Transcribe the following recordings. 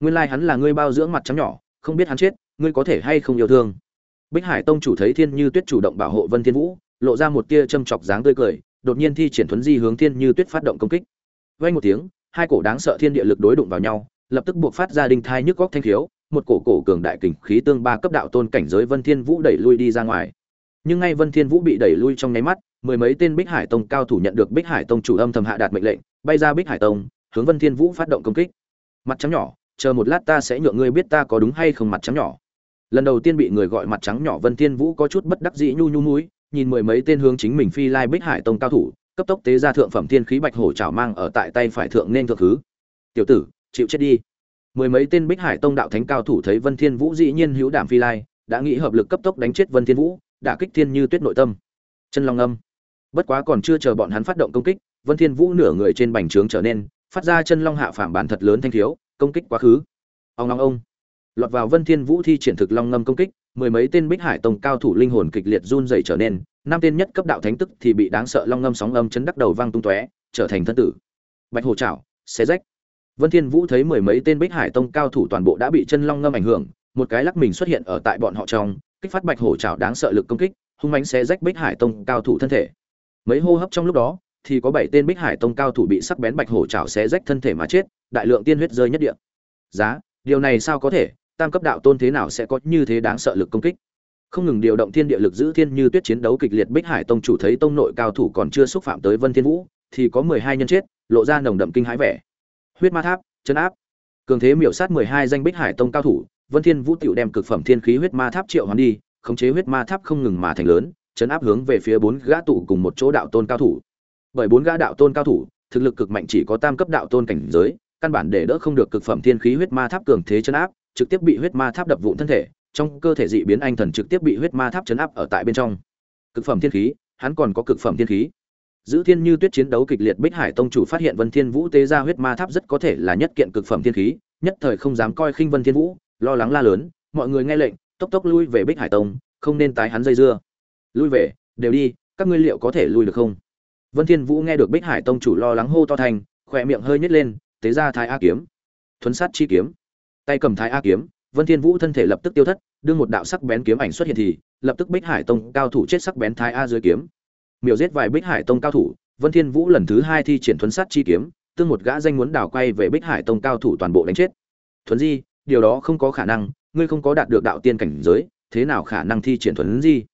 nguyên lai hắn là ngươi bao dưỡng mặt trắng nhỏ, không biết hắn chết, ngươi có thể hay không yêu thương. Bích hải tông chủ thấy thiên như tuyết chủ động bảo hộ vân thiên vũ, lộ ra một tia châm chọc dáng tươi cười, đột nhiên thi triển thuấn di hướng thiên như tuyết phát động công kích. Vang một tiếng, hai cổ đáng sợ thiên địa lực đối đụng vào nhau, lập tức buộc phát ra đinh thai nhức góc thanh khiếu, một cổ cổ cường đại kình khí tương ba cấp đạo tôn cảnh giới vân thiên vũ đẩy lui đi ra ngoài. Nhưng ngay vân thiên vũ bị đẩy lui trong nháy mắt, mười mấy tên bích hải tông cao thủ nhận được bích hải tông chủ âm thầm hạ đạt mệnh lệnh, bay ra bích hải tông, hướng vân thiên vũ phát động công kích. Mặt trắng nhỏ chờ một lát ta sẽ nhượng ngươi biết ta có đúng hay không mặt trắng nhỏ. Lần đầu tiên bị người gọi mặt trắng nhỏ vân thiên vũ có chút bất đắc dĩ nhu nhu mũi, nhìn mười mấy tên hướng chính mình phi lai bích hải tông cao thủ, cấp tốc tế ra thượng phẩm thiên khí bạch hổ chảo mang ở tại tay phải thượng nên thượng thứ. Tiểu tử, chịu chết đi. Mười mấy tên bích hải tông đạo thánh cao thủ thấy vân thiên vũ dĩ nhiên hữu đảm phi lai, đã nghĩ hợp lực cấp tốc đánh chết vân thiên vũ, đã kích thiên như tuyết nội tâm. Chân long âm. Bất quá còn chưa chờ bọn hắn phát động công kích, vân thiên vũ nửa người trên bành trướng trở nên, phát ra chân long hạ phàm bản thật lớn thanh thiếu công kích quá khứ. Ông long ông. Lọt vào vân thiên vũ thi triển thực long ngâm công kích, mười mấy tên bích hải tông cao thủ linh hồn kịch liệt run rẩy trở nên, năm tên nhất cấp đạo thánh tức thì bị đáng sợ long ngâm sóng âm chấn đắc đầu vang tung tóe, trở thành thân tử. Bạch hồ chảo xé rách. Vân thiên vũ thấy mười mấy tên bích hải tông cao thủ toàn bộ đã bị chân long ngâm ảnh hưởng, một cái lắc mình xuất hiện ở tại bọn họ trong, kích phát bạch hổ chảo đáng sợ lực công kích, hung mãnh xé rách bích hải tông cao thủ thân thể. Mấy hô hấp trong lúc đó thì có bảy tên bích hải tông cao thủ bị sắc bén bạch hổ chảo xé rách thân thể mà chết, đại lượng tiên huyết rơi nhất địa. Giá, điều này sao có thể? Tam cấp đạo tôn thế nào sẽ có như thế đáng sợ lực công kích? Không ngừng điều động thiên địa lực giữ thiên như tuyết chiến đấu kịch liệt, bích hải tông chủ thấy tông nội cao thủ còn chưa xúc phạm tới vân thiên vũ, thì có mười hai nhân chết, lộ ra nồng đậm kinh hãi vẻ. Huyết ma tháp, chân áp. Cường thế miểu sát mười hai danh bích hải tông cao thủ, vân thiên vũ tiểu đem cực phẩm thiên khí huyết ma tháp triệu hoán đi, khống chế huyết ma tháp không ngừng mà thành lớn chấn áp hướng về phía bốn gã tụ cùng một chỗ đạo tôn cao thủ bởi bốn gã đạo tôn cao thủ, thực lực cực mạnh chỉ có tam cấp đạo tôn cảnh giới, căn bản để đỡ không được cực phẩm thiên khí huyết ma tháp cường thế chấn áp, trực tiếp bị huyết ma tháp đập vụn thân thể, trong cơ thể dị biến anh thần trực tiếp bị huyết ma tháp chấn áp ở tại bên trong. Cực phẩm thiên khí, hắn còn có cực phẩm thiên khí. Giữ thiên như tuyết chiến đấu kịch liệt bích hải tông chủ phát hiện vân thiên vũ tế ra huyết ma tháp rất có thể là nhất kiện cực phẩm thiên khí, nhất thời không dám coi khinh vân thiên vũ, lo lắng la lớn, mọi người nghe lệnh, tốc tốc lui về bích hải tông, không nên tái hắn dây dưa. Lui về, đều đi, các ngươi liệu có thể lui được không? Vân thiên vũ nghe được bích hải tông chủ lo lắng hô to thành, khỏe miệng hơi nhếch lên, tế ra thái a kiếm. Thuấn sát chi kiếm. Tay cầm thái a kiếm, vân thiên vũ thân thể lập tức tiêu thất, đương một đạo sắc bén kiếm ảnh xuất hiện thì, lập tức bích hải tông cao thủ chết sắc bén thái a dưới kiếm. Miểu giết vài bích hải tông cao thủ, vân thiên vũ lần thứ hai thi triển thuấn sát chi kiếm, tương một gã danh muốn đảo quay về bích hải tông cao thủ toàn bộ đánh chết. Thuấn di, điều đó không có khả năng, ngươi không có đạt được đạo tiên cảnh giới, thế nào khả năng thi triển thuấn di?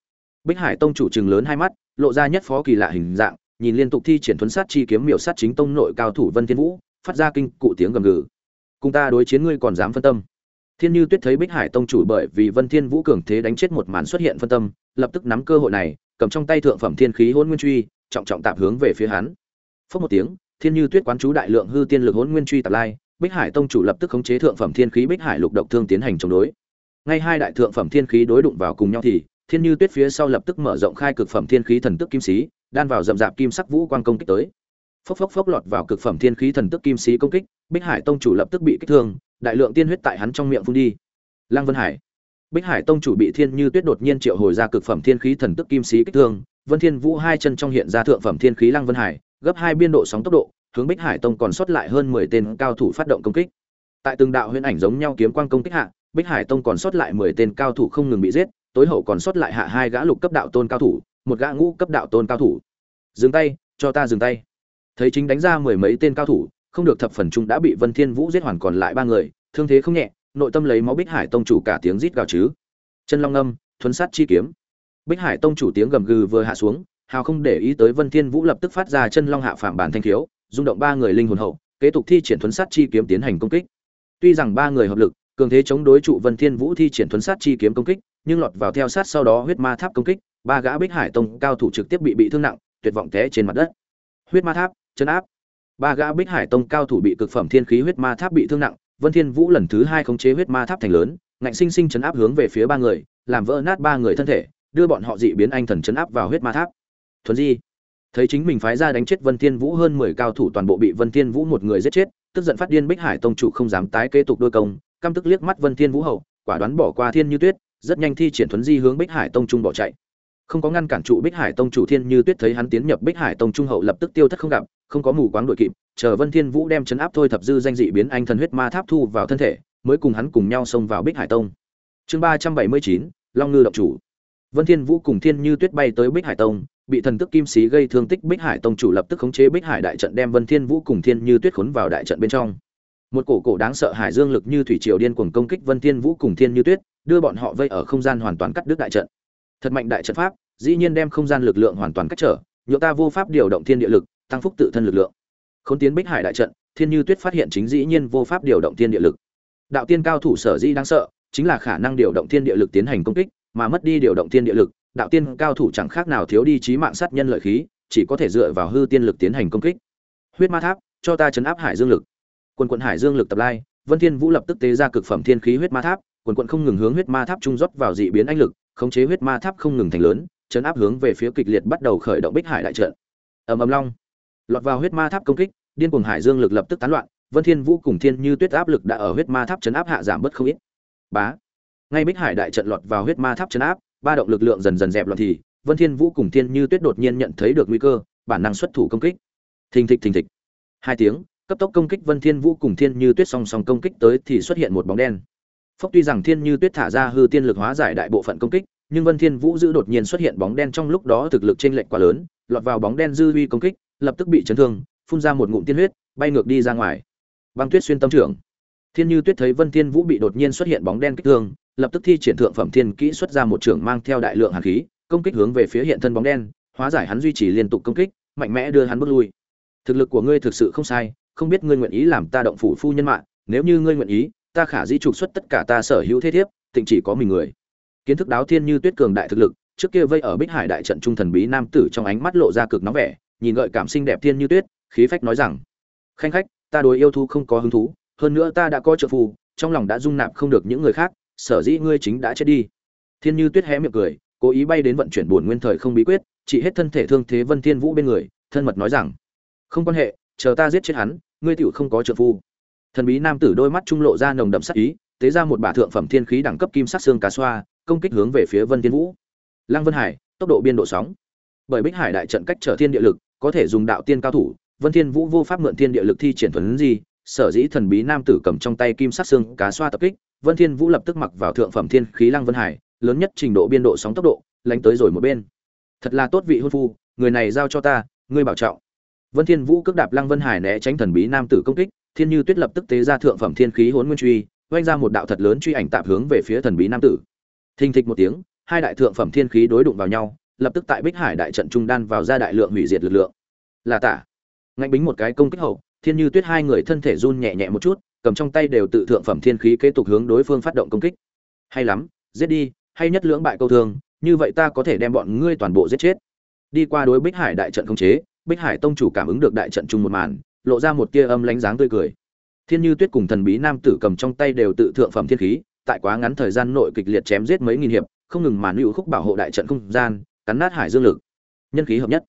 Bích hải tông chủ trừng lớn hai mắt, lộ ra nhất phó kỳ lạ hình dạng nhìn liên tục thi triển thuấn sát chi kiếm miểu sát chính tông nội cao thủ vân thiên vũ, phát ra kinh cụ tiếng gầm gừ. Cùng ta đối chiến ngươi còn dám phân tâm. Thiên như tuyết thấy bích hải tông chủ bởi vì vân thiên vũ cường thế đánh chết một màn xuất hiện phân tâm, lập tức nắm cơ hội này, cầm trong tay thượng phẩm thiên khí hỗn nguyên truy, trọng trọng tạp hướng về phía hắn. Phất một tiếng, thiên như tuyết quán chú đại lượng hư tiên lực hỗn nguyên truy tạp lai, bích hải tông chủ lập tức khống chế thượng phẩm thiên khí bích hải lục độc thương tiến hành chống đối. Ngay hai đại thượng phẩm thiên khí đối đụng vào cùng nhau thì, thiên như tuyết phía sau lập tức mở rộng khai cực phẩm thiên khí thần tức kim sĩ đan vào rậm rạp kim sắc vũ quang công kích tới. Phốc phốc phốc lọt vào cực phẩm thiên khí thần tức kim sĩ công kích, bích hải tông chủ lập tức bị kích thương, đại lượng tiên huyết tại hắn trong miệng phun đi. Lăng vân hải. Bích hải tông chủ bị thiên như tuyết đột nhiên triệu hồi ra cực phẩm thiên khí thần tức kim sĩ kích thương, vân thiên vũ hai chân trong hiện ra thượng phẩm thiên khí lăng vân hải, gấp hai biên độ sóng tốc độ, hướng bích hải tông còn sót lại hơn mười tên cao thủ phát động công kích. Tại từng đạo huyễn ảnh giống nhau kiếm quang công kích hạ, bích hải tông còn sót lại mười tên cao thủ không ngừng bị giết, tối hậu còn sót lại hạ hai gã lục cấp đạo tôn cao thủ một gã ngũ cấp đạo tôn cao thủ. Dừng tay, cho ta dừng tay. Thấy chính đánh ra mười mấy tên cao thủ, không được thập phần trung đã bị vân thiên vũ giết hoàn còn lại ba người, thương thế không nhẹ, nội tâm lấy máu bích hải tông chủ cả tiếng rít gào chứ. Chân long âm, thuấn sát chi kiếm. Bích hải tông chủ tiếng gầm gừ vừa hạ xuống, hào không để ý tới vân thiên vũ lập tức phát ra chân long hạ phạm bản thanh thiếu, rung động ba người linh hồn hậu, kế tục thi triển thuấn sát chi kiếm tiến hành công kích. Tuy rằng ba người hợp lực, cường thế chống đối trụ vân thiên vũ thi triển thuấn sát chi kiếm công kích, nhưng lọt vào theo sát sau đó huyết ma tháp công kích ba gã bích hải tông cao thủ trực tiếp bị bị thương nặng, tuyệt vọng té trên mặt đất. Huyết ma tháp chấn áp. Ba gã bích hải tông cao thủ bị cực phẩm thiên khí huyết ma tháp bị thương nặng, vân thiên vũ lần thứ hai khống chế huyết ma tháp thành lớn, ngạnh sinh sinh chấn áp hướng về phía ba người, làm vỡ nát ba người thân thể, đưa bọn họ dị biến anh thần chấn áp vào huyết ma tháp. Thuần di. Thấy chính mình phái ra đánh chết vân thiên vũ, hơn 10 cao thủ toàn bộ bị vân thiên vũ một người giết chết, tức giận phát điên bích hải tông chủ không dám tái kế tục đôi công, căm tức liếc mắt vân thiên vũ hậu, quả đoán bỏ qua thiên như tuyết, rất nhanh thi triển thuấn di hướng bích hải tông trung bỏ chạy không có ngăn cản trụ bích hải tông chủ thiên như tuyết thấy hắn tiến nhập bích hải tông trung hậu lập tức tiêu thất không gặp, không có mù quáng đội kịp, chờ vân thiên vũ đem chấn áp thôi thập dư danh dị biến anh thần huyết ma tháp thu vào thân thể, mới cùng hắn cùng nhau xông vào bích hải tông. Chương ba trăm bảy mươi chín, long ngư động chủ. Vân thiên vũ cùng thiên như tuyết bay tới bích hải tông, bị thần tức kim sĩ gây thương tích bích hải tông chủ lập tức khống chế bích hải đại trận đem vân thiên vũ cùng thiên như tuyết khốn vào đại trận bên trong. Một cổ cổ đáng sợ hải dương lực như thủy triều điên cuồng công kích vân thiên vũ cùng thiên như tuyết, đưa bọn họ vây ở không gian hoàn toàn cắt đứt đại trận thật mạnh đại trận pháp, dĩ nhiên đem không gian lực lượng hoàn toàn cách trở nhựa ta vô pháp điều động thiên địa lực, tăng phúc tự thân lực lượng. Khốn tiến bích hải đại trận, thiên như tuyết phát hiện chính dĩ nhiên vô pháp điều động thiên địa lực. Đạo tiên cao thủ sở dĩ đáng sợ, chính là khả năng điều động thiên địa lực tiến hành công kích, mà mất đi điều động thiên địa lực, đạo tiên cao thủ chẳng khác nào thiếu đi trí mạng sát nhân lợi khí, chỉ có thể dựa vào hư tiên lực tiến hành công kích. Huyết ma tháp, cho ta chấn áp hải dương lực. Quân quận hải dương lực tập lai, vân thiên vũ lập tức tế ra cực phẩm thiên khí huyết ma tháp, quần quận không ngừng hướng huyết ma tháp trung rót vào dị biến anh lực khống chế huyết ma tháp không ngừng thành lớn, chấn áp hướng về phía kịch liệt bắt đầu khởi động bích hải đại trận. Ầm ầm long. Lọt vào huyết ma tháp công kích, điên cuồng hải dương lực lập tức tán loạn, vân thiên vũ cùng thiên như tuyết áp lực đã ở huyết ma tháp chấn áp hạ giảm bất không ít. Bá. Ngay bích hải đại trận lọt vào huyết ma tháp chấn áp, ba động lực lượng dần dần dẹp loạn thì, vân thiên vũ cùng thiên như tuyết đột nhiên nhận thấy được nguy cơ, bản năng xuất thủ công kích. Thình thịch thình thịch. Hai tiếng, cấp tốc công kích vân thiên vũ cùng thiên như tuyết song song công kích tới thì xuất hiện một bóng đen phốc tuy rằng thiên như tuyết thả ra hư tiên lực hóa giải đại bộ phận công kích, nhưng vân thiên vũ giữ đột nhiên xuất hiện bóng đen trong lúc đó thực lực trên lệch quá lớn, lọt vào bóng đen dư uy công kích, lập tức bị chấn thương, phun ra một ngụm tiên huyết, bay ngược đi ra ngoài. Băng tuyết xuyên tâm trưởng. Thiên như tuyết thấy vân thiên vũ bị đột nhiên xuất hiện bóng đen kích thương, lập tức thi triển thượng phẩm thiên kỹ xuất ra một trưởng mang theo đại lượng hàn khí, công kích hướng về phía hiện thân bóng đen, hóa giải hắn duy trì liên tục công kích, mạnh mẽ đưa hắn bước lui. Thực lực của ngươi thực sự không sai, không biết ngươi nguyện ý làm ta động phủ phu nhân mạng, nếu như ngươi nguyện ý ta khả di trục xuất tất cả ta sở hữu thế thiếp, tịnh chỉ có mình người. Kiến thức đáo thiên như tuyết cường đại thực lực, trước kia vây ở bích hải đại trận trung thần bí nam tử trong ánh mắt lộ ra cực nóng vẻ, nhìn gợi cảm xinh đẹp thiên như tuyết, khí phách nói rằng, khanh khách, ta đối yêu thu không có hứng thú, hơn nữa ta đã có trợ phù, trong lòng đã dung nạp không được những người khác, sở dĩ ngươi chính đã chết đi. Thiên như tuyết hé miệng cười, cố ý bay đến vận chuyển buồn nguyên thời không bí quyết chỉ hết thân thể thương thế vân thiên vũ bên người, thân mật nói rằng, không quan hệ, chờ ta giết chết hắn, ngươi tiểu không có trợ phu thần bí nam tử đôi mắt trung lộ ra nồng đậm sắc ý, tế ra một bả thượng phẩm thiên khí đẳng cấp kim sắc xương cá xoa, công kích hướng về phía vân thiên vũ. Lăng vân hải, tốc độ biên độ sóng. Bởi bích hải đại trận cách trở thiên địa lực, có thể dùng đạo tiên cao thủ, vân thiên vũ vô pháp mượn thiên địa lực thi triển thuần gì sở dĩ thần bí nam tử cầm trong tay kim sắc xương cá xoa tập kích, vân thiên vũ lập tức mặc vào thượng phẩm thiên khí lăng vân hải, lớn nhất trình độ biên độ sóng tốc độ, lánh tới rồi một bên. Thật là tốt vị hôn phu, người này giao cho ta, ngươi bảo trọng. Vân thiên vũ cước đạp lăng vân hải né tránh thần bí nam tử công kích thiên như tuyết lập tức tế ra thượng phẩm thiên khí hốn nguyên truy vung ra một đạo thật lớn truy ảnh tạm hướng về phía thần bí nam tử. Thình thịch một tiếng, hai đại thượng phẩm thiên khí đối đụng vào nhau, lập tức tại bích hải đại trận trung đan vào ra đại lượng hủy diệt lực lượng. Là tả. Ngạnh bính một cái công kích hậu, thiên như tuyết hai người thân thể run nhẹ nhẹ một chút, cầm trong tay đều tự thượng phẩm thiên khí kế tục hướng đối phương phát động công kích. Hay lắm, giết đi, hay nhất lưỡng bại câu thương như vậy ta có thể đem bọn ngươi toàn bộ giết chết. Đi qua đối bích hải đại trận không chế, bích hải tông chủ cảm ứng được đại trận chung một màn lộ ra một tia âm lánh dáng tươi cười. Thiên như tuyết cùng thần bí nam tử cầm trong tay đều tự thượng phẩm thiên khí, tại quá ngắn thời gian nội kịch liệt chém giết mấy nghìn hiệp, không ngừng màn hữu khúc bảo hộ đại trận không gian, cắn nát hải dương lực. Nhân khí hợp nhất.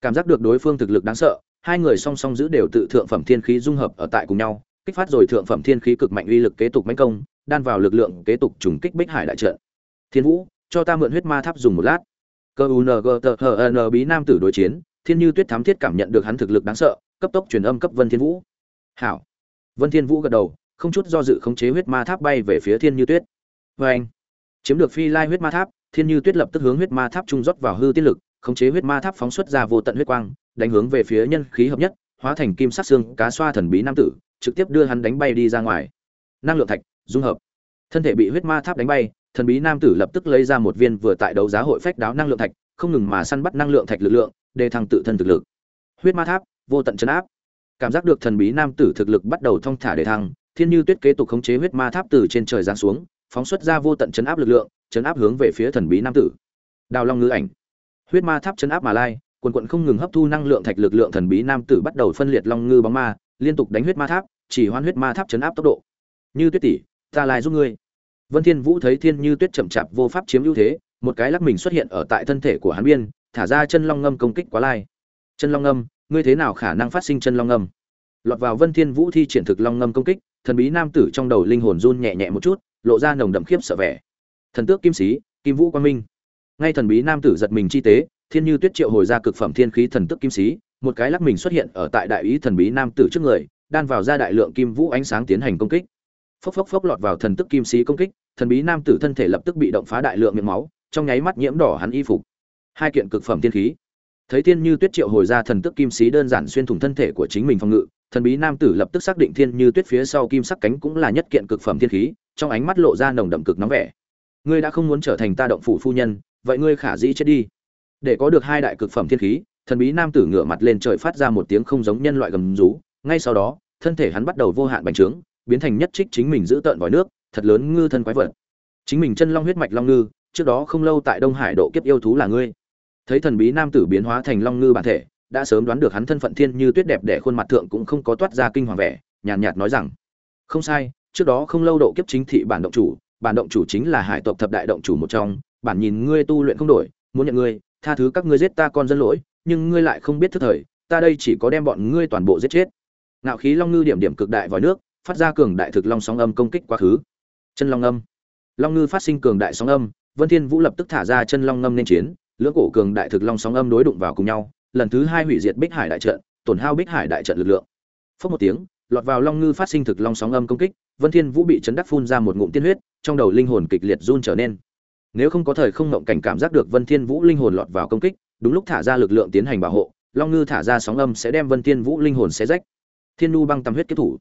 Cảm giác được đối phương thực lực đáng sợ, hai người song song giữ đều tự thượng phẩm thiên khí dung hợp ở tại cùng nhau, kích phát rồi thượng phẩm thiên khí cực mạnh uy lực kế tục mãnh công, đan vào lực lượng kế tục trùng kích bích hải đại trận. Thiên vũ, cho ta mượn huyết ma tháp dùng một lát. Cơ ung n g bí nam tử đối chiến, thiên như tuyết thám thiết cảm nhận được hắn thực lực đáng sợ cấp tốc truyền âm cấp vân thiên vũ. Hảo. Vân thiên vũ gật đầu, không chút do dự khống chế huyết ma tháp bay về phía thiên như tuyết. Vê anh. Chiếm được phi lai huyết ma tháp, thiên như tuyết lập tức hướng huyết ma tháp trung rót vào hư tiên lực, khống chế huyết ma tháp phóng xuất ra vô tận huyết quang, đánh hướng về phía nhân khí hợp nhất, hóa thành kim sắc xương cá xoa thần bí nam tử, trực tiếp đưa hắn đánh bay đi ra ngoài. Năng lượng thạch, dung hợp. Thân thể bị huyết ma tháp đánh bay, thần bí nam tử lập tức lấy ra một viên vừa tại đấu giá hội phách đáo năng lượng thạch, không ngừng mà săn bắt năng lượng thạch lực lượng, để thăng tự thân thực lực. Huyết ma tháp vô tận chấn áp. Cảm giác được thần bí nam tử thực lực bắt đầu thong thả để thăng, thiên như tuyết kế tục khống chế huyết ma tháp từ trên trời giáng xuống, phóng xuất ra vô tận chấn áp lực lượng, chấn áp hướng về phía thần bí nam tử. Đào long ngữ ảnh. Huyết ma tháp chấn áp mà lai, quần quận không ngừng hấp thu năng lượng thạch lực lượng thần bí nam tử bắt đầu phân liệt long ngư bóng ma, liên tục đánh huyết ma tháp, chỉ hoan huyết ma tháp chấn áp tốc độ. Như tuyết tỷ, ta lai giúp ngươi. Vân thiên vũ thấy thiên như tuyết chậm chạp vô pháp chiếm ưu thế, một cái lắc mình xuất hiện ở tại thân thể của hắn biên, thả ra chân long ngâm công kích quá lai. Chân long ngâm ngươi thế nào khả năng phát sinh chân long ngâm? Lọt vào vân thiên vũ thi triển thực long ngâm công kích, thần bí nam tử trong đầu linh hồn run nhẹ nhẹ một chút, lộ ra nồng đậm khiếp sợ vẻ. Thần tước kim sĩ, kim vũ quang minh. Ngay thần bí nam tử giật mình chi tế, thiên như tuyết triệu hồi ra cực phẩm thiên khí thần tước kim sĩ, một cái lắc mình xuất hiện ở tại đại ý thần bí nam tử trước người, đan vào ra đại lượng kim vũ ánh sáng tiến hành công kích. Phốc phốc phốc lọt vào thần tức kim sĩ công kích, thần bí nam tử thân thể lập tức bị động phá đại lượng miệng máu, trong nháy mắt nhiễm đỏ hắn y phục. Hai kiện cực phẩm thiên khí thấy thiên như tuyết triệu hồi ra thần tức kim sĩ đơn giản xuyên thủng thân thể của chính mình phòng ngự, thần bí nam tử lập tức xác định thiên như tuyết phía sau kim sắc cánh cũng là nhất kiện cực phẩm thiên khí, trong ánh mắt lộ ra nồng đậm cực nóng vẻ. Ngươi đã không muốn trở thành ta động phủ phu nhân, vậy ngươi khả dĩ chết đi. Để có được hai đại cực phẩm thiên khí, thần bí nam tử ngửa mặt lên trời phát ra một tiếng không giống nhân loại gầm rú, ngay sau đó, thân thể hắn bắt đầu vô hạn bành trướng, biến thành nhất trích chính mình giữ tợn vòi nước, thật lớn ngư thân quái vật. Chính mình chân long huyết mạch long ngư, trước đó không lâu tại đông hải độ kiếp yêu thú là ngươi thấy thần bí nam tử biến hóa thành long ngư bản thể đã sớm đoán được hắn thân phận thiên như tuyết đẹp đẽ khuôn mặt thượng cũng không có toát ra kinh hoàng vẻ nhàn nhạt, nhạt nói rằng không sai trước đó không lâu độ kiếp chính thị bản động chủ bản động chủ chính là hải tộc thập đại động chủ một trong bản nhìn ngươi tu luyện không đổi muốn nhận ngươi tha thứ các ngươi giết ta con dân lỗi nhưng ngươi lại không biết thức thời ta đây chỉ có đem bọn ngươi toàn bộ giết chết. Ngạo khí long ngư điểm điểm cực đại vòi nước phát ra cường đại thực long sóng âm công kích quá khứ. Chân long âm. Long ngư phát sinh cường đại sóng âm vân thiên vũ lập tức thả ra chân long ngâm nên chiến lưỡng cổ cường đại thực long sóng âm đối đụng vào cùng nhau, lần thứ hai hủy diệt bích hải đại trận, tổn hao bích hải đại trận lực lượng. Phất một tiếng, lọt vào long ngư phát sinh thực long sóng âm công kích, vân thiên vũ bị chấn đắc phun ra một ngụm tiên huyết, trong đầu linh hồn kịch liệt run trở nên. Nếu không có thời không ngộng cảnh cảm giác được vân thiên vũ linh hồn lọt vào công kích, đúng lúc thả ra lực lượng tiến hành bảo hộ, long ngư thả ra sóng âm sẽ đem vân thiên vũ linh hồn xé rách. Thiên nu băng tâm huyết kết thủ.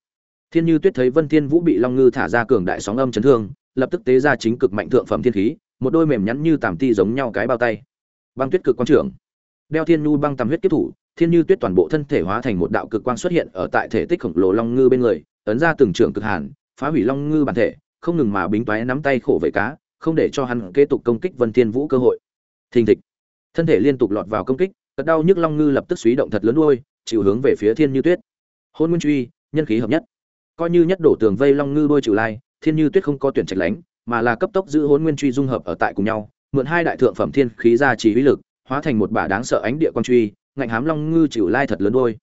Thiên như tuyết thấy vân thiên vũ bị long ngư thả ra cường đại sóng âm chấn thương, lập tức tế ra chính cực mạnh thượng phẩm thiên khí, một đôi mềm nhắn như tàm ti giống nhau cái bao tay băng tuyết cực quang trưởng. Đeo thiên nhu băng tầm huyết kết thủ, thiên như tuyết toàn bộ thân thể hóa thành một đạo cực quang xuất hiện ở tại thể tích khổng lồ long ngư bên người, ấn ra từng trưởng cực hàn, phá hủy long ngư bản thể, không ngừng mà bính toái nắm tay khổ về cá, không để cho hắn kế tục công kích vân thiên vũ cơ hội. Thình thịch. Thân thể liên tục lọt vào công kích, cật đau nhức long ngư lập tức suy động thật lớn đuôi, chịu hướng về phía thiên như tuyết. Hôn nguyên truy, nhân khí hợp nhất. Coi như nhất đổ tường vây long ngư đuôi trừ lai, thiên như tuyết không có tuyển trạch lánh, mà là cấp tốc giữ hôn nguyên truy dung hợp ở tại cùng nhau mượn hai đại thượng phẩm thiên khí ra chỉ uy lực, hóa thành một bả đáng sợ ánh địa quang truy, ngạnh hám long ngư chịu lai thật lớn đôi.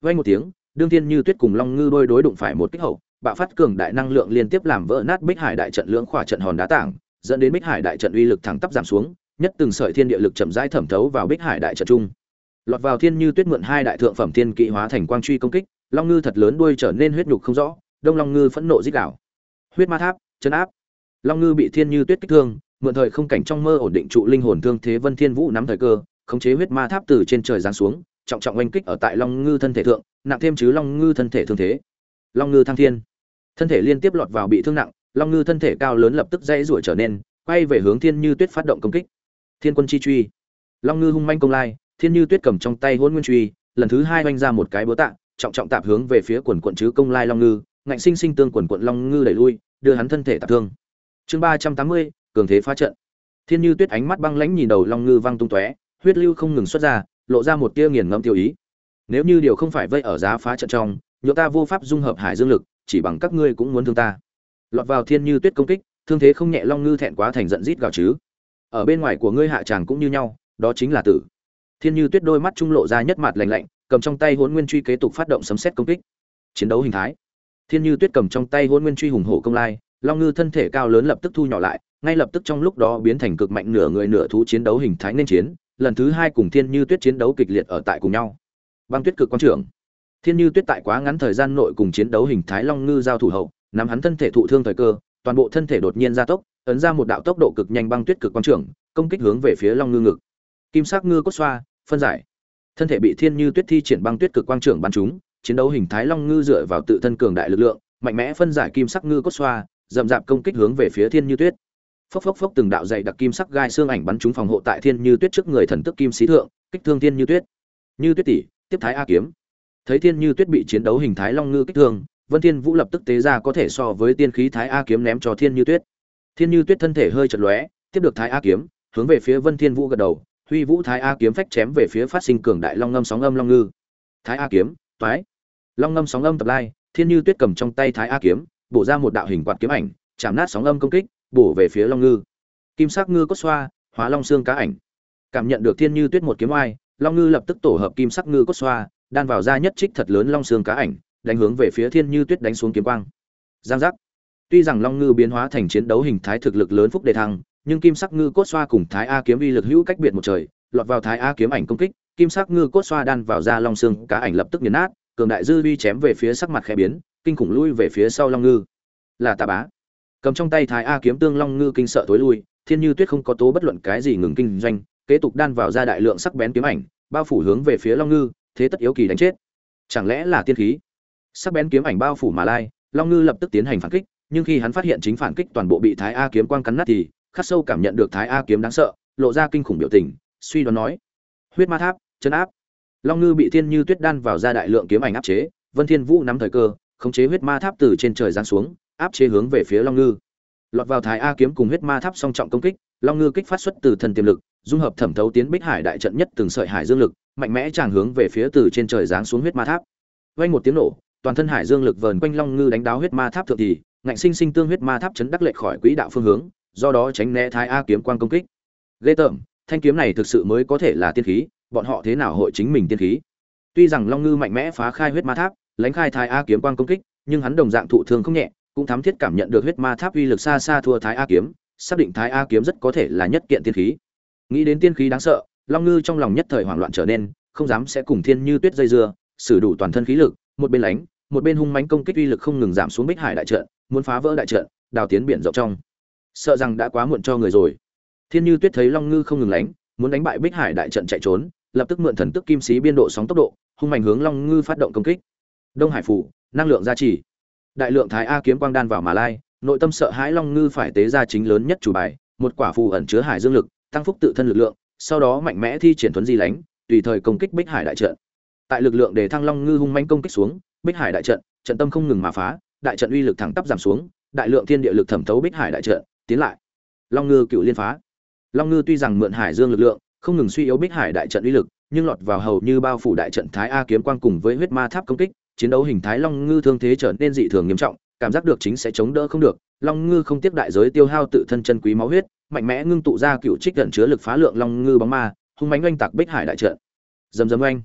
Vang một tiếng, đương thiên như tuyết cùng long ngư đôi đối đụng phải một kích hậu, bạo phát cường đại năng lượng liên tiếp làm vỡ nát bích hải đại trận lưỡng khỏa trận hòn đá tảng, dẫn đến bích hải đại trận uy lực thẳng tắp giảm xuống, nhất từng sợi thiên địa lực chậm rãi thẩm thấu vào bích hải đại trận trung. Lọt vào thiên như tuyết mượn hai đại thượng phẩm thiên kỵ hóa thành quang truy công kích, long ngư thật lớn đuôi trở nên huyết nhục không rõ, đông long ngư phẫn nộ rít đảo huyết ma tháp, chấn áp. Long ngư bị thiên như tuyết kích thương mượn thời không cảnh trong mơ ổn định trụ linh hồn thương thế vân thiên vũ nắm thời cơ, khống chế huyết ma tháp từ trên trời giáng xuống, trọng trọng oanh kích ở tại long ngư thân thể thượng, nặng thêm chứ long ngư thân thể thương thế. Long ngư thăng thiên. Thân thể liên tiếp lọt vào bị thương nặng, long ngư thân thể cao lớn lập tức dãy rủi trở nên, quay về hướng thiên như tuyết phát động công kích. Thiên quân chi truy. Long ngư hung manh công lai, thiên như tuyết cầm trong tay hôn nguyên truy, lần thứ hai oanh ra một cái búa tạ, trọng trọng tạp hướng về phía quần quận chứ công lai long ngư, ngạnh sinh sinh tương quần quận long ngư đẩy lui, đưa hắn thân thể tạp thương. Chương ba trăm tám mươi cường thế phá trận. Thiên như tuyết ánh mắt băng lãnh nhìn đầu long ngư văng tung tóe, huyết lưu không ngừng xuất ra, lộ ra một tia nghiền ngẫm tiêu ý. Nếu như điều không phải vây ở giá phá trận trong nhựa ta vô pháp dung hợp hải dương lực, chỉ bằng các ngươi cũng muốn thương ta. Lọt vào thiên như tuyết công kích, thương thế không nhẹ long ngư thẹn quá thành giận rít gào chứ. Ở bên ngoài của ngươi hạ tràng cũng như nhau, đó chính là tử. Thiên như tuyết đôi mắt trung lộ ra nhất mặt lạnh lạnh, cầm trong tay hôn nguyên truy kế tục phát động sấm xét công kích. Chiến đấu hình thái. Thiên như tuyết cầm trong tay hôn nguyên truy hùng hổ công lai, long ngư thân thể cao lớn lập tức thu nhỏ lại ngay lập tức trong lúc đó biến thành cực mạnh nửa người nửa thú chiến đấu hình thái nên chiến, lần thứ hai cùng thiên như tuyết chiến đấu kịch liệt ở tại cùng nhau. Băng tuyết cực quan trưởng. Thiên như tuyết tại quá ngắn thời gian nội cùng chiến đấu hình thái long ngư giao thủ hậu, nắm hắn thân thể thụ thương thời cơ, toàn bộ thân thể đột nhiên gia tốc, ấn ra một đạo tốc độ cực nhanh băng tuyết cực quan trưởng, công kích hướng về phía long ngư ngực. Kim sắc ngư cốt xoa, phân giải. Thân thể bị thiên như tuyết thi triển băng tuyết cực quang trưởng bắn chúng chiến đấu hình thái long ngư dựa vào tự thân cường đại lực lượng, mạnh mẽ phân giải kim sắc ngư cốt xoa, dậm dạp công kích hướng về phía thiên như tuyết phốc phốc phốc từng đạo dày đặc kim sắc gai xương ảnh bắn chúng phòng hộ tại thiên như tuyết trước người thần tức kim sĩ thượng, kích thương thiên như tuyết. Như tuyết tỷ, tiếp thái a kiếm. Thấy thiên như tuyết bị chiến đấu hình thái long ngư kích thương, vân thiên vũ lập tức tế ra có thể so với tiên khí thái a kiếm ném cho thiên như tuyết. Thiên như tuyết thân thể hơi chật lóe, tiếp được thái a kiếm, hướng về phía vân thiên vũ gật đầu, huy vũ thái a kiếm phách chém về phía phát sinh cường đại long ngâm sóng âm long ngư. Thái a kiếm, toái. Long ngâm sóng âm tập lai, thiên như tuyết cầm trong tay thái a kiếm, bổ ra một đạo hình quạt kiếm ảnh, chạm nát sóng âm công kích bổ về phía long ngư. Kim sắc ngư cốt xoa, hóa long xương cá ảnh. Cảm nhận được thiên như tuyết một kiếm oai, long ngư lập tức tổ hợp kim sắc ngư cốt xoa, đan vào ra nhất trích thật lớn long xương cá ảnh, đánh hướng về phía thiên như tuyết đánh xuống kiếm quang. Giang giác. Tuy rằng long ngư biến hóa thành chiến đấu hình thái thực lực lớn phúc đề thăng, nhưng kim sắc ngư cốt xoa cùng thái a kiếm uy lực hữu cách biệt một trời, lọt vào thái a kiếm ảnh công kích, kim sắc ngư cốt xoa đan vào ra long xương cá ảnh lập tức nghiền nát, cường đại dư uy chém về phía sắc mặt khẽ biến, kinh khủng lui về phía sau long ngư. Là tà bá cầm trong tay thái a kiếm tương long ngư kinh sợ tối lui, thiên như tuyết không có tố bất luận cái gì ngừng kinh doanh, kế tục đan vào ra đại lượng sắc bén kiếm ảnh, bao phủ hướng về phía long ngư, thế tất yếu kỳ đánh chết. Chẳng lẽ là tiên khí? Sắc bén kiếm ảnh bao phủ mà lai, long ngư lập tức tiến hành phản kích, nhưng khi hắn phát hiện chính phản kích toàn bộ bị thái a kiếm quang cắn nát thì, khắc sâu cảm nhận được thái a kiếm đáng sợ, lộ ra kinh khủng biểu tình, suy đoán nói, huyết ma tháp, chân áp. Long ngư bị thiên như tuyết đan vào ra đại lượng kiếm ảnh áp chế, vân thiên vũ nắm thời cơ, khống chế huyết ma tháp từ trên trời giáng xuống áp chế hướng về phía long ngư. Lọt vào thái a kiếm cùng huyết ma tháp song trọng công kích, long ngư kích phát xuất từ thần tiềm lực, dung hợp thẩm thấu tiến bích hải đại trận nhất từng sợi hải dương lực, mạnh mẽ tràn hướng về phía từ trên trời giáng xuống huyết ma tháp. Vang một tiếng nổ, toàn thân hải dương lực vờn quanh long ngư đánh đáo huyết ma tháp thượng thì, ngạnh sinh sinh tương huyết ma tháp chấn đắc lệch khỏi quỹ đạo phương hướng, do đó tránh né thái a kiếm quang công kích. Ghê tởm, thanh kiếm này thực sự mới có thể là tiên khí, bọn họ thế nào hội chính mình tiên khí? Tuy rằng long ngư mạnh mẽ phá khai huyết ma tháp, lánh khai thái a kiếm quang công kích, nhưng hắn đồng dạng thụ thương không nhẹ cũng thám thiết cảm nhận được huyết ma tháp uy lực xa xa thua thái a kiếm, xác định thái a kiếm rất có thể là nhất kiện tiên khí. Nghĩ đến tiên khí đáng sợ, long ngư trong lòng nhất thời hoảng loạn trở nên, không dám sẽ cùng thiên như tuyết dây dưa, sử đủ toàn thân khí lực, một bên lánh, một bên hung mãnh công kích uy lực không ngừng giảm xuống bích hải đại trận, muốn phá vỡ đại trận, đào tiến biển rộng trong. Sợ rằng đã quá muộn cho người rồi. Thiên như tuyết thấy long ngư không ngừng lánh, muốn đánh bại bích hải đại trận chạy trốn, lập tức mượn thần tức kim sĩ biên độ sóng tốc độ, hung mạnh hướng long ngư phát động công kích. Đông hải phủ, năng lượng gia trì đại lượng thái a kiếm quang đan vào mà lai, nội tâm sợ hãi long ngư phải tế ra chính lớn nhất chủ bài, một quả phù ẩn chứa hải dương lực, tăng phúc tự thân lực lượng, sau đó mạnh mẽ thi triển thuấn di lánh, tùy thời công kích bích hải đại trận. Tại lực lượng để thăng long ngư hung manh công kích xuống, bích hải đại trận trận tâm không ngừng mà phá, đại trận uy lực thẳng tắp giảm xuống, đại lượng thiên địa lực thẩm thấu bích hải đại trận, tiến lại. Long ngư cựu liên phá. Long ngư tuy rằng mượn hải dương lực lượng, không ngừng suy yếu bích hải đại trận uy lực, nhưng lọt vào hầu như bao phủ đại trận thái a kiếm quang cùng với huyết ma tháp công kích chiến đấu hình thái long ngư thương thế trở nên dị thường nghiêm trọng, cảm giác được chính sẽ chống đỡ không được. Long ngư không tiếp đại giới tiêu hao tự thân chân quý máu huyết, mạnh mẽ ngưng tụ ra cựu trích gần chứa lực phá lượng long ngư bóng ma, hung mánh oanh tạc bích hải đại trận. Dầm dầm oanh.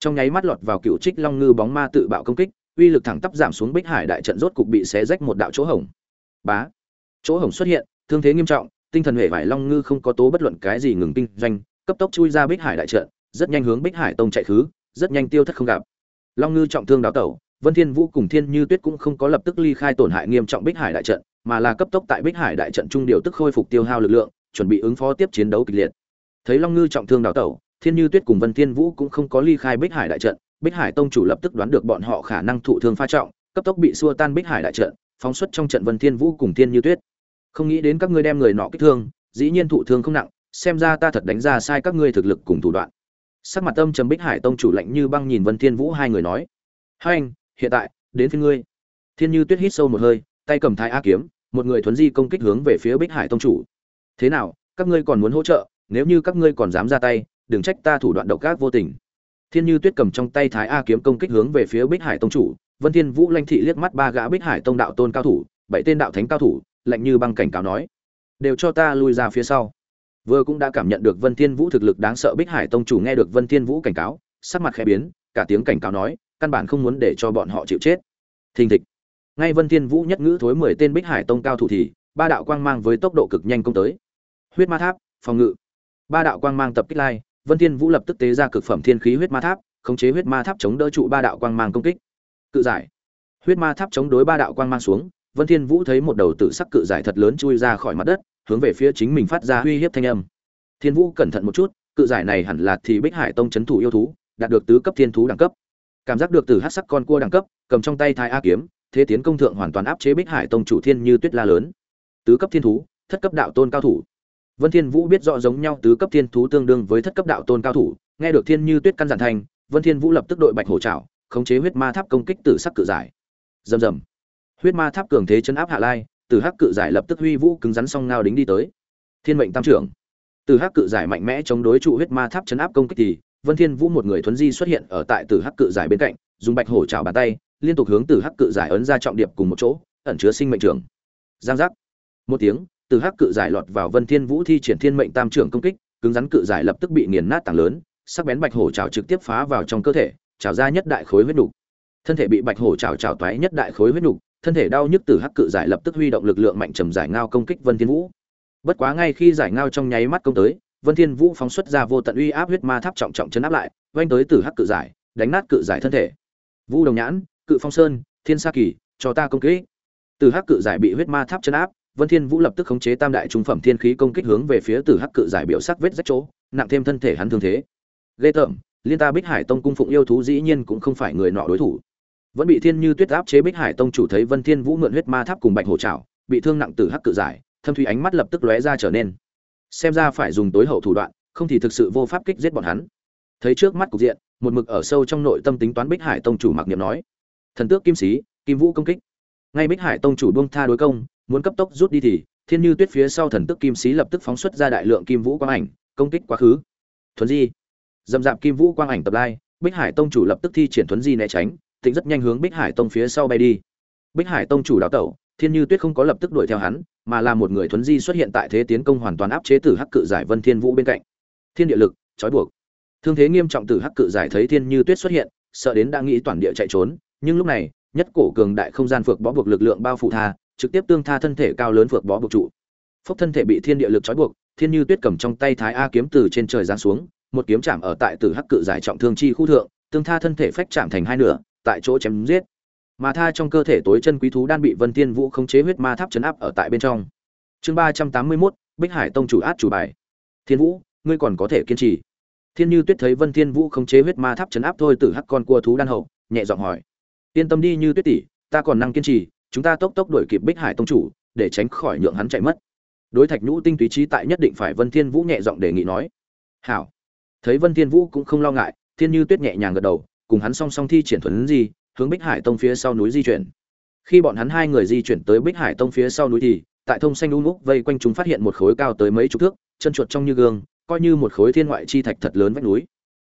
Trong nháy mắt lọt vào cựu trích long ngư bóng ma tự bạo công kích, uy lực thẳng tắp giảm xuống bích hải đại trận rốt cục bị xé rách một đạo chỗ hổng. Bá. Chỗ hổng xuất hiện, thương thế nghiêm trọng, tinh thần hệ vải long ngư không có tố bất luận cái gì ngừng kinh doanh, cấp tốc chui ra bích hải đại trận, rất nhanh hướng bích hải tông chạy khứ, rất nhanh tiêu thất không gặp long ngư trọng thương đào tẩu, vân thiên vũ cùng thiên như tuyết cũng không có lập tức ly khai tổn hại nghiêm trọng bích hải đại trận, mà là cấp tốc tại bích hải đại trận trung điều tức khôi phục tiêu hao lực lượng, chuẩn bị ứng phó tiếp chiến đấu kịch liệt. Thấy long ngư trọng thương đào tẩu, thiên như tuyết cùng vân thiên vũ cũng không có ly khai bích hải đại trận, bích hải tông chủ lập tức đoán được bọn họ khả năng thụ thương pha trọng, cấp tốc bị xua tan bích hải đại trận, phóng xuất trong trận vân thiên vũ cùng thiên như tuyết. Không nghĩ đến các ngươi đem người nọ kích thương, dĩ nhiên thụ thương không nặng, xem ra ta thật đánh ra sai các ngươi thực lực cùng thủ đoạn sắc mặt tâm trầm bích hải tông chủ lạnh như băng nhìn vân thiên vũ hai người nói. Hai anh, hiện tại, đến phía ngươi. Thiên như tuyết hít sâu một hơi, tay cầm thái a kiếm, một người thuấn di công kích hướng về phía bích hải tông chủ. Thế nào, các ngươi còn muốn hỗ trợ? Nếu như các ngươi còn dám ra tay, đừng trách ta thủ đoạn độc ác vô tình. Thiên như tuyết cầm trong tay thái a kiếm công kích hướng về phía bích hải tông chủ. Vân thiên vũ lanh thị liếc mắt ba gã bích hải tông đạo tôn cao thủ, bảy tên đạo thánh cao thủ, lạnh như băng cảnh cáo nói. Đều cho ta lui ra phía sau vừa cũng đã cảm nhận được vân thiên vũ thực lực đáng sợ bích hải tông chủ nghe được vân thiên vũ cảnh cáo, sắc mặt khẽ biến, cả tiếng cảnh cáo nói, căn bản không muốn để cho bọn họ chịu chết. Thình thịch. Ngay vân thiên vũ nhất ngữ thối mười tên bích hải tông cao thủ thì, ba đạo quang mang với tốc độ cực nhanh công tới. Huyết ma tháp, phòng ngự. Ba đạo quang mang tập kích lai, vân thiên vũ lập tức tế ra cực phẩm thiên khí huyết ma tháp, khống chế huyết ma tháp chống đỡ trụ ba đạo quang mang công kích. Cự giải. Huyết ma tháp chống đối ba đạo quang mang xuống, vân thiên vũ thấy một đầu tử sắc cự giải thật lớn chui ra khỏi mặt đất hướng về phía chính mình phát ra uy hiếp thanh âm. Thiên vũ cẩn thận một chút, cự giải này hẳn là thì bích hải tông chấn thủ yêu thú, đạt được tứ cấp thiên thú đẳng cấp. Cảm giác được từ hát sắc con cua đẳng cấp, cầm trong tay thái a kiếm, thế tiến công thượng hoàn toàn áp chế bích hải tông chủ thiên như tuyết la lớn. Tứ cấp thiên thú, thất cấp đạo tôn cao thủ. Vân thiên vũ biết rõ giống nhau tứ cấp thiên thú tương đương với thất cấp đạo tôn cao thủ, nghe được thiên như tuyết căn giản thành, vân thiên vũ lập tức đội bạch hổ trảo, khống chế huyết ma tháp công kích tử sắc cự giải. Rầm rầm. Huyết ma tháp cường thế chấn áp hạ lai từ hắc cự giải lập tức huy vũ cứng rắn song ngao đính đi tới thiên mệnh tam trưởng từ hắc cự giải mạnh mẽ chống đối trụ huyết ma tháp chấn áp công kích thì, vân thiên vũ một người thuấn di xuất hiện ở tại từ hắc cự giải bên cạnh, dùng bạch hổ chảo bàn tay, liên tục hướng từ hắc cự giải ấn ra trọng điệp cùng một chỗ, ẩn chứa sinh mệnh trưởng giang giác một tiếng, từ hắc cự giải lọt vào vân thiên vũ thi triển thiên mệnh tam trưởng công kích, cứng rắn cự giải lập tức bị nghiền nát tảng lớn, sắc bén bạch hổ chảo trực tiếp phá vào trong cơ thể, chảo ra nhất đại khối huyết đủ. thân thể bị bạch hổ chảo chảo toái nhất đại khối huyết đủ thân thể đau nhức từ hắc cự giải lập tức huy động lực lượng mạnh trầm giải ngao công kích vân thiên vũ. Bất quá ngay khi giải ngao trong nháy mắt công tới vân thiên vũ phóng xuất ra vô tận uy áp huyết ma tháp trọng trọng chấn áp lại vanh tới từ hắc cự giải đánh nát cự giải thân thể. Vũ đồng nhãn cự phong sơn thiên sa kỳ cho ta công kích. Từ hắc cự giải bị huyết ma tháp chấn áp vân thiên vũ lập tức khống chế tam đại trung phẩm thiên khí công kích hướng về phía từ hắc cự giải biểu sắc vết rách chỗ nặng thêm thân thể hắn thương thế. Lê Tẩm, liên ta bích hải tông cung phụng yêu thú dĩ nhiên cũng không phải người nọ đối thủ vẫn bị thiên như tuyết áp chế bích hải tông chủ thấy vân thiên vũ mượn huyết ma tháp cùng bạch hổ trảo, bị thương nặng tử hắc cự giải, thâm thủy ánh mắt lập tức lóe ra trở nên. Xem ra phải dùng tối hậu thủ đoạn, không thì thực sự vô pháp kích giết bọn hắn. Thấy trước mắt cục diện, một mực ở sâu trong nội tâm tính toán bích hải tông chủ mặc niệm nói, thần tước kim sĩ, kim vũ công kích. Ngay bích hải tông chủ buông tha đối công, muốn cấp tốc rút đi thì, thiên như tuyết phía sau thần tước kim sĩ lập tức phóng xuất ra đại lượng kim vũ quang ảnh, công kích quá khứ. Thuấn di. Dầm dạp kim vũ quang ảnh tập lai, bích hải tông chủ lập tức thi triển thuấn di né tránh tịnh rất nhanh hướng bích hải tông phía sau bay đi. Bích hải tông chủ đào tẩu, thiên như tuyết không có lập tức đuổi theo hắn, mà là một người thuấn di xuất hiện tại thế tiến công hoàn toàn áp chế tử hắc cự giải vân thiên vũ bên cạnh. Thiên địa lực, trói buộc. Thương thế nghiêm trọng tử hắc cự giải thấy thiên như tuyết xuất hiện, sợ đến đã nghĩ toàn địa chạy trốn, nhưng lúc này, nhất cổ cường đại không gian phược bó buộc lực lượng bao phủ tha, trực tiếp tương tha thân thể cao lớn phược bó buộc trụ. Phốc thân thể bị thiên địa lực trói buộc, thiên như tuyết cầm trong tay thái a kiếm từ trên trời giáng xuống, một kiếm chạm ở tại tử hắc cự giải trọng thương chi khu thượng, tương tha thân thể phách chạm thành hai nửa tại chỗ chém giết. Mà tha trong cơ thể tối chân quý thú đan bị vân tiên vũ khống chế huyết ma tháp chấn áp ở tại bên trong. Chương ba trăm tám mươi mốt, bích hải tông chủ át chủ bài. Thiên vũ, ngươi còn có thể kiên trì. Thiên như tuyết thấy vân thiên vũ khống chế huyết ma tháp chấn áp thôi tử hắc con cua thú đan hậu, nhẹ giọng hỏi. Yên tâm đi, như tuyết tỷ, ta còn năng kiên trì, chúng ta tốc tốc đuổi kịp bích hải tông chủ, để tránh khỏi nhượng hắn chạy mất. Đối thạch nhũ tinh túy trí tại nhất định phải vân thiên vũ nhẹ giọng đề nghị nói. Hảo. Thấy vân thiên vũ cũng không lo ngại, thiên như tuyết nhẹ nhàng gật đầu cùng hắn song song thi triển thuần gì hướng bích hải tông phía sau núi di chuyển. Khi bọn hắn hai người di chuyển tới bích hải tông phía sau núi thì, tại thông xanh u úc vây quanh chúng phát hiện một khối cao tới mấy chục thước, chân chuột trong như gương, coi như một khối thiên ngoại chi thạch thật lớn vách núi.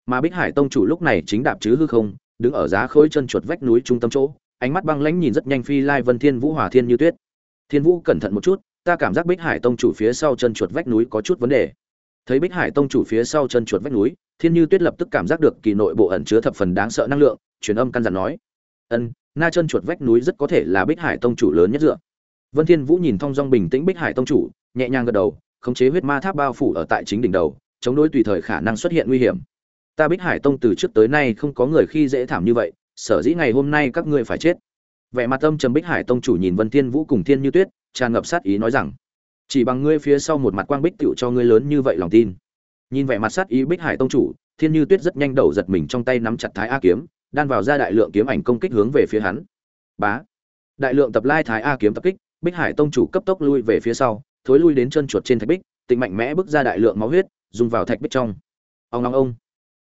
Mà bích hải tông chủ lúc này chính đạp chứ hư không, đứng ở giá khối chân chuột vách núi trung tâm chỗ, ánh mắt băng lãnh nhìn rất nhanh phi lai vân thiên vũ hòa thiên như tuyết. Thiên vũ cẩn thận một chút, ta cảm giác bích hải tông chủ phía sau chân chuột vách núi có chút vấn đề. Thấy bích hải tông chủ phía sau chân chuột vách núi thiên như tuyết lập tức cảm giác được kỳ nội bộ ẩn chứa thập phần đáng sợ năng lượng, truyền âm căn dặn nói, ân, na chân chuột vách núi rất có thể là bích hải tông chủ lớn nhất dựa. Vân thiên vũ nhìn thong dong bình tĩnh bích hải tông chủ, nhẹ nhàng gật đầu, khống chế huyết ma tháp bao phủ ở tại chính đỉnh đầu, chống đối tùy thời khả năng xuất hiện nguy hiểm. Ta bích hải tông từ trước tới nay không có người khi dễ thảm như vậy, sở dĩ ngày hôm nay các ngươi phải chết. Vẻ mặt âm trầm bích hải tông chủ nhìn vân thiên vũ cùng thiên như tuyết, tràn ngập sát ý nói rằng, chỉ bằng ngươi phía sau một mặt quang bích tựu cho ngươi lớn như vậy lòng tin nhìn vẻ mặt sát ý bích hải tông chủ, thiên như tuyết rất nhanh đầu giật mình trong tay nắm chặt thái a kiếm, đan vào ra đại lượng kiếm ảnh công kích hướng về phía hắn. Bá! Đại lượng tập lai thái a kiếm tập kích, bích hải tông chủ cấp tốc lui về phía sau, thối lui đến chân chuột trên thạch bích, tịnh mạnh mẽ bước ra đại lượng máu huyết, dùng vào thạch bích trong. Ông long ông!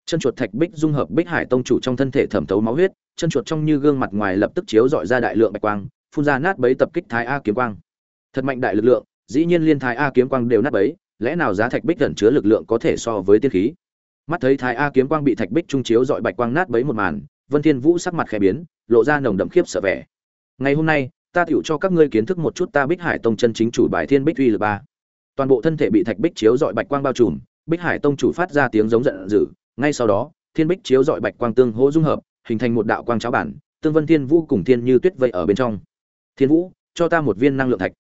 Chân chuột thạch bích dung hợp bích hải tông chủ trong thân thể thẩm thấu máu huyết, chân chuột trong như gương mặt ngoài lập tức chiếu dọi ra đại lượng bạch quang, phun ra nát bấy tập kích thái a kiếm quang. Thật mạnh đại lực lượng, dĩ nhiên liên thái a kiếm quang đều nát bấy lẽ nào giá thạch bích gần chứa lực lượng có thể so với tiên khí? Mắt thấy thái a kiếm quang bị thạch bích trung chiếu dọi bạch quang nát bấy một màn, vân thiên vũ sắc mặt khẽ biến, lộ ra nồng đậm khiếp sợ vẻ. Ngày hôm nay, ta tiểu cho các ngươi kiến thức một chút ta bích hải tông chân chính chủ bài thiên bích uy lực ba. Toàn bộ thân thể bị thạch bích chiếu dọi bạch quang bao trùm, bích hải tông chủ phát ra tiếng giống giận dữ, ngay sau đó, thiên bích chiếu dọi bạch quang tương hỗ dung hợp, hình thành một đạo quang cháo bản, tương vân thiên vũ cùng thiên như tuyết vây ở bên trong. Thiên vũ, cho ta một viên năng lượng thạch.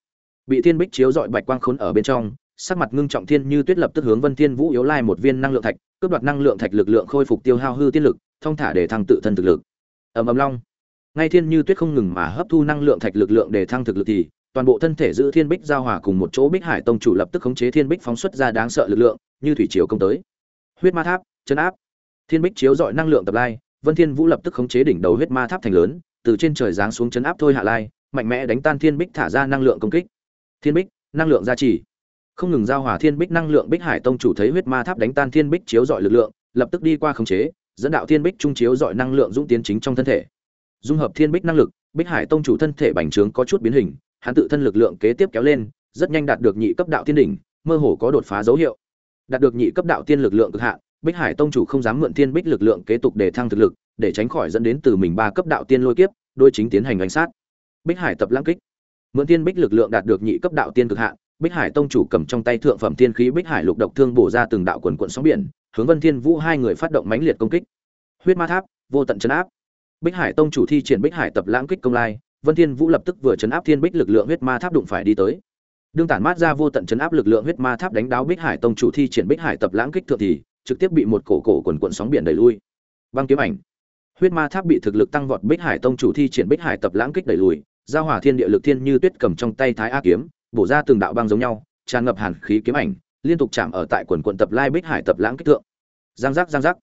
Bị thiên bích chiếu dọi bạch quang khốn ở bên trong sắc mặt ngưng trọng thiên như tuyết lập tức hướng vân thiên vũ yếu lai một viên năng lượng thạch, cướp đoạt năng lượng thạch lực lượng khôi phục tiêu hao hư tiên lực thông thả để thăng tự thân thực lực. Ầm ầm long. Ngay thiên như tuyết không ngừng mà hấp thu năng lượng thạch lực lượng để thăng thực lực thì, toàn bộ thân thể giữ thiên bích giao hòa cùng một chỗ bích hải tông chủ lập tức khống chế thiên bích phóng xuất ra đáng sợ lực lượng, như thủy chiều công tới. Huyết ma tháp chấn áp. Thiên bích chiếu dọi năng lượng tập lai, vân thiên vũ lập tức khống chế đỉnh đầu huyết ma tháp thành lớn, từ trên trời giáng xuống chấn áp thôi hạ lai, mạnh mẽ đánh tan thiên bích thả ra năng lượng công kích. Thiên bích, năng lượng gia trì không ngừng giao hòa thiên bích năng lượng bích hải tông chủ thấy huyết ma tháp đánh tan thiên bích chiếu dọi lực lượng, lập tức đi qua khống chế, dẫn đạo thiên bích trung chiếu dọi năng lượng dũng tiến chính trong thân thể. Dung hợp thiên bích năng lực, bích hải tông chủ thân thể bành trướng có chút biến hình, hắn tự thân lực lượng kế tiếp kéo lên, rất nhanh đạt được nhị cấp đạo tiên đỉnh, mơ hồ có đột phá dấu hiệu. Đạt được nhị cấp đạo tiên lực lượng cực hạn, bích hải tông chủ không dám mượn thiên bích lực lượng kế tục để thăng thực lực, để tránh khỏi dẫn đến từ mình ba cấp đạo tiên lôi kiếp, đôi chính tiến hành đánh sát. Bích hải tập lãng kích. Mượn thiên bích lực lượng đạt được nhị cấp đạo tiên cực hạn bích hải tông chủ cầm trong tay thượng phẩm tiên khí bích hải lục độc thương bổ ra từng đạo quần quần sóng biển, hướng vân thiên vũ hai người phát động mãnh liệt công kích. Huyết ma tháp, vô tận chấn áp. Bích hải tông chủ thi triển bích hải tập lãng kích công lai, vân thiên vũ lập tức vừa chấn áp thiên bích lực lượng huyết ma tháp đụng phải đi tới. Đương tản mát ra vô tận chấn áp lực lượng huyết ma tháp đánh đáo bích hải tông chủ thi triển bích hải tập lãng kích thượng thì, trực tiếp bị một cổ cổ quần quần sóng biển đẩy lui. Băng kiếm ảnh. Huyết ma tháp bị thực lực tăng vọt bích hải tông chủ thi triển bích hải tập lãng kích đẩy lùi, giao hỏa thiên địa lực thiên như tuyết cầm trong tay thái a kiếm bổ ra từng đạo băng giống nhau, tràn ngập hàn khí kiếm ảnh, liên tục chạm ở tại quần quận tập lai bích hải tập lãng kích thượng. Giang giác giang giác.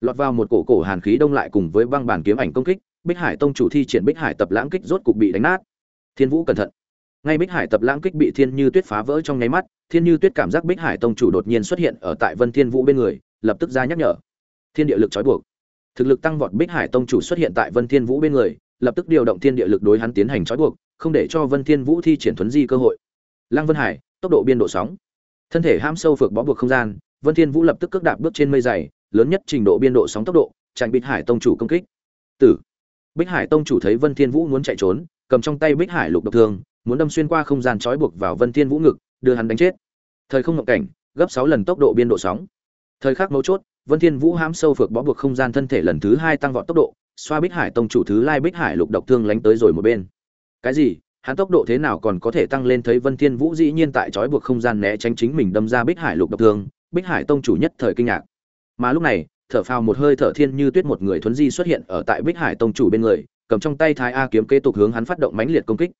Lọt vào một cổ cổ hàn khí đông lại cùng với băng bản kiếm ảnh công kích, bích hải tông chủ thi triển bích hải tập lãng kích rốt cục bị đánh nát. Thiên vũ cẩn thận. Ngay bích hải tập lãng kích bị thiên như tuyết phá vỡ trong nháy mắt, thiên như tuyết cảm giác bích hải tông chủ đột nhiên xuất hiện ở tại vân thiên vũ bên người, lập tức ra nhắc nhở. Thiên địa lực trói buộc. Thực lực tăng vọt bích hải tông chủ xuất hiện tại vân thiên vũ bên người, lập tức điều động thiên địa lực đối hắn tiến hành trói buộc, không để cho vân thiên vũ thi triển thuấn di cơ hội lăng vân hải, tốc độ biên độ sóng. Thân thể ham sâu phược bó buộc không gian, vân thiên vũ lập tức cước đạp bước trên mây dày, lớn nhất trình độ biên độ sóng tốc độ tránh bích hải tông chủ công kích. Tử. Bích hải tông chủ thấy vân thiên vũ muốn chạy trốn, cầm trong tay bích hải lục độc thương, muốn đâm xuyên qua không gian trói buộc vào vân thiên vũ ngực, đưa hắn đánh chết. Thời không ngộng cảnh, gấp 6 lần tốc độ biên độ sóng. Thời khắc mấu chốt, vân thiên vũ hám sâu phược bó buộc không gian thân thể lần thứ hai tăng vọt tốc độ, xoa bích hải tông chủ thứ lai bích hải lục độc thương lánh tới rồi một bên. Cái gì? Hắn tốc độ thế nào còn có thể tăng lên thấy vân thiên vũ dĩ nhiên tại trói buộc không gian né tránh chính mình đâm ra bích hải lục độc thương, bích hải tông chủ nhất thời kinh ngạc. Mà lúc này, thở phào một hơi thở thiên như tuyết một người thuấn di xuất hiện ở tại bích hải tông chủ bên người, cầm trong tay thái a kiếm kế tục hướng hắn phát động mãnh liệt công kích.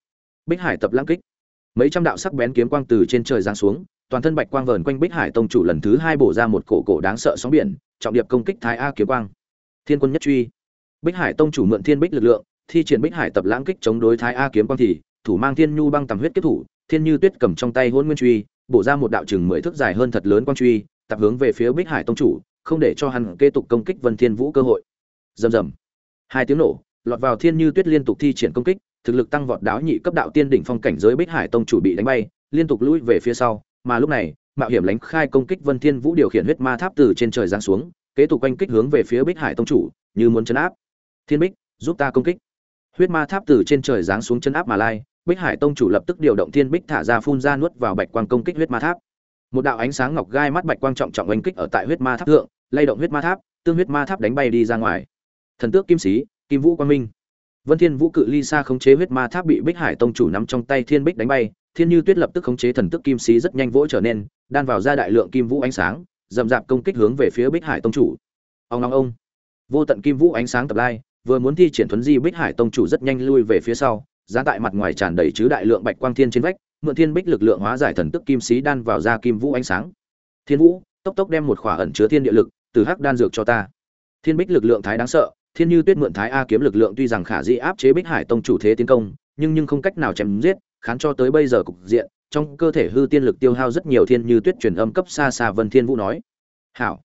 Bích hải tập lãng kích. Mấy trăm đạo sắc bén kiếm quang từ trên trời giáng xuống, toàn thân bạch quang vờn quanh bích hải tông chủ lần thứ hai bổ ra một cổ cổ đáng sợ sóng biển, trọng điệp công kích thái a kiếm quang. Thiên quân nhất truy. Bích hải tông chủ mượn thiên bích lực lượng, thi triển bích hải tập lãng kích chống đối thái a kiếm quang thì thủ mang thiên nhu băng tầm huyết kiếp thủ, thiên như tuyết cầm trong tay hôn nguyên truy, bổ ra một đạo chừng mười thước dài hơn thật lớn quang truy, tập hướng về phía bích hải tông chủ, không để cho hắn kế tục công kích vân thiên vũ cơ hội. Rầm rầm. Hai tiếng nổ, lọt vào thiên như tuyết liên tục thi triển công kích, thực lực tăng vọt đáo nhị cấp đạo tiên đỉnh phong cảnh giới bích hải tông chủ bị đánh bay, liên tục lùi về phía sau, mà lúc này, mạo hiểm lánh khai công kích vân thiên vũ điều khiển huyết ma tháp từ trên trời giáng xuống, kế tục quanh kích hướng về phía bích hải tông chủ, như muốn chấn áp. Thiên bích, giúp ta công kích. Huyết ma tháp từ trên trời giáng xuống chấn áp mà lai bích hải tông chủ lập tức điều động thiên bích thả ra phun ra nuốt vào bạch quang công kích huyết ma tháp. Một đạo ánh sáng ngọc gai mắt bạch quang trọng trọng oanh kích ở tại huyết ma tháp thượng lay động huyết ma tháp tương huyết ma tháp đánh bay đi ra ngoài. Thần tước kim sĩ kim vũ quang minh. Vân thiên vũ cự ly xa khống chế huyết ma tháp bị bích hải tông chủ nắm trong tay thiên bích đánh bay thiên như tuyết lập tức khống chế thần tước kim sĩ rất nhanh vỗ trở nên đan vào ra đại lượng kim vũ ánh sáng dầm dạp công kích hướng về phía bích hải tông chủ. Ông ông, ông. Vô tận kim vũ ánh sáng tập lai vừa muốn thi triển thuấn di bích hải tông chủ rất nhanh lui về phía sau dán tại mặt ngoài tràn đầy chứ đại lượng bạch quang thiên trên vách, mượn thiên bích lực lượng hóa giải thần tức kim sĩ đan vào ra kim vũ ánh sáng. Thiên vũ, tốc tốc đem một khỏa ẩn chứa thiên địa lực từ hắc đan dược cho ta. Thiên bích lực lượng thái đáng sợ, thiên như tuyết mượn thái a kiếm lực lượng tuy rằng khả dĩ áp chế bích hải tông chủ thế tiến công, nhưng nhưng không cách nào chém giết, khán cho tới bây giờ cục diện, trong cơ thể hư tiên lực tiêu hao rất nhiều thiên như tuyết truyền âm cấp xa xa vân thiên vũ nói. Hảo.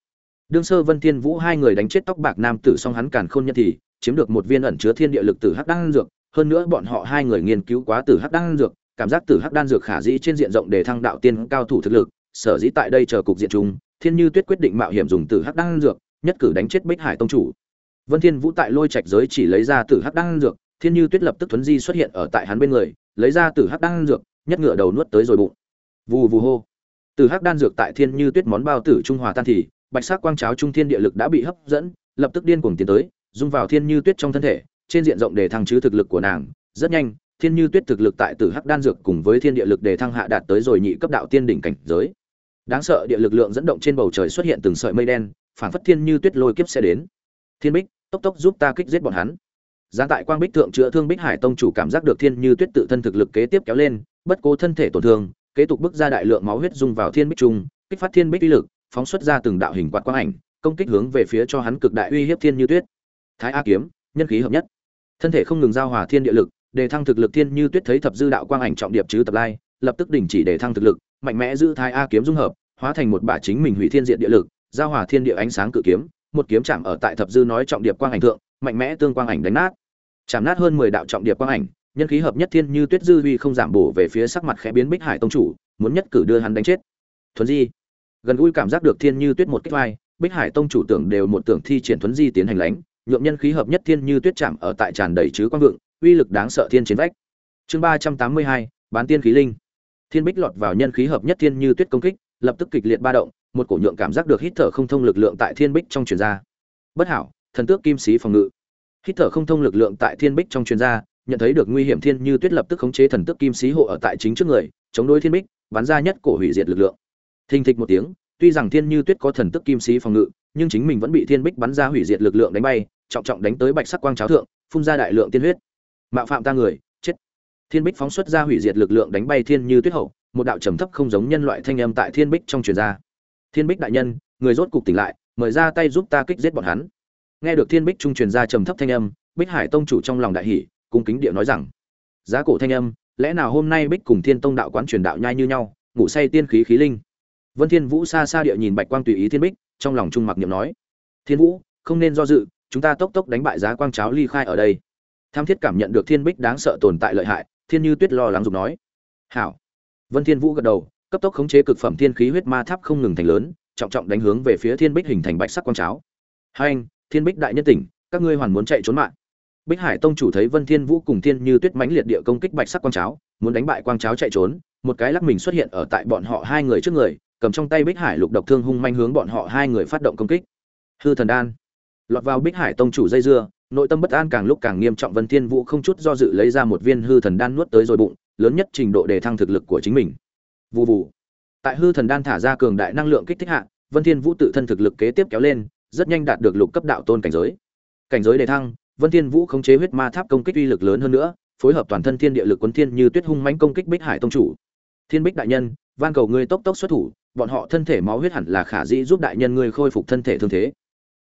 Đương sơ vân thiên vũ hai người đánh chết tóc bạc nam tử song hắn càn khôn nhân thì, chiếm được một viên ẩn chứa thiên địa lực từ hắc đan dược hơn nữa bọn họ hai người nghiên cứu quá từ hắc đan dược, cảm giác từ hắc đan dược khả dĩ trên diện rộng để thăng đạo tiên cao thủ thực lực, sở dĩ tại đây chờ cục diện chung, thiên như tuyết quyết định mạo hiểm dùng từ hắc đan dược, nhất cử đánh chết bích hải tông chủ. Vân thiên vũ tại lôi trạch giới chỉ lấy ra từ hắc đan dược, thiên như tuyết lập tức thuấn di xuất hiện ở tại hắn bên người, lấy ra từ hắc đan dược, nhất ngựa đầu nuốt tới rồi bụng. Vù vù hô. Từ hắc đan dược tại thiên như tuyết món bao tử trung hòa tan thì, bạch sắc quang cháo trung thiên địa lực đã bị hấp dẫn, lập tức điên cuồng tiến tới, dung vào thiên như tuyết trong thân thể trên diện rộng đề thăng chứ thực lực của nàng, rất nhanh, thiên như tuyết thực lực tại tử hắc đan dược cùng với thiên địa lực đề thăng hạ đạt tới rồi nhị cấp đạo tiên đỉnh cảnh giới. Đáng sợ, địa lực lượng dẫn động trên bầu trời xuất hiện từng sợi mây đen phản phất thiên như tuyết lôi kiếp sẽ đến. Thiên bích, tốc tốc giúp ta kích giết bọn hắn. Giáng tại quang bích thượng chữa thương bích hải tông chủ cảm giác được thiên như tuyết tự thân thực lực kế tiếp kéo lên, bất cố thân thể tổn thương, kế tục bước ra đại lượng máu huyết dung vào thiên bích trung, kích phát thiên bích uy lực, phóng xuất ra từng đạo hình quạt quang ảnh, công kích hướng về phía cho hắn cực đại uy hiếp thiên như tuyết. Thái a kiếm, nhân khí hợp nhất thân thể không ngừng giao hòa thiên địa lực, đề thăng thực lực thiên như tuyết thấy thập dư đạo quang ảnh trọng điệp chứ tập lai, lập tức đình chỉ đề thăng thực lực, mạnh mẽ giữ thái a kiếm dung hợp, hóa thành một bả chính mình hủy thiên diện địa lực, giao hòa thiên địa ánh sáng cự kiếm, một kiếm chạm ở tại thập dư nói trọng điệp quang ảnh thượng, mạnh mẽ tương quang ảnh đánh nát. Chạm nát hơn mười đạo trọng điệp quang ảnh, nhân khí hợp nhất thiên như tuyết dư huy không giảm bổ về phía sắc mặt khẽ biến bích hải tông chủ, muốn nhất cử đưa hắn đánh chết. Thuấn di. Gần gũi cảm giác được thiên như tuyết một kích vai, bích hải tông chủ tưởng đều một tưởng thi triển thuấn di tiến hành lánh nhượng nhân khí hợp nhất thiên như tuyết chạm ở tại tràn đầy chứ quang vượng, uy lực đáng sợ thiên chiến vách. Chương ba trăm tám mươi hai, bán tiên khí linh. Thiên bích lọt vào nhân khí hợp nhất thiên như tuyết công kích, lập tức kịch liệt ba động, một cổ nhượng cảm giác được hít thở không thông lực lượng tại thiên bích trong truyền ra. Bất hảo, thần tước kim sĩ phòng ngự. Hít thở không thông lực lượng tại thiên bích trong truyền ra, nhận thấy được nguy hiểm thiên như tuyết lập tức khống chế thần tước kim sĩ hộ ở tại chính trước người, chống đối thiên bích, bắn ra nhất cổ hủy diệt lực lượng. Thình thịch một tiếng tuy rằng thiên như tuyết có thần tức kim sĩ phòng ngự, nhưng chính mình vẫn bị thiên bích bắn ra hủy diệt lực lượng đánh bay, trọng trọng đánh tới bạch sắc quang cháo thượng, phun ra đại lượng tiên huyết. Mạo phạm ta người, chết. Thiên bích phóng xuất ra hủy diệt lực lượng đánh bay thiên như tuyết hậu, một đạo trầm thấp không giống nhân loại thanh âm tại thiên bích trong truyền ra. Thiên bích đại nhân, người rốt cục tỉnh lại, mời ra tay giúp ta kích giết bọn hắn. Nghe được thiên bích trung truyền ra trầm thấp thanh âm, bích hải tông chủ trong lòng đại hỷ cung kính địa nói rằng, giá cổ thanh âm, lẽ nào hôm nay bích cùng thiên tông đạo quán truyền đạo nhai như nhau, ngủ say tiên khí khí linh? Vân thiên vũ xa xa địa nhìn bạch quang tùy ý thiên bích, trong lòng trung mặc niệm nói, thiên vũ, không nên do dự, chúng ta tốc tốc đánh bại giá quang cháo ly khai ở đây. Tham thiết cảm nhận được thiên bích đáng sợ tồn tại lợi hại, thiên như tuyết lo lắng dùng nói, hảo. Vân thiên vũ gật đầu, cấp tốc khống chế cực phẩm thiên khí huyết ma tháp không ngừng thành lớn, trọng trọng đánh hướng về phía thiên bích hình thành bạch sắc quang cháo. Hai anh, thiên bích đại nhân tỉnh, các ngươi hoàn muốn chạy trốn mạng. Bích hải tông chủ thấy vân thiên vũ cùng thiên như tuyết mãnh liệt địa công kích bạch sắc quang cháo, muốn đánh bại quang cháo chạy trốn, một cái lắc mình xuất hiện ở tại bọn họ hai người trước người cầm trong tay bích hải lục độc thương hung manh hướng bọn họ hai người phát động công kích. Hư thần đan. Lọt vào bích hải tông chủ dây dưa, nội tâm bất an càng lúc càng nghiêm trọng vân thiên vũ không chút do dự lấy ra một viên hư thần đan nuốt tới rồi bụng, lớn nhất trình độ đề thăng thực lực của chính mình. Vù vù. Tại hư thần đan thả ra cường đại năng lượng kích thích hạ, vân thiên vũ tự thân thực lực kế tiếp kéo lên, rất nhanh đạt được lục cấp đạo tôn cảnh giới. Cảnh giới đề thăng, vân thiên vũ khống chế huyết ma tháp công kích uy lực lớn hơn nữa, phối hợp toàn thân thiên địa lực quấn thiên như tuyết hung mãnh công kích bích hải tông chủ. Thiên bích đại nhân van cầu ngươi tốc tốc xuất thủ, bọn họ thân thể máu huyết hẳn là khả dĩ giúp đại nhân ngươi khôi phục thân thể thương thế.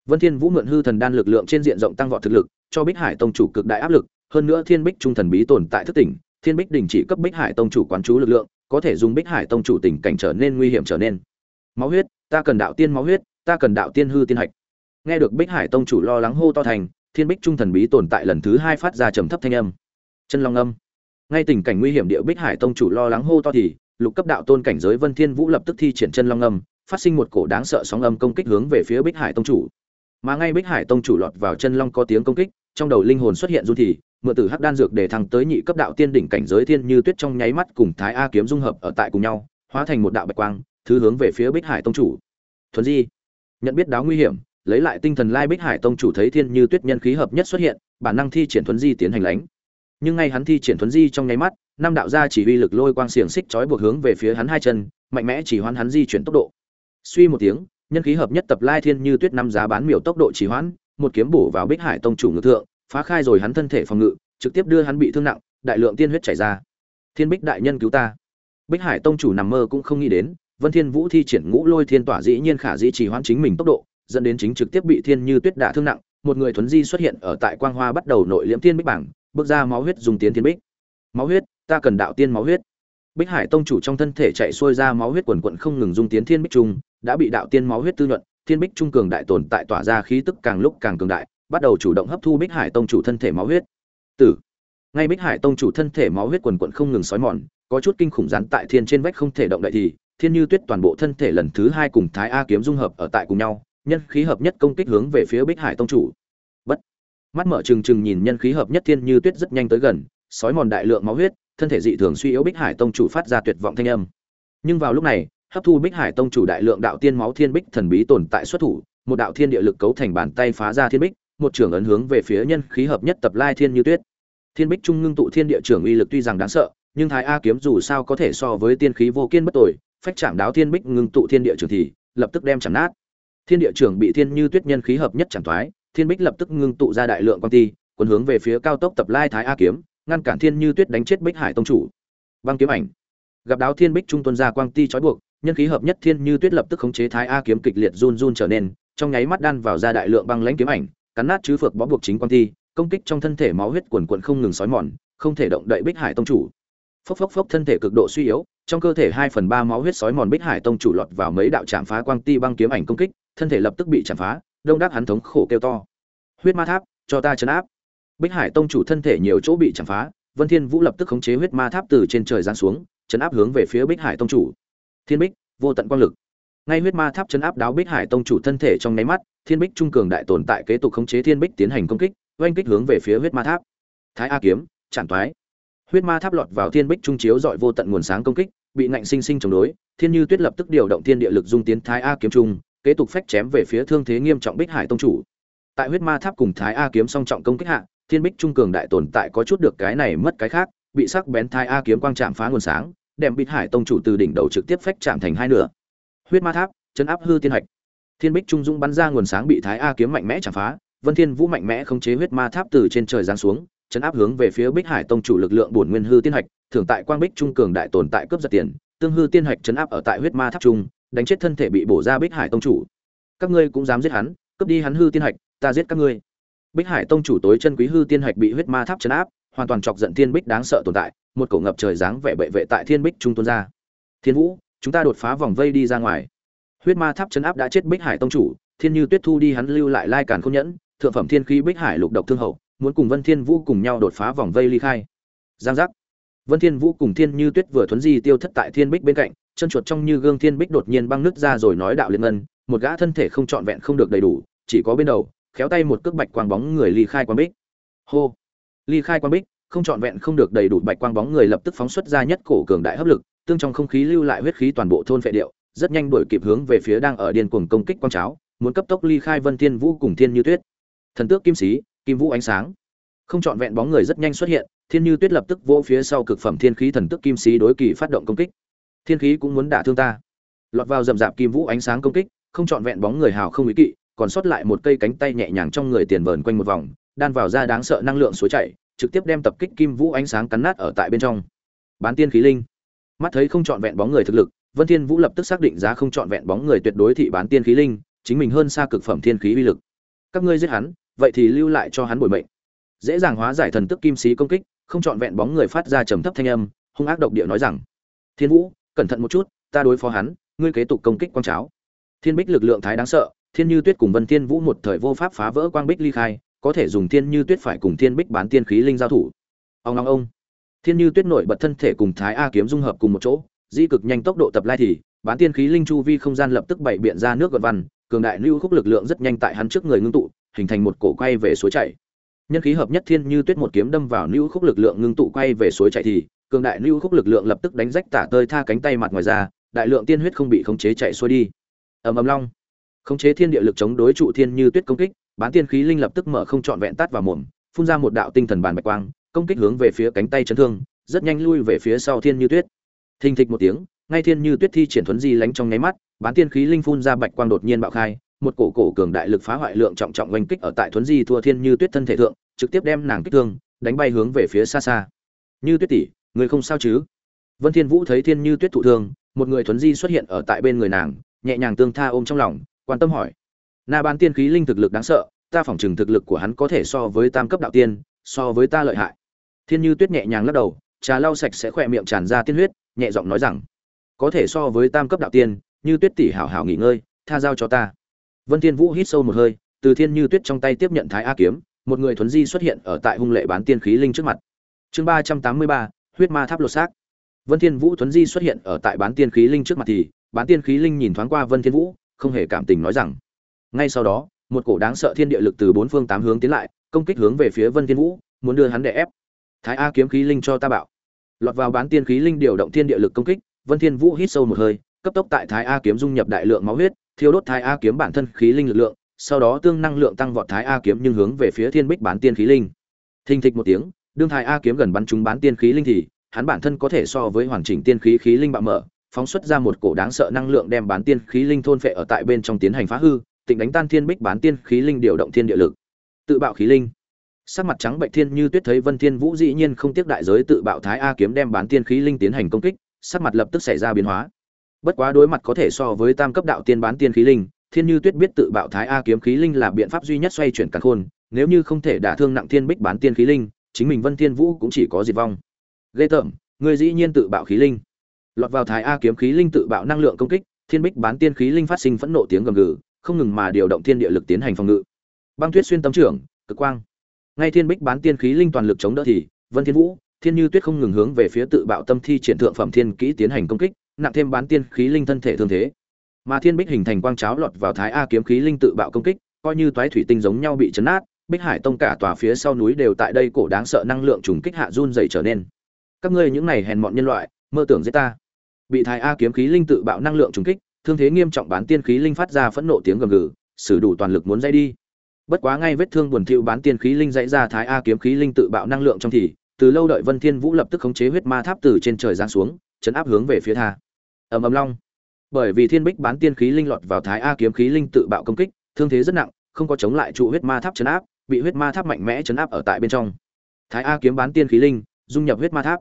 Vân thiên vũ mượn hư thần đan lực lượng trên diện rộng tăng vọt thực lực, cho bích hải tông chủ cực đại áp lực, hơn nữa thiên bích trung thần bí tồn tại thức tỉnh, thiên bích đình chỉ cấp bích hải tông chủ quán chú lực lượng, có thể dùng bích hải tông chủ tình cảnh trở nên nguy hiểm trở nên. Máu huyết, ta cần đạo tiên máu huyết, ta cần đạo tiên hư tiên hạch. Nghe được bích hải tông chủ lo lắng hô to thành, thiên bích trung thần bí tồn tại lần thứ hai phát ra trầm thấp thanh âm. Chân long âm. Ngay tình cảnh nguy hiểm địa bích hải tông chủ lo lắng hô to thì lục cấp đạo tôn cảnh giới vân thiên vũ lập tức thi triển chân long âm, phát sinh một cổ đáng sợ sóng âm công kích hướng về phía bích hải tông chủ. Mà ngay bích hải tông chủ lọt vào chân long có tiếng công kích, trong đầu linh hồn xuất hiện du thì mượn tử hắc đan dược để thăng tới nhị cấp đạo tiên đỉnh cảnh giới thiên như tuyết trong nháy mắt cùng thái a kiếm dung hợp ở tại cùng nhau, hóa thành một đạo bạch quang, thứ hướng về phía bích hải tông chủ. Thuần di, nhận biết đáo nguy hiểm, lấy lại tinh thần lai bích hải tông chủ thấy thiên như tuyết nhân khí hợp nhất xuất hiện, bản năng thi triển thuần di tiến hành lánh nhưng ngay hắn thi triển thuần di trong nháy mắt năm đạo gia chỉ huy lực lôi quang xiềng xích trói buộc hướng về phía hắn hai chân, mạnh mẽ chỉ hoán hắn di chuyển tốc độ. Suy một tiếng, nhân khí hợp nhất tập lai thiên như tuyết năm giá bán miểu tốc độ chỉ hoãn, một kiếm bổ vào bích hải tông chủ ngự thượng, phá khai rồi hắn thân thể phòng ngự, trực tiếp đưa hắn bị thương nặng, đại lượng tiên huyết chảy ra. Thiên bích đại nhân cứu ta. Bích hải tông chủ nằm mơ cũng không nghĩ đến, vân thiên vũ thi triển ngũ lôi thiên tỏa dĩ nhiên khả dĩ chỉ hoãn chính mình tốc độ, dẫn đến chính trực tiếp bị thiên như tuyết đả thương nặng, một người thuấn di xuất hiện ở tại quang hoa bắt đầu nội liễm thiên bích bảng, bước ra máu huyết dùng tiến thiên bích. Máu huyết ta cần đạo tiên máu huyết. Bích hải tông chủ trong thân thể chạy xuôi ra máu huyết quần quận không ngừng dung tiến thiên bích trung, đã bị đạo tiên máu huyết tư nhuận, thiên bích trung cường đại tồn tại tỏa ra khí tức càng lúc càng cường đại, bắt đầu chủ động hấp thu bích hải tông chủ thân thể máu huyết. Tử. Ngay bích hải tông chủ thân thể máu huyết quần quận không ngừng sói mòn, có chút kinh khủng rắn tại thiên trên vách không thể động đại thì, thiên như tuyết toàn bộ thân thể lần thứ hai cùng thái a kiếm dung hợp ở tại cùng nhau, nhân khí hợp nhất công kích hướng về phía bích hải tông chủ. Bất. Mắt mở trừng trừng nhìn nhân khí hợp nhất thiên như tuyết rất nhanh tới gần, sói mòn đại lượng máu huyết thân thể dị thường suy yếu bích hải tông chủ phát ra tuyệt vọng thanh âm. Nhưng vào lúc này, hấp thu bích hải tông chủ đại lượng đạo tiên máu thiên bích thần bí tồn tại xuất thủ, một đạo thiên địa lực cấu thành bàn tay phá ra thiên bích, một trưởng ấn hướng về phía nhân khí hợp nhất tập lai thiên như tuyết. Thiên bích trung ngưng tụ thiên địa trưởng uy lực tuy rằng đáng sợ, nhưng thái a kiếm dù sao có thể so với tiên khí vô kiên bất tội phách chạm đáo thiên bích ngưng tụ thiên địa trưởng thì, lập tức đem chạm nát. Thiên địa trưởng bị thiên như tuyết nhân khí hợp nhất chẳng thoái, thiên bích lập tức ngưng tụ ra đại lượng quan ti quân hướng về phía cao tốc tập lai thái a kiếm ngăn cản thiên như tuyết đánh chết bích hải tông chủ. Băng kiếm ảnh. Gặp đáo thiên bích trung tuân ra quang ti trói buộc, nhân khí hợp nhất thiên như tuyết lập tức khống chế thái a kiếm kịch liệt run run trở nên, trong nháy mắt đan vào ra đại lượng băng lãnh kiếm ảnh, cắn nát chứ phược bó buộc chính quang ti, công kích trong thân thể máu huyết quần cuộn không ngừng sói mòn, không thể động đậy bích hải tông chủ. Phốc phốc phốc thân thể cực độ suy yếu, trong cơ thể hai phần ba máu huyết sói mòn bích hải tông chủ lọt vào mấy đạo chạm phá quang ti băng kiếm ảnh công kích, thân thể lập tức bị chạm phá, đông đắc hắn thống khổ kêu to. Huyết ma tháp, cho ta chấn áp bích hải tông chủ thân thể nhiều chỗ bị chạm phá, vân thiên vũ lập tức khống chế huyết ma tháp từ trên trời giáng xuống, chấn áp hướng về phía bích hải tông chủ. Thiên bích, vô tận quang lực. Ngay huyết ma tháp chấn áp đáo bích hải tông chủ thân thể trong nháy mắt, thiên bích trung cường đại tồn tại kế tục khống chế thiên bích tiến hành công kích, oanh kích hướng về phía huyết ma tháp. Thái a kiếm, chản toái huyết ma tháp lọt vào thiên bích trung chiếu dọi vô tận nguồn sáng công kích, bị ngạnh sinh sinh chống đối, thiên như tuyết lập tức điều động thiên địa lực dung tiến thái a kiếm trung, kế tục phách chém về phía thương thế nghiêm trọng bích hải tông chủ. Tại huyết ma tháp cùng thái a kiếm song trọng công kích hạ thiên bích trung cường đại tồn tại có chút được cái này mất cái khác, bị sắc bén thái a kiếm quang chạm phá nguồn sáng, đem bích hải tông chủ từ đỉnh đầu trực tiếp phách chạm thành hai nửa. Huyết ma tháp, chấn áp hư tiên hạch. Thiên bích trung dũng bắn ra nguồn sáng bị thái a kiếm mạnh mẽ chạm phá, vân thiên vũ mạnh mẽ khống chế huyết ma tháp từ trên trời giáng xuống, chấn áp hướng về phía bích hải tông chủ lực lượng bổn nguyên hư tiên hạch thường tại quang bích trung cường đại tồn tại cướp giật tiền, tương hư tiên hạch chấn áp ở tại huyết ma tháp trung, đánh chết thân thể bị bổ ra bích hải tông chủ. Các ngươi cũng dám giết hắn, cướp đi hắn hư tiên hạch, ta giết các ngươi bích hải tông chủ tối chân quý hư tiên hạch bị huyết ma tháp chấn áp, hoàn toàn chọc giận thiên bích đáng sợ tồn tại, một cổ ngập trời dáng vẻ bệ vệ tại thiên bích trung tuôn ra. Thiên vũ, chúng ta đột phá vòng vây đi ra ngoài. Huyết ma tháp chấn áp đã chết bích hải tông chủ, thiên như tuyết thu đi hắn lưu lại lai càn không nhẫn, thượng phẩm thiên khí bích hải lục độc thương hậu, muốn cùng vân thiên vũ cùng nhau đột phá vòng vây ly khai. Giang giác. Vân thiên vũ cùng thiên như tuyết vừa thuấn di tiêu thất tại thiên bích bên cạnh, chân chuột trong như gương thiên bích đột nhiên băng nứt ra rồi nói đạo liên ngân, một gã thân thể không trọn vẹn không được đầy đủ, chỉ có bên đầu khéo tay một cước bạch quang bóng người ly khai quang bích. Hô. Ly khai quang bích, không trọn vẹn không được đầy đủ bạch quang bóng người lập tức phóng xuất ra nhất cổ cường đại hấp lực, tương trong không khí lưu lại huyết khí toàn bộ thôn phệ điệu, rất nhanh đuổi kịp hướng về phía đang ở điên cuồng công kích quang cháo, muốn cấp tốc ly khai vân thiên vũ cùng thiên như tuyết. Thần tước kim sĩ, kim vũ ánh sáng. Không trọn vẹn bóng người rất nhanh xuất hiện, thiên như tuyết lập tức vỗ phía sau cực phẩm thiên khí thần tước kim sĩ đối kỳ phát động công kích. Thiên khí cũng muốn đả thương ta. Lọt vào rầm rạp kim vũ ánh sáng công kích, không trọn vẹn bóng người hào không ý kỵ còn sót lại một cây cánh tay nhẹ nhàng trong người tiền vờn quanh một vòng, đan vào ra đáng sợ năng lượng suối chảy, trực tiếp đem tập kích kim vũ ánh sáng cắn nát ở tại bên trong. Bán tiên khí linh. Mắt thấy không trọn vẹn bóng người thực lực, vân thiên vũ lập tức xác định giá không trọn vẹn bóng người tuyệt đối thị bán tiên khí linh, chính mình hơn xa cực phẩm thiên khí uy lực. Các ngươi giết hắn, vậy thì lưu lại cho hắn bồi mệnh. Dễ dàng hóa giải thần tức kim sĩ công kích, không trọn vẹn bóng người phát ra trầm thấp thanh âm, hung ác độc địa nói rằng, thiên vũ, cẩn thận một chút, ta đối phó hắn, ngươi kế tục công kích quang cháo. Thiên bích lực lượng thái đáng sợ thiên như tuyết cùng vân thiên vũ một thời vô pháp phá vỡ quang bích ly khai, có thể dùng thiên như tuyết phải cùng thiên bích bán tiên khí linh giao thủ. Ông long ông. Thiên như tuyết nổi bật thân thể cùng thái a kiếm dung hợp cùng một chỗ, di cực nhanh tốc độ tập lai thì, bán tiên khí linh chu vi không gian lập tức bảy biện ra nước gợn văn, cường đại lưu khúc lực lượng rất nhanh tại hắn trước người ngưng tụ, hình thành một cổ quay về suối chảy. Nhân khí hợp nhất thiên như tuyết một kiếm đâm vào lưu khúc lực lượng ngưng tụ quay về suối chảy thì, cường đại lưu khúc lực lượng lập tức đánh rách tả tơi tha cánh tay mặt ngoài ra, đại lượng tiên huyết không bị khống chế chạy xuôi đi. Ầm ầm long khống chế thiên địa lực chống đối trụ thiên như tuyết công kích, bán tiên khí linh lập tức mở không trọn vẹn tát vào mồm, phun ra một đạo tinh thần bàn bạch quang, công kích hướng về phía cánh tay chấn thương, rất nhanh lui về phía sau thiên như tuyết. Thình thịch một tiếng, ngay thiên như tuyết thi triển thuấn di lánh trong nháy mắt, bán tiên khí linh phun ra bạch quang đột nhiên bạo khai, một cổ cổ cường đại lực phá hoại lượng trọng trọng oanh kích ở tại thuấn di thua thiên như tuyết thân thể thượng, trực tiếp đem nàng kích thương, đánh bay hướng về phía xa xa. Như tuyết tỷ, người không sao chứ? Vân thiên vũ thấy thiên như tuyết thụ thương, một người thuấn di xuất hiện ở tại bên người nàng, nhẹ nhàng tương tha ôm trong lòng quan tâm hỏi. Na bán tiên khí linh thực lực đáng sợ, ta phỏng chừng thực lực của hắn có thể so với tam cấp đạo tiên, so với ta lợi hại. Thiên như tuyết nhẹ nhàng lắc đầu, trà lau sạch sẽ khỏe miệng tràn ra tiên huyết, nhẹ giọng nói rằng, có thể so với tam cấp đạo tiên, như tuyết tỷ hảo hảo nghỉ ngơi, tha giao cho ta. Vân thiên vũ hít sâu một hơi, từ thiên như tuyết trong tay tiếp nhận thái a kiếm, một người thuấn di xuất hiện ở tại hung lệ bán tiên khí linh trước mặt. Chương ba trăm tám mươi ba, huyết ma tháp lột xác. Vân thiên vũ thuấn di xuất hiện ở tại bán tiên khí linh trước mặt thì, bán tiên khí linh nhìn thoáng qua vân thiên vũ không hề cảm tình nói rằng. Ngay sau đó, một cổ đáng sợ thiên địa lực từ bốn phương tám hướng tiến lại, công kích hướng về phía vân thiên vũ, muốn đưa hắn đè ép. Thái a kiếm khí linh cho ta bảo lọt vào bán tiên khí linh điều động thiên địa lực công kích, vân thiên vũ hít sâu một hơi, cấp tốc tại thái a kiếm dung nhập đại lượng máu huyết, thiêu đốt thái a kiếm bản thân khí linh lực lượng, sau đó tương năng lượng tăng vọt thái a kiếm nhưng hướng về phía thiên bích bán tiên khí linh. Thình thịch một tiếng, đương thái a kiếm gần bắn trúng bán tiên khí linh thì, hắn bản thân có thể so với hoàn chỉnh tiên khí khí linh bạo mở phóng xuất ra một cổ đáng sợ năng lượng đem bán tiên khí linh thôn phệ ở tại bên trong tiến hành phá hư tỉnh đánh tan thiên bích bán tiên khí linh điều động thiên địa lực. Tự bạo khí linh. Sắc mặt trắng bệnh thiên như tuyết thấy vân thiên vũ dĩ nhiên không tiếc đại giới tự bạo thái a kiếm đem bán tiên khí linh tiến hành công kích, sắc mặt lập tức xảy ra biến hóa. Bất quá đối mặt có thể so với tam cấp đạo tiên bán tiên khí linh, thiên như tuyết biết tự bạo thái a kiếm khí linh là biện pháp duy nhất xoay chuyển càn khôn, nếu như không thể đả thương nặng thiên bích bán tiên khí linh, chính mình vân thiên vũ cũng chỉ có diệt vong. Ghê tởm, người dĩ nhiên tự bạo khí linh lọt vào thái a kiếm khí linh tự bạo năng lượng công kích, thiên bích bán tiên khí linh phát sinh phẫn nộ tiếng gầm gừ, không ngừng mà điều động thiên địa lực tiến hành phòng ngự. Băng tuyết xuyên tâm trưởng, cực quang. Ngay thiên bích bán tiên khí linh toàn lực chống đỡ thì, vân thiên vũ, thiên như tuyết không ngừng hướng về phía tự bạo tâm thi triển thượng phẩm thiên kỹ tiến hành công kích, nặng thêm bán tiên khí linh thân thể thương thế. Mà thiên bích hình thành quang cháo lọt vào thái a kiếm khí linh tự bạo công kích, coi như toái thủy tinh giống nhau bị chấn nát, bích hải tông cả tòa phía sau núi đều tại đây cổ đáng sợ năng lượng trùng kích hạ run dày trở nên. Các ngươi những này hèn mọn nhân loại, mơ tưởng giết ta bị thái a kiếm khí linh tự bạo năng lượng trùng kích, thương thế nghiêm trọng bán tiên khí linh phát ra phẫn nộ tiếng gầm gừ, sử đủ toàn lực muốn dây đi. Bất quá ngay vết thương buồn thiu bán tiên khí linh dãy ra thái a kiếm khí linh tự bạo năng lượng trong thì, từ lâu đợi vân thiên vũ lập tức khống chế huyết ma tháp từ trên trời giáng xuống, chấn áp hướng về phía tha. Ầm ầm long. Bởi vì thiên bích bán tiên khí linh lọt vào thái a kiếm khí linh tự bạo công kích, thương thế rất nặng, không có chống lại trụ huyết ma tháp chấn áp, bị huyết ma tháp mạnh mẽ chấn áp ở tại bên trong. Thái a kiếm bán tiên khí linh, dung nhập huyết ma tháp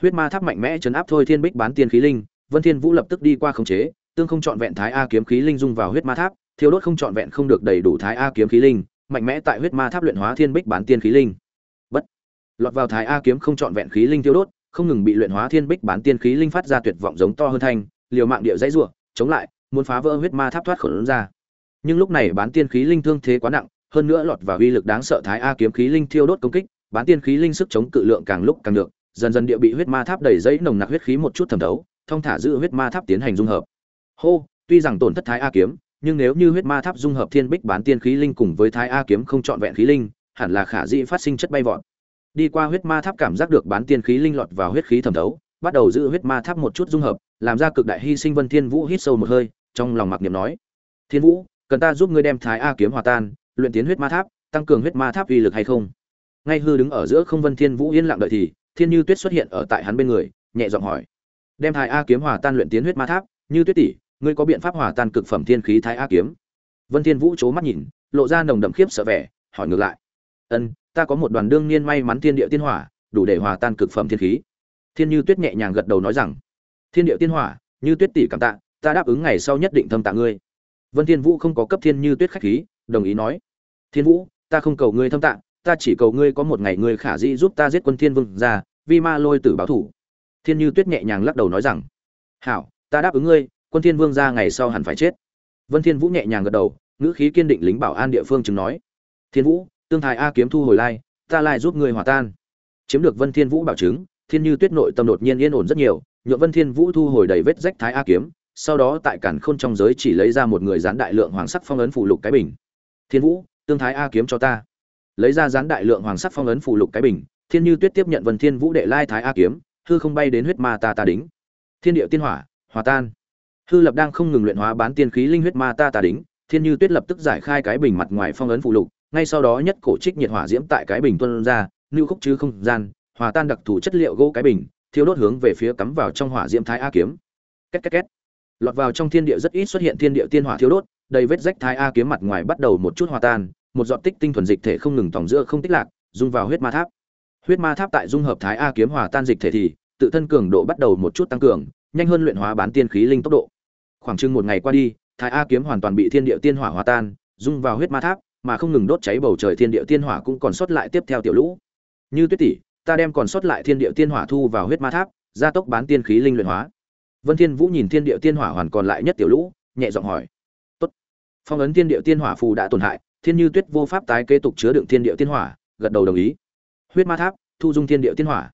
huyết ma tháp mạnh mẽ chấn áp thôi thiên bích bán tiên khí linh, vân thiên vũ lập tức đi qua khống chế, tương không chọn vẹn thái a kiếm khí linh dung vào huyết ma tháp, thiêu đốt không chọn vẹn không được đầy đủ thái a kiếm khí linh, mạnh mẽ tại huyết ma tháp luyện hóa thiên bích bán tiên khí linh. Bất, lọt vào thái a kiếm không chọn vẹn khí linh thiêu đốt, không ngừng bị luyện hóa thiên bích bán tiên khí linh phát ra tuyệt vọng giống to hơn thanh, liều mạng địa dãy rủa, chống lại, muốn phá vỡ huyết ma tháp thoát khỏi ra. Nhưng lúc này bán tiên khí linh thương thế quá nặng, hơn nữa lọt vào uy lực đáng sợ thái a kiếm khí linh thiêu đốt công kích, bán tiên khí linh sức chống cự lượng càng lúc càng được dần dần địa bị huyết ma tháp đầy dẫy nồng nặc huyết khí một chút thẩm thấu thông thả giữ huyết ma tháp tiến hành dung hợp. Hô, tuy rằng tổn thất thái a kiếm, nhưng nếu như huyết ma tháp dung hợp thiên bích bán tiên khí linh cùng với thái a kiếm không chọn vẹn khí linh, hẳn là khả dĩ phát sinh chất bay vọt. Đi qua huyết ma tháp cảm giác được bán tiên khí linh lọt vào huyết khí thẩm thấu, bắt đầu giữ huyết ma tháp một chút dung hợp, làm ra cực đại hy sinh vân thiên vũ hít sâu một hơi, trong lòng mặc niệm nói, thiên vũ, cần ta giúp ngươi đem thái a kiếm hòa tan, luyện tiến huyết ma tháp, tăng cường huyết ma tháp uy lực hay không? Ngay hư đứng ở giữa không vân thiên vũ yên lặng đợi thì thiên như tuyết xuất hiện ở tại hắn bên người, nhẹ giọng hỏi. Đem thái a kiếm hòa tan luyện tiến huyết ma tháp, như tuyết tỷ, ngươi có biện pháp hòa tan cực phẩm thiên khí thái a kiếm? Vân thiên vũ c mắt nhìn, lộ ra nồng đậm khiếp sợ vẻ, hỏi ngược lại. Ân, ta có một đoàn đương niên may mắn thiên địa tiên hỏa, đủ để hòa tan cực phẩm thiên khí. Thiên như tuyết nhẹ nhàng gật đầu nói rằng. Thiên địa tiên hỏa, như tuyết tỷ cảm tạ, ta đáp ứng ngày sau nhất định thâm tạ ngươi. Vân thiên vũ không có cấp thiên như tuyết khách khí, đồng ý nói. Thiên vũ, ta không cầu ngươi thâm tạ ta chỉ cầu ngươi có một ngày ngươi khả dĩ giúp ta giết quân thiên vương ra, vi ma lôi tử báo thủ. Thiên như tuyết nhẹ nhàng lắc đầu nói rằng, hảo, ta đáp ứng ngươi, quân thiên vương ra ngày sau hẳn phải chết. Vân thiên vũ nhẹ nhàng gật đầu, ngữ khí kiên định lính bảo an địa phương chứng nói, thiên vũ, tương thái a kiếm thu hồi lai, ta lai giúp ngươi hòa tan. Chiếm được vân thiên vũ bảo chứng, thiên như tuyết nội tâm đột nhiên yên ổn rất nhiều nhựa vân thiên vũ thu hồi đầy vết rách thái a kiếm, sau đó tại cản khôn trong giới chỉ lấy ra một người dán đại lượng hoàng sắc phong ấn phụ lục cái bình. Thiên vũ, tương thái a kiếm cho ta lấy ra dán đại lượng hoàng sắc phong ấn phụ lục cái bình, thiên như tuyết tiếp nhận vân thiên vũ đệ lai thái a kiếm, hư không bay đến huyết ma ta ta đính. Thiên địa tiên hỏa, hòa tan. Hư lập đang không ngừng luyện hóa bán tiên khí linh huyết ma ta ta đính, thiên như tuyết lập tức giải khai cái bình mặt ngoài phong ấn phụ lục, ngay sau đó nhất cổ trích nhiệt hỏa diễm tại cái bình tuôn ra, lưu khúc chứ không gian, hòa tan đặc thù chất liệu gỗ cái bình, thiêu đốt hướng về phía cắm vào trong hỏa diễm thái a kiếm. Két két két. Lọt vào trong thiên địa rất ít xuất hiện thiên địa tiên hỏa thiêu đốt, đầy vết rách thái a kiếm mặt ngoài bắt đầu một chút hòa tan một giọt tích tinh thuần dịch thể không ngừng tòng giữa không tích lạc, dung vào huyết ma tháp. Huyết ma tháp tại dung hợp thái a kiếm hòa tan dịch thể thì, tự thân cường độ bắt đầu một chút tăng cường, nhanh hơn luyện hóa bán tiên khí linh tốc độ. Khoảng chừng một ngày qua đi, thái a kiếm hoàn toàn bị thiên địa tiên hỏa hòa tan, dung vào huyết ma tháp, mà không ngừng đốt cháy bầu trời thiên địa tiên hỏa cũng còn sót lại tiếp theo tiểu lũ. Như tuyết tỷ, ta đem còn sót lại thiên địa tiên hỏa thu vào huyết ma tháp, gia tốc bán tiên khí linh luyện hóa. Vân thiên vũ nhìn thiên địa tiên hỏa hoàn còn lại nhất tiểu lũ, nhẹ giọng hỏi. Tốt. Phong ấn thiên địa tiên hỏa phù đã tổn hại thiên như tuyết vô pháp tái kế tục chứa đựng thiên địa tiên hỏa, gật đầu đồng ý. Huyết ma tháp, thu dung thiên địa tiên hỏa.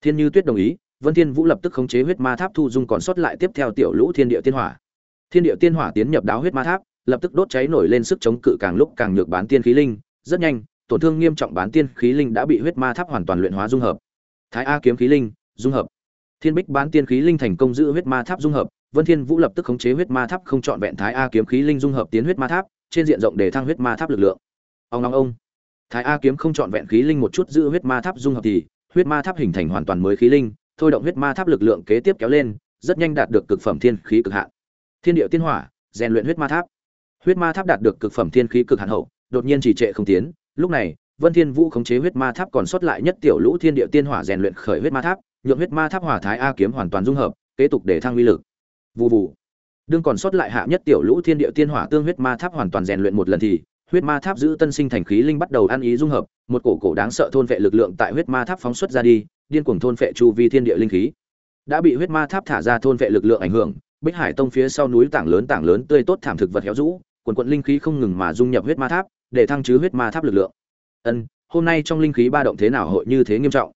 Thiên như tuyết đồng ý, vân thiên vũ lập tức khống chế huyết ma tháp thu dung còn sót lại tiếp theo tiểu lũ thiên địa tiên hỏa. Thiên địa tiên hỏa tiến nhập đáo huyết ma tháp, lập tức đốt cháy nổi lên sức chống cự càng lúc càng nhược bán tiên khí linh. Rất nhanh, tổn thương nghiêm trọng bán tiên khí linh đã bị huyết ma tháp hoàn toàn luyện hóa dung hợp. Thái a kiếm khí linh, dung hợp. Thiên bích bán tiên khí linh thành công giữ huyết ma tháp dung hợp. Vân thiên vũ lập tức khống chế huyết ma tháp không chọn vẹn thái a kiếm khí linh dung hợp tiến huyết ma tháp trên diện rộng để thăng huyết ma tháp lực lượng. Ông long ông. Thái a kiếm không chọn vẹn khí linh một chút giữ huyết ma tháp dung hợp thì, huyết ma tháp hình thành hoàn toàn mới khí linh, thôi động huyết ma tháp lực lượng kế tiếp kéo lên, rất nhanh đạt được cực phẩm thiên khí cực hạn. Thiên địa tiên hỏa, rèn luyện huyết ma tháp. Huyết ma tháp đạt được cực phẩm thiên khí cực hạn hậu, đột nhiên trì trệ không tiến. Lúc này, vân thiên vũ khống chế huyết ma tháp còn sót lại nhất tiểu lũ thiên địa tiên hỏa rèn luyện khởi huyết ma tháp, nhượng huyết ma tháp hỏa thái a kiếm hoàn toàn dung hợp, kế tục để thăng uy lực. Vụ vụ đương còn sót lại hạ nhất tiểu lũ thiên địa tiên hỏa tương huyết ma tháp hoàn toàn rèn luyện một lần thì, huyết ma tháp giữ tân sinh thành khí linh bắt đầu ăn ý dung hợp, một cổ cổ đáng sợ thôn vệ lực lượng tại huyết ma tháp phóng xuất ra đi, điên cuồng thôn vệ chu vi thiên địa linh khí. Đã bị huyết ma tháp thả ra thôn vệ lực lượng ảnh hưởng, bích hải tông phía sau núi tảng lớn tảng lớn tươi tốt thảm thực vật héo rũ, quần quận linh khí không ngừng mà dung nhập huyết ma tháp, để thăng chứ huyết ma tháp lực lượng. Ân, hôm nay trong linh khí ba động thế nào hội như thế nghiêm trọng?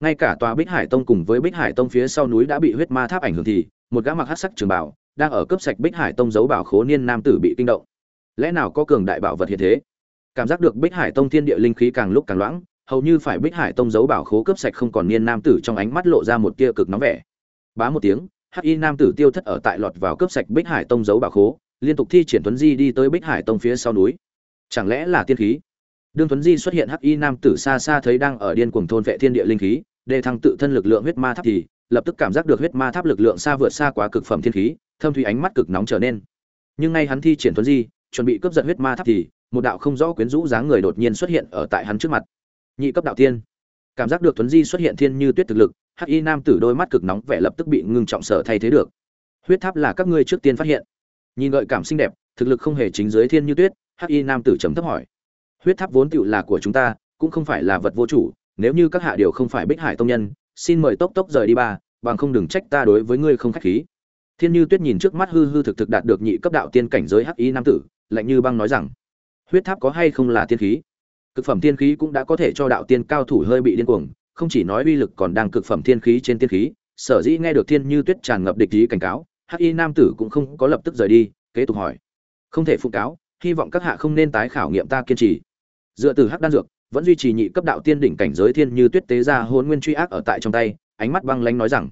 Ngay cả tòa bích hải tông cùng với bích hải tông phía sau núi đã bị huyết ma tháp ảnh hưởng thì, một gã mặc hắc sắc trường bảo đang ở cấp sạch bích hải tông giấu bảo khố niên nam tử bị kinh động. Lẽ nào có cường đại bảo vật hiện thế? Cảm giác được bích hải tông thiên địa linh khí càng lúc càng loãng, hầu như phải bích hải tông giấu bảo khố cấp sạch không còn niên nam tử trong ánh mắt lộ ra một tia cực nóng vẻ. Bá một tiếng, hắc y nam tử tiêu thất ở tại lọt vào cấp sạch bích hải tông giấu bảo khố, liên tục thi triển tuấn di đi tới bích hải tông phía sau núi. Chẳng lẽ là tiên khí? Đương tuấn di xuất hiện hắc y nam tử xa xa thấy đang ở điên cuồng thôn vệ thiên địa linh khí, đề thăng tự thân lực lượng huyết ma tháp thì, lập tức cảm giác được huyết ma tháp lực lượng xa vượt xa quá cực phẩm thiên khí thâm thủy ánh mắt cực nóng trở nên. Nhưng ngay hắn thi triển tuấn di, chuẩn bị cướp giật huyết ma tháp thì, một đạo không rõ quyến rũ dáng người đột nhiên xuất hiện ở tại hắn trước mặt. Nhị cấp đạo tiên. Cảm giác được tuấn di xuất hiện thiên như tuyết thực lực, hắc y nam tử đôi mắt cực nóng vẻ lập tức bị ngưng trọng sở thay thế được. Huyết tháp là các ngươi trước tiên phát hiện. Nhìn gợi cảm xinh đẹp, thực lực không hề chính dưới thiên như tuyết, hắc y nam tử trầm thấp hỏi. Huyết tháp vốn tựu là của chúng ta, cũng không phải là vật vô chủ, nếu như các hạ điều không phải bích hải tông nhân, xin mời tốc tốc rời đi ba, bằng không đừng trách ta đối với ngươi không khách khí thiên như tuyết nhìn trước mắt hư hư thực thực đạt được nhị cấp đạo tiên cảnh giới hắc y nam tử, lạnh như băng nói rằng, huyết tháp có hay không là tiên khí? Cực phẩm tiên khí cũng đã có thể cho đạo tiên cao thủ hơi bị điên cuồng, không chỉ nói uy lực còn đang cực phẩm tiên khí trên tiên khí. Sở dĩ nghe được thiên như tuyết tràn ngập địch ý cảnh cáo, hắc y nam tử cũng không có lập tức rời đi, kế tục hỏi, không thể phụ cáo, hy vọng các hạ không nên tái khảo nghiệm ta kiên trì. Dựa từ hắc đan dược, vẫn duy trì nhị cấp đạo tiên đỉnh cảnh giới thiên như tuyết tế ra hôn nguyên truy ác ở tại trong tay, ánh mắt băng lánh nói rằng,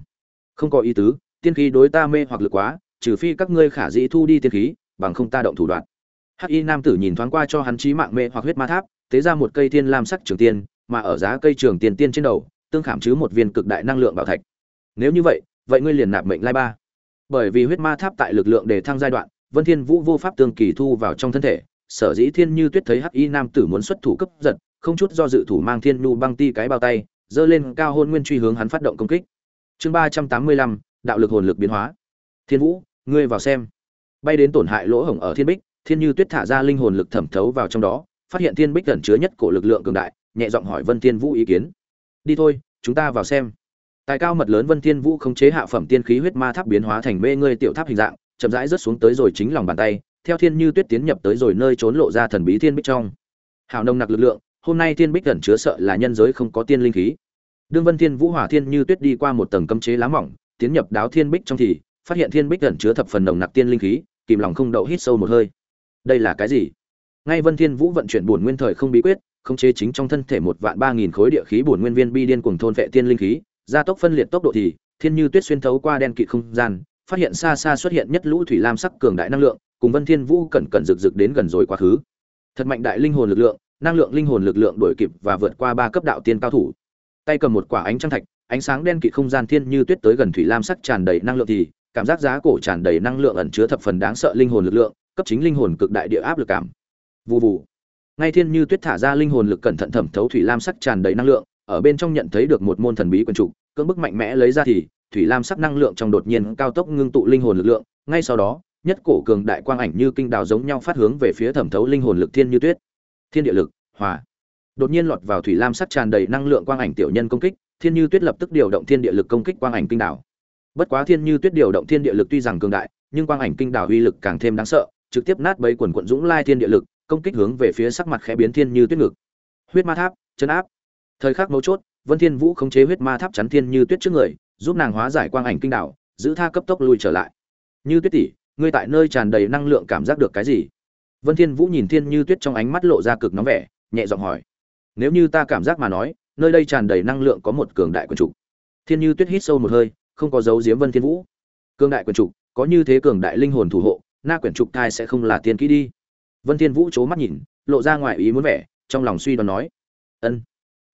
không có ý tứ tiên khí đối ta mê hoặc lực quá, trừ phi các ngươi khả dĩ thu đi tiên khí, bằng không ta động thủ đoạn. Hắc y nam tử nhìn thoáng qua cho hắn trí mạng mê hoặc huyết ma tháp, tế ra một cây tiên lam sắc trường tiên, mà ở giá cây trường tiền tiên trên đầu, tương khảm chứ một viên cực đại năng lượng bảo thạch. Nếu như vậy vậy ngươi liền nạp mệnh lai ba. Bởi vì huyết ma tháp tại lực lượng để thăng giai đoạn, vân thiên vũ vô pháp tương kỳ thu vào trong thân thể, sở dĩ thiên như tuyết thấy hắc y nam tử muốn xuất thủ cấp giật, không chút do dự thủ mang thiên nu băng ti cái bao tay dơ lên cao hôn nguyên truy hướng hắn phát động công kích. Chương ba trăm tám mươi lăm đạo lực hồn lực biến hóa. Thiên vũ, ngươi vào xem. Bay đến tổn hại lỗ hổng ở thiên bích, thiên như tuyết thả ra linh hồn lực thẩm thấu vào trong đó, phát hiện thiên bích gần chứa nhất cổ lực lượng cường đại, nhẹ giọng hỏi vân thiên vũ ý kiến. Đi thôi, chúng ta vào xem. Tài cao mật lớn vân thiên vũ khống chế hạ phẩm tiên khí huyết ma tháp biến hóa thành mê ngươi tiểu tháp hình dạng, chậm rãi rớt xuống tới rồi chính lòng bàn tay, theo thiên như tuyết tiến nhập tới rồi nơi trốn lộ ra thần bí thiên bích trong. Hào nồng nặc lực lượng, hôm nay thiên bích gần chứa sợ là nhân giới không có tiên linh khí. Đương vân thiên vũ hỏa thiên như tuyết đi qua một tầng cấm chế lá mỏng tiến nhập đáo thiên bích trong thì, phát hiện thiên bích ẩn chứa thập phần nồng nặc tiên linh khí, kìm lòng không đậu hít sâu một hơi. Đây là cái gì? Ngay vân thiên vũ vận chuyển bổn nguyên thời không bí quyết, khống chế chính trong thân thể một vạn ba nghìn khối địa khí bổn nguyên viên bi điên cuồng thôn vệ tiên linh khí, gia tốc phân liệt tốc độ thì, thiên như tuyết xuyên thấu qua đen kịt không gian, phát hiện xa xa xuất hiện nhất lũ thủy lam sắc cường đại năng lượng, cùng vân thiên vũ cẩn cẩn rực rực đến gần rồi quá khứ. Thật mạnh đại linh hồn lực lượng, năng lượng linh hồn lực lượng đuổi kịp và vượt qua ba cấp đạo tiên cao thủ. Tay cầm một quả ánh trăng thạch ánh sáng đen kịt không gian thiên như tuyết tới gần thủy lam sắc tràn đầy năng lượng thì cảm giác giá cổ tràn đầy năng lượng ẩn chứa thập phần đáng sợ linh hồn lực lượng, cấp chính linh hồn cực đại địa áp lực cảm. Vù vù. Ngay thiên như tuyết thả ra linh hồn lực cẩn thận thẩm thấu thủy lam sắc tràn đầy năng lượng, ở bên trong nhận thấy được một môn thần bí quân trục cưỡng bức mạnh mẽ lấy ra thì thủy lam sắc năng lượng trong đột nhiên cao tốc ngưng tụ linh hồn lực lượng, ngay sau đó, nhất cổ cường đại quang ảnh như kinh đào giống nhau phát hướng về phía thẩm thấu linh hồn lực thiên như tuyết. Thiên địa lực, hòa. Đột nhiên lọt vào thủy lam sắc tràn đầy năng lượng quang ảnh tiểu nhân công kích thiên như tuyết lập tức điều động thiên địa lực công kích quang ảnh kinh đảo. Bất quá thiên như tuyết điều động thiên địa lực tuy rằng cường đại, nhưng quang ảnh kinh đảo uy lực càng thêm đáng sợ, trực tiếp nát bấy quần quận dũng lai thiên địa lực, công kích hướng về phía sắc mặt khẽ biến thiên như tuyết ngực. Huyết ma tháp chấn áp. Thời khắc mấu chốt, vân thiên vũ khống chế huyết ma tháp chắn thiên như tuyết trước người, giúp nàng hóa giải quang ảnh kinh đảo, giữ tha cấp tốc lui trở lại. Như tuyết tỷ, ngươi tại nơi tràn đầy năng lượng cảm giác được cái gì? Vân thiên vũ nhìn thiên như tuyết trong ánh mắt lộ ra cực nóng vẻ, nhẹ giọng hỏi. Nếu như ta cảm giác mà nói nơi đây tràn đầy năng lượng có một cường đại quyền chủ. Thiên như tuyết hít sâu một hơi, không có dấu diếm vân thiên vũ. Cường đại quyền chủ, có như thế cường đại linh hồn thủ hộ, na quyển trục thai sẽ không là tiên kỹ đi. Vân thiên vũ chố mắt nhìn, lộ ra ngoài ý muốn vẻ, trong lòng suy đoán nói, ân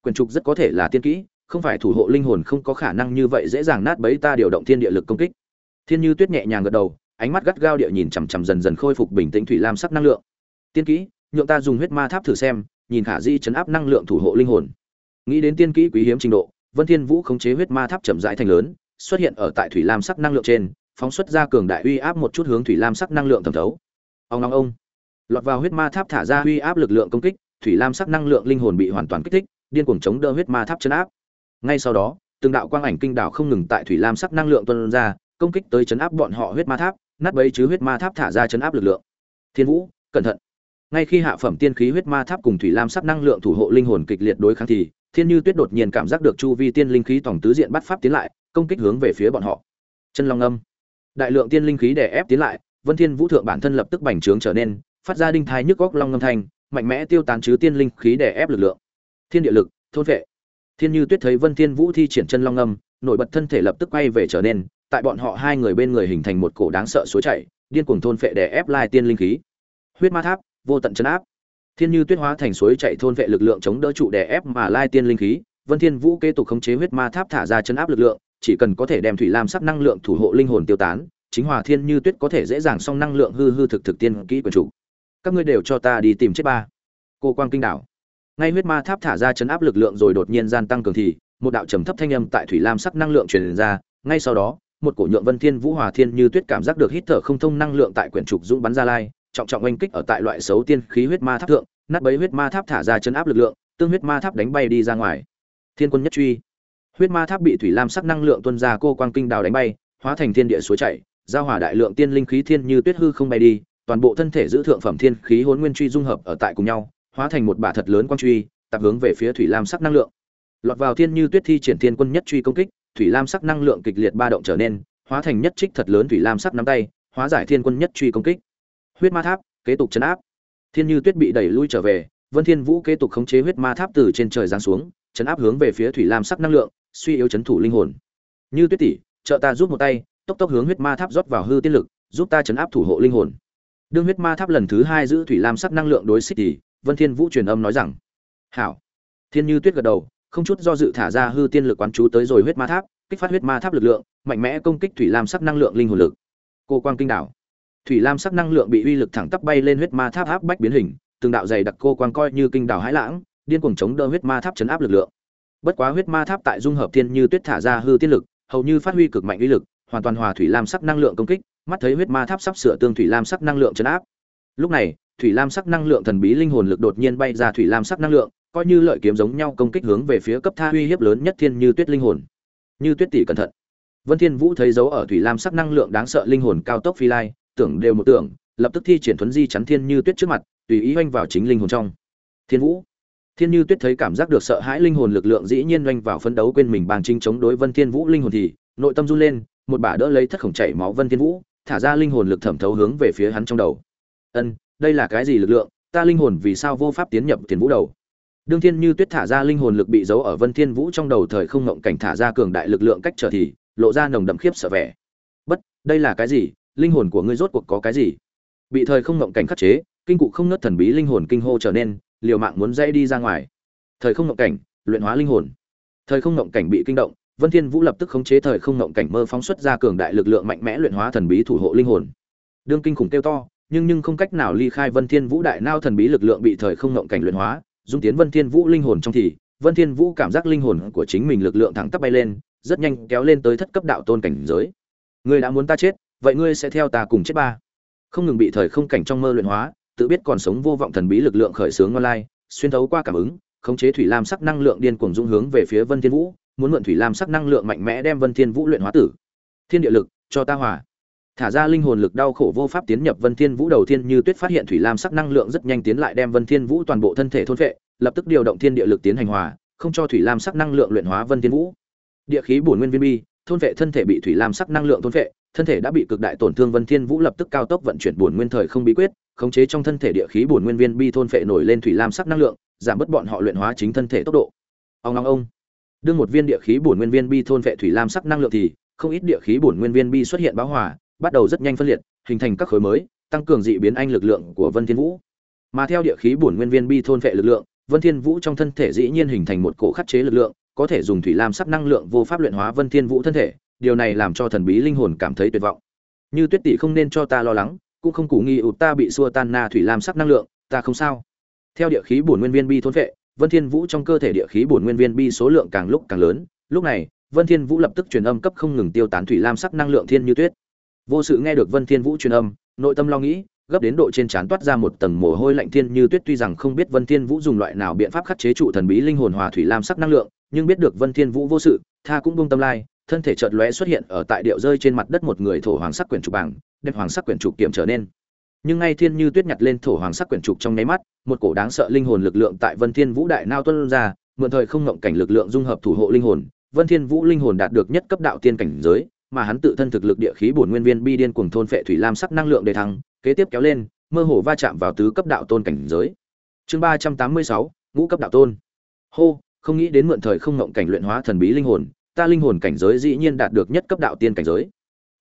quyển trục rất có thể là tiên kỹ, không phải thủ hộ linh hồn không có khả năng như vậy dễ dàng nát bấy ta điều động thiên địa lực công kích. Thiên như tuyết nhẹ nhàng gật đầu, ánh mắt gắt gao địa nhìn chằm chằm dần dần khôi phục bình tĩnh thủy lam sắc năng lượng. Tiên kỹ, nhượng ta dùng huyết ma tháp thử xem, nhìn khả di chấn áp năng lượng thủ hộ linh hồn nghĩ đến tiên kỹ quý hiếm trình độ, vân thiên vũ khống chế huyết ma tháp chậm rãi thành lớn, xuất hiện ở tại thủy lam sắc năng lượng trên, phóng xuất ra cường đại uy áp một chút hướng thủy lam sắc năng lượng thẩm thấu. Ông long ông. Lọt vào huyết ma tháp thả ra uy áp lực lượng công kích, thủy lam sắc năng lượng linh hồn bị hoàn toàn kích thích, điên cuồng chống đỡ huyết ma tháp chấn áp. Ngay sau đó, từng đạo quang ảnh kinh đảo không ngừng tại thủy lam sắc năng lượng tuôn ra, công kích tới chấn áp bọn họ huyết ma tháp, nát bấy chứ huyết ma tháp thả ra chấn áp lực lượng. Thiên vũ, cẩn thận. Ngay khi hạ phẩm tiên khí huyết ma tháp cùng thủy lam sắc năng lượng thủ hộ linh hồn kịch liệt đối kháng thì thiên như tuyết đột nhiên cảm giác được chu vi tiên linh khí tổng tứ diện bắt pháp tiến lại, công kích hướng về phía bọn họ. Chân long âm. Đại lượng tiên linh khí đè ép tiến lại, vân thiên vũ thượng bản thân lập tức bành trướng trở nên, phát ra đinh thai nhức góc long ngâm thanh, mạnh mẽ tiêu tán chứ tiên linh khí đè ép lực lượng. Thiên địa lực, thôn vệ. Thiên như tuyết thấy vân thiên vũ thi triển chân long ngâm nổi bật thân thể lập tức quay về trở nên, tại bọn họ hai người bên người hình thành một cổ đáng sợ suối chảy, điên cuồng thôn phệ đè ép lai tiên linh khí. Huyết ma tháp, vô tận chấn áp thiên như tuyết hóa thành suối chảy thôn vệ lực lượng chống đỡ trụ đè ép mà lai tiên linh khí, vân thiên vũ kế tục khống chế huyết ma tháp thả ra chấn áp lực lượng, chỉ cần có thể đem thủy lam sắc năng lượng thủ hộ linh hồn tiêu tán, chính hòa thiên như tuyết có thể dễ dàng song năng lượng hư hư thực thực tiên kỹ quyền chủ. Các ngươi đều cho ta đi tìm chết ba. Cô quang kinh đảo. Ngay huyết ma tháp thả ra chấn áp lực lượng rồi đột nhiên gian tăng cường thì, một đạo trầm thấp thanh âm tại thủy lam sắc năng lượng truyền ra, ngay sau đó, một cổ nhượng vân thiên vũ hòa thiên như tuyết cảm giác được hít thở không thông năng lượng tại quyển trục dũng bắn ra lai trọng trọng oanh kích ở tại loại xấu tiên khí huyết ma tháp thượng, nát bấy huyết ma tháp thả ra chấn áp lực lượng, tương huyết ma tháp đánh bay đi ra ngoài. Thiên quân nhất truy. Huyết ma tháp bị thủy lam sắc năng lượng tuôn ra cô quang kinh đào đánh bay, hóa thành thiên địa suối chảy, giao hỏa đại lượng tiên linh khí thiên như tuyết hư không bay đi, toàn bộ thân thể giữ thượng phẩm thiên khí hồn nguyên truy dung hợp ở tại cùng nhau, hóa thành một bả thật lớn quang truy, tập hướng về phía thủy lam sắc năng lượng. Lọt vào thiên như tuyết thi triển thiên quân nhất truy công kích, thủy lam sắc năng lượng kịch liệt ba động trở nên, hóa thành nhất trích thật lớn thủy lam sắc nắm tay, hóa giải thiên quân nhất truy công kích huyết ma tháp, kế tục chấn áp. Thiên như tuyết bị đẩy lui trở về, vân thiên vũ kế tục khống chế huyết ma tháp từ trên trời giáng xuống, chấn áp hướng về phía thủy lam sắc năng lượng, suy yếu chấn thủ linh hồn. Như tuyết tỷ, trợ ta giúp một tay, tốc tốc hướng huyết ma tháp rót vào hư tiên lực, giúp ta chấn áp thủ hộ linh hồn. Đương huyết ma tháp lần thứ hai giữ thủy lam sắc năng lượng đối xích thì vân thiên vũ truyền âm nói rằng, hảo. Thiên như tuyết gật đầu, không chút do dự thả ra hư tiên lực quán chú tới rồi huyết ma tháp, kích phát huyết ma tháp lực lượng, mạnh mẽ công kích thủy lam sắc năng lượng linh hồn lực. Cô quang kinh đảo thủy lam sắc năng lượng bị uy lực thẳng tắp bay lên huyết ma tháp áp bách biến hình, từng đạo dày đặc cô quang coi như kinh đảo hãi lãng, điên cuồng chống đỡ huyết ma tháp chấn áp lực lượng. Bất quá huyết ma tháp tại dung hợp thiên như tuyết thả ra hư tiết lực, hầu như phát huy cực mạnh uy lực, hoàn toàn hòa thủy lam sắc năng lượng công kích, mắt thấy huyết ma tháp sắp sửa tương thủy lam sắc năng lượng chấn áp. Lúc này, thủy lam sắc năng lượng thần bí linh hồn lực đột nhiên bay ra thủy lam sắc năng lượng, coi như lợi kiếm giống nhau công kích hướng về phía cấp tha uy hiếp lớn nhất thiên như tuyết linh hồn. Như tuyết tỷ cẩn thận. Vân thiên vũ thấy dấu ở thủy lam sắc năng lượng đáng sợ linh hồn cao tốc phi lai tưởng đều một tưởng, lập tức thi triển thuấn di chắn thiên như tuyết trước mặt, tùy ý oanh vào chính linh hồn trong. Thiên vũ. Thiên như tuyết thấy cảm giác được sợ hãi linh hồn lực lượng dĩ nhiên oanh vào phân đấu quên mình bằng trinh chống đối vân thiên vũ linh hồn thì, nội tâm run lên, một bà đỡ lấy thất khổng chảy máu vân thiên vũ, thả ra linh hồn lực thẩm thấu hướng về phía hắn trong đầu. Ân, đây là cái gì lực lượng? Ta linh hồn vì sao vô pháp tiến nhập thiên vũ đầu? Đương thiên như tuyết thả ra linh hồn lực bị giấu ở vân thiên vũ trong đầu thời không ngộng cảnh thả ra cường đại lực lượng cách trở thì, lộ ra nồng đậm khiếp sợ vẻ. Bất, đây là cái gì? Linh hồn của ngươi rốt cuộc có cái gì? Bị thời không ngộng cảnh khắc chế, kinh cụ không nớt thần bí linh hồn kinh hô trở nên, liều mạng muốn dây đi ra ngoài. Thời không ngộng cảnh, luyện hóa linh hồn. Thời không ngộng cảnh bị kinh động, vân thiên vũ lập tức khống chế thời không ngộng cảnh mơ phóng xuất ra cường đại lực lượng mạnh mẽ luyện hóa thần bí thủ hộ linh hồn. Đương kinh khủng tiêu to, nhưng nhưng không cách nào ly khai vân thiên vũ đại nao thần bí lực lượng bị thời không ngộng cảnh luyện hóa, dung tiến vân thiên vũ linh hồn trong thì, vân thiên vũ cảm giác linh hồn của chính mình lực lượng thẳng tắp bay lên, rất nhanh kéo lên tới thất cấp đạo tôn cảnh giới. Ngươi đã muốn ta chết vậy ngươi sẽ theo ta cùng chết ba. Không ngừng bị thời không cảnh trong mơ luyện hóa, tự biết còn sống vô vọng thần bí lực lượng khởi sướng online, xuyên thấu qua cảm ứng, khống chế thủy lam sắc năng lượng điên cuồng dung hướng về phía vân thiên vũ, muốn mượn thủy lam sắc năng lượng mạnh mẽ đem vân thiên vũ luyện hóa tử. Thiên địa lực, cho ta hòa. Thả ra linh hồn lực đau khổ vô pháp tiến nhập vân thiên vũ đầu tiên như tuyết phát hiện thủy lam sắc năng lượng rất nhanh tiến lại đem vân thiên vũ toàn bộ thân thể thôn phệ, lập tức điều động thiên địa lực tiến hành hòa, không cho thủy lam sắc năng lượng luyện hóa vân thiên vũ. Địa khí bổn nguyên viên bi thôn vệ thân thể bị thủy lam sắc năng lượng thôn vệ, thân thể đã bị cực đại tổn thương vân thiên vũ lập tức cao tốc vận chuyển buồn nguyên thời không bí quyết, khống chế trong thân thể địa khí buồn nguyên viên bi thôn vệ nổi lên thủy lam sắc năng lượng, giảm bớt bọn họ luyện hóa chính thân thể tốc độ. Ông ông ông. Đương một viên địa khí buồn nguyên viên bi thôn vệ thủy lam sắc năng lượng thì, không ít địa khí buồn nguyên viên bi xuất hiện bão hòa, bắt đầu rất nhanh phân liệt, hình thành các khối mới, tăng cường dị biến anh lực lượng của vân thiên vũ. Mà theo địa khí buồn nguyên viên bi thôn vệ lực lượng, vân thiên vũ trong thân thể dĩ nhiên hình thành một cổ khắc chế lực lượng có thể dùng thủy lam sắc năng lượng vô pháp luyện hóa vân thiên vũ thân thể, điều này làm cho thần bí linh hồn cảm thấy tuyệt vọng. Như tuyết tỷ không nên cho ta lo lắng, cũng không củ nghi ụt ta bị xua tan na thủy lam sắc năng lượng, ta không sao. Theo địa khí bổn nguyên viên bi thôn vệ, vân thiên vũ trong cơ thể địa khí bổn nguyên viên bi số lượng càng lúc càng lớn. Lúc này, vân thiên vũ lập tức truyền âm cấp không ngừng tiêu tán thủy lam sắc năng lượng thiên như tuyết. Vô sự nghe được vân thiên vũ truyền âm, nội tâm lo nghĩ, gấp đến độ trên trán toát ra một tầng mồ hôi lạnh thiên như tuyết. Tuy rằng không biết vân thiên vũ dùng loại nào biện pháp khắc chế trụ thần bí linh hồn hòa thủy lam sắc năng lượng nhưng biết được vân thiên vũ vô sự, tha cũng buông tâm lai, thân thể chợt lóe xuất hiện ở tại điệu rơi trên mặt đất một người thổ hoàng sắc quyển trục bảng đem hoàng sắc quyển trục kiểm trở nên. Nhưng ngay thiên như tuyết nhặt lên thổ hoàng sắc quyển trục trong nháy mắt, một cổ đáng sợ linh hồn lực lượng tại vân thiên vũ đại nao tuôn ra, mượn thời không ngộng cảnh lực lượng dung hợp thủ hộ linh hồn, vân thiên vũ linh hồn đạt được nhất cấp đạo tiên cảnh giới, mà hắn tự thân thực lực địa khí bổn nguyên viên bi điên cuồng thôn phệ thủy lam sắc năng lượng để thăng, kế tiếp kéo lên, mơ hồ va chạm vào tứ cấp đạo tôn cảnh giới. Chương ba trăm tám mươi sáu, ngũ cấp đạo tôn. Hô không nghĩ đến mượn thời không ngộng cảnh luyện hóa thần bí linh hồn, ta linh hồn cảnh giới dĩ nhiên đạt được nhất cấp đạo tiên cảnh giới.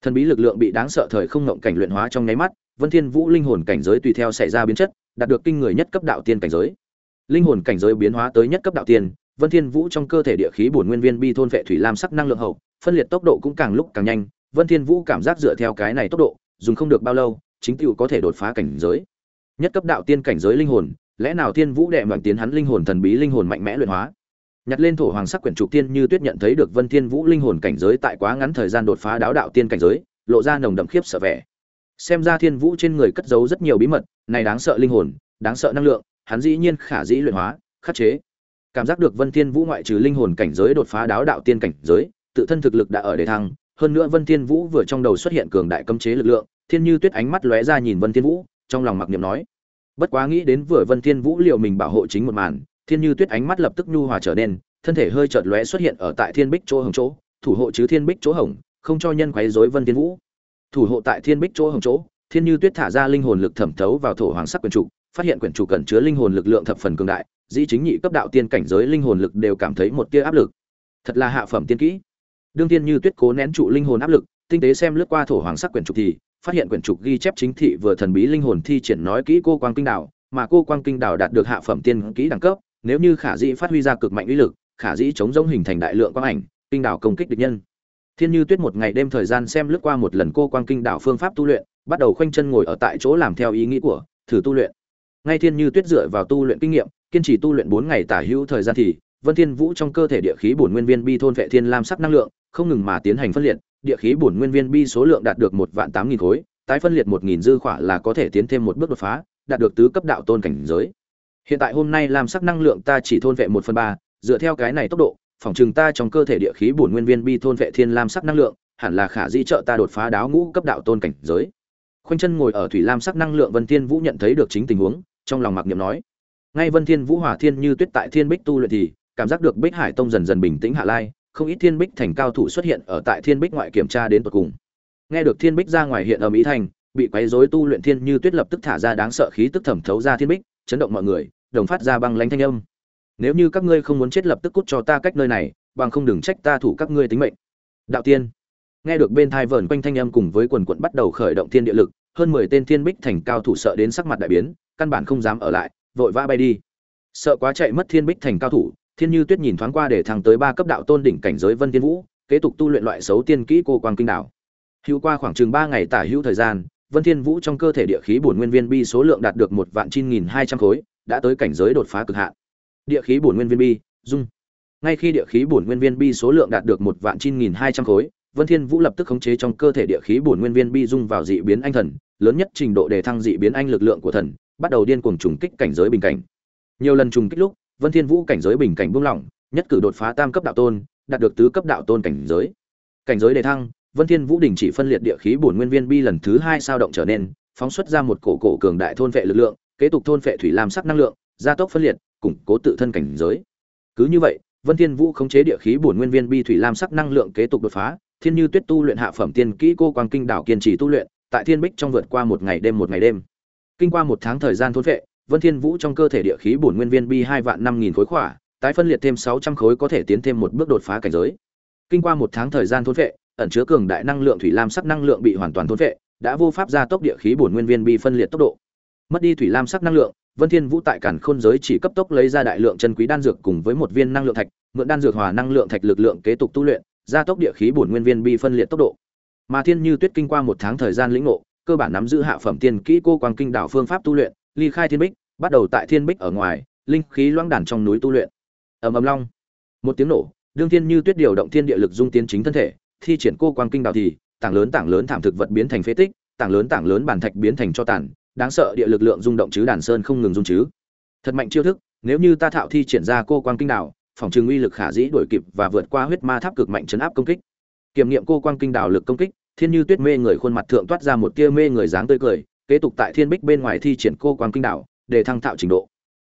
Thần bí lực lượng bị đáng sợ thời không ngộng cảnh luyện hóa trong nháy mắt, vân thiên vũ linh hồn cảnh giới tùy theo xảy ra biến chất, đạt được kinh người nhất cấp đạo tiên cảnh giới. Linh hồn cảnh giới biến hóa tới nhất cấp đạo tiên, vân thiên vũ trong cơ thể địa khí bổn nguyên viên bi thôn vệ thủy lam sắc năng lượng hậu, phân liệt tốc độ cũng càng lúc càng nhanh, vân thiên vũ cảm giác dựa theo cái này tốc độ, dùng không được bao lâu, chính tựu có thể đột phá cảnh giới. Nhất cấp đạo tiên cảnh giới linh hồn, lẽ nào thiên vũ đệ mạnh tiến hắn linh hồn thần bí linh hồn mạnh mẽ luyện hóa? Nhặt lên thổ hoàng sắc quyển trục tiên như tuyết nhận thấy được vân thiên vũ linh hồn cảnh giới tại quá ngắn thời gian đột phá đáo đạo tiên cảnh giới, lộ ra nồng đậm khiếp sợ vẻ. Xem ra thiên vũ trên người cất giấu rất nhiều bí mật, này đáng sợ linh hồn, đáng sợ năng lượng, hắn dĩ nhiên khả dĩ luyện hóa, khắc chế. Cảm giác được vân thiên vũ ngoại trừ linh hồn cảnh giới đột phá đáo đạo tiên cảnh giới, tự thân thực lực đã ở đề thăng, hơn nữa vân thiên vũ vừa trong đầu xuất hiện cường đại cấm chế lực lượng, thiên như tuyết ánh mắt lóe ra nhìn vân thiên vũ, trong lòng mặc niệm nói, bất quá nghĩ đến vừa vân thiên vũ liệu mình bảo hộ chính một màn thiên như tuyết ánh mắt lập tức nhu hòa trở nên, thân thể hơi chợt lóe xuất hiện ở tại thiên bích chỗ hồng chỗ, thủ hộ chứ thiên bích chỗ hồng, không cho nhân quấy rối vân thiên vũ. Thủ hộ tại thiên bích chỗ hồng chỗ, thiên như tuyết thả ra linh hồn lực thẩm thấu vào thổ hoàng sắc quyển trục, phát hiện quyển trục cẩn chứa linh hồn lực lượng thập phần cường đại, dĩ chính nhị cấp đạo tiên cảnh giới linh hồn lực đều cảm thấy một tia áp lực. Thật là hạ phẩm tiên kỹ. Đương tiên như tuyết cố nén trụ linh hồn áp lực, tinh tế xem lướt qua thổ hoàng sắc quyển trục thì, phát hiện quyển trục ghi chép chính thị vừa thần bí linh hồn thi triển nói kỹ cô quang kinh đảo, mà cô quang kinh đảo đạt được hạ phẩm tiên kỹ đẳng cấp nếu như khả dĩ phát huy ra cực mạnh uy lực, khả dĩ chống giống hình thành đại lượng quang ảnh, kinh đảo công kích địch nhân. Thiên như tuyết một ngày đêm thời gian xem lướt qua một lần cô quang kinh đảo phương pháp tu luyện, bắt đầu khoanh chân ngồi ở tại chỗ làm theo ý nghĩ của thử tu luyện. Ngay thiên như tuyết dựa vào tu luyện kinh nghiệm, kiên trì tu luyện bốn ngày tả hữu thời gian thì, vân thiên vũ trong cơ thể địa khí bổn nguyên viên bi thôn vệ thiên lam sắc năng lượng, không ngừng mà tiến hành phân liệt, địa khí bổn nguyên viên bi số lượng đạt được một vạn tám nghìn khối, tái phân liệt một nghìn dư khỏa là có thể tiến thêm một bước đột phá, đạt được tứ cấp đạo tôn cảnh giới hiện tại hôm nay lam sắc năng lượng ta chỉ thôn vệ một phần ba, dựa theo cái này tốc độ phòng trường ta trong cơ thể địa khí bổn nguyên viên bi thôn vệ thiên lam sắc năng lượng, hẳn là khả di trợ ta đột phá đáo ngũ cấp đạo tôn cảnh giới. Khoanh chân ngồi ở thủy lam sắc năng lượng vân thiên vũ nhận thấy được chính tình huống, trong lòng mặc niệm nói. Ngay vân thiên vũ hỏa thiên như tuyết tại thiên bích tu luyện thì, cảm giác được bích hải tông dần dần bình tĩnh hạ lai, không ít thiên bích thành cao thủ xuất hiện ở tại thiên bích ngoại kiểm tra đến tận cùng. Nghe được thiên bích ra ngoài hiện ở mỹ thành, bị quấy rối tu luyện thiên như tuyết lập tức thả ra đáng sợ khí tức thẩm thấu ra thiên bích, chấn động mọi người đồng phát ra băng lãnh thanh âm. Nếu như các ngươi không muốn chết lập tức cút cho ta cách nơi này, bằng không đừng trách ta thủ các ngươi tính mệnh. Đạo tiên. Nghe được bên thai vờn quanh thanh âm cùng với quần quận bắt đầu khởi động thiên địa lực, hơn mười tên thiên bích thành cao thủ sợ đến sắc mặt đại biến, căn bản không dám ở lại, vội vã bay đi. Sợ quá chạy mất thiên bích thành cao thủ, thiên như tuyết nhìn thoáng qua để thăng tới ba cấp đạo tôn đỉnh cảnh giới vân tiên vũ, kế tục tu luyện loại xấu tiên kỹ cô quang kinh đảo hữu qua khoảng chừng ba ngày tả hữu thời gian, vân thiên vũ trong cơ thể địa khí bổn nguyên viên bi số lượng đạt được một vạn chín nghìn hai trăm khối đã tới cảnh giới đột phá cực hạn. Địa khí bổn nguyên viên bi, dung. Ngay khi địa khí bổn nguyên viên bi số lượng đạt được một vạn chín nghìn hai trăm khối, vân thiên vũ lập tức khống chế trong cơ thể địa khí bổn nguyên viên bi dung vào dị biến anh thần, lớn nhất trình độ đề thăng dị biến anh lực lượng của thần, bắt đầu điên cuồng trùng kích cảnh giới bình cảnh. Nhiều lần trùng kích lúc, vân thiên vũ cảnh giới bình cảnh buông lỏng, nhất cử đột phá tam cấp đạo tôn, đạt được tứ cấp đạo tôn cảnh giới. Cảnh giới đề thăng, vân thiên vũ đình chỉ phân liệt địa khí bổn nguyên viên bi lần thứ hai sao động trở nên, phóng xuất ra một cổ cổ cường đại thôn vệ lực lượng kế tục thôn vệ thủy lam sắc năng lượng, gia tốc phân liệt, củng cố tự thân cảnh giới. Cứ như vậy, vân thiên vũ khống chế địa khí bổn nguyên viên bi thủy lam sắc năng lượng kế tục đột phá, thiên như tuyết tu luyện hạ phẩm tiên kỹ cô quang kinh đảo kiên trì tu luyện, tại thiên bích trong vượt qua một ngày đêm một ngày đêm. Kinh qua một tháng thời gian thôn vệ vân thiên vũ trong cơ thể địa khí bổn nguyên viên bi hai vạn năm nghìn khối khỏa, tái phân liệt thêm sáu trăm khối có thể tiến thêm một bước đột phá cảnh giới. Kinh qua một tháng thời gian thôn vệ ẩn chứa cường đại năng lượng thủy lam sắc năng lượng bị hoàn toàn thôn vệ đã vô pháp gia tốc địa khí bổn nguyên viên bi phân liệt tốc độ mất đi thủy lam sắc năng lượng, vân thiên vũ tại cản khôn giới chỉ cấp tốc lấy ra đại lượng chân quý đan dược cùng với một viên năng lượng thạch, mượn đan dược hòa năng lượng thạch lực lượng kế tục tu luyện, gia tốc địa khí bổn nguyên viên bi phân liệt tốc độ. Mà thiên như tuyết kinh qua một tháng thời gian lĩnh ngộ, cơ bản nắm giữ hạ phẩm tiên kỹ cô quang kinh đảo phương pháp tu luyện, ly khai thiên bích, bắt đầu tại thiên bích ở ngoài, linh khí loãng đàn trong núi tu luyện. Ầm ầm long. Một tiếng nổ, đương thiên như tuyết điều động thiên địa lực dung tiến chính thân thể, thi triển cô quang kinh đảo thì, tảng lớn tảng lớn thảm thực vật biến thành phế tích, tảng lớn tảng lớn bản thạch biến thành cho tàn đáng sợ địa lực lượng rung động chứ đàn sơn không ngừng rung chứ. Thật mạnh chiêu thức, nếu như ta thạo thi triển ra cô quang kinh đảo, phòng trường uy lực khả dĩ đổi kịp và vượt qua huyết ma tháp cực mạnh chấn áp công kích. Kiểm nghiệm cô quang kinh đảo lực công kích, thiên như tuyết mê người khuôn mặt thượng toát ra một tia mê người dáng tươi cười, kế tục tại thiên bích bên ngoài thi triển cô quang kinh đảo, để thăng thạo trình độ.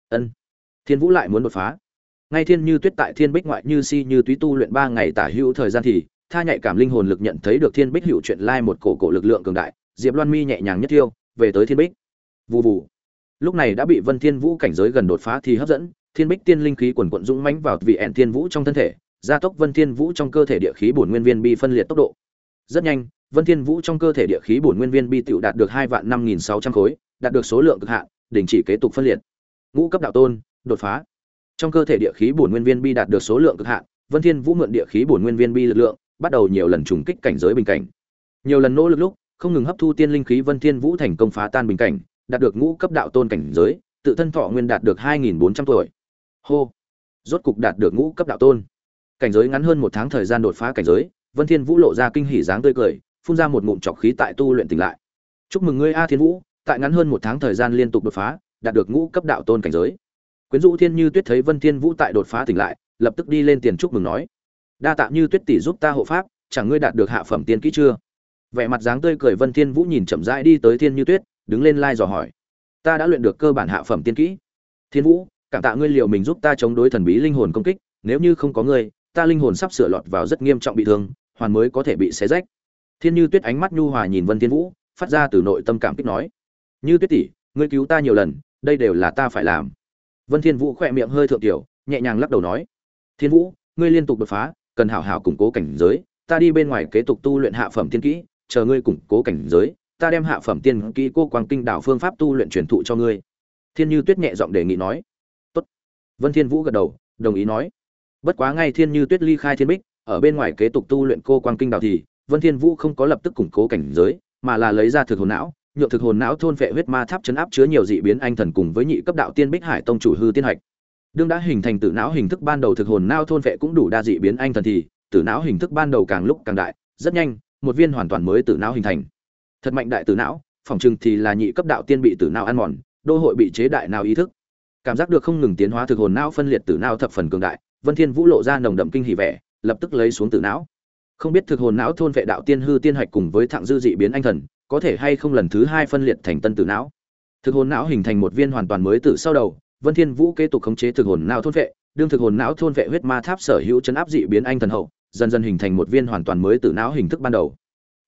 Ân. Thiên vũ lại muốn đột phá. Ngay thiên như tuyết tại thiên bích ngoại như si như túy tu luyện ba ngày tả hữu thời gian thì, tha nhạy cảm linh hồn lực nhận thấy được thiên bích hữu chuyện lai một cổ cổ lực lượng cường đại, diệp loan mi nhẹ nhàng nhất tiêu về tới thiên bích. Vù vù. Lúc này đã bị vân thiên vũ cảnh giới gần đột phá thì hấp dẫn, thiên bích tiên linh khí quần quận dũng mãnh vào vị ẹn thiên vũ trong thân thể, gia tốc vân thiên vũ trong cơ thể địa khí bổn nguyên viên bi phân liệt tốc độ. Rất nhanh, vân thiên vũ trong cơ thể địa khí bổn nguyên viên bi tiểu đạt được hai vạn năm nghìn sáu trăm khối, đạt được số lượng cực hạn, đình chỉ kế tục phân liệt. Ngũ cấp đạo tôn, đột phá. Trong cơ thể địa khí bổn nguyên viên bi đạt được số lượng cực hạn, vân thiên vũ mượn địa khí bổn nguyên viên bi lực lượng, bắt đầu nhiều lần trùng kích cảnh giới bình cảnh. Nhiều lần nỗ lực lúc không ngừng hấp thu tiên linh khí vân thiên vũ thành công phá tan bình cảnh đạt được ngũ cấp đạo tôn cảnh giới tự thân thọ nguyên đạt được 2.400 tuổi. Hô! Rốt cục đạt được ngũ cấp đạo tôn. Cảnh giới ngắn hơn một tháng thời gian đột phá cảnh giới, Vân Thiên Vũ lộ ra kinh hỉ dáng tươi cười, phun ra một ngụm trọc khí tại tu luyện tỉnh lại. Chúc mừng ngươi A Thiên Vũ, tại ngắn hơn một tháng thời gian liên tục đột phá, đạt được ngũ cấp đạo tôn cảnh giới. Quyến Dụ Thiên Như Tuyết thấy Vân Thiên Vũ tại đột phá tỉnh lại, lập tức đi lên tiền chúc mừng nói: "Đa tạ Như Tuyết tỷ giúp ta hộ pháp, chẳng ngươi đạt được hạ phẩm tiên kỹ chưa?" Vẻ mặt dáng tươi cười Vân Thiên Vũ nhìn chậm rãi đi tới Thiên Như Tuyết, đứng lên lai dò hỏi: "Ta đã luyện được cơ bản hạ phẩm tiên kỹ." Thiên Vũ, cảm tạ ngươi liều mình giúp ta chống đối thần bí linh hồn công kích, nếu như không có ngươi, ta linh hồn sắp sửa lọt vào rất nghiêm trọng bị thương, hoàn mới có thể bị xé rách. Thiên Như Tuyết ánh mắt nhu hòa nhìn Vân Thiên Vũ, phát ra từ nội tâm cảm kích nói: "Như Tuyết tỷ, ngươi cứu ta nhiều lần, đây đều là ta phải làm." Vân Thiên Vũ khoe miệng hơi thượng tiểu, nhẹ nhàng lắc đầu nói: "Thiên Vũ, ngươi liên tục đột phá, cần hảo hảo củng cố cảnh giới, ta đi bên ngoài kế tục tu luyện hạ phẩm tiên kỹ, chờ ngươi củng cố cảnh giới, ta đem hạ phẩm tiên kỹ cô quang kinh đảo phương pháp tu luyện truyền thụ cho ngươi." Thiên Như Tuyết nhẹ giọng đề nghị nói: "Tốt." Vân Thiên Vũ gật đầu, đồng ý nói: "Bất quá ngay Thiên Như Tuyết ly khai thiên bích, ở bên ngoài kế tục tu luyện cô quang kinh đảo thì, Vân Thiên Vũ không có lập tức củng cố cảnh giới, mà là lấy ra thực hồn não, nhượng thực hồn não thôn vệ huyết ma tháp chấn áp chứa nhiều dị biến anh thần cùng với nhị cấp đạo tiên Bích Hải tông chủ hư tiên hạch. Đương đã hình thành tử não hình thức ban đầu thực hồn não thôn vệ cũng đủ đa dị biến anh thần thì, tử não hình thức ban đầu càng lúc càng đại, rất nhanh, một viên hoàn toàn mới tử não hình thành. Thật mạnh đại tử não, phòng chừng thì là nhị cấp đạo tiên bị tử não ăn mòn, đô hội bị chế đại nào ý thức. Cảm giác được không ngừng tiến hóa thực hồn não phân liệt tử não thập phần cường đại, Vân Thiên Vũ lộ ra nồng đậm kinh hỉ vẻ, lập tức lấy xuống tử não. Không biết thực hồn não thôn vệ đạo tiên hư tiên hạch cùng với thạng dư dị biến anh thần, có thể hay không lần thứ hai phân liệt thành tân tử não. Thực hồn não hình thành một viên hoàn toàn mới tử sau đầu, Vân Thiên Vũ kế tục khống chế thực hồn não thôn vệ, đương thực hồn não thôn vệ huyết ma tháp sở hữu chấn áp dị biến anh thần hậu, dần dần hình thành một viên hoàn toàn mới tử não hình thức ban đầu.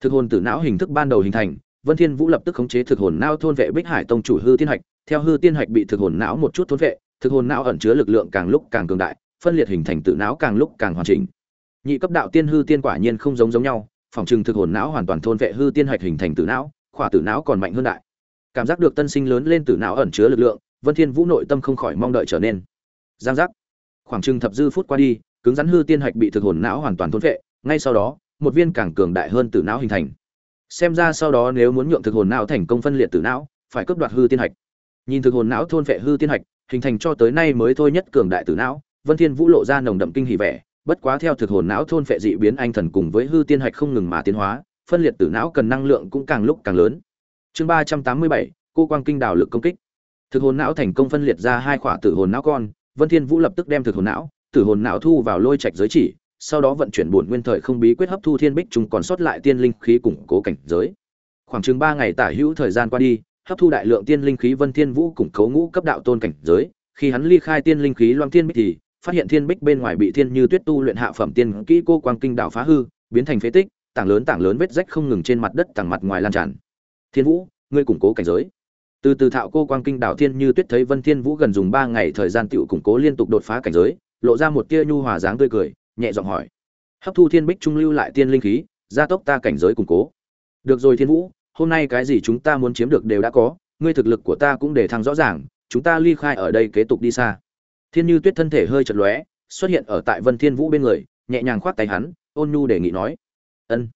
Thực hồn tử não hình thức ban đầu hình thành, Vân Thiên Vũ lập tức khống chế thực hồn não thôn vệ Bích Hải tông chủ hư tiên hạch, theo hư tiên hạch bị thực hồn não một chút thôn vệ, thực hồn não ẩn chứa lực lượng càng lúc càng cường đại, phân liệt hình thành tử não càng lúc càng hoàn chỉnh. Nhị cấp đạo tiên hư tiên quả nhiên không giống giống nhau, phòng trừng thực hồn não hoàn toàn thôn vệ hư tiên hạch hình thành tử não, khỏa tử não còn mạnh hơn đại. Cảm giác được tân sinh lớn lên tử não ẩn chứa lực lượng, Vân Thiên Vũ nội tâm không khỏi mong đợi trở nên. Giang giác. Khoảng chừng thập dư phút qua đi, cứng rắn hư tiên hạch bị thực hồn não hoàn toàn thôn phệ. ngay sau đó, một viên càng cường đại hơn tử não hình thành. Xem ra sau đó nếu muốn nhượng thực hồn não thành công phân liệt tử não, phải cướp đoạt hư tiên hạch. Nhìn thực hồn não thôn phệ hư tiên hạch, hình thành cho tới nay mới thôi nhất cường đại tử não, Vân Thiên Vũ lộ ra nồng đậm kinh hỉ vẻ, bất quá theo thực hồn não thôn phệ dị biến anh thần cùng với hư tiên hạch không ngừng mà tiến hóa, phân liệt tử não cần năng lượng cũng càng lúc càng lớn. Chương ba trăm tám mươi bảy, cô quang kinh đảo lực công kích. Thực hồn não thành công phân liệt ra hai khỏa tử hồn não con, Vân Thiên Vũ lập tức đem thực hồn não, tử hồn não thu vào lôi trạch giới chỉ, sau đó vận chuyển bổn nguyên thời không bí quyết hấp thu thiên bích trùng còn sót lại tiên linh khí củng cố cảnh giới. Khoảng chừng ba ngày tả hữu thời gian qua đi, hấp thu đại lượng tiên linh khí Vân Thiên Vũ củng cố ngũ cấp đạo tôn cảnh giới, khi hắn ly khai tiên linh khí loang thiên bích thì phát hiện thiên bích bên ngoài bị thiên như tuyết tu luyện hạ phẩm tiên kỹ cô quang kinh đạo phá hư biến thành phế tích tảng lớn tảng lớn vết rách không ngừng trên mặt đất tảng mặt ngoài lan tràn. Thiên vũ ngươi củng cố cảnh giới. Từ từ thạo cô quang kinh đạo thiên như tuyết thấy vân thiên vũ gần dùng ba ngày thời gian tựu củng cố liên tục đột phá cảnh giới lộ ra một tia nhu hòa dáng tươi cười, nhẹ giọng hỏi. Hấp thu thiên bích trung lưu lại tiên linh khí, gia tốc ta cảnh giới củng cố. Được rồi thiên vũ, hôm nay cái gì chúng ta muốn chiếm được đều đã có, ngươi thực lực của ta cũng để thăng rõ ràng, chúng ta ly khai ở đây kế tục đi xa. Thiên như tuyết thân thể hơi chật lóe, xuất hiện ở tại vân thiên vũ bên người, nhẹ nhàng khoát tay hắn, ôn nhu đề nghị nói. Ân.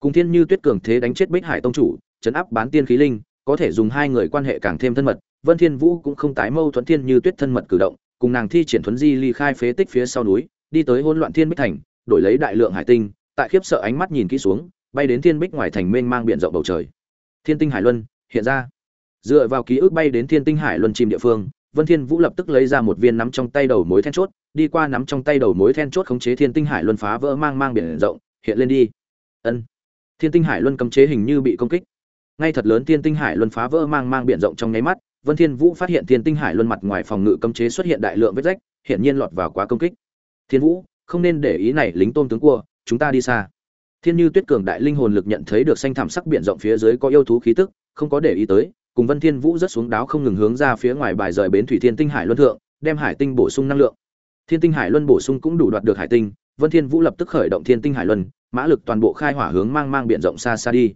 Cùng thiên như tuyết cường thế đánh chết bích hải tông chủ, chấn áp bán tiên khí linh, có thể dùng hai người quan hệ càng thêm thân mật, vân thiên vũ cũng không tái mâu thuẫn thiên như tuyết thân mật cử động cùng nàng thi triển thuấn di ly khai phế tích phía sau núi đi tới hỗn loạn thiên bích thành đổi lấy đại lượng hải tinh tại khiếp sợ ánh mắt nhìn kỹ xuống bay đến thiên bích ngoài thành mênh mang biển rộng bầu trời thiên tinh hải luân hiện ra dựa vào ký ức bay đến thiên tinh hải luân chìm địa phương Vân Thiên Vũ lập tức lấy ra một viên nắm trong tay đầu mối then chốt, đi qua nắm trong tay đầu mối then chốt khống chế Thiên Tinh Hải Luân phá vỡ mang mang biển rộng, hiện lên đi. Ân. Thiên Tinh Hải Luân cấm chế hình như bị công kích. Ngay thật lớn Thiên Tinh Hải Luân phá vỡ mang mang biển rộng trong nháy mắt, Vân Thiên Vũ phát hiện Thiên Tinh Hải Luân mặt ngoài phòng ngự cấm chế xuất hiện đại lượng vết rách, hiện nhiên lọt vào quá công kích. Thiên Vũ, không nên để ý này lính tôm tướng cua, chúng ta đi xa. Thiên Như Tuyết cường đại linh hồn lực nhận thấy được xanh thảm sắc biển rộng phía dưới có yêu thú khí tức, không có để ý tới, cùng Vân Thiên Vũ rất xuống đáo không ngừng hướng ra phía ngoài bài rời bến thủy thiên tinh hải luân thượng, đem hải tinh bổ sung năng lượng. Thiên tinh hải luân bổ sung cũng đủ đoạt được hải tinh, Vân Thiên Vũ lập tức khởi động thiên tinh hải luân, mã lực toàn bộ khai hỏa hướng mang mang biển rộng xa xa đi.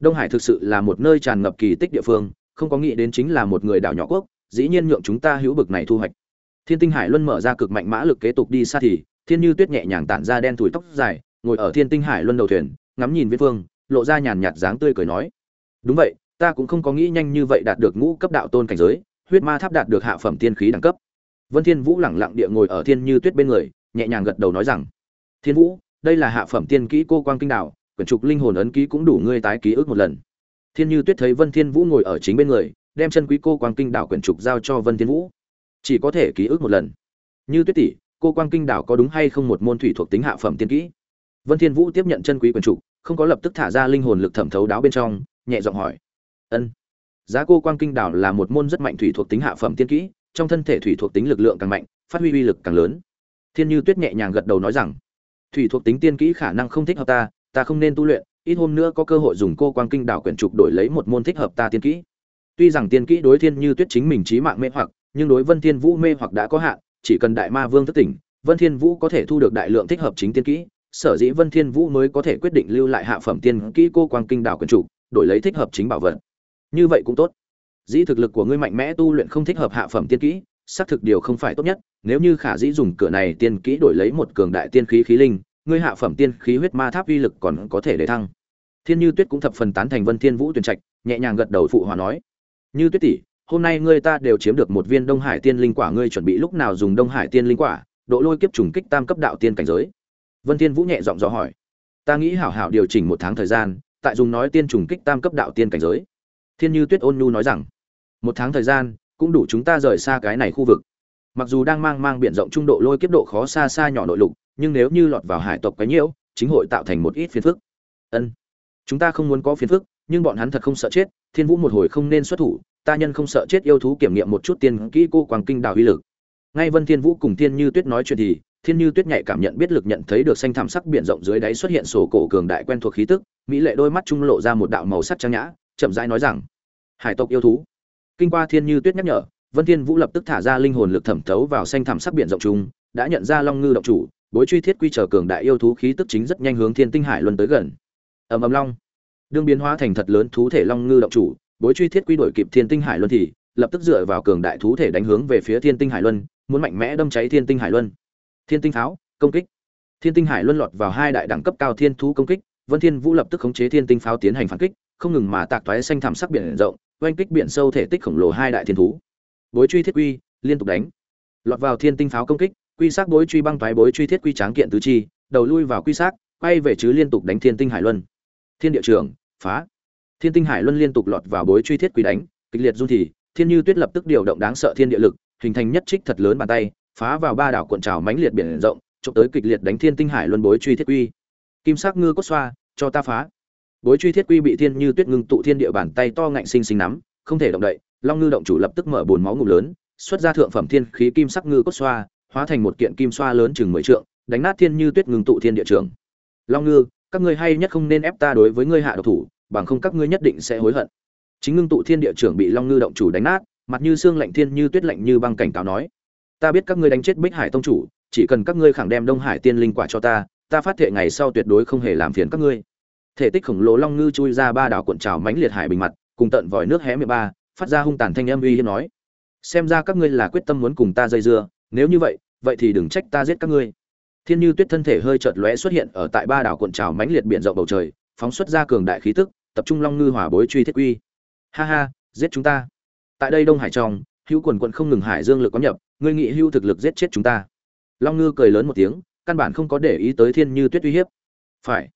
Đông Hải thực sự là một nơi tràn ngập kỳ tích địa phương, không có nghĩ đến chính là một người đảo nhỏ quốc, dĩ nhiên nhượng chúng ta hữu bực này thu hoạch. Thiên tinh hải luân mở ra cực mạnh mã lực kế tục đi xa thì, Thiên Như Tuyết nhẹ nhàng tản ra đen thủi tóc dài, ngồi ở Thiên tinh hải luân đầu thuyền, ngắm nhìn viễn phương, lộ ra nhàn nhạt dáng tươi cười nói: "Đúng vậy, ta cũng không có nghĩ nhanh như vậy đạt được ngũ cấp đạo tôn cảnh giới huyết ma tháp đạt được hạ phẩm tiên khí đẳng cấp vân thiên vũ lẳng lặng địa ngồi ở thiên như tuyết bên người nhẹ nhàng gật đầu nói rằng thiên vũ đây là hạ phẩm tiên kỹ cô quang kinh đạo quyển trục linh hồn ấn ký cũng đủ ngươi tái ký ức một lần thiên như tuyết thấy vân thiên vũ ngồi ở chính bên người, đem chân quý cô quang kinh đảo quyển trục giao cho vân thiên vũ. Chỉ có thể ký ức một lần. Như tuyết tỷ, cô quang kinh đảo có đúng hay không một môn thủy thuộc tính hạ phẩm tiên kỹ? Vân thiên vũ tiếp nhận chân quý quyển trục, không có lập tức thả ra linh hồn lực thẩm thấu đáo bên trong, nhẹ giọng hỏi. Ân, giá cô quang kinh đảo là một môn rất mạnh thủy thuộc tính hạ phẩm tiên kỹ, trong thân thể thủy thuộc tính lực lượng càng mạnh, phát huy uy lực càng lớn. Thiên như tuyết nhẹ nhàng gật đầu nói rằng, thủy thuộc tính tiên kỹ khả năng không thích hợp ta ta không nên tu luyện ít hôm nữa có cơ hội dùng cô quang kinh đảo quyển trục đổi lấy một môn thích hợp ta tiên kỹ. Tuy rằng tiên kỹ đối thiên như tuyết chính mình trí mạng mê hoặc, nhưng đối vân thiên vũ mê hoặc đã có hạn, chỉ cần đại ma vương thất tỉnh, vân thiên vũ có thể thu được đại lượng thích hợp chính tiên kỹ. Sở dĩ vân thiên vũ mới có thể quyết định lưu lại hạ phẩm tiên kỹ cô quang kinh đảo quyển trục, đổi lấy thích hợp chính bảo vật. Như vậy cũng tốt. Dĩ thực lực của ngươi mạnh mẽ tu luyện không thích hợp hạ phẩm tiên kỹ, xác thực điều không phải tốt nhất. Nếu như khả dĩ dùng cửa này tiên kỹ đổi lấy một cường đại tiên khí khí linh ngươi hạ phẩm tiên khí huyết ma tháp uy lực còn có thể để thăng. Thiên như tuyết cũng thập phần tán thành vân thiên vũ tuyển trạch, nhẹ nhàng gật đầu phụ hòa nói. Như tuyết tỷ, hôm nay ngươi ta đều chiếm được một viên đông hải tiên linh quả, ngươi chuẩn bị lúc nào dùng đông hải tiên linh quả, độ lôi kiếp trùng kích tam cấp đạo tiên cảnh giới? Vân thiên vũ nhẹ giọng dò hỏi. Ta nghĩ hảo hảo điều chỉnh một tháng thời gian, tại dùng nói tiên trùng kích tam cấp đạo tiên cảnh giới. Thiên như tuyết ôn nhu nói rằng. Một tháng thời gian, cũng đủ chúng ta rời xa cái này khu vực. Mặc dù đang mang mang biển rộng trung độ lôi kiếp độ khó xa xa nhỏ nội lục nhưng nếu như lọt vào hải tộc quấy nhiễu, chính hội tạo thành một ít phiền phức. Ân, chúng ta không muốn có phiền phức, nhưng bọn hắn thật không sợ chết, thiên vũ một hồi không nên xuất thủ, ta nhân không sợ chết yêu thú kiểm nghiệm một chút tiên kỹ cô quang kinh đào uy lực. Ngay vân thiên vũ cùng thiên như tuyết nói chuyện thì, thiên như tuyết nhạy cảm nhận biết lực nhận thấy được xanh thảm sắc biển rộng dưới đáy xuất hiện sổ cổ cường đại quen thuộc khí tức, mỹ lệ đôi mắt trung lộ ra một đạo màu sắc trang nhã, chậm rãi nói rằng, hải tộc yêu thú. Kinh qua thiên như tuyết nhắc nhở, vân thiên vũ lập tức thả ra linh hồn lực thẩm thấu vào xanh thảm sắc biển rộng trung đã nhận ra long ngư động chủ bối truy thiết quy trở cường đại yêu thú khí tức chính rất nhanh hướng thiên tinh hải luân tới gần. Ầm ầm long. Đương biến hóa thành thật lớn thú thể long ngư động chủ, bối truy thiết quy đổi kịp thiên tinh hải luân thì, lập tức dựa vào cường đại thú thể đánh hướng về phía thiên tinh hải luân, muốn mạnh mẽ đâm cháy thiên tinh hải luân. Thiên tinh pháo, công kích. Thiên tinh hải luân lọt vào hai đại đẳng cấp cao thiên thú công kích, vân thiên vũ lập tức khống chế thiên tinh pháo tiến hành phản kích, không ngừng mà tạc toái xanh thảm sắc biển rộng, oanh kích biển sâu thể tích khổng lồ hai đại thiên thú. Bối truy thiết quy, liên tục đánh. Lọt vào thiên tinh pháo công kích quy sắc bối truy băng toái bối truy thiết quy tráng kiện tứ chi, đầu lui vào quy sắc quay về chứ liên tục đánh thiên tinh hải luân. Thiên địa trường phá. Thiên tinh hải luân liên tục lọt vào bối truy thiết quy đánh, kịch liệt run thì thiên như tuyết lập tức điều động đáng sợ thiên địa lực, hình thành nhất trích thật lớn bàn tay, phá vào ba đảo cuộn trào mãnh liệt biển rộng trộm tới kịch liệt đánh thiên tinh hải luân bối truy thiết quy. Kim sắc ngư cốt xoa, cho ta phá. Bối truy thiết quy bị thiên như tuyết ngưng tụ thiên địa bàn tay to ngạnh sinh sinh nắm, không thể động đậy, long ngư động chủ lập tức mở bồn máu ngụm lớn, xuất ra thượng phẩm thiên khí kim sắc ngư cốt xoa hóa thành một kiện kim xoa lớn chừng mười trượng, đánh nát thiên như tuyết ngưng tụ thiên địa trường long ngư, các ngươi hay nhất không nên ép ta đối với ngươi hạ độc thủ, bằng không các ngươi nhất định sẽ hối hận. Chính ngưng tụ thiên địa trưởng bị long ngư động chủ đánh nát, mặt như xương lạnh thiên như tuyết lạnh như băng cảnh cáo nói. Ta biết các ngươi đánh chết bích hải tông chủ, chỉ cần các ngươi khẳng đem đông hải tiên linh quả cho ta ta phát thệ ngày sau tuyệt đối không hề làm phiền các ngươi. Thể tích khổng lồ long ngư chui ra ba đảo cuộn trào mãnh liệt hải bình mặt, cùng tận vòi nước hé miệng ba, phát ra hung tàn thanh âm uy hiếp nói. Xem ra các ngươi là quyết tâm muốn cùng ta dây dưa nếu như vậy vậy thì đừng trách ta giết các ngươi. Thiên như tuyết thân thể hơi chợt lóe xuất hiện ở tại ba đảo cuộn trào mãnh liệt biển rộng bầu trời, phóng xuất ra cường đại khí tức, tập trung long ngư hỏa bối truy thiết quy ha ha, giết chúng ta. Tại đây đông hải trong, hữu quần quận không ngừng hải dương lực có nhập, ngươi nghị hữu thực lực giết chết chúng ta. Long ngư cười lớn một tiếng, căn bản không có để ý tới thiên như tuyết uy hiếp. Phải.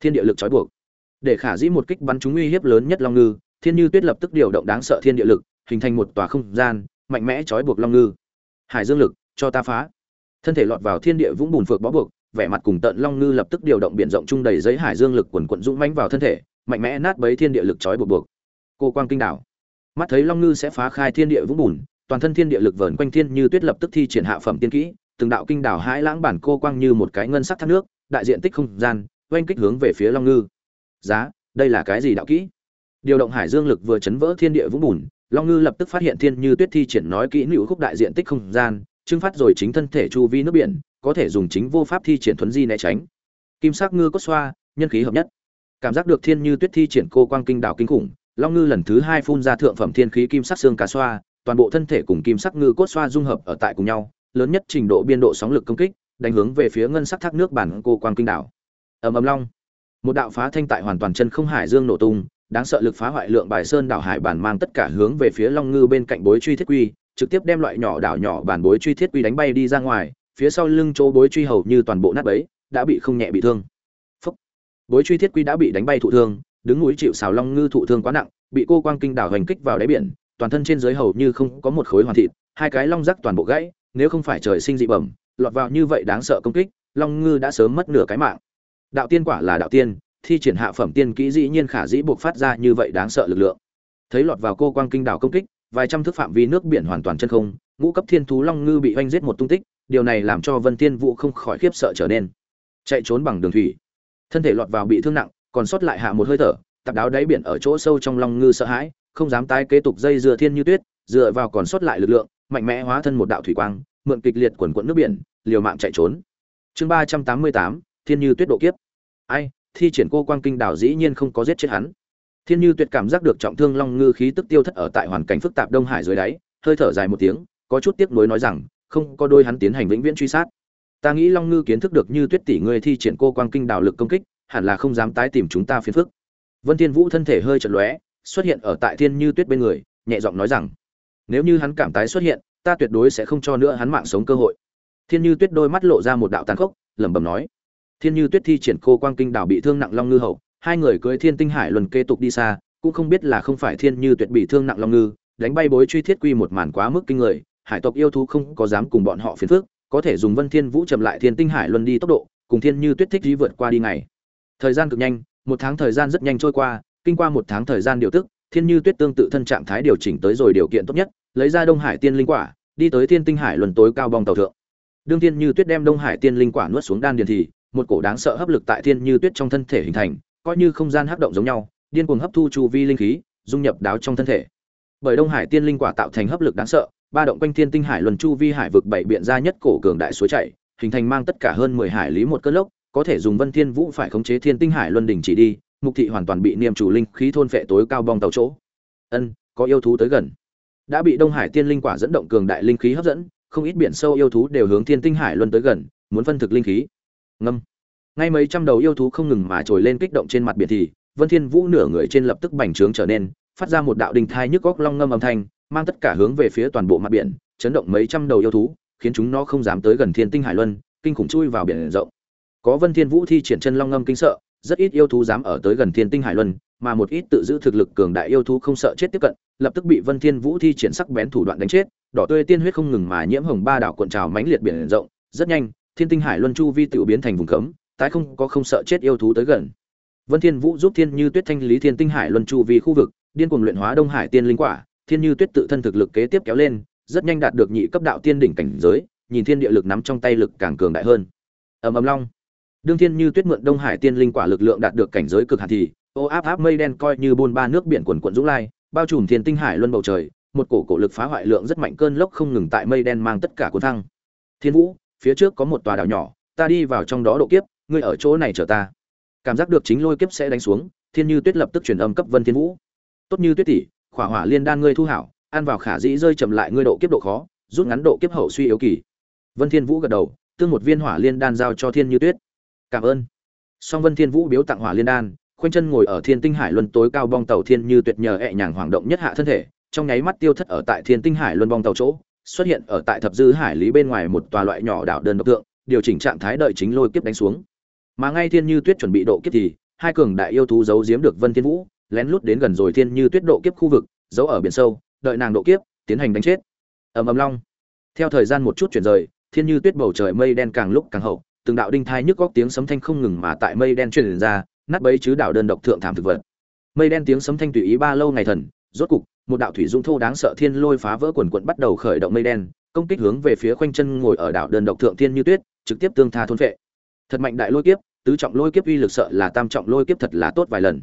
Thiên địa lực trói buộc. Để khả dĩ một kích bắn chúng uy hiếp lớn nhất long ngư, thiên như tuyết lập tức điều động đáng sợ thiên địa lực, hình thành một tòa không gian, mạnh mẽ trói buộc long ngư hải dương lực, cho ta phá. Thân thể lọt vào thiên địa vũng bùn phược bó buộc, vẻ mặt cùng tận long ngư lập tức điều động biển rộng trung đầy giấy hải dương lực quần quận dũng mãnh vào thân thể, mạnh mẽ nát bấy thiên địa lực trói buộc buộc. Cô quang kinh đảo. Mắt thấy long ngư sẽ phá khai thiên địa vũng bùn, toàn thân thiên địa lực vờn quanh thiên như tuyết lập tức thi triển hạ phẩm tiên kỹ, từng đạo kinh đảo hãi lãng bản cô quang như một cái ngân sắc thác nước, đại diện tích không gian, oanh kích hướng về phía long ngư. Giá, đây là cái gì đạo kỹ? Điều động hải dương lực vừa chấn vỡ thiên địa vũng bùn long ngư lập tức phát hiện thiên như tuyết thi triển nói kỹ nữ khúc đại diện tích không gian, trưng phát rồi chính thân thể chu vi nước biển, có thể dùng chính vô pháp thi triển thuấn di né tránh. Kim sắc ngư cốt xoa, nhân khí hợp nhất. Cảm giác được thiên như tuyết thi triển cô quang kinh đảo kinh khủng, long ngư lần thứ hai phun ra thượng phẩm thiên khí kim sắc xương cá xoa, toàn bộ thân thể cùng kim sắc ngư cốt xoa dung hợp ở tại cùng nhau, lớn nhất trình độ biên độ sóng lực công kích, đánh hướng về phía ngân sắc thác nước bản cô quang kinh đảo. Ầm ầm long. Một đạo phá thanh tại hoàn toàn chân không hải dương nổ tung đáng sợ lực phá hoại lượng bài sơn đảo hải bản mang tất cả hướng về phía long ngư bên cạnh bối truy thiết quy, trực tiếp đem loại nhỏ đảo nhỏ bản bối truy thiết quy đánh bay đi ra ngoài, phía sau lưng chỗ bối truy hầu như toàn bộ nát bấy, đã bị không nhẹ bị thương Phúc. bối truy thiết quy đã bị đánh bay thụ thương, đứng núi chịu xào long ngư thụ thương quá nặng, bị cô quang kinh đảo hành kích vào đáy biển, toàn thân trên dưới hầu như không có một khối hoàn thịt, hai cái long rắc toàn bộ gãy, nếu không phải trời sinh dị bẩm, lọt vào như vậy đáng sợ công kích, long ngư đã sớm mất nửa cái mạng đạo tiên quả là đạo tiên thi triển hạ phẩm tiên kỹ dĩ nhiên khả dĩ buộc phát ra như vậy đáng sợ lực lượng. Thấy lọt vào cô quang kinh đảo công kích, vài trăm thước phạm vi nước biển hoàn toàn chân không, ngũ cấp thiên thú long ngư bị oanh giết một tung tích, điều này làm cho vân tiên vũ không khỏi khiếp sợ trở nên. Chạy trốn bằng đường thủy. Thân thể lọt vào bị thương nặng, còn sót lại hạ một hơi thở, tạp đáo đáy biển ở chỗ sâu trong long ngư sợ hãi, không dám tái kế tục dây dưa thiên như tuyết, dựa vào còn sót lại lực lượng, mạnh mẽ hóa thân một đạo thủy quang, mượn kịch liệt quần quận nước biển, liều mạng chạy trốn. Chương ba trăm tám mươi tám, thiên như tuyết độ kiếp. Ai thi triển cô quang kinh đảo dĩ nhiên không có giết chết hắn. Thiên như tuyệt cảm giác được trọng thương long ngư khí tức tiêu thất ở tại hoàn cảnh phức tạp đông hải dưới đáy, hơi thở dài một tiếng, có chút tiếc nuối nói rằng, không có đôi hắn tiến hành vĩnh viễn truy sát. Ta nghĩ long ngư kiến thức được như tuyết tỷ ngươi thi triển cô quang kinh đảo lực công kích, hẳn là không dám tái tìm chúng ta phiền phức. Vân thiên vũ thân thể hơi chật lóe, xuất hiện ở tại thiên như tuyết bên người, nhẹ giọng nói rằng, nếu như hắn cảm tái xuất hiện, ta tuyệt đối sẽ không cho nữa hắn mạng sống cơ hội. Thiên như tuyết đôi mắt lộ ra một đạo tàn khốc, lẩm bẩm nói thiên như tuyết thi triển cô quang kinh đảo bị thương nặng long ngư hậu, hai người cưới thiên tinh hải luân kế tục đi xa, cũng không biết là không phải thiên như tuyệt bị thương nặng long ngư, đánh bay bối truy thiết quy một màn quá mức kinh người, hải tộc yêu thú không có dám cùng bọn họ phiền phức, có thể dùng vân thiên vũ chậm lại thiên tinh hải luân đi tốc độ, cùng thiên như tuyết thích dí vượt qua đi ngày. Thời gian cực nhanh, một tháng thời gian rất nhanh trôi qua, kinh qua một tháng thời gian điều tức, thiên như tuyết tương tự thân trạng thái điều chỉnh tới rồi điều kiện tốt nhất, lấy ra đông hải tiên linh quả, đi tới thiên tinh hải luân tối cao bong tàu thượng. Đương thiên như tuyết đem đông hải tiên linh quả nuốt xuống đan điền thì một cổ đáng sợ hấp lực tại thiên như tuyết trong thân thể hình thành, coi như không gian hấp động giống nhau, điên cuồng hấp thu chu vi linh khí, dung nhập đáo trong thân thể. Bởi đông hải tiên linh quả tạo thành hấp lực đáng sợ, ba động quanh thiên tinh hải luân chu vi hải vực bảy biện ra nhất cổ cường đại suối chảy, hình thành mang tất cả hơn mười hải lý một cơn lốc, có thể dùng vân thiên vũ phải khống chế thiên tinh hải luân đỉnh chỉ đi, mục thị hoàn toàn bị niêm chủ linh khí thôn phệ tối cao bong tàu chỗ. Ân, có yêu thú tới gần. Đã bị đông hải tiên linh quả dẫn động cường đại linh khí hấp dẫn, không ít biển sâu yêu thú đều hướng thiên tinh hải luân tới gần, muốn phân thực linh khí ngâm. Ngay mấy trăm đầu yêu thú không ngừng mà trồi lên kích động trên mặt biển thì, vân thiên vũ nửa người trên lập tức bành trướng trở nên, phát ra một đạo đình thai nhức góc long ngâm âm thanh, mang tất cả hướng về phía toàn bộ mặt biển, chấn động mấy trăm đầu yêu thú, khiến chúng nó không dám tới gần thiên tinh hải luân, kinh khủng chui vào biển rộng. Có vân thiên vũ thi triển chân long ngâm kinh sợ, rất ít yêu thú dám ở tới gần thiên tinh hải luân, mà một ít tự giữ thực lực cường đại yêu thú không sợ chết tiếp cận, lập tức bị vân thiên vũ thi triển sắc bén thủ đoạn đánh chết, đỏ tươi tiên huyết không ngừng mà nhiễm hồng ba đảo cuộn trào mãnh liệt biển rộng, rất nhanh thiên tinh hải luân chu vi tự biến thành vùng cấm, tái không có không sợ chết yêu thú tới gần. Vân thiên vũ giúp thiên như tuyết thanh lý thiên tinh hải luân chu vi khu vực, điên cuồng luyện hóa đông hải tiên linh quả. Thiên như tuyết tự thân thực lực kế tiếp kéo lên, rất nhanh đạt được nhị cấp đạo tiên đỉnh cảnh giới, nhìn thiên địa lực nắm trong tay lực càng cường đại hơn. Ầm ầm long. Đương thiên như tuyết mượn đông hải tiên linh quả lực lượng đạt được cảnh giới cực hạn thì, ô áp áp mây đen coi như buôn ba nước biển quần quận dũng lai, bao trùm thiên tinh hải luân bầu trời, một cổ cổ lực phá hoại lượng rất mạnh cơn lốc không ngừng tại mây đen mang tất cả cuốn thăng. Thiên vũ phía trước có một tòa đảo nhỏ, ta đi vào trong đó độ kiếp, ngươi ở chỗ này chờ ta. Cảm giác được chính lôi kiếp sẽ đánh xuống, thiên như tuyết lập tức truyền âm cấp vân thiên vũ. Tốt như tuyết tỷ, khỏa hỏa liên đan ngươi thu hảo, ăn vào khả dĩ rơi chậm lại ngươi độ kiếp độ khó, rút ngắn độ kiếp hậu suy yếu kỳ. Vân thiên vũ gật đầu, tương một viên hỏa liên đan giao cho thiên như tuyết. Cảm ơn. Song vân thiên vũ biếu tặng hỏa liên đan, khoanh chân ngồi ở thiên tinh hải luân tối cao bong tàu thiên như tuyệt nhờ ẹ nhàng hoàng động nhất hạ thân thể, trong nháy mắt tiêu thất ở tại thiên tinh hải luân bong tàu chỗ xuất hiện ở tại thập dư hải lý bên ngoài một tòa loại nhỏ đảo đơn độc tượng, điều chỉnh trạng thái đợi chính lôi kiếp đánh xuống. Mà ngay thiên như tuyết chuẩn bị độ kiếp thì, hai cường đại yêu thú giấu giếm được vân thiên vũ, lén lút đến gần rồi thiên như tuyết độ kiếp khu vực, giấu ở biển sâu, đợi nàng độ kiếp, tiến hành đánh chết. Ầm ầm long. Theo thời gian một chút chuyển rời, thiên như tuyết bầu trời mây đen càng lúc càng hậu, từng đạo đinh thai nhức góc tiếng sấm thanh không ngừng mà tại mây đen truyền ra, nát bấy chứ đảo đơn độc thượng thảm thực vật. Mây đen tiếng sấm thanh tùy ý ba lâu ngày thần, rốt cục một đạo thủy dung thô đáng sợ thiên lôi phá vỡ quần quận bắt đầu khởi động mây đen, công kích hướng về phía khoanh chân ngồi ở đảo đơn độc thượng thiên như tuyết, trực tiếp tương tha thôn phệ thật mạnh đại lôi kiếp, tứ trọng lôi kiếp uy lực sợ là tam trọng lôi kiếp thật là tốt vài lần.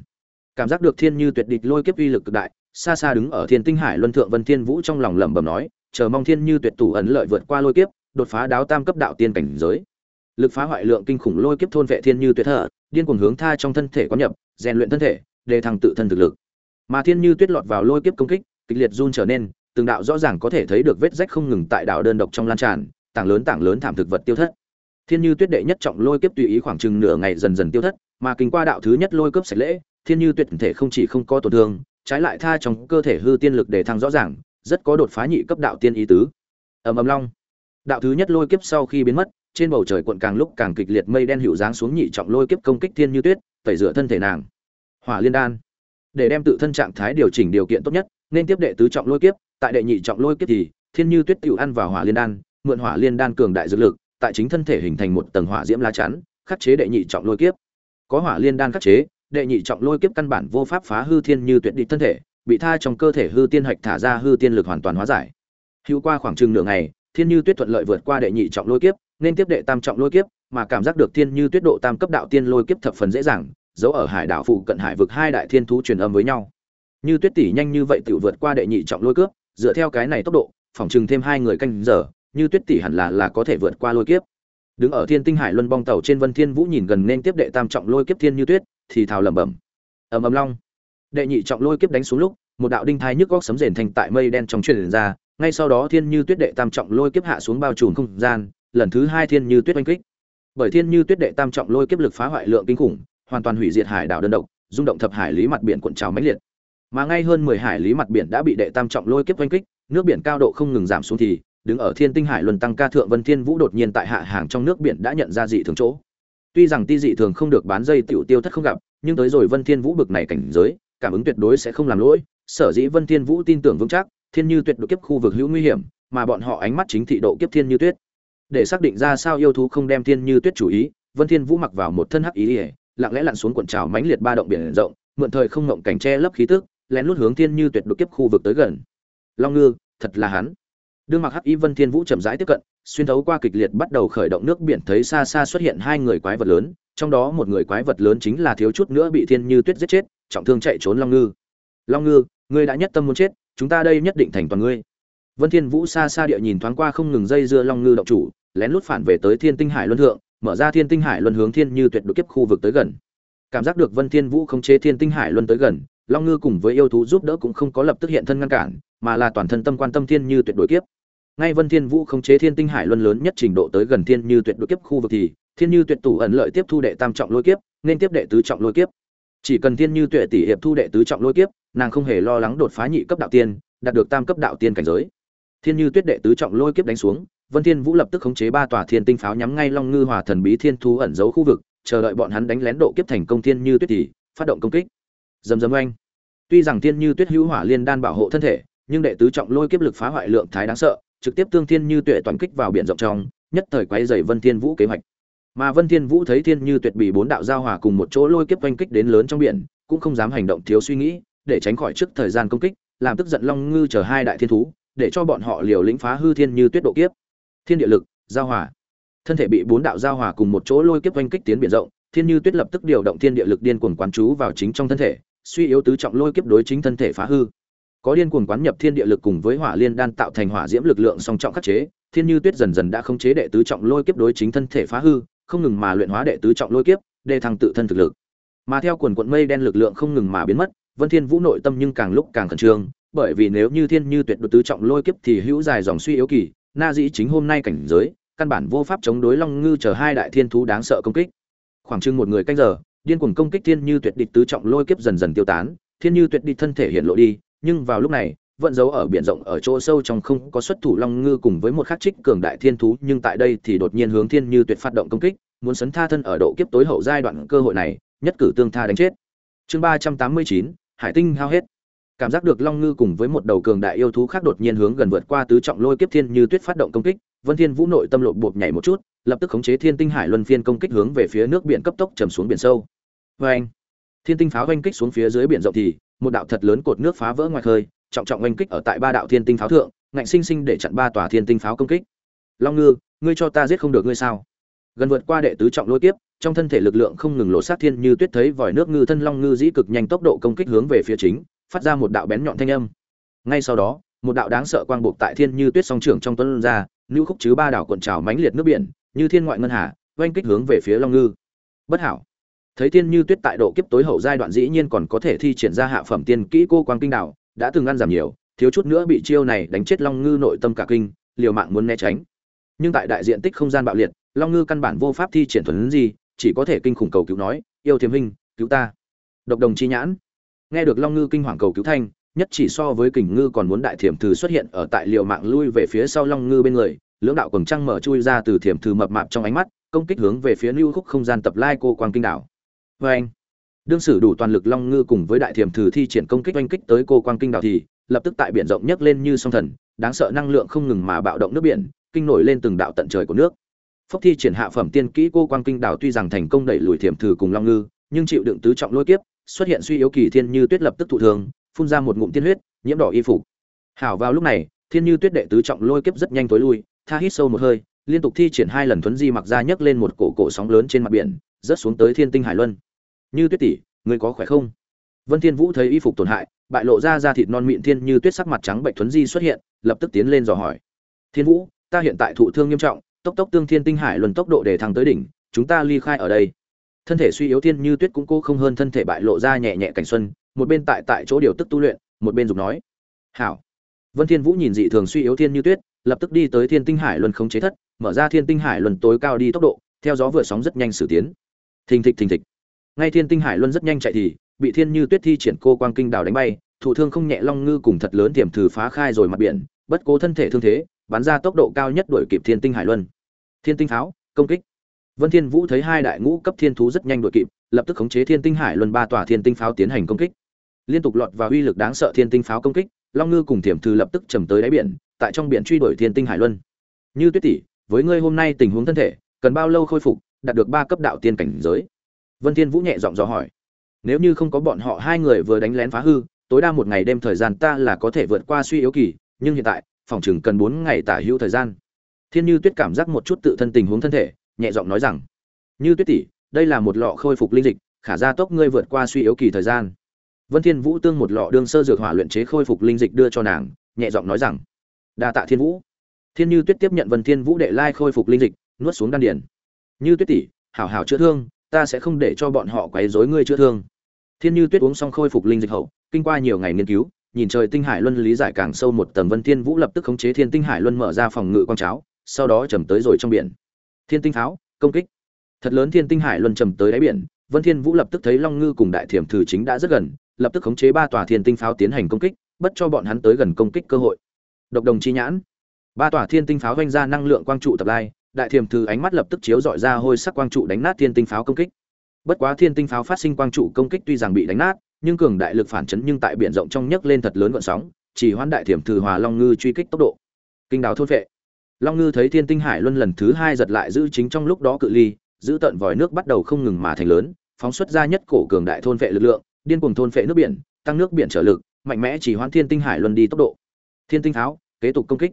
Cảm giác được thiên như tuyệt địch lôi kiếp uy lực cực đại, xa xa đứng ở thiên tinh hải luân thượng vân thiên vũ trong lòng lẩm bẩm nói, chờ mong thiên như tuyệt tủ ấn lợi vượt qua lôi kiếp, đột phá đáo tam cấp đạo tiên cảnh giới. Lực phá hoại lượng kinh khủng lôi kiếp thôn vệ thiên như tuyệt thở, điên cuồng hướng tha trong thân thể quán nhập, rèn luyện thân thể để thăng tự thân thực lực mà thiên như tuyết lọt vào lôi kiếp công kích, kịch liệt run trở nên, từng đạo rõ ràng có thể thấy được vết rách không ngừng tại đảo đơn độc trong lan tràn, tảng lớn tảng lớn thảm thực vật tiêu thất. Thiên như tuyết đệ nhất trọng lôi kiếp tùy ý khoảng chừng nửa ngày dần dần tiêu thất, mà kinh qua đạo thứ nhất lôi cướp sạch lễ, thiên như tuyệt thể không chỉ không có tổn thương, trái lại tha trong cơ thể hư tiên lực để thăng rõ ràng, rất có đột phá nhị cấp đạo tiên ý tứ. Ầm ầm long. Đạo thứ nhất lôi kiếp sau khi biến mất, trên bầu trời cuộn càng lúc càng kịch liệt mây đen hữu dáng xuống nhị trọng lôi kiếp công kích thiên như tuyết, tẩy rửa thân thể nàng. Hỏa liên đan để đem tự thân trạng thái điều chỉnh điều kiện tốt nhất, nên tiếp đệ tứ trọng lôi kiếp, tại đệ nhị trọng lôi kiếp thì, thiên như tuyết tiểu ăn vào hỏa liên đan, mượn hỏa liên đan cường đại dược lực, tại chính thân thể hình thành một tầng hỏa diễm lá chắn, khắc chế đệ nhị trọng lôi kiếp. Có hỏa liên đan khắc chế, đệ nhị trọng lôi kiếp căn bản vô pháp phá hư thiên như tuyệt địch thân thể, bị tha trong cơ thể hư tiên hạch thả ra hư tiên lực hoàn toàn hóa giải. Hữu qua khoảng chừng nửa ngày, thiên như tuyết thuận lợi vượt qua đệ nhị trọng lôi kiếp, nên tiếp đệ tam trọng lôi kiếp, mà cảm giác được thiên như tuyết độ tam cấp đạo tiên lôi kiếp thập phần dễ dàng giấu ở hải đảo phụ cận hải vực hai đại thiên thú truyền âm với nhau. Như tuyết tỷ nhanh như vậy tiểu vượt qua đệ nhị trọng lôi cướp dựa theo cái này tốc độ phỏng chừng thêm hai người canh giờ, như tuyết tỷ hẳn là là có thể vượt qua lôi kiếp. Đứng ở thiên tinh hải luân bong tàu trên vân thiên vũ nhìn gần nên tiếp đệ tam trọng lôi kiếp thiên như tuyết, thì thào lẩm bẩm. Ầm ầm long. Đệ nhị trọng lôi kiếp đánh xuống lúc, một đạo đinh thai nhức góc sấm rền thành tại mây đen trong truyền ra, ngay sau đó thiên như tuyết đệ tam trọng lôi kiếp hạ xuống bao trùm không gian, lần thứ hai thiên như tuyết oanh kích. Bởi thiên như tuyết đệ tam trọng lôi kiếp lực phá hoại lượng kinh khủng hoàn toàn hủy diệt hải đảo đơn độc, rung động thập hải lý mặt biển cuộn trào mãnh liệt. Mà ngay hơn mười hải lý mặt biển đã bị đệ tam trọng lôi kiếp oanh kích, nước biển cao độ không ngừng giảm xuống thì, đứng ở thiên tinh hải luân tăng ca thượng vân thiên vũ đột nhiên tại hạ hàng trong nước biển đã nhận ra dị thường chỗ. Tuy rằng ti dị thường không được bán dây tiểu tiêu thất không gặp, nhưng tới rồi vân thiên vũ bực này cảnh giới, cảm ứng tuyệt đối sẽ không làm lỗi. Sở dĩ vân thiên vũ tin tưởng vững chắc, thiên như tuyệt độ kiếp khu vực hữu nguy hiểm, mà bọn họ ánh mắt chính thị độ kiếp thiên như tuyết. Để xác định ra sao yêu thú không đem thiên như tuyết chủ ý, vân thiên vũ mặc vào một thân hắc ý ỉa lặng lẽ lặn xuống cuộn trào mãnh liệt ba động biển rộng, mượn thời không ngộng cảnh che lấp khí tức, lén lút hướng thiên như tuyệt độ kiếp khu vực tới gần. Long ngư, thật là hắn. Đương mặc hắc y vân thiên vũ chậm rãi tiếp cận, xuyên thấu qua kịch liệt bắt đầu khởi động nước biển thấy xa xa xuất hiện hai người quái vật lớn, trong đó một người quái vật lớn chính là thiếu chút nữa bị thiên như tuyết giết chết, trọng thương chạy trốn long ngư. Long ngư, ngươi đã nhất tâm muốn chết, chúng ta đây nhất định thành toàn ngươi. Vân thiên vũ xa xa địa nhìn thoáng qua không ngừng dây dưa long ngư động chủ, lén lút phản về tới thiên tinh hải luân thượng mở ra thiên tinh hải luân hướng thiên như tuyệt đối kiếp khu vực tới gần. Cảm giác được vân thiên vũ không chế thiên tinh hải luân tới gần, long ngư cùng với yêu thú giúp đỡ cũng không có lập tức hiện thân ngăn cản, mà là toàn thân tâm quan tâm thiên như tuyệt đối kiếp. Ngay vân thiên vũ không chế thiên tinh hải luân lớn nhất trình độ tới gần thiên như tuyệt đối kiếp khu vực thì, thiên như tuyệt tủ ẩn lợi tiếp thu đệ tam trọng lôi kiếp, nên tiếp đệ tứ trọng lôi kiếp. Chỉ cần thiên như tuyệt tỷ hiệp thu đệ tứ trọng lôi kiếp, nàng không hề lo lắng đột phá nhị cấp đạo tiên, đạt được tam cấp đạo tiên cảnh giới. Thiên như tuyết đệ tứ trọng lôi kiếp đánh xuống vân thiên vũ lập tức khống chế ba tòa thiên tinh pháo nhắm ngay long ngư hòa thần bí thiên thú ẩn giấu khu vực, chờ đợi bọn hắn đánh lén độ kiếp thành công thiên như tuyết thì phát động công kích. Dầm dầm oanh. Tuy rằng thiên như tuyết hữu hỏa liên đan bảo hộ thân thể, nhưng đệ tứ trọng lôi kiếp lực phá hoại lượng thái đáng sợ, trực tiếp tương thiên như tuệ toàn kích vào biển rộng trong, nhất thời quấy rầy vân thiên vũ kế hoạch. Mà vân thiên vũ thấy thiên như tuyệt bị bốn đạo giao hòa cùng một chỗ lôi kiếp oanh kích đến lớn trong biển, cũng không dám hành động thiếu suy nghĩ, để tránh khỏi trước thời gian công kích, làm tức giận long ngư chờ hai đại thiên thú, để cho bọn họ liều lĩnh phá hư thiên như tuyết độ kiếp thiên địa lực, giao hòa. Thân thể bị bốn đạo giao hòa cùng một chỗ lôi kiếp oanh kích tiến biển rộng, thiên như tuyết lập tức điều động thiên địa lực điên cuồng quán chú vào chính trong thân thể, suy yếu tứ trọng lôi kiếp đối chính thân thể phá hư. Có điên cuồng quán nhập thiên địa lực cùng với hỏa liên đan tạo thành hỏa diễm lực lượng song trọng khắc chế, thiên như tuyết dần dần đã khống chế đệ tứ trọng lôi kiếp đối chính thân thể phá hư, không ngừng mà luyện hóa đệ tứ trọng lôi kiếp đề thăng tự thân thực lực. Mà theo quần quận mây đen lực lượng không ngừng mà biến mất, vân thiên vũ nội tâm nhưng càng lúc càng khẩn trương, bởi vì nếu như thiên như tuyệt đối tứ trọng lôi kiếp thì hữu dài dòng suy yếu kỳ na dĩ chính hôm nay cảnh giới, căn bản vô pháp chống đối long ngư chờ hai đại thiên thú đáng sợ công kích. Khoảng chừng một người canh giờ, điên cuồng công kích thiên như tuyệt địch tứ trọng lôi kiếp dần dần tiêu tán, thiên như tuyệt địch thân thể hiện lộ đi, nhưng vào lúc này, vận giấu ở biển rộng ở chỗ sâu trong không có xuất thủ long ngư cùng với một khắc trích cường đại thiên thú, nhưng tại đây thì đột nhiên hướng thiên như tuyệt phát động công kích, muốn sấn tha thân ở độ kiếp tối hậu giai đoạn cơ hội này, nhất cử tương tha đánh chết. Chương ba trăm tám mươi chín, hải tinh hao hết cảm giác được long ngư cùng với một đầu cường đại yêu thú khác đột nhiên hướng gần vượt qua tứ trọng lôi kiếp thiên như tuyết phát động công kích, vân thiên vũ nội tâm lộn bột nhảy một chút, lập tức khống chế thiên tinh hải luân phiên công kích hướng về phía nước biển cấp tốc trầm xuống biển sâu. Với anh thiên tinh pháo oanh kích xuống phía dưới biển rộng thì, một đạo thật lớn cột nước phá vỡ ngoài khơi, trọng trọng oanh kích ở tại ba đạo thiên tinh pháo thượng, ngạnh sinh sinh để chặn ba tòa thiên tinh pháo công kích. Long ngư, ngươi cho ta giết không được ngươi sao? Gần vượt qua đệ tứ trọng lôi kiếp, trong thân thể lực lượng không ngừng lộ sát thiên như tuyết thấy vòi nước ngư thân long ngư dĩ cực nhanh tốc độ công kích hướng về phía chính phát ra một đạo bén nhọn thanh âm. Ngay sau đó, một đạo đáng sợ quang buộc tại thiên như tuyết song trưởng trong tuấn ra lưu khúc chứ ba đảo cuộn trào mãnh liệt nước biển, như thiên ngoại ngân hà, oanh kích hướng về phía long ngư. Bất hảo. Thấy thiên như tuyết tại độ kiếp tối hậu giai đoạn dĩ nhiên còn có thể thi triển ra hạ phẩm tiên kỹ cô quang kinh đạo, đã từng ăn giảm nhiều, thiếu chút nữa bị chiêu này đánh chết long ngư nội tâm cả kinh, liều mạng muốn né tránh. Nhưng tại đại diện tích không gian bạo liệt, long ngư căn bản vô pháp thi triển thuần gì, chỉ có thể kinh khủng cầu cứu nói, yêu thiềm hình cứu ta. Độc đồng chi nhãn nghe được long ngư kinh hoàng cầu cứu thanh, nhất chỉ so với kình ngư còn muốn đại thiểm thư xuất hiện ở tại liệu mạng lui về phía sau long ngư bên người, lưỡng đạo cường trăng mở chui ra từ thiểm thư mập mạp trong ánh mắt, công kích hướng về phía lưu khúc không gian tập lai cô quang kinh đảo. Vê anh đương sử đủ toàn lực long ngư cùng với đại thiểm thư thi triển công kích oanh kích tới cô quang kinh đảo thì, lập tức tại biển rộng nhấc lên như song thần, đáng sợ năng lượng không ngừng mà bạo động nước biển, kinh nổi lên từng đạo tận trời của nước. Phốc thi triển hạ phẩm tiên kỹ cô quang kinh đảo tuy rằng thành công đẩy lùi thiểm thư cùng long ngư, nhưng chịu đựng tứ trọng lôi kiếp xuất hiện suy yếu kỳ thiên như tuyết lập tức thụ thường phun ra một ngụm tiên huyết, nhiễm đỏ y phục. Hảo vào lúc này, thiên như tuyết đệ tứ trọng lôi kiếp rất nhanh tối lui, tha hít sâu một hơi, liên tục thi triển hai lần thuấn di mặc ra nhấc lên một cổ cổ sóng lớn trên mặt biển, rớt xuống tới thiên tinh hải luân. Như tuyết tỷ, người có khỏe không? Vân thiên vũ thấy y phục tổn hại, bại lộ ra da thịt non mịn thiên như tuyết sắc mặt trắng bệnh thuấn di xuất hiện, lập tức tiến lên dò hỏi. Thiên vũ, ta hiện tại thụ thương nghiêm trọng, tốc tốc tương thiên tinh hải luân tốc độ để thăng tới đỉnh, chúng ta ly khai ở đây thân thể suy yếu thiên như tuyết cũng cô không hơn thân thể bại lộ ra nhẹ nhẹ cảnh xuân, một bên tại tại chỗ điều tức tu luyện, một bên dùng nói. Hảo. Vân thiên vũ nhìn dị thường suy yếu thiên như tuyết, lập tức đi tới thiên tinh hải luân không chế thất, mở ra thiên tinh hải luân tối cao đi tốc độ, theo gió vừa sóng rất nhanh xử tiến. Thình thịch thình thịch. Ngay thiên tinh hải luân rất nhanh chạy thì, bị thiên như tuyết thi triển cô quang kinh đào đánh bay thụ thương không nhẹ long ngư cùng thật lớn tiềm thử phá khai rồi mặt biển, bất cố thân thể thương thế, bắn ra tốc độ cao nhất đuổi kịp thiên tinh hải luân. Thiên tinh pháo, công kích vân thiên vũ thấy hai đại ngũ cấp thiên thú rất nhanh đuổi kịp, lập tức khống chế thiên tinh hải luân ba tòa thiên tinh pháo tiến hành công kích. Liên tục lọt vào uy lực đáng sợ thiên tinh pháo công kích, long ngư cùng Thiểm Thư lập tức trầm tới đáy biển, tại trong biển truy đuổi thiên tinh hải luân. Như tuyết tỷ, với ngươi hôm nay tình huống thân thể, cần bao lâu khôi phục, đạt được ba cấp đạo tiên cảnh giới? Vân thiên vũ nhẹ giọng dò hỏi. Nếu như không có bọn họ hai người vừa đánh lén phá hư, tối đa một ngày đêm thời gian ta là có thể vượt qua suy yếu kỳ, nhưng hiện tại, phòng trường cần bốn ngày tả hữu thời gian. Thiên như tuyết cảm giác một chút tự thân tình huống thân thể nhẹ giọng nói rằng, như tuyết tỷ, đây là một lọ khôi phục linh dịch, khả gia tốc ngươi vượt qua suy yếu kỳ thời gian. Vân thiên vũ tương một lọ đương sơ dược hỏa luyện chế khôi phục linh dịch đưa cho nàng, nhẹ giọng nói rằng, đa tạ thiên vũ. Thiên như tuyết tiếp nhận vân thiên vũ đệ lai khôi phục linh dịch, nuốt xuống đan điển như tuyết tỷ, hảo hảo chữa thương, ta sẽ không để cho bọn họ quấy rối ngươi chữa thương. Thiên như tuyết uống xong khôi phục linh dịch hậu, kinh qua nhiều ngày nghiên cứu, nhìn trời tinh hải luân lý giải càng sâu một tầng, vân thiên vũ lập tức khống chế thiên tinh hải luân mở ra phòng ngự quang cháo, sau đó trầm tới rồi trong biển thiên tinh pháo, công kích. Thật lớn thiên tinh hải luân trầm tới đáy biển, vân thiên vũ lập tức thấy long ngư cùng đại thiểm thử chính đã rất gần, lập tức khống chế ba tòa thiên tinh pháo tiến hành công kích, bất cho bọn hắn tới gần công kích cơ hội. Độc đồng chi nhãn. Ba tòa thiên tinh pháo vanh ra năng lượng quang trụ tập lai, đại thiểm thử ánh mắt lập tức chiếu dọi ra hôi sắc quang trụ đánh nát thiên tinh pháo công kích. Bất quá thiên tinh pháo phát sinh quang trụ công kích tuy rằng bị đánh nát, nhưng cường đại lực phản chấn nhưng tại biển rộng trong nhấc lên thật lớn gợn sóng, chỉ hoãn đại thiểm thử hòa long ngư truy kích tốc độ. Kinh đào thôn vệ long ngư thấy thiên tinh hải luân lần thứ hai giật lại giữ chính trong lúc đó cự ly, giữ tận vòi nước bắt đầu không ngừng mà thành lớn, phóng xuất ra nhất cổ cường đại thôn vệ lực lượng, điên cuồng thôn vệ nước biển, tăng nước biển trở lực, mạnh mẽ chỉ hoãn thiên tinh hải luân đi tốc độ. Thiên tinh pháo kế tục công kích.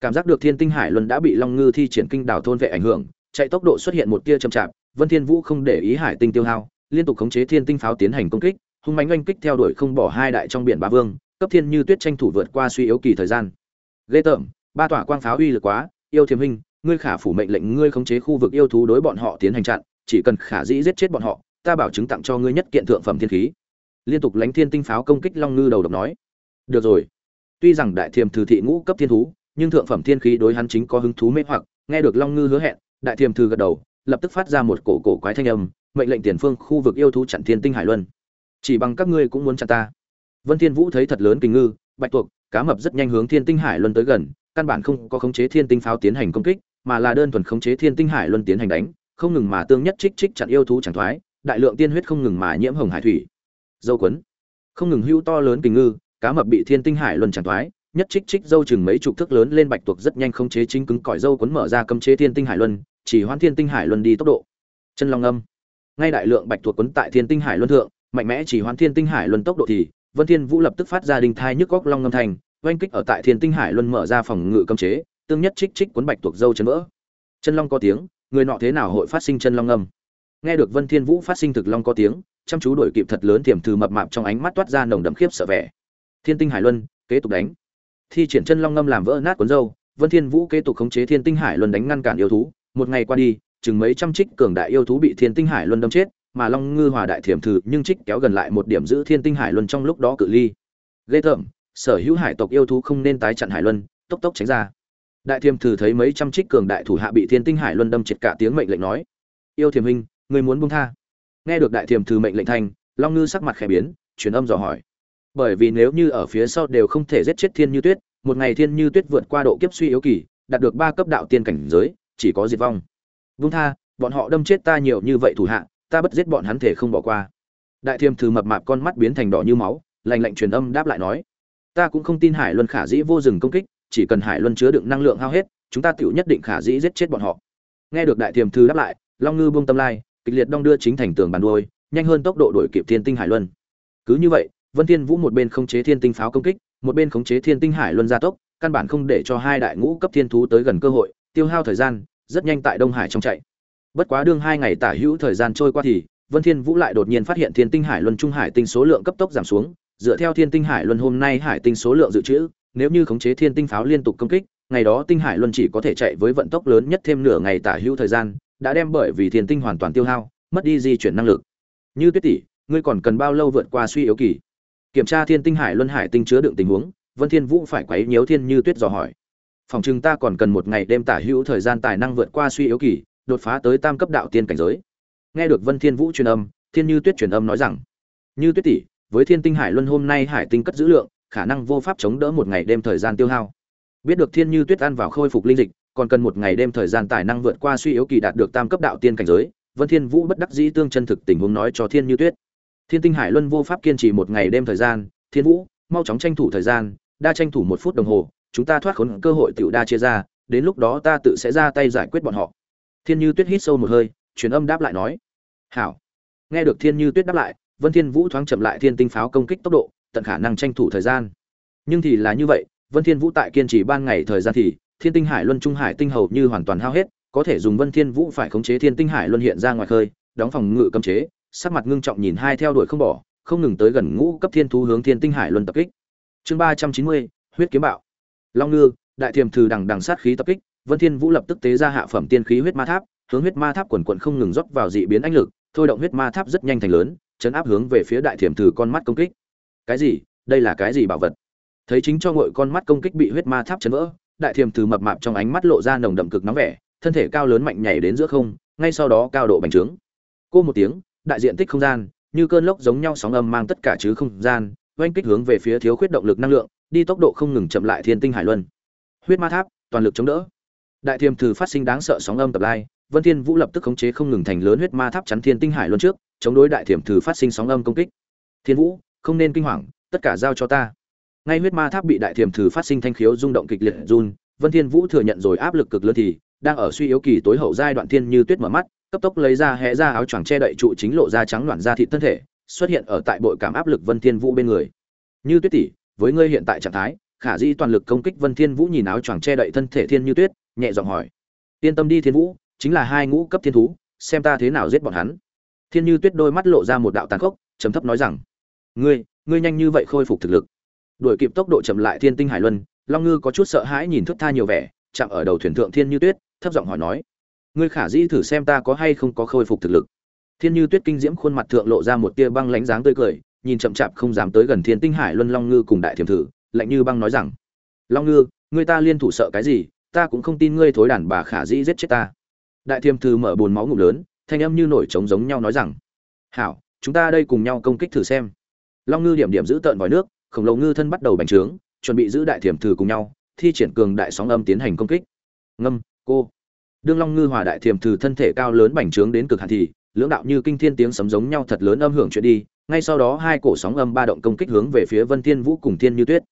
Cảm giác được thiên tinh hải luân đã bị long ngư thi triển kinh đảo thôn vệ ảnh hưởng, chạy tốc độ xuất hiện một tia chậm chạp, vân thiên vũ không để ý hải tinh tiêu hao, liên tục khống chế thiên tinh pháo tiến hành công kích, hung mãnh oanh kích theo đuổi không bỏ hai đại trong biển bá vương, cấp thiên như tuyết tranh thủ vượt qua suy yếu kỳ thời gian. Ghê tởm ba tòa quang pháo uy lực quá, yêu thiềm hình, ngươi khả phủ mệnh lệnh ngươi khống chế khu vực yêu thú đối bọn họ tiến hành chặn, chỉ cần khả dĩ giết chết bọn họ, ta bảo chứng tặng cho ngươi nhất kiện thượng phẩm thiên khí. Liên tục lánh thiên tinh pháo công kích long ngư đầu độc nói. Được rồi. Tuy rằng đại thiềm thư thị ngũ cấp thiên thú, nhưng thượng phẩm thiên khí đối hắn chính có hứng thú mê hoặc, nghe được long ngư hứa hẹn, đại thiềm thư gật đầu, lập tức phát ra một cổ cổ quái thanh âm, mệnh lệnh tiền phương khu vực yêu thú chặn thiên tinh hải luân. Chỉ bằng các ngươi cũng muốn chặn ta. Vân thiên vũ thấy thật lớn kinh ngư, bạch tuộc, cá mập rất nhanh hướng thiên tinh hải luân tới gần căn bản không có khống chế thiên tinh pháo tiến hành công kích, mà là đơn thuần khống chế thiên tinh hải luân tiến hành đánh, không ngừng mà tương nhất trích trích chặn yêu thú chẳng thoái, đại lượng tiên huyết không ngừng mà nhiễm hồng hải thủy. Dâu quấn. Không ngừng hưu to lớn kình ngư, cá mập bị thiên tinh hải luân chẳng thoái, nhất trích trích dâu chừng mấy chục thước lớn lên bạch tuộc rất nhanh khống chế chính cứng cỏi dâu quấn mở ra cấm chế thiên tinh hải luân, chỉ hoãn thiên tinh hải luân đi tốc độ. Chân long âm. Ngay đại lượng bạch tuộc quấn tại thiên tinh hải luân thượng, mạnh mẽ chỉ hoãn thiên tinh hải luân tốc độ thì, vân thiên vũ lập tức phát ra đình thai nhức góc long ngâm thành oanh kích ở tại thiên tinh hải luân mở ra phòng ngự cấm chế, tương nhất trích trích quấn bạch tuộc dâu chân vỡ. Chân long có tiếng, người nọ thế nào hội phát sinh chân long âm? Nghe được vân thiên vũ phát sinh thực long có tiếng, chăm chú đuổi kịp thật lớn tiềm thư mập mạp trong ánh mắt toát ra nồng đậm khiếp sợ vẻ. Thiên tinh hải luân, kế tục đánh. Thi triển chân long ngâm làm vỡ nát cuốn dâu, vân thiên vũ kế tục khống chế thiên tinh hải luân đánh ngăn cản yêu thú. Một ngày qua đi, chừng mấy trăm trích cường đại yêu thú bị thiên tinh hải luân đâm chết, mà long ngư hòa đại thiểm thử nhưng trích kéo gần lại một điểm giữ thiên tinh hải luân trong lúc đó cự ly. Ghê tởm sở hữu hải tộc yêu thú không nên tái chặn hải luân, tốc tốc tránh ra. Đại thiềm thử thấy mấy trăm trích cường đại thủ hạ bị thiên tinh hải luân đâm triệt cả tiếng mệnh lệnh nói, yêu thiềm huynh người muốn buông tha. Nghe được đại thiềm thử mệnh lệnh thanh long ngư sắc mặt khẽ biến, truyền âm dò hỏi, bởi vì nếu như ở phía sau đều không thể giết chết thiên như tuyết, một ngày thiên như tuyết vượt qua độ kiếp suy yếu kỳ, đạt được ba cấp đạo tiên cảnh giới, chỉ có diệt vong. Vung tha, bọn họ đâm chết ta nhiều như vậy thủ hạ, ta bất giết bọn hắn thể không bỏ qua. Đại thiêm thư mập mạp con mắt biến thành đỏ như máu lành lạnh truyền âm đáp lại nói ta cũng không tin hải luân khả dĩ vô dừng công kích, chỉ cần hải luân chứa đựng năng lượng hao hết, chúng ta tựu nhất định khả dĩ giết chết bọn họ. Nghe được đại thiềm thư đáp lại, long ngư buông tâm lai, kịch liệt đong đưa chính thành tường bàn đôi nhanh hơn tốc độ đổi kịp thiên tinh hải luân. Cứ như vậy, vân thiên vũ một bên khống chế thiên tinh pháo công kích, một bên khống chế thiên tinh hải luân gia tốc, căn bản không để cho hai đại ngũ cấp thiên thú tới gần cơ hội, tiêu hao thời gian, rất nhanh tại đông hải trong chạy. Bất quá đương hai ngày tả hữu thời gian trôi qua thì, vân thiên vũ lại đột nhiên phát hiện thiên tinh hải luân trung hải tinh số lượng cấp tốc giảm xuống dựa theo thiên tinh hải luân hôm nay hải tinh số lượng dự trữ, nếu như khống chế thiên tinh pháo liên tục công kích, ngày đó tinh hải luân chỉ có thể chạy với vận tốc lớn nhất thêm nửa ngày tả hữu thời gian, đã đem bởi vì thiên tinh hoàn toàn tiêu hao, mất đi di chuyển năng lực. Như tuyết tỷ, ngươi còn cần bao lâu vượt qua suy yếu kỳ? Kiểm tra thiên tinh hải luân hải tinh chứa đựng tình huống, vân thiên vũ phải quấy nhiễu thiên như tuyết dò hỏi. Phòng chừng ta còn cần một ngày đêm tả hữu thời gian tài năng vượt qua suy yếu kỳ, đột phá tới tam cấp đạo tiên cảnh giới. Nghe được vân thiên vũ truyền âm, thiên như tuyết truyền âm nói rằng, như tuyết tỷ với thiên tinh hải luân hôm nay hải tinh cất giữ lượng, khả năng vô pháp chống đỡ một ngày đêm thời gian tiêu hao. Biết được thiên như tuyết ăn vào khôi phục linh dịch, còn cần một ngày đêm thời gian tài năng vượt qua suy yếu kỳ đạt được tam cấp đạo tiên cảnh giới, vân thiên vũ bất đắc dĩ tương chân thực tình huống nói cho thiên như tuyết. Thiên tinh hải luân vô pháp kiên trì một ngày đêm thời gian, thiên vũ, mau chóng tranh thủ thời gian, đa tranh thủ một phút đồng hồ, chúng ta thoát khốn cơ hội tiểu đa chia ra, đến lúc đó ta tự sẽ ra tay giải quyết bọn họ. Thiên như tuyết hít sâu một hơi, truyền âm đáp lại nói. Hảo. Nghe được thiên như tuyết đáp lại vân thiên vũ thoáng chậm lại thiên tinh pháo công kích tốc độ, tận khả năng tranh thủ thời gian. Nhưng thì là như vậy, vân thiên vũ tại kiên trì ban ngày thời gian thì, thiên tinh hải luân trung hải tinh hầu như hoàn toàn hao hết, có thể dùng vân thiên vũ phải khống chế thiên tinh hải luân hiện ra ngoài khơi, đóng phòng ngự cấm chế, sắc mặt ngưng trọng nhìn hai theo đuổi không bỏ, không ngừng tới gần ngũ cấp thiên thú hướng thiên tinh hải luân tập kích. Chương ba trăm chín mươi, huyết kiếm bạo. Long ngư, đại thiềm thử đằng đằng sát khí tập kích, vân thiên vũ lập tức tế ra hạ phẩm tiên khí huyết ma tháp, hướng huyết ma tháp quần quần không ngừng rót vào dị biến ánh lực, thôi động huyết ma tháp rất nhanh thành lớn chấn áp hướng về phía đại thiềm thử con mắt công kích. Cái gì? Đây là cái gì bảo vật? Thấy chính cho ngội con mắt công kích bị huyết ma tháp chấn vỡ, đại thiềm thử mập mạp trong ánh mắt lộ ra nồng đậm cực nóng vẻ, thân thể cao lớn mạnh nhảy đến giữa không, ngay sau đó cao độ bành trướng. Cô một tiếng, đại diện tích không gian, như cơn lốc giống nhau sóng âm mang tất cả chứ không gian, oanh kích hướng về phía thiếu khuyết động lực năng lượng, đi tốc độ không ngừng chậm lại thiên tinh hải luân. Huyết ma tháp, toàn lực chống đỡ. Đại thiềm thử phát sinh đáng sợ sóng âm tập lai, vân thiên vũ lập tức khống chế không ngừng thành lớn huyết ma tháp chắn thiên tinh hải luân trước chống đối đại thiểm thử phát sinh sóng âm công kích. Thiên vũ, không nên kinh hoàng, tất cả giao cho ta. Ngay huyết ma tháp bị đại thiểm thử phát sinh thanh khiếu rung động kịch liệt run, vân thiên vũ thừa nhận rồi áp lực cực lớn thì, đang ở suy yếu kỳ tối hậu giai đoạn thiên như tuyết mở mắt, cấp tốc lấy ra hé ra áo choàng che đậy trụ chính lộ ra trắng loạn da thịt thân thể, xuất hiện ở tại bội cảm áp lực vân thiên vũ bên người. Như tuyết tỷ với ngươi hiện tại trạng thái, khả di toàn lực công kích vân thiên vũ nhìn áo choàng che đậy thân thể thiên như tuyết, nhẹ giọng hỏi. Yên tâm đi thiên vũ, chính là hai ngũ cấp thiên thú, xem ta thế nào giết bọn hắn thiên như tuyết đôi mắt lộ ra một đạo tàn khốc, trầm thấp nói rằng, ngươi ngươi nhanh như vậy khôi phục thực lực. Đuổi kịp tốc độ chậm lại thiên tinh hải luân, long ngư có chút sợ hãi nhìn thức tha nhiều vẻ, chạm ở đầu thuyền thượng thiên như tuyết, thấp giọng hỏi nói, ngươi khả dĩ thử xem ta có hay không có khôi phục thực lực? Thiên như tuyết kinh diễm khuôn mặt thượng lộ ra một tia băng lánh dáng tươi cười, nhìn chậm chạp không dám tới gần thiên tinh hải luân long ngư cùng đại thiềm thử, lạnh như băng nói rằng, long ngư ngươi ta liên thủ sợ cái gì, ta cũng không tin ngươi thối đàn bà khả dĩ giết chết ta. Đại thiềm thử mở bồn máu ngụm lớn thanh âm như nổi trống giống nhau nói rằng, hảo, chúng ta đây cùng nhau công kích thử xem. Long ngư điểm điểm giữ tợn vòi nước, khổng lồ ngư thân bắt đầu bành trướng, chuẩn bị giữ đại thiềm thử cùng nhau, thi triển cường đại sóng âm tiến hành công kích. Ngâm, cô. Đương long ngư hòa đại thiềm thử thân thể cao lớn bành trướng đến cực hạn thì, lưỡng đạo như kinh thiên tiếng sấm giống nhau thật lớn âm hưởng chuyện đi, ngay sau đó hai cổ sóng âm ba động công kích hướng về phía vân thiên vũ cùng thiên như tuyết.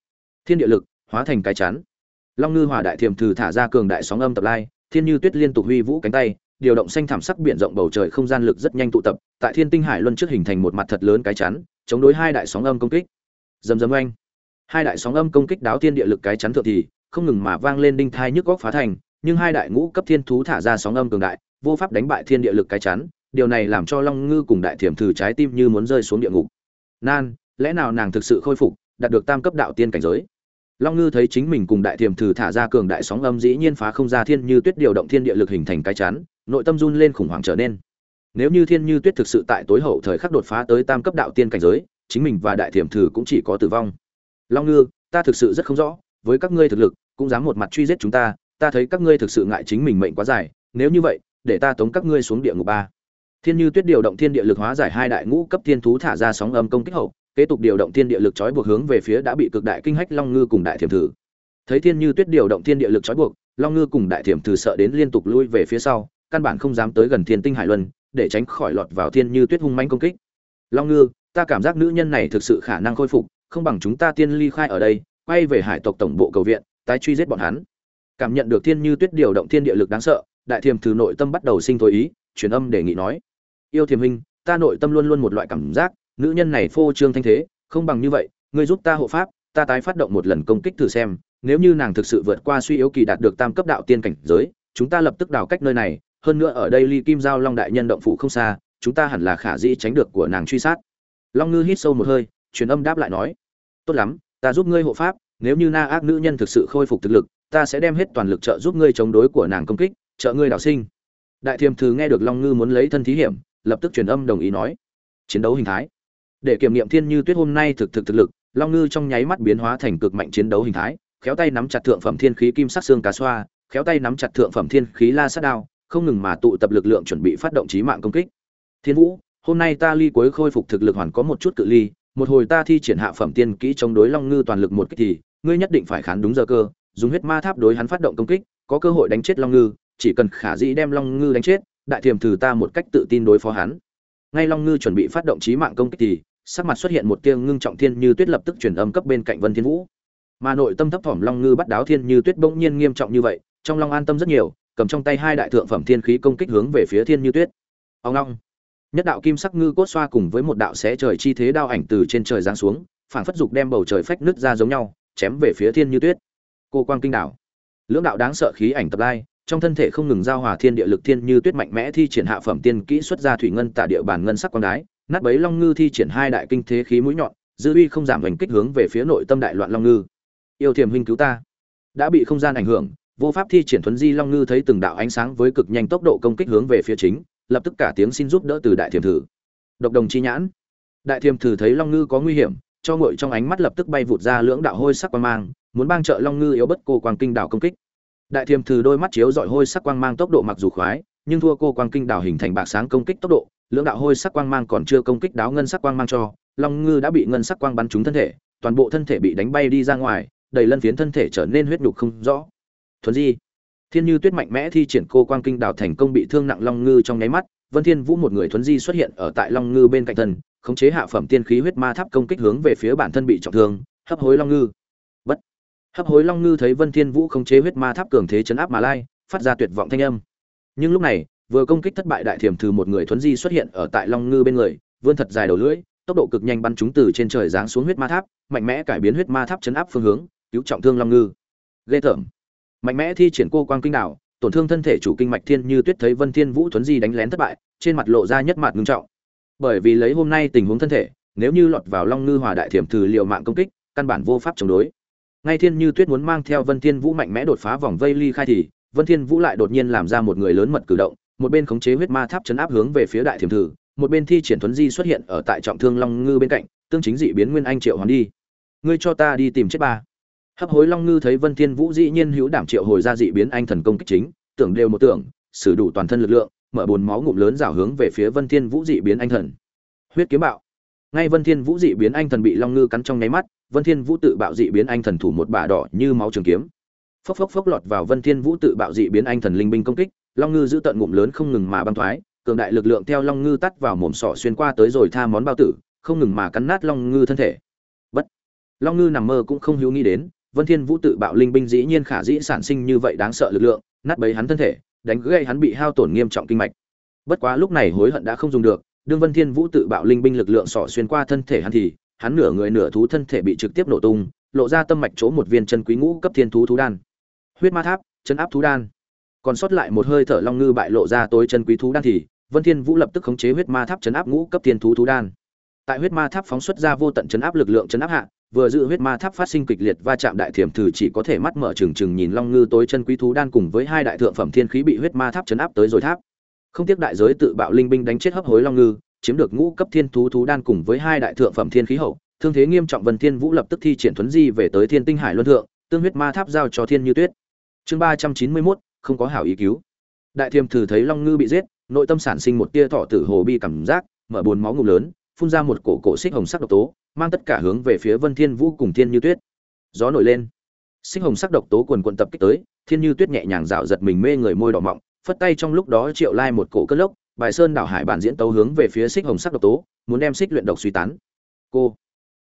Thiên địa lực, hóa thành cái chắn long ngư hòa đại thiềm thử thả ra cường đại sóng âm tập lai, thiên như tuyết liên tục huy vũ cánh tay điều động xanh thảm sắc biển rộng bầu trời không gian lực rất nhanh tụ tập, tại thiên tinh hải luân trước hình thành một mặt thật lớn cái chắn, chống đối hai đại sóng âm công kích. Dầm dầm oanh. Hai đại sóng âm công kích đáo thiên địa lực cái chắn thượng thì, không ngừng mà vang lên đinh thai nhức góc phá thành, nhưng hai đại ngũ cấp thiên thú thả ra sóng âm cường đại, vô pháp đánh bại thiên địa lực cái chắn, điều này làm cho long ngư cùng đại thiểm thử trái tim như muốn rơi xuống địa ngục. Nan, lẽ nào nàng thực sự khôi phục, đạt được tam cấp đạo tiên cảnh giới? Long ngư thấy chính mình cùng đại Thiềm thử thả ra cường đại sóng âm dĩ nhiên phá không ra thiên như tuyết điều động thiên địa lực hình thành cái chắn nội tâm run lên khủng hoảng trở nên. Nếu như thiên như tuyết thực sự tại tối hậu thời khắc đột phá tới tam cấp đạo tiên cảnh giới, chính mình và đại Thiềm thử cũng chỉ có tử vong. Long ngư, ta thực sự rất không rõ, với các ngươi thực lực, cũng dám một mặt truy giết chúng ta ta thấy các ngươi thực sự ngại chính mình mệnh quá dài, nếu như vậy, để ta tống các ngươi xuống địa ngục ba. Thiên như tuyết điều động thiên địa lực hóa giải hai đại ngũ cấp thiên thú thả ra sóng âm công kích hậu kế tục điều động thiên địa lực trói buộc hướng về phía đã bị cực đại kinh hách long ngư cùng đại thiểm thử. Thấy thiên như tuyết điều động thiên địa lực trói buộc, long ngư cùng đại thiểm thử sợ đến liên tục lui về phía sau, căn bản không dám tới gần thiên tinh hải luân, để tránh khỏi lọt vào thiên như tuyết hung manh công kích. Long ngư, ta cảm giác nữ nhân này thực sự khả năng khôi phục, không bằng chúng ta tiên ly khai ở đây, quay về hải tộc tổng bộ cầu viện, tái truy giết bọn hắn. Cảm nhận được thiên như tuyết điều động thiên địa lực đáng sợ, đại thiềm thử nội tâm bắt đầu sinh thối ý, truyền âm đề nghị nói, yêu thiềm huynh, ta nội tâm luôn luôn một loại cảm giác nữ nhân này phô trương thanh thế, không bằng như vậy, ngươi giúp ta hộ pháp, ta tái phát động một lần công kích thử xem, nếu như nàng thực sự vượt qua suy yếu kỳ đạt được tam cấp đạo tiên cảnh giới, chúng ta lập tức đào cách nơi này, hơn nữa ở đây ly kim giao long đại nhân động phủ không xa, chúng ta hẳn là khả dĩ tránh được của nàng truy sát. Long ngư hít sâu một hơi, truyền âm đáp lại nói, tốt lắm, ta giúp ngươi hộ pháp, nếu như na ác nữ nhân thực sự khôi phục thực lực, ta sẽ đem hết toàn lực trợ giúp ngươi chống đối của nàng công kích, trợ ngươi đào sinh. Đại thiềm thư nghe được long ngư muốn lấy thân thí hiểm, lập tức truyền âm đồng ý nói, chiến đấu hình thái để kiểm nghiệm thiên như tuyết hôm nay thực thực thực lực, long ngư trong nháy mắt biến hóa thành cực mạnh chiến đấu hình thái, khéo tay nắm chặt thượng phẩm thiên khí kim sắc xương cá xoa, khéo tay nắm chặt thượng phẩm thiên khí la sát đao, không ngừng mà tụ tập lực lượng chuẩn bị phát động chí mạng công kích. Thiên vũ, hôm nay ta ly cuối khôi phục thực lực hoàn có một chút cự ly, một hồi ta thi triển hạ phẩm tiên kỹ chống đối long ngư toàn lực một kích thì, ngươi nhất định phải khán đúng giờ cơ, dùng huyết ma tháp đối hắn phát động công kích, có cơ hội đánh chết long ngư, chỉ cần khả dĩ đem long ngư đánh chết, đại thiềm thử ta một cách tự tin đối phó hắn ngay long ngư chuẩn bị phát động chí mạng công kích thì, sắc mặt xuất hiện một tia ngưng trọng thiên như tuyết lập tức truyền âm cấp bên cạnh vân thiên vũ. Mà nội tâm thấp thỏm long ngư bắt đáo thiên như tuyết bỗng nhiên nghiêm trọng như vậy, trong long an tâm rất nhiều, cầm trong tay hai đại thượng phẩm thiên khí công kích hướng về phía thiên như tuyết. Ông long! Nhất đạo kim sắc ngư cốt xoa cùng với một đạo xé trời chi thế đao ảnh từ trên trời giáng xuống, phảng phất dục đem bầu trời phách nứt ra giống nhau, chém về phía thiên như tuyết. Cô quang kinh đảo! Lưỡng đạo đáng sợ khí ảnh tập lai trong thân thể không ngừng giao hòa thiên địa lực thiên như tuyết mạnh mẽ thi triển hạ phẩm tiên kỹ xuất ra thủy ngân tạ địa bàn ngân sắc quang đái, nát bấy long ngư thi triển hai đại kinh thế khí mũi nhọn, dư uy không giảm hành kích hướng về phía nội tâm đại loạn long ngư. Yêu thiềm huynh cứu ta. Đã bị không gian ảnh hưởng, vô pháp thi triển thuấn di long ngư thấy từng đạo ánh sáng với cực nhanh tốc độ công kích hướng về phía chính, lập tức cả tiếng xin giúp đỡ từ đại thiềm thử. Độc đồng chi nhãn. Đại thiềm thử thấy long ngư có nguy hiểm, cho ngội trong ánh mắt lập tức bay vụt ra lưỡng đạo hôi sắc quang mang, muốn bang trợ long ngư yếu bất cô quang kinh đảo công kích đại thiềm thử đôi mắt chiếu dọi hôi sắc quang mang tốc độ mặc dù khoái, nhưng thua cô quang kinh đảo hình thành bạc sáng công kích tốc độ, lưỡng đạo hôi sắc quang mang còn chưa công kích đáo ngân sắc quang mang cho, long ngư đã bị ngân sắc quang bắn trúng thân thể, toàn bộ thân thể bị đánh bay đi ra ngoài, đầy lân phiến thân thể trở nên huyết nhục không rõ. Thuần di, thiên như tuyết mạnh mẽ thi triển cô quang kinh đảo thành công bị thương nặng long ngư trong nháy mắt, vân thiên vũ một người thuấn di xuất hiện ở tại long ngư bên cạnh thân, khống chế hạ phẩm tiên khí huyết ma tháp công kích hướng về phía bản thân bị trọng thương, hấp hối long ngư hấp hối long ngư thấy vân thiên vũ không chế huyết ma tháp cường thế chấn áp mà lai, phát ra tuyệt vọng thanh âm. Nhưng lúc này, vừa công kích thất bại đại thiểm thử một người thuấn di xuất hiện ở tại long ngư bên người, vươn thật dài đầu lưỡi, tốc độ cực nhanh bắn chúng từ trên trời giáng xuống huyết ma tháp, mạnh mẽ cải biến huyết ma tháp chấn áp phương hướng, cứu trọng thương long ngư. Ghê tởm. Mạnh mẽ thi triển cô quang kinh đảo, tổn thương thân thể chủ kinh mạch thiên như tuyết thấy vân thiên vũ thuấn di đánh lén thất bại, trên mặt lộ ra nhất mặt ngưng trọng. Bởi vì lấy hôm nay tình huống thân thể, nếu như lọt vào long ngư hòa đại thiểm thử liều mạng công kích, căn bản vô pháp chống đối ngay thiên như tuyết muốn mang theo vân thiên vũ mạnh mẽ đột phá vòng vây ly khai thì, vân thiên vũ lại đột nhiên làm ra một người lớn mật cử động, một bên khống chế huyết ma tháp chấn áp hướng về phía đại thiểm thử, một bên thi triển thuấn di xuất hiện ở tại trọng thương long ngư bên cạnh, tương chính dị biến nguyên anh triệu hoàn đi. Ngươi cho ta đi tìm chết ba. Hấp hối long ngư thấy vân thiên vũ dĩ nhiên hữu đảm triệu hồi ra dị biến anh thần công kích chính, tưởng đều một tưởng, sử đủ toàn thân lực lượng, mở bồn máu ngụm lớn rảo hướng về phía vân thiên vũ dị biến anh thần. Huyết kiếm bạo ngay vân thiên vũ dị biến anh thần bị long ngư cắn trong nháy mắt, vân thiên vũ tự bạo dị biến anh thần thủ một bả đỏ như máu trường kiếm. Phốc phốc phốc lọt vào vân thiên vũ tự bạo dị biến anh thần linh binh công kích, long ngư giữ tận ngụm lớn không ngừng mà băng thoái, cường đại lực lượng theo long ngư tắt vào mồm sọ xuyên qua tới rồi tha món bao tử, không ngừng mà cắn nát long ngư thân thể. Bất, long ngư nằm mơ cũng không hữu nghĩ đến, vân thiên vũ tự bạo linh binh dĩ nhiên khả dĩ sản sinh như vậy đáng sợ lực lượng, nát bấy hắn thân thể, đánh gây hắn bị hao tổn nghiêm trọng kinh mạch. Bất quá lúc này hối hận đã không dùng được đương vân thiên vũ tự bạo linh binh lực lượng sọ xuyên qua thân thể hắn thì, hắn nửa người nửa thú thân thể bị trực tiếp nổ tung, lộ ra tâm mạch chỗ một viên chân quý ngũ cấp thiên thú thú đan. Huyết ma tháp, chân áp thú đan. Còn sót lại một hơi thở long ngư bại lộ ra tối chân quý thú đan thì, vân thiên vũ lập tức khống chế huyết ma tháp chấn áp ngũ cấp thiên thú thú đan. Tại huyết ma tháp phóng xuất ra vô tận chấn áp lực lượng chấn áp hạ, vừa dự huyết ma tháp phát sinh kịch liệt va chạm đại thiểm thử chỉ có thể mắt mở trừng trừng nhìn long ngư tối chân quý thú đan cùng với hai đại thượng phẩm thiên khí bị huyết ma tháp chấn áp tới rồi tháp không tiếc đại giới tự bạo linh binh đánh chết hấp hối long ngư chiếm được ngũ cấp thiên thú thú đan cùng với hai đại thượng phẩm thiên khí hậu. Thương thế nghiêm trọng vân thiên vũ lập tức thi triển thuấn di về tới thiên tinh hải luân thượng tương huyết ma tháp giao cho thiên như tuyết. Chương ba trăm chín mươi 391, không có hảo ý cứu. Đại thiềm thử thấy long ngư bị giết nội tâm sản sinh một tia thọ tử hồ bi cảm giác mở bồn máu ngụm lớn phun ra một cổ cổ xích hồng sắc độc tố mang tất cả hướng về phía vân thiên vũ cùng thiên như tuyết. Gió nổi lên. Xích hồng sắc độc tố quần quần tập kích tới thiên như tuyết nhẹ nhàng dạo giật mình mê người môi đỏ mọng phất tay trong lúc đó triệu lai một cổ cất lốc, bài sơn đảo hải bản diễn tấu hướng về phía xích hồng sắc độc tố, muốn đem xích luyện độc suy tán. Cô,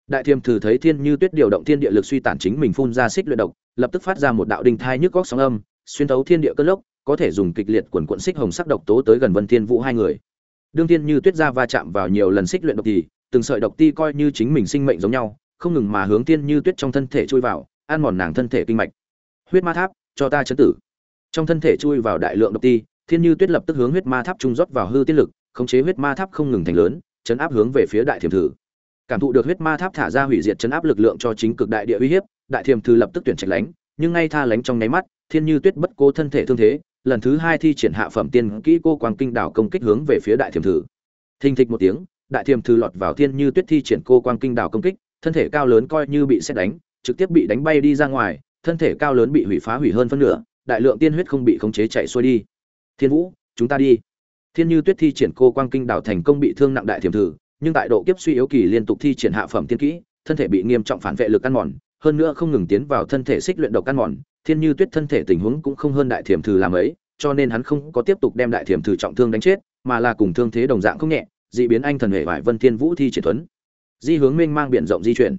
đại thiềm thử thấy thiên như tuyết điều động thiên địa lực suy tản chính mình phun ra xích luyện độc, lập tức phát ra một đạo đinh thai nhức góc sóng âm, xuyên thấu thiên địa cất lốc, có thể dùng kịch liệt quần quận xích hồng sắc độc tố tới gần vân thiên vũ hai người. Đương thiên như tuyết ra va chạm vào nhiều lần xích luyện độc thì, từng sợi độc ti coi như chính mình sinh mệnh giống nhau, không ngừng mà hướng thiên như tuyết trong thân thể chui vào, ăn mòn nàng thân thể kinh mạch. Huyết ma tháp, cho ta chấn tử trong thân thể chui vào đại lượng độc ti, thiên như tuyết lập tức hướng huyết ma tháp trung rót vào hư tiết lực, khống chế huyết ma tháp không ngừng thành lớn, chấn áp hướng về phía đại thiềm thử. Cảm thụ được huyết ma tháp thả ra hủy diệt chấn áp lực lượng cho chính cực đại địa uy hiếp, đại thiềm thử lập tức tuyển trạch lánh, nhưng ngay tha lánh trong nháy mắt, thiên như tuyết bất cố thân thể thương thế, lần thứ hai thi triển hạ phẩm tiên kỹ cô quang kinh đảo công kích hướng về phía đại thiềm thử. Thình thịch một tiếng, đại thiềm thử lọt vào thiên như tuyết thi triển cô quang kinh đảo công kích, thân thể cao lớn coi như bị xét đánh, trực tiếp bị đánh bay đi ra ngoài, thân thể cao lớn bị hủy phá hủy hơn phân nửa đại lượng tiên huyết không bị khống chế chạy xuôi đi. Thiên vũ, chúng ta đi. Thiên như tuyết thi triển cô quang kinh đảo thành công bị thương nặng đại thiểm thử, nhưng tại độ kiếp suy yếu kỳ liên tục thi triển hạ phẩm tiên kỹ, thân thể bị nghiêm trọng phản vệ lực ăn mòn, hơn nữa không ngừng tiến vào thân thể xích luyện độc ăn mòn. Thiên như tuyết thân thể tình huống cũng không hơn đại thiểm thử làm ấy, cho nên hắn không có tiếp tục đem đại thiểm thử trọng thương đánh chết, mà là cùng thương thế đồng dạng không nhẹ, dị biến anh thần hệ vải vân thiên vũ thi triển tuấn di hướng mênh mang biển rộng di chuyển.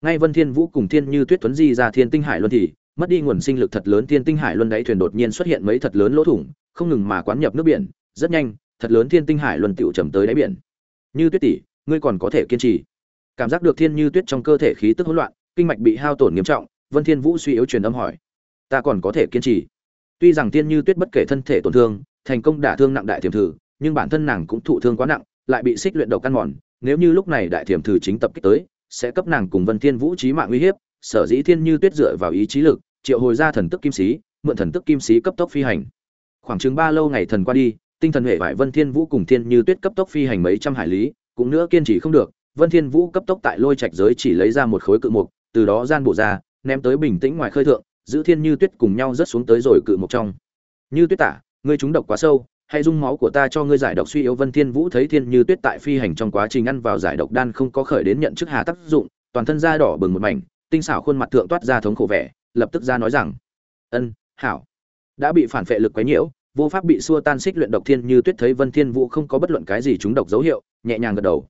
Ngay vân thiên vũ cùng thiên như tuyết tuấn di ra thiên tinh hải luân thì mất đi nguồn sinh lực thật lớn thiên tinh hải luân đáy thuyền đột nhiên xuất hiện mấy thật lớn lỗ thủng, không ngừng mà quán nhập nước biển, rất nhanh, thật lớn thiên tinh hải luân tựu trầm tới đáy biển như tuyết tỷ ngươi còn có thể kiên trì cảm giác được thiên như tuyết trong cơ thể khí tức hỗn loạn, kinh mạch bị hao tổn nghiêm trọng, vân thiên vũ suy yếu truyền âm hỏi, ta còn có thể kiên trì tuy rằng thiên như tuyết bất kể thân thể tổn thương, thành công đả thương nặng đại thiểm thử, nhưng bản thân nàng cũng thụ thương quá nặng, lại bị xích luyện độc căn mòn, nếu như lúc này đại thiểm thử chính tập kích tới, sẽ cấp nàng cùng vân thiên vũ chí mạng nguy hiểm sở dĩ thiên như tuyết dựa vào ý chí lực, triệu hồi ra thần tức kim sĩ, mượn thần tức kim sĩ cấp tốc phi hành. Khoảng chừng ba lâu ngày thần qua đi, tinh thần hệ vải vân thiên vũ cùng thiên như tuyết cấp tốc phi hành mấy trăm hải lý, cũng nữa kiên trì không được, vân thiên vũ cấp tốc tại lôi trạch giới chỉ lấy ra một khối cự mục, từ đó gian bộ ra, ném tới bình tĩnh ngoài khơi thượng, giữ thiên như tuyết cùng nhau rớt xuống tới rồi cự mục trong. Như tuyết tả, ngươi trúng độc quá sâu, hãy dung máu của ta cho ngươi giải độc suy yếu. Vân thiên vũ thấy thiên như tuyết tại phi hành trong quá trình ăn vào giải độc đan không có khởi đến nhận chức hà tác dụng, toàn thân da đỏ bừng một mảnh tinh xảo khuôn mặt thượng toát ra thống khổ vẻ, lập tức ra nói rằng, ân, hảo. Đã bị phản phệ lực quấy nhiễu, vô pháp bị xua tan xích luyện độc thiên như tuyết thấy vân thiên vũ không có bất luận cái gì trúng độc dấu hiệu, nhẹ nhàng gật đầu.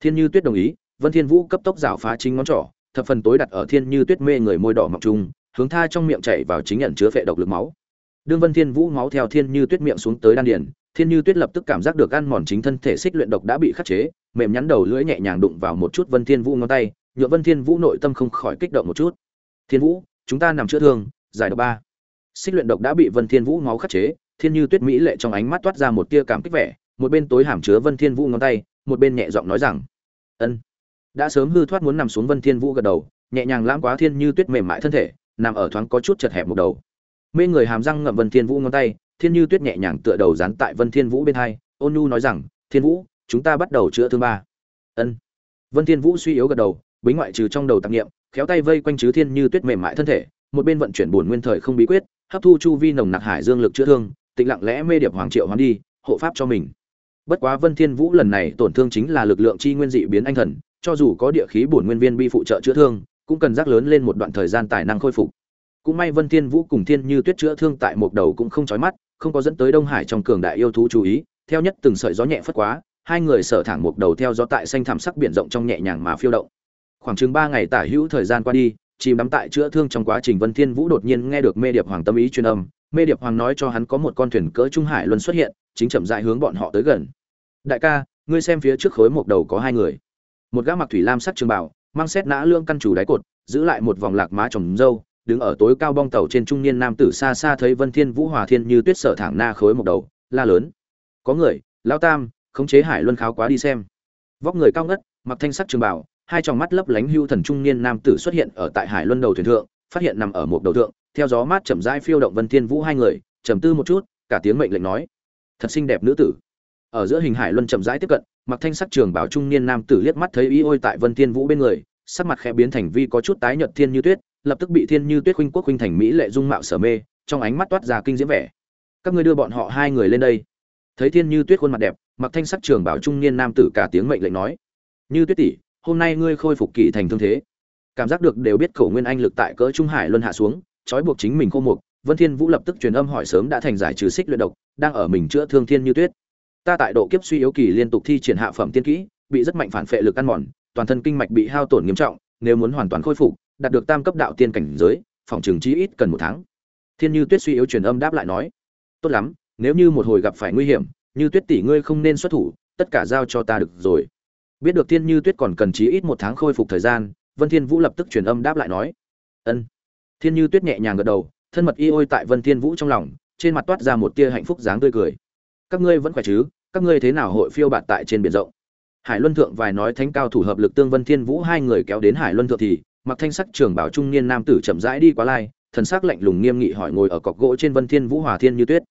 Thiên như tuyết đồng ý, vân thiên vũ cấp tốc rảo phá chính ngón trỏ, thập phần tối đặt ở thiên như tuyết mê người môi đỏ mọng trung hướng tha trong miệng chảy vào chính nhận chứa phệ độc lực máu. Đương vân thiên vũ máu theo thiên như tuyết miệng xuống tới đan điền, thiên như tuyết lập tức cảm giác được ăn mòn chính thân thể xích luyện độc đã bị khắc chế, mềm nhắn đầu lưỡi nhẹ nhàng đụng vào một chút vân thiên vũ ngón tay nhựa vân thiên vũ nội tâm không khỏi kích động một chút. Thiên vũ, chúng ta nằm chữa thương, giải độc ba. Xích luyện độc đã bị vân thiên vũ máu khắc chế, thiên như tuyết mỹ lệ trong ánh mắt toát ra một tia cảm kích vẻ, một bên tối hàm chứa vân thiên vũ ngón tay, một bên nhẹ giọng nói rằng, ân. Đã sớm hư thoát muốn nằm xuống, vân thiên vũ gật đầu, nhẹ nhàng lãng quá thiên như tuyết mềm mại thân thể, nằm ở thoáng có chút chật hẹp một đầu. Mê người hàm răng ngậm vân thiên vũ ngón tay, thiên như tuyết nhẹ nhàng tựa đầu dán tại vân thiên vũ bên hai, ôn nhu nói rằng, thiên vũ, chúng ta bắt đầu chữa thương ba. Ân. Vân thiên vũ suy yếu gật đầu bính ngoại trừ trong đầu tạp niệm, khéo tay vây quanh chứ thiên như tuyết mềm mại thân thể, một bên vận chuyển buồn nguyên thời không bí quyết, hấp thu chu vi nồng nặc hải dương lực chữa thương, tịnh lặng lẽ mê điệp hoàng triệu hoán đi, hộ pháp cho mình. Bất quá vân thiên vũ lần này tổn thương chính là lực lượng chi nguyên dị biến anh thần, cho dù có địa khí bổn nguyên viên bi phụ trợ chữa thương, cũng cần rắc lớn lên một đoạn thời gian tài năng khôi phục. Cũng may vân thiên vũ cùng thiên như tuyết chữa thương tại một đầu cũng không chói mắt, không có dẫn tới đông hải trong cường đại yêu thú chú ý, theo nhất từng sợi gió nhẹ phất quá, hai người sở thẳng một đầu theo gió tại xanh thảm sắc biển rộng trong nhẹ nhàng mà phiêu động khoảng chừng ba ngày tả hữu thời gian qua đi, chìm đắm tại chữa thương trong quá trình, vân thiên vũ đột nhiên nghe được mê điệp hoàng tâm ý truyền âm. Mê điệp hoàng nói cho hắn có một con thuyền cỡ trung hải luân xuất hiện, chính chậm rãi hướng bọn họ tới gần. Đại ca, ngươi xem phía trước khối một đầu có hai người. Một gã mặc thủy lam sắc trường bảo, mang xét nã lương căn chủ đáy cột, giữ lại một vòng lạc má trồng dâu, đứng ở tối cao bong tàu trên trung niên nam tử xa xa thấy vân thiên vũ hòa thiên như tuyết sở thẳng na khối một đầu, la lớn. Có người lao tam, khống chế hải luân kháo quá đi xem. Vóc người cao ngất, mặc thanh sắc trường bảo hai tròng mắt lấp lánh hưu thần trung niên nam tử xuất hiện ở tại hải luân đầu thuyền thượng, phát hiện nằm ở một đầu thượng, theo gió mát chậm rãi phiêu động vân thiên vũ hai người, trầm tư một chút, cả tiếng mệnh lệnh nói, thật xinh đẹp nữ tử. Ở giữa hình hải luân chậm rãi tiếp cận, mặc thanh sắc trường bảo trung niên nam tử liếc mắt thấy y ôi tại vân thiên vũ bên người, sắc mặt khẽ biến thành vi có chút tái nhợt thiên như tuyết, lập tức bị thiên như tuyết khuynh quốc khuynh thành mỹ lệ dung mạo sở mê, trong ánh mắt toát ra kinh diễm vẻ. Các ngươi đưa bọn họ hai người lên đây. Thấy thiên như tuyết khuôn mặt đẹp, mặc thanh sắc trường bảo trung niên nam tử cả tiếng mệnh lệnh nói, như tuyết tỷ hôm nay ngươi khôi phục kỳ thành thương thế. Cảm giác được đều biết khẩu nguyên anh lực tại cỡ trung hải luân hạ xuống, trói buộc chính mình khô mục. Vân thiên vũ lập tức truyền âm hỏi sớm đã thành giải trừ xích luyện độc, đang ở mình chữa thương thiên như tuyết. Ta tại độ kiếp suy yếu kỳ liên tục thi triển hạ phẩm tiên kỹ, bị rất mạnh phản phệ lực ăn mòn, toàn thân kinh mạch bị hao tổn nghiêm trọng, nếu muốn hoàn toàn khôi phục, đạt được tam cấp đạo tiên cảnh giới, phòng trường chí ít cần một tháng. Thiên như tuyết suy yếu truyền âm đáp lại nói, tốt lắm, nếu như một hồi gặp phải nguy hiểm, như tuyết tỷ ngươi không nên xuất thủ, tất cả giao cho ta được rồi biết được thiên như tuyết còn cần chí ít một tháng khôi phục thời gian, vân thiên vũ lập tức truyền âm đáp lại nói. Ân. Thiên như tuyết nhẹ nhàng gật đầu, thân mật y ôi tại vân thiên vũ trong lòng, trên mặt toát ra một tia hạnh phúc dáng tươi cười. Các ngươi vẫn khỏe chứ? Các ngươi thế nào hội phiêu bạt tại trên biển rộng? Hải luân thượng vài nói thánh cao thủ hợp lực tương vân thiên vũ hai người kéo đến hải luân thượng thì, mặc thanh sắc trường bảo trung niên nam tử chậm rãi đi qua lai, thần sắc lạnh lùng nghiêm nghị hỏi ngồi ở cọc gỗ trên vân thiên vũ hòa thiên như tuyết.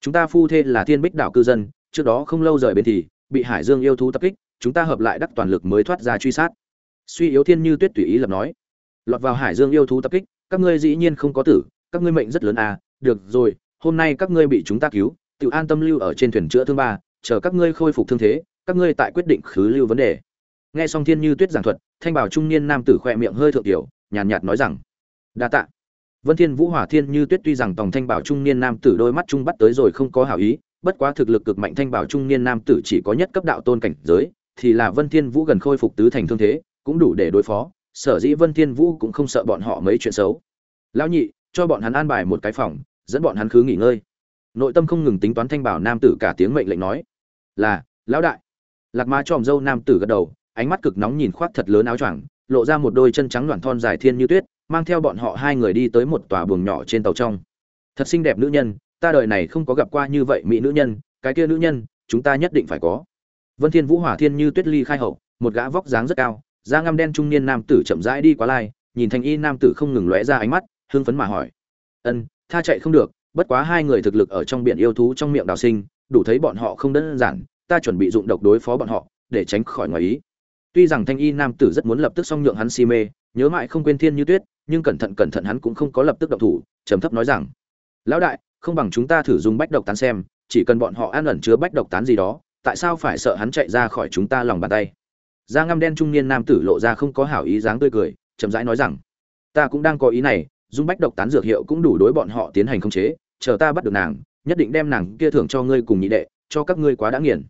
Chúng ta phu thê là thiên bích đảo cư dân, trước đó không lâu rời bên thì, bị hải dương yêu thú tập kích chúng ta hợp lại đắc toàn lực mới thoát ra truy sát. Suy yếu thiên như tuyết tùy ý lập nói, lọt vào hải dương yêu thú tập kích, các ngươi dĩ nhiên không có tử, các ngươi mệnh rất lớn à được rồi, hôm nay các ngươi bị chúng ta cứu, tự an tâm lưu ở trên thuyền chữa thương ba, chờ các ngươi khôi phục thương thế, các ngươi tại quyết định khứ lưu vấn đề. Nghe xong thiên như tuyết giảng thuật, thanh bảo trung niên nam tử khoe miệng hơi thượng tiểu, nhàn nhạt nói rằng, đa tạ. Vân thiên vũ hỏa thiên như tuyết tuy rằng tòng thanh bảo trung niên nam tử đôi mắt trung bắt tới rồi không có hảo ý, bất quá thực lực cực mạnh thanh bảo trung niên nam tử chỉ có nhất cấp đạo tôn cảnh giới thì là vân thiên vũ gần khôi phục tứ thành thương thế, cũng đủ để đối phó. Sở dĩ vân thiên vũ cũng không sợ bọn họ mấy chuyện xấu. Lão nhị, cho bọn hắn an bài một cái phòng, dẫn bọn hắn khứ nghỉ ngơi. Nội tâm không ngừng tính toán thanh bảo nam tử cả tiếng mệnh lệnh nói, là, lão đại. Lạc ma tròm dâu nam tử gật đầu, ánh mắt cực nóng nhìn khoác thật lớn áo choàng, lộ ra một đôi chân trắng loạn thon dài thiên như tuyết, mang theo bọn họ hai người đi tới một tòa buồng nhỏ trên tàu trong. Thật xinh đẹp nữ nhân, ta đời này không có gặp qua như vậy mỹ nữ nhân, cái kia nữ nhân, chúng ta nhất định phải có vân thiên vũ hỏa thiên như tuyết ly khai hậu, một gã vóc dáng rất cao, da ngăm đen trung niên nam tử chậm rãi đi qua lai, nhìn thanh y nam tử không ngừng lóe ra ánh mắt, hưng phấn mà hỏi. Ân, tha chạy không được, bất quá hai người thực lực ở trong biển yêu thú trong miệng đào sinh, đủ thấy bọn họ không đơn giản, ta chuẩn bị dụng độc đối phó bọn họ, để tránh khỏi ngoài ý. Tuy rằng thanh y nam tử rất muốn lập tức xong nhượng hắn si mê, nhớ mãi không quên thiên như tuyết, nhưng cẩn thận cẩn thận hắn cũng không có lập tức động thủ, trầm thấp nói rằng, lão đại, không bằng chúng ta thử dùng bách độc tán xem, chỉ cần bọn họ an ẩn chứa bách độc tán gì đó tại sao phải sợ hắn chạy ra khỏi chúng ta lòng bàn tay? Da ngăm đen trung niên nam tử lộ ra không có hảo ý dáng tươi cười, chậm rãi nói rằng, ta cũng đang có ý này, dung bách độc tán dược hiệu cũng đủ đối bọn họ tiến hành khống chế, chờ ta bắt được nàng, nhất định đem nàng kia thưởng cho ngươi cùng nhị đệ, cho các ngươi quá đã nghiền.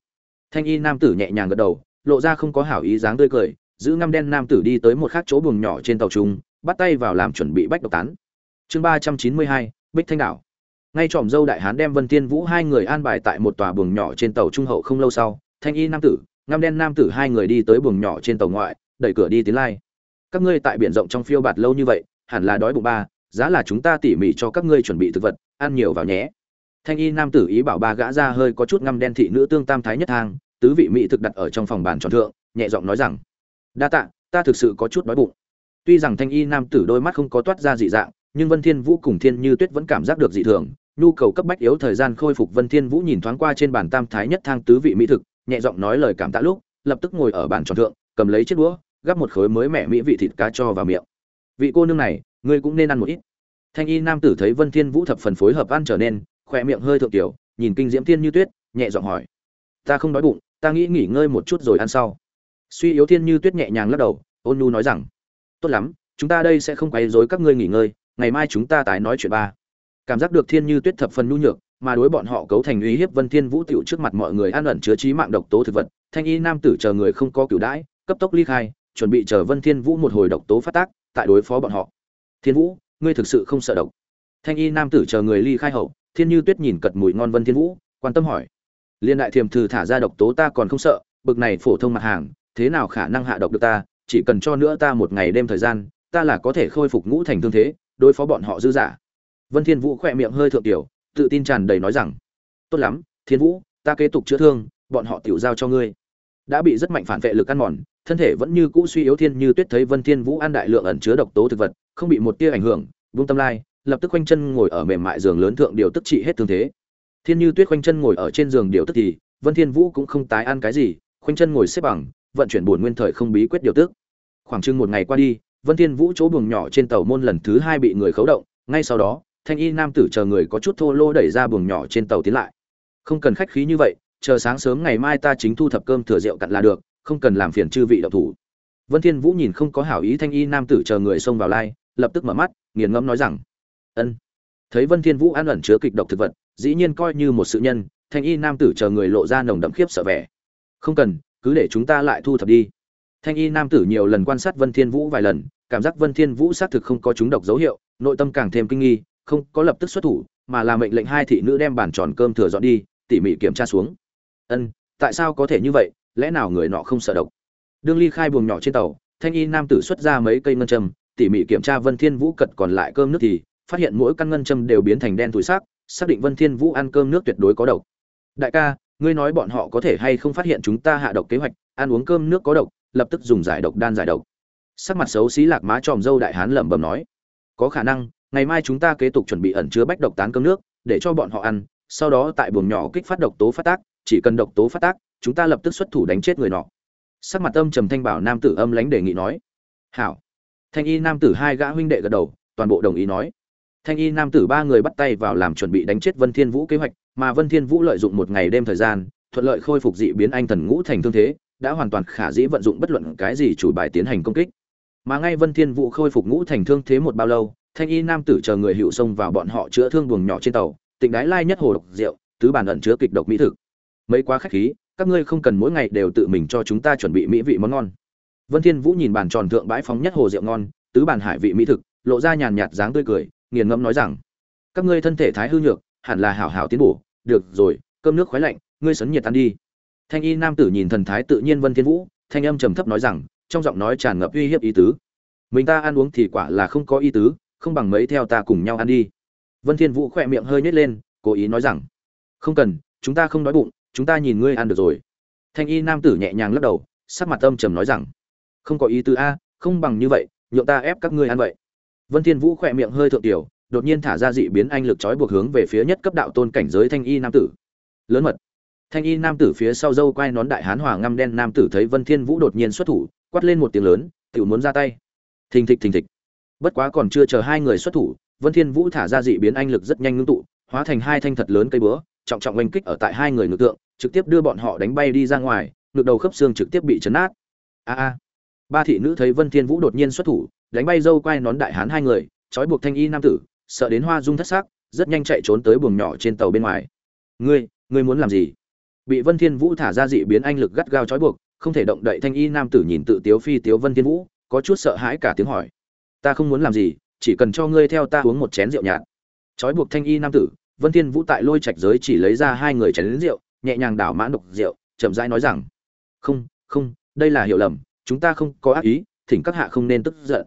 Thanh y nam tử nhẹ nhàng gật đầu, lộ ra không có hảo ý dáng tươi cười, giữ ngăm đen nam tử đi tới một khác chỗ buồng nhỏ trên tàu trung, bắt tay vào làm chuẩn bị bách độc tán. Chương ba trăm chín mươi hai, bích thanh đảo ngay tròm dâu đại hán đem vân tiên vũ hai người an bài tại một tòa buồng nhỏ trên tàu trung hậu không lâu sau, thanh y nam tử, ngăm đen nam tử hai người đi tới buồng nhỏ trên tàu ngoại, đẩy cửa đi tiến lai. Các ngươi tại biển rộng trong phiêu bạt lâu như vậy, hẳn là đói bụng ba, giá là chúng ta tỉ mỉ cho các ngươi chuẩn bị thực vật, ăn nhiều vào nhé. Thanh y nam tử ý bảo ba gã ra hơi có chút ngăm đen thị nữ tương tam thái nhất thang, tứ vị mỹ thực đặt ở trong phòng bàn tròn thượng, nhẹ giọng nói rằng, đa tạ, ta thực sự có chút đói bụng. Tuy rằng thanh y nam tử đôi mắt không có toát ra dị dạng, nhưng vân thiên vũ cùng thiên như tuyết vẫn cảm giác được dị thường nhu cầu cấp bách yếu thời gian khôi phục vân thiên vũ nhìn thoáng qua trên bàn tam thái nhất thang tứ vị mỹ thực, nhẹ giọng nói lời cảm tạ lúc, lập tức ngồi ở bàn tròn thượng, cầm lấy chiếc đũa, gắp một khối mới mẻ mỹ vị thịt cá cho vào miệng. Vị cô nương này, ngươi cũng nên ăn một ít. Thanh y nam tử thấy vân thiên vũ thập phần phối hợp ăn trở nên, khỏe miệng hơi thượng tiểu, nhìn kinh diễm thiên như tuyết, nhẹ giọng hỏi, ta không đói bụng, ta nghĩ nghỉ ngơi một chút rồi ăn sau. Suy yếu thiên như tuyết nhẹ nhàng lắc đầu, ôn nu nói rằng, tốt lắm, chúng ta đây sẽ không quấy rối các ngươi nghỉ ngơi, ngày mai chúng ta tái nói chuyện ba cảm giác được thiên như tuyết thập phần nhu nhược, mà đối bọn họ cấu thành uy hiếp vân thiên vũ tiểu trước mặt mọi người an ẩn chứa trí mạng độc tố thực vật, thanh y nam tử chờ người không có cửu đãi, cấp tốc ly khai, chuẩn bị chờ vân thiên vũ một hồi độc tố phát tác, tại đối phó bọn họ. Thiên vũ, ngươi thực sự không sợ độc? Thanh y nam tử chờ người ly khai hậu, thiên như tuyết nhìn cật mùi ngon vân thiên vũ, quan tâm hỏi. Liên đại thiềm thử thả ra độc tố ta còn không sợ, bực này phổ thông mặt hàng, thế nào khả năng hạ độc được ta, chỉ cần cho nữa ta một ngày đêm thời gian, ta là có thể khôi phục ngũ thành thương thế, đối phó bọn họ dư giả vân thiên vũ khỏe miệng hơi thượng tiểu, tự tin tràn đầy nói rằng, tốt lắm, thiên vũ, ta kế tục chữa thương, bọn họ tiểu giao cho ngươi. Đã bị rất mạnh phản vệ lực ăn mòn, thân thể vẫn như cũ suy yếu thiên như tuyết thấy vân thiên vũ ăn đại lượng ẩn chứa độc tố thực vật, không bị một tia ảnh hưởng buông tâm lai, lập tức quanh chân ngồi ở mềm mại giường lớn thượng điều tức trị hết thương thế. Thiên như tuyết quanh chân ngồi ở trên giường điều tức thì, vân thiên vũ cũng không tái ăn cái gì quanh chân ngồi xếp bằng, vận chuyển buồn nguyên thời không bí quyết điều tức. Khoảng chừng một ngày qua đi, vân thiên vũ chỗ buồng nhỏ trên tàu môn lần thứ hai bị người khấu động, ngay sau đó thanh y nam tử chờ người có chút thô lô đẩy ra buồng nhỏ trên tàu tiến lại. Không cần khách khí như vậy, chờ sáng sớm ngày mai ta chính thu thập cơm thừa rượu cặn là được, không cần làm phiền chư vị độc thủ. Vân thiên vũ nhìn không có hảo ý thanh y nam tử chờ người xông vào lai, lập tức mở mắt, nghiền ngẫm nói rằng, ân. Thấy vân thiên vũ ăn ẩn chứa kịch độc thực vật, dĩ nhiên coi như một sự nhân, thanh y nam tử chờ người lộ ra nồng đậm khiếp sợ vẻ. Không cần, cứ để chúng ta lại thu thập đi. Thanh y nam tử nhiều lần quan sát vân thiên vũ vài lần, cảm giác vân thiên vũ xác thực không có chúng độc dấu hiệu, nội tâm càng thêm kinh nghi không có lập tức xuất thủ, mà là mệnh lệnh hai thị nữ đem bàn tròn cơm thừa dọn đi, tỉ mỉ kiểm tra xuống. Ân, tại sao có thể như vậy? Lẽ nào người nọ không sợ độc? Đương ly khai buồng nhỏ trên tàu, thanh y nam tử xuất ra mấy cây ngân châm, tỉ mỉ kiểm tra vân thiên vũ cật còn lại cơm nước thì, phát hiện mỗi căn ngân châm đều biến thành đen thùi xác xác định vân thiên vũ ăn cơm nước tuyệt đối có độc. Đại ca, ngươi nói bọn họ có thể hay không phát hiện chúng ta hạ độc kế hoạch, ăn uống cơm nước có độc, lập tức dùng giải độc đan giải độc. Sắc mặt xấu xí lạc má tròm dâu đại hán lẩm bẩm nói, có khả năng ngày mai chúng ta kế tục chuẩn bị ẩn chứa bách độc tán cơm nước, để cho bọn họ ăn, sau đó tại buồng nhỏ kích phát độc tố phát tác, chỉ cần độc tố phát tác, chúng ta lập tức xuất thủ đánh chết người nọ. Sắc mặt âm trầm thanh bảo nam tử âm lánh đề nghị nói. Hảo. Thanh y nam tử hai gã huynh đệ gật đầu, toàn bộ đồng ý nói. Thanh y nam tử ba người bắt tay vào làm chuẩn bị đánh chết vân thiên vũ kế hoạch, mà vân thiên vũ lợi dụng một ngày đêm thời gian, thuận lợi khôi phục dị biến anh thần ngũ thành thương thế, đã hoàn toàn khả dĩ vận dụng bất luận cái gì chủ bài tiến hành công kích. Mà ngay vân thiên vũ khôi phục ngũ thành thương thế một bao lâu thanh y nam tử chờ người hữu xông vào bọn họ chữa thương buồng nhỏ trên tàu tịnh đái lai nhất hồ độc rượu, tứ bản ẩn chứa kịch độc mỹ thực. Mấy quá khách khí, các ngươi không cần mỗi ngày đều tự mình cho chúng ta chuẩn bị mỹ vị món ngon. Vân thiên vũ nhìn bàn tròn thượng bãi phóng nhất hồ rượu ngon, tứ bản hải vị mỹ thực, lộ ra nhàn nhạt dáng tươi cười, nghiền ngẫm nói rằng, các ngươi thân thể thái hư nhược, hẳn là hảo hảo tiến bổ, được rồi, cơm nước khoái lạnh, ngươi sấn nhiệt tan đi. Thanh y nam tử nhìn thần thái tự nhiên vân thiên vũ, thanh âm trầm thấp nói rằng, trong giọng nói tràn ngập uy hiếp ý tứ. Mình ta ăn uống thì quả là không có ý tứ không bằng mấy theo ta cùng nhau ăn đi. Vân thiên vũ khỏe miệng hơi nhếch lên, cố ý nói rằng, không cần, chúng ta không đói bụng, chúng ta nhìn ngươi ăn được rồi. Thanh y nam tử nhẹ nhàng lắc đầu, sắc mặt âm trầm nói rằng, không có ý tứ a, không bằng như vậy, nhượng ta ép các ngươi ăn vậy. Vân thiên vũ khỏe miệng hơi thượng tiểu, đột nhiên thả ra dị biến anh lực chói buộc hướng về phía nhất cấp đạo tôn cảnh giới thanh y nam tử. Lớn mật. Thanh y nam tử phía sau dâu quay nón đại hán hòa ngăm đen nam tử thấy vân thiên vũ đột nhiên xuất thủ, quát lên một tiếng lớn tự muốn ra tay. Thình thịch thình thịch bất quá còn chưa chờ hai người xuất thủ, vân thiên vũ thả ra dị biến anh lực rất nhanh ngưng tụ, hóa thành hai thanh thật lớn cây búa, trọng trọng oanh kích ở tại hai người ngược tượng, trực tiếp đưa bọn họ đánh bay đi ra ngoài ngược đầu khớp xương trực tiếp bị chấn nát. A a. Ba thị nữ thấy vân thiên vũ đột nhiên xuất thủ, đánh bay dâu quay nón đại hán hai người, trói buộc thanh y nam tử, sợ đến hoa dung thất sắc, rất nhanh chạy trốn tới buồng nhỏ trên tàu bên ngoài. Ngươi ngươi muốn làm gì? Bị vân thiên vũ thả ra dị biến anh lực gắt gao trói buộc, không thể động đậy thanh y nam tử nhìn tự tiếu phi tiếu vân thiên vũ, có chút sợ hãi cả tiếng hỏi ta không muốn làm gì, chỉ cần cho ngươi theo ta uống một chén rượu nhạt. Trói buộc thanh y nam tử, vân thiên vũ tại lôi trạch giới chỉ lấy ra hai người chén đến rượu, nhẹ nhàng đảo mãn độc rượu, chậm rãi nói rằng, không không, đây là hiểu lầm, chúng ta không có ác ý, thỉnh các hạ không nên tức giận.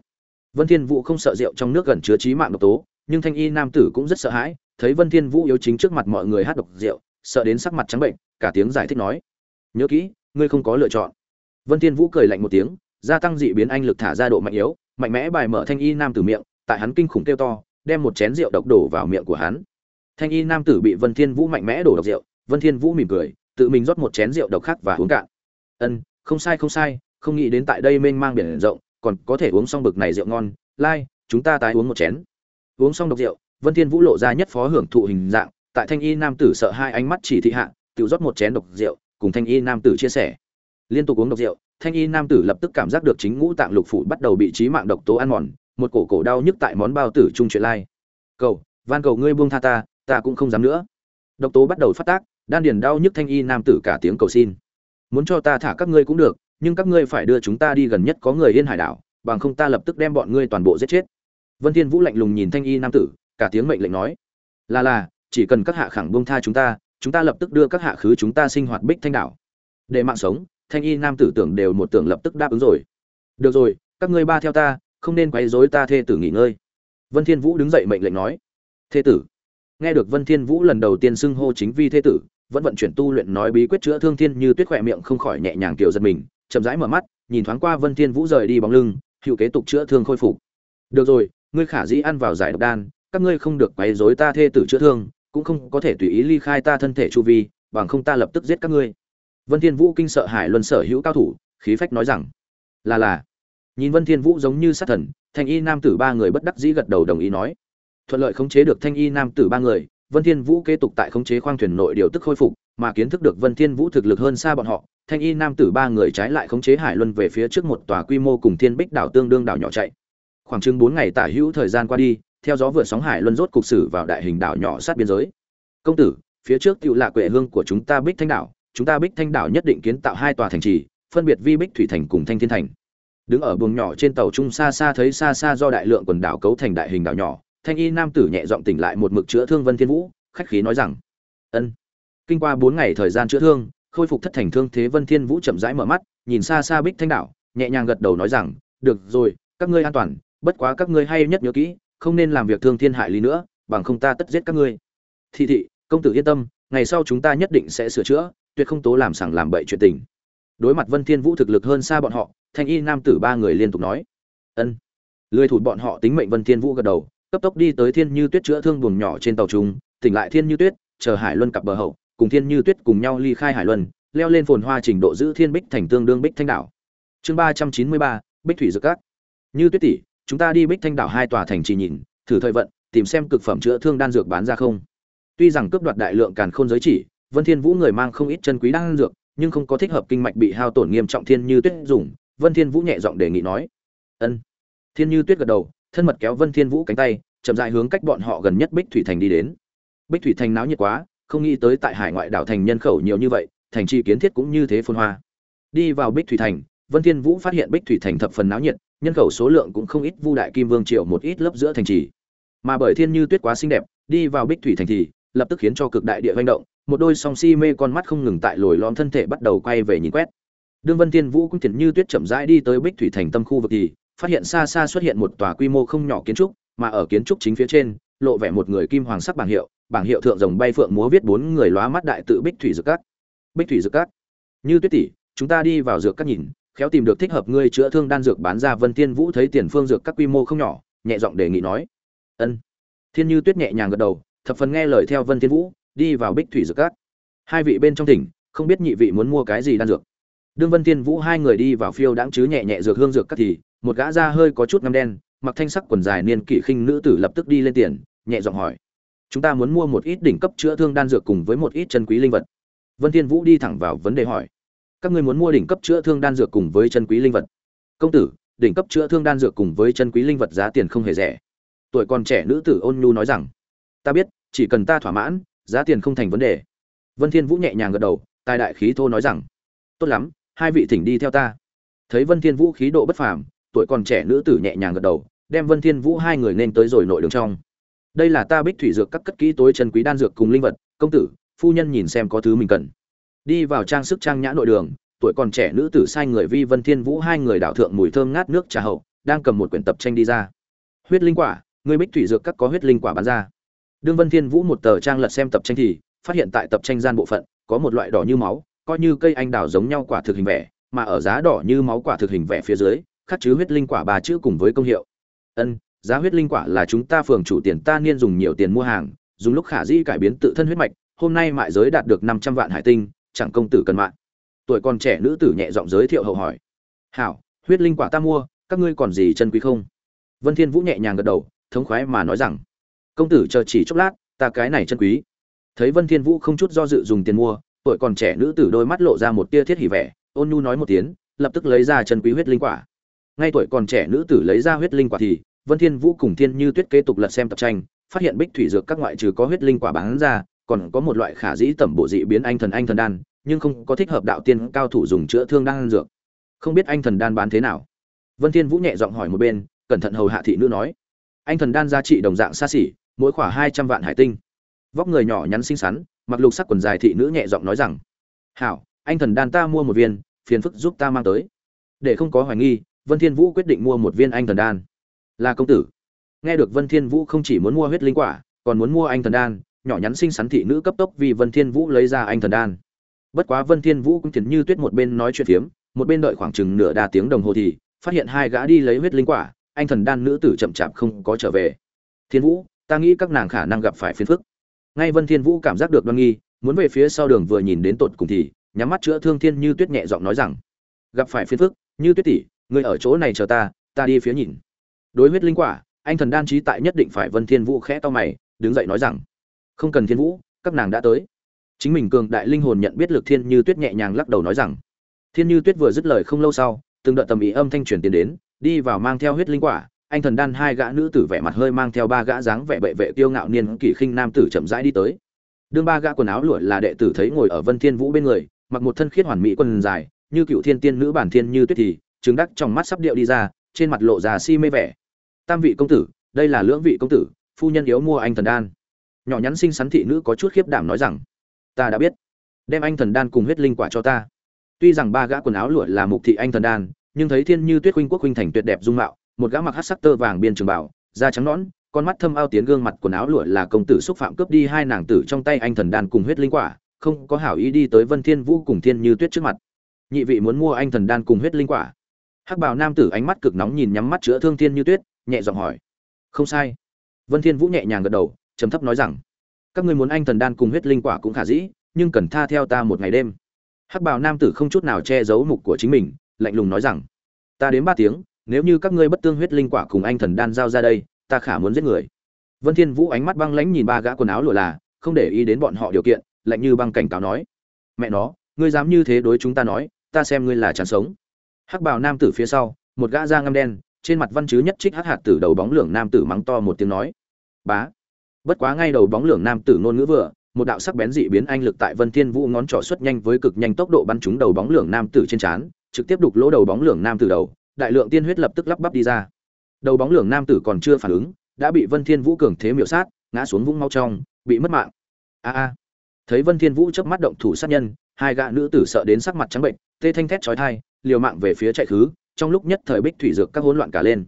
Vân thiên vũ không sợ rượu trong nước gần chứa chí mạng độc tố, nhưng thanh y nam tử cũng rất sợ hãi, thấy vân thiên vũ yếu chính trước mặt mọi người hát độc rượu, sợ đến sắc mặt trắng bệnh, cả tiếng giải thích nói, nhớ kỹ, ngươi không có lựa chọn. Vân thiên vũ cười lạnh một tiếng, gia tăng dị biến anh lực thả ra độ mạnh yếu mạnh mẽ bài mở thanh y nam tử miệng tại hắn kinh khủng kêu to đem một chén rượu độc đổ vào miệng của hắn. Thanh y nam tử bị vân thiên vũ mạnh mẽ đổ độc rượu vân thiên vũ mỉm cười tự mình rót một chén rượu độc khác và uống cạn. Ân không sai không sai không nghĩ đến tại đây mênh mang biển rộng còn có thể uống xong bực này rượu ngon lai like, chúng ta tái uống một chén. Uống xong độc rượu vân thiên vũ lộ ra nhất phó hưởng thụ hình dạng tại thanh y nam tử sợ hai ánh mắt chỉ thị hạ tự rót một chén độc rượu cùng thanh y nam tử chia sẻ. Liên tục uống độc rượu thanh y nam tử lập tức cảm giác được chính ngũ tạng lục phủ bắt đầu bị trí mạng độc tố ăn mòn, một cổ cổ đau nhức tại món bao tử trung chuyện lai. Cầu, van cầu ngươi buông tha ta ta cũng không dám nữa. Độc tố bắt đầu phát tác, đan điền đau nhức thanh y nam tử cả tiếng cầu xin. Muốn cho ta thả các ngươi cũng được, nhưng các ngươi phải đưa chúng ta đi gần nhất có người yên hải đảo, bằng không ta lập tức đem bọn ngươi toàn bộ giết chết. Vân thiên vũ lạnh lùng nhìn thanh y nam tử, cả tiếng mệnh lệnh nói. Là là, chỉ cần các hạ khẳng buông tha chúng ta chúng ta lập tức đưa các hạ khứ chúng ta sinh hoạt bích thanh đảo. Để mạng sống thanh y nam tử tưởng đều một tưởng lập tức đáp ứng rồi. Được rồi, các ngươi ba theo ta, không nên quấy rối ta thê tử nghỉ ngơi. Vân thiên vũ đứng dậy mệnh lệnh nói. Thê tử. Nghe được vân thiên vũ lần đầu tiên xưng hô chính vi thê tử, vẫn vận chuyển tu luyện nói bí quyết chữa thương thiên như tuyết khỏe miệng không khỏi nhẹ nhàng kiểu giật mình, chậm rãi mở mắt, nhìn thoáng qua vân thiên vũ rời đi bóng lưng, hữu kế tục chữa thương khôi phục. Được rồi, ngươi khả dĩ ăn vào giải độc đan, các ngươi không được quấy rối ta thê tử chữa thương, cũng không có thể tùy ý ly khai ta thân thể chu vi, bằng không ta lập tức giết các ngươi vân thiên vũ kinh sợ hải luân sở hữu cao thủ khí phách nói rằng là là. Nhìn vân thiên vũ giống như sát thần thanh y nam tử ba người bất đắc dĩ gật đầu đồng ý nói. Thuận lợi khống chế được thanh y nam tử ba người Vân Thiên Vũ kế tục tại khống chế khoang thuyền nội điều tức khôi phục, mà kiến thức được Vân Thiên Vũ thực lực hơn xa bọn họ, thanh y nam tử ba người trái lại khống chế hải luân về phía trước một tòa quy mô cùng thiên bích đảo tương đương đảo nhỏ chạy. Khoảng chừng bốn ngày tả hữu thời gian qua đi theo gió vượt sóng hải luân rốt cục sử vào đại hình đảo nhỏ sát biên giới. Công tử phía trước cựu lạ quệ hương của chúng ta bích thanh đảo chúng ta bích thanh đảo nhất định kiến tạo hai tòa thành trì phân biệt vi bích thủy thành cùng thanh thiên thành đứng ở buồng nhỏ trên tàu trung xa xa thấy xa xa do đại lượng quần đảo cấu thành đại hình đảo nhỏ thanh y nam tử nhẹ giọng tỉnh lại một mực chữa thương vân thiên vũ khách khí nói rằng ân kinh qua bốn ngày thời gian chữa thương khôi phục thất thành thương thế Vân Thiên Vũ chậm rãi mở mắt, nhìn xa xa Bích Thanh đảo, nhẹ nhàng gật đầu nói rằng, "Được rồi, các ngươi an toàn, bất quá các ngươi hay nhất nhớ kỹ, không nên làm việc thương thiên hại lý nữa, bằng không ta tất giết các ngươi." Thị thị, công tử yên tâm, ngày sau chúng ta nhất định sẽ sửa chữa, tuyệt không tố làm sằng làm bậy chuyện tình. Đối mặt Vân Thiên Vũ thực lực hơn xa bọn họ, Thanh Y nam tử ba người liên tục nói, "Ân." Lười thủ bọn họ tính mệnh Vân Thiên Vũ gật đầu, cấp tốc đi tới Thiên Như Tuyết chữa thương buồng nhỏ trên tàu chúng, tỉnh lại Thiên Như Tuyết, chờ Hải Luân cặp bờ hậu, cùng thiên như tuyết cùng nhau ly khai hải luân leo lên phồn hoa trình độ giữ thiên bích thành tương đương bích thanh đảo chương ba trăm chín mươi ba bích thủy dược cát như tuyết tỷ chúng ta đi bích thanh đảo hai tòa thành trì nhìn thử thời vận tìm xem cực phẩm chữa thương đan dược bán ra không tuy rằng cướp đoạt đại lượng càn khôn giới chỉ vân thiên vũ người mang không ít chân quý đan dược, nhưng không có thích hợp kinh mạch bị hao tổn nghiêm trọng thiên như tuyết dùng, vân thiên vũ nhẹ giọng đề nghị nói. Ân. Thiên như tuyết gật đầu, thân mật kéo vân thiên vũ cánh tay, chậm rãi hướng cách bọn họ gần nhất bích thủy thành đi đến. Bích thủy thành náo nhiệt quá, không nghĩ tới tại hải ngoại đảo thành nhân khẩu nhiều như vậy, thành trì kiến thiết cũng như thế phồn hoa. Đi vào bích thủy thành, vân thiên vũ phát hiện bích thủy thành thập phần náo nhiệt, nhân khẩu số lượng cũng không ít, vu đại kim vương triệu một ít lớp giữa thành trì. Mà bởi thiên như tuyết quá xinh đẹp, đi vào bích thủy thành thì, lập tức khiến cho cực đại địa hoành động một đôi song si mê con mắt không ngừng tại lồi lõm thân thể bắt đầu quay về nhìn quét. Đương vân thiên vũ cũng thiện như tuyết chậm rãi đi tới bích thủy thành tâm khu vực thì, phát hiện xa xa xuất hiện một tòa quy mô không nhỏ kiến trúc, mà ở kiến trúc chính phía trên, lộ vẻ một người kim hoàng sắc bảng hiệu bảng hiệu thượng rồng bay phượng múa viết bốn người lóa mắt đại tự bích thủy dược cát bích thủy dược cát như tuyết tỷ, chúng ta đi vào dược cát nhìn, khéo tìm được thích hợp ngươi chữa thương đan dược bán ra vân tiên vũ thấy tiền phương dược các quy mô không nhỏ, nhẹ giọng đề nghị nói. Ân. Thiên như tuyết nhẹ nhàng gật đầu, thập phần nghe lời theo vân tiên vũ đi vào bích thủy dược cát hai vị bên trong tỉnh không biết nhị vị muốn mua cái gì đan dược. Đương vân tiên vũ hai người đi vào phiêu đãng chứ nhẹ nhẹ dược hương dược cát thì, một gã da hơi có chút ngăm đen, mặc thanh sắc quần dài niên kỷ khinh nữ tử lập tức đi lên tiền, nhẹ giọng hỏi, chúng ta muốn mua một ít đỉnh cấp chữa thương đan dược cùng với một ít chân quý linh vật. Vân thiên vũ đi thẳng vào vấn đề hỏi, các ngươi muốn mua đỉnh cấp chữa thương đan dược cùng với chân quý linh vật? Công tử, đỉnh cấp chữa thương đan dược cùng với chân quý linh vật giá tiền không hề rẻ. Tuổi còn trẻ nữ tử ôn nhu nói rằng, ta biết, chỉ cần ta thỏa mãn giá tiền không thành vấn đề. Vân thiên vũ nhẹ nhàng gật đầu, tài đại khí thô nói rằng, tốt lắm, hai vị thỉnh đi theo ta. Thấy vân thiên vũ khí độ bất phàm, tuổi còn trẻ nữ tử nhẹ nhàng gật đầu, đem vân thiên vũ hai người nên tới rồi nội đường trong. Đây là ta bích thủy dược các cất kỹ tối chân quý đan dược cùng linh vật, công tử, phu nhân nhìn xem có thứ mình cần. Đi vào trang sức trang nhã nội đường, tuổi còn trẻ nữ tử sai người vi vân thiên vũ hai người đảo thượng mùi thơm ngát nước trà hậu, đang cầm một quyển tập tranh đi ra. Huyết linh quả, người bích thủy dược các có huyết linh quả bán ra đương vân thiên vũ một tờ trang lật xem tập tranh thì, phát hiện tại tập tranh gian bộ phận, có một loại đỏ như máu, coi như cây anh đào giống nhau quả thực hình vẽ mà ở giá đỏ như máu quả thực hình vẽ phía dưới, khắc chứa huyết linh quả ba chữ cùng với công hiệu. Ân, giá huyết linh quả là chúng ta phường chủ tiền ta niên dùng nhiều tiền mua hàng, dùng lúc khả dĩ cải biến tự thân huyết mạch, hôm nay mại giới đạt được năm trăm vạn hải tinh, chẳng công tử cần mạng. Tuổi còn trẻ nữ tử nhẹ giọng giới thiệu hậu hỏi. Hảo, huyết linh quả ta mua, các ngươi còn gì chân quý không? Vân thiên vũ nhẹ nhàng gật đầu, thống khoái mà nói rằng công tử chờ chỉ chốc lát ta cái này chân quý thấy vân thiên vũ không chút do dự dùng tiền mua tuổi còn trẻ nữ tử đôi mắt lộ ra một tia thiết hỉ vẻ ôn nhu nói một tiếng lập tức lấy ra chân quý huyết linh quả ngay tuổi còn trẻ nữ tử lấy ra huyết linh quả thì Vân Thiên Vũ cùng Thiên Như Tuyết kế tục lật xem tập tranh, phát hiện bích thủy dược các ngoại trừ có huyết linh quả bán ra, còn có một loại khả dĩ tẩm bộ dị biến anh thần anh thần đan, nhưng không có thích hợp đạo tiên cao thủ dùng chữa thương đan dược. Không biết anh thần đan bán thế nào? Vân Thiên Vũ nhẹ giọng hỏi một bên, cẩn thận hầu hạ thị nữ nói: "Anh thần đan giá trị đồng dạng xa xỉ, mỗi khỏa 200 vạn hải tinh." Vóc người nhỏ nhắn xinh xắn, mặc lục sắc quần dài thị nữ nhẹ giọng nói rằng: "Hảo, anh thần đan ta mua một viên, phiền phức giúp ta mang tới." Để không có hoài nghi, Vân Thiên Vũ quyết định mua một viên anh thần đan là công tử nghe được vân thiên vũ không chỉ muốn mua huyết linh quả còn muốn mua anh thần đan nhỏ nhắn xinh xắn thị nữ cấp tốc vì vân thiên vũ lấy ra anh thần đan bất quá vân thiên vũ cũng thiền như tuyết một bên nói chuyện phiếm một bên đợi khoảng chừng nửa đa tiếng đồng hồ thì phát hiện hai gã đi lấy huyết linh quả anh thần đan nữ tử chậm chạp không có trở về thiên vũ ta nghĩ các nàng khả năng gặp phải phiền phức. Ngay vân thiên vũ cảm giác được đoan nghi, muốn về phía sau đường vừa nhìn đến tột cùng thì, nhắm mắt chữa thương thiên như tuyết nhẹ giọng nói rằng, gặp phải phiền phức, như tuyết tỷ, ngươi ở chỗ này chờ ta ta đi phía nhìn. Đối huyết linh quả, anh thần đan trí tại nhất định phải vân thiên vũ khẽ to mày, đứng dậy nói rằng, không cần thiên vũ, các nàng đã tới. Chính mình cường đại linh hồn nhận biết lực thiên như tuyết nhẹ nhàng lắc đầu nói rằng, thiên như tuyết vừa dứt lời không lâu sau, từng đợt tầm ý âm thanh truyền tiến đến, đi vào mang theo huyết linh quả anh thần đan hai gã nữ tử vẻ mặt hơi mang theo ba gã dáng vẻ bệ vệ tiêu ngạo niên kỷ khinh nam tử chậm rãi đi tới. Đương ba gã quần áo lụa là đệ tử thấy ngồi ở vân thiên vũ bên người, mặc một thân khiết hoàn mỹ quần dài, như cựu thiên tiên nữ bản thiên như tuyết thì, trứng đắc trong mắt sắp điệu đi ra, trên mặt lộ già si mê vẻ. Tam vị công tử, đây là lưỡng vị công tử, phu nhân yếu mua anh thần đan. Nhỏ nhắn xinh xắn thị nữ có chút khiếp đảm nói rằng, ta đã biết. Đem anh thần đan cùng huyết linh quả cho ta. Tuy rằng ba gã quần áo lụa là mục thị anh thần đan, nhưng thấy thiên như tuyết huynh quốc huynh thành tuyệt đẹp dung mạo một gã mặc hắc sắc tơ vàng biên trường bảo, da trắng nõn, con mắt thâm ao tiến gương mặt quần áo lụa là công tử xúc phạm cướp đi hai nàng tử trong tay anh thần đan cùng huyết linh quả, không có hảo ý đi tới vân thiên vũ cùng thiên như tuyết trước mặt. Nhị vị muốn mua anh thần đan cùng huyết linh quả. Hắc bào nam tử ánh mắt cực nóng nhìn nhắm mắt chữa thương thiên như tuyết, nhẹ giọng hỏi. Không sai. Vân thiên vũ nhẹ nhàng gật đầu, trầm thấp nói rằng, các ngươi muốn anh thần đan cùng huyết linh quả cũng khả dĩ, nhưng cần tha theo ta một ngày đêm. Hắc bào nam tử không chút nào che giấu mục của chính mình, lạnh lùng nói rằng, ta đến ba tiếng nếu như các ngươi bất tương huyết linh quả cùng anh thần đan giao ra đây, ta khả muốn giết người. Vân thiên vũ ánh mắt băng lãnh nhìn ba gã quần áo lụa là, không để ý đến bọn họ điều kiện, lạnh như băng cảnh cáo nói. Mẹ nó, ngươi dám như thế đối chúng ta nói, ta xem ngươi là chán sống. Hắc bào nam tử phía sau, một gã da ngăm đen, trên mặt văn chứ nhất trích hắc hạt tử đầu bóng lưỡng nam tử mắng to một tiếng nói. Bá. Bất quá ngay đầu bóng lưỡng nam tử nôn ngữ vừa, một đạo sắc bén dị biến anh lực tại vân thiên vũ ngón trỏ xuất nhanh với cực nhanh tốc độ bắn trúng đầu bóng lưỡng nam tử trên trán, trực tiếp đục lỗ đầu bóng lưỡng nam tử đầu đại lượng tiên huyết lập tức lắp bắp đi ra. Đầu bóng lưỡng nam tử còn chưa phản ứng, đã bị vân thiên vũ cường thế miểu sát, ngã xuống vũng mau trong, bị mất mạng. A a. Thấy vân thiên vũ chớp mắt động thủ sát nhân, hai gã nữ tử sợ đến sắc mặt trắng bệnh tê thanh thét chói tai, liều mạng về phía chạy khứ, trong lúc nhất thời bích thủy dược các hỗn loạn cả lên.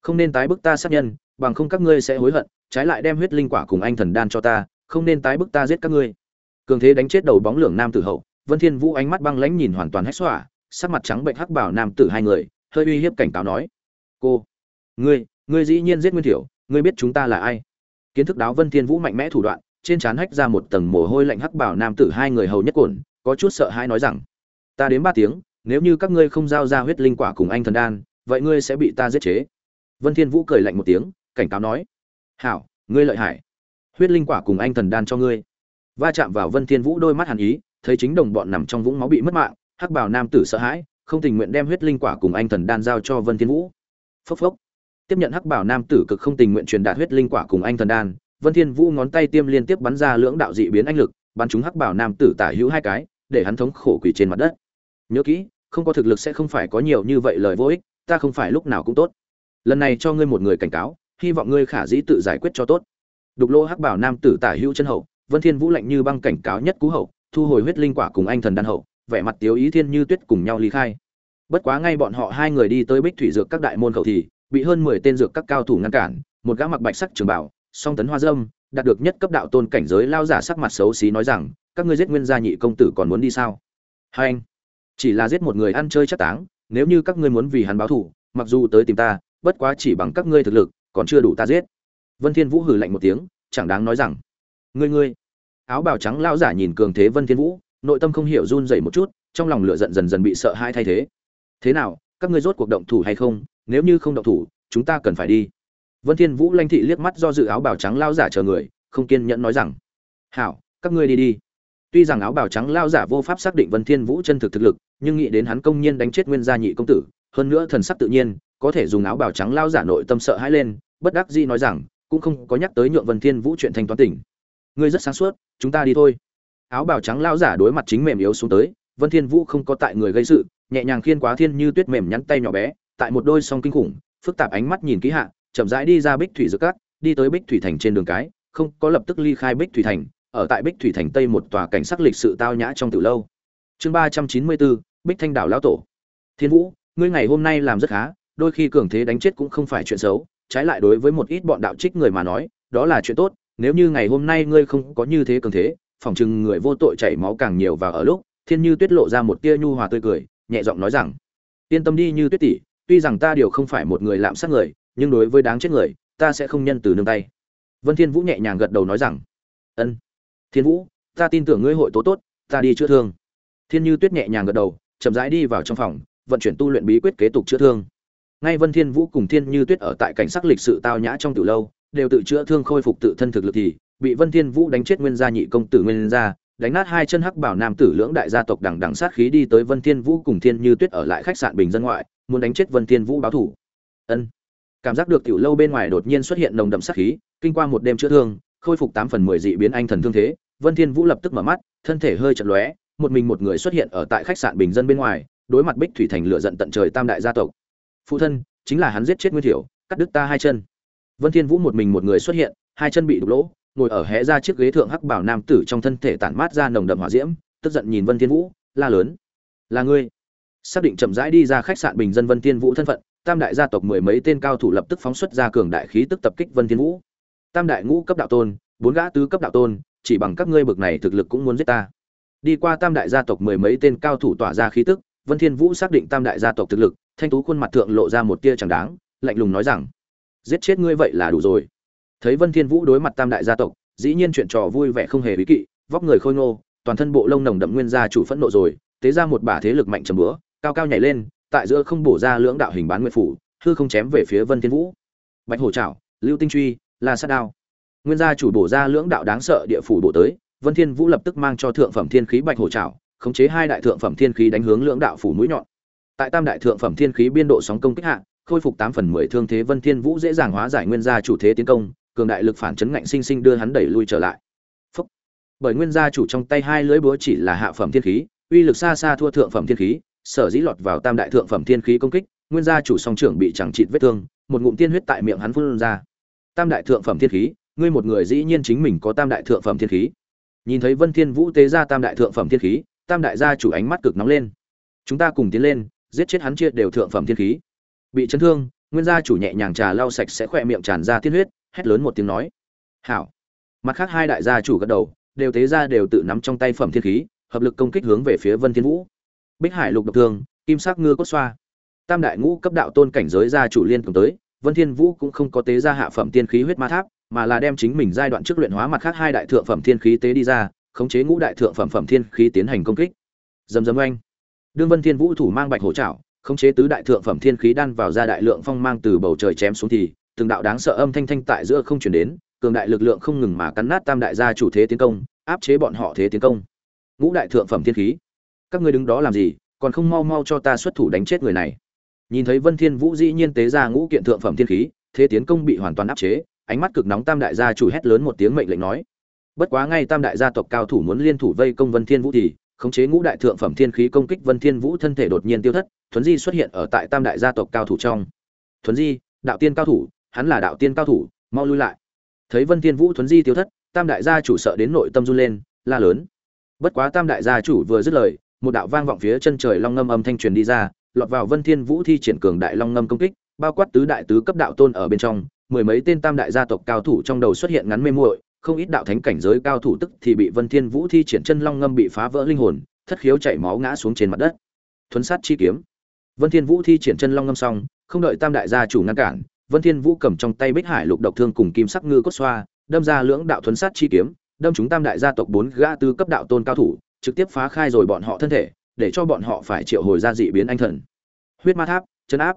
Không nên tái bức ta sát nhân, bằng không các ngươi sẽ hối hận, trái lại đem huyết linh quả cùng anh thần đan cho ta, không nên tái bức ta giết các ngươi. Cường thế đánh chết đầu bóng lưỡng nam tử hậu, vân thiên vũ ánh mắt băng lãnh nhìn hoàn toàn hết xóa sắc mặt trắng bệnh hắc bảo nam tử hai người hơi uy hiếp cảnh cáo nói, cô, ngươi ngươi dĩ nhiên giết nguyên thiểu ngươi biết chúng ta là ai? Kiến thức đáo vân thiên vũ mạnh mẽ thủ đoạn, trên trán hách ra một tầng mồ hôi lạnh hắc bảo nam tử hai người hầu nhất cổn có chút sợ hãi nói rằng, ta đến ba tiếng, nếu như các ngươi không giao ra huyết linh quả cùng anh thần đan, vậy ngươi sẽ bị ta giết chế. Vân thiên vũ cười lạnh một tiếng, cảnh cáo nói, hảo, ngươi lợi hại. Huyết linh quả cùng anh thần đan cho ngươi. Va chạm vào vân thiên vũ đôi mắt hàn ý, thấy chính đồng bọn nằm trong vũng máu bị mất mạng, hắc bảo nam tử sợ hãi không tình nguyện đem huyết linh quả cùng anh thần đan giao cho vân thiên vũ. Phốc phốc. Tiếp nhận hắc bảo nam tử cực không tình nguyện truyền đạt huyết linh quả cùng anh thần đan, vân thiên vũ ngón tay tiêm liên tiếp bắn ra lưỡng đạo dị biến anh lực, bắn trúng hắc bảo nam tử tả hữu hai cái, để hắn thống khổ quỳ trên mặt đất. Nhớ kỹ, không có thực lực sẽ không phải có nhiều như vậy lời vô ích, ta không phải lúc nào cũng tốt. Lần này cho ngươi một người cảnh cáo, hy vọng ngươi khả dĩ tự giải quyết cho tốt. Đục lô hắc bảo nam tử tả hữu chân hậu, vân thiên vũ lạnh như băng cảnh cáo nhất cú hậu, thu hồi huyết linh quả cùng anh thần đan hậu vẻ mặt tiếu ý thiên như tuyết cùng nhau ly khai. Bất quá ngay bọn họ hai người đi tới bích thủy dược các đại môn khẩu thì, bị hơn mười tên dược các cao thủ ngăn cản, một gã mặc bạch sắc trường bảo, song tấn hoa dâm, đạt được nhất cấp đạo tôn cảnh giới lao giả sắc mặt xấu xí nói rằng, các ngươi giết nguyên gia nhị công tử còn muốn đi sao? Hai anh, chỉ là giết một người ăn chơi chắc táng, nếu như các ngươi muốn vì hắn báo thù, mặc dù tới tìm ta, bất quá chỉ bằng các ngươi thực lực, còn chưa đủ ta giết. Vân thiên vũ hừ lạnh một tiếng, chẳng đáng nói rằng, ngươi ngươi. Áo bào trắng lao giả nhìn cường thế vân thiên vũ nội tâm không hiểu run rẩy một chút, trong lòng lửa giận dần dần bị sợ hãi thay thế. Thế nào, các ngươi rốt cuộc động thủ hay không? Nếu như không động thủ, chúng ta cần phải đi. Vân thiên vũ lanh thị liếc mắt do dự áo bào trắng lao giả chờ người, không kiên nhẫn nói rằng, hảo, các ngươi đi đi. Tuy rằng áo bào trắng lao giả vô pháp xác định vân thiên vũ chân thực thực lực, nhưng nghĩ đến hắn công nhiên đánh chết nguyên gia nhị công tử, hơn nữa thần sắc tự nhiên, có thể dùng áo bào trắng lao giả nội tâm sợ hãi lên, bất đắc dĩ nói rằng, cũng không có nhắc tới nhượng vân thiên vũ chuyện thanh toán tỉnh. Ngươi rất sáng suốt, chúng ta đi thôi áo bào trắng lão giả đối mặt chính mềm yếu xuống tới, vân thiên vũ không có tại người gây sự, nhẹ nhàng khiên quá thiên như tuyết mềm nhắn tay nhỏ bé, tại một đôi song kinh khủng, phức tạp ánh mắt nhìn kỹ hạ, chậm rãi đi ra bích thủy dược cát, đi tới bích thủy thành trên đường cái, không có lập tức ly khai bích thủy thành, ở tại bích thủy thành tây một tòa cảnh sắc lịch sự tao nhã trong từ lâu. Chương ba trăm chín mươi bốn, bích thanh đảo lão tổ. Thiên vũ, ngươi ngày hôm nay làm rất khá, đôi khi cường thế đánh chết cũng không phải chuyện xấu, trái lại đối với một ít bọn đạo trích người mà nói, đó là chuyện tốt, nếu như ngày hôm nay ngươi không có như thế cường thế phỏng chừng người vô tội chảy máu càng nhiều và ở lúc, thiên như tuyết lộ ra một tia nhu hòa tươi cười, nhẹ giọng nói rằng, yên tâm đi như tuyết tỷ, tuy rằng ta điều không phải một người lạm sát người, nhưng đối với đáng chết người, ta sẽ không nhân từ nương tay. Vân thiên vũ nhẹ nhàng gật đầu nói rằng, ân, thiên vũ, ta tin tưởng ngươi hội tố tốt, ta đi chữa thương. Thiên như tuyết nhẹ nhàng gật đầu, chậm rãi đi vào trong phòng, vận chuyển tu luyện bí quyết kế tục chữa thương. Ngay vân thiên vũ cùng thiên như tuyết ở tại cảnh sắc lịch sự tao nhã trong tiểu lâu, đều tự chữa thương khôi phục tự thân thực lực thì bị Vân Thiên Vũ đánh chết nguyên gia nhị công tử nguyên gia, đánh nát hai chân hắc bảo nam tử lưỡng đại gia tộc đằng đằng sát khí đi tới Vân Thiên Vũ cùng Thiên Như Tuyết ở lại khách sạn Bình dân ngoại, muốn đánh chết Vân Thiên Vũ báo thù Ân. Cảm giác được tiểu lâu bên ngoài đột nhiên xuất hiện nồng đậm sát khí, kinh qua một đêm chữa thương, khôi phục 8 phần 10 dị biến anh thần thương thế, Vân Thiên Vũ lập tức mở mắt, thân thể hơi chật lóe, một mình một người xuất hiện ở tại khách sạn Bình dân bên ngoài, đối mặt Bích Thủy Thành lửa giận tận trời tam đại gia tộc. Phụ thân, chính là hắn giết chết Nguyên Thiểu, cắt đứt ta hai chân. Vân Thiên Vũ một mình một người xuất hiện, hai chân bị đục lỗ, ngồi ở hẽ ra chiếc ghế thượng hắc bảo nam tử trong thân thể tản mát ra nồng đậm hỏa diễm, tức giận nhìn Vân Thiên Vũ, la lớn: "Là ngươi!" Xác định chậm rãi đi ra khách sạn Bình dân Vân Thiên Vũ thân phận, tam đại gia tộc mười mấy tên cao thủ lập tức phóng xuất ra cường đại khí tức tập kích Vân Thiên Vũ. Tam đại ngũ cấp đạo tôn, bốn gã tứ cấp đạo tôn, chỉ bằng các ngươi bực này thực lực cũng muốn giết ta. Đi qua tam đại gia tộc mười mấy tên cao thủ tỏa ra khí tức, Vân Thiên Vũ xác định tam đại gia tộc thực lực, thanh tú khuôn mặt thượng lộ ra một tia chẳng đáng, lạnh lùng nói rằng: "Giết chết ngươi vậy là đủ rồi." Thấy Vân Thiên Vũ đối mặt tam đại gia tộc, dĩ nhiên chuyện trò vui vẻ không hề bí kỵ, vóc người khôi ngô, toàn thân bộ lông nồng đậm nguyên gia chủ phẫn nộ rồi, tế ra một bả thế lực mạnh trầm búa, cao cao nhảy lên, tại giữa không bổ ra lưỡng đạo hình bán nguyệt phủ, hư không chém về phía Vân Thiên Vũ. Bạch hổ chảo lưu tinh truy, la sát đao. Nguyên gia chủ bổ ra lưỡng đạo đáng sợ địa phủ bổ tới, Vân Thiên Vũ lập tức mang cho thượng phẩm thiên khí bạch hổ chảo khống chế hai đại thượng phẩm thiên khí đánh hướng lưỡng đạo phủ mũi nhọn. Tại tam đại thượng phẩm thiên khí biên độ sóng công kích hạ, khôi phục 8 phần 10 thương thế Vân Thiên Vũ dễ dàng hóa giải nguyên gia chủ thế tiến công, cường đại lực phản chấn ngạnh sinh sinh đưa hắn đẩy lui trở lại. Phúc. Bởi nguyên gia chủ trong tay hai lưỡi búa chỉ là hạ phẩm thiên khí, uy lực xa xa thua thượng phẩm thiên khí, sở dĩ lọt vào tam đại thượng phẩm thiên khí công kích, nguyên gia chủ song trưởng bị chẳng trị vết thương, một ngụm tiên huyết tại miệng hắn phun ra. Tam đại thượng phẩm thiên khí, ngươi một người dĩ nhiên chính mình có tam đại thượng phẩm thiên khí. Nhìn thấy Vân Thiên Vũ tế ra tam đại thượng phẩm thiên khí, tam đại gia chủ ánh mắt cực nóng lên. Chúng ta cùng tiến lên, giết chết hắn chia đều thượng phẩm thiên khí. Bị chấn thương, nguyên gia chủ nhẹ nhàng trà lau sạch sẽ khỏe miệng tràn ra tiên huyết, hét lớn một tiếng nói: "Hảo." Mặt khác hai đại gia chủ gật đầu, đều tế ra đều tự nắm trong tay phẩm thiên khí, hợp lực công kích hướng về phía Vân Thiên Vũ. Bích Hải lục độc thương, kim sắc ngư cốt xoa. Tam đại ngũ cấp đạo tôn cảnh giới gia chủ liên cùng tới, Vân Thiên Vũ cũng không có tế ra hạ phẩm tiên khí huyết ma tháp, mà là đem chính mình giai đoạn trước luyện hóa mặt khác hai đại thượng phẩm thiên khí tế đi ra, khống chế ngũ đại thượng phẩm phẩm thiên khí tiến hành công kích. Dầm dầm anh Đương Vân Thiên Vũ thủ mang bạch hổ trảo, khống chế tứ đại thượng phẩm thiên khí đan vào ra đại lượng phong mang từ bầu trời chém xuống thì, từng đạo đáng sợ âm thanh thanh tại giữa không truyền đến, cường đại lực lượng không ngừng mà cắn nát tam đại gia chủ thế tiến công, áp chế bọn họ thế tiến công. Ngũ đại thượng phẩm thiên khí, các ngươi đứng đó làm gì, còn không mau mau cho ta xuất thủ đánh chết người này. Nhìn thấy Vân Thiên Vũ dĩ nhiên tế ra ngũ kiện thượng phẩm thiên khí, thế tiến công bị hoàn toàn áp chế, ánh mắt cực nóng tam đại gia chủ hét lớn một tiếng mệnh lệnh nói bất quá ngay tam đại gia tộc cao thủ muốn liên thủ vây công vân thiên vũ thì khống chế ngũ đại thượng phẩm thiên khí công kích vân thiên vũ thân thể đột nhiên tiêu thất thuấn di xuất hiện ở tại tam đại gia tộc cao thủ trong thuấn di đạo tiên cao thủ hắn là đạo tiên cao thủ mau lui lại thấy vân thiên vũ thuấn di tiêu thất tam đại gia chủ sợ đến nội tâm run lên la lớn bất quá tam đại gia chủ vừa dứt lời một đạo vang vọng phía chân trời long ngâm âm thanh truyền đi ra lọt vào vân thiên vũ thi triển cường đại long ngâm công kích bao quát tứ đại tứ cấp đạo tôn ở bên trong mười mấy tên tam đại gia tộc cao thủ trong đầu xuất hiện ngắn mê muội, không ít đạo thánh cảnh giới cao thủ tức thì bị Vân Thiên Vũ thi triển chân long ngâm bị phá vỡ linh hồn, thất khiếu chảy máu ngã xuống trên mặt đất. Thuấn sát chi kiếm. Vân Thiên Vũ thi triển chân long ngâm xong, không đợi tam đại gia chủ ngăn cản, Vân Thiên Vũ cầm trong tay Bích Hải lục độc thương cùng kim sắc ngư cốt xoa, đâm ra lưỡng đạo thuần sát chi kiếm, đâm chúng tam đại gia tộc bốn gã tư cấp đạo tôn cao thủ, trực tiếp phá khai rồi bọn họ thân thể, để cho bọn họ phải triệu hồi ra dị biến anh thần. Huyết ma tháp, chân áp.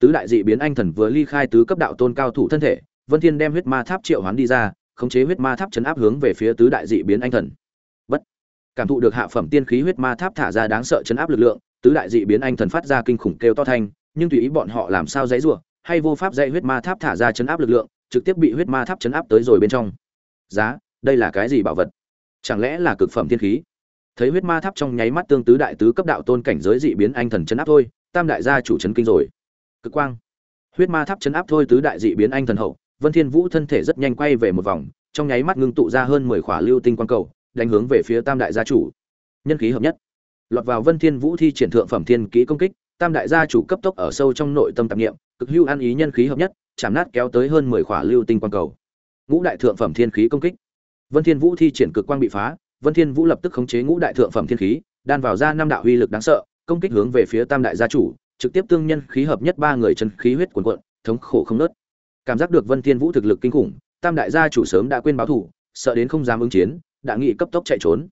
Tứ đại dị biến anh thần vừa ly khai tứ cấp đạo tôn cao thủ thân thể vân thiên đem huyết ma tháp triệu hoán đi ra khống chế huyết ma tháp chấn áp hướng về phía tứ đại dị biến anh thần. Bất. Cảm thụ được hạ phẩm tiên khí huyết ma tháp thả ra đáng sợ chấn áp lực lượng tứ đại dị biến anh thần phát ra kinh khủng kêu to thanh nhưng tùy ý bọn họ làm sao dãy rủa hay vô pháp dạy huyết ma tháp thả ra chấn áp lực lượng, trực tiếp bị huyết ma tháp chấn áp tới rồi bên trong. Giá, đây là cái gì bảo vật? Chẳng lẽ là cực phẩm thiên khí? Thấy huyết ma tháp trong nháy mắt tương tứ đại tứ cấp đạo tôn cảnh giới dị biến anh thần chấn áp thôi, tam đại gia chủ chấn kinh rồi. Cực quang. Huyết ma tháp chấn áp thôi tứ đại dị biến anh thần hậu, vân thiên vũ thân thể rất nhanh quay về một vòng, trong nháy mắt ngưng tụ ra hơn mười khỏa lưu tinh quang cầu, đánh hướng về phía tam đại gia chủ. Nhân khí hợp nhất. Lọt vào vân thiên vũ thi triển thượng phẩm thiên kỹ công kích, tam đại gia chủ cấp tốc ở sâu trong nội tâm tạp niệm cực hưu ăn ý nhân khí hợp nhất chạm nát kéo tới hơn mười khỏa lưu tinh quang cầu ngũ đại thượng phẩm thiên khí công kích vân thiên vũ thi triển cực quang bị phá vân thiên vũ lập tức khống chế ngũ đại thượng phẩm thiên khí đan vào ra năm đạo uy lực đáng sợ công kích hướng về phía tam đại gia chủ trực tiếp tương nhân khí hợp nhất ba người chân khí huyết cuồn cuộn, thống khổ không nớt. Cảm giác được Vân Thiên Vũ thực lực kinh khủng, Tam đại gia chủ sớm đã quên báo thủ, sợ đến không dám ứng chiến, đã nghị cấp tốc chạy trốn.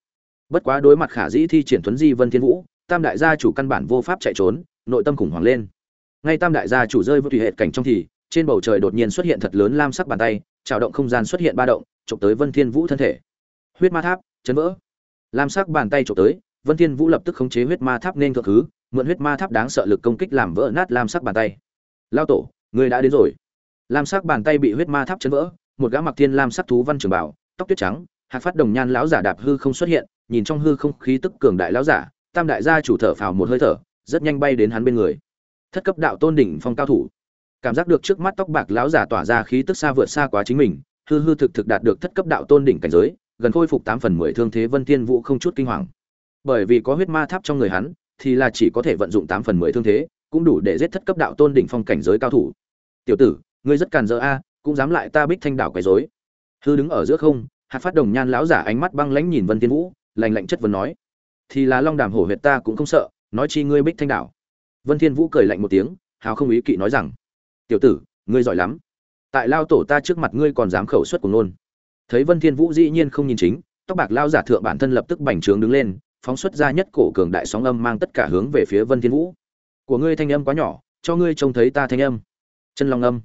Bất quá đối mặt Khả Dĩ thi triển tuấn di Vân Thiên Vũ, Tam đại gia chủ căn bản vô pháp chạy trốn, nội tâm khủng hoảng lên. Ngay Tam đại gia chủ rơi vô thủy hệ cảnh trong thì, trên bầu trời đột nhiên xuất hiện thật lớn lam sắc bàn tay, trào động không gian xuất hiện ba động, chụp tới Vân Thiên Vũ thân thể. Huyết ma tháp, chấn vỡ. Lam sắc bàn tay chụp tới, Vân Thiên Vũ lập tức khống chế huyết ma tháp nên thượng thứ, mượn huyết ma tháp đáng sợ lực công kích làm vỡ nát lam sắc bàn tay. Lao tổ, người đã đến rồi. Lam sắc bàn tay bị huyết ma tháp chấn vỡ, một gã mặc thiên lam sắc thú văn trường bảo, tóc tuyết trắng, hạc phát đồng nhan lão giả đạp hư không xuất hiện, nhìn trong hư không khí tức cường đại lão giả, tam đại gia chủ thở phào một hơi thở, rất nhanh bay đến hắn bên người. Thất cấp đạo tôn đỉnh phong cao thủ. Cảm giác được trước mắt tóc bạc lão giả tỏa ra khí tức xa vượt xa quá chính mình, hư hư thực thực đạt được thất cấp đạo tôn đỉnh cảnh giới, gần khôi phục tám phần mười thương thế Vân Thiên Vũ không chút kinh hoàng. Bởi vì có huyết ma tháp trong người hắn, thì là chỉ có thể vận dụng tám phần mười thương thế, cũng đủ để giết thất cấp đạo tôn đỉnh phong cảnh giới cao thủ. Tiểu tử, ngươi rất càn dỡ a, cũng dám lại ta Bích Thanh đảo quấy rối. Hư đứng ở giữa không, hạt phát đồng nhan lão giả ánh mắt băng lãnh nhìn Vân Thiên Vũ, lạnh lạnh chất vấn nói: "Thì là Long Đàm hổ huyệt ta cũng không sợ, nói chi ngươi Bích Thanh đảo." Vân Thiên Vũ cười lạnh một tiếng, hào không ý kỵ nói rằng: "Tiểu tử, ngươi giỏi lắm. Tại lao tổ ta trước mặt ngươi còn dám khẩu xuất của nôn." Thấy Vân Thiên Vũ dĩ nhiên không nhìn chính, tóc bạc lao giả thượng bản thân lập tức bành trướng đứng lên, phóng xuất ra nhất cổ cường đại sóng âm mang tất cả hướng về phía Vân Thiên Vũ. "Của ngươi thanh âm quá nhỏ, cho ngươi trông thấy ta thanh âm." Chân long âm.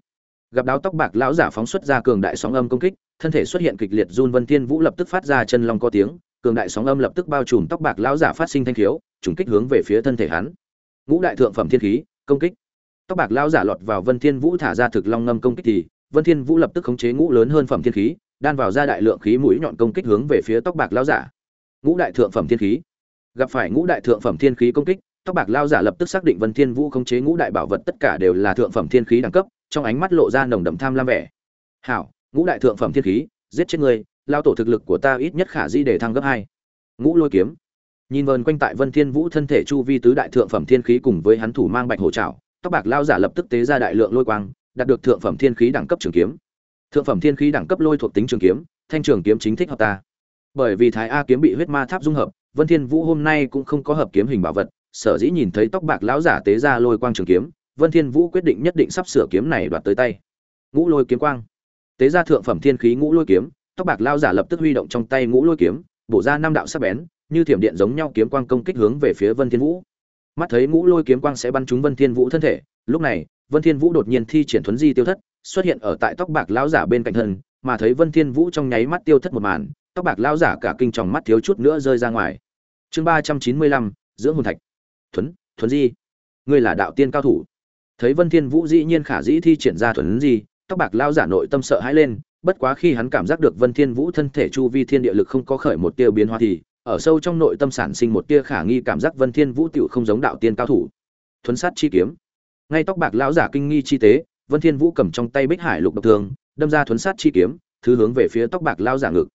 Gặp đáo tóc bạc lão giả phóng xuất ra cường đại sóng âm công kích, thân thể xuất hiện kịch liệt run Vân Thiên Vũ lập tức phát ra chân long có tiếng, cường đại sóng âm lập tức bao trùm tóc bạc lão giả phát sinh thanh khiếu, trùng kích hướng về phía thân thể hắn. Ngũ đại thượng phẩm thiên khí, công kích. Tóc bạc lão giả lọt vào Vân Thiên Vũ thả ra thực long ngâm công kích thì, Vân Thiên Vũ lập tức khống chế ngũ lớn hơn phẩm thiên khí, đan vào ra đại lượng khí mũi nhọn công kích hướng về phía tóc bạc lão giả. Ngũ đại thượng phẩm thiên khí. Gặp phải ngũ đại thượng phẩm thiên khí công kích, tóc bạc lão giả lập tức xác định Vân Thiên Vũ khống chế ngũ đại bảo vật tất cả đều là thượng phẩm thiên khí đẳng cấp, trong ánh mắt lộ ra nồng đậm tham lam vẻ. "Hảo, ngũ đại thượng phẩm thiên khí, giết chết ngươi, lao tổ thực lực của ta ít nhất khả di để thăng gấp hai ngũ lôi kiếm nhìn vờn quanh tại vân thiên vũ thân thể chu vi tứ đại thượng phẩm thiên khí cùng với hắn thủ mang bạch hổ trảo, tóc bạc lao giả lập tức tế ra đại lượng lôi quang, đạt được thượng phẩm thiên khí đẳng cấp trường kiếm. Thượng phẩm thiên khí đẳng cấp lôi thuộc tính trường kiếm, thanh trường kiếm chính thích hợp ta. Bởi vì thái a kiếm bị huyết ma tháp dung hợp, vân thiên vũ hôm nay cũng không có hợp kiếm hình bảo vật, sở dĩ nhìn thấy tóc bạc lão giả tế ra lôi quang trường kiếm, vân thiên vũ quyết định nhất định sắp sửa kiếm này đoạt tới tay. Ngũ lôi kiếm quang. Tế ra thượng phẩm thiên khí ngũ lôi kiếm, tóc bạc lão giả lập tức huy động trong tay ngũ lôi kiếm, bổ ra năm đạo sắc bén như thiểm điện giống nhau kiếm quang công kích hướng về phía vân thiên vũ. Mắt thấy ngũ lôi kiếm quang sẽ bắn trúng vân thiên vũ thân thể lúc này vân thiên vũ đột nhiên thi triển thuấn di tiêu thất xuất hiện ở tại tóc bạc lão giả bên cạnh thân mà thấy vân thiên vũ trong nháy mắt tiêu thất một màn tóc bạc lão giả cả kinh tròng mắt thiếu chút nữa rơi ra ngoài. Chương ba trăm chín mươi lăm dưỡng hồn thạch. Thuấn thuấn di. Ngươi là đạo tiên cao thủ. Thấy vân thiên vũ dĩ nhiên khả dĩ thi triển ra thuấn di tóc bạc lão giả nội tâm sợ hãi lên bất quá khi hắn cảm giác được Vân Thiên Vũ thân thể chu vi thiên địa lực không có khởi một tiêu biến hóa thì, ở sâu trong nội tâm sản sinh một tia khả nghi cảm giác Vân Thiên Vũ tiểu không giống đạo tiên cao thủ. Thuấn sát chi kiếm. Ngay tóc bạc lão giả kinh nghi chi tế, Vân Thiên Vũ cầm trong tay Bích Hải lục độc thương, đâm ra thuấn sát chi kiếm, thứ hướng về phía tóc bạc lão giả ngực.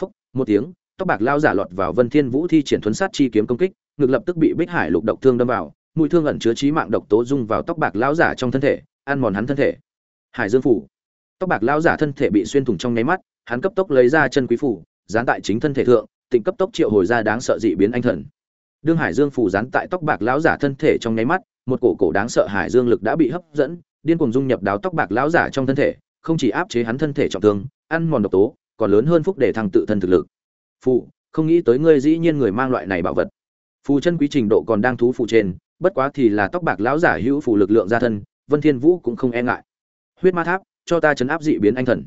Phốc, một tiếng, tóc bạc lão giả lọt vào Vân Thiên Vũ thi triển thuấn sát chi kiếm công kích, ngực lập tức bị Bích Hải lục độc thương đâm vào, mũi thương ẩn chứa chí mạng độc tố dung vào tóc bạc lão giả trong thân thể, ăn mòn hắn thân thể. Hải Dương phủ tóc bạc lão giả thân thể bị xuyên thủng trong nháy mắt hắn cấp tốc lấy ra chân quý phủ dán tại chính thân thể thượng tịnh cấp tốc triệu hồi ra đáng sợ dị biến anh thần. Đương hải dương phủ dán tại tóc bạc lão giả thân thể trong nháy mắt, một cổ cổ đáng sợ hải dương lực đã bị hấp dẫn, điên cuồng dung nhập đáo tóc bạc lão giả trong thân thể, không chỉ áp chế hắn thân thể trọng thương, ăn mòn độc tố, còn lớn hơn phúc để thăng tự thân thực lực. Phụ không nghĩ tới ngươi dĩ nhiên người mang loại này bảo vật. Phù chân quý trình độ còn đang thú phụ trên, bất quá thì là tóc bạc lão giả hữu phù lực lượng gia thân, vân thiên vũ cũng không e ngại. Huyết ma tháp, cho ta chấn áp dị biến anh thần.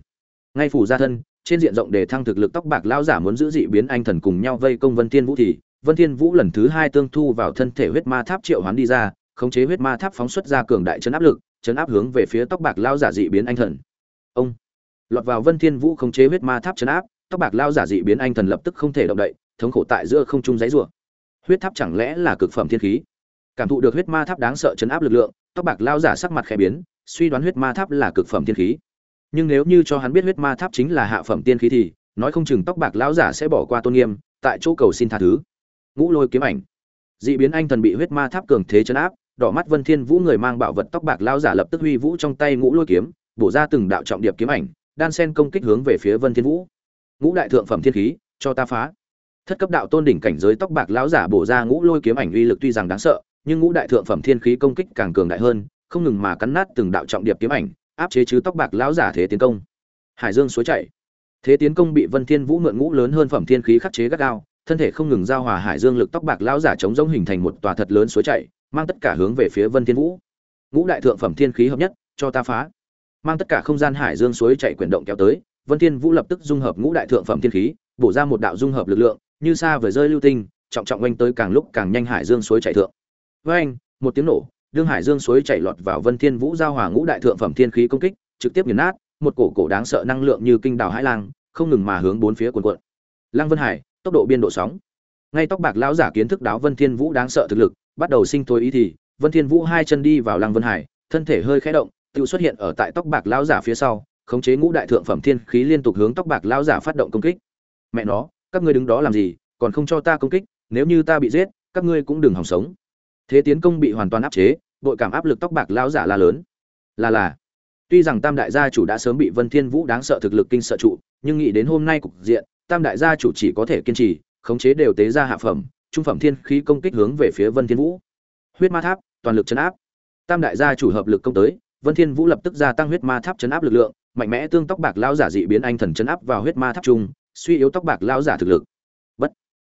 Ngay phủ gia thân trên diện rộng để thăng thực lực tóc bạc lão giả muốn giữ dị biến anh thần cùng nhau vây công vân thiên vũ thì, vân thiên vũ lần thứ hai tương thu vào thân thể huyết ma tháp triệu hoán đi ra, khống chế huyết ma tháp phóng xuất ra cường đại chấn áp lực, chấn áp hướng về phía tóc bạc lão giả dị biến anh thần. Ông lọt vào vân thiên vũ khống chế huyết ma tháp chấn áp, tóc bạc lão giả dị biến anh thần lập tức không thể động đậy, thống khổ tại giữa không trung giãy rủa huyết tháp chẳng lẽ là cực phẩm thiên khí? Cảm thụ được huyết ma tháp đáng sợ chấn áp lực lượng, tóc bạc lão giả sắc mặt khẽ biến, suy đoán huyết ma tháp là cực phẩm thiên khí nhưng nếu như cho hắn biết huyết ma tháp chính là hạ phẩm tiên khí thì, nói không chừng tóc bạc lão giả sẽ bỏ qua tôn nghiêm, tại chỗ cầu xin tha thứ. Ngũ lôi kiếm ảnh. Dị biến anh thần bị huyết ma tháp cường thế chấn áp, đỏ mắt vân thiên vũ người mang bảo vật tóc bạc lão giả lập tức huy vũ trong tay ngũ lôi kiếm, bổ ra từng đạo trọng điệp kiếm ảnh, đan sen công kích hướng về phía vân thiên vũ. Ngũ đại thượng phẩm thiên khí, cho ta phá. Thất cấp đạo tôn đỉnh cảnh giới tóc bạc lão giả bổ ra ngũ lôi kiếm ảnh uy lực tuy rằng đáng sợ, nhưng ngũ đại thượng phẩm thiên khí công kích càng cường đại hơn, không ngừng mà cắn nát từng đạo trọng điệp kiếm ảnh áp chế chứ tóc bạc lão giả thế tiến công. Hải dương suối chảy thế tiến công bị vân thiên vũ mượn ngũ lớn hơn phẩm thiên khí khắc chế gắt gao, thân thể không ngừng giao hòa hải dương lực tóc bạc lão giả chống giống hình thành một tòa thật lớn suối chảy mang tất cả hướng về phía vân thiên vũ. Ngũ đại thượng phẩm thiên khí hợp nhất, cho ta phá. Mang tất cả không gian hải dương suối chảy quyển động kéo tới, vân thiên vũ lập tức dung hợp ngũ đại thượng phẩm thiên khí, bổ ra một đạo dung hợp lực lượng, như xa vừa rơi lưu tinh, trọng trọng oanh tới càng lúc càng nhanh hải dương suối chảy thượng. Với anh một tiếng nổ đương hải dương suối chảy lọt vào vân thiên vũ giao hòa ngũ đại thượng phẩm thiên khí công kích, trực tiếp nghiền nát, một cổ cổ đáng sợ năng lượng như kinh đảo hải lang, không ngừng mà hướng bốn phía cuồn cuộn. Lang vân hải, tốc độ biên độ sóng. Ngay tóc bạc lão giả kiến thức đáo vân thiên vũ đáng sợ thực lực, bắt đầu sinh thôi ý thì, vân thiên vũ hai chân đi vào Lang vân hải, thân thể hơi khẽ động tự xuất hiện ở tại tóc bạc lão giả phía sau, khống chế ngũ đại thượng phẩm thiên khí liên tục hướng tóc bạc lão giả phát động công kích. Mẹ nó, các ngươi đứng đó làm gì, còn không cho ta công kích, nếu như ta bị giết, các ngươi cũng đừng hòng sống thế tiến công bị hoàn toàn áp chế đội cảm áp lực tóc bạc lão giả la lớn. Là là, tuy rằng tam đại gia chủ đã sớm bị vân thiên vũ đáng sợ thực lực kinh sợ trụ, nhưng nghĩ đến hôm nay cục diện, tam đại gia chủ chỉ có thể kiên trì, khống chế đều tế ra hạ phẩm, trung phẩm thiên khí công kích hướng về phía vân thiên vũ. Huyết ma tháp, toàn lực chấn áp. Tam đại gia chủ hợp lực công tới, vân thiên vũ lập tức gia tăng huyết ma tháp chấn áp lực lượng, mạnh mẽ tương tóc bạc lão giả dị biến anh thần chấn áp vào huyết ma tháp trung, suy yếu tóc bạc lão giả thực lực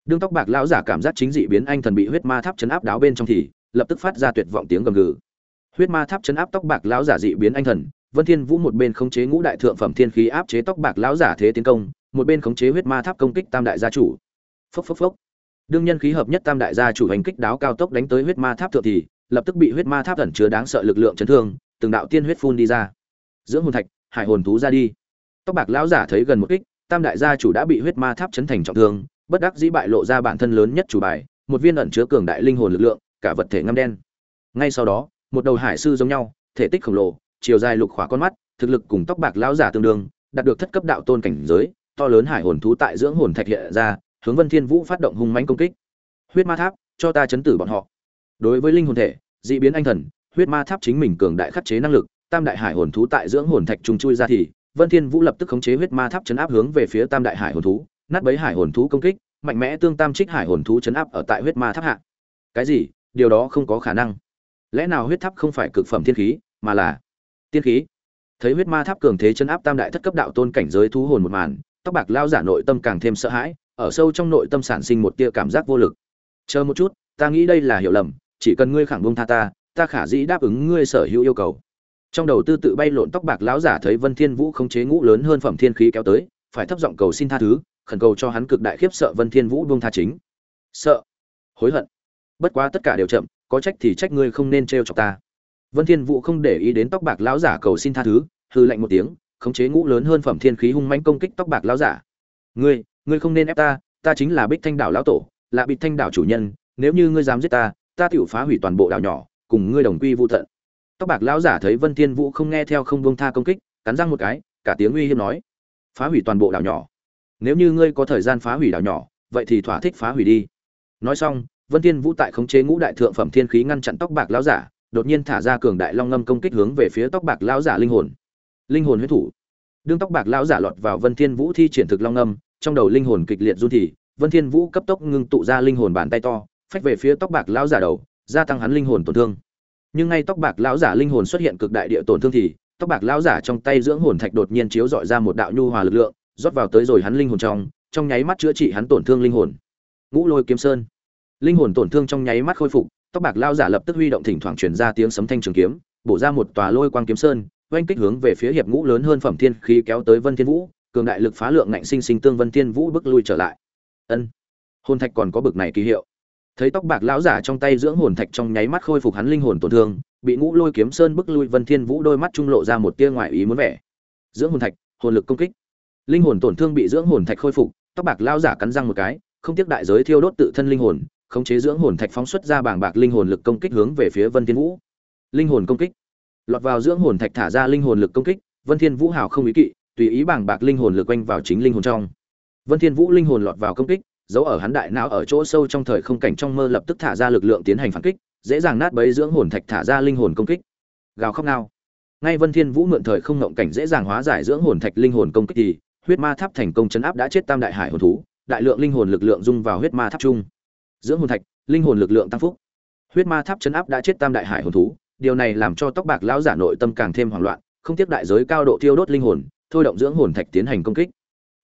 đương tóc bạc lão giả cảm giác chính dị biến, anh thần bị huyết ma tháp chấn áp đáo bên trong thì lập tức phát ra tuyệt vọng tiếng gầm gừ. Huyết ma tháp chấn áp tóc bạc lão giả dị biến, anh thần. Vân thiên vũ một bên khống chế ngũ đại thượng phẩm thiên khí áp chế tóc bạc lão giả thế tiến công, một bên khống chế huyết ma tháp công kích tam đại gia chủ. Phốc phốc phốc. Đương nhân khí hợp nhất tam đại gia chủ hành kích đáo cao tốc đánh tới huyết ma tháp thượng thì lập tức bị huyết ma tháp ẩn chứa đáng sợ lực lượng chấn thương, từng đạo tiên huyết phun đi ra. Dưỡng hồn thạch, hải hồn thú ra đi. Tóc bạc lão giả thấy gần một kích, tam đại gia chủ đã bị huyết ma tháp chấn thành trọng thương bất đắc dĩ bại lộ ra bản thân lớn nhất chủ bài, một viên ẩn chứa cường đại linh hồn lực lượng, cả vật thể ngăm đen. Ngay sau đó, một đầu hải sư giống nhau, thể tích khổng lồ, chiều dài lục khỏa con mắt, thực lực cùng tóc bạc lão giả tương đương, đạt được thất cấp đạo tôn cảnh giới, to lớn hải hồn thú tại dưỡng hồn thạch hiện ra, hướng vân thiên vũ phát động hung mãnh công kích. Huyết ma tháp, cho ta chấn tử bọn họ. Đối với linh hồn thể, dị biến anh thần, huyết ma tháp chính mình cường đại khắc chế năng lực, tam đại hải hồn thú tại dưỡng hồn thạch trùng chui ra thì, vân thiên vũ lập tức khống chế huyết ma tháp chấn áp hướng về phía tam đại hải hồn thú nát bấy hải hồn thú công kích, mạnh mẽ tương tam trích hải hồn thú chấn áp ở tại huyết ma tháp hạ. Cái gì? Điều đó không có khả năng. Lẽ nào huyết tháp không phải cực phẩm thiên khí, mà là tiên khí? Thấy huyết ma tháp cường thế chấn áp tam đại thất cấp đạo tôn cảnh giới thú hồn một màn, tóc bạc lao giả nội tâm càng thêm sợ hãi, ở sâu trong nội tâm sản sinh một tia cảm giác vô lực. Chờ một chút, ta nghĩ đây là hiểu lầm, chỉ cần ngươi khẳng bông tha ta ta khả dĩ đáp ứng ngươi sở hữu yêu cầu. Trong đầu tư tự bay lộn tóc bạc lão giả thấy vân thiên vũ không chế ngũ lớn hơn phẩm thiên khí kéo tới, phải thấp giọng cầu xin tha thứ khẩn cầu cho hắn cực đại khiếp sợ vân thiên vũ buông tha chính. Sợ? Hối hận? Bất quá tất cả đều chậm, có trách thì trách ngươi không nên trêu chọc ta. Vân thiên vũ không để ý đến tóc bạc lão giả cầu xin tha thứ, hừ lạnh một tiếng, khống chế ngũ lớn hơn phẩm thiên khí hung mãnh công kích tóc bạc lão giả. Ngươi ngươi không nên ép ta ta chính là bích thanh đảo lão tổ, là bích thanh đảo chủ nhân, nếu như ngươi dám giết ta ta tiểu phá hủy toàn bộ đảo nhỏ, cùng ngươi đồng quy vu tận. Tóc bạc lão giả thấy vân thiên vũ không nghe theo không buông tha công kích, cắn răng một cái, cả tiếng uy hiếp nói. Phá hủy toàn bộ đảo nhỏ nếu như ngươi có thời gian phá hủy đảo nhỏ, vậy thì thỏa thích phá hủy đi. Nói xong, vân thiên vũ tại khống chế ngũ đại thượng phẩm thiên khí ngăn chặn tóc bạc lão giả, đột nhiên thả ra cường đại long ngâm công kích hướng về phía tóc bạc lão giả linh hồn. Linh hồn huyết thủ. Đương tóc bạc lão giả lọt vào vân thiên vũ thi triển thực long ngâm, trong đầu linh hồn kịch liệt run thì, vân thiên vũ cấp tốc ngưng tụ ra linh hồn bàn tay to, phách về phía tóc bạc lão giả đầu, gia tăng hắn linh hồn tổn thương. Nhưng ngay tóc bạc lão giả linh hồn xuất hiện cực đại địa tổn thương thì, tóc bạc lão giả trong tay dưỡng hồn thạch đột nhiên chiếu dọi ra một đạo nhu hòa lực lượng rót vào tới rồi hắn linh hồn trong trong nháy mắt chữa trị hắn tổn thương linh hồn. Ngũ lôi kiếm sơn. Linh hồn tổn thương trong nháy mắt khôi phục, tóc bạc lão giả lập tức huy động thỉnh thoảng truyền ra tiếng sấm thanh trường kiếm, bổ ra một tòa lôi quang kiếm sơn, oanh kích hướng về phía hiệp ngũ lớn hơn phẩm thiên khí kéo tới vân thiên vũ, cường đại lực phá lượng ngạnh sinh sinh tương vân thiên vũ bước lui trở lại. Ân. Hồn thạch còn có bực này kỳ hiệu. Thấy tóc bạc lão giả trong tay dưỡng hồn thạch trong nháy mắt khôi phục hắn linh hồn tổn thương, bị ngũ lôi kiếm sơn bức lui vân thiên vũ đôi mắt trung lộ ra một tia ngoại ý muốn vẻ. Dưỡng hồn thạch, hồn lực công kích linh hồn tổn thương bị dưỡng hồn thạch khôi phục, tóc bạc lao giả cắn răng một cái, không tiếc đại giới thiêu đốt tự thân linh hồn, khống chế dưỡng hồn thạch phóng xuất ra bảng bạc linh hồn lực công kích hướng về phía vân thiên vũ. Linh hồn công kích. Lọt vào dưỡng hồn thạch thả ra linh hồn lực công kích, vân thiên vũ hào không ý kỵ, tùy ý bảng bạc linh hồn lực quanh vào chính linh hồn trong. Vân thiên vũ linh hồn lọt vào công kích, giấu ở hắn đại não ở chỗ sâu trong thời không cảnh trong mơ lập tức thả ra lực lượng tiến hành phản kích, dễ dàng nát bấy dưỡng hồn thạch thả ra linh hồn công kích. Gào khóc nào ngay vân thiên vũ mượn thời không ngọng cảnh dễ dàng hóa giải dưỡng hồn thạch linh hồn công kích thì huyết ma tháp thành công chấn áp đã chết tam đại hải hồn thú, đại lượng linh hồn lực lượng dung vào huyết ma tháp chung. Dưỡng hồn thạch, linh hồn lực lượng tăng phúc. Huyết ma tháp chấn áp đã chết tam đại hải hồn thú, điều này làm cho tóc bạc lão giả nội tâm càng thêm hoảng loạn, không tiếc đại giới cao độ thiêu đốt linh hồn, thôi động dưỡng hồn thạch tiến hành công kích.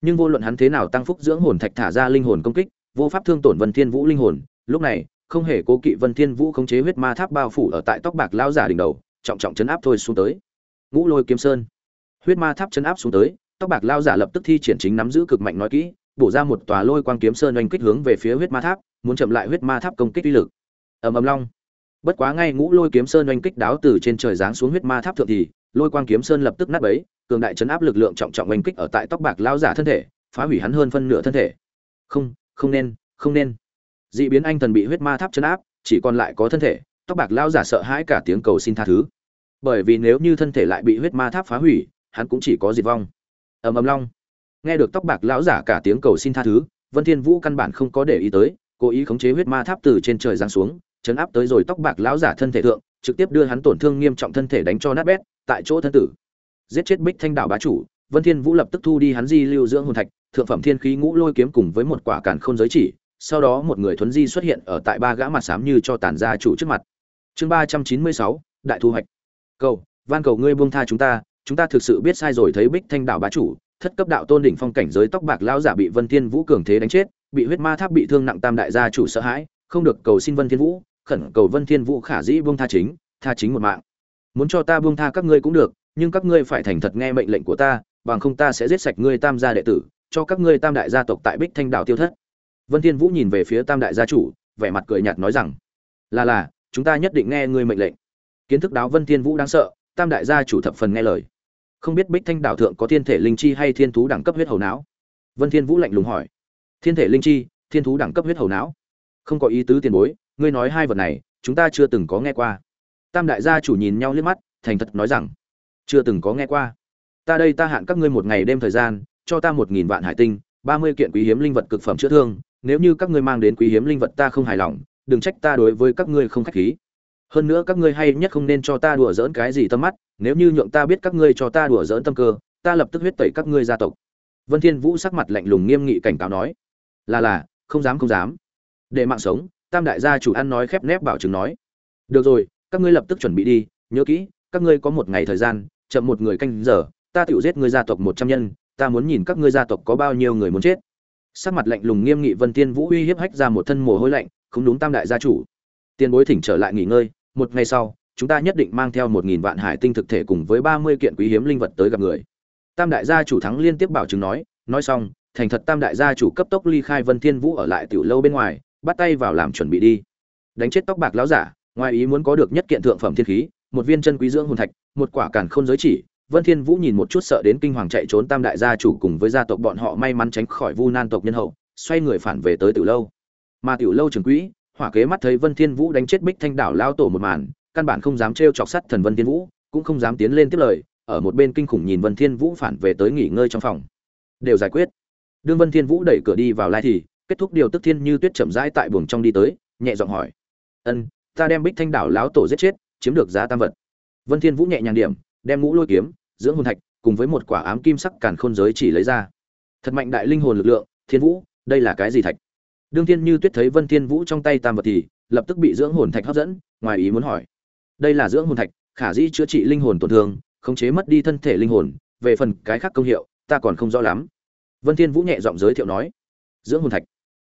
Nhưng vô luận hắn thế nào tăng phúc dưỡng hồn thạch thả ra linh hồn công kích, vô pháp thương tổn vân thiên vũ linh hồn, lúc này, không hề cố kỵ vân thiên vũ khống chế huyết ma tháp bao phủ ở tại tóc bạc lão giả đỉnh đầu, trọng trọng chấn áp thôi xuống tới. Ngũ lôi kiếm sơn. Huyết ma tháp chấn áp xuống tới tóc bạc lao giả lập tức thi triển chính nắm giữ cực mạnh nói kỹ, bổ ra một tòa lôi quang kiếm sơn oanh kích hướng về phía huyết ma tháp, muốn chậm lại huyết ma tháp công kích uy lực. Ầm ầm long. Bất quá ngay ngũ lôi kiếm sơn oanh kích đáo từ trên trời giáng xuống huyết ma tháp thượng thì, lôi quang kiếm sơn lập tức nát bấy, cường đại chấn áp lực lượng trọng trọng oanh kích ở tại tóc bạc lao giả thân thể, phá hủy hắn hơn phân nửa thân thể. Không không nên không nên. Dị biến anh thần bị huyết ma tháp chấn áp, chỉ còn lại có thân thể, tóc bạc lao giả sợ hãi cả tiếng cầu xin tha thứ. Bởi vì nếu như thân thể lại bị huyết ma tháp phá hủy, hắn cũng chỉ có diệt vong ầm ầm long. Nghe được tóc bạc lão giả cả tiếng cầu xin tha thứ, vân thiên vũ căn bản không có để ý tới, cố ý khống chế huyết ma tháp từ trên trời giáng xuống, chấn áp tới rồi tóc bạc lão giả thân thể thượng, trực tiếp đưa hắn tổn thương nghiêm trọng thân thể đánh cho nát bét, tại chỗ thân tử. Giết chết bích thanh đạo bá chủ, vân thiên vũ lập tức thu đi hắn di lưu dưỡng hồn thạch, thượng phẩm thiên khí ngũ lôi kiếm cùng với một quả càn khôn giới chỉ, sau đó một người thuấn di xuất hiện ở tại ba gã mặt sám như cho tàn gia chủ trước mặt. Chương ba trăm chín mươi sáu, đại thu hoạch. Cầu, van cầu ngươi buông tha chúng ta chúng ta thực sự biết sai rồi thấy bích thanh đạo bá chủ, thất cấp đạo tôn đỉnh phong cảnh giới tóc bạc lão giả bị vân thiên vũ cường thế đánh chết, bị huyết ma tháp bị thương nặng tam đại gia chủ sợ hãi, không được cầu xin vân thiên vũ, khẩn cầu vân thiên vũ khả dĩ buông tha chính tha chính một mạng. Muốn cho ta buông tha các ngươi cũng được, nhưng các ngươi phải thành thật nghe mệnh lệnh của ta, bằng không ta sẽ giết sạch ngươi tam gia đệ tử, cho các ngươi tam đại gia tộc tại bích thanh đảo tiêu thất. Vân thiên vũ nhìn về phía tam đại gia chủ, vẻ mặt cười nhạt nói rằng, là là, chúng ta nhất định nghe ngươi mệnh lệnh. Kiến thức đáo vân thiên vũ đáng sợ, tam đại gia chủ thập phần nghe lời không biết bích thanh đảo thượng có thiên thể linh chi hay thiên thú đẳng cấp huyết hầu não? Vân thiên vũ lạnh lùng hỏi. Thiên thể linh chi, thiên thú đẳng cấp huyết hầu não? Không có ý tứ tiền bối, ngươi nói hai vật này, chúng ta chưa từng có nghe qua. Tam đại gia chủ nhìn nhau liếc mắt, thành thật nói rằng, chưa từng có nghe qua. Ta đây ta hạn các ngươi một ngày đêm thời gian, cho ta một nghìn vạn hải tinh, ba mươi kiện quý hiếm linh vật cực phẩm chữa thương, nếu như các ngươi mang đến quý hiếm linh vật ta không hài lòng, đừng trách ta đối với các ngươi không khách khí hơn nữa các ngươi hay nhất không nên cho ta đùa giỡn cái gì tâm mắt, nếu như nhượng ta biết các ngươi cho ta đùa giỡn tâm cơ, ta lập tức huyết tẩy các ngươi gia tộc. Vân thiên vũ sắc mặt lạnh lùng nghiêm nghị cảnh cáo nói. Là là, không dám không dám. Để mạng sống, tam đại gia chủ ăn nói khép nép bảo chứng nói. Được rồi, các ngươi lập tức chuẩn bị đi, nhớ kỹ, các ngươi có một ngày thời gian, chậm một người canh giờ, ta tự giết ngươi gia tộc một trăm nhân, ta muốn nhìn các ngươi gia tộc có bao nhiêu người muốn chết. Sắc mặt lạnh lùng nghiêm nghị vân thiên vũ uy hiếp hách ra một thân mồ hôi lạnh, không đúng tam đại gia chủ tiền bối thỉnh trở lại nghỉ ngơi, một ngày sau, chúng ta nhất định mang theo một nghìn vạn hải tinh thực thể cùng với ba mươi kiện quý hiếm linh vật tới gặp người. Tam đại gia chủ thắng liên tiếp bảo chứng nói nói xong, thành thật tam đại gia chủ cấp tốc ly khai vân thiên vũ ở lại tiểu lâu bên ngoài, bắt tay vào làm chuẩn bị đi. Đánh chết tóc bạc lão giả, ngoài ý muốn có được nhất kiện thượng phẩm thiên khí, một viên chân quý dưỡng hồn thạch, một quả càn khôn giới chỉ, vân thiên vũ nhìn một chút sợ đến kinh hoàng chạy trốn tam đại gia chủ cùng với gia tộc bọn họ may mắn tránh khỏi vu nan tộc nhân hậu, xoay người phản về tới tiểu lâu. Mà tiểu lâu trưởng quỹ hỏa kế mắt thấy vân thiên vũ đánh chết bích thanh đảo lao tổ một màn, căn bản không dám trêu chọc sắt thần vân thiên vũ, cũng không dám tiến lên tiếp lời, ở một bên kinh khủng nhìn vân thiên vũ phản về tới nghỉ ngơi trong phòng. Đều giải quyết. Đương vân thiên vũ đẩy cửa đi vào lai thì, kết thúc điều tức thiên như tuyết chậm rãi tại buồng trong đi tới, nhẹ giọng hỏi. Ân, ta đem bích thanh đảo lão tổ giết chết, chiếm được giá tam vật. Vân thiên vũ nhẹ nhàng điểm, đem ngũ lôi kiếm, dưỡng hồn thạch, cùng với một quả ám kim sắc càn khôn giới chỉ lấy ra. Thật mạnh đại linh hồn lực lượng, thiên vũ, đây là cái gì thạch? Đương thiên như tuyết thấy vân thiên vũ trong tay tam vật thì lập tức bị dưỡng hồn thạch hấp dẫn, ngoài ý muốn hỏi. Đây là dưỡng hồn thạch, khả dĩ chữa trị linh hồn tổn thương, khống chế mất đi thân thể linh hồn, về phần cái khác công hiệu, ta còn không rõ lắm. Vân thiên vũ nhẹ giọng giới thiệu nói. Dưỡng hồn thạch.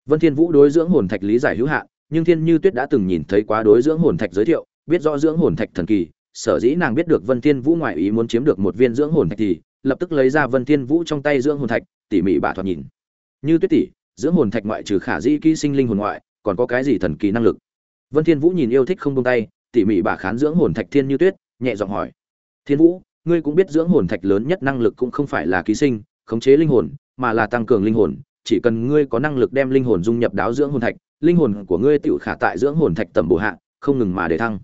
Vân thiên vũ đối dưỡng hồn thạch lý giải hữu hạn, nhưng thiên như tuyết đã từng nhìn thấy quá đối dưỡng hồn thạch giới thiệu, biết rõ dưỡng hồn thạch thần kỳ, sở dĩ nàng biết được vân thiên vũ ngoại ý muốn chiếm được một viên dưỡng hồn thạch thì lập tức lấy ra vân thiên vũ trong tay dưỡng hồn thạch, tỉ mỉ bà thoạt nhìn. Như tuyết tỷ dưỡng hồn thạch ngoại trừ khả dĩ ký sinh linh hồn ngoại, còn có cái gì thần kỳ năng lực? Vân thiên vũ nhìn yêu thích không buông tay, tỉ mỉ bà khán dưỡng hồn thạch thiên như tuyết, nhẹ giọng hỏi. Thiên vũ, ngươi cũng biết dưỡng hồn thạch lớn nhất năng lực cũng không phải là ký sinh, khống chế linh hồn, mà là tăng cường linh hồn. Chỉ cần ngươi có năng lực đem linh hồn dung nhập đáo dưỡng hồn thạch, linh hồn của ngươi tự khả tại dưỡng hồn thạch tầm bổ hạ, không ngừng mà để thăng.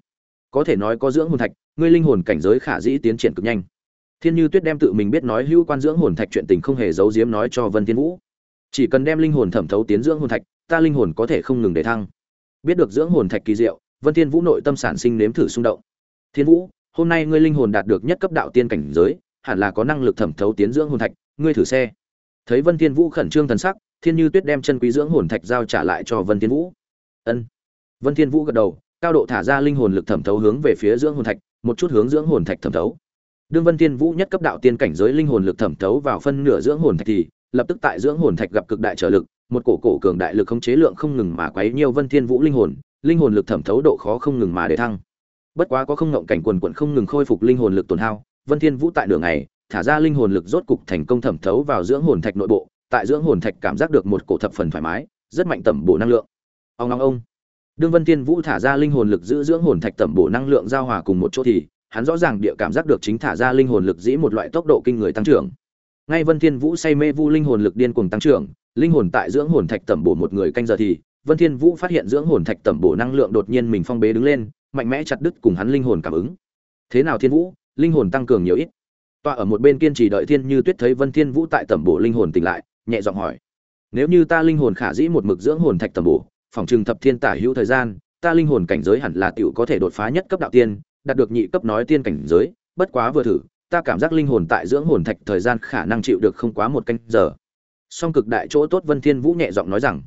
Có thể nói có dưỡng hồn thạch, ngươi linh hồn cảnh giới khả dĩ tiến triển cực nhanh. Thiên như tuyết đem tự mình biết nói hữu quan dưỡng hồn thạch chuyện tình không hề giấu giếm nói cho vân thiên vũ chỉ cần đem linh hồn thẩm thấu tiến dưỡng hồn thạch, ta linh hồn có thể không ngừng để thăng. Biết được dưỡng hồn thạch kỳ diệu, vân thiên vũ nội tâm sản sinh nếm thử xung động. Thiên vũ, hôm nay ngươi linh hồn đạt được nhất cấp đạo tiên cảnh giới, hẳn là có năng lực thẩm thấu tiến dưỡng hồn thạch, ngươi thử xe. Thấy vân thiên vũ khẩn trương thần sắc, thiên như tuyết đem chân quý dưỡng hồn thạch giao trả lại cho vân thiên vũ. Ân. Vân thiên vũ gật đầu, cao độ thả ra linh hồn lực thẩm thấu hướng về phía dưỡng hồn thạch, một chút hướng dưỡng hồn thạch thẩm thấu. Đương vân thiên vũ nhất cấp đạo tiên cảnh giới linh hồn lực thẩm thấu vào phân nửa dưỡng hồn thạch thì lập tức tại dưỡng hồn thạch gặp cực đại trở lực, một cổ cổ cường đại lực khống chế lượng không ngừng mà quấy nhiều vân thiên vũ linh hồn linh hồn lực thẩm thấu độ khó không ngừng mà để thăng. Bất quá có không ngộng cảnh quần quần không ngừng khôi phục linh hồn lực tổn hao, vân thiên vũ tại đường này thả ra linh hồn lực rốt cục thành công thẩm thấu vào dưỡng hồn thạch nội bộ, tại dưỡng hồn thạch cảm giác được một cổ thập phần thoải mái, rất mạnh tẩm bổ năng lượng. Ông ông ông. Đương vân thiên vũ thả ra linh hồn lực giữ dưỡng hồn thạch tẩm bổ năng lượng giao hòa cùng một chỗ thì, hắn rõ ràng địa cảm giác được chính thả ra linh hồn lực dĩ một loại tốc độ kinh người tăng trưởng ngay vân thiên vũ say mê vu linh hồn lực điên cuồng tăng trưởng, linh hồn tại dưỡng hồn thạch tẩm bổ một người canh giờ thì, vân thiên vũ phát hiện dưỡng hồn thạch tẩm bổ năng lượng đột nhiên mình phong bế đứng lên, mạnh mẽ chặt đứt cùng hắn linh hồn cảm ứng. Thế nào thiên vũ? Linh hồn tăng cường nhiều ít. Tọa ở một bên kiên trì đợi thiên như tuyết thấy vân thiên vũ tại tẩm bổ linh hồn tỉnh lại, nhẹ giọng hỏi. Nếu như ta linh hồn khả dĩ một mực dưỡng hồn thạch tẩm bổ, phòng trường thập thiên tả hữu thời gian, ta linh hồn cảnh giới hẳn là tiểu có thể đột phá nhất cấp đạo tiên, đạt được nhị cấp nói tiên cảnh giới, bất quá vừa thử ta cảm giác linh hồn tại dưỡng hồn thạch thời gian khả năng chịu được không quá một canh giờ. Song cực đại chỗ tốt vân thiên vũ nhẹ giọng nói rằng,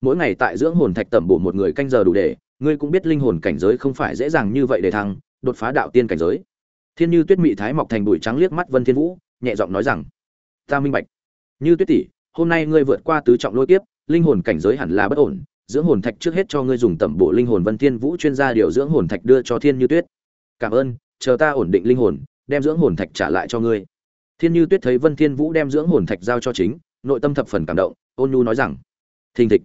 mỗi ngày tại dưỡng hồn thạch tẩm bổ một người canh giờ đủ để, ngươi cũng biết linh hồn cảnh giới không phải dễ dàng như vậy để thăng, đột phá đạo tiên cảnh giới. Thiên như tuyết mị thái mọc thành bụi trắng liếc mắt vân thiên vũ, nhẹ giọng nói rằng, ta minh bạch. Như tuyết tỷ, hôm nay ngươi vượt qua tứ trọng lôi kiếp, linh hồn cảnh giới hẳn là bất ổn, dưỡng hồn thạch trước hết cho ngươi dùng tẩm bổ linh hồn vân thiên vũ chuyên gia điều dưỡng hồn thạch đưa cho thiên như tuyết. Cảm ơn, chờ ta ổn định linh hồn đem dưỡng hồn thạch trả lại cho ngươi. Thiên như tuyết thấy vân thiên vũ đem dưỡng hồn thạch giao cho chính, nội tâm thập phần cảm động, ôn nhu nói rằng, thình thịch.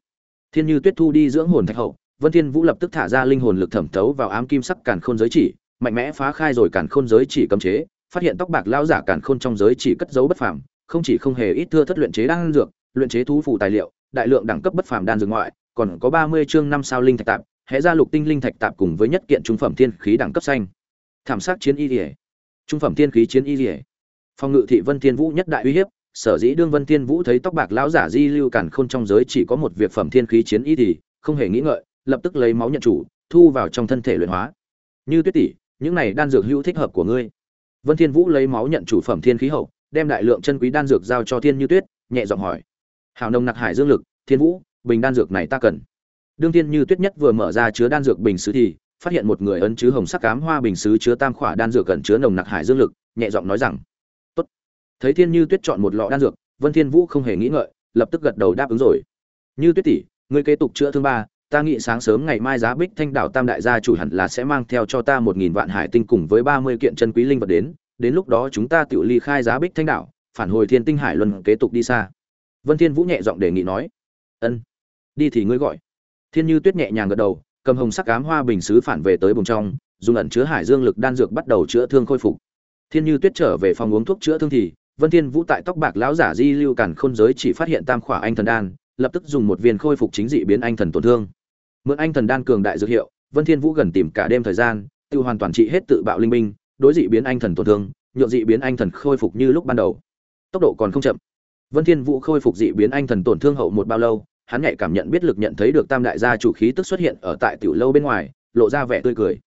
Thiên như tuyết thu đi dưỡng hồn thạch hậu, vân thiên vũ lập tức thả ra linh hồn lực thẩm thấu vào ám kim sắc càn khôn giới chỉ, mạnh mẽ phá khai rồi càn khôn giới chỉ cấm chế, phát hiện tóc bạc lão giả càn khôn trong giới chỉ cất giấu bất phàm, không chỉ không hề ít thưa thất luyện chế đan dược, luyện chế thú phù tài liệu, đại lượng đẳng cấp bất phàm đan dược ngoại, còn có 30 chương năm sao linh thạch tạm hé ra lục tinh linh thạch tạp cùng với nhất kiện trung phẩm thiên khí đẳng cấp xanh. Thảm sát chiến y liệt trung phẩm thiên khí chiến y liễu phòng ngự thị vân thiên vũ nhất đại uy hiếp, sở dĩ đương vân thiên vũ thấy tóc bạc lão giả di lưu cản khôn trong giới chỉ có một việc phẩm thiên khí chiến y thì không hề nghĩ ngợi, lập tức lấy máu nhận chủ, thu vào trong thân thể luyện hóa. Như tuyết tỷ, những này đan dược hữu thích hợp của ngươi. Vân thiên vũ lấy máu nhận chủ phẩm thiên khí hậu, đem đại lượng chân quý đan dược giao cho thiên như tuyết, nhẹ giọng hỏi. Hào nông nặc hải dương lực, thiên vũ, bình đan dược này ta cần. Đương thiên như tuyết nhất vừa mở ra chứa đan dược bình sứ thì phát hiện một người ấn chứa hồng sắc cám hoa bình sứ chứa tam khỏa đan dược gần chứa nồng nặc hải dương lực, nhẹ giọng nói rằng, tốt. Thấy thiên như tuyết chọn một lọ đan dược, vân thiên vũ không hề nghĩ ngợi, lập tức gật đầu đáp ứng rồi. Như tuyết tỷ, ngươi kế tục chữa thương ba, ta nghĩ sáng sớm ngày mai giá bích thanh đảo tam đại gia chủ hẳn là sẽ mang theo cho ta một nghìn vạn hải tinh cùng với ba mươi kiện chân quý linh vật đến đến lúc đó chúng ta tự ly khai giá bích thanh đảo, phản hồi thiên tinh hải luân kế tục đi xa. Vân thiên vũ nhẹ giọng đề nghị nói. Ân, đi thì ngươi gọi. Thiên như tuyết nhẹ nhàng gật đầu cầm hồng sắc ám hoa bình sứ phản về tới bùng trong, dùng ẩn chứa hải dương lực đan dược bắt đầu chữa thương khôi phục. Thiên như tuyết trở về phòng uống thuốc chữa thương thì, vân thiên vũ tại tóc bạc lão giả di lưu cản khôn giới chỉ phát hiện tam khỏa anh thần đan, lập tức dùng một viên khôi phục chính dị biến anh thần tổn thương. Mượn anh thần đan cường đại dược hiệu, vân thiên vũ gần tìm cả đêm thời gian, tiêu hoàn toàn trị hết tự bạo linh minh, đối dị biến anh thần tổn thương, nhượng dị biến anh thần khôi phục như lúc ban đầu. Tốc độ còn không chậm. Vân thiên vũ khôi phục dị biến anh thần tổn thương hậu một bao lâu hắn nhạy cảm nhận biết lực nhận thấy được tam đại gia chủ khí tức xuất hiện ở tại tiểu lâu bên ngoài, lộ ra vẻ tươi cười.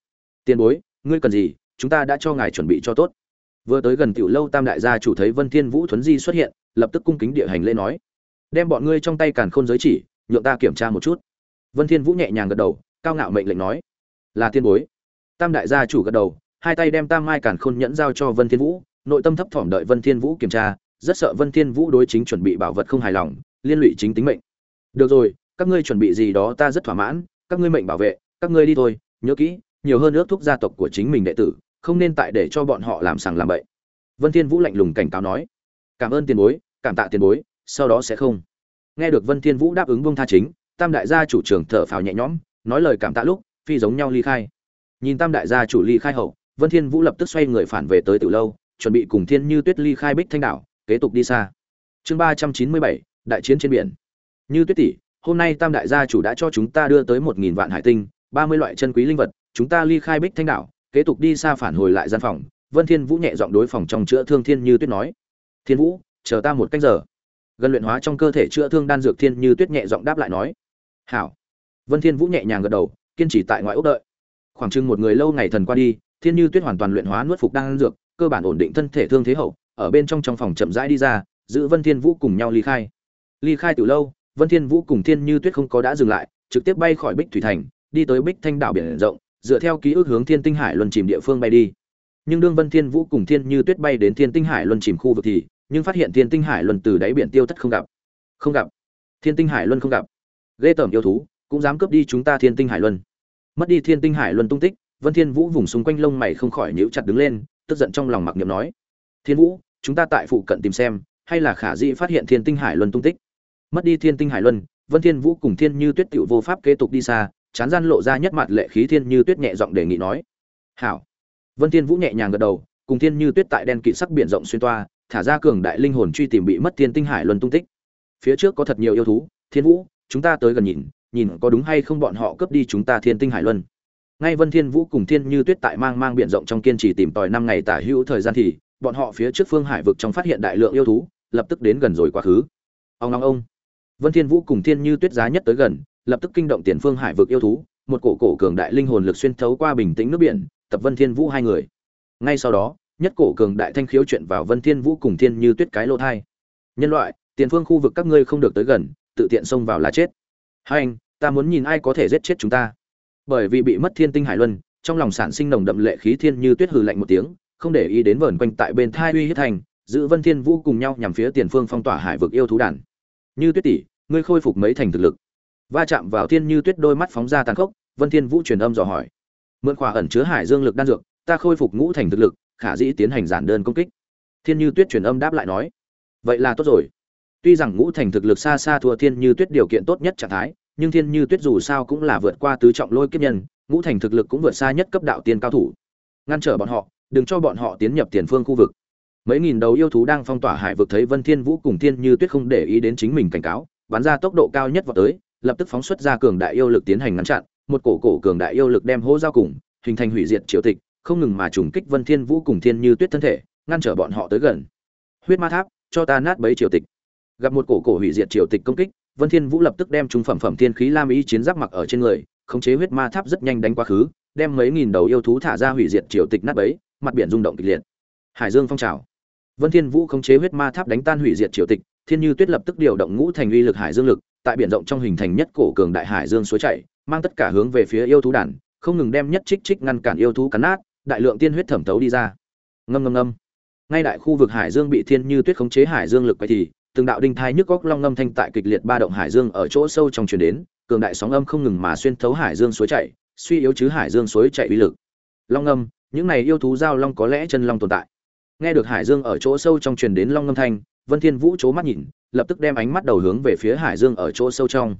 Tiền bối, ngươi cần gì? Chúng ta đã cho ngài chuẩn bị cho tốt. Vừa tới gần tiểu lâu, tam đại gia chủ thấy vân thiên vũ thuấn di xuất hiện, lập tức cung kính địa hành lễ nói, đem bọn ngươi trong tay càn khôn giới chỉ, nhượng ta kiểm tra một chút. Vân thiên vũ nhẹ nhàng gật đầu, cao ngạo mệnh lệnh nói, là tiên bối. Tam đại gia chủ gật đầu, hai tay đem tam mai càn khôn nhẫn giao cho vân thiên vũ, nội tâm thấp thỏm đợi vân thiên vũ kiểm tra, rất sợ vân thiên vũ đối chính chuẩn bị bảo vật không hài lòng, liên lụy chính tính mệnh được rồi, các ngươi chuẩn bị gì đó ta rất thỏa mãn, các ngươi mệnh bảo vệ, các ngươi đi thôi, nhớ kỹ, nhiều hơn ước thúc gia tộc của chính mình đệ tử, không nên tại để cho bọn họ làm sằng làm bậy. Vân thiên vũ lạnh lùng cảnh cáo nói. Cảm ơn tiền bối, cảm tạ tiền bối, sau đó sẽ không. Nghe được vân thiên vũ đáp ứng buông tha chính, tam đại gia chủ trưởng thở phào nhẹ nhõm, nói lời cảm tạ lúc, phi giống nhau ly khai. Nhìn tam đại gia chủ ly khai hậu, vân thiên vũ lập tức xoay người phản về tới tiểu lâu, chuẩn bị cùng thiên như tuyết ly khai bích thanh đảo, kế tục đi xa. Chương ba trăm chín mươi bảy, đại chiến trên biển như tuyết tỷ, hôm nay tam đại gia chủ đã cho chúng ta đưa tới một nghìn vạn hải tinh, ba mươi loại chân quý linh vật, chúng ta ly khai bích thanh đảo, kế tục đi xa phản hồi lại gian phòng. Vân thiên vũ nhẹ giọng đối phòng trong chữa thương thiên như tuyết nói. Thiên vũ, chờ ta một canh giờ. Gần luyện hóa trong cơ thể chữa thương đan dược thiên như tuyết nhẹ giọng đáp lại nói. Hảo. Vân thiên vũ nhẹ nhàng gật đầu, kiên trì tại ngoại ốc đợi. Khoảng chừng một người lâu ngày thần qua đi, thiên như tuyết hoàn toàn luyện hóa nuốt phục đan dược, cơ bản ổn định thân thể thương thế hậu, ở bên trong trong phòng chậm rãi đi ra, giữ vân thiên vũ cùng nhau ly khai. Ly khai từ lâu vân thiên vũ cùng thiên như tuyết không có đã dừng lại, trực tiếp bay khỏi bích thủy thành, đi tới bích thanh đảo biển rộng, dựa theo ký ức hướng thiên tinh hải luân chìm địa phương bay đi. Nhưng đương vân thiên vũ cùng thiên như tuyết bay đến thiên tinh hải luân chìm khu vực thì, nhưng phát hiện thiên tinh hải luân từ đáy biển tiêu thất không gặp. Không gặp. Thiên tinh hải luân không gặp. Ghê tởm yêu thú, cũng dám cướp đi chúng ta thiên tinh hải luân. Mất đi thiên tinh hải luân tung tích, vân thiên vũ vùng xung quanh lông mày không khỏi nhíu chặt đứng lên, tức giận trong lòng mặc niệm nói, thiên vũ, chúng ta tại phụ cận tìm xem, hay là khả dĩ phát hiện thiên tinh hải luân tung tích? Mất đi thiên tinh hải luân, vân thiên vũ cùng thiên như tuyết tiểu vô pháp kế tục đi xa, chán gian lộ ra nhất mặt lệ khí thiên như tuyết nhẹ giọng đề nghị nói. Hảo. Vân thiên vũ nhẹ nhàng gật đầu, cùng thiên như tuyết tại đen kịt sắc biển rộng xuyên toa, thả ra cường đại linh hồn truy tìm bị mất thiên tinh hải luân tung tích. Phía trước có thật nhiều yêu thú, thiên vũ, chúng ta tới gần nhìn nhìn có đúng hay không bọn họ cướp đi chúng ta thiên tinh hải luân. Ngay vân thiên vũ cùng thiên như tuyết tại mang mang biển rộng trong kiên trì tìm tòi năm ngày tả hữu thời gian thì, bọn họ phía trước phương hải vực trong phát hiện đại lượng yêu thú, lập tức đến gần rồi quá khứ. Ông long ông vân thiên vũ cùng thiên như tuyết giá nhất tới gần, lập tức kinh động tiền phương hải vực yêu thú, một cổ cổ cường đại linh hồn lực xuyên thấu qua bình tĩnh nước biển, tập vân thiên vũ hai người. Ngay sau đó, nhất cổ cường đại thanh khiếu chuyện vào vân thiên vũ cùng thiên như tuyết cái lỗ thai. Nhân loại, tiền phương khu vực các ngươi không được tới gần, tự tiện xông vào là chết. Hai anh, ta muốn nhìn ai có thể giết chết chúng ta. Bởi vì bị mất thiên tinh hải luân, trong lòng sản sinh nồng đậm lệ khí thiên như tuyết hừ lạnh một tiếng, không để ý đến vẩn quanh tại bên thai uy hiếp thành, giữ vân thiên vũ cùng nhau nhằm phía tiền phương phong tỏa hải vực yêu thú đàn như tuyết tỷ ngươi khôi phục mấy thành thực lực? Va chạm vào thiên như tuyết đôi mắt phóng ra tàn khốc, vân thiên vũ truyền âm dò hỏi. Mượn khỏa ẩn chứa hải dương lực đan dược, ta khôi phục ngũ thành thực lực, khả dĩ tiến hành giản đơn công kích. Thiên như tuyết truyền âm đáp lại nói. Vậy là tốt rồi. Tuy rằng ngũ thành thực lực xa xa thua thiên như tuyết điều kiện tốt nhất trạng thái, nhưng thiên như tuyết dù sao cũng là vượt qua tứ trọng lôi kiếp nhân, ngũ thành thực lực cũng vượt xa nhất cấp đạo tiên cao thủ. Ngăn trở bọn họ, đừng cho bọn họ tiến nhập tiền phương khu vực mấy nghìn đầu yêu thú đang phong tỏa hải vực thấy vân thiên vũ cùng thiên như tuyết không để ý đến chính mình cảnh cáo, bắn ra tốc độ cao nhất vào tới, lập tức phóng xuất ra cường đại yêu lực tiến hành ngăn chặn, một cổ cổ cường đại yêu lực đem hô giao cùng, hình thành hủy diệt triều tịch, không ngừng mà trùng kích vân thiên vũ cùng thiên như tuyết thân thể, ngăn trở bọn họ tới gần. Huyết ma tháp, cho ta nát bấy triều tịch. Gặp một cổ cổ hủy diệt triều tịch công kích, vân thiên vũ lập tức đem trung phẩm phẩm thiên khí lam ý chiến giáp mặc ở trên người, khống chế huyết ma tháp rất nhanh đánh quá khứ, đem mấy nghìn đầu yêu thú thả ra hủy diệt triều tịch nát bấy, mặt biển rung động kịch liệt. Hải dương phong trào vân thiên vũ khống chế huyết ma tháp đánh tan hủy diệt triều tịch, thiên như tuyết lập tức điều động ngũ thành uy lực hải dương lực, tại biển rộng trong hình thành nhất cổ cường đại hải dương suối chảy, mang tất cả hướng về phía yêu thú đàn, không ngừng đem nhất trích trích ngăn cản yêu thú cắn nát, đại lượng tiên huyết thẩm thấu đi ra. Ngâm ngâm ngâm. Ngay đại khu vực hải dương bị thiên như tuyết khống chế hải dương lực quay thì, từng đạo đinh thai nhức góc long ngâm thanh tại kịch liệt ba động hải dương ở chỗ sâu trong truyền đến, cường đại sóng âm không ngừng mà xuyên thấu hải dương suối chảy, suy yếu chứ hải dương suối chảy uy lực. Long ngâm, những này yêu thú giao long có lẽ chân long tồn tại nghe được hải dương ở chỗ sâu trong truyền đến long ngâm thanh, vân thiên vũ chố mắt nhìn, lập tức đem ánh mắt đầu hướng về phía hải dương ở chỗ sâu trong.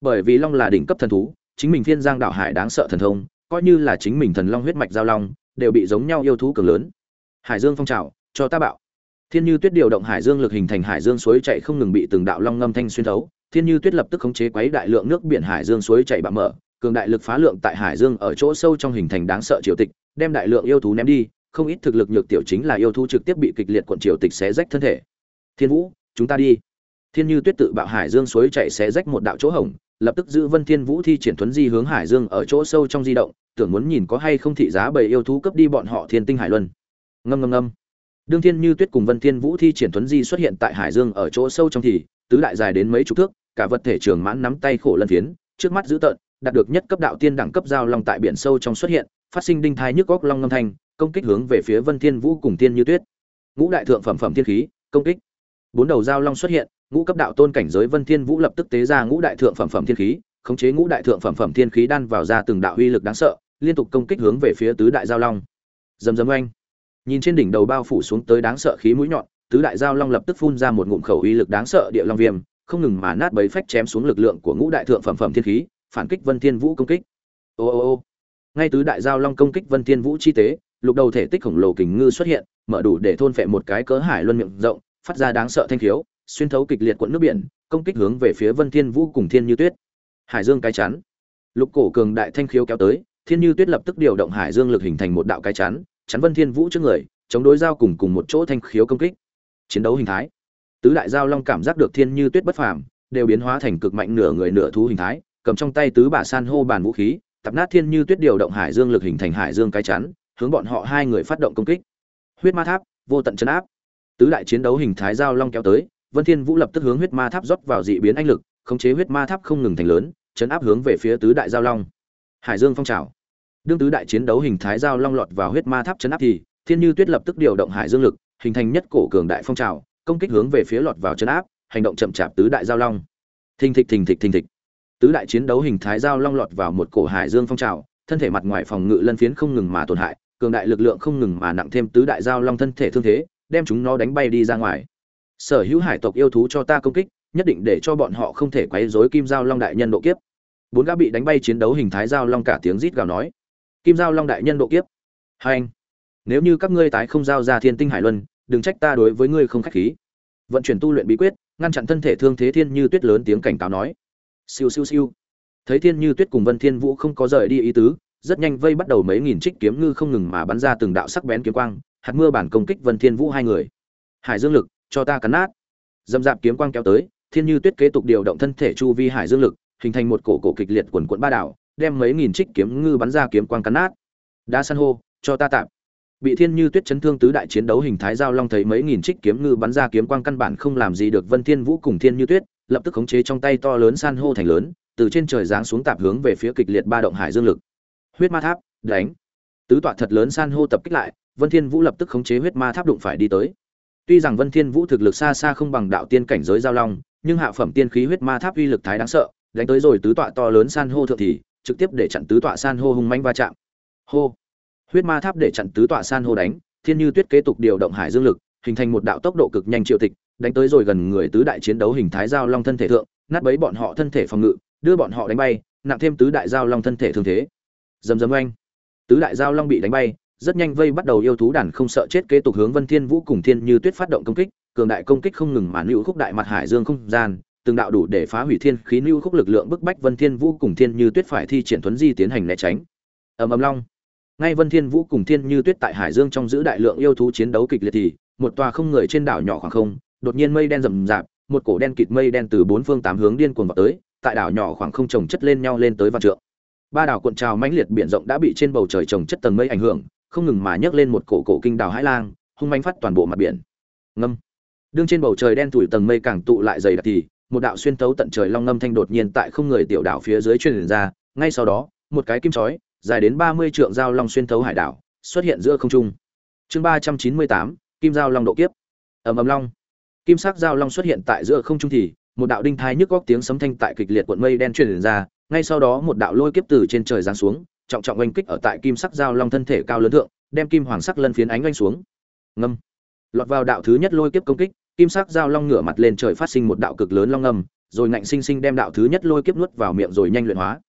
Bởi vì long là đỉnh cấp thần thú, chính mình Thiên giang đảo hải đáng sợ thần thông, coi như là chính mình thần long huyết mạch giao long, đều bị giống nhau yêu thú cường lớn. Hải dương phong trào, cho ta bạo. Thiên như tuyết điều động hải dương lực hình thành hải dương suối chảy không ngừng bị từng đạo long ngâm thanh xuyên thấu. Thiên như tuyết lập tức khống chế quấy đại lượng nước biển hải dương suối chảy bạo mở, cường đại lực phá lượng tại hải dương ở chỗ sâu trong hình thành đáng sợ triều tịch, đem đại lượng yêu thú ném đi không ít thực lực nhược tiểu chính là yêu thú trực tiếp bị kịch liệt cuộn triều tịch xé rách thân thể. Thiên vũ, chúng ta đi. Thiên như tuyết tự bạo hải dương suối chảy xé rách một đạo chỗ hổng, lập tức giữ vân thiên vũ thi triển thuấn di hướng hải dương ở chỗ sâu trong di động, tưởng muốn nhìn có hay không thị giá bầy yêu thú cấp đi bọn họ thiên tinh hải luân. Ngâm ngâm ngâm. Đương thiên như tuyết cùng vân thiên vũ thi triển thuấn di xuất hiện tại hải dương ở chỗ sâu trong thì, tứ đại dài đến mấy chục thước, cả vật thể trường mãn nắm tay khổ lân phiến, trước mắt dữ tợn, đạt được nhất cấp đạo tiên đẳng cấp giao long tại biển sâu trong xuất hiện, phát sinh đinh thai nhức góc long ngâm thanh công kích hướng về phía vân thiên vũ cùng thiên như tuyết. Ngũ đại thượng phẩm phẩm thiên khí, công kích. Bốn đầu giao long xuất hiện, ngũ cấp đạo tôn cảnh giới vân thiên vũ lập tức tế ra ngũ đại thượng phẩm phẩm thiên khí, khống chế ngũ đại thượng phẩm phẩm thiên khí đan vào ra từng đạo uy lực đáng sợ, liên tục công kích hướng về phía tứ đại giao long. Rầm rầm oanh. Nhìn trên đỉnh đầu bao phủ xuống tới đáng sợ khí mũi nhọn, tứ đại giao long lập tức phun ra một ngụm khẩu uy lực đáng sợ địa long viêm, không ngừng mà nát bấy phách chém xuống lực lượng của ngũ đại thượng phẩm phẩm thiên khí, phản kích vân thiên vũ công kích. Ô ô ô. Ngay tứ đại giao long công kích vân thiên vũ chi tế lục đầu thể tích khổng lồ kình ngư xuất hiện, mở đủ để thôn phệ một cái cỡ hải luân miệng rộng, phát ra đáng sợ thanh khiếu, xuyên thấu kịch liệt quận nước biển, công kích hướng về phía vân thiên vũ cùng thiên như tuyết. Hải dương cái chắn. Lục cổ cường đại thanh khiếu kéo tới, thiên như tuyết lập tức điều động hải dương lực hình thành một đạo cái chắn chắn vân thiên vũ trước người, chống đối giao cùng cùng một chỗ thanh khiếu công kích. Chiến đấu hình thái. Tứ đại giao long cảm giác được thiên như tuyết bất phàm, đều biến hóa thành cực mạnh nửa người nửa thú hình thái, cầm trong tay tứ bả san hô bàn vũ khí, tập nát thiên như tuyết điều động hải dương lực hình thành hải dương cái chắn hướng bọn họ hai người phát động công kích. Huyết ma tháp, vô tận chấn áp. Tứ đại chiến đấu hình thái giao long kéo tới, vân thiên vũ lập tức hướng huyết ma tháp rót vào dị biến anh lực, khống chế huyết ma tháp không ngừng thành lớn, chấn áp hướng về phía tứ đại giao long. Hải dương phong trào. Đương tứ đại chiến đấu hình thái giao long lọt vào huyết ma tháp chấn áp thì, thiên như tuyết lập tức điều động hải dương lực, hình thành nhất cổ cường đại phong trào, công kích hướng về phía lọt vào chấn áp, hành động chậm chạp tứ đại giao long. Thình thịch thình thịch thình thịch. Tứ đại chiến đấu hình thái giao long lọt vào một cổ hải dương phong trào, thân thể mặt ngoài phòng ngự lân phiến không ngừng mà tổn hại cường đại lực lượng không ngừng mà nặng thêm tứ đại giao long thân thể thương thế, đem chúng nó đánh bay đi ra ngoài. Sở hữu hải tộc yêu thú cho ta công kích, nhất định để cho bọn họ không thể quấy rối kim giao long đại nhân độ kiếp. Bốn gã bị đánh bay chiến đấu hình thái giao long cả tiếng rít gào nói. Kim giao long đại nhân độ kiếp. Hành. anh, nếu như các ngươi tái không giao ra thiên tinh hải luân, đừng trách ta đối với ngươi không khách khí. Vận chuyển tu luyện bí quyết, ngăn chặn thân thể thương thế thiên như tuyết lớn tiếng cảnh cáo nói. Siêu siêu siêu. Thấy thiên như tuyết cùng vân thiên vũ không có rời đi ý tứ rất nhanh vây bắt đầu mấy nghìn trích kiếm ngư không ngừng mà bắn ra từng đạo sắc bén kiếm quang, hạt mưa bản công kích vân thiên vũ hai người. Hải dương lực, cho ta cắn nát. Dâm dạp kiếm quang kéo tới, thiên như tuyết kế tục điều động thân thể chu vi hải dương lực, hình thành một cổ cổ kịch liệt quần cuộn ba đảo, đem mấy nghìn trích kiếm ngư bắn ra kiếm quang cắn nát. Đa san hô, cho ta tạm. Bị thiên như tuyết chấn thương tứ đại chiến đấu hình thái giao long thấy mấy nghìn trích kiếm ngư bắn ra kiếm quang căn bản không làm gì được vân thiên vũ cùng thiên như tuyết, lập tức khống chế trong tay to lớn san hô thành lớn, từ trên trời giáng xuống tạp hướng về phía kịch liệt ba động hải dương lực huyết ma tháp, đánh. Tứ tọa thật lớn san hô tập kích lại, vân thiên vũ lập tức khống chế huyết ma tháp đụng phải đi tới. Tuy rằng vân thiên vũ thực lực xa xa không bằng đạo tiên cảnh giới giao long, nhưng hạ phẩm tiên khí huyết ma tháp uy lực thái đáng sợ, đánh tới rồi tứ tọa to lớn san hô thượng thì, trực tiếp để chặn tứ tọa san hô hung manh va chạm. Hô. Huyết ma tháp để chặn tứ tọa san hô đánh, thiên như tuyết kế tục điều động hải dương lực, hình thành một đạo tốc độ cực nhanh triệu tịch, đánh tới rồi gần người tứ đại chiến đấu hình thái giao long thân thể thượng, nát bấy bọn họ thân thể phòng ngự, đưa bọn họ đánh bay, nặng thêm tứ đại giao long thân thể thương thế dầm dầm oanh. Tứ đại giao long bị đánh bay, rất nhanh vây bắt đầu yêu thú đàn không sợ chết kế tục hướng vân thiên vũ cùng thiên như tuyết phát động công kích, cường đại công kích không ngừng mà lưu khúc đại mặt hải dương không gian, từng đạo đủ để phá hủy thiên khí lưu khúc lực lượng bức bách vân thiên vũ cùng thiên như tuyết phải thi triển thuấn di tiến hành né tránh. Ầm ầm long. Ngay vân thiên vũ cùng thiên như tuyết tại hải dương trong giữ đại lượng yêu thú chiến đấu kịch liệt thì, một tòa không người trên đảo nhỏ khoảng không, đột nhiên mây đen rầm rạp, một cổ đen kịt mây đen từ bốn phương tám hướng điên cuồng vào tới, tại đảo nhỏ khoảng không chồng chất lên nhau lên tới vạn trượng ba đảo cuộn trào mãnh liệt biển rộng đã bị trên bầu trời trồng chất tầng mây ảnh hưởng, không ngừng mà nhấc lên một cổ cổ kinh đảo hải lang, hung manh phát toàn bộ mặt biển. Ngâm. Đương trên bầu trời đen tủi tầng mây càng tụ lại dày đặc thì, một đạo xuyên tấu tận trời long ngâm thanh đột nhiên tại không người tiểu đảo phía dưới truyền ra, ngay sau đó, một cái kim chói, dài đến ba mươi trượng dao long xuyên thấu hải đảo, xuất hiện giữa không trung. Chương ba trăm chín mươi tám, kim giao long độ kiếp. Ầm ầm long. Kim sắc giao long xuất hiện tại giữa không trung thì, một đạo đinh thai nhức góc tiếng sấm thanh tại kịch liệt cuộn mây đen truyền ra ngay sau đó một đạo lôi kiếp từ trên trời giáng xuống, trọng trọng oanh kích ở tại kim sắc giao long thân thể cao lớn thượng, đem kim hoàng sắc lân phiến ánh oanh xuống. Ngâm. Lọt vào đạo thứ nhất lôi kiếp công kích, kim sắc giao long ngửa mặt lên trời phát sinh một đạo cực lớn long ngâm, rồi ngạnh sinh sinh đem đạo thứ nhất lôi kiếp nuốt vào miệng rồi nhanh luyện hóa.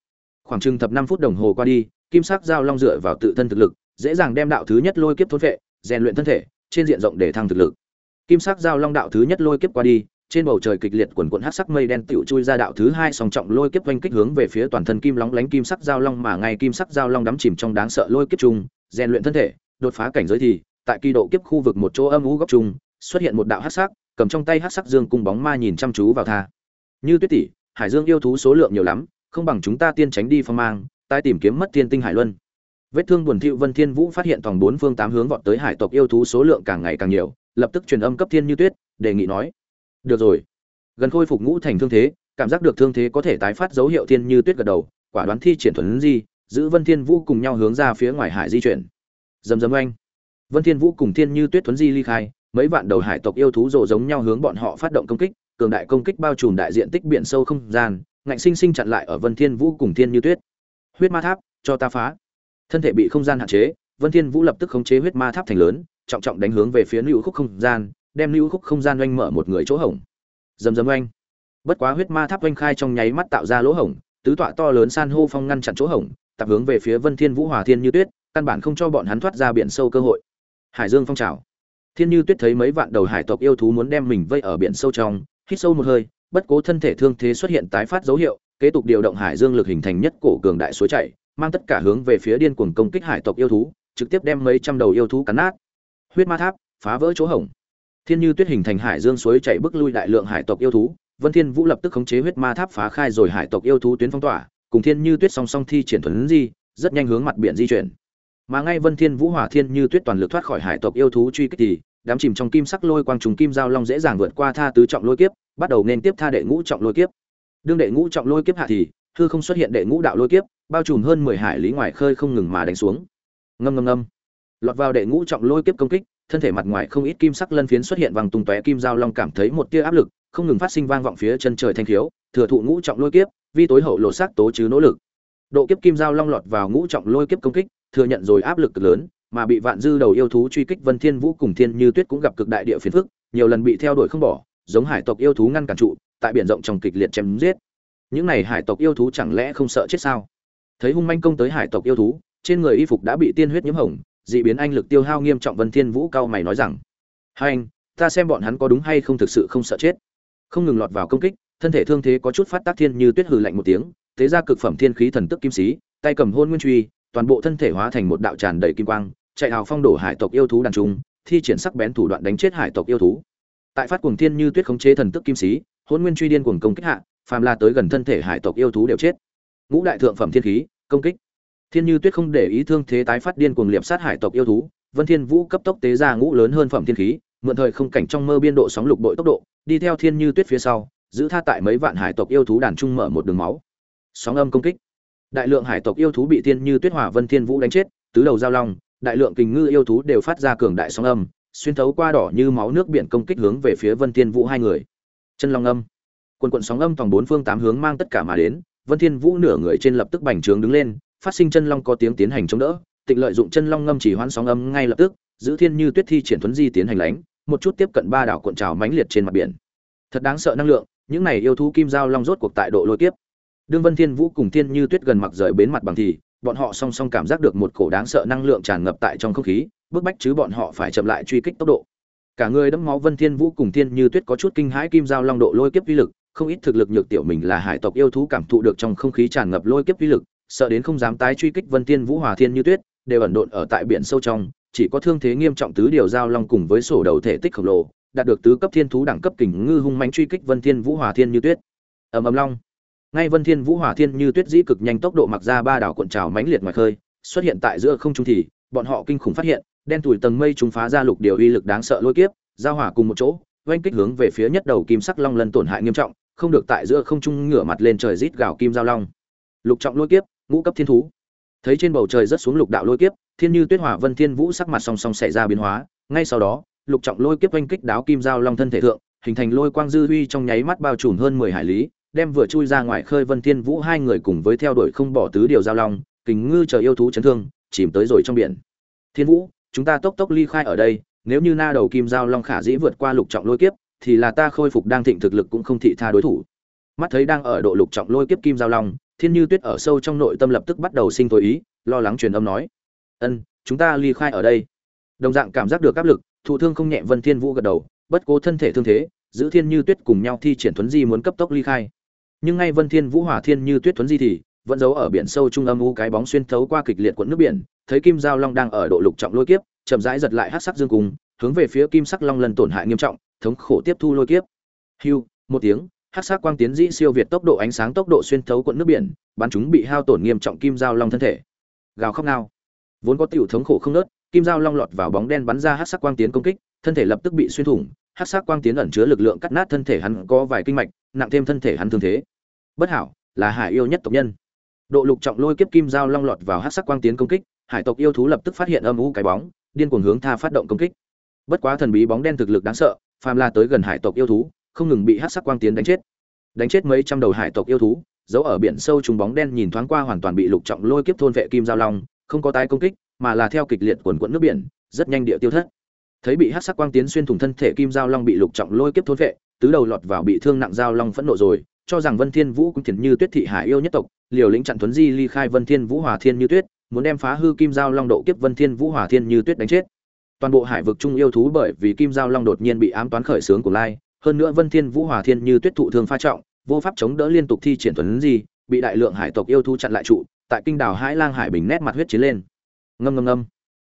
Khoảng chừng thập năm phút đồng hồ qua đi, kim sắc giao long dựa vào tự thân thực lực, dễ dàng đem đạo thứ nhất lôi kiếp thôn vệ rèn luyện thân thể, trên diện rộng để thăng thực lực. Kim sắc giao long đạo thứ nhất lôi kiếp qua đi trên bầu trời kịch liệt quần quần hắc sắc mây đen tựu chui ra đạo thứ hai song trọng lôi kiếp vanh kích hướng về phía toàn thân kim lóng lánh kim sắc giao long mà ngay kim sắc giao long đắm chìm trong đáng sợ lôi kiếp chung, rèn luyện thân thể, đột phá cảnh giới thì, tại kỳ độ kiếp khu vực một chỗ âm u góc chung, xuất hiện một đạo hắc sắc, cầm trong tay hắc sắc dương cung bóng ma nhìn chăm chú vào tha. Như tuyết tỷ, hải dương yêu thú số lượng nhiều lắm, không bằng chúng ta tiên tránh đi phong mang tai tìm kiếm mất thiên tinh hải luân. Vết thương buồn thiu vân thiên vũ phát hiện toàn bốn phương tám hướng vọt tới hải tộc yêu thú số lượng càng ngày càng nhiều, lập tức truyền âm cấp thiên như tuyết, đề nghị nói được rồi. Gần khôi phục ngũ thành thương thế, cảm giác được thương thế có thể tái phát dấu hiệu thiên như tuyết gật đầu, quả đoán thi triển thuần di, giữ vân thiên vũ cùng nhau hướng ra phía ngoài hải di chuyển. Dầm dầm anh vân thiên vũ cùng thiên như tuyết thuấn di ly khai, mấy vạn đầu hải tộc yêu thú rồ giống nhau hướng bọn họ phát động công kích, cường đại công kích bao trùm đại diện tích biển sâu không gian, ngạnh sinh sinh chặn lại ở vân thiên vũ cùng thiên như tuyết. Huyết ma tháp, cho ta phá. Thân thể bị không gian hạn chế, vân thiên vũ lập tức khống chế huyết ma tháp thành lớn, trọng trọng đánh hướng về phía lưu khúc không gian đem lưu khúc không gian oanh mở một người chỗ hổng. Dầm dầm oanh. Bất quá huyết ma tháp oanh khai trong nháy mắt tạo ra lỗ hổng, tứ tọa to lớn san hô phong ngăn chặn chỗ hổng, tập hướng về phía vân thiên vũ hòa thiên như tuyết, căn bản không cho bọn hắn thoát ra biển sâu cơ hội. Hải dương phong trào. Thiên như tuyết thấy mấy vạn đầu hải tộc yêu thú muốn đem mình vây ở biển sâu trong, hít sâu một hơi, bất cố thân thể thương thế xuất hiện tái phát dấu hiệu, kế tục điều động hải dương lực hình thành nhất cổ cường đại suối chảy, mang tất cả hướng về phía điên cuồng công kích hải tộc yêu thú, trực tiếp đem mấy trăm đầu yêu thú cắn nát. Huyết ma tháp, phá vỡ chỗ hổng thiên như tuyết hình thành hải dương suối chảy bức lui đại lượng hải tộc yêu thú, vân thiên vũ lập tức khống chế huyết ma tháp phá khai rồi hải tộc yêu thú tuyến phong tỏa, cùng thiên như tuyết song song thi triển thuần di, rất nhanh hướng mặt biển di chuyển. Mà ngay vân thiên vũ hỏa thiên như tuyết toàn lực thoát khỏi hải tộc yêu thú truy kích thì, đám chìm trong kim sắc lôi quang trùng kim giao long dễ dàng vượt qua tha tứ trọng lôi kiếp, bắt đầu nên tiếp tha đệ ngũ trọng lôi kiếp. Đương đệ ngũ trọng lôi kiếp hạ thì, hư không xuất hiện đệ ngũ đạo lôi kiếp, bao trùm hơn mười hải lý ngoài khơi không ngừng mà đánh xuống. Ngâm ngâm ngâm. Lọt vào đệ ngũ trọng lôi kiếp công kích thân thể mặt ngoài không ít kim sắc lân phiến xuất hiện vàng tung tóe kim giao long cảm thấy một tia áp lực không ngừng phát sinh vang vọng phía chân trời thanh thiếu thừa thụ ngũ trọng lôi kiếp vi tối hậu lộ sắc tố chứ nỗ lực độ kiếp kim giao long lọt vào ngũ trọng lôi kiếp công kích thừa nhận rồi áp lực cực lớn mà bị vạn dư đầu yêu thú truy kích Vân Thiên Vũ cùng Thiên Như Tuyết cũng gặp cực đại địa phiền phức, nhiều lần bị theo đuổi không bỏ, giống hải tộc yêu thú ngăn cản trụ, tại biển rộng trong kịch liệt chém giết. Những này hải tộc yêu thú chẳng lẽ không sợ chết sao? Thấy hung manh công tới hải tộc yêu thú, trên người y phục đã bị tiên huyết nhiễm hồng, dị biến anh lực tiêu hao nghiêm trọng Vân Thiên Vũ cao mày nói rằng: "Hai anh, ta xem bọn hắn có đúng hay không thực sự không sợ chết." Không ngừng lọt vào công kích, thân thể thương thế có chút phát tác thiên như tuyết hừ lạnh một tiếng, thế ra cực phẩm thiên khí thần tức kim sĩ, tay cầm hôn nguyên truy, toàn bộ thân thể hóa thành một đạo tràn đầy kim quang, chạy hào phong đổ hải tộc yêu thú đàn trung, thi triển sắc bén thủ đoạn đánh chết hải tộc yêu thú. Tại phát cuồng thiên như tuyết khống chế thần tức kim sĩ, hôn nguyên truy điên cuồng công kích hạ, phàm là tới gần thân thể hải tộc yêu thú đều chết. Ngũ đại thượng phẩm thiên khí, công kích. Thiên Như Tuyết không để ý thương thế tái phát điên cuồng liệp sát hải tộc yêu thú, Vân Thiên Vũ cấp tốc tế ra ngũ lớn hơn phẩm thiên khí, mượn thời không cảnh trong mơ biên độ sóng lục bội tốc độ, đi theo Thiên Như Tuyết phía sau, giữ tha tại mấy vạn hải tộc yêu thú đàn trung mở một đường máu. Sóng âm công kích. Đại lượng hải tộc yêu thú bị Thiên Như Tuyết hỏa Vân Thiên Vũ đánh chết, tứ đầu giao long, đại lượng kình ngư yêu thú đều phát ra cường đại sóng âm, xuyên thấu qua đỏ như máu nước biển công kích hướng về phía Vân Thiên Vũ hai người. Chân long âm. Quần quần sóng âm toàn bốn phương tám hướng mang tất cả mà đến, Vân Thiên Vũ nửa người trên lập tức bành trướng đứng lên, phát sinh chân long có tiếng tiến hành chống đỡ, tịnh lợi dụng chân long ngâm chỉ hoán sóng âm ngay lập tức, giữ thiên như tuyết thi triển thuấn di tiến hành lánh, một chút tiếp cận ba đảo cuộn trào mãnh liệt trên mặt biển. Thật đáng sợ năng lượng, những này yêu thú kim giao long rốt cuộc tại độ lôi tiếp, Đương Vân Thiên Vũ cùng Thiên Như Tuyết gần mặc rời bến mặt bằng thì, bọn họ song song cảm giác được một cổ đáng sợ năng lượng tràn ngập tại trong không khí, bức bách chứ bọn họ phải chậm lại truy kích tốc độ. Cả người đẫm máu Vân Thiên Vũ cùng Thiên Như Tuyết có chút kinh hãi kim giao long độ lôi kiếp uy lực, không ít thực lực nhược tiểu mình là hải tộc yêu thú cảm thụ được trong không khí tràn ngập lôi kiếp uy lực, sợ đến không dám tái truy kích Vân Tiên Vũ Hòa Thiên Như Tuyết, đều ẩn độn ở tại biển sâu trong, chỉ có thương thế nghiêm trọng tứ điều giao long cùng với sổ đầu thể tích khổng lồ, đạt được tứ cấp thiên thú đẳng cấp kình ngư hung mãnh truy kích Vân Thiên Vũ Hòa Thiên Như Tuyết. Ầm ầm long. Ngay Vân Thiên Vũ Hòa Thiên Như Tuyết dĩ cực nhanh tốc độ mặc ra ba đảo cuộn trào mãnh liệt ngoài khơi, xuất hiện tại giữa không trung thì, bọn họ kinh khủng phát hiện, đen tuổi tầng mây chúng phá ra lục điều uy lực đáng sợ lôi kiếp, giao hỏa cùng một chỗ, oanh kích hướng về phía nhất đầu kim sắc long lần tổn hại nghiêm trọng, không được tại giữa không trung ngửa mặt lên trời rít gào kim giao long. Lục trọng lôi kiếp, ngũ cấp thiên thú. Thấy trên bầu trời rất xuống lục đạo lôi kiếp, Thiên Như Tuyết Hỏa Vân Thiên Vũ sắc mặt song song xảy ra biến hóa, ngay sau đó, lục trọng lôi kiếp oanh kích đáo kim giao long thân thể thượng, hình thành lôi quang dư huy trong nháy mắt bao trùm hơn 10 hải lý, đem vừa chui ra ngoài khơi Vân Thiên Vũ hai người cùng với theo đuổi không bỏ tứ điều giao long, kình ngư chờ yêu thú chấn thương, chìm tới rồi trong biển. Thiên Vũ, chúng ta tốc tốc ly khai ở đây, nếu như na đầu kim giao long khả dĩ vượt qua lục trọng lôi kiếp, thì là ta khôi phục đang thịnh thực lực cũng không thị tha đối thủ mắt thấy đang ở độ lục trọng lôi kiếp kim giao long thiên như tuyết ở sâu trong nội tâm lập tức bắt đầu sinh tối ý, lo lắng truyền âm nói, ân, chúng ta ly khai ở đây. Đồng dạng cảm giác được áp lực, thụ thương không nhẹ vân thiên vũ gật đầu, bất cố thân thể thương thế, giữ thiên như tuyết cùng nhau thi triển thuấn di muốn cấp tốc ly khai. Nhưng ngay vân thiên vũ hòa thiên như tuyết thuấn di thì, vẫn giấu ở biển sâu trung âm u cái bóng xuyên thấu qua kịch liệt cuộn nước biển, thấy kim giao long đang ở độ lục trọng lôi kiếp, chậm rãi giật lại hắc sắc dương cùng hướng về phía kim sắc long lần tổn hại nghiêm trọng, thống khổ tiếp thu lôi kiếp. Hưu, một tiếng hắc sắc quang tiến dĩ siêu việt tốc độ ánh sáng tốc độ xuyên thấu quận nước biển, bắn chúng bị hao tổn nghiêm trọng kim giao long thân thể. Gào khóc nào vốn có tiểu thống khổ không nớt, kim giao long lọt vào bóng đen bắn ra hắc sắc quang tiến công kích, thân thể lập tức bị xuyên thủng. Hắc sắc quang tiến ẩn chứa lực lượng cắt nát thân thể hắn có vài kinh mạch, nặng thêm thân thể hắn thương thế. Bất hảo, là hải yêu nhất tộc nhân. Độ lục trọng lôi kiếp kim giao long lọt vào hắc sắc quang tiến công kích, hải tộc yêu thú lập tức phát hiện âm u cái bóng, điên cuồng hướng tha phát động công kích. Bất quá thần bí bóng đen thực lực đáng sợ, phàm la tới gần hải tộc yêu thú không ngừng bị hắc sắc quang tiến đánh chết. Đánh chết mấy trăm đầu hải tộc yêu thú, giấu ở biển sâu trùng bóng đen nhìn thoáng qua hoàn toàn bị lục trọng lôi kiếp thôn vệ kim giao long, không có tái công kích, mà là theo kịch liệt quần quẫn nước biển, rất nhanh địa tiêu thất. Thấy bị hắc sắc quang tiến xuyên thủng thân thể kim giao long bị lục trọng lôi kiếp thôn vệ, tứ đầu lọt vào bị thương nặng giao long phẫn nộ rồi, cho rằng vân thiên vũ cũng thiền như tuyết thị hải yêu nhất tộc, liều lĩnh chặn tuấn di ly khai vân thiên vũ hòa thiên như tuyết, muốn đem phá hư kim giao long độ kiếp vân thiên vũ hòa thiên như tuyết đánh chết. Toàn bộ hải vực trung yêu thú bởi vì kim giao long đột nhiên bị ám toán khởi sướng của lai hơn nữa vân thiên vũ hòa thiên như tuyết thụ thương pha trọng, vô pháp chống đỡ liên tục thi triển tuấn gì, bị đại lượng hải tộc yêu thú chặn lại trụ, tại kinh đảo hải lang hải bình nét mặt huyết chiến lên. Ngâm ngâm ngâm.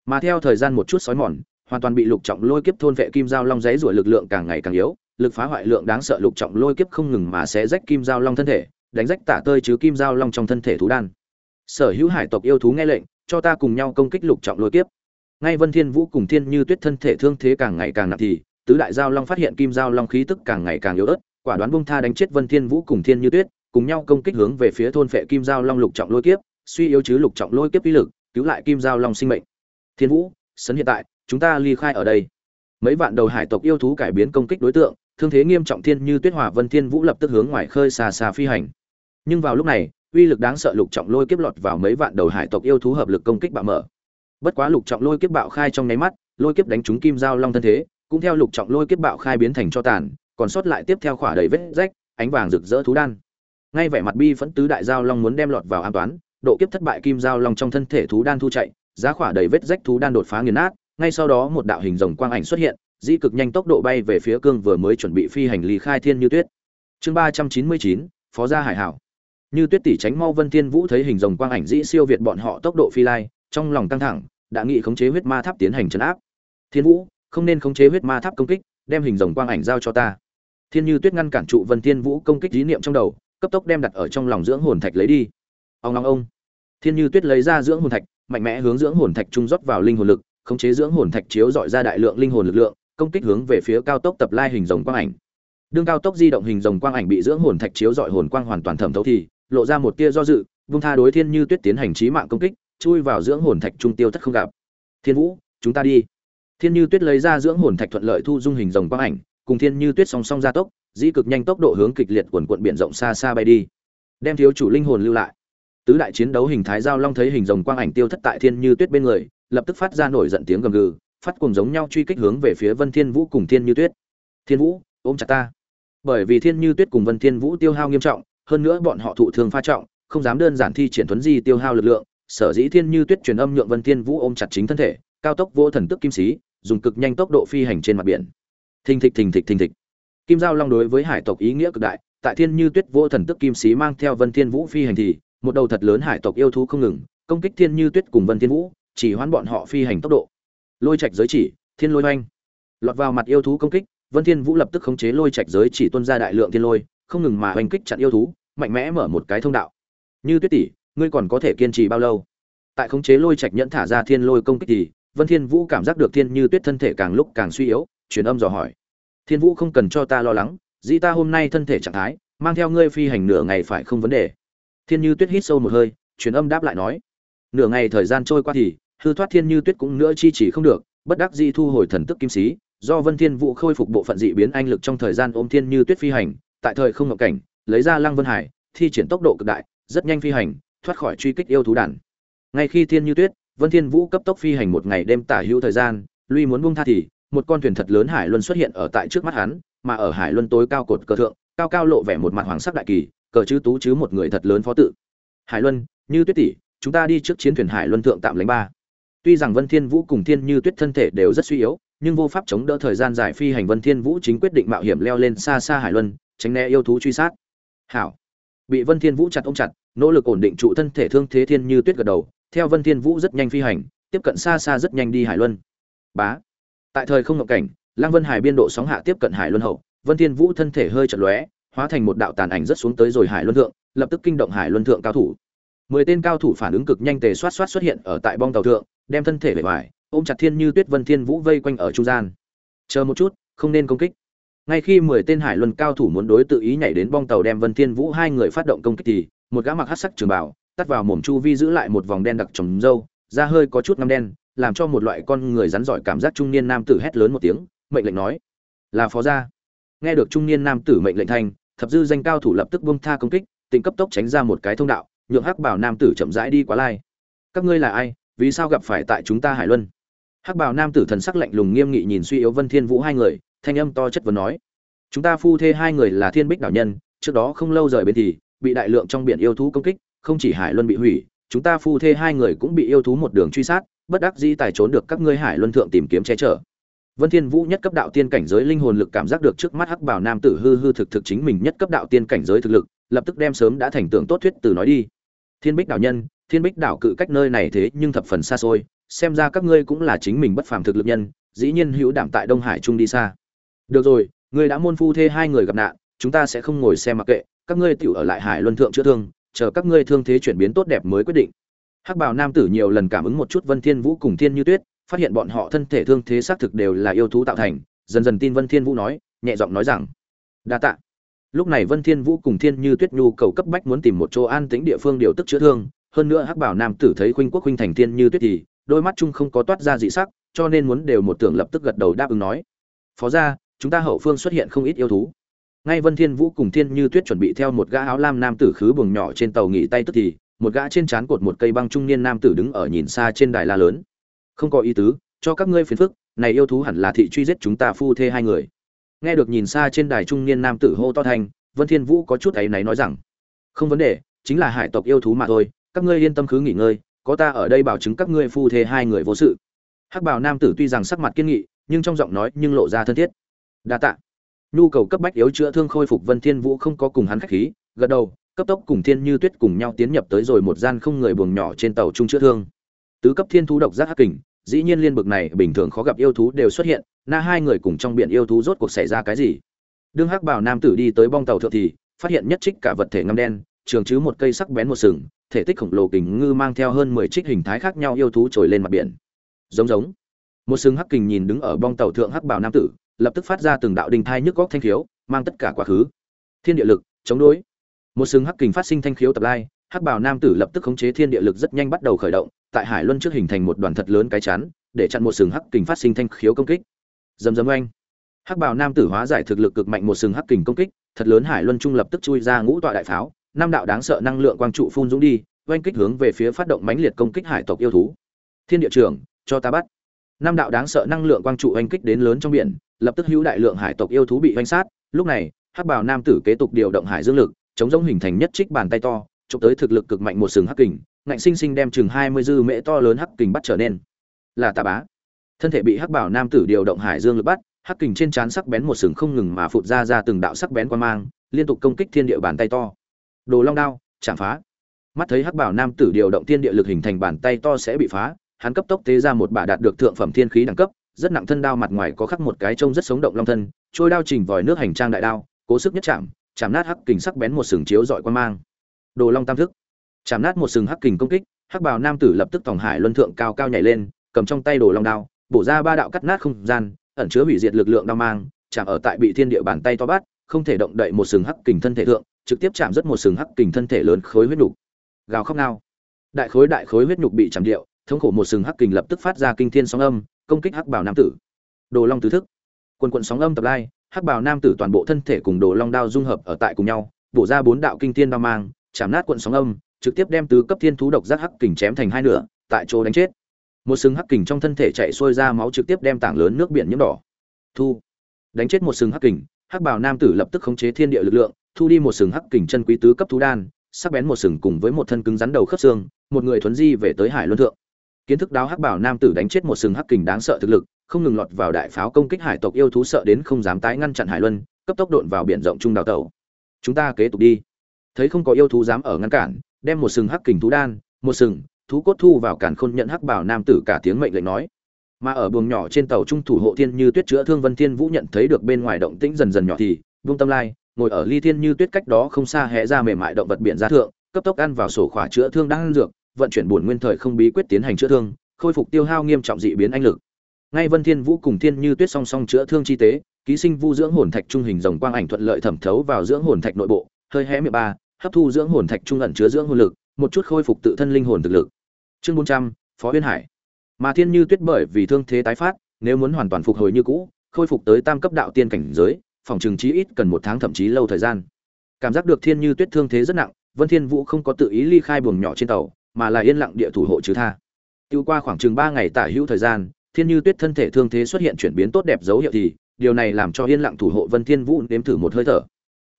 Mà theo thời gian một chút sói mòn, hoàn toàn bị lục trọng lôi kiếp thôn vệ kim giao long giấy rủa lực lượng càng ngày càng yếu, lực phá hoại lượng đáng sợ lục trọng lôi kiếp không ngừng mà sẽ rách kim giao long thân thể, đánh rách tả tơi chứ kim giao long trong thân thể thú đan. Sở hữu hải tộc yêu thú nghe lệnh, cho ta cùng nhau công kích lục trọng lôi kiếp. Ngay vân thiên vũ cùng thiên như tuyết thân thể thương thế càng ngày càng nặng thì tứ đại giao long phát hiện kim giao long khí tức càng ngày càng yếu ớt, quả đoán bung tha đánh chết vân thiên vũ cùng thiên như tuyết, cùng nhau công kích hướng về phía thôn phệ kim giao long lục trọng lôi kiếp, suy yếu chứ lục trọng lôi kiếp uy lực, cứu lại kim giao long sinh mệnh. Thiên vũ, sấn hiện tại, chúng ta ly khai ở đây. Mấy vạn đầu hải tộc yêu thú cải biến công kích đối tượng, thương thế nghiêm trọng thiên như tuyết hòa vân thiên vũ lập tức hướng ngoài khơi xa xa phi hành. Nhưng vào lúc này, uy lực đáng sợ lục trọng lôi kiếp lọt vào mấy vạn đầu hải tộc yêu thú hợp lực công kích bạo mở. Bất quá lục trọng lôi kiếp bạo khai trong nháy mắt, lôi kiếp đánh trúng kim giao long thân thế cũng theo lục trọng lôi kiếp bạo khai biến thành cho tàn, còn sót lại tiếp theo khỏa đầy vết rách, ánh vàng rực rỡ thú đan. Ngay vẻ mặt bi phẫn tứ đại giao long muốn đem lọt vào an toán, độ kiếp thất bại kim giao long trong thân thể thú đan thu chạy, giá khỏa đầy vết rách thú đan đột phá nghiền nát, ngay sau đó một đạo hình rồng quang ảnh xuất hiện, di cực nhanh tốc độ bay về phía cương vừa mới chuẩn bị phi hành lý khai thiên như tuyết. Chương ba trăm chín mươi chín, phó gia hải hảo. Như tuyết tỷ tránh mau vân thiên vũ thấy hình rồng quang ảnh dĩ siêu việt bọn họ tốc độ phi lai, trong lòng căng thẳng, đã nghị khống chế huyết ma tháp tiến hành trấn áp. Thiên vũ không nên khống chế huyết ma tháp công kích, đem hình rồng quang ảnh giao cho ta. Thiên như tuyết ngăn cản trụ vân thiên vũ công kích ý niệm trong đầu, cấp tốc đem đặt ở trong lòng dưỡng hồn thạch lấy đi. Ông long ông. Thiên như tuyết lấy ra dưỡng hồn thạch, mạnh mẽ hướng dưỡng hồn thạch trung rót vào linh hồn lực, khống chế dưỡng hồn thạch chiếu dọi ra đại lượng linh hồn lực lượng, công kích hướng về phía cao tốc tập lai hình rồng quang ảnh. Đương cao tốc di động hình rồng quang ảnh bị dưỡng hồn thạch chiếu dọi hồn quang hoàn toàn thẩm thấu thì, lộ ra một tia do dự, vung tha đối thiên như tuyết tiến hành trí mạng công kích, chui vào dưỡng hồn thạch trung tiêu thất không gặp. Thiên vũ, chúng ta đi thiên như tuyết lấy ra dưỡng hồn thạch thuận lợi thu dung hình rồng quang ảnh, cùng thiên như tuyết song song gia tốc, dĩ cực nhanh tốc độ hướng kịch liệt quần quận biển rộng xa xa bay đi. Đem thiếu chủ linh hồn lưu lại. Tứ đại chiến đấu hình thái giao long thấy hình rồng quang ảnh tiêu thất tại thiên như tuyết bên người, lập tức phát ra nổi giận tiếng gầm gừ, phát cùng giống nhau truy kích hướng về phía vân thiên vũ cùng thiên như tuyết. Thiên vũ, ôm chặt ta. Bởi vì thiên như tuyết cùng vân thiên vũ tiêu hao nghiêm trọng, hơn nữa bọn họ thụ thương pha trọng, không dám đơn giản thi triển thuấn di tiêu hao lực lượng, sở dĩ thiên như tuyết truyền âm nhượng vân thiên vũ ôm chặt chính thân thể, cao tốc vô thần tức kim sĩ dùng cực nhanh tốc độ phi hành trên mặt biển. Thình thịch thình thịch thình thịch. Kim giao long đối với hải tộc ý nghĩa cực đại, tại thiên như tuyết vô thần tức kim sĩ mang theo vân thiên vũ phi hành thì, một đầu thật lớn hải tộc yêu thú không ngừng, công kích thiên như tuyết cùng vân thiên vũ, chỉ hoán bọn họ phi hành tốc độ. Lôi trạch giới chỉ, thiên lôi oanh. Lọt vào mặt yêu thú công kích, vân thiên vũ lập tức khống chế lôi trạch giới chỉ tuôn ra đại lượng thiên lôi, không ngừng mà oanh kích chặn yêu thú, mạnh mẽ mở một cái thông đạo. Như tuyết tỷ, ngươi còn có thể kiên trì bao lâu? Tại khống chế lôi trạch nhẫn thả ra thiên lôi công kích thì vân thiên vũ cảm giác được thiên như tuyết thân thể càng lúc càng suy yếu, truyền âm dò hỏi. Thiên vũ không cần cho ta lo lắng, dĩ ta hôm nay thân thể trạng thái, mang theo ngươi phi hành nửa ngày phải không vấn đề. Thiên như tuyết hít sâu một hơi, truyền âm đáp lại nói. Nửa ngày thời gian trôi qua thì, hư thoát thiên như tuyết cũng nữa chi chỉ không được, bất đắc dĩ thu hồi thần tức kim sĩ, do vân thiên vũ khôi phục bộ phận dị biến anh lực trong thời gian ôm thiên như tuyết phi hành, tại thời không ngọc cảnh, lấy ra lăng vân hải, thi triển tốc độ cực đại, rất nhanh phi hành, thoát khỏi truy kích yêu thú đàn. Ngay khi thiên như tuyết vân thiên vũ cấp tốc phi hành một ngày đêm tả hữu thời gian lui muốn buông tha thì, một con thuyền thật lớn hải luân xuất hiện ở tại trước mắt hắn, mà ở hải luân tối cao cột cờ thượng, cao cao lộ vẻ một mặt hoàng sắc đại kỳ, cờ chữ tú chứ một người thật lớn phó tự. Hải luân, như tuyết tỷ, chúng ta đi trước chiến thuyền hải luân thượng tạm lãnh ba. Tuy rằng vân thiên vũ cùng thiên như tuyết thân thể đều rất suy yếu, nhưng vô pháp chống đỡ thời gian dài phi hành, vân thiên vũ chính quyết định mạo hiểm leo lên xa xa hải luân, tránh né yêu thú truy sát. Hảo. Bị vân thiên vũ chặt ôm chặt, nỗ lực ổn định trụ thân thể thương thế thiên như tuyết gật đầu theo vân thiên vũ rất nhanh phi hành, tiếp cận xa xa rất nhanh đi hải luân. Bá. Tại thời không ngộng cảnh lang vân hải biên độ sóng hạ tiếp cận hải luân hậu, vân thiên vũ thân thể hơi chật lóe, hóa thành một đạo tàn ảnh rất xuống tới rồi hải luân thượng, lập tức kinh động hải luân thượng cao thủ. Mười tên cao thủ phản ứng cực nhanh tề xoát xoát xuất hiện ở tại bong tàu thượng, đem thân thể bề ngoài, ôm chặt thiên như tuyết vân thiên vũ vây quanh ở trung gian. Chờ một chút, không nên công kích. Ngay khi mười tên hải luân cao thủ muốn đối tự ý nhảy đến bong tàu đem vân thiên vũ hai người phát động công kích thì, một gã mặc hắc sắc trường bảo tắt vào mồm chu vi giữ lại một vòng đen đặc trồng râu da hơi có chút ngăm đen, làm cho một loại con người rắn giỏi cảm giác trung niên nam tử hét lớn một tiếng, mệnh lệnh nói, là phó gia. Nghe được trung niên nam tử mệnh lệnh thanh thập dư danh cao thủ lập tức buông tha công kích tỉnh cấp tốc tránh ra một cái thông đạo, nhượng hắc bảo nam tử chậm rãi đi qua lai. Các ngươi là ai? Vì sao gặp phải tại chúng ta hải luân? Hắc bảo nam tử thần sắc lạnh lùng nghiêm nghị nhìn suy yếu vân thiên vũ hai người, thanh âm to chất vấn nói, chúng ta phu thê hai người là thiên bích đạo nhân, trước đó không lâu rời bên thì, bị đại lượng trong biển yêu thú công kích không chỉ hải luân bị hủy, chúng ta phu thê hai người cũng bị yêu thú một đường truy sát, bất đắc dĩ tài trốn được các ngươi hải luân thượng tìm kiếm che chở. Vân thiên vũ nhất cấp đạo tiên cảnh giới linh hồn lực cảm giác được trước mắt hắc bảo nam tử hư hư thực thực chính mình nhất cấp đạo tiên cảnh giới thực lực, lập tức đem sớm đã thành tượng tốt thuyết từ nói đi. Thiên bích đạo nhân, thiên bích đảo cự cách nơi này thế nhưng thập phần xa xôi, xem ra các ngươi cũng là chính mình bất phàm thực lực nhân, dĩ nhiên hữu đảm tại đông hải trung đi xa. Được rồi, ngươi đã môn phu thê hai người gặp nạn, chúng ta sẽ không ngồi xem mặc kệ, các ngươi tiểu ở lại hải luân thượng chữa thương chờ các ngươi thương thế chuyển biến tốt đẹp mới quyết định. Hắc bào nam tử nhiều lần cảm ứng một chút vân thiên vũ cùng thiên như tuyết, phát hiện bọn họ thân thể thương thế xác thực đều là yêu thú tạo thành, dần dần tin vân thiên vũ nói, nhẹ giọng nói rằng, đa tạ. Lúc này vân thiên vũ cùng thiên như tuyết nhu cầu cấp bách muốn tìm một chỗ an tĩnh địa phương điều tức chữa thương, hơn nữa hắc bảo nam tử thấy khuynh quốc khuynh thành thiên như tuyết thì đôi mắt chung không có toát ra dị sắc, cho nên muốn đều một tưởng lập tức gật đầu đáp ứng nói, phó gia, chúng ta hậu phương xuất hiện không ít yêu thú ngay vân thiên vũ cùng thiên như tuyết chuẩn bị theo một gã áo lam nam tử khứ buồng nhỏ trên tàu nghỉ tay tức thì, một gã trên trán cột một cây băng trung niên nam tử đứng ở nhìn xa trên đài la lớn. Không có ý tứ, cho các ngươi phiền phức, này yêu thú hẳn là thị truy giết chúng ta phu thê hai người. Nghe được nhìn xa trên đài trung niên nam tử hô to thành, vân thiên vũ có chút ấy náy nói rằng, không vấn đề, chính là hải tộc yêu thú mà thôi, các ngươi yên tâm cứ nghỉ ngơi, có ta ở đây bảo chứng các ngươi phu thê hai người vô sự. Hắc bảo nam tử tuy rằng sắc mặt kiên nghị, nhưng trong giọng nói nhưng lộ ra thân thiết. Đa tạ nhu cầu cấp bách yếu chữa thương khôi phục vân thiên vũ không có cùng hắn khách khí, gật đầu, cấp tốc cùng thiên như tuyết cùng nhau tiến nhập tới rồi một gian không người buồng nhỏ trên tàu trung chữa thương. Tứ cấp thiên thú độc giác hắc kình, dĩ nhiên liên bực này bình thường khó gặp yêu thú đều xuất hiện, na hai người cùng trong biển yêu thú rốt cuộc xảy ra cái gì? Đương hắc bảo nam tử đi tới bong tàu thượng thì, phát hiện nhất trích cả vật thể ngăm đen, trường chứ một cây sắc bén một sừng, thể tích khổng lồ kình ngư mang theo hơn mười trích hình thái khác nhau yêu thú trồi lên mặt biển. Giống giống. Một sừng hắc kình nhìn đứng ở bong tàu thượng hắc bảo nam tử lập tức phát ra từng đạo đình thai nhức góc thanh khiếu, mang tất cả quá khứ. Thiên địa lực, chống đối. Một sừng hắc kình phát sinh thanh khiếu tập lai, hắc bảo nam tử lập tức khống chế thiên địa lực rất nhanh bắt đầu khởi động, tại hải luân trước hình thành một đoàn thật lớn cái chắn, để chặn một sừng hắc kình phát sinh thanh khiếu công kích. Dầm dầm oanh. Hắc bảo nam tử hóa giải thực lực cực mạnh một sừng hắc kình công kích, thật lớn hải luân trung lập tức chui ra ngũ tọa đại pháo, năm đạo đáng sợ năng lượng quang trụ phun dũng đi, oanh kích hướng về phía phát động mãnh liệt công kích hải tộc yêu thú. Thiên địa trưởng, cho ta bắt. Năm đạo đáng sợ năng lượng quang trụ oanh kích đến lớn trong biển lập tức hữu đại lượng hải tộc yêu thú bị oanh sát. Lúc này, hắc bảo nam tử kế tục điều động hải dương lực, chống giống hình thành nhất trích bàn tay to, chụp tới thực lực cực mạnh một sừng hắc kình, ngạnh sinh sinh đem chừng hai mươi dư mễ to lớn hắc kình bắt trở nên. Là tà bá. Thân thể bị hắc bảo nam tử điều động hải dương lực bắt, hắc kình trên trán sắc bén một sừng không ngừng mà phụt ra ra từng đạo sắc bén quan mang, liên tục công kích thiên địa bàn tay to. Đồ long đao, chạm phá. Mắt thấy hắc bảo nam tử điều động thiên địa lực hình thành bàn tay to sẽ bị phá, hắn cấp tốc tế ra một bả đạt được thượng phẩm thiên khí đẳng cấp rất nặng thân đao mặt ngoài có khắc một cái trông rất sống động long thân, trôi đao chỉnh vòi nước hành trang đại đao, cố sức nhất chạm chạm nát hắc kình sắc bén một sừng chiếu dọi quan mang. Đồ long tam thức. Chạm nát một sừng hắc kình công kích, hắc bào nam tử lập tức tòng hải luân thượng cao cao nhảy lên, cầm trong tay đồ long đao, bổ ra ba đạo cắt nát không gian, ẩn chứa hủy diệt lực lượng đao mang, chạm ở tại bị thiên địa bàn tay to bát, không thể động đậy một sừng hắc kình thân thể thượng, trực tiếp chạm rất một sừng hắc kình thân thể lớn khối huyết nhục. Gào khóc nao đại khối đại khối huyết nhục bị chạm điệu, thống khổ một sừng hắc kình lập tức phát ra kinh thiên sóng âm công kích hắc bảo nam tử. Đồ long tứ thức. Quần quần sóng âm tập lai, hắc bảo nam tử toàn bộ thân thể cùng đồ long đao dung hợp ở tại cùng nhau, bổ ra bốn đạo kinh thiên đao mang, chạm nát quận sóng âm, trực tiếp đem tứ cấp thiên thú độc giác hắc kình chém thành hai nửa, tại chỗ đánh chết. Một sừng hắc kình trong thân thể chạy xuôi ra máu trực tiếp đem tảng lớn nước biển nhiễm đỏ. Thu. Đánh chết một sừng hắc kình, hắc bảo nam tử lập tức khống chế thiên địa lực lượng, thu đi một sừng hắc kình chân quý tứ cấp thú đan, sắc bén một sừng cùng với một thân cứng rắn đầu khớp xương, một người thuấn di về tới hải luân thượng kiến thức đáo hắc bảo nam tử đánh chết một sừng hắc kình đáng sợ thực lực, không ngừng lọt vào đại pháo công kích hải tộc yêu thú sợ đến không dám tái ngăn chặn hải luân, cấp tốc độn vào biển rộng trung đào tàu. Chúng ta kế tục đi. Thấy không có yêu thú dám ở ngăn cản, đem một sừng hắc kình thú đan, một sừng, thú cốt thu vào cản khôn nhận hắc bảo nam tử cả tiếng mệnh lệnh nói. Mà ở buồng nhỏ trên tàu trung thủ hộ thiên như tuyết chữa thương vân thiên vũ nhận thấy được bên ngoài động tĩnh dần dần nhỏ thì, vung tâm lai, ngồi ở ly thiên như tuyết cách đó không xa hẽ ra mềm mại động vật biển ra thượng, cấp tốc ăn vào sổ khỏa chữa thương đang ăn dược vận chuyển bổn nguyên thời không bí quyết tiến hành chữa thương khôi phục tiêu hao nghiêm trọng dị biến anh lực. Ngay vân thiên vũ cùng thiên như tuyết song song chữa thương chi tế ký sinh vu dưỡng hồn thạch trung hình rồng quang ảnh thuận lợi thẩm thấu vào dưỡng hồn thạch nội bộ hơi hé miệng ba hấp thu dưỡng hồn thạch trung ẩn chứa dưỡng hồn lực một chút khôi phục tự thân linh hồn thực lực. Chương 400, phó uyên hải. Mà thiên như tuyết bởi vì thương thế tái phát nếu muốn hoàn toàn phục hồi như cũ khôi phục tới tam cấp đạo tiên cảnh giới phòng trường chí ít cần một tháng thậm chí lâu thời gian. Cảm giác được thiên như tuyết thương thế rất nặng vân thiên vũ không có tự ý ly khai buồng nhỏ trên tàu mà là yên lặng địa thủ hộ chứ tha. Tiêu qua khoảng chừng ba ngày tả hữu thời gian, thiên như tuyết thân thể thương thế xuất hiện chuyển biến tốt đẹp dấu hiệu thì, điều này làm cho yên lặng thủ hộ vân thiên vũ nếm thử một hơi thở.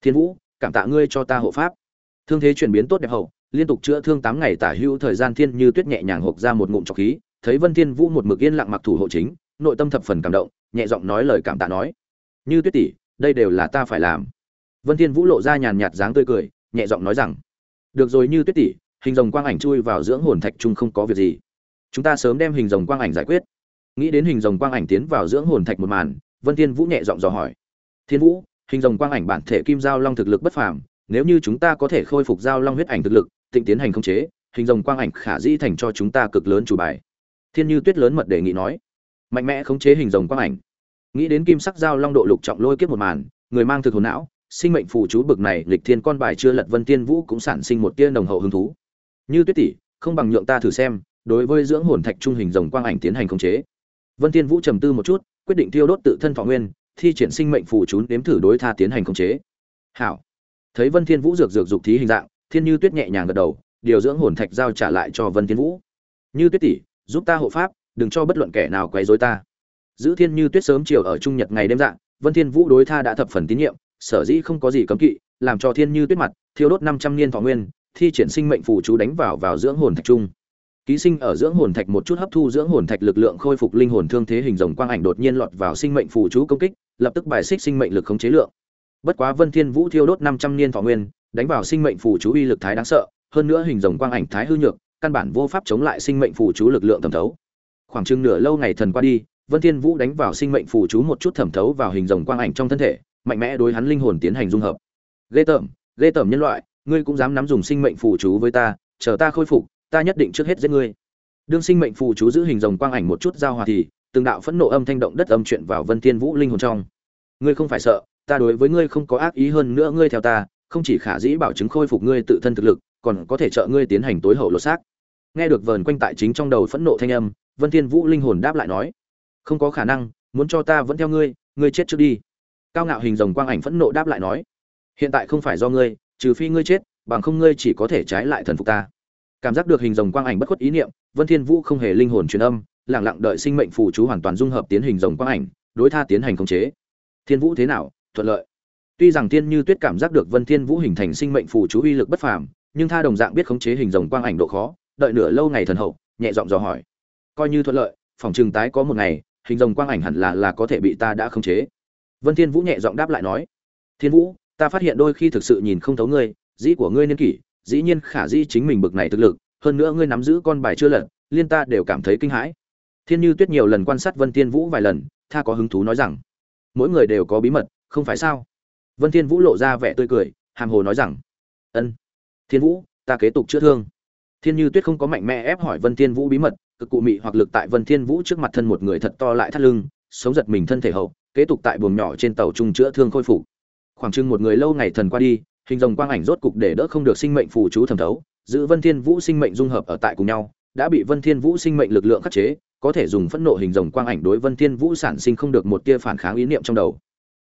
Thiên vũ, cảm tạ ngươi cho ta hộ pháp. Thương thế chuyển biến tốt đẹp hậu, liên tục chữa thương tám ngày tả hữu thời gian thiên như tuyết nhẹ nhàng hộc ra một ngụm trọc khí, thấy vân thiên vũ một mực yên lặng mặc thủ hộ chính, nội tâm thập phần cảm động, nhẹ giọng nói lời cảm tạ nói, như tuyết tỷ, đây đều là ta phải làm. Vân thiên vũ lộ ra nhàn nhạt dáng tươi cười, nhẹ giọng nói rằng, được rồi như tuyết tỷ hình rồng quang ảnh chui vào dưỡng hồn thạch chung không có việc gì. Chúng ta sớm đem hình rồng quang ảnh giải quyết. Nghĩ đến hình rồng quang ảnh tiến vào dưỡng hồn thạch một màn, vân thiên vũ nhẹ giọng dò hỏi. Thiên vũ, hình rồng quang ảnh bản thể kim giao long thực lực bất phàm, nếu như chúng ta có thể khôi phục giao long huyết ảnh thực lực, tịnh tiến hành khống chế, hình rồng quang ảnh khả dĩ thành cho chúng ta cực lớn chủ bài. Thiên như tuyết lớn mật đề nghị nói. Mạnh mẽ khống chế hình rồng quang ảnh. Nghĩ đến kim sắc giao long độ lục trọng lôi kiếp một màn, người mang thực hồn não, sinh mệnh phù chú bực này lịch thiên con bài chưa lật vân tiên vũ cũng sản sinh một tia nồng hậu hứng thú như tuyết tỷ không bằng nhượng ta thử xem, đối với dưỡng hồn thạch trung hình rồng quang ảnh tiến hành khống chế. Vân Thiên vũ trầm tư một chút, quyết định tiêu đốt tự thân thọ nguyên, thi triển sinh mệnh phù chú nếm thử đối tha tiến hành khống chế. Hảo. Thấy vân thiên vũ dược dược dục thí hình dạng, thiên như tuyết nhẹ nhàng gật đầu, điều dưỡng hồn thạch giao trả lại cho vân thiên vũ. Như tuyết tỷ giúp ta hộ pháp, đừng cho bất luận kẻ nào quấy rối ta. Giữ thiên như tuyết sớm chiều ở trung nhật ngày đêm dạng, vân thiên vũ đối tha đã thập phần tín nhiệm, sở dĩ không có gì cấm kỵ, làm cho thiên như tuyết mặt, thiêu đốt 500 niên thọ nguyên thi triển sinh mệnh phù chú đánh vào vào dưỡng hồn thạch trung ký sinh ở dưỡng hồn thạch một chút hấp thu dưỡng hồn thạch lực lượng khôi phục linh hồn thương thế hình rồng quang ảnh đột nhiên lọt vào sinh mệnh phù chú công kích, lập tức bài xích sinh mệnh lực khống chế lượng. Bất quá vân thiên vũ thiêu đốt 500 niên thọ nguyên, đánh vào sinh mệnh phù chú uy lực thái đáng sợ, hơn nữa hình rồng quang ảnh thái hư nhược, căn bản vô pháp chống lại sinh mệnh phù chú lực lượng thẩm thấu. Khoảng chừng nửa lâu ngày thần qua đi, vân thiên vũ đánh vào sinh mệnh phù chú một chút thẩm thấu vào hình rồng quang ảnh trong thân thể, mạnh mẽ đối hắn linh hồn tiến hành dung hợp. Lê tởm Lê tởm nhân loại ngươi cũng dám nắm dùng sinh mệnh phù chú với ta, chờ ta khôi phục, ta nhất định trước hết giết ngươi. Đương sinh mệnh phù chú giữ hình rồng quang ảnh một chút giao hòa thì, từng đạo phẫn nộ âm thanh động đất âm chuyện vào vân thiên vũ linh hồn trong. Ngươi không phải sợ, ta đối với ngươi không có ác ý hơn nữa ngươi theo ta, không chỉ khả dĩ bảo chứng khôi phục ngươi tự thân thực lực, còn có thể trợ ngươi tiến hành tối hậu lột xác. Nghe được vờn quanh tại chính trong đầu phẫn nộ thanh âm, vân thiên vũ linh hồn đáp lại nói, không có khả năng, muốn cho ta vẫn theo ngươi ngươi chết trước đi. Cao ngạo hình rồng quang ảnh phẫn nộ đáp lại nói, hiện tại không phải do ngươi trừ phi ngươi chết, bằng không ngươi chỉ có thể trái lại thần phục ta. Cảm giác được hình rồng quang ảnh bất khuất ý niệm, vân thiên vũ không hề linh hồn truyền âm, lặng lặng đợi sinh mệnh phù chú hoàn toàn dung hợp tiến hình rồng quang ảnh, đối tha tiến hành khống chế. Thiên vũ thế nào? Thuận lợi. Tuy rằng thiên như tuyết cảm giác được vân thiên vũ hình thành sinh mệnh phù chú uy lực bất phàm, nhưng tha đồng dạng biết khống chế hình rồng quang ảnh độ khó, đợi nửa lâu ngày thần hậu, nhẹ giọng dò hỏi. Coi như thuận lợi, phòng trường tái có một ngày, hình rồng quang ảnh hẳn là là có thể bị ta đã khống chế. Vân thiên vũ nhẹ giọng đáp lại nói. Thiên vũ ta phát hiện đôi khi thực sự nhìn không thấu ngươi, dĩ của ngươi niên kỷ, dĩ nhiên khả dĩ chính mình bực này thực lực, hơn nữa ngươi nắm giữ con bài chưa lật, liên ta đều cảm thấy kinh hãi. Thiên như tuyết nhiều lần quan sát vân thiên vũ vài lần, tha có hứng thú nói rằng, mỗi người đều có bí mật, không phải sao? Vân thiên vũ lộ ra vẻ tươi cười, hàm hồ nói rằng, ân, thiên vũ, ta kế tục chữa thương. Thiên như tuyết không có mạnh mẽ ép hỏi vân thiên vũ bí mật, cực cụ mị hoặc lực tại vân thiên vũ trước mặt thân một người thật to lại thắt lưng, sống giật mình thân thể hậu, kế tục tại buồng nhỏ trên tàu trung chữa thương khôi phục khoảng chừng một người lâu ngày thần qua đi, hình rồng quang ảnh rốt cục để đỡ không được sinh mệnh phù chú thẩm thấu, giữ vân thiên vũ sinh mệnh dung hợp ở tại cùng nhau, đã bị vân thiên vũ sinh mệnh lực lượng khắc chế, có thể dùng phẫn nộ hình rồng quang ảnh đối vân thiên vũ sản sinh không được một tia phản kháng ý niệm trong đầu.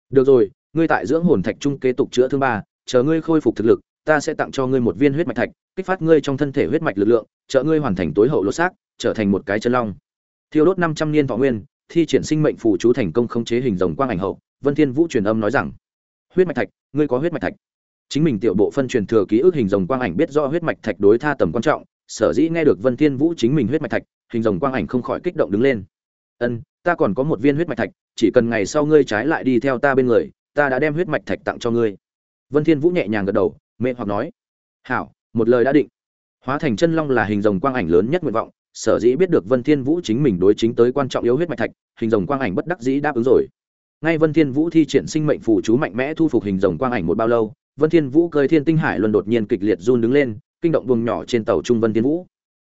Được rồi, ngươi tại dưỡng hồn thạch trung kế tục chữa thương ba, chờ ngươi khôi phục thực lực, ta sẽ tặng cho ngươi một viên huyết mạch thạch, kích phát ngươi trong thân thể huyết mạch lực lượng, trợ ngươi hoàn thành tối hậu lỗ xác, trở thành một cái chân long. Thiêu đốt năm trăm niên thọ nguyên, thi triển sinh mệnh phù chú thành công khống chế hình rồng quang ảnh hậu, vân thiên vũ truyền âm nói rằng huyết mạch thạch, ngươi có huyết mạch thạch. Chính mình tiểu bộ phân truyền thừa ký ức hình rồng quang ảnh biết rõ huyết mạch thạch đối tha tầm quan trọng, sở dĩ nghe được vân thiên vũ chính mình huyết mạch thạch, hình rồng quang ảnh không khỏi kích động đứng lên. Ân, ta còn có một viên huyết mạch thạch, chỉ cần ngày sau ngươi trái lại đi theo ta bên người, ta đã đem huyết mạch thạch tặng cho ngươi. Vân thiên vũ nhẹ nhàng gật đầu mẹ hoặc nói, hảo, một lời đã định. Hóa thành chân long là hình rồng quang ảnh lớn nhất nguyện vọng, sở dĩ biết được vân thiên vũ chính mình đối chính tới quan trọng yếu huyết mạch thạch, hình rồng quang ảnh bất đắc dĩ đáp ứng rồi ngay vân thiên vũ thi triển sinh mệnh phù chú mạnh mẽ thu phục hình rồng quang ảnh một bao lâu, vân thiên vũ cơi thiên tinh hải luân đột nhiên kịch liệt run đứng lên, kinh động buồng nhỏ trên tàu trung vân thiên vũ.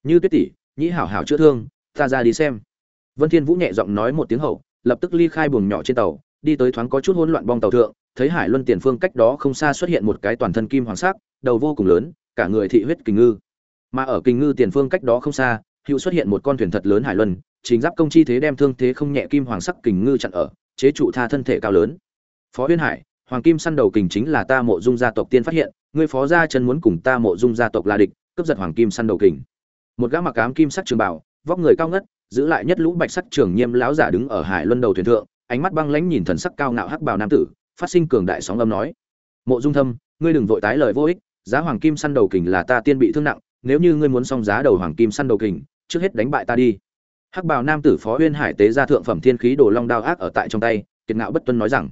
Như tuyết tỷ, nhĩ hảo hảo chữa thương, ta ra đi xem. Vân thiên vũ nhẹ giọng nói một tiếng hậu, lập tức ly khai buồng nhỏ trên tàu, đi tới thoáng có chút hỗn loạn bong tàu thượng, thấy hải luân tiền phương cách đó không xa xuất hiện một cái toàn thân kim hoàng sắc, đầu vô cùng lớn, cả người thị huyết kình ngư. Mà ở kình ngư tiền phương cách đó không xa, hữu xuất hiện một con thuyền thật lớn hải luân, chính giáp công chi thế đem thương thế không nhẹ kim hoàng sắc kình ngư chặn ở chế trụ tha thân thể cao lớn. Phó huyên hải, hoàng kim săn đầu kình chính là ta mộ dung gia tộc tiên phát hiện, ngươi phó gia chân muốn cùng ta mộ dung gia tộc là địch, cướp giật hoàng kim săn đầu kình. Một gã mặc ám kim sắc trường bảo, vóc người cao ngất, giữ lại nhất lũ bạch sắc trường nhiêm lão giả đứng ở hải luân đầu thuyền thượng, ánh mắt băng lãnh nhìn thần sắc cao ngạo hắc bào nam tử, phát sinh cường đại sóng âm nói. Mộ dung thâm, ngươi đừng vội tái lời vô ích, giá hoàng kim săn đầu kình là ta tiên bị thương nặng, nếu như ngươi muốn xong giá đầu hoàng kim săn đầu kình, trước hết đánh bại ta đi hắc bào nam tử phó huyên hải tế ra thượng phẩm thiên khí đồ long đao ác ở tại trong tay, kiệt ngạo bất tuân nói rằng,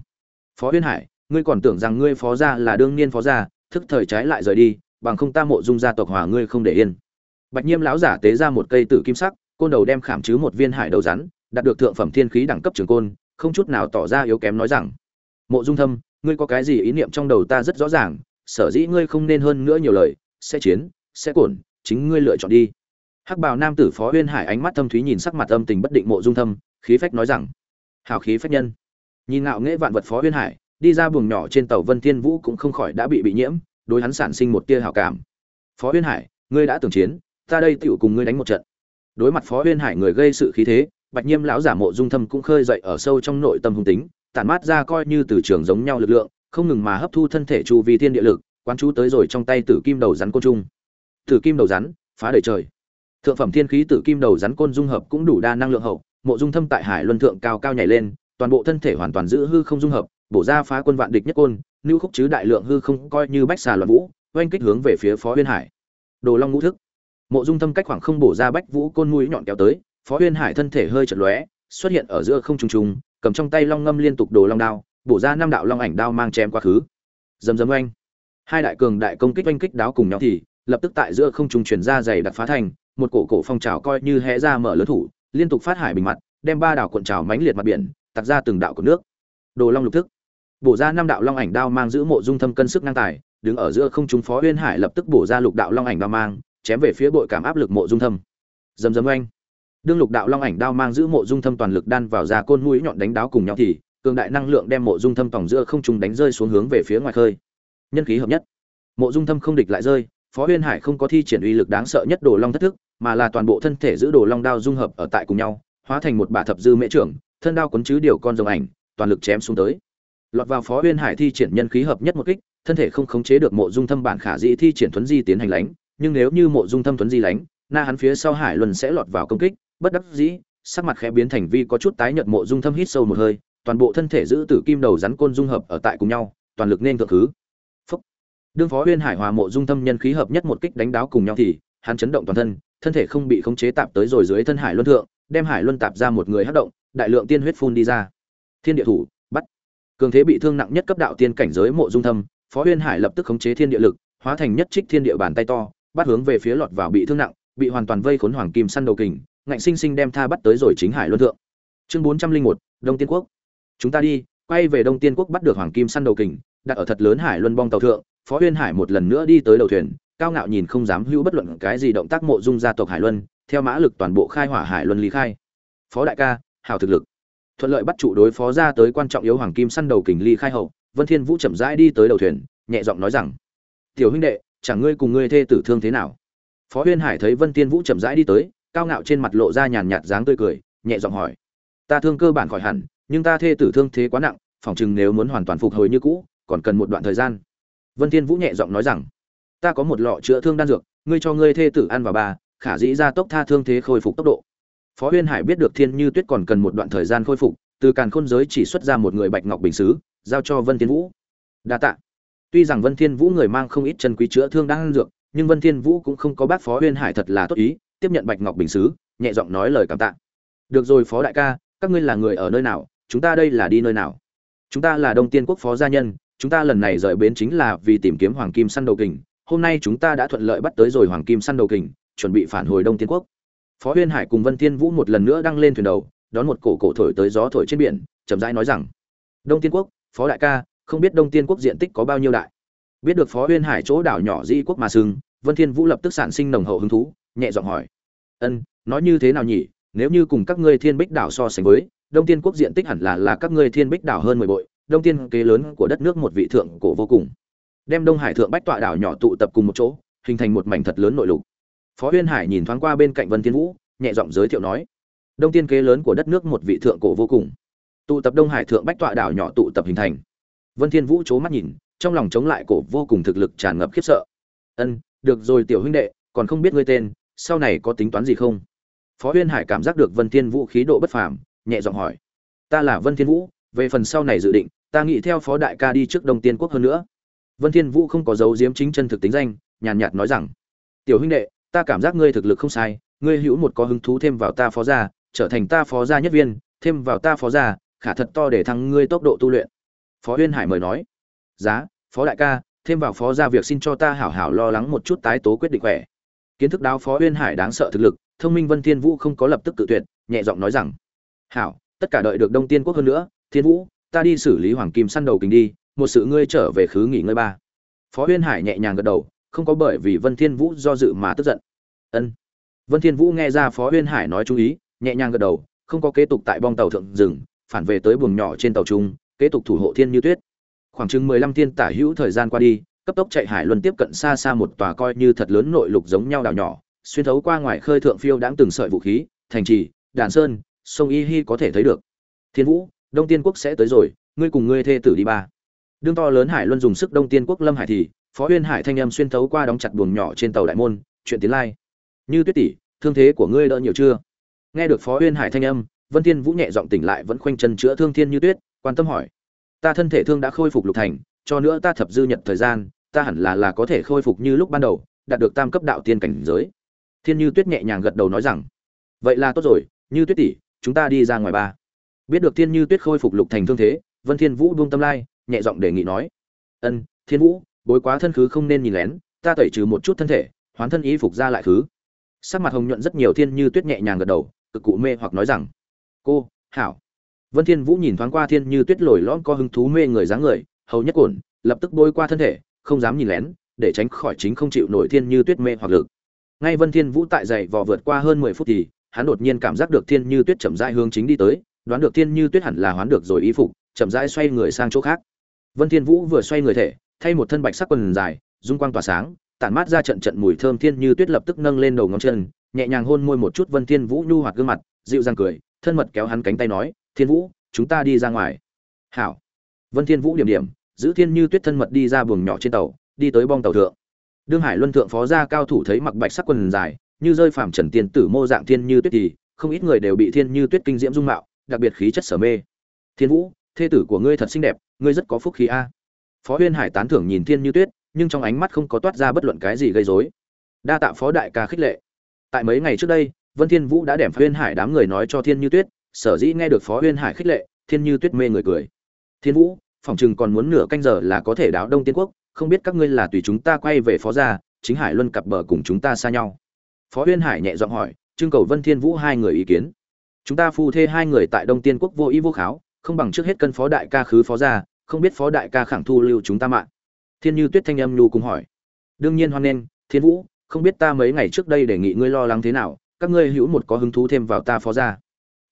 phó huyên hải, ngươi còn tưởng rằng ngươi phó gia là đương niên phó gia, thức thời trái lại rời đi, bằng không ta mộ dung gia tộc hòa ngươi không để yên. Bạch nhiêm lão giả tế ra một cây tử kim sắc, côn đầu đem khảm chứ một viên hải đầu rắn, đạt được thượng phẩm thiên khí đẳng cấp trường côn, không chút nào tỏ ra yếu kém nói rằng, mộ dung thâm, ngươi có cái gì ý niệm trong đầu ta rất rõ ràng, sở dĩ ngươi không nên hơn nữa nhiều lời, sẽ chiến, sẽ cổn chính ngươi lựa chọn đi hắc bào nam tử phó huyên hải ánh mắt thâm thúy nhìn sắc mặt âm tình bất định mộ dung thâm, khí phách nói rằng, hào khí phách nhân. Nhìn ngạo nghễ vạn vật phó huyên hải, đi ra buồng nhỏ trên tàu vân thiên vũ cũng không khỏi đã bị bị nhiễm, đối hắn sản sinh một tia hảo cảm. Phó huyên hải, ngươi đã tưởng chiến, ta đây tựu cùng ngươi đánh một trận. Đối mặt phó huyên hải người gây sự khí thế, bạch nhiêm lão giả mộ dung thâm cũng khơi dậy ở sâu trong nội tâm hung tính, tản mát ra coi như từ trường giống nhau lực lượng, không ngừng mà hấp thu thân thể chu vi thiên địa lực, quán chú tới rồi trong tay tử kim đầu rắn côn trùng. Tử kim đầu rắn, phá đời trời thượng phẩm thiên khí tử kim đầu rắn côn dung hợp cũng đủ đa năng lượng hậu, mộ dung thâm tại hải luân thượng cao cao nhảy lên, toàn bộ thân thể hoàn toàn giữ hư không dung hợp, bổ ra phá quân vạn địch nhất côn, lưu khúc chứ đại lượng hư không coi như bách xà loạn vũ, oanh kích hướng về phía phó huyên hải. Đồ long ngũ thức. Mộ dung thâm cách khoảng không bổ ra bách vũ côn mũi nhọn kéo tới, phó huyên hải thân thể hơi chật lóe, xuất hiện ở giữa không trung trung, cầm trong tay long ngâm liên tục đồ long đao, bổ ra năm đạo long ảnh đao mang chém quá khứ. Dầm dầm oanh. Hai đại cường đại công kích oanh kích đáo cùng nhau thì, lập tức tại giữa không trung truyền ra dày đặc phá thành một cổ cổ phong trào coi như hé ra mở lớn thủ, liên tục phát hải bình mặt, đem ba đảo cuộn trào mãnh liệt mặt biển tặc ra từng đạo của nước. Đồ long lục thức. Bổ ra năm đạo long ảnh đao mang giữ mộ dung thâm cân sức năng tài, đứng ở giữa không trung phó uyên hải lập tức bổ ra lục đạo long ảnh đao mang, chém về phía bội cảm áp lực mộ dung thâm. Dầm dầm oanh. Đương lục đạo long ảnh đao mang giữ mộ dung thâm toàn lực đan vào ra côn mũi nhọn đánh đáo cùng nhau thì, cường đại năng lượng đem mộ dung thâm tổng giữa không trung đánh rơi xuống hướng về phía ngoài khơi. Nhân khí hợp nhất. Mộ dung thâm không địch lại rơi phó huyên hải không có thi triển uy lực đáng sợ nhất đồ long thất thức, mà là toàn bộ thân thể giữ đồ long đao dung hợp ở tại cùng nhau, hóa thành một bả thập dư mễ trưởng, thân đao quấn chứ điều con rồng ảnh, toàn lực chém xuống tới. Lọt vào phó huyên hải thi triển nhân khí hợp nhất một kích, thân thể không khống chế được mộ dung thâm bản khả dĩ thi triển thuấn di tiến hành lánh, nhưng nếu như mộ dung thâm thuấn di lánh, na hắn phía sau hải luân sẽ lọt vào công kích, bất đắc dĩ, sắc mặt khẽ biến thành vi có chút tái nhợt mộ dung thâm hít sâu một hơi, toàn bộ thân thể giữ tử kim đầu rắn côn dung hợp ở tại cùng nhau, toàn lực nên thượng thứ đương phó huyên hải hòa mộ dung thâm nhân khí hợp nhất một kích đánh đáo cùng nhau thì, hắn chấn động toàn thân thân thể không bị khống chế tạp tới rồi dưới thân hải luân thượng, đem hải luân tạp ra một người hất động, đại lượng tiên huyết phun đi ra. Thiên địa thủ, bắt. Cường thế bị thương nặng nhất cấp đạo tiên cảnh giới mộ dung thâm, phó huyên hải lập tức khống chế thiên địa lực, hóa thành nhất trích thiên địa bàn tay to, bắt hướng về phía lọt vào bị thương nặng, bị hoàn toàn vây khốn hoàng kim săn đầu kình, ngạnh sinh sinh đem tha bắt tới rồi chính hải luân thượng. Chương bốn trăm linh một, đông tiên quốc. Chúng ta đi, quay về đông tiên quốc bắt được hoàng kim săn đầu kình, đặt ở thật lớn hải luân bong tàu thượng phó huyên hải một lần nữa đi tới đầu thuyền, cao ngạo nhìn không dám hữu bất luận cái gì động tác mộ dung gia tộc hải luân, theo mã lực toàn bộ khai hỏa hải luân lý khai. Phó đại ca, hảo thực lực. Thuận lợi bắt trụ đối phó ra tới quan trọng yếu hoàng kim săn đầu kình ly khai hậu, vân thiên vũ chậm rãi đi tới đầu thuyền, nhẹ giọng nói rằng, tiểu huynh đệ, chẳng ngươi cùng ngươi thê tử thương thế nào? Phó huyên hải thấy vân thiên vũ chậm rãi đi tới, cao ngạo trên mặt lộ ra nhàn nhạt dáng tươi cười, nhẹ giọng hỏi, ta thương cơ bản khỏi hẳn, nhưng ta thê tử thương thế quá nặng phỏng chừng nếu muốn hoàn toàn phục hồi như cũ, còn cần một đoạn thời gian vân thiên vũ nhẹ giọng nói rằng ta có một lọ chữa thương đan dược ngươi cho ngươi thê tử ăn vào ba khả dĩ ra tốc tha thương thế khôi phục tốc độ. Phó huyên hải biết được thiên như tuyết còn cần một đoạn thời gian khôi phục từ càn khôn giới chỉ xuất ra một người bạch ngọc bình Sứ giao cho vân thiên vũ. Đa tạ. Tuy rằng vân thiên vũ người mang không ít chân quý chữa thương đan dược nhưng vân thiên vũ cũng không có bác phó huyên hải thật là tốt ý tiếp nhận bạch ngọc bình Sứ, nhẹ giọng nói lời cảm tạ. Được rồi phó đại ca các ngươi là người ở nơi nào chúng ta đây là đi nơi nào? Chúng ta là đông tiên quốc phó gia nhân chúng ta lần này rời bến chính là vì tìm kiếm hoàng kim săn đầu kình. Hôm nay chúng ta đã thuận lợi bắt tới rồi hoàng kim săn đầu kình, chuẩn bị phản hồi đông tiên quốc. Phó huyên hải cùng vân thiên vũ một lần nữa đăng lên thuyền đầu, đón một cổ cổ thổi tới gió thổi trên biển, chậm rãi nói rằng, đông tiên quốc, phó đại ca, không biết đông tiên quốc diện tích có bao nhiêu đại? Biết được phó huyên hải chỗ đảo nhỏ di quốc mà sừng, vân thiên vũ lập tức sản sinh nồng hậu hứng thú, nhẹ giọng hỏi, ân, nói như thế nào nhỉ? Nếu như cùng các ngươi thiên bích đảo so sánh với, đông tiên quốc diện tích hẳn là là các ngươi thiên bích đảo hơn mười bội đông tiên kế lớn của đất nước một vị thượng cổ vô cùng. Đem đông hải thượng bách tọa đảo nhỏ tụ tập cùng một chỗ, hình thành một mảnh thật lớn nội lục. Phó huyên hải nhìn thoáng qua bên cạnh vân thiên vũ, nhẹ giọng giới thiệu nói, đông tiên kế lớn của đất nước một vị thượng cổ vô cùng. Tụ tập đông hải thượng bách tọa đảo nhỏ tụ tập hình thành. Vân thiên vũ c mắt nhìn, trong lòng chống lại cổ vô cùng thực lực tràn ngập khiếp sợ. Ân, được rồi tiểu huynh đệ, còn không biết ngươi tên, sau này có tính toán gì không? Phó huyên hải cảm giác được vân thiên vũ khí độ bất phàm, nhẹ giọng hỏi, ta là vân thiên vũ về phần sau này dự định, ta nghĩ theo phó đại ca đi trước đông tiên quốc hơn nữa. Vân thiên vũ không có dấu diếm chính chân thực tính danh, nhàn nhạt nói rằng, tiểu huynh đệ, ta cảm giác ngươi thực lực không sai, ngươi hữu một có hứng thú thêm vào ta phó gia, trở thành ta phó gia nhất viên, thêm vào ta phó gia, khả thật to để thăng ngươi tốc độ tu luyện. Phó huyên hải mời nói, giá, phó đại ca, thêm vào phó gia việc xin cho ta hảo hảo lo lắng một chút tái tố quyết định khỏe. Kiến thức đáo phó huyên hải đáng sợ thực lực, thông minh vân thiên vũ không có lập tức tự tuyệt, nhẹ giọng nói rằng, hảo, tất cả đợi được đông tiên quốc hơn nữa thiên vũ, ta đi xử lý hoàng kim săn đầu kính đi, một sự ngươi trở về khứ nghỉ ngơi ba. Phó huyên hải nhẹ nhàng gật đầu, không có bởi vì vân thiên vũ do dự mà tức giận. Ân. Vân thiên vũ nghe ra phó huyên hải nói chú ý, nhẹ nhàng gật đầu, không có kế tục tại bong tàu thượng rừng, phản về tới buồng nhỏ trên tàu trung kế tục thủ hộ thiên như tuyết. Khoảng chừng mười lăm thiên tả hữu thời gian qua đi, cấp tốc chạy hải luân tiếp cận xa xa một tòa coi như thật lớn nội lục giống nhau đảo nhỏ, xuyên thấu qua ngoài khơi thượng phiêu đãng từng sợi vũ khí, thành trì, đàn sơn, sông y hi có thể thấy được. Thiên vũ đông tiên quốc sẽ tới rồi, ngươi cùng ngươi thê tử đi ba. Đương to lớn hải luân dùng sức đông tiên quốc lâm hải thì, phó huyên hải thanh âm xuyên thấu qua đóng chặt buồng nhỏ trên tàu đại môn, chuyện tiến lai. Như tuyết tỷ thương thế của ngươi đỡ nhiều chưa? Nghe được phó uyên hải thanh âm, vân thiên vũ nhẹ giọng tỉnh lại vẫn khoanh chân chữa thương thiên như tuyết, quan tâm hỏi. Ta thân thể thương đã khôi phục lục thành, cho nữa ta thập dư nhật thời gian, ta hẳn là là có thể khôi phục như lúc ban đầu, đạt được tam cấp đạo tiên cảnh giới. Thiên như tuyết nhẹ nhàng gật đầu nói rằng, vậy là tốt rồi, như tuyết tỷ chúng ta đi ra ngoài ba biết được thiên như tuyết khôi phục lục thành thương thế, vân thiên vũ buông tâm lai, nhẹ giọng đề nghị nói. Ân, thiên vũ, bối quá thân khứ không nên nhìn lén, ta tẩy trừ một chút thân thể, hoán thân ý phục ra lại khứ. Sắc mặt hồng nhuận rất nhiều thiên như tuyết nhẹ nhàng gật đầu, cực cụ mê hoặc nói rằng, cô, hảo. Vân thiên vũ nhìn thoáng qua thiên như tuyết lồi lõm có hứng thú mê người dáng người, hầu nhất cổn lập tức bôi qua thân thể, không dám nhìn lén, để tránh khỏi chính không chịu nổi thiên như tuyết mê hoặc lực. Ngay vân thiên vũ tại dậy vò vượt qua hơn 10 phút thì, hắn đột nhiên cảm giác được thiên như tuyết chậm rãi hướng chính đi tới đoán được thiên như tuyết hẳn là hoán được rồi ý phục, chậm rãi xoay người sang chỗ khác. Vân thiên vũ vừa xoay người thể, thay một thân bạch sắc quần dài, dung quang tỏa sáng, tản mát ra trận trận mùi thơm thiên như tuyết lập tức nâng lên đầu ngón chân, nhẹ nhàng hôn môi một chút vân thiên vũ nhu hoạt gương mặt, dịu dàng cười, thân mật kéo hắn cánh tay nói, thiên vũ, chúng ta đi ra ngoài. Hảo. Vân thiên vũ điểm điểm, giữ thiên như tuyết thân mật đi ra buồng nhỏ trên tàu, đi tới bong tàu thượng. Đương hải luân thượng phó gia cao thủ thấy mặc bạch sắc quần dài, như rơi phàm trần tiên tử mô dạng thiên như tuyết thì, không ít người đều bị thiên như tuyết kinh diễm dung mạo đặc biệt khí chất sở mê. Thiên vũ, thê tử của ngươi thật xinh đẹp, ngươi rất có phúc khí a. Phó huyên hải tán thưởng nhìn thiên như tuyết, nhưng trong ánh mắt không có toát ra bất luận cái gì gây rối. Đa tạ phó đại ca khích lệ. Tại mấy ngày trước đây, vân thiên vũ đã đem huyên hải đám người nói cho thiên như tuyết, sở dĩ nghe được phó huyên hải khích lệ, thiên như tuyết mê người cười. Thiên vũ phỏng chừng còn muốn nửa canh giờ là có thể đáo đông tiên quốc, không biết các ngươi là tùy chúng ta quay về phó gia, chính hải luân cặp bờ cùng chúng ta xa nhau. Phó huyên hải nhẹ giọng hỏi, trưng cầu vân thiên vũ hai người ý kiến chúng ta phu thê hai người tại đông tiên quốc vô ý vô kháo không bằng trước hết cân phó đại ca khứ phó ra, không biết phó đại ca khẳng thu lưu chúng ta mạng. Thiên như tuyết thanh âm nhu cùng hỏi. Đương nhiên hoan nghênh thiên vũ không biết ta mấy ngày trước đây đề nghị ngươi lo lắng thế nào các ngươi hữu một có hứng thú thêm vào ta phó ra.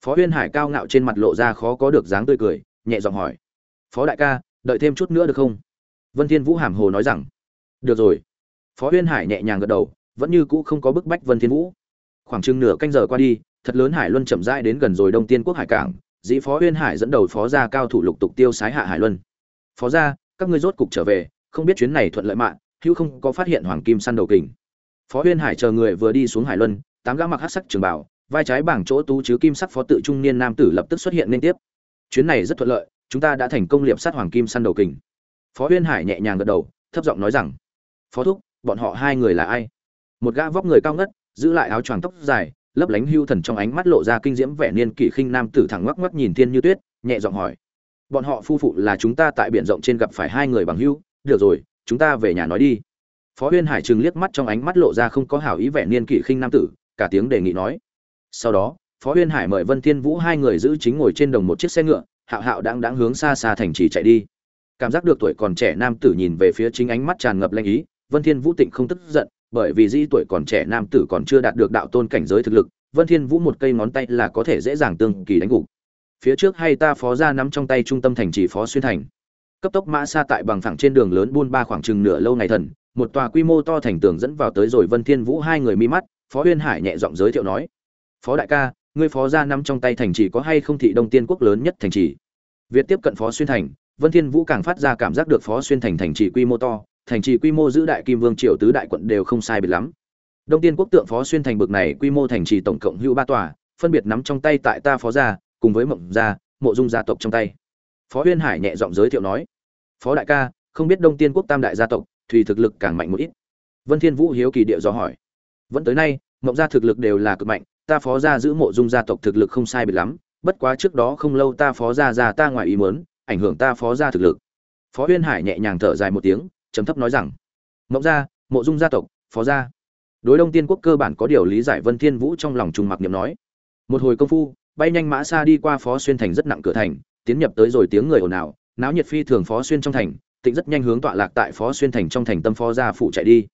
phó huyên hải cao ngạo trên mặt lộ ra khó có được dáng tươi cười nhẹ giọng hỏi. Phó đại ca đợi thêm chút nữa được không? Vân thiên vũ hàm hồ nói rằng. Được rồi. Phó huyên hải nhẹ nhàng gật đầu vẫn như cũ không có bức bách vân thiên vũ. Khoảng chừng nửa canh giờ qua đi thật lớn hải luân chậm rãi đến gần rồi đông tiên quốc hải cảng, dĩ phó huyên hải dẫn đầu phó gia cao thủ lục tục tiêu sái hạ hải luân. Phó gia, các ngươi rốt cục trở về, không biết chuyến này thuận lợi mạng, hữu không có phát hiện hoàng kim săn đầu kình. Phó huyên hải chờ người vừa đi xuống hải luân, tám gã mặc hắc sắc trường bảo vai trái bảng chỗ tú chứ kim sắc phó tự trung niên nam tử lập tức xuất hiện liên tiếp. Chuyến này rất thuận lợi, chúng ta đã thành công liệp sát hoàng kim săn đầu kình. Phó huyên hải nhẹ nhàng gật đầu, thấp giọng nói rằng, phó thúc, bọn họ hai người là ai? Một gã vóc người cao ngất, giữ lại áo choàng tóc dài lấp lánh hưu thần trong ánh mắt lộ ra kinh diễm vẻ niên kỷ khinh nam tử thẳng ngoắc ngoắc nhìn thiên như tuyết, nhẹ giọng hỏi. Bọn họ phu phụ là chúng ta tại biển rộng trên gặp phải hai người bằng hưu, được rồi, chúng ta về nhà nói đi. Phó huyên hải chừng liếc mắt trong ánh mắt lộ ra không có hảo ý vẻ niên kỷ khinh nam tử, cả tiếng đề nghị nói. Sau đó, phó huyên hải mời vân thiên vũ hai người giữ chính ngồi trên đồng một chiếc xe ngựa, hạo hạo đang đang hướng xa xa thành trì chạy đi. Cảm giác được tuổi còn trẻ nam tử nhìn về phía chính ánh mắt tràn ngập lanh ý, vân thiên vũ tịnh không tức giận bởi vì di tuổi còn trẻ nam tử còn chưa đạt được đạo tôn cảnh giới thực lực, vân thiên vũ một cây ngón tay là có thể dễ dàng tương kỳ đánh gục. Phía trước hay ta phó ra nắm trong tay trung tâm thành trì phó xuyên thành. Cấp tốc mã xa tại bằng phẳng trên đường lớn buôn ba khoảng chừng nửa lâu ngày thần, một tòa quy mô to thành tường dẫn vào tới rồi vân thiên vũ hai người mi mắt, phó uyên hải nhẹ giọng giới thiệu nói, phó đại ca, ngươi phó gia nắm trong tay thành trì có hay không thị đông tiên quốc lớn nhất thành trì? Việt tiếp cận phó xuyên thành, vân thiên vũ càng phát ra cảm giác được phó xuyên thành thành trì quy mô to thành trì quy mô giữ đại kim vương triều tứ đại quận đều không sai biệt lắm. Đông tiên quốc tượng phó xuyên thành bực này quy mô thành trì tổng cộng hữu ba tòa, phân biệt nắm trong tay tại ta phó gia, cùng với mộng gia, mộ dung gia tộc trong tay. Phó uyên hải nhẹ giọng giới thiệu nói, phó đại ca, không biết đông tiên quốc tam đại gia tộc thùy thực lực càng mạnh một ít. Vân thiên vũ hiếu kỳ địa do hỏi, vẫn tới nay, mộng gia thực lực đều là cực mạnh, ta phó gia giữ mộ dung gia tộc thực lực không sai biệt lắm, bất quá trước đó không lâu ta phó gia gia ta ngoài ý muốn, ảnh hưởng ta phó gia thực lực. Phó uyên hải nhẹ nhàng thở dài một tiếng trầm thấp nói rằng, mộng gia, mộ dung gia tộc, phó gia. Đối đông tiên quốc cơ bản có điều lý giải vân thiên vũ trong lòng trùng mặc niệm nói. Một hồi công phu, bay nhanh mã xa đi qua phó xuyên thành rất nặng cửa thành, tiến nhập tới rồi tiếng người ồn ào, náo nhiệt phi thường phó xuyên trong thành, tịnh rất nhanh hướng tọa lạc tại phó xuyên thành trong thành tâm phó gia phụ chạy đi.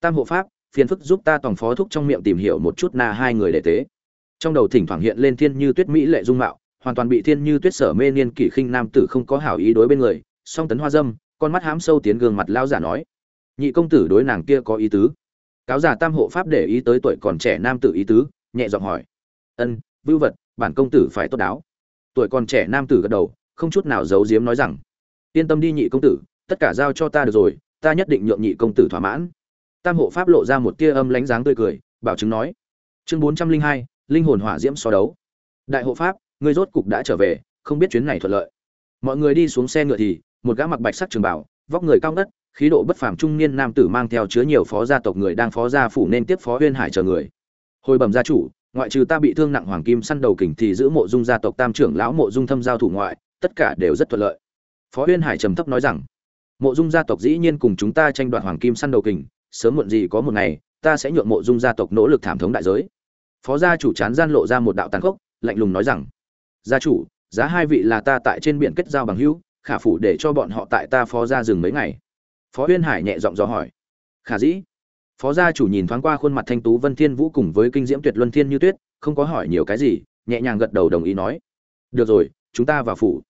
Tam hộ pháp, phiền phức giúp ta tổng phó thúc trong miệng tìm hiểu một chút na hai người đệ tế. Trong đầu thỉnh thoảng hiện lên thiên như tuyết mỹ lệ dung mạo, hoàn toàn bị thiên như tuyết sở mê niên kỷ khinh nam tử không có hảo ý đối bên người, song tấn hoa dâm con mắt hám sâu tiến gương mặt lao giả nói, nhị công tử đối nàng kia có ý tứ. Cáo giả tam hộ pháp để ý tới tuổi còn trẻ nam tử ý tứ, nhẹ giọng hỏi, ân, vưu vật, bản công tử phải tốt đáo. Tuổi còn trẻ nam tử gật đầu, không chút nào giấu giếm nói rằng, yên tâm đi nhị công tử, tất cả giao cho ta được rồi, ta nhất định nhượng nhị công tử thỏa mãn. Tam hộ pháp lộ ra một tia âm lánh dáng tươi cười, bảo chứng nói, chương bốn trăm linh hai, linh hồn hỏa diễm so đấu. Đại hộ pháp ngươi rốt cục đã trở về, không biết chuyến này thuận lợi. Mọi người đi xuống xe ngựa thì một gã mặc bạch sắc trường bảo vóc người cao ngất, khí độ bất phàm trung niên nam tử mang theo chứa nhiều phó gia tộc người đang phó gia phủ nên tiếp phó huyên hải chờ người. Hồi bẩm gia chủ, ngoại trừ ta bị thương nặng hoàng kim săn đầu kình thì giữ mộ dung gia tộc tam trưởng lão mộ dung thâm giao thủ ngoại, tất cả đều rất thuận lợi. Phó huyên hải trầm thấp nói rằng, mộ dung gia tộc dĩ nhiên cùng chúng ta tranh đoạt hoàng kim săn đầu kình, sớm muộn gì có một ngày, ta sẽ nhượng mộ dung gia tộc nỗ lực thảm thống đại giới. Phó gia chủ chán gian lộ ra một đạo tàn khốc, lạnh lùng nói rằng, gia chủ, giá hai vị là ta tại trên biển kết giao bằng hữu khả phủ để cho bọn họ tại ta phó gia dừng mấy ngày. Phó huyên hải nhẹ giọng dò hỏi. Khả dĩ, phó gia chủ nhìn thoáng qua khuôn mặt thanh tú vân thiên vũ cùng với kinh diễm tuyệt luân thiên như tuyết, không có hỏi nhiều cái gì, nhẹ nhàng gật đầu đồng ý nói. Được rồi, chúng ta vào phủ.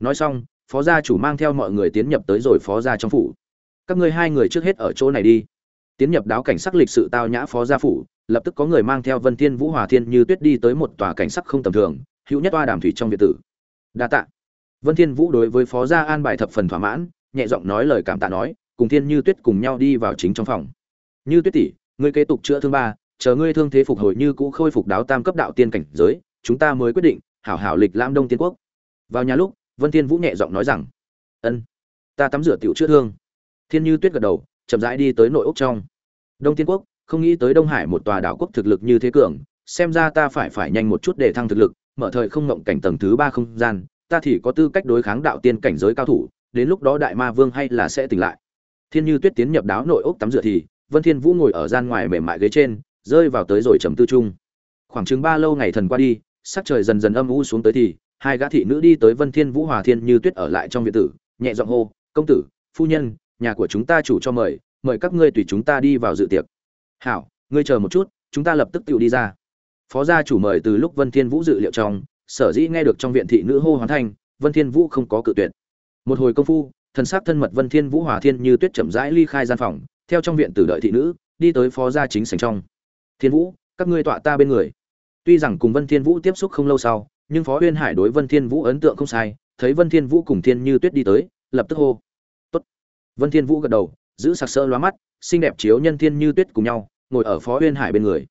Nói xong, phó gia chủ mang theo mọi người tiến nhập tới rồi phó gia trong phủ. Các ngươi hai người trước hết ở chỗ này đi. Tiến nhập đáo cảnh sắc lịch sự tao nhã phó gia phủ, lập tức có người mang theo vân thiên vũ, hòa thiên như tuyết đi tới một tòa cảnh sắc không tầm thường, hữu nhất toa đàm thủy trong việt tử. Đa tạ vân thiên vũ đối với phó gia an bài thập phần thỏa mãn, nhẹ giọng nói lời cảm tạ nói, cùng thiên như tuyết cùng nhau đi vào chính trong phòng. Như tuyết tỷ, ngươi kế tục chữa thương ba, chờ ngươi thương thế phục hồi như cũ khôi phục đáo tam cấp đạo tiên cảnh giới, chúng ta mới quyết định, hảo hảo lịch lam đông tiên quốc. Vào nhà lúc, vân thiên vũ nhẹ giọng nói rằng, ân, ta tắm rửa tiểu chữa thương. Thiên như tuyết gật đầu, chậm rãi đi tới nội ốc trong. Đông tiên quốc, không nghĩ tới đông hải một tòa đảo quốc thực lực như thế cường, xem ra ta phải phải nhanh một chút để thăng thực lực, mở thời không ngộng cảnh tầng thứ ba không gian ta thì có tư cách đối kháng đạo tiên cảnh giới cao thủ, đến lúc đó đại ma vương hay là sẽ tỉnh lại. Thiên như tuyết tiến nhập đáo nội ốc tắm rửa thì, vân thiên vũ ngồi ở gian ngoài mềm mại ghế trên, rơi vào tới rồi trầm tư chung. Khoảng chừng ba lâu ngày thần qua đi, sắc trời dần dần âm u xuống tới thì, hai gã thị nữ đi tới vân thiên vũ hòa thiên như tuyết ở lại trong viện tử, nhẹ giọng hô, công tử, phu nhân, nhà của chúng ta chủ cho mời mời các ngươi tùy chúng ta đi vào dự tiệc. Hảo, ngươi chờ một chút, chúng ta lập tức tự đi ra. Phó gia chủ mời từ lúc vân thiên vũ dự liệu trong sở dĩ nghe được trong viện thị nữ hô hoán thanh, vân thiên vũ không có cự tuyệt. Một hồi công phu, thần sắc thân mật vân thiên vũ hòa thiên như tuyết chậm rãi ly khai gian phòng, theo trong viện tử đợi thị nữ, đi tới phó gia chính sảnh trong. Thiên vũ, các ngươi tọa ta bên người. Tuy rằng cùng vân thiên vũ tiếp xúc không lâu sau, nhưng phó uyên hải đối vân thiên vũ ấn tượng không sai, thấy vân thiên vũ cùng thiên như tuyết đi tới, lập tức hô. Tốt. Vân thiên vũ gật đầu, giữ sặc sỡ lóa mắt, xinh đẹp chiếu nhân thiên như tuyết cùng nhau, ngồi ở phó uyên hải bên người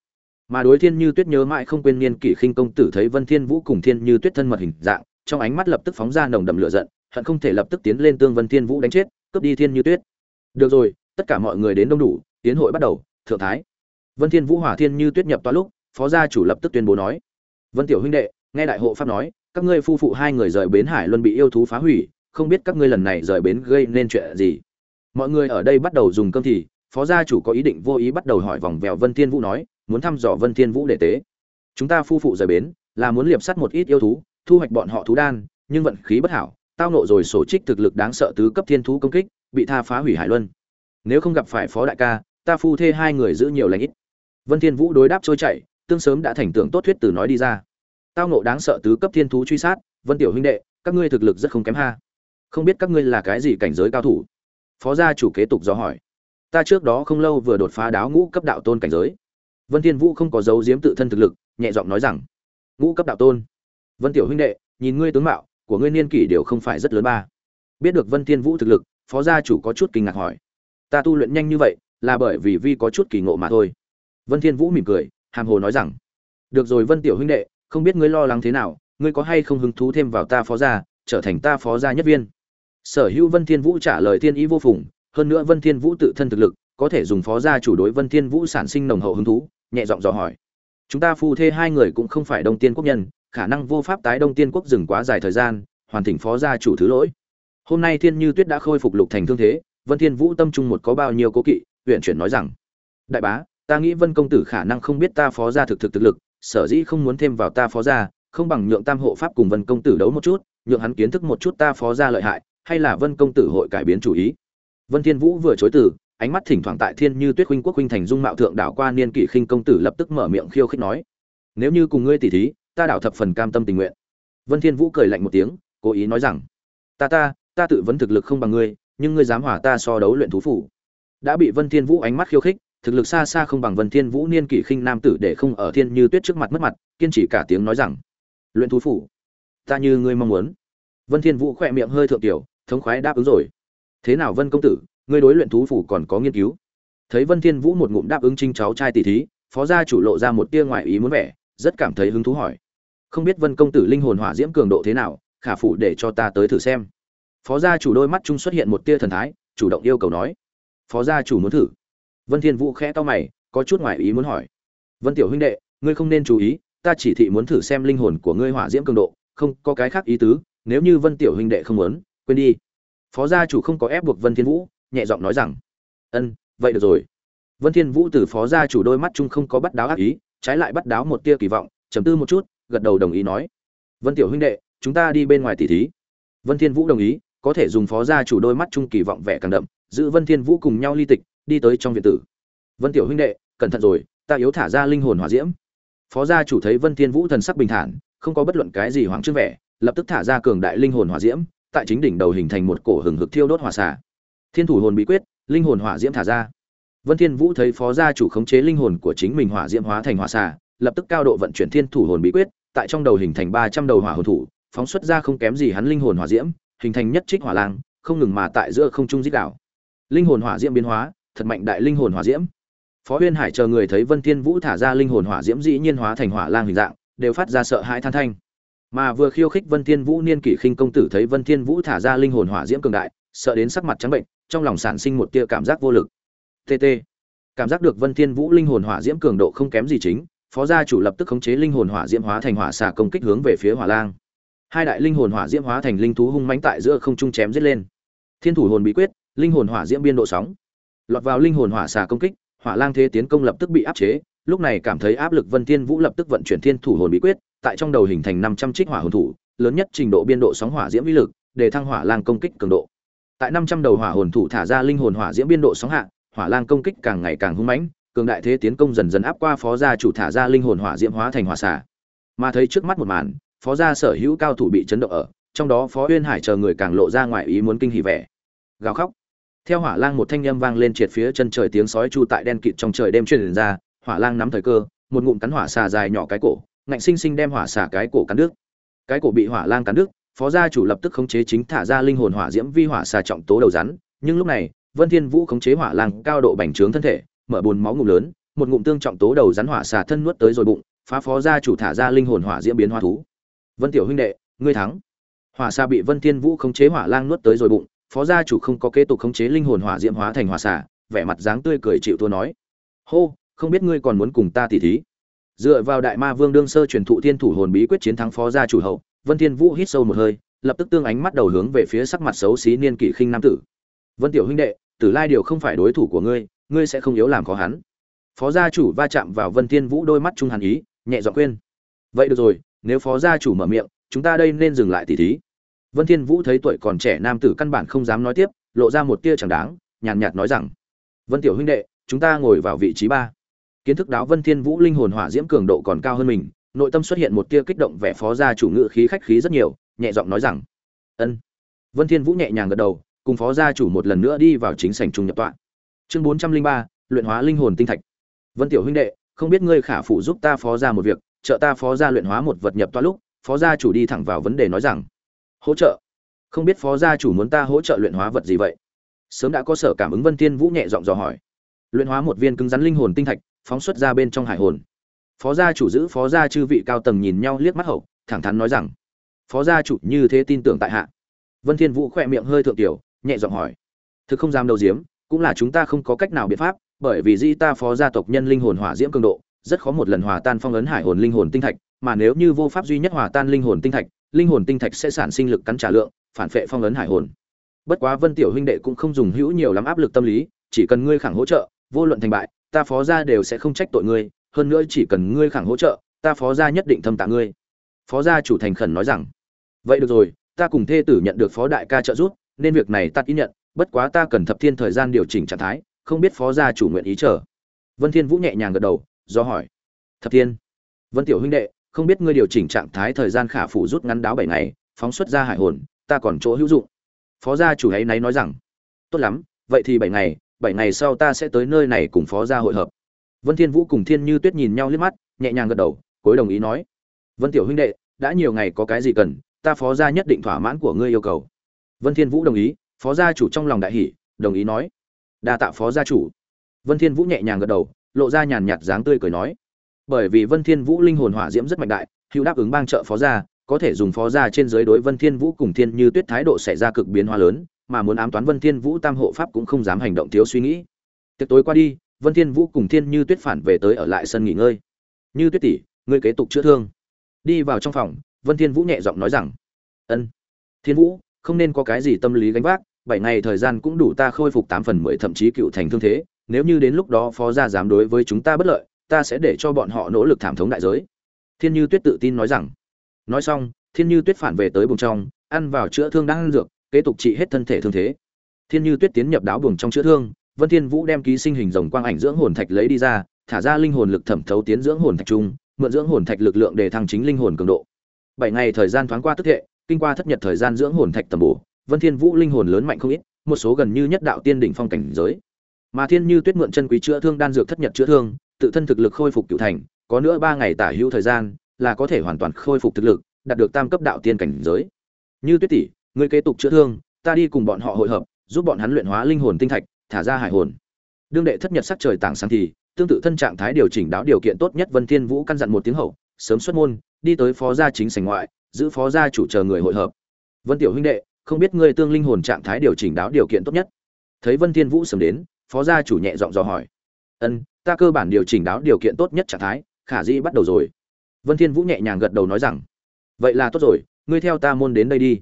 mà đối thiên như tuyết nhớ mãi không quên niên kỷ khinh công tử thấy vân thiên vũ cùng thiên như tuyết thân mật hình dạng, trong ánh mắt lập tức phóng ra nồng đậm lửa giận, hận không thể lập tức tiến lên tương vân thiên vũ đánh chết, cướp đi thiên như tuyết. Được rồi, tất cả mọi người đến đông đủ, tiến hội bắt đầu, thượng thái. Vân thiên vũ hỏa thiên như tuyết nhập toa lúc, phó gia chủ lập tức tuyên bố nói. Vân tiểu huynh đệ, nghe đại hộ pháp nói, các ngươi phu phụ hai người rời bến hải luân bị yêu thú phá hủy, không biết các ngươi lần này rời bến gây nên chuyện gì. Mọi người ở đây bắt đầu dùng cơm thì, phó gia chủ có ý định vô ý bắt đầu hỏi vòng vèo vân thiên vũ nói muốn thăm dò vân thiên vũ đệ tế. Chúng ta phu phụ rời bến, là muốn liệp sát một ít yêu thú, thu hoạch bọn họ thú đan, nhưng vận khí bất hảo, tao nộ rồi sổ trích thực lực đáng sợ tứ cấp thiên thú công kích, bị tha phá hủy hải luân. Nếu không gặp phải phó đại ca, ta phu thê hai người giữ nhiều lành ít. Vân thiên vũ đối đáp trôi chảy, tương sớm đã thành tượng tốt thuyết từ nói đi ra. Tao nộ đáng sợ tứ cấp thiên thú truy sát, vân tiểu huynh đệ, các ngươi thực lực rất không kém ha. Không biết các ngươi là cái gì cảnh giới cao thủ? Phó gia chủ kế tục do hỏi. Ta trước đó không lâu vừa đột phá đáo ngũ cấp đạo tôn cảnh giới vân thiên vũ không có dấu giếm tự thân thực lực, nhẹ giọng nói rằng, ngũ cấp đạo tôn, vân tiểu huynh đệ, nhìn ngươi tướng mạo của ngươi niên kỷ đều không phải rất lớn ba. Biết được vân thiên vũ thực lực, phó gia chủ có chút kinh ngạc hỏi, ta tu luyện nhanh như vậy, là bởi vì vi có chút kỳ ngộ mà thôi. Vân thiên vũ mỉm cười, hàm hồ nói rằng, được rồi vân tiểu huynh đệ, không biết ngươi lo lắng thế nào, ngươi có hay không hứng thú thêm vào ta phó gia, trở thành ta phó gia nhất viên? Sở hữu vân thiên vũ trả lời thiên ý vô phùng, hơn nữa vân thiên vũ tự thân thực lực, có thể dùng phó gia chủ đối vân thiên vũ sản sinh nồng hậu hứng thú nhẹ giọng dò hỏi. Chúng ta phu thê hai người cũng không phải đông tiên quốc nhân, khả năng vô pháp tái đông tiên quốc dừng quá dài thời gian, hoàn thỉnh phó gia chủ thứ lỗi. Hôm nay thiên như tuyết đã khôi phục lục thành thương thế, vân thiên vũ tâm trung một có bao nhiêu cố kỵ, huyện chuyển nói rằng, đại bá, ta nghĩ vân công tử khả năng không biết ta phó gia thực thực thực lực, sở dĩ không muốn thêm vào ta phó gia, không bằng nhượng tam hộ pháp cùng vân công tử đấu một chút, nhượng hắn kiến thức một chút ta phó gia lợi hại, hay là vân công tử hội cải biến chủ ý. Vân thiên vũ vừa chối từ ánh mắt thỉnh thoảng tại thiên như tuyết huynh quốc huynh thành dung mạo thượng đảo qua niên kỷ khinh công tử lập tức mở miệng khiêu khích nói, nếu như cùng ngươi tỷ thí, ta đảo thập phần cam tâm tình nguyện. Vân thiên vũ cười lạnh một tiếng, cố ý nói rằng, ta ta ta tự vấn thực lực không bằng ngươi, nhưng ngươi dám hỏa ta so đấu luyện thú phủ. Đã bị vân thiên vũ ánh mắt khiêu khích, thực lực xa xa không bằng vân thiên vũ niên kỷ khinh nam tử để không ở thiên như tuyết trước mặt mất mặt, kiên trì cả tiếng nói rằng, luyện thú phủ, ta như ngươi mong muốn. Vân thiên vũ khoe miệng hơi thượng tiểu, thống khoái đáp ứng rồi. Thế nào vân công tử ngươi đối luyện thú phủ còn có nghiên cứu. Thấy vân thiên vũ một ngụm đáp ứng trinh cháu trai tỷ thí, phó gia chủ lộ ra một tia ngoại ý muốn vẻ, rất cảm thấy hứng thú hỏi. Không biết vân công tử linh hồn hỏa diễm cường độ thế nào, khả phụ để cho ta tới thử xem. Phó gia chủ đôi mắt trung xuất hiện một tia thần thái, chủ động yêu cầu nói. Phó gia chủ muốn thử. Vân thiên vũ khẽ to mày, có chút ngoại ý muốn hỏi. Vân tiểu huynh đệ, ngươi không nên chú ý, ta chỉ thị muốn thử xem linh hồn của ngươi hỏa diễm cường độ, không có cái khác ý tứ, nếu như vân tiểu huynh đệ không muốn, quên đi. Phó gia chủ không có ép buộc vân thiên vũ nhẹ giọng nói rằng, ân, vậy được rồi. Vân thiên vũ từ phó gia chủ đôi mắt chung không có bắt đáo ác ý, trái lại bắt đáo một tia kỳ vọng, trầm tư một chút, gật đầu đồng ý nói, vân tiểu huynh đệ, chúng ta đi bên ngoài tỷ thí. Vân thiên vũ đồng ý, có thể dùng phó gia chủ đôi mắt chung kỳ vọng vẻ càng đậm, giữ vân thiên vũ cùng nhau ly tịch, đi tới trong viện tử. Vân tiểu huynh đệ, cẩn thận rồi, ta yếu thả ra linh hồn hỏa diễm. Phó gia chủ thấy vân thiên vũ thần sắc bình thản, không có bất luận cái gì hoảng trương vẻ, lập tức thả ra cường đại linh hồn hỏa diễm, tại chính đỉnh đầu hình thành một cổ hừng hực thiêu đốt hỏa xà thiên thủ hồn bí quyết linh hồn hỏa diễm thả ra. Vân thiên vũ thấy phó gia chủ khống chế linh hồn của chính mình hỏa diễm hóa thành hỏa xà, lập tức cao độ vận chuyển thiên thủ hồn bí quyết tại trong đầu hình thành 300 đầu hỏa hồn thủ phóng xuất ra không kém gì hắn linh hồn hỏa diễm hình thành nhất trích hỏa lang không ngừng mà tại giữa không trung dít đảo linh hồn hỏa diễm biến hóa thật mạnh đại linh hồn hỏa diễm. Phó huyên hải chờ người thấy vân thiên vũ thả ra linh hồn hỏa diễm dĩ nhiên hóa thành hỏa lang hình dạng đều phát ra sợ hãi than thanh. Mà vừa khiêu khích vân thiên vũ niên kỷ khinh công tử thấy vân thiên vũ thả ra linh hồn hỏa diễm cường đại sợ đến sắc mặt trắng bệnh trong lòng sản sinh một tia cảm giác vô lực. Tt cảm giác được vân thiên vũ linh hồn hỏa diễm cường độ không kém gì chính, phó gia chủ lập tức khống chế linh hồn hỏa diễm hóa thành hỏa xà công kích hướng về phía hỏa lang. Hai đại linh hồn hỏa diễm hóa thành linh thú hung mãnh tại giữa không trung chém giết lên. Thiên thủ hồn bí quyết, linh hồn hỏa diễm biên độ sóng. Lọt vào linh hồn hỏa xà công kích, hỏa lang thế tiến công lập tức bị áp chế, lúc này cảm thấy áp lực vân thiên vũ lập tức vận chuyển thiên thủ hồn bí quyết, tại trong đầu hình thành 500 trích hỏa hồn thủ, lớn nhất trình độ biên độ sóng hỏa diễm uy lực, để thăng hỏa lang công kích cường độ tại 500 đầu hỏa hồn thủ thả ra linh hồn hỏa diễm biên độ sóng hạ, hỏa lang công kích càng ngày càng hung mãnh, cường đại thế tiến công dần dần áp qua phó gia chủ thả ra linh hồn hỏa diễm hóa thành hỏa xà. Mà thấy trước mắt một màn, phó gia sở hữu cao thủ bị chấn động ở, trong đó phó uyên hải chờ người càng lộ ra ngoài ý muốn kinh hỉ vẻ. Gào khóc. Theo hỏa lang một thanh âm vang lên triệt phía chân trời tiếng sói chu tại đen kịt trong trời đêm truyền ra, hỏa lang nắm thời cơ, một ngụm cắn hỏa xà dài nhỏ cái cổ, ngạnh sinh sinh đem hỏa xà cái cổ cắn đứt. Cái cổ bị hỏa lang cắn đứt phó gia chủ lập tức khống chế chính thả ra linh hồn hỏa diễm vi hỏa xà trọng tố đầu rắn, nhưng lúc này, vân thiên vũ khống chế hỏa lang cao độ bành trướng thân thể, mở buồn máu ngụm lớn, một ngụm tương trọng tố đầu rắn hỏa xà thân nuốt tới rồi bụng, phá phó gia chủ thả ra linh hồn hỏa diễm biến hóa thú. Vân tiểu huynh đệ, ngươi thắng. Hỏa xà bị vân thiên vũ khống chế hỏa lang nuốt tới rồi bụng, phó gia chủ không có kế tục khống chế linh hồn hỏa diễm hóa thành hỏa xà, vẻ mặt dáng tươi cười chịu thua nói. Hô, không biết ngươi còn muốn cùng ta tỉ thí. Dựa vào đại ma vương đương sơ truyền thụ thiên thủ hồn bí quyết chiến thắng phó gia chủ hậu vân thiên vũ hít sâu một hơi, lập tức tương ánh mắt đầu hướng về phía sắc mặt xấu xí niên kỷ khinh nam tử. Vân tiểu huynh đệ, tử lai điều không phải đối thủ của ngươi ngươi sẽ không yếu làm khó hắn. Phó gia chủ va chạm vào vân thiên vũ đôi mắt trung hàn ý, nhẹ giọng khuyên. Vậy được rồi, nếu phó gia chủ mở miệng, chúng ta đây nên dừng lại tỉ thí. Vân thiên vũ thấy tuổi còn trẻ nam tử căn bản không dám nói tiếp, lộ ra một tia chẳng đáng, nhàn nhạt nói rằng, vân tiểu huynh đệ, chúng ta ngồi vào vị trí ba. Kiến thức đáo vân thiên vũ linh hồn hỏa diễm cường độ còn cao hơn mình nội tâm xuất hiện một tia kích động vẻ phó gia chủ ngự khí khách khí rất nhiều, nhẹ giọng nói rằng, ân. Vân thiên vũ nhẹ nhàng gật đầu, cùng phó gia chủ một lần nữa đi vào chính sảnh trung nhập tọa. Chương bốn trăm linh ba, luyện hóa linh hồn tinh thạch. Vân tiểu huynh đệ, không biết ngươi khả phụ giúp ta phó gia một việc, trợ ta phó gia luyện hóa một vật nhập tọa lúc, phó gia chủ đi thẳng vào vấn đề nói rằng, hỗ trợ. Không biết phó gia chủ muốn ta hỗ trợ luyện hóa vật gì vậy? Sớm đã có sở cảm ứng vân thiên vũ nhẹ giọng dò hỏi. Luyện hóa một viên cứng rắn linh hồn tinh thạch, phóng xuất ra bên trong hải hồn phó gia chủ giữ phó gia chư vị cao tầng nhìn nhau liếc mắt hậu, thẳng thắn nói rằng, phó gia chủ như thế tin tưởng tại hạ. Vân thiên vũ khoe miệng hơi thượng tiểu, nhẹ giọng hỏi, thực không dám đầu diếm, cũng là chúng ta không có cách nào biện pháp, bởi vì di ta phó gia tộc nhân linh hồn hỏa diễm cường độ, rất khó một lần hòa tan phong ấn hải hồn linh hồn tinh thạch, mà nếu như vô pháp duy nhất hòa tan linh hồn tinh thạch, linh hồn tinh thạch sẽ sản sinh lực cắn trả lượng, phản phệ phong ấn hải hồn. Bất quá vân tiểu huynh đệ cũng không dùng hữu nhiều lắm áp lực tâm lý, chỉ cần ngươi khẳng hỗ trợ, vô luận thành bại, ta phó gia đều sẽ không trách tội ngươi hơn nữa chỉ cần ngươi khẳng hỗ trợ, ta phó gia nhất định thâm tạ ngươi. Phó gia chủ thành khẩn nói rằng, vậy được rồi, ta cùng thê tử nhận được phó đại ca trợ giúp, nên việc này ta ký nhận, bất quá ta cần thập thiên thời gian điều chỉnh trạng thái, không biết phó gia chủ nguyện ý chờ. Vân thiên vũ nhẹ nhàng gật đầu, do hỏi, thập thiên, vân tiểu huynh đệ, không biết ngươi điều chỉnh trạng thái thời gian khả phủ rút ngắn đáo bảy ngày, phóng xuất ra hải hồn, ta còn chỗ hữu dụng. Phó gia chủ ấy nấy nói rằng, tốt lắm, vậy thì bảy ngày bảy ngày sau ta sẽ tới nơi này cùng phó gia hội hợp vân thiên vũ cùng thiên như tuyết nhìn nhau liếc mắt, nhẹ nhàng gật đầu, cuối đồng ý nói. Vân tiểu huynh đệ, đã nhiều ngày có cái gì cần, ta phó gia nhất định thỏa mãn của ngươi yêu cầu. Vân thiên vũ đồng ý, phó gia chủ trong lòng đại hỉ, đồng ý nói. Đa tạ phó gia chủ. Vân thiên vũ nhẹ nhàng gật đầu, lộ ra nhàn nhạt dáng tươi cười nói. Bởi vì vân thiên vũ linh hồn hỏa diễm rất mạnh đại, hữu đáp ứng bang trợ phó gia, có thể dùng phó gia trên dưới đối vân thiên vũ cùng thiên như tuyết thái độ xảy ra cực biến hóa lớn, mà muốn ám toán vân thiên vũ tam hộ pháp cũng không dám hành động thiếu suy nghĩ. Tiệc tối qua đi vân thiên vũ cùng thiên như tuyết phản về tới ở lại sân nghỉ ngơi. Như tuyết tỷ, ngươi kế tục chữa thương. Đi vào trong phòng, vân thiên vũ nhẹ giọng nói rằng, ân, thiên vũ, không nên có cái gì tâm lý gánh vác, bảy ngày thời gian cũng đủ ta khôi phục tám phần mười thậm chí cựu thành thương thế, nếu như đến lúc đó phó gia dám đối với chúng ta bất lợi, ta sẽ để cho bọn họ nỗ lực thảm thống đại giới. Thiên như tuyết tự tin nói rằng. Nói xong, thiên như tuyết phản về tới buồng trong, ăn vào chữa thương đang ăn dược, kế tục trị hết thân thể thương thế. Thiên như tuyết tiến nhập đáo buồng trong chữa thương vân thiên vũ đem ký sinh hình rồng quang ảnh dưỡng hồn thạch lấy đi ra, thả ra linh hồn lực thẩm thấu tiến dưỡng hồn thạch trung, mượn dưỡng hồn thạch lực lượng để thăng chính linh hồn cường độ. Bảy ngày thời gian thoáng qua tức hệ, kinh qua thất nhật thời gian dưỡng hồn thạch tầm bổ, vân thiên vũ linh hồn lớn mạnh không ít, một số gần như nhất đạo tiên đỉnh phong cảnh giới. Mà thiên như tuyết mượn chân quý chữa thương đan dược thất nhật chữa thương, tự thân thực lực khôi phục cửu thành, có nữa ba ngày tả hữu thời gian, là có thể hoàn toàn khôi phục thực lực, đạt được tam cấp đạo tiên cảnh giới. Như tuyết tỷ, ngươi kế tục chữa thương, ta đi cùng bọn họ hội hợp, giúp bọn hắn luyện hóa linh hồn tinh thạch thả ra hải hồn. Đương đệ thất nhật sắc trời tảng sáng thì, tương tự thân trạng thái điều chỉnh đáo điều kiện tốt nhất vân thiên vũ căn dặn một tiếng hậu, sớm xuất môn, đi tới phó gia chính sảnh ngoại, giữ phó gia chủ chờ người hội hợp. Vân tiểu huynh đệ, không biết ngươi tương linh hồn trạng thái điều chỉnh đáo điều kiện tốt nhất? Thấy vân thiên vũ sớm đến, phó gia chủ nhẹ giọng dò hỏi. Ân, ta cơ bản điều chỉnh đáo điều kiện tốt nhất trạng thái, khả dĩ bắt đầu rồi. Vân thiên vũ nhẹ nhàng gật đầu nói rằng. Vậy là tốt rồi, ngươi theo ta môn đến đây đi.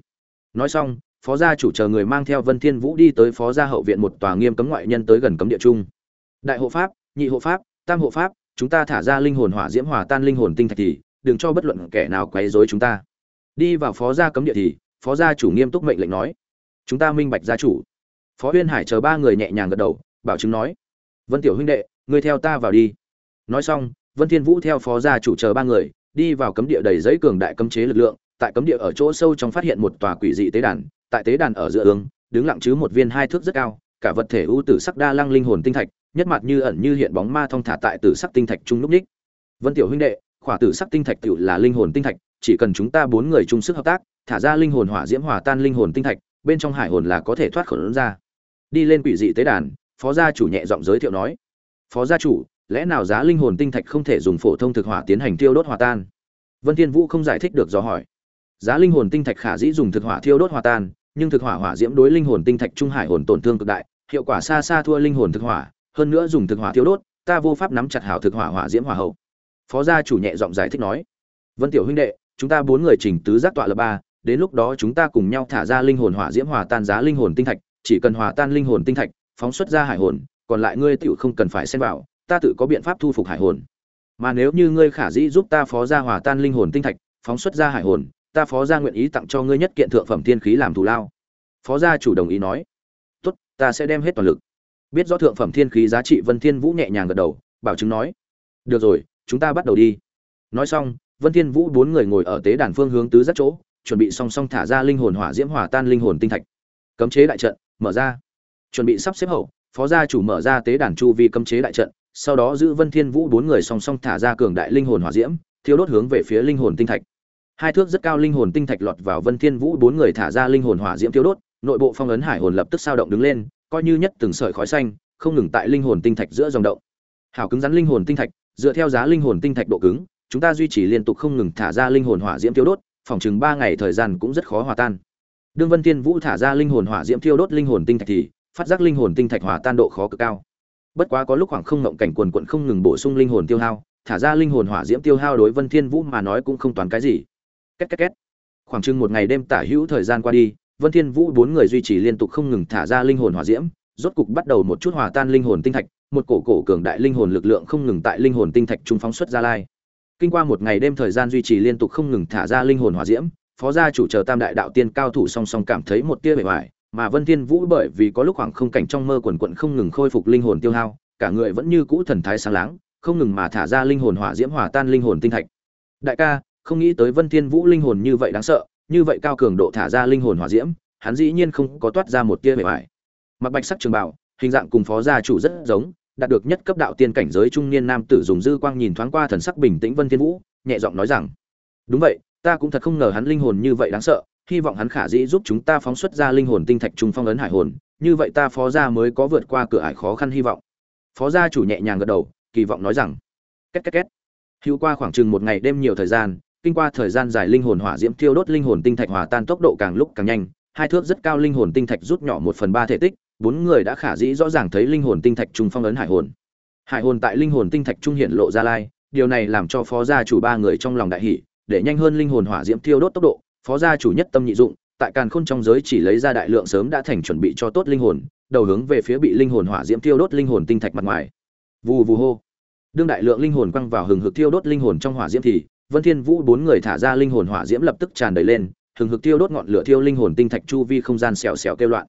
Nói xong phó gia chủ chờ người mang theo vân thiên vũ đi tới phó gia hậu viện một tòa nghiêm cấm ngoại nhân tới gần cấm địa trung đại hộ pháp, nhị hộ pháp, tam hộ pháp, chúng ta thả ra linh hồn hỏa diễm hòa tan linh hồn tinh thạch thì, đừng cho bất luận kẻ nào quấy rối chúng ta. Đi vào phó gia cấm địa thì, phó gia chủ nghiêm túc mệnh lệnh nói. Chúng ta minh bạch gia chủ. Phó huyên hải chờ ba người nhẹ nhàng gật đầu, bảo chứng nói. Vân tiểu huynh đệ, ngươi theo ta vào đi. Nói xong, vân thiên vũ theo phó gia chủ chờ ba người, đi vào cấm địa đầy giấy cường đại cấm chế lực lượng tại cấm địa ở chỗ sâu trong phát hiện một tòa quỷ dị tế đàn, tại tế đàn ở giữa ương, đứng lặng chứ một viên hai thước rất cao, cả vật thể ưu tử sắc đa lăng linh hồn tinh thạch, nhất mặt như ẩn như hiện bóng ma thông thả tại tử sắc tinh thạch trung lúc ních. Vân tiểu huynh đệ, khỏa tử sắc tinh thạch tiểu là linh hồn tinh thạch, chỉ cần chúng ta bốn người chung sức hợp tác, thả ra linh hồn hỏa diễm hòa tan linh hồn tinh thạch, bên trong hải hồn là có thể thoát khẩu ra. Đi lên quỷ dị tế đàn, phó gia chủ nhẹ giọng giới thiệu nói. Phó gia chủ, lẽ nào giá linh hồn tinh thạch không thể dùng phổ thông thực hỏa tiến hành tiêu đốt hòa tan? Vân thiên vũ không giải thích được do hỏi giá linh hồn tinh thạch khả dĩ dùng thực hỏa thiêu đốt hòa tan, nhưng thực hỏa hỏa diễm đối linh hồn tinh thạch trung hải hồn tổn thương cực đại, hiệu quả xa xa thua linh hồn thực hỏa, hơn nữa dùng thực hỏa thiêu đốt, ta vô pháp nắm chặt hảo thực hỏa hỏa diễm hỏa hậu. Phó gia chủ nhẹ giọng giải thích nói, vân tiểu huynh đệ, chúng ta bốn người chỉnh tứ giác tọa lập ba, đến lúc đó chúng ta cùng nhau thả ra linh hồn hỏa diễm hòa tan giá linh hồn tinh thạch, chỉ cần hòa tan linh hồn tinh thạch, phóng xuất ra hải hồn, còn lại ngươi tiểu không cần phải xen vào, ta tự có biện pháp thu phục hải hồn. Mà nếu như ngươi khả dĩ giúp ta phó gia hòa tan linh hồn tinh thạch, phóng xuất ra hải hồn ta phó gia nguyện ý tặng cho ngươi nhất kiện thượng phẩm thiên khí làm thù lao. Phó gia chủ đồng ý nói. Tốt, ta sẽ đem hết toàn lực. Biết rõ thượng phẩm thiên khí giá trị, vân thiên vũ nhẹ nhàng gật đầu, bảo chứng nói. Được rồi, chúng ta bắt đầu đi. Nói xong, vân thiên vũ bốn người ngồi ở tế đàn phương hướng tứ rất chỗ, chuẩn bị song song thả ra linh hồn hỏa diễm, hỏa tan linh hồn tinh thạch. Cấm chế đại trận, mở ra. Chuẩn bị sắp xếp hậu, phó gia chủ mở ra tế đàn chu vi cấm chế đại trận, sau đó giữ vân thiên vũ bốn người song song thả ra cường đại linh hồn hỏa diễm, thiêu đốt hướng về phía linh hồn tinh thạch hai thước rất cao linh hồn tinh thạch lọt vào vân thiên vũ bốn người thả ra linh hồn hỏa diễm tiêu đốt nội bộ phong ấn hải hồn lập tức sao động đứng lên coi như nhất từng sợi khói xanh không ngừng tại linh hồn tinh thạch giữa dòng động hảo cứng rắn linh hồn tinh thạch dựa theo giá linh hồn tinh thạch độ cứng chúng ta duy trì liên tục không ngừng thả ra linh hồn hỏa diễm tiêu đốt phòng chừng ba ngày thời gian cũng rất khó hòa tan đương vân thiên vũ thả ra linh hồn hỏa diễm tiêu đốt linh hồn tinh thạch thì phát giác linh hồn tinh thạch hòa tan độ khó cực cao bất quá có lúc khoảng không ngọng cảnh quần quận không ngừng bổ sung linh hồn tiêu hao thả ra linh hồn hỏa diễm tiêu hao đối vân thiên vũ mà nói cũng không toàn cái gì két két két. Khoảng chừng một ngày đêm tả hữu thời gian qua đi, vân thiên vũ bốn người duy trì liên tục không ngừng thả ra linh hồn hỏa diễm, rốt cục bắt đầu một chút hòa tan linh hồn tinh thạch, một cổ cổ cường đại linh hồn lực lượng không ngừng tại linh hồn tinh thạch trung phóng xuất ra lai. Kinh qua một ngày đêm thời gian duy trì liên tục không ngừng thả ra linh hồn hỏa diễm, phó gia chủ chờ tam đại đạo tiên cao thủ song song cảm thấy một tia bề ngoài, mà vân thiên vũ bởi vì có lúc khoảng không cảnh trong mơ quần quận không ngừng khôi phục linh hồn tiêu hao, cả người vẫn như cũ thần thái sáng láng, không ngừng mà thả ra linh hồn hỏa diễm hòa tan linh hồn tinh thạch. Đại ca không nghĩ tới vân thiên vũ linh hồn như vậy đáng sợ, như vậy cao cường độ thả ra linh hồn hỏa diễm, hắn dĩ nhiên không có toát ra một tia bề ngoài. Mặc bạch sắc trường bảo, hình dạng cùng phó gia chủ rất giống, đạt được nhất cấp đạo tiên cảnh giới trung niên nam tử dùng dư quang nhìn thoáng qua thần sắc bình tĩnh vân thiên vũ, nhẹ giọng nói rằng, đúng vậy, ta cũng thật không ngờ hắn linh hồn như vậy đáng sợ, hy vọng hắn khả dĩ giúp chúng ta phóng xuất ra linh hồn tinh thạch trùng phong ấn hải hồn, như vậy ta phó gia mới có vượt qua cửa ải khó khăn hy vọng. Phó gia chủ nhẹ nhàng gật đầu, kỳ vọng nói rằng, két két két. Hữu qua khoảng chừng một ngày đêm nhiều thời gian kinh qua thời gian dài linh hồn hỏa diễm thiêu đốt linh hồn tinh thạch hòa tan tốc độ càng lúc càng nhanh hai thước rất cao linh hồn tinh thạch rút nhỏ một phần ba thể tích bốn người đã khả dĩ rõ ràng thấy linh hồn tinh thạch trung phong ấn hải hồn hải hồn tại linh hồn tinh thạch trung hiện lộ ra lai điều này làm cho phó gia chủ ba người trong lòng đại hỉ. để nhanh hơn linh hồn hỏa diễm thiêu đốt tốc độ phó gia chủ nhất tâm nhị dụng tại càn khôn trong giới chỉ lấy ra đại lượng sớm đã thành chuẩn bị cho tốt linh hồn đầu hướng về phía bị linh hồn hỏa diễm thiêu đốt linh hồn tinh thạch mặt ngoài vù vù hô đương đại lượng linh hồn quăng vào hừng hực thiêu đốt linh hồn trong hỏa diễm thì vân thiên vũ bốn người thả ra linh hồn hỏa diễm lập tức tràn đầy lên, hừng hực thiêu đốt ngọn lửa thiêu linh hồn tinh thạch chu vi không gian xèo xèo kêu loạn.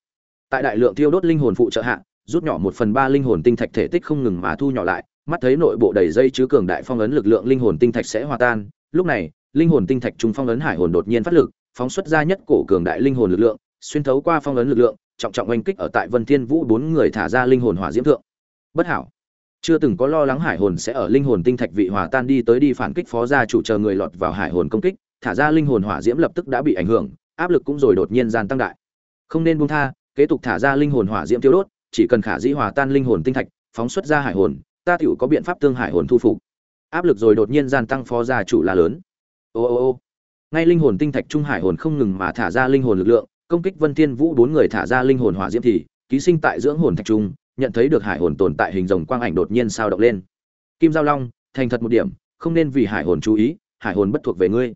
Tại đại lượng thiêu đốt linh hồn phụ trợ hạ, rút nhỏ một phần ba linh hồn tinh thạch thể tích không ngừng mà thu nhỏ lại, mắt thấy nội bộ đầy dây chứa cường đại phong ấn lực lượng linh hồn tinh thạch sẽ hòa tan, lúc này, linh hồn tinh thạch trung phong ấn hải hồn đột nhiên phát lực, phóng xuất ra nhất cổ cường đại linh hồn lực lượng, xuyên thấu qua phong ấn lực lượng, trọng trọng oanh kích ở tại vân thiên vũ bốn người thả ra linh hồn hỏa diễm thượng. Bất hảo chưa từng có lo lắng hải hồn sẽ ở linh hồn tinh thạch vị hòa tan đi tới đi phản kích phó gia chủ chờ người lọt vào hải hồn công kích, thả ra linh hồn hỏa diễm lập tức đã bị ảnh hưởng, áp lực cũng rồi đột nhiên gian tăng đại. Không nên buông tha, kế tục thả ra linh hồn hỏa diễm tiêu đốt, chỉ cần khả dĩ hòa tan linh hồn tinh thạch, phóng xuất ra hải hồn, ta tựu có biện pháp tương hải hồn thu phục. Áp lực rồi đột nhiên gian tăng phó gia chủ là lớn. Ô ô ô. Ngay linh hồn tinh thạch trung hải hồn không ngừng mà thả ra linh hồn lực lượng, công kích vân thiên vũ bốn người thả ra linh hồn hỏa diễm thì, ký sinh tại dưỡng hồn thạch trung nhận thấy được hải hồn tồn tại hình rồng quang ảnh đột nhiên sao động lên. Kim giao long, thành thật một điểm, không nên vì hải hồn chú ý, hải hồn bất thuộc về ngươi.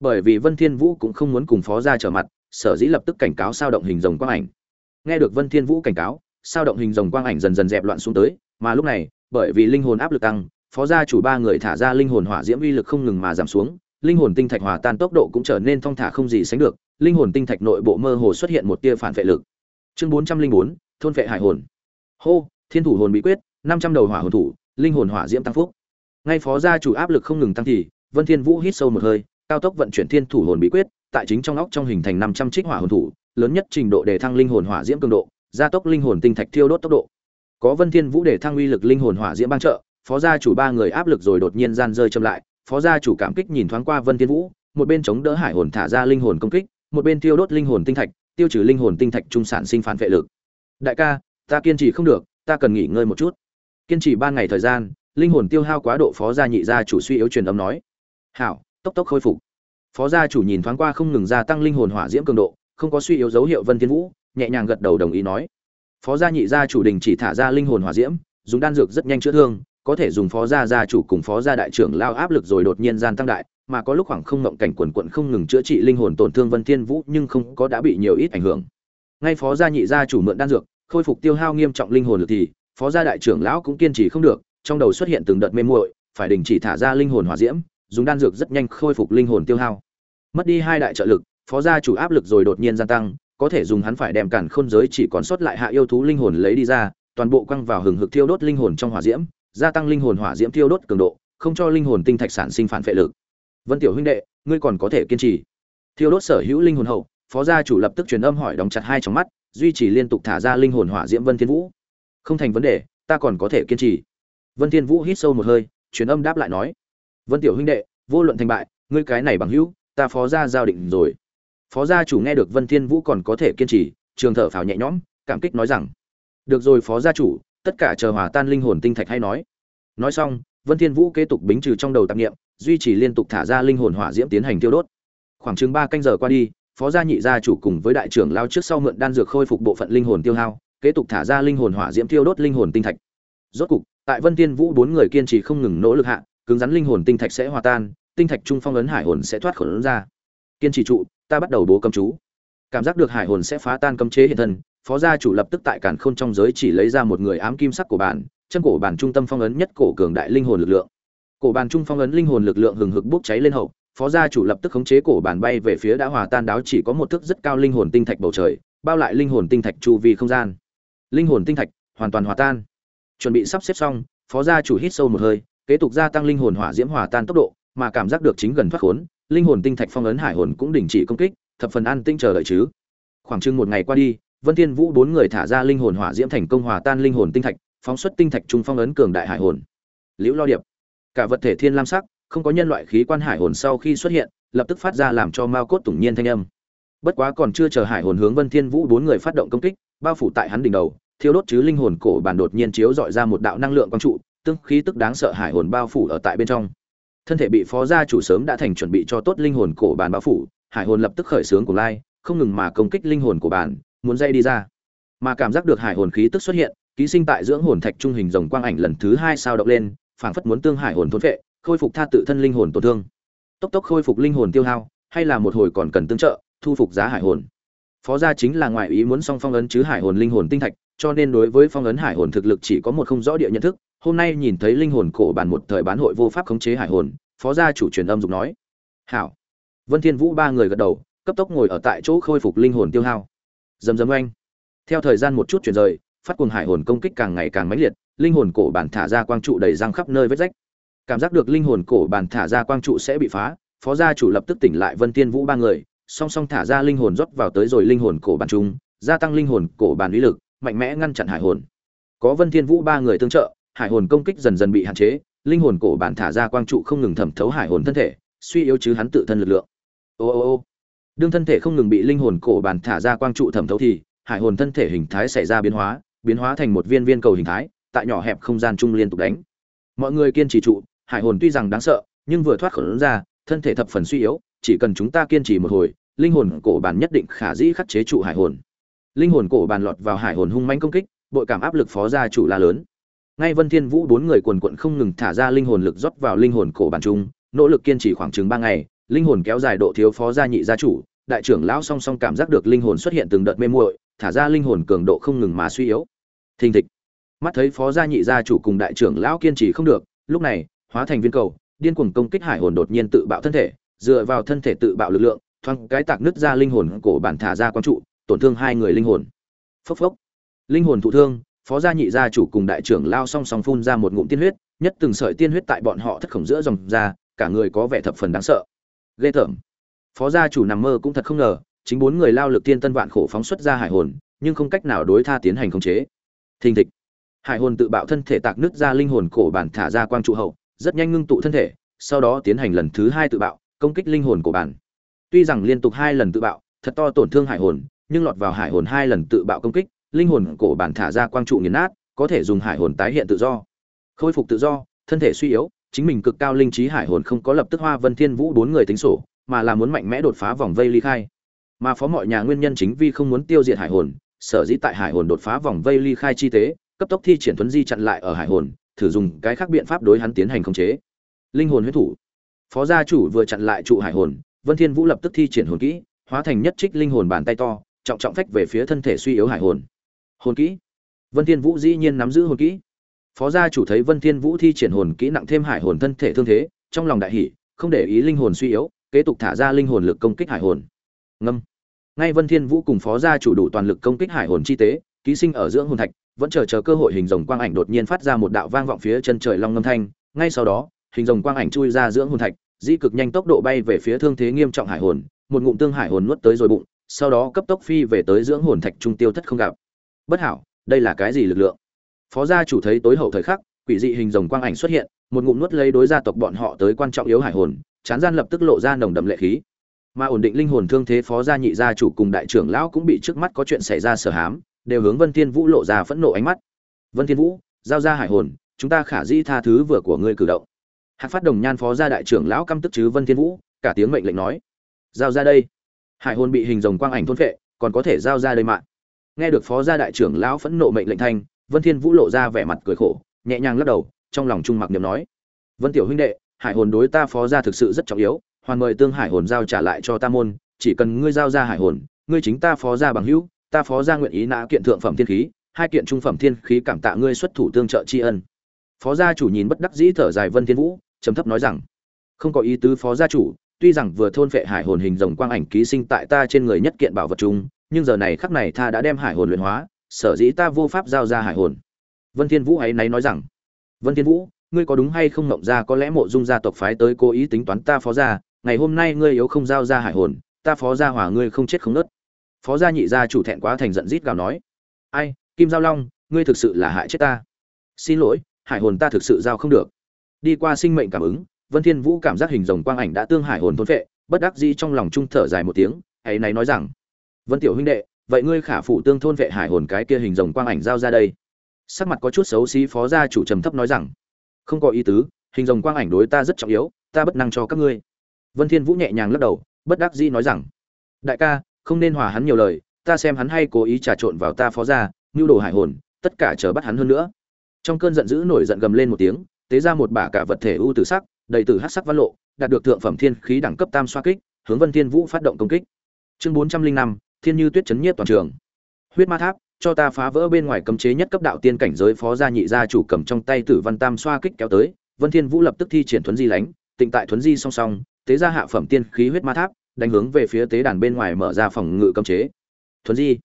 Bởi vì vân thiên vũ cũng không muốn cùng phó gia trở mặt, sở dĩ lập tức cảnh cáo sao động hình rồng quang ảnh. Nghe được vân thiên vũ cảnh cáo, sao động hình rồng quang ảnh dần dần dẹp loạn xuống tới, mà lúc này, bởi vì linh hồn áp lực tăng, phó gia chủ ba người thả ra linh hồn hỏa diễm uy lực không ngừng mà giảm xuống, linh hồn tinh thạch hòa tan tốc độ cũng trở nên thong thả không gì sánh được, linh hồn tinh thạch nội bộ mơ hồ xuất hiện một tia phản vệ lực. Chương bốn trăm linh bốn, thôn vệ hải hồn hô, thiên thủ hồn bí quyết, năm trăm đầu hỏa hồn thủ, linh hồn hỏa diễm tăng phúc. Ngay phó gia chủ áp lực không ngừng tăng thì, vân thiên vũ hít sâu một hơi, cao tốc vận chuyển thiên thủ hồn bí quyết, tại chính trong óc trong hình thành năm trăm trích hỏa hồn thủ, lớn nhất trình độ để thăng linh hồn hỏa diễm cường độ, gia tốc linh hồn tinh thạch thiêu đốt tốc độ. Có vân thiên vũ để thăng uy lực linh hồn hỏa diễm ban trợ, phó gia chủ ba người áp lực rồi đột nhiên gian rơi chậm lại, phó gia chủ cảm kích nhìn thoáng qua vân thiên vũ, một bên chống đỡ hải hồn thả ra linh hồn công kích, một bên tiêu đốt linh hồn tinh thạch, tiêu trừ linh hồn tinh thạch trung sản sinh phản vệ lực. Đại ca ta kiên trì không được, ta cần nghỉ ngơi một chút. Kiên trì ba ngày thời gian, linh hồn tiêu hao quá độ phó gia nhị gia chủ suy yếu truyền âm nói. Hảo, tốc tốc khôi phục. Phó gia chủ nhìn thoáng qua không ngừng gia tăng linh hồn hỏa diễm cường độ, không có suy yếu dấu hiệu vân thiên vũ, nhẹ nhàng gật đầu đồng ý nói. Phó gia nhị gia chủ đình chỉ thả ra linh hồn hỏa diễm, dùng đan dược rất nhanh chữa thương, có thể dùng phó gia gia chủ cùng phó gia đại trưởng lao áp lực rồi đột nhiên gian tăng đại, mà có lúc khoảng không ngộng cảnh quần quận không ngừng chữa trị linh hồn tổn thương vân thiên vũ nhưng không có đã bị nhiều ít ảnh hưởng. Ngay phó gia nhị gia chủ mượn đan dược khôi phục tiêu hao nghiêm trọng linh hồn lực thì, phó gia đại trưởng lão cũng kiên trì không được, trong đầu xuất hiện từng đợt mê muội, phải đình chỉ thả ra linh hồn hỏa diễm, dùng đan dược rất nhanh khôi phục linh hồn tiêu hao. Mất đi hai đại trợ lực, phó gia chủ áp lực rồi đột nhiên gia tăng, có thể dùng hắn phải đem cản khôn giới chỉ còn sót lại hạ yêu thú linh hồn lấy đi ra, toàn bộ quăng vào hừng hực thiêu đốt linh hồn trong hỏa diễm, gia tăng linh hồn hỏa diễm thiêu đốt cường độ, không cho linh hồn tinh thạch sản sinh phản phệ lực. Vân tiểu huynh đệ, ngươi còn có thể kiên trì. Thiêu đốt sở hữu linh hồn hậu, phó gia chủ lập tức truyền âm hỏi đóng chặt hai trong mắt duy trì liên tục thả ra linh hồn hỏa diễm vân thiên vũ. Không thành vấn đề, ta còn có thể kiên trì. Vân thiên vũ hít sâu một hơi, truyền âm đáp lại nói. Vân tiểu huynh đệ, vô luận thành bại, ngươi cái này bằng hữu, ta phó gia giao định rồi. Phó gia chủ nghe được vân thiên vũ còn có thể kiên trì, trường thở phào nhẹ nhõm, cảm kích nói rằng. Được rồi phó gia chủ, tất cả chờ hòa tan linh hồn tinh thạch hay nói. Nói xong, vân thiên vũ kế tục bính trừ trong đầu tạp niệm, duy trì liên tục thả ra linh hồn hỏa diễm tiến hành tiêu đốt. Khoảng chừng ba canh giờ qua đi phó gia nhị gia chủ cùng với đại trưởng lao trước sau mượn đan dược khôi phục bộ phận linh hồn tiêu hao, kế tục thả ra linh hồn hỏa diễm tiêu đốt linh hồn tinh thạch. Rốt cục, tại vân thiên vũ bốn người kiên trì không ngừng nỗ lực hạ, cứng rắn linh hồn tinh thạch sẽ hòa tan, tinh thạch trung phong ấn hải hồn sẽ thoát khỏi ấn ra. Kiên trì trụ, ta bắt đầu bố cấm chú. Cảm giác được hải hồn sẽ phá tan cấm chế hiện thân, phó gia chủ lập tức tại cản khôn trong giới chỉ lấy ra một người ám kim sắc của bản, chân cổ bản trung tâm phong ấn nhất cổ cường đại linh hồn lực lượng. Cổ bản trung phong ấn linh hồn lực lượng hừng hực bốc cháy lên hậu phó gia chủ lập tức khống chế cổ bản bay về phía đã hòa tan đáo chỉ có một thước rất cao linh hồn tinh thạch bầu trời, bao lại linh hồn tinh thạch chu vi không gian. Linh hồn tinh thạch, hoàn toàn hòa tan. Chuẩn bị sắp xếp xong, phó gia chủ hít sâu một hơi, kế tục gia tăng linh hồn hỏa diễm hòa tan tốc độ, mà cảm giác được chính gần thoát khốn, linh hồn tinh thạch phong ấn hải hồn cũng đình chỉ công kích, thập phần an tinh chờ đợi chứ. Khoảng chừng một ngày qua đi, vân thiên vũ bốn người thả ra linh hồn hỏa diễm thành công hòa tan linh hồn tinh thạch, phóng xuất tinh thạch trung phong ấn cường đại hải hồn. Liễu lo điệp. Cả vật thể thiên lam sắc không có nhân loại khí quan hải hồn sau khi xuất hiện, lập tức phát ra làm cho mao cốt tủng nhiên thanh âm. Bất quá còn chưa chờ hải hồn hướng vân thiên vũ bốn người phát động công kích, bao phủ tại hắn đỉnh đầu, thiêu đốt chứ linh hồn cổ bản đột nhiên chiếu dọi ra một đạo năng lượng quang trụ, tương khí tức đáng sợ hải hồn bao phủ ở tại bên trong. Thân thể bị phó gia chủ sớm đã thành chuẩn bị cho tốt linh hồn cổ bản bao phủ, hải hồn lập tức khởi sướng của lai, không ngừng mà công kích linh hồn của bản, muốn dây đi ra. Mà cảm giác được hải hồn khí tức xuất hiện, ký sinh tại dưỡng hồn thạch trung hình rồng quang ảnh lần thứ hai sao động lên, phảng phất muốn tương hải hồn thôn phệ khôi phục tha tự thân linh hồn tổn thương. Tốc tốc khôi phục linh hồn tiêu hao, hay là một hồi còn cần tương trợ, thu phục giá hải hồn. Phó gia chính là ngoại ý muốn song phong ấn chứ hải hồn linh hồn tinh thạch, cho nên đối với phong ấn hải hồn thực lực chỉ có một không rõ địa nhận thức. Hôm nay nhìn thấy linh hồn cổ bản một thời bán hội vô pháp khống chế hải hồn, phó gia chủ truyền âm dục nói. Hảo. Vân thiên vũ ba người gật đầu, cấp tốc ngồi ở tại chỗ khôi phục linh hồn tiêu hao. Dầm dầm oanh. Theo thời gian một chút chuyển rời, phát cuồng hải hồn công kích càng ngày càng mãnh liệt, linh hồn cổ bản thả ra quang trụ đầy răng khắp nơi vết rách cảm giác được linh hồn cổ bản thả ra quang trụ sẽ bị phá, phó gia chủ lập tức tỉnh lại vân thiên vũ ba người, song song thả ra linh hồn rót vào tới rồi linh hồn cổ bản chúng gia tăng linh hồn cổ bản uy lực, mạnh mẽ ngăn chặn hải hồn. Có vân thiên vũ ba người tương trợ, hải hồn công kích dần dần bị hạn chế, linh hồn cổ bản thả ra quang trụ không ngừng thẩm thấu hải hồn thân thể, suy yếu chứ hắn tự thân lực lượng. Ô ô ô, đương thân thể không ngừng bị linh hồn cổ bản thả ra quang trụ thẩm thấu thì, hải hồn thân thể hình thái xảy ra biến hóa biến hóa thành một viên viên cầu hình thái, tại nhỏ hẹp không gian chung liên tục đánh. Mọi người kiên trì trụ hải hồn tuy rằng đáng sợ, nhưng vừa thoát khỏi ra, thân thể thập phần suy yếu, chỉ cần chúng ta kiên trì một hồi, linh hồn cổ bản nhất định khả dĩ khắc chế trụ hải hồn. Linh hồn cổ bản lọt vào hải hồn hung manh công kích, bội cảm áp lực phó gia chủ la lớn. Ngay vân thiên vũ bốn người quần quận không ngừng thả ra linh hồn lực rót vào linh hồn cổ bản chung, nỗ lực kiên trì khoảng chừng ba ngày, linh hồn kéo dài độ thiếu phó gia nhị gia chủ, đại trưởng lão song song cảm giác được linh hồn xuất hiện từng đợt mê muội, thả ra linh hồn cường độ không ngừng mà suy yếu. Thình thịch. Mắt thấy phó gia nhị gia chủ cùng đại trưởng lão kiên trì không được, lúc này hóa thành viên cầu, điên cuồng công kích hải hồn đột nhiên tự bạo thân thể, dựa vào thân thể tự bạo lực lượng, thoáng cái tạc nứt ra linh hồn cổ bản thả ra quang trụ, tổn thương hai người linh hồn. Phốc phốc. Linh hồn thụ thương, phó gia nhị gia chủ cùng đại trưởng lao song song phun ra một ngụm tiên huyết, nhất từng sợi tiên huyết tại bọn họ thất khổng giữa dòng ra, cả người có vẻ thập phần đáng sợ. Ghê tởm. Phó gia chủ nằm mơ cũng thật không ngờ, chính bốn người lao lực tiên tân vạn khổ phóng xuất ra hải hồn, nhưng không cách nào đối tha tiến hành khống chế. Thình thịch. Hải hồn tự bạo thân thể tạc nứt ra linh hồn cổ bản thả ra quang trụ hậu rất nhanh ngưng tụ thân thể, sau đó tiến hành lần thứ hai tự bạo, công kích linh hồn của bản tuy rằng liên tục hai lần tự bạo, thật to tổn thương hải hồn, nhưng lọt vào hải hồn hai lần tự bạo công kích, linh hồn cổ bản thả ra quang trụ nghiền nát, có thể dùng hải hồn tái hiện tự do. Khôi phục tự do, thân thể suy yếu, chính mình cực cao linh trí hải hồn không có lập tức hoa vân thiên vũ bốn người tính sổ, mà là muốn mạnh mẽ đột phá vòng vây ly khai. Mà phó mọi nhà nguyên nhân chính vì không muốn tiêu diệt hải hồn, sở dĩ tại hải hồn đột phá vòng vây ly khai chi tế, cấp tốc thi triển thuấn di chặn lại ở hải hồn thử dùng cái khác biện pháp đối hắn tiến hành khống chế. Linh hồn huyết thủ. Phó gia chủ vừa chặn lại trụ hải hồn, vân thiên vũ lập tức thi triển hồn kỹ, hóa thành nhất trích linh hồn bàn tay to, trọng trọng phách về phía thân thể suy yếu hải hồn. Hồn kỹ. Vân thiên vũ dĩ nhiên nắm giữ hồn kỹ. Phó gia chủ thấy vân thiên vũ thi triển hồn kỹ nặng thêm hải hồn thân thể thương thế, trong lòng đại hỉ, không để ý linh hồn suy yếu, kế tục thả ra linh hồn lực công kích hải hồn. Ngâm. Ngay vân thiên vũ cùng phó gia chủ đủ toàn lực công kích hải hồn chi tế, ký sinh ở dưỡng hồn thạch vẫn chờ chờ cơ hội hình rồng quang ảnh đột nhiên phát ra một đạo vang vọng phía chân trời long ngâm thanh. Ngay sau đó, hình rồng quang ảnh chui ra giữa hồn thạch, dĩ cực nhanh tốc độ bay về phía thương thế nghiêm trọng hải hồn, một ngụm tương hải hồn nuốt tới rồi bụng, sau đó cấp tốc phi về tới dưỡng hồn thạch trung tiêu thất không gặp. Bất hảo, đây là cái gì lực lượng? Phó gia chủ thấy tối hậu thời khắc, quỷ dị hình rồng quang ảnh xuất hiện, một ngụm nuốt lấy đối gia tộc bọn họ tới quan trọng yếu hải hồn, chán gian lập tức lộ ra nồng đậm lệ khí. Mà ổn định linh hồn thương thế phó gia nhị gia chủ cùng đại trưởng lão cũng bị trước mắt có chuyện xảy ra sở hám đều hướng vân thiên vũ lộ ra phẫn nộ ánh mắt. Vân thiên vũ, giao ra hải hồn, chúng ta khả dĩ tha thứ vừa của ngươi cử động. Hạc phát đồng nhan phó gia đại trưởng lão căm tức chứ vân thiên vũ, cả tiếng mệnh lệnh nói, giao ra đây. Hải hồn bị hình rồng quang ảnh thôn phệ, còn có thể giao ra đây mạng nghe được phó gia đại trưởng lão phẫn nộ mệnh lệnh thanh, vân thiên vũ lộ ra vẻ mặt cười khổ, nhẹ nhàng lắc đầu, trong lòng trung mặc niệm nói, vân tiểu huynh đệ, hải hồn đối ta phó gia thực sự rất trọng yếu, hoàn mời tương hải hồn giao trả lại cho ta môn, chỉ cần ngươi giao ra hải hồn, ngươi chính ta phó gia bằng hữu ta phó gia nguyện ý nã kiện thượng phẩm thiên khí, hai kiện trung phẩm thiên khí cảm tạ ngươi xuất thủ tương trợ tri ân. Phó gia chủ nhìn bất đắc dĩ thở dài vân thiên vũ, trầm thấp nói rằng, không có ý tứ phó gia chủ, tuy rằng vừa thôn phệ hải hồn hình rồng quang ảnh ký sinh tại ta trên người nhất kiện bảo vật chung, nhưng giờ này khắc này tha đã đem hải hồn luyện hóa, sở dĩ ta vô pháp giao ra hải hồn. Vân thiên vũ ấy náy nói rằng, vân thiên vũ, ngươi có đúng hay không ngậm ra có lẽ mộ dung gia tộc phái tới cố ý tính toán ta phó gia, ngày hôm nay ngươi yếu không giao ra hải hồn, ta phó gia hỏa ngươi không chết không nứt phó gia nhị gia chủ thẹn quá thành giận rít gào nói, ai, kim giao long, ngươi thực sự là hại chết ta. Xin lỗi, hải hồn ta thực sự giao không được. Đi qua sinh mệnh cảm ứng, vân thiên vũ cảm giác hình rồng quang ảnh đã tương hải hồn thôn phệ, bất đắc dĩ trong lòng trung thở dài một tiếng ấy này nói rằng, vân tiểu huynh đệ, vậy ngươi khả phụ tương thôn vệ hải hồn cái kia hình rồng quang ảnh giao ra đây? Sắc mặt có chút xấu xí phó gia chủ trầm thấp nói rằng, không có ý tứ, hình rồng quang ảnh đối ta rất trọng yếu, ta bất năng cho các ngươi. Vân thiên vũ nhẹ nhàng lắc đầu, bất đắc dĩ nói rằng, đại ca không nên hòa hắn nhiều lời, ta xem hắn hay cố ý trà trộn vào ta phó gia nhu đồ hải hồn, tất cả chờ bắt hắn hơn nữa. Trong cơn giận dữ nổi giận gầm lên một tiếng, tế ra một bả cả vật thể ưu tử sắc, đầy tử hắc sắc văn lộ, đạt được thượng phẩm thiên khí đẳng cấp tam xoa kích, hướng vân thiên vũ phát động công kích. Chương bốn trăm linh năm, thiên như tuyết chấn nhiếp toàn trường. Huyết ma tháp, cho ta phá vỡ bên ngoài cấm chế nhất cấp đạo tiên cảnh giới phó gia nhị gia chủ cầm trong tay tử văn tam xoa kích kéo tới, vân thiên vũ lập tức thi triển thuấn di lánh, tịnh tại thuấn di song song, tế ra hạ phẩm tiên khí huyết ma tháp đánh hướng về phía tế đàn bên ngoài mở ra phòng ngự cấm chế. Thuấn di,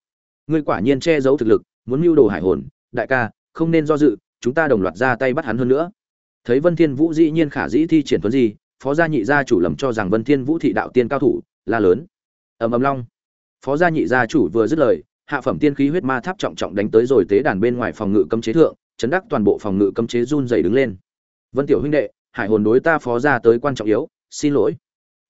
ngươi quả nhiên che giấu thực lực, muốn mưu đồ hải hồn. Đại ca, không nên do dự, chúng ta đồng loạt ra tay bắt hắn hơn nữa. Thấy vân thiên vũ dĩ nhiên khả dĩ thi triển thuấn di, phó gia nhị gia chủ lầm cho rằng vân thiên vũ thị đạo tiên cao thủ la lớn. Ầm ầm long. Phó gia nhị gia chủ vừa dứt lời, hạ phẩm tiên khí huyết ma tháp trọng trọng đánh tới rồi tế đàn bên ngoài phòng ngự cấm chế thượng, chấn đắc toàn bộ phòng ngự cấm chế run rẩy đứng lên. Vân tiểu huynh đệ, hải hồn đối ta phó gia tới quan trọng yếu, xin lỗi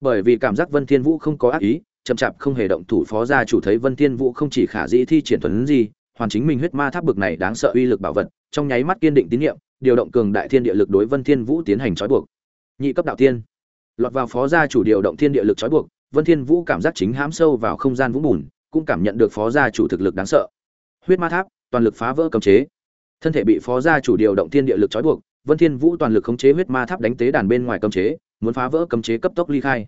bởi vì cảm giác vân thiên vũ không có ác ý, chậm chạp không hề động thủ phó gia chủ thấy vân thiên vũ không chỉ khả dĩ thi triển thuần gì, hoàn chính mình huyết ma tháp bực này đáng sợ uy lực bảo vật, trong nháy mắt kiên định tín nhiệm, điều động cường đại thiên địa lực đối vân thiên vũ tiến hành trói buộc. Nhị cấp đạo tiên. Lọt vào phó gia chủ điều động thiên địa lực trói buộc, vân thiên vũ cảm giác chính hãm sâu vào không gian vũng bùn, cũng cảm nhận được phó gia chủ thực lực đáng sợ. Huyết ma tháp, toàn lực phá vỡ cấm chế. Thân thể bị phó gia chủ điều động thiên địa lực trói buộc, vân thiên vũ toàn lực khống chế huyết ma tháp đánh tế đàn bên ngoài cấm chế muốn phá vỡ cấm chế cấp tốc ly khai.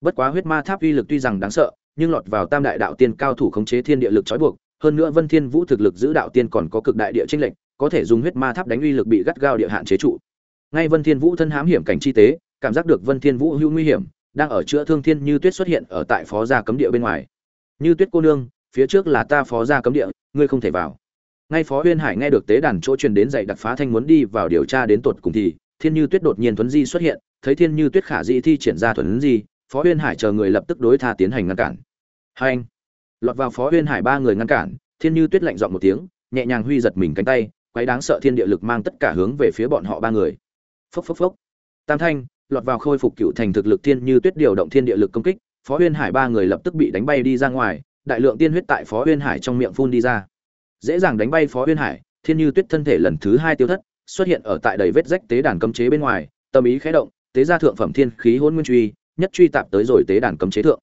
Bất quá huyết ma tháp uy lực tuy rằng đáng sợ, nhưng lọt vào tam đại đạo tiên cao thủ khống chế thiên địa lực trói buộc, hơn nữa vân thiên vũ thực lực giữ đạo tiên còn có cực đại địa trinh lệnh có thể dùng huyết ma tháp đánh uy lực bị gắt gao địa hạn chế trụ. Ngay vân thiên vũ thân hám hiểm cảnh chi tế, cảm giác được vân thiên vũ hữu nguy hiểm, đang ở chữa thương thiên như tuyết xuất hiện ở tại phó gia cấm địa bên ngoài. Như tuyết cô nương, phía trước là ta phó gia cấm địa, ngươi không thể vào. Ngay phó huyên hải nghe được tế đàn chỗ truyền đến dạy đặc phá thanh muốn đi vào điều tra đến tột cùng thì thiên như tuyết đột nhiên thuấn di xuất hiện, thấy thiên như tuyết khả dĩ thi triển ra thuấn di, phó huyên hải chờ người lập tức đối tha tiến hành ngăn cản. Hai anh, lọt vào phó huyên hải ba người ngăn cản, thiên như tuyết lạnh dọn một tiếng, nhẹ nhàng huy giật mình cánh tay, quấy đáng sợ thiên địa lực mang tất cả hướng về phía bọn họ ba người. Phốc phốc phốc. Tam thanh, lọt vào khôi phục cựu thành thực lực thiên như tuyết điều động thiên địa lực công kích, phó huyên hải ba người lập tức bị đánh bay đi ra ngoài, đại lượng tiên huyết tại phó huyên hải trong miệng phun đi ra. Dễ dàng đánh bay phó huyên hải, thiên như tuyết thân thể lần thứ hai tiêu thất xuất hiện ở tại đầy vết rách tế đàn cấm chế bên ngoài, tâm ý khẽ động, tế ra thượng phẩm thiên khí hôn nguyên truy, nhất truy tạp tới rồi tế đàn cấm chế thượng.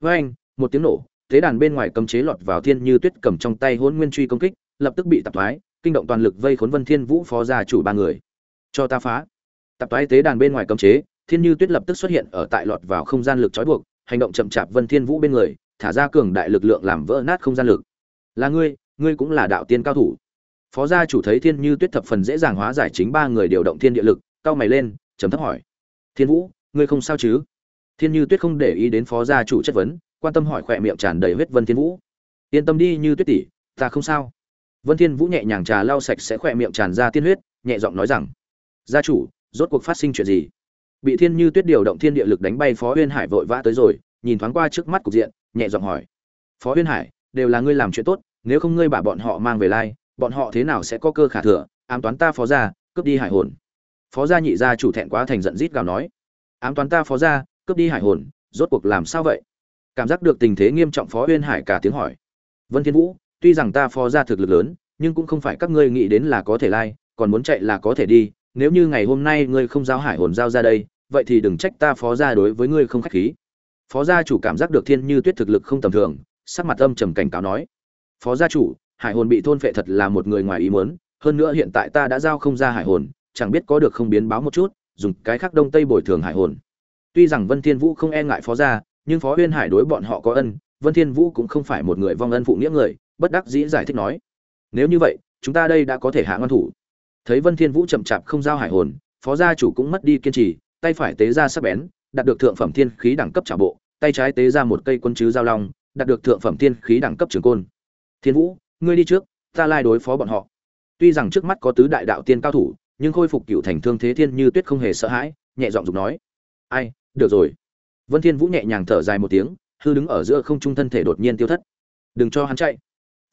Với anh, một tiếng nổ, tế đàn bên ngoài cấm chế lọt vào thiên như tuyết cầm trong tay hôn nguyên truy công kích, lập tức bị tạp thoái, kinh động toàn lực vây khốn vân thiên vũ phó gia chủ ba người. Cho ta phá. Tạp thoái tế đàn bên ngoài cấm chế, thiên như tuyết lập tức xuất hiện ở tại lọt vào không gian lực trói buộc, hành động chậm chạp vân thiên vũ bên người, thả ra cường đại lực lượng làm vỡ nát không gian lực. Là ngươi ngươi cũng là đạo tiên cao thủ phó gia chủ thấy thiên như tuyết thập phần dễ dàng hóa giải chính ba người điều động thiên địa lực cao mày lên chấm thấp hỏi. Thiên vũ, ngươi không sao chứ? Thiên như tuyết không để ý đến phó gia chủ chất vấn, quan tâm hỏi khỏe miệng tràn đầy huyết vân thiên vũ. Yên tâm đi, như tuyết tỷ, ta không sao. Vân thiên vũ nhẹ nhàng trà lau sạch sẽ khỏe miệng tràn ra tiên huyết, nhẹ giọng nói rằng, gia chủ, rốt cuộc phát sinh chuyện gì? Bị thiên như tuyết điều động thiên địa lực đánh bay, phó huyên hải vội vã tới rồi, nhìn thoáng qua trước mắt cục diện, nhẹ giọng hỏi. Phó huyên hải, đều là ngươi làm chuyện tốt, nếu không ngươi bà bọn họ mang về lai bọn họ thế nào sẽ có cơ khả thừa, ám toán ta phó gia, cướp đi hải hồn. Phó gia nhị gia chủ thẹn quá thành giận rít gào nói. Ám toán ta phó gia, cướp đi hải hồn, rốt cuộc làm sao vậy? Cảm giác được tình thế nghiêm trọng phó uyên hải cả tiếng hỏi. Vân thiên vũ, tuy rằng ta phó gia thực lực lớn, nhưng cũng không phải các ngươi nghĩ đến là có thể lai, còn muốn chạy là có thể đi, nếu như ngày hôm nay ngươi không giao hải hồn giao ra đây, vậy thì đừng trách ta phó gia đối với ngươi không khách khí. Phó gia chủ cảm giác được thiên như tuyết thực lực không tầm thường, sắc mặt âm trầm cảnh cáo nói. Phó gia chủ hải hồn bị thôn phệ thật là một người ngoài ý muốn, hơn nữa hiện tại ta đã giao không ra hải hồn, chẳng biết có được không biến báo một chút, dùng cái khác đông tây bồi thường hải hồn. Tuy rằng vân thiên vũ không e ngại phó gia, nhưng phó huyên hải đối bọn họ có ân, vân thiên vũ cũng không phải một người vong ân phụ nghĩa người, bất đắc dĩ giải thích nói, nếu như vậy, chúng ta đây đã có thể hạ ngăn thủ. Thấy vân thiên vũ chậm chạp không giao hải hồn, phó gia chủ cũng mất đi kiên trì, tay phải tế ra sắc bén, đạt được thượng phẩm thiên khí đẳng cấp trả bộ, tay trái tế ra một cây quân chứ giao long, đạt được thượng phẩm thiên khí đẳng cấp trường côn. Thiên vũ ngươi đi trước, ta lai đối phó bọn họ. Tuy rằng trước mắt có tứ đại đạo tiên cao thủ, nhưng khôi phục cựu thành thương thế thiên như tuyết không hề sợ hãi, nhẹ giọng dục nói. Ai, được rồi. Vân thiên vũ nhẹ nhàng thở dài một tiếng, hư đứng ở giữa không trung thân thể đột nhiên tiêu thất. Đừng cho hắn chạy.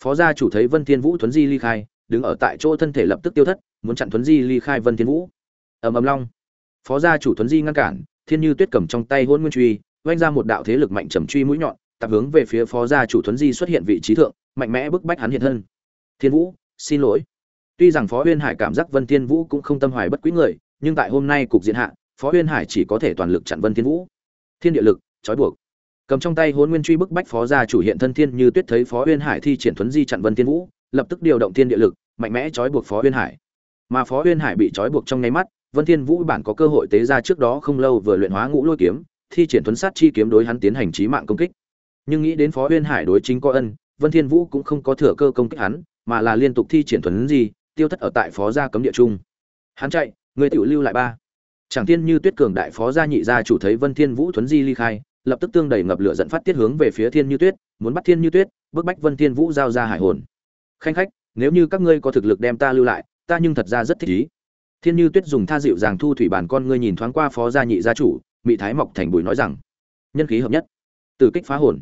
Phó gia chủ thấy vân thiên vũ thuấn di ly khai, đứng ở tại chỗ thân thể lập tức tiêu thất, muốn chặn thuấn di ly khai vân thiên vũ. Ầm ầm long. Phó gia chủ thuấn di ngăn cản, thiên như tuyết cầm trong tay hôn nguyên truy vanh ra một đạo thế lực mạnh trầm truy mũi nhọn tập hướng về phía phó gia chủ thuấn di xuất hiện vị trí thượng, mạnh mẽ bức bách hắn hiện thân. Thiên vũ, xin lỗi. Tuy rằng phó huyên hải cảm giác vân thiên vũ cũng không tâm hoài bất quý người, nhưng tại hôm nay cục diện hạ, phó huyên hải chỉ có thể toàn lực chặn vân thiên vũ. Thiên địa lực, trói buộc. Cầm trong tay hôn nguyên truy bức bách phó gia chủ hiện thân thiên như tuyết thấy phó huyên hải thi triển thuấn di chặn vân thiên vũ, lập tức điều động thiên địa lực, mạnh mẽ trói buộc phó huyên hải. Mà phó huyên hải bị trói buộc trong nháy mắt, vân thiên vũ bản có cơ hội tế ra trước đó không lâu vừa luyện hóa ngũ lôi kiếm, thi triển thuấn sát chi kiếm đối hắn tiến hành chí mạng công kích nhưng nghĩ đến phó huyên hải đối chính có ân, vân thiên vũ cũng không có thừa cơ công kích hắn, mà là liên tục thi triển thuấn gì tiêu thất ở tại phó gia cấm địa trung. Hắn chạy, người tiểu lưu lại ba. Chẳng tiên như tuyết cường đại phó gia nhị gia chủ thấy vân thiên vũ thuấn di ly khai, lập tức tương đầy ngập lửa dẫn phát tiết hướng về phía thiên như tuyết, muốn bắt thiên như tuyết, bức bách vân thiên vũ giao ra hải hồn. Khanh khách, nếu như các ngươi có thực lực đem ta lưu lại, ta nhưng thật ra rất thích ý. Thiên như tuyết dùng tha dịu dàng thu thủy bản con ngươi nhìn thoáng qua phó gia nhị gia chủ mỹ thái mọc thành bùi nói rằng, nhân khí hợp nhất từ kích phá hồn.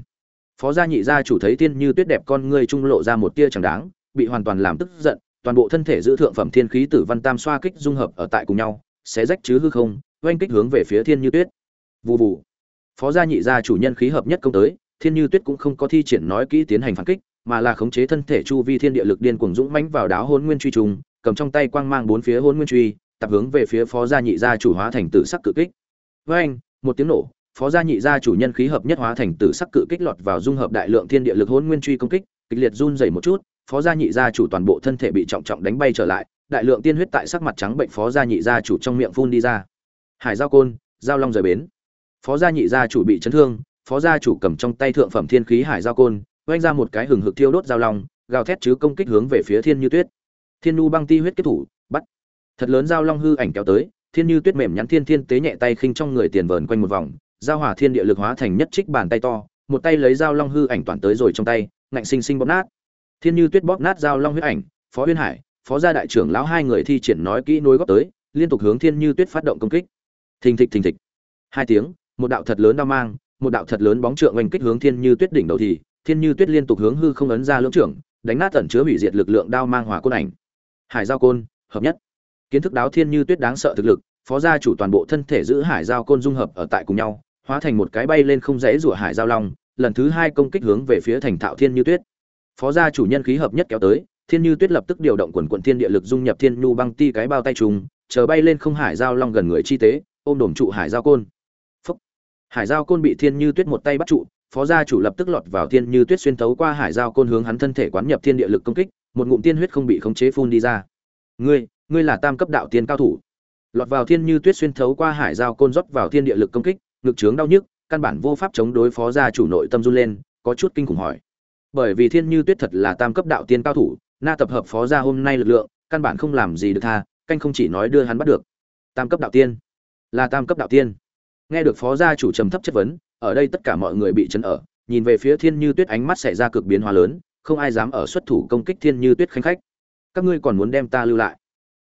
Phó gia nhị gia chủ thấy thiên như tuyết đẹp con ngươi trung lộ ra một tia chẳng đáng, bị hoàn toàn làm tức giận, toàn bộ thân thể giữ thượng phẩm thiên khí tử văn tam xoa kích dung hợp ở tại cùng nhau sẽ rách chứ hư không, oanh kích hướng về phía thiên như tuyết. Vụ vụ phó gia nhị gia chủ nhân khí hợp nhất công tới, thiên như tuyết cũng không có thi triển nói kỹ tiến hành phản kích, mà là khống chế thân thể chu vi thiên địa lực điên cuồng dũng mãnh vào đáo hôn nguyên truy trùng, cầm trong tay quang mang bốn phía hôn nguyên truy, tập hướng về phía phó gia nhị gia chủ hóa thành tử sắc cự kích. Với anh một tiếng nổ phó gia nhị gia chủ nhân khí hợp nhất hóa thành tử sắc cự kích lọt vào dung hợp đại lượng thiên địa lực hỗn nguyên truy công kích, kịch liệt run rẩy một chút, phó gia nhị gia chủ toàn bộ thân thể bị trọng trọng đánh bay trở lại, đại lượng tiên huyết tại sắc mặt trắng bệnh phó gia nhị gia chủ trong miệng phun đi ra. Hải giao côn, giao long rời bến. Phó gia nhị gia chủ bị chấn thương, phó gia chủ cầm trong tay thượng phẩm thiên khí hải giao côn, vung ra một cái hừng hực thiêu đốt giao long, gào thét chứ công kích hướng về phía thiên như tuyết. Thiên nu băng ti huyết kết thủ, bắt. Thật lớn giao long hư ảnh kéo tới, thiên như tuyết mềm nhắn thiên thiên tế nhẹ tay khinh trong người tiền vờn quanh một vòng giao hỏa thiên địa lực hóa thành nhất trích bàn tay to, một tay lấy giao long hư ảnh toàn tới rồi trong tay, ngạnh sinh sinh bóp nát. Thiên như tuyết bóp nát giao long huyết ảnh, phó huyên hải, phó gia đại trưởng lão hai người thi triển nói kỹ nối góp tới, liên tục hướng thiên như tuyết phát động công kích. Thình thịch thình thịch. Hai tiếng, một đạo thật lớn đao mang, một đạo thật lớn bóng trượng oanh kích hướng thiên như tuyết đỉnh đầu thì, thiên như tuyết liên tục hướng hư không ấn ra lưỡng trưởng, đánh nát tẩn chứa hủy diệt lực lượng đao mang hỏa côn ảnh. Hải giao côn, hợp nhất. Kiến thức đáo thiên như tuyết đáng sợ thực lực, phó gia chủ toàn bộ thân thể giữ hải giao côn dung hợp ở tại cùng nhau hóa thành một cái bay lên không dễ rủa hải giao long, lần thứ hai công kích hướng về phía thành thạo thiên như tuyết. Phó gia chủ nhân khí hợp nhất kéo tới, thiên như tuyết lập tức điều động quần quận thiên địa lực dung nhập thiên nhu băng ti cái bao tay trùng, chờ bay lên không hải giao long gần người chi tế, ôm đổm trụ hải giao côn. Phúc. hải giao côn bị thiên như tuyết một tay bắt trụ, phó gia chủ lập tức lọt vào thiên như tuyết xuyên thấu qua hải giao côn hướng hắn thân thể quán nhập thiên địa lực công kích, một ngụm tiên huyết không bị khống chế phun đi ra. Ngươi ngươi là tam cấp đạo tiên cao thủ. Lọt vào thiên như tuyết xuyên thấu qua hải giao côn rót vào thiên địa lực công kích ngực trướng đau nhức, căn bản vô pháp chống đối phó gia chủ nội tâm run lên, có chút kinh khủng hỏi. Bởi vì thiên như tuyết thật là tam cấp đạo tiên cao thủ, na tập hợp phó gia hôm nay lực lượng, căn bản không làm gì được tha, canh không chỉ nói đưa hắn bắt được. Tam cấp đạo tiên. Là tam cấp đạo tiên. Nghe được phó gia chủ trầm thấp chất vấn, ở đây tất cả mọi người bị chấn ở, nhìn về phía thiên như tuyết ánh mắt xảy ra cực biến hóa lớn, không ai dám ở xuất thủ công kích thiên như tuyết khanh khách. Các ngươi còn muốn đem ta lưu lại?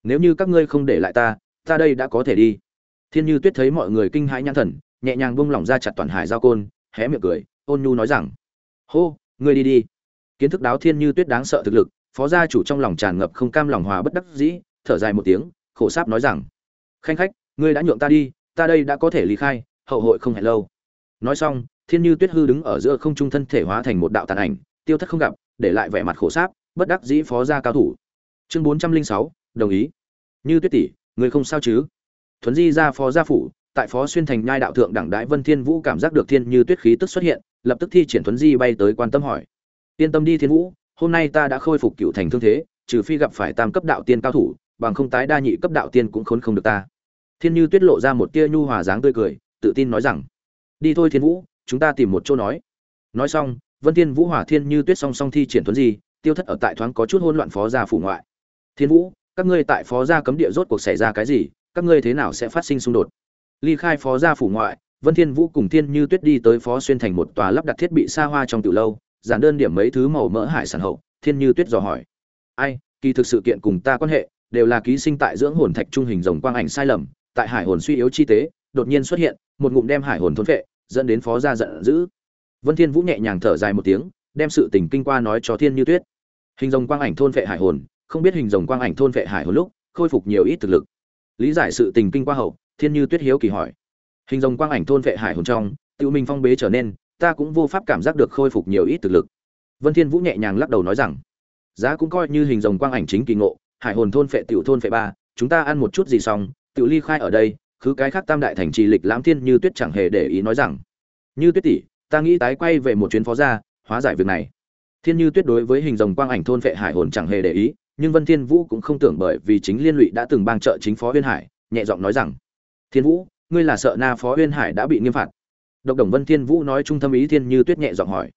Nếu như các ngươi không để lại ta ta đây đã có thể đi. Thiên như tuyết thấy mọi người kinh hãi nhãn thần nhẹ nhàng buông lỏng ra chặt toàn hải giao côn, hé miệng cười, ôn nhu nói rằng, hô, ngươi đi đi. Kiến thức đáo thiên như tuyết đáng sợ thực lực, phó gia chủ trong lòng tràn ngập không cam lòng hòa bất đắc dĩ, thở dài một tiếng, khổ sáp nói rằng, khanh khách, ngươi đã nhượng ta đi, ta đây đã có thể lý khai, hậu hội không hẹn lâu. Nói xong, thiên như tuyết hư đứng ở giữa không trung thân thể hóa thành một đạo tàn ảnh, tiêu thất không gặp, để lại vẻ mặt khổ sáp, bất đắc dĩ phó gia cao thủ. Chương bốn trăm linh sáu, đồng ý. Như tuyết tỷ người không sao chứ? Thuấn di ra phó gia phủ tại phó xuyên thành nhai đạo thượng đẳng đại vân thiên vũ cảm giác được thiên như tuyết khí tức xuất hiện, lập tức thi triển thuấn di bay tới quan tâm hỏi. Yên tâm đi thiên vũ, hôm nay ta đã khôi phục cựu thành thương thế, trừ phi gặp phải tam cấp đạo tiên cao thủ, bằng không tái đa nhị cấp đạo tiên cũng khốn không được ta. Thiên như tuyết lộ ra một tia nhu hòa dáng tươi cười, tự tin nói rằng, đi thôi thiên vũ, chúng ta tìm một chỗ nói. Nói xong, vân thiên vũ hỏa thiên như tuyết song song thi triển thuấn di, tiêu thất ở tại thoáng có chút hỗn loạn phó gia phủ ngoại. Thiên vũ, các ngươi tại phó gia cấm địa rốt cuộc xảy ra cái gì, các ngươi thế nào sẽ phát sinh xung đột? Ly khai phó gia phủ ngoại, vân thiên vũ cùng thiên như tuyết đi tới phó xuyên thành một tòa lắp đặt thiết bị xa hoa trong tiểu lâu, giản đơn điểm mấy thứ màu mỡ hải sản hậu, thiên như tuyết dò hỏi. Ai, kỳ thực sự kiện cùng ta quan hệ, đều là ký sinh tại dưỡng hồn thạch trung hình rồng quang ảnh sai lầm, tại hải hồn suy yếu chi tế, đột nhiên xuất hiện, một ngụm đem hải hồn thôn phệ, dẫn đến phó gia giận dữ. Vân thiên vũ nhẹ nhàng thở dài một tiếng, đem sự tình kinh qua nói cho thiên như tuyết. Hình rồng quang ảnh thôn phệ hải hồn, không biết hình rồng quang ảnh thôn phệ hải hồn lúc, khôi phục nhiều ít thực lực. Lý giải sự tình kinh qua hậu thiên như tuyết hiếu kỳ hỏi hình rồng quang ảnh thôn vệ hải hồn trong tự mình phong bế trở nên ta cũng vô pháp cảm giác được khôi phục nhiều ít thực lực vân thiên vũ nhẹ nhàng lắc đầu nói rằng giá cũng coi như hình rồng quang ảnh chính kỳ ngộ hải hồn thôn phệ tiểu thôn phệ ba chúng ta ăn một chút gì xong Tiểu Ly khai ở đây, cứ cái khác tam đại thành trì lịch lãm thiên như tuyết chẳng hề để ý nói rằng, như tuyết tỷ, ta nghĩ tái quay về một chuyến phó gia, hóa giải việc này. Thiên Như Tuyết đối với hình rồng quang ảnh thôn vệ hải hồn chẳng hề để ý, nhưng Vân Thiên Vũ cũng không tưởng bởi vì chính liên lụy đã từng bang trợ chính phó Uyên Hải, nhẹ giọng nói rằng: "Thiên Vũ, ngươi là sợ Na phó Uyên Hải đã bị nghiêm phạt?" Độc Đồng Vân Thiên Vũ nói trung tâm ý Thiên Như Tuyết nhẹ giọng hỏi: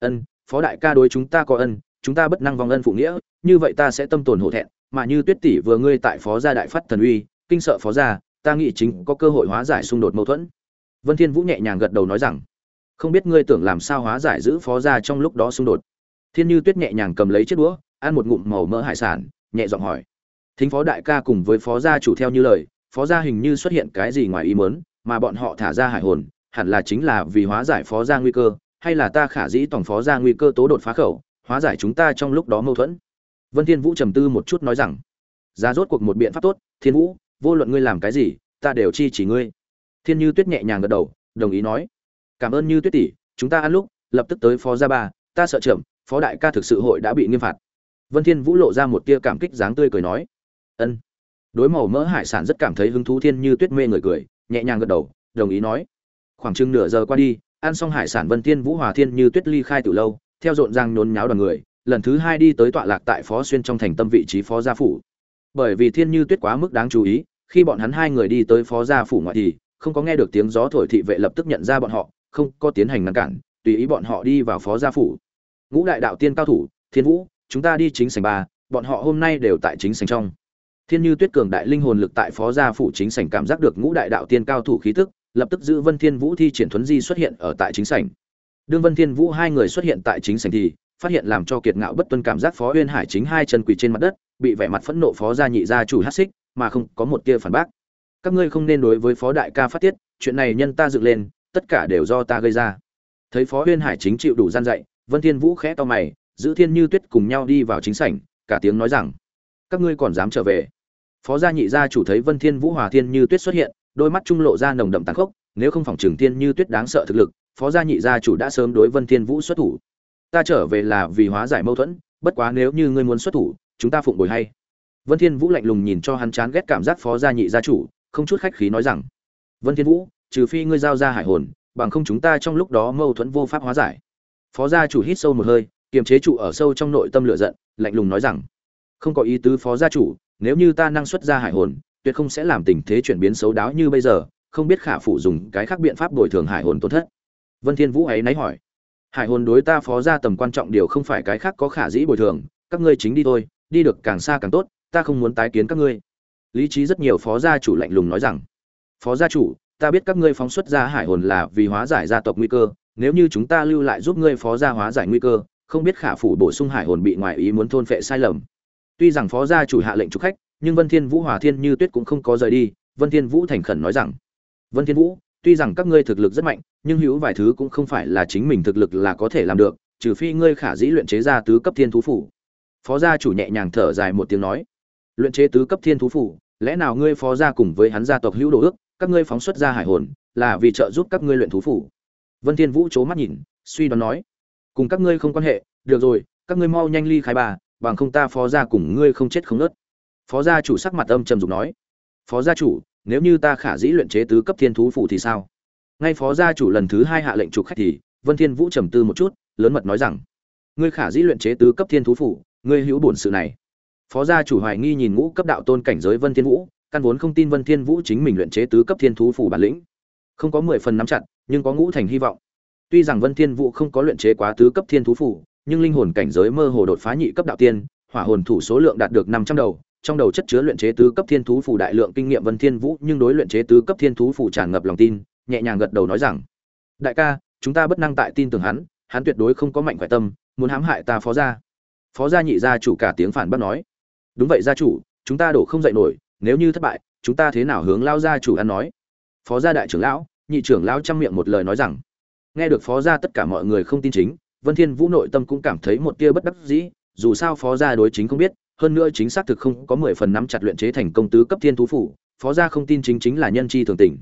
"Ân, phó đại ca đối chúng ta có ân, chúng ta bất năng vong ân phụ nghĩa, như vậy ta sẽ tâm tồn hổ thẹn, mà như Tuyết tỷ vừa ngươi tại phó gia đại phát thần uy, kinh sợ phó gia, ta nghĩ chính có cơ hội hóa giải xung đột mâu thuẫn." Vân Thiên Vũ nhẹ nhàng gật đầu nói rằng: "Không biết ngươi tưởng làm sao hóa giải giữ phó gia trong lúc đó xung đột?" Thiên Như Tuyết nhẹ nhàng cầm lấy chiếc đũa, ăn một ngụm màu mỡ hải sản, nhẹ giọng hỏi: "Thính phó đại ca cùng với phó gia chủ theo như lời, phó gia hình như xuất hiện cái gì ngoài ý muốn, mà bọn họ thả ra hải hồn, hẳn là chính là vì hóa giải phó gia nguy cơ, hay là ta khả dĩ tổng phó gia nguy cơ tố đột phá khẩu, hóa giải chúng ta trong lúc đó mâu thuẫn?" Vân Thiên Vũ trầm tư một chút nói rằng: ra rốt cuộc một biện pháp tốt, Thiên Vũ, vô luận ngươi làm cái gì, ta đều chi chỉ ngươi." Thiên Như Tuyết nhẹ nhàng gật đầu, đồng ý nói: "Cảm ơn Như Tuyết tỷ, chúng ta ăn lúc, lập tức tới phó gia ba, ta sợ chậm, phó đại ca thực sự hội đã bị nghiêm phạt vân thiên vũ lộ ra một tia cảm kích dáng tươi cười nói ân đối màu mỡ hải sản rất cảm thấy hứng thú thiên như tuyết mê người cười, nhẹ nhàng gật đầu, đồng ý nói. Khoảng chừng nửa giờ qua đi, ăn xong hải sản vân thiên vũ hòa thiên như tuyết ly khai từ lâu, theo rộn ràng nhốn nháo đoàn người, lần thứ hai đi tới tọa lạc tại phó xuyên trong thành tâm vị trí phó gia phủ. Bởi vì thiên như tuyết quá mức đáng chú ý, khi bọn hắn hai người đi tới phó gia phủ ngoại thì, không có nghe được tiếng gió thổi thị vệ lập tức nhận ra bọn họ, không có tiến hành ngăn cản, tùy ý bọn họ đi vào phó gia phủ. Ngũ đại đạo tiên cao thủ, thiên vũ, chúng ta đi chính sảnh ba, bọn họ hôm nay đều tại chính sảnh trong thiên như tuyết cường đại linh hồn lực tại phó gia phủ chính sảnh cảm giác được ngũ đại đạo tiên cao thủ khí tức lập tức giữ vân thiên vũ thi triển thuấn di xuất hiện ở tại chính sảnh. Đương vân thiên vũ hai người xuất hiện tại chính sảnh thì phát hiện làm cho kiệt ngạo bất tuân cảm giác phó uyên hải chính hai chân quỳ trên mặt đất bị vẻ mặt phẫn nộ phó gia nhị gia chủ hắc xích mà không có một tia phản bác. Các ngươi không nên đối với phó đại ca phát tiết chuyện này nhân ta dựng lên tất cả đều do ta gây ra. Thấy phó uyên hải chính chịu đủ gian dạy Vân Thiên Vũ khẽ to mày, giữ Thiên Như Tuyết cùng nhau đi vào chính sảnh, cả tiếng nói rằng: "Các ngươi còn dám trở về?" Phó gia nhị gia chủ thấy Vân Thiên Vũ hòa Thiên Như Tuyết xuất hiện, đôi mắt trung lộ ra nồng đậm tàn khốc, nếu không phòng trường Thiên Như Tuyết đáng sợ thực lực, Phó gia nhị gia chủ đã sớm đối Vân Thiên Vũ xuất thủ. Ta trở về là vì hóa giải mâu thuẫn, bất quá nếu như ngươi muốn xuất thủ, chúng ta phụng bồi hay. Vân Thiên Vũ lạnh lùng nhìn cho hắn chán ghét cảm giác Phó gia nhị gia chủ, không chút khách khí nói rằng: "Vân Thiên Vũ, trừ phi ngươi giao ra hải hồn, bằng không chúng ta trong lúc đó mâu thuẫn vô pháp hóa giải." phó gia chủ hít sâu một hơi kiềm chế trụ ở sâu trong nội tâm lửa giận lạnh lùng nói rằng không có ý tứ phó gia chủ nếu như ta năng xuất ra hải hồn, tuyệt không sẽ làm tình thế chuyển biến xấu đáo như bây giờ, không biết khả phụ dùng cái khác biện pháp bồi thường hải hồn tổn thất. Vân thiên vũ ấy náy hỏi. Hải hồn đối ta phó gia tầm quan trọng điều không phải cái khác có khả dĩ bồi thường, các ngươi chính đi thôi, đi được càng xa càng tốt, ta không muốn tái kiến các ngươi. Lý trí rất nhiều phó gia chủ lạnh lùng nói rằng. Phó gia chủ, ta biết các ngươi phóng xuất ra hải hồn là vì hóa giải gia tộc nguy cơ, nếu như chúng ta lưu lại giúp ngươi phó gia hóa giải nguy cơ, không biết khả phủ bổ sung hải hồn bị ngoại ý muốn thôn phệ sai lầm tuy rằng phó gia chủ hạ lệnh chủ khách nhưng vân thiên vũ hòa thiên như tuyết cũng không có rời đi vân thiên vũ thành khẩn nói rằng vân thiên vũ tuy rằng các ngươi thực lực rất mạnh nhưng hữu vài thứ cũng không phải là chính mình thực lực là có thể làm được trừ phi ngươi khả dĩ luyện chế ra tứ cấp thiên thú phủ. Phó gia chủ nhẹ nhàng thở dài một tiếng nói luyện chế tứ cấp thiên thú phủ lẽ nào ngươi phó gia cùng với hắn gia tộc hữu đồ ước các ngươi phóng xuất ra hải hồn là vì trợ giúp các ngươi luyện thú phủ? Vân Thiên Vũ chớ mắt nhìn, suy đoán nói: "Cùng các ngươi không quan hệ, được rồi, các ngươi mau nhanh ly khai bà, bằng không ta phó gia cùng ngươi không chết không nứt." Phó gia chủ sắc mặt âm trầm dục nói: "Phó gia chủ, nếu như ta khả dĩ luyện chế tứ cấp thiên thú phụ thì sao?" Ngay phó gia chủ lần thứ hai hạ lệnh chủ khách thì, Vân Thiên Vũ trầm tư một chút, lớn mật nói rằng: "Ngươi khả dĩ luyện chế tứ cấp thiên thú phụ, ngươi hữu bổn sự này." Phó gia chủ hoài nghi nhìn ngũ cấp đạo tôn cảnh giới Vân Thiên Vũ, căn vốn không tin Vân Thiên Vũ chính mình luyện chế tứ cấp thiên thú phụ bản lĩnh không có mười phần nắm chặt nhưng có ngũ thành hy vọng tuy rằng vân thiên vũ không có luyện chế quá tứ cấp thiên thú phủ nhưng linh hồn cảnh giới mơ hồ đột phá nhị cấp đạo tiên, hỏa hồn thủ số lượng đạt được 500 đầu, trong đầu chất chứa luyện chế tứ cấp thiên thú phù đại lượng kinh nghiệm vân thiên vũ, nhưng đối luyện chế tứ cấp thiên thú phù tràn ngập lòng tin, nhẹ nhàng gật đầu nói rằng, đại ca, chúng ta bất năng tại tin tưởng hắn hắn tuyệt đối không có mạnh khỏe tâm, muốn hãm hại ta phó gia. Phó gia nhị gia chủ cả tiếng phản bác nói, đúng vậy gia chủ, chúng ta đổ không dậy nổi, nếu như thất bại, chúng ta thế nào hướng lao gia chủ ăn nói? Phó gia đại trưởng lão, nhị trưởng lão trăm miệng một lời nói rằng, nghe được phó gia tất cả mọi người không tin chính vân thiên vũ nội tâm cũng cảm thấy một tia bất đắc dĩ, dù sao phó gia đối chính không biết, hơn nữa chính xác thực không có mười phần nắm chặt luyện chế thành công tứ cấp thiên thú phủ, phó gia không tin chính chính là nhân chi thường tình.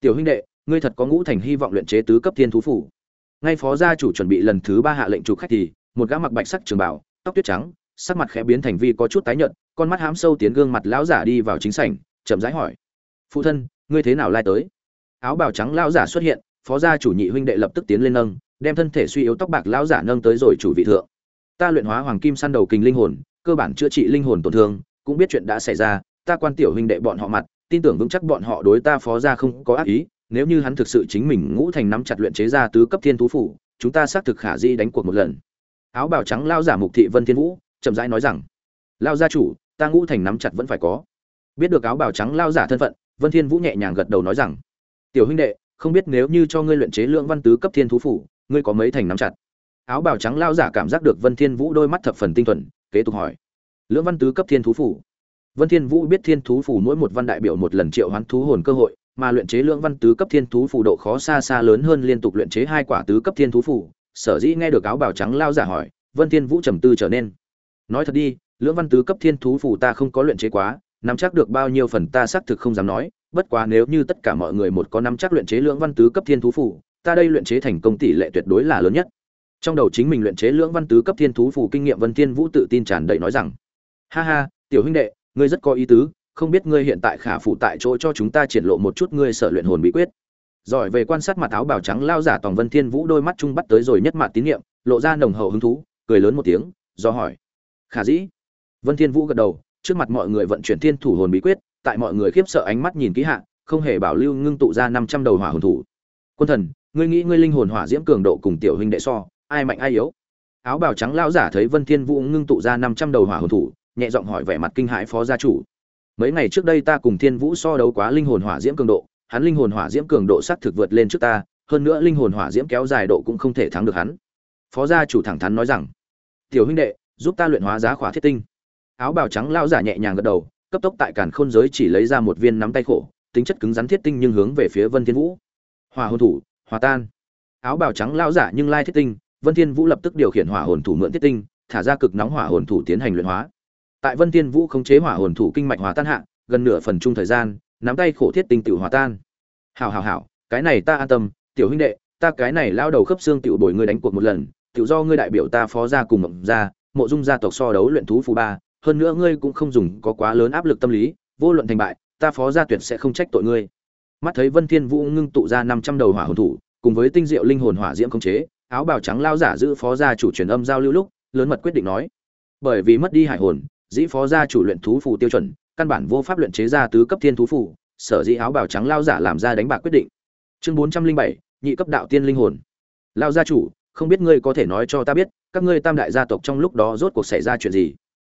Tiểu huynh đệ, ngươi thật có ngũ thành hy vọng luyện chế tứ cấp thiên thú phủ. Ngay phó gia chủ chuẩn bị lần thứ ba hạ lệnh chủ khách thì, một gã mặc bạch sắc trường bảo tóc tuyết trắng, sắc mặt khẽ biến thành vi có chút tái nhợt, con mắt hám sâu tiến gương mặt lão giả đi vào chính sảnh, chậm rãi hỏi. Phụ thân, ngươi thế nào lai tới? Áo bào trắng lão giả xuất hiện, phó gia chủ nhị huynh đệ lập tức tiến lên nâng đem thân thể suy yếu tóc bạc lão giả nâng tới rồi chủ vị thượng. Ta luyện hóa hoàng kim săn đầu kình linh hồn, cơ bản chữa trị linh hồn tổn thương, cũng biết chuyện đã xảy ra, ta quan tiểu huynh đệ bọn họ mặt, tin tưởng vững chắc bọn họ đối ta phó gia không có ác ý, nếu như hắn thực sự chính mình ngũ thành nắm chặt luyện chế ra tứ cấp thiên thú phủ, chúng ta xác thực khả di đánh cuộc một lần. Áo bào trắng lao giả mục thị vân thiên vũ, chậm rãi nói rằng lao gia chủ, ta ngũ thành nắm chặt vẫn phải có. Biết được áo bào trắng lao giả thân phận, vân thiên vũ nhẹ nhàng gật đầu nói rằng, tiểu huynh đệ, không biết nếu như cho ngươi luyện chế lượng văn tứ cấp thiên thú phủ ngươi có mấy thành nắm chặt? Áo bào trắng lao giả cảm giác được vân thiên vũ đôi mắt thập phần tinh thuần, kế tục hỏi. Lưỡng văn tứ cấp thiên thú phủ. Vân thiên vũ biết thiên thú phủ mỗi một văn đại biểu một lần triệu hoán thú hồn cơ hội, mà luyện chế lưỡng văn tứ cấp thiên thú phủ độ khó xa xa lớn hơn liên tục luyện chế hai quả tứ cấp thiên thú phủ. Sở dĩ nghe được áo bào trắng lao giả hỏi, vân thiên vũ trầm tư trở nên. Nói thật đi, lưỡng văn tứ cấp thiên thú phủ ta không có luyện chế quá, nắm chắc được bao nhiêu phần ta xác thực không dám nói, bất quá nếu như tất cả mọi người một có nắm chắc luyện chế lưỡng văn tứ cấp thiên thú phủ ta đây luyện chế thành công tỷ lệ tuyệt đối là lớn nhất. Trong đầu chính mình luyện chế lưỡng văn tứ cấp thiên thú phù kinh nghiệm vân thiên vũ tự tin tràn đầy nói rằng, ha ha, tiểu huynh đệ, ngươi rất có ý tứ, không biết ngươi hiện tại khả phụ tại chỗ cho chúng ta triển lộ một chút ngươi sở luyện hồn bí quyết. Giỏi về quan sát mặt áo bào trắng lao giả toàn vân thiên vũ đôi mắt trung bắt tới rồi nhất mặt tín niệm, lộ ra nồng hậu hứng thú, cười lớn một tiếng, do hỏi, khả dĩ? Vân thiên vũ gật đầu, trước mặt mọi người vận chuyển thiên thủ hồn bí quyết, tại mọi người khiếp sợ ánh mắt nhìn kỹ hạ, không hề bảo lưu ngưng tụ ra 500 đầu hỏa hồn thủ. Quân thần ngươi nghĩ ngươi linh hồn hỏa diễm cường độ cùng tiểu huynh đệ so, ai mạnh ai yếu? Áo bào trắng lão giả thấy vân thiên vũ ngưng tụ ra 500 đầu hỏa hồn thủ, nhẹ giọng hỏi vẻ mặt kinh hãi phó gia chủ. Mấy ngày trước đây ta cùng thiên vũ so đấu quá linh hồn hỏa diễm cường độ, hắn linh hồn hỏa diễm cường độ xác thực vượt lên trước ta, hơn nữa linh hồn hỏa diễm kéo dài độ cũng không thể thắng được hắn. Phó gia chủ thẳng thắn nói rằng, tiểu huynh đệ, giúp ta luyện hóa giá khỏa thiết tinh. Áo bào trắng lão giả nhẹ nhàng gật đầu, cấp tốc tại càn khôn giới chỉ lấy ra một viên nắm tay khổ, tính chất cứng rắn thiết tinh nhưng hướng về phía vân thiên vũ. Hỏa hồn thủ hòa tan. Áo bào trắng lão giả nhưng lai thiết tinh, vân thiên vũ lập tức điều khiển hỏa hồn thủ mượn thiết tinh, thả ra cực nóng hỏa hồn thủ tiến hành luyện hóa. Tại vân thiên vũ khống chế hỏa hồn thủ kinh mạch hòa tan hạ, gần nửa phần chung thời gian, nắm tay khổ thiết tinh tiểu hòa tan. Hảo hảo hảo, cái này ta an tâm, tiểu huynh đệ, ta cái này lao đầu khớp xương tiểu bồi ngươi đánh cuộc một lần, tiểu do ngươi đại biểu ta phó gia cùng mộng gia, mộ dung gia tộc so đấu luyện thú phù ba, hơn nữa ngươi cũng không dùng có quá lớn áp lực tâm lý, vô luận thành bại, ta phó gia tuyệt sẽ không trách tội ngươi mắt thấy vân thiên vũ ngưng tụ ra 500 đầu hỏa hồn thủ cùng với tinh diệu linh hồn hỏa diễm công chế áo bào trắng lao giả giữ phó gia chủ truyền âm giao lưu lúc lớn mật quyết định nói bởi vì mất đi hải hồn dĩ phó gia chủ luyện thú phù tiêu chuẩn căn bản vô pháp luyện chế ra tứ cấp thiên thú phù sở dĩ áo bào trắng lao giả làm ra đánh bạc quyết định. Chương 407, nhị cấp đạo tiên linh hồn. Lao gia chủ không biết ngươi có thể nói cho ta biết các ngươi tam đại gia tộc trong lúc đó rốt cuộc xảy ra chuyện gì?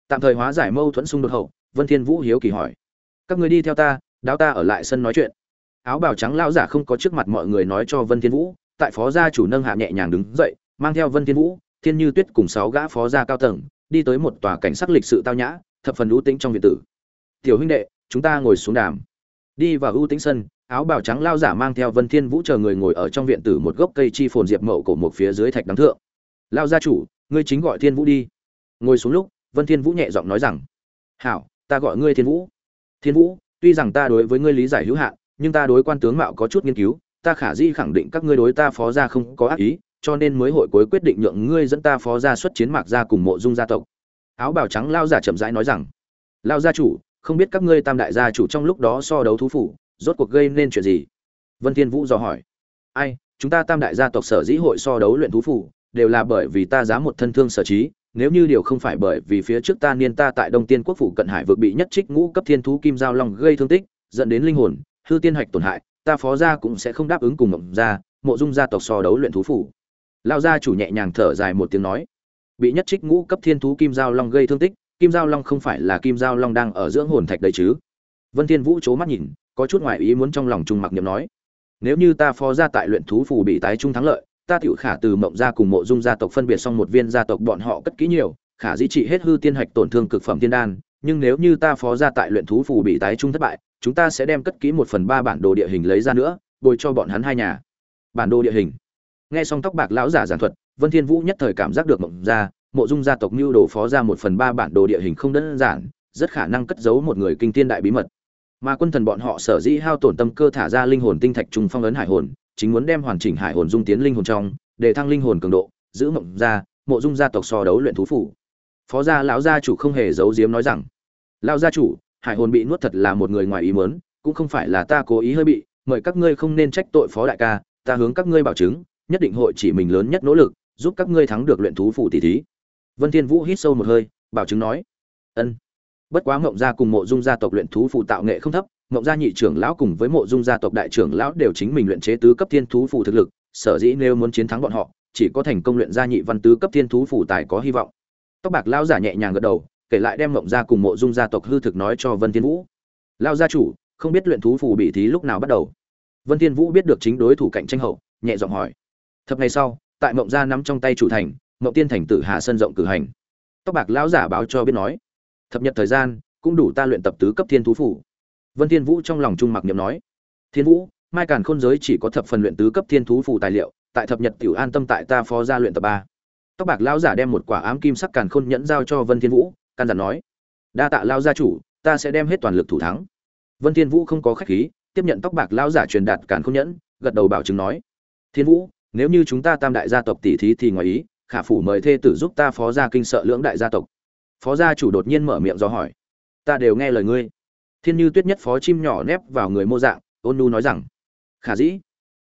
Tạm thời hóa giải mâu thuẫn xung đột hậu vân thiên vũ hiếu kỳ hỏi các ngươi đi theo ta đáo ta ở lại sân nói chuyện áo bào trắng lão giả không có trước mặt mọi người nói cho vân thiên vũ, tại phó gia chủ nâng hạ nhẹ nhàng đứng dậy, mang theo vân thiên vũ, thiên như tuyết cùng sáu gã phó gia cao tầng, đi tới một tòa cảnh sắc lịch sự tao nhã, thập phần ưu tĩnh trong viện tử. Tiểu huynh đệ, chúng ta ngồi xuống đàm. Đi vào ưu tĩnh sân, áo bào trắng lão giả mang theo vân thiên vũ chờ người ngồi ở trong viện tử một gốc cây chi phồn diệp mậu cổ một phía dưới thạch đắng thượng. Lão gia chủ, ngươi chính gọi thiên vũ đi. Ngồi xuống lúc, vân thiên vũ nhẹ giọng nói rằng, hảo, ta gọi ngươi thiên vũ. Thiên vũ, tuy rằng ta đối với ngươi lý giải hữu hạn nhưng ta đối quan tướng mạo có chút nghiên cứu, ta khả di khẳng định các ngươi đối ta phó gia không có ác ý, cho nên mới hội cuối quyết định nhượng ngươi dẫn ta phó gia xuất chiến mạc gia cùng mộ dung gia tộc. Áo bào trắng lao giả chậm rãi nói rằng, lao gia chủ, không biết các ngươi tam đại gia chủ trong lúc đó so đấu thú phủ, rốt cuộc gây nên chuyện gì? Vân thiên vũ dò hỏi. Ai, chúng ta tam đại gia tộc sở dĩ hội so đấu luyện thú phủ, đều là bởi vì ta giá một thân thương sở trí, nếu như điều không phải bởi vì phía trước ta niên ta tại đông tiên quốc phủ cận hải vực bị nhất trích ngũ cấp thiên thú kim giao long gây thương tích, dẫn đến linh hồn hư tiên hạch tổn hại, ta phó gia cũng sẽ không đáp ứng cùng mộng gia, mộ dung gia tộc so đấu luyện thú phủ. Lao gia chủ nhẹ nhàng thở dài một tiếng nói, bị nhất trích ngũ cấp thiên thú kim giao long gây thương tích, kim giao long không phải là kim giao long đang ở dưỡng hồn thạch đấy chứ? Vân thiên vũ c mắt nhìn, có chút ngoại ý muốn trong lòng trung mặc niệm nói, nếu như ta phó gia tại luyện thú phủ bị tái trung thắng lợi, ta tiểu khả từ mộng gia cùng mộ dung gia tộc phân biệt xong một viên gia tộc bọn họ cất kỹ nhiều, khả di trị hết hư tiên hạch tổn thương cực phẩm tiên đan, nhưng nếu như ta phó gia tại luyện thú phủ bị tái trung thất bại chúng ta sẽ đem cất kỹ một phần ba bản đồ địa hình lấy ra nữa, bồi cho bọn hắn hai nhà. Bản đồ địa hình. Nghe xong tóc bạc lão giả giảng thuật, vân thiên vũ nhất thời cảm giác được mộng gia mộ dung gia tộc mưu đồ phó ra một phần ba bản đồ địa hình không đơn giản, rất khả năng cất giấu một người kinh thiên đại bí mật. Mà quân thần bọn họ sở dĩ hao tổn tâm cơ thả ra linh hồn tinh thạch trùng phong ấn hải hồn, chính muốn đem hoàn chỉnh hải hồn dung tiến linh hồn trong, để thăng linh hồn cường độ, giữ mộng gia mộ dung gia tộc so đấu luyện thú phủ. Phó gia lão gia chủ không hề giấu giếm nói rằng, lão gia chủ hải hồn bị nuốt thật là một người ngoài ý muốn, cũng không phải là ta cố ý hơi bị, mời các ngươi không nên trách tội phó đại ca, ta hướng các ngươi bảo chứng, nhất định hội chỉ mình lớn nhất nỗ lực, giúp các ngươi thắng được luyện thú phủ tỷ thí. Vân thiên vũ hít sâu một hơi, bảo chứng nói, ân. Bất quá ngộng gia cùng mộ dung gia tộc luyện thú phụ tạo nghệ không thấp, ngộng gia nhị trưởng lão cùng với mộ dung gia tộc đại trưởng lão đều chính mình luyện chế tứ cấp thiên thú phụ thực lực, sở dĩ nếu muốn chiến thắng bọn họ, chỉ có thành công luyện gia nhị văn tứ cấp thiên thú phụ tài có hy vọng. Tóc bạc lão giả nhẹ nhàng gật đầu kể lại đem mộng gia cùng mộ dung gia tộc hư thực nói cho vân thiên vũ. Lão gia chủ, không biết luyện thú phù bị thí lúc nào bắt đầu? Vân thiên vũ biết được chính đối thủ cạnh tranh hậu, nhẹ giọng hỏi. Thập ngày sau, tại mộng gia nắm trong tay chủ thành mộng tiên thành tử hà sân rộng cử hành. Tóc bạc lão giả báo cho biết nói, thập nhật thời gian, cũng đủ ta luyện tập tứ cấp thiên thú phủ vân thiên vũ trong lòng trung mặc niệm nói, thiên vũ, mai càn khôn giới chỉ có thập phần luyện tứ cấp thiên thú phủ tài liệu, tại thập nhật tiểu an tâm tại ta phó gia luyện tập ba. Tóc bạc lão giả đem một quả ám kim sắc càn khôn nhẫn giao cho vân thiên vũ căn dặn nói, đa tạ lao gia chủ, ta sẽ đem hết toàn lực thủ thắng. Vân thiên vũ không có khách khí, tiếp nhận tóc bạc lão giả truyền đạt càn không nhẫn, gật đầu bảo chứng nói, thiên vũ, nếu như chúng ta tam đại gia tộc tỷ thí thì ngoài ý, khả phủ mời thê tử giúp ta phó gia kinh sợ lưỡng đại gia tộc. Phó gia chủ đột nhiên mở miệng do hỏi, ta đều nghe lời ngươi. Thiên như tuyết nhất phó chim nhỏ nép vào người mô dạng, ôn nu nói rằng, khả dĩ.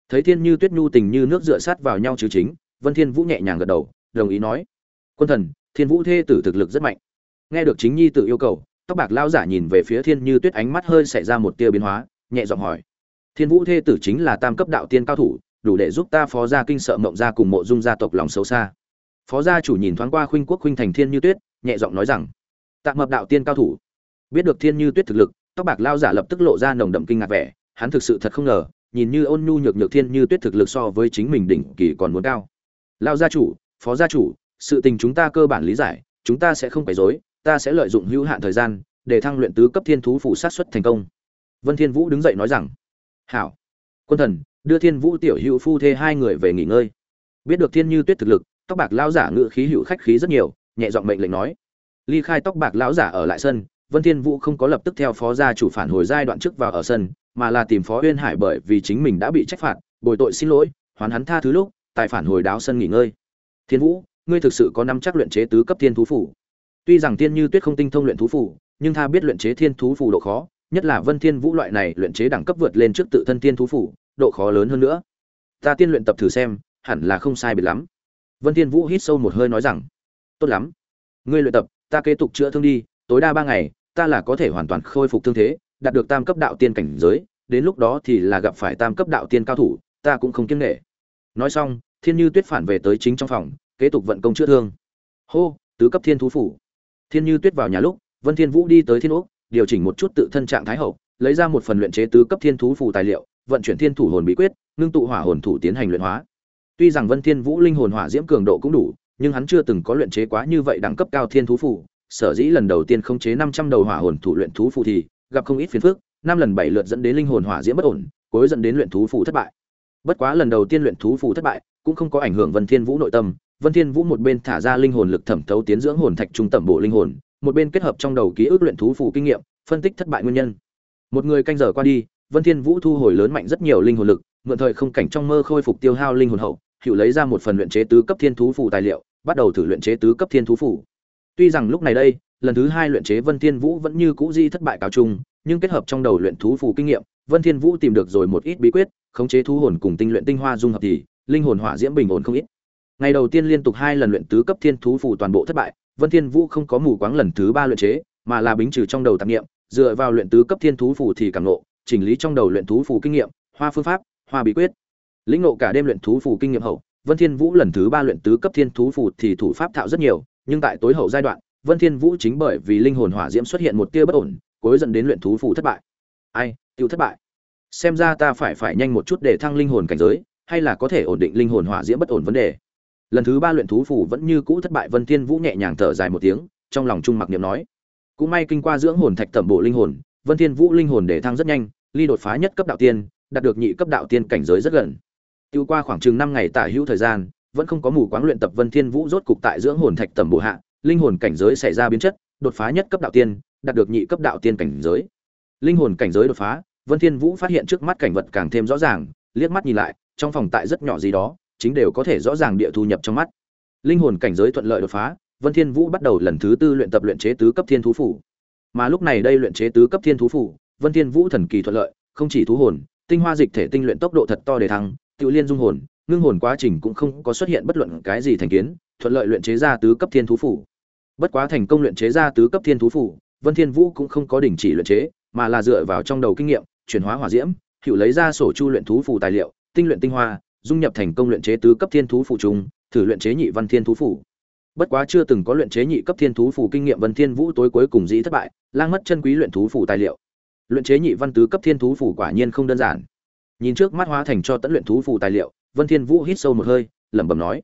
Thấy thiên như tuyết nhu tình như nước dựa sát vào nhau chứ chính, vân thiên vũ nhẹ nhàng gật đầu, đồng ý nói, quân thần, thiên vũ thê tử thực lực rất mạnh nghe được chính nhi tự yêu cầu, tóc bạc lao giả nhìn về phía thiên như tuyết ánh mắt hơi xảy ra một tia biến hóa, nhẹ giọng hỏi. Thiên vũ thê tử chính là tam cấp đạo tiên cao thủ, đủ để giúp ta phó gia kinh sợ mộng gia cùng mộ dung gia tộc lòng xấu xa. Phó gia chủ nhìn thoáng qua khuynh quốc khuynh thành thiên như tuyết, nhẹ giọng nói rằng, tạm mập đạo tiên cao thủ. Biết được thiên như tuyết thực lực, tóc bạc lao giả lập tức lộ ra nồng đậm kinh ngạc vẻ, hắn thực sự thật không ngờ, nhìn như ôn nhu nhược nhược thiên như tuyết thực lực so với chính mình đỉnh kỳ còn muốn cao. Lao gia chủ, phó gia chủ, sự tình chúng ta cơ bản lý giải, chúng ta sẽ không phải dối ta sẽ lợi dụng hữu hạn thời gian để thăng luyện tứ cấp thiên thú phủ sát xuất thành công. Vân thiên vũ đứng dậy nói rằng, hảo. Quân thần, đưa thiên vũ tiểu hữu phu thê hai người về nghỉ ngơi. Biết được thiên như tuyết thực lực, tóc bạc lão giả ngự khí hữu khách khí rất nhiều, nhẹ giọng mệnh lệnh nói. Ly khai tóc bạc lão giả ở lại sân, vân thiên vũ không có lập tức theo phó gia chủ phản hồi giai đoạn trước vào ở sân, mà là tìm phó uyên hải bởi vì chính mình đã bị trách phạt, bồi tội xin lỗi, hoán hắn tha thứ lúc tại phản hồi đáo sân nghỉ ngơi. Thiên vũ, ngươi thực sự có năm chắc luyện chế tứ cấp thiên thú phủ tuy rằng thiên như tuyết không tinh thông luyện thú phù, nhưng tha biết luyện chế thiên thú phù độ khó nhất là vân thiên vũ loại này luyện chế đẳng cấp vượt lên trước tự thân thiên thú phù, độ khó lớn hơn nữa. Ta tiên luyện tập thử xem hẳn là không sai biệt lắm. Vân thiên vũ hít sâu một hơi nói rằng tốt lắm. Ngươi luyện tập ta kế tục chữa thương đi tối đa ba ngày ta là có thể hoàn toàn khôi phục thương thế đạt được tam cấp đạo tiên cảnh giới đến lúc đó thì là gặp phải tam cấp đạo tiên cao thủ ta cũng không kiêng nể. Nói xong thiên như tuyết phản về tới chính trong phòng kế tục vận công chữa thương. Hô tứ cấp thiên thú phủ thiên như tuyết vào nhà lúc vân thiên vũ đi tới thiên úc điều chỉnh một chút tự thân trạng thái hậu lấy ra một phần luyện chế tứ cấp thiên thú phù tài liệu vận chuyển thiên thủ hồn bí quyết ngưng tụ hỏa hồn thủ tiến hành luyện hóa tuy rằng vân thiên vũ linh hồn hỏa diễm cường độ cũng đủ nhưng hắn chưa từng có luyện chế quá như vậy đẳng cấp cao thiên thú phù sở dĩ lần đầu tiên không chế 500 đầu hỏa hồn thủ luyện thú phù thì gặp không ít phiền phức, năm lần bảy lượt dẫn đến linh hồn hỏa diễm bất ổn, cuối dẫn đến luyện thú phù thất bại. Bất quá lần đầu tiên luyện thú phù thất bại, cũng không có ảnh hưởng Vân Thiên Vũ nội tâm, Vân Thiên Vũ một bên thả ra linh hồn lực thẩm thấu tiến dưỡng hồn thạch trung tẩm bộ linh hồn, một bên kết hợp trong đầu ký ức luyện thú phù kinh nghiệm, phân tích thất bại nguyên nhân. Một người canh giờ qua đi, Vân Thiên Vũ thu hồi lớn mạnh rất nhiều linh hồn lực, mượn thời không cảnh trong mơ khôi phục tiêu hao linh hồn hậu, hữu lấy ra một phần luyện chế tứ cấp thiên thú phù tài liệu, bắt đầu thử luyện chế tứ cấp thiên thú phù. Tuy rằng lúc này đây, lần thứ hai luyện chế Vân Thiên Vũ vẫn như cũ di thất bại cao trung, nhưng kết hợp trong đầu luyện thú phù kinh nghiệm, Vân Thiên Vũ tìm được rồi một ít bí quyết, khống chế thú hồn cùng tinh luyện tinh hoa dung hợp thì, linh hồn hỏa diễm bình ổn không ít. Ngày đầu tiên liên tục hai lần luyện tứ cấp thiên thú phù toàn bộ thất bại, Vân Thiên Vũ không có mù quáng lần thứ ba luyện chế, mà là bính trừ trong đầu tạp niệm, dựa vào luyện tứ cấp thiên thú phù thì cảm ngộ, chỉnh lý trong đầu luyện thú phù kinh nghiệm, hoa phương pháp, hoa bí quyết. Lĩnh ngộ cả đêm luyện thú phù kinh nghiệm hậu, Vân Thiên Vũ lần thứ ba luyện tứ cấp thiên thú phù thì thủ pháp thạo rất nhiều, nhưng tại tối hậu giai đoạn, Vân Thiên Vũ chính bởi vì linh hồn hỏa diễm xuất hiện một tia bất ổn, cuối dẫn đến luyện thú phù thất bại. Ai, tiêu thất bại. Xem ra ta phải phải nhanh một chút để thăng linh hồn cảnh giới, hay là có thể ổn định linh hồn hỏa diễm bất ổn vấn đề. Lần thứ ba luyện thú phù vẫn như cũ thất bại, Vân Thiên Vũ nhẹ nhàng thở dài một tiếng, trong lòng trung mặc niệm nói: cũng may kinh qua dưỡng hồn thạch tẩm bộ linh hồn, Vân Thiên Vũ linh hồn để thăng rất nhanh, ly đột phá nhất cấp đạo tiên, đạt được nhị cấp đạo tiên cảnh giới rất gần. Tiêu qua khoảng chừng 5 ngày tả hữu thời gian, vẫn không có mù quáng luyện tập Vân Thiên Vũ rốt cục tại dưỡng hồn thạch tẩm bộ hạ, linh hồn cảnh giới xảy ra biến chất, đột phá nhất cấp đạo tiên, đạt được nhị cấp đạo tiên cảnh giới. Linh hồn cảnh giới đột phá, Vân Thiên Vũ phát hiện trước mắt cảnh vật càng thêm rõ ràng, liếc mắt nhìn lại, trong phòng tại rất nhỏ gì đó, chính đều có thể rõ ràng địa thu nhập trong mắt. Linh hồn cảnh giới thuận lợi đột phá, Vân Thiên Vũ bắt đầu lần thứ tư luyện tập luyện chế tứ cấp thiên thú phủ. Mà lúc này đây luyện chế tứ cấp thiên thú phủ, vân thiên vũ thần kỳ thuận lợi không chỉ thú hồn tinh hoa dịch thể tinh luyện tốc độ thật to để thăng tự liên dung hồn ngưng hồn quá trình cũng không có xuất hiện bất luận cái gì thành kiến thuận lợi luyện chế ra tứ cấp thiên thú phủ bất quá thành công luyện chế ra tứ cấp thiên thú phủ vân thiên vũ cũng không có đình chỉ luyện chế mà là dựa vào trong đầu kinh nghiệm chuyển hóa hỏa diễm hữu lấy ra sổ chu luyện thú phủ tài liệu tinh luyện tinh hoa dung nhập thành công luyện chế tứ cấp thiên thú phụ trùng, thử luyện chế nhị văn thiên thú phủ. Bất quá chưa từng có luyện chế nhị cấp thiên thú phủ kinh nghiệm vân thiên vũ tối cuối cùng dĩ thất bại, lang mất chân quý luyện thú phủ tài liệu. Luyện chế nhị văn tứ cấp thiên thú phủ quả nhiên không đơn giản. Nhìn trước mắt hóa thành cho tận luyện thú phủ tài liệu, vân thiên vũ hít sâu một hơi, lẩm bẩm nói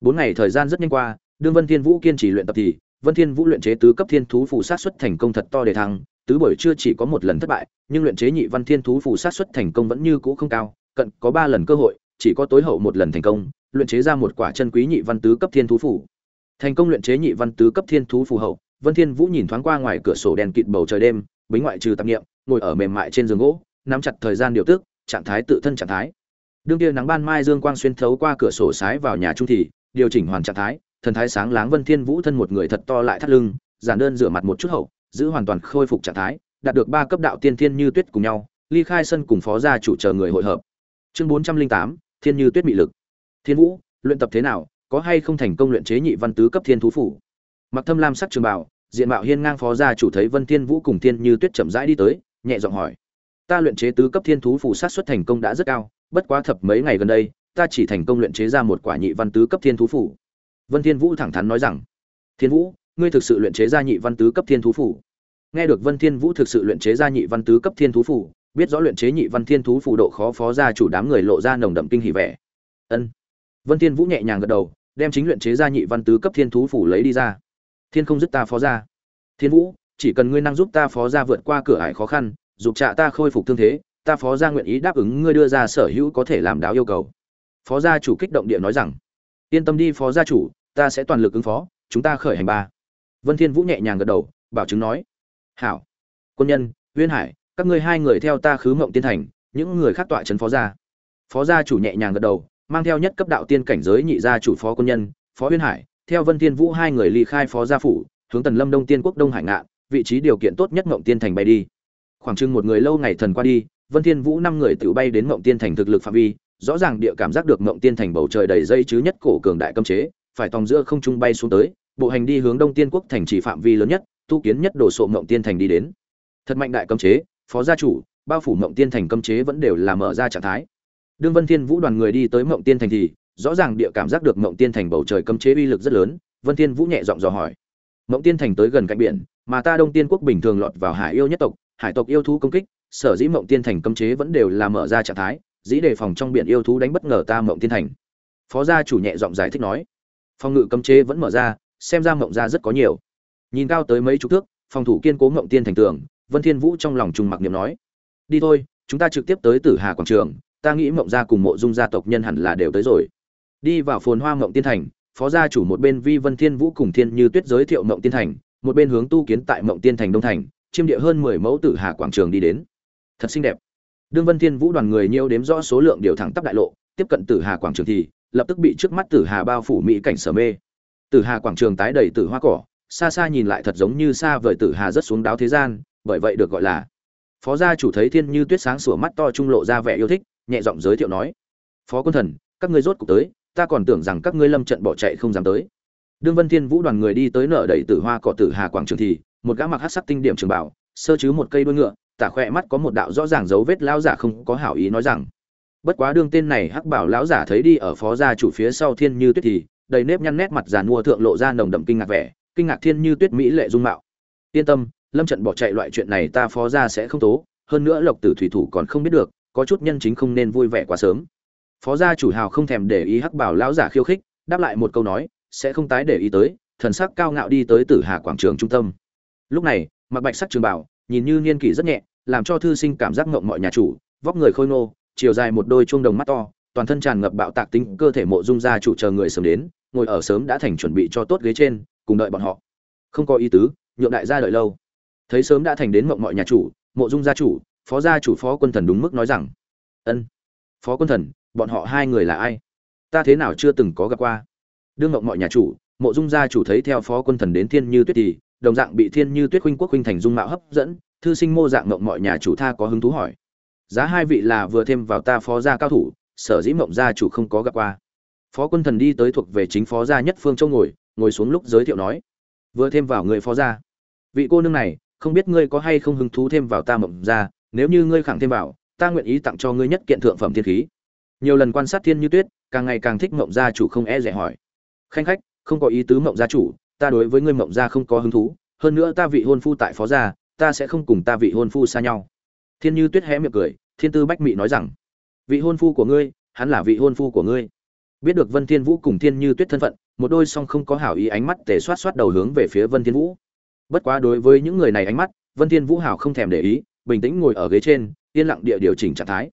bốn ngày thời gian rất nhanh qua, đương vân thiên vũ kiên trì luyện tập thì, vân thiên vũ luyện chế tứ cấp thiên thú phủ sát xuất thành công thật to để thăng, tứ buổi chưa chỉ có một lần thất bại, nhưng luyện chế nhị văn thiên thú phủ sát xuất thành công vẫn như cũ không cao, cận có ba lần cơ hội chỉ có tối hậu một lần thành công luyện chế ra một quả chân quý nhị văn tứ cấp thiên thú phủ thành công luyện chế nhị văn tứ cấp thiên thú phù hậu vân thiên vũ nhìn thoáng qua ngoài cửa sổ đèn kịt bầu trời đêm bính ngoại trừ tạp niệm ngồi ở mềm mại trên giường gỗ nắm chặt thời gian điều tức trạng thái tự thân trạng thái. Đương kia nắng ban mai dương quang xuyên thấu qua cửa sổ sái vào nhà trung thì điều chỉnh hoàn trạng thái thần thái sáng láng vân thiên vũ thân một người thật to lại thắt lưng giản đơn rửa mặt một chút hậu giữ hoàn toàn khôi phục trạng thái đạt được ba cấp đạo tiên thiên như tuyết cùng nhau ly khai sân cùng phó gia chủ chờ người hội hợp. Chương 408, thiên như tuyết Mị lực. Thiên vũ, luyện tập thế nào, có hay không thành công luyện chế nhị văn tứ cấp thiên thú phủ? Mặc thâm lam sắc trường bảo diện mạo hiên ngang phó gia chủ thấy vân thiên vũ cùng thiên như tuyết chậm rãi đi tới, nhẹ giọng hỏi. Ta luyện chế tứ cấp thiên thú phủ sát xuất thành công đã rất cao, bất quá thập mấy ngày gần đây, ta chỉ thành công luyện chế ra một quả nhị văn tứ cấp thiên thú phủ. Vân thiên vũ thẳng thắn nói rằng, thiên vũ, ngươi thực sự luyện chế ra nhị văn tứ cấp thiên thú phủ? Nghe được vân thiên vũ thực sự luyện chế ra nhị văn tứ cấp thiên thú phủ biết rõ luyện chế nhị văn thiên thú phù độ khó phó gia chủ đám người lộ ra nồng đậm kinh hỉ vẻ. Ân. Vân thiên vũ nhẹ nhàng gật đầu, đem chính luyện chế ra nhị văn tứ cấp thiên thú phù lấy đi ra. Thiên không giúp ta phó ra. Thiên vũ, chỉ cần ngươi năng giúp ta phó ra vượt qua cửa ải khó khăn, dục trạ ta khôi phục thương thế, ta phó ra nguyện ý đáp ứng ngươi đưa ra sở hữu có thể làm đáo yêu cầu. Phó gia chủ kích động địa nói rằng, yên tâm đi phó gia chủ, ta sẽ toàn lực ứng phó, chúng ta khởi hành ba. Vân thiên vũ nhẹ nhàng gật đầu, bảo chứng nói, hảo. Quân nhân uyên hải các ngươi hai người theo ta khứ mộng tiên thành, những người khác tọa trấn phó gia. Phó gia chủ nhẹ nhàng gật đầu, mang theo nhất cấp đạo tiên cảnh giới nhị gia chủ phó quân nhân, phó uyên hải, theo vân thiên vũ hai người ly khai phó gia phủ, hướng tần lâm đông tiên quốc đông hải ngạn, vị trí điều kiện tốt nhất mộng tiên thành bay đi. Khoảng chừng một người lâu ngày thần qua đi, vân thiên vũ năm người tự bay đến mộng tiên thành thực lực phạm vi, rõ ràng địa cảm giác được mộng tiên thành bầu trời đầy dây chứ nhất cổ cường đại cấm chế, phải tòng giữa không trung bay xuống tới, bộ hành đi hướng đông tiên quốc thành trì phạm vi lớn nhất, tu kiến nhất đồ sộ mộng tiên thành đi đến. Thật mạnh đại cấm chế phó gia chủ, bao phủ mộng tiên thành cấm chế vẫn đều là mở ra trạng thái. Đương vân thiên vũ đoàn người đi tới mộng tiên thành thì, rõ ràng địa cảm giác được mộng tiên thành bầu trời cấm chế uy lực rất lớn, vân thiên vũ nhẹ giọng dò hỏi. Mộng tiên thành tới gần cạnh biển, mà ta đông tiên quốc bình thường lọt vào hải yêu nhất tộc, hải tộc yêu thú công kích, sở dĩ mộng tiên thành cấm chế vẫn đều là mở ra trạng thái, dĩ đề phòng trong biển yêu thú đánh bất ngờ ta mộng tiên thành. Phó gia chủ nhẹ giọng giải thích nói. Phòng ngự cấm chế vẫn mở ra, xem ra mộng ra rất có nhiều. Nhìn cao tới mấy chục thước, phòng thủ kiên cố mộng tiên thành tường vân thiên vũ trong lòng trùng mặc niệm nói, đi thôi, chúng ta trực tiếp tới tử hà quảng trường, ta nghĩ mộng gia cùng mộ dung gia tộc nhân hẳn là đều tới rồi. Đi vào phồn hoa mộng tiên thành, phó gia chủ một bên vi vân thiên vũ cùng thiên như tuyết giới thiệu mộng tiên thành, một bên hướng tu kiến tại mộng tiên thành đông thành, chiêm địa hơn mười mẫu tử hà quảng trường đi đến. Thật xinh đẹp. Đương vân thiên vũ đoàn người nhiều đếm rõ số lượng điều thẳng tắp đại lộ, tiếp cận tử hà quảng trường thì, lập tức bị trước mắt tử hà bao phủ mỹ cảnh sở mê. Tử hà quảng trường tái đầy tử hoa cỏ, xa xa nhìn lại thật giống như xa vời tử hà rất xuống đáo thế gian bởi vậy được gọi là phó gia chủ thấy thiên như tuyết sáng sủa mắt to trung lộ ra vẻ yêu thích, nhẹ giọng giới thiệu nói, phó quân thần, các ngươi rốt cuộc tới, ta còn tưởng rằng các ngươi lâm trận bỏ chạy không dám tới. Đương vân thiên vũ đoàn người đi tới nở đầy tử hoa cỏ tử hà quảng trường thì, một gã mặc hắc sắc tinh điểm trường bảo, sơ chứ một cây đuôi ngựa, tả khoe mắt có một đạo rõ ràng dấu vết lão giả không có hảo ý nói rằng, bất quá đương tên này hắc bảo lão giả thấy đi ở phó gia chủ phía sau thiên như tuyết thì, đầy nếp nhăn nét mặt giàn mua thượng lộ ra nồng đậm kinh ngạc vẻ, kinh ngạc thiên như tuyết mỹ lệ dung mạo. Yên tâm lâm trận bỏ chạy loại chuyện này ta phó gia sẽ không tố, hơn nữa lộc tử thủy thủ còn không biết được, có chút nhân chính không nên vui vẻ quá sớm. Phó gia chủ hào không thèm để ý hắc bảo lão giả khiêu khích, đáp lại một câu nói, sẽ không tái để ý tới, thần sắc cao ngạo đi tới tử hà quảng trường trung tâm. Lúc này mặc bạch sắc trường bảo, nhìn như niên kỷ rất nhẹ, làm cho thư sinh cảm giác ngộng mọi nhà chủ, vóc người khôi ngô, chiều dài một đôi chuông đồng mắt to, toàn thân tràn ngập bạo tạc tính, cơ thể mộ dung gia chủ chờ người sớm đến, ngồi ở sớm đã thành chuẩn bị cho tốt ghế trên, cùng đợi bọn họ. Không có ý tứ, nhượng đại gia đợi lâu thấy sớm đã thành đến mộng mọi nhà chủ, mộ dung gia chủ, phó gia chủ, phó quân thần đúng mức nói rằng, ân, phó quân thần, bọn họ hai người là ai? Ta thế nào chưa từng có gặp qua. Đương mộng mọi nhà chủ, mộ dung gia chủ thấy theo phó quân thần đến thiên như tuyết thì, đồng dạng bị thiên như tuyết huynh quốc huynh thành dung mạo hấp dẫn, thư sinh mô dạng mộng mọi nhà chủ tha có hứng thú hỏi, giá hai vị là vừa thêm vào ta phó gia cao thủ, sở dĩ mộng gia chủ không có gặp qua? Phó quân thần đi tới thuộc về chính phó gia nhất phương châu ngồi ngồi xuống lúc giới thiệu nói, vừa thêm vào người phó gia. Vị cô nương này không biết ngươi có hay không hứng thú thêm vào ta mộng gia nếu như ngươi khẳng thêm vào, ta nguyện ý tặng cho ngươi nhất kiện thượng phẩm thiên khí. Nhiều lần quan sát thiên như tuyết, càng ngày càng thích mộng gia chủ không e rẻ hỏi. Khanh khách, không có ý tứ mộng gia chủ, ta đối với ngươi mộng gia không có hứng thú, hơn nữa ta vị hôn phu tại phó gia, ta sẽ không cùng ta vị hôn phu xa nhau. Thiên như tuyết hé miệng cười, thiên tư bách mị nói rằng, vị hôn phu của ngươi, hắn là vị hôn phu của ngươi. Biết được vân thiên vũ cùng thiên như tuyết thân phận, một đôi song không có hảo ý ánh mắt tề xoát xoát đầu hướng về phía vân thiên vũ bất quá đối với những người này ánh mắt, vân thiên vũ hảo không thèm để ý, bình tĩnh ngồi ở ghế trên, yên lặng địa điều chỉnh trạng thái.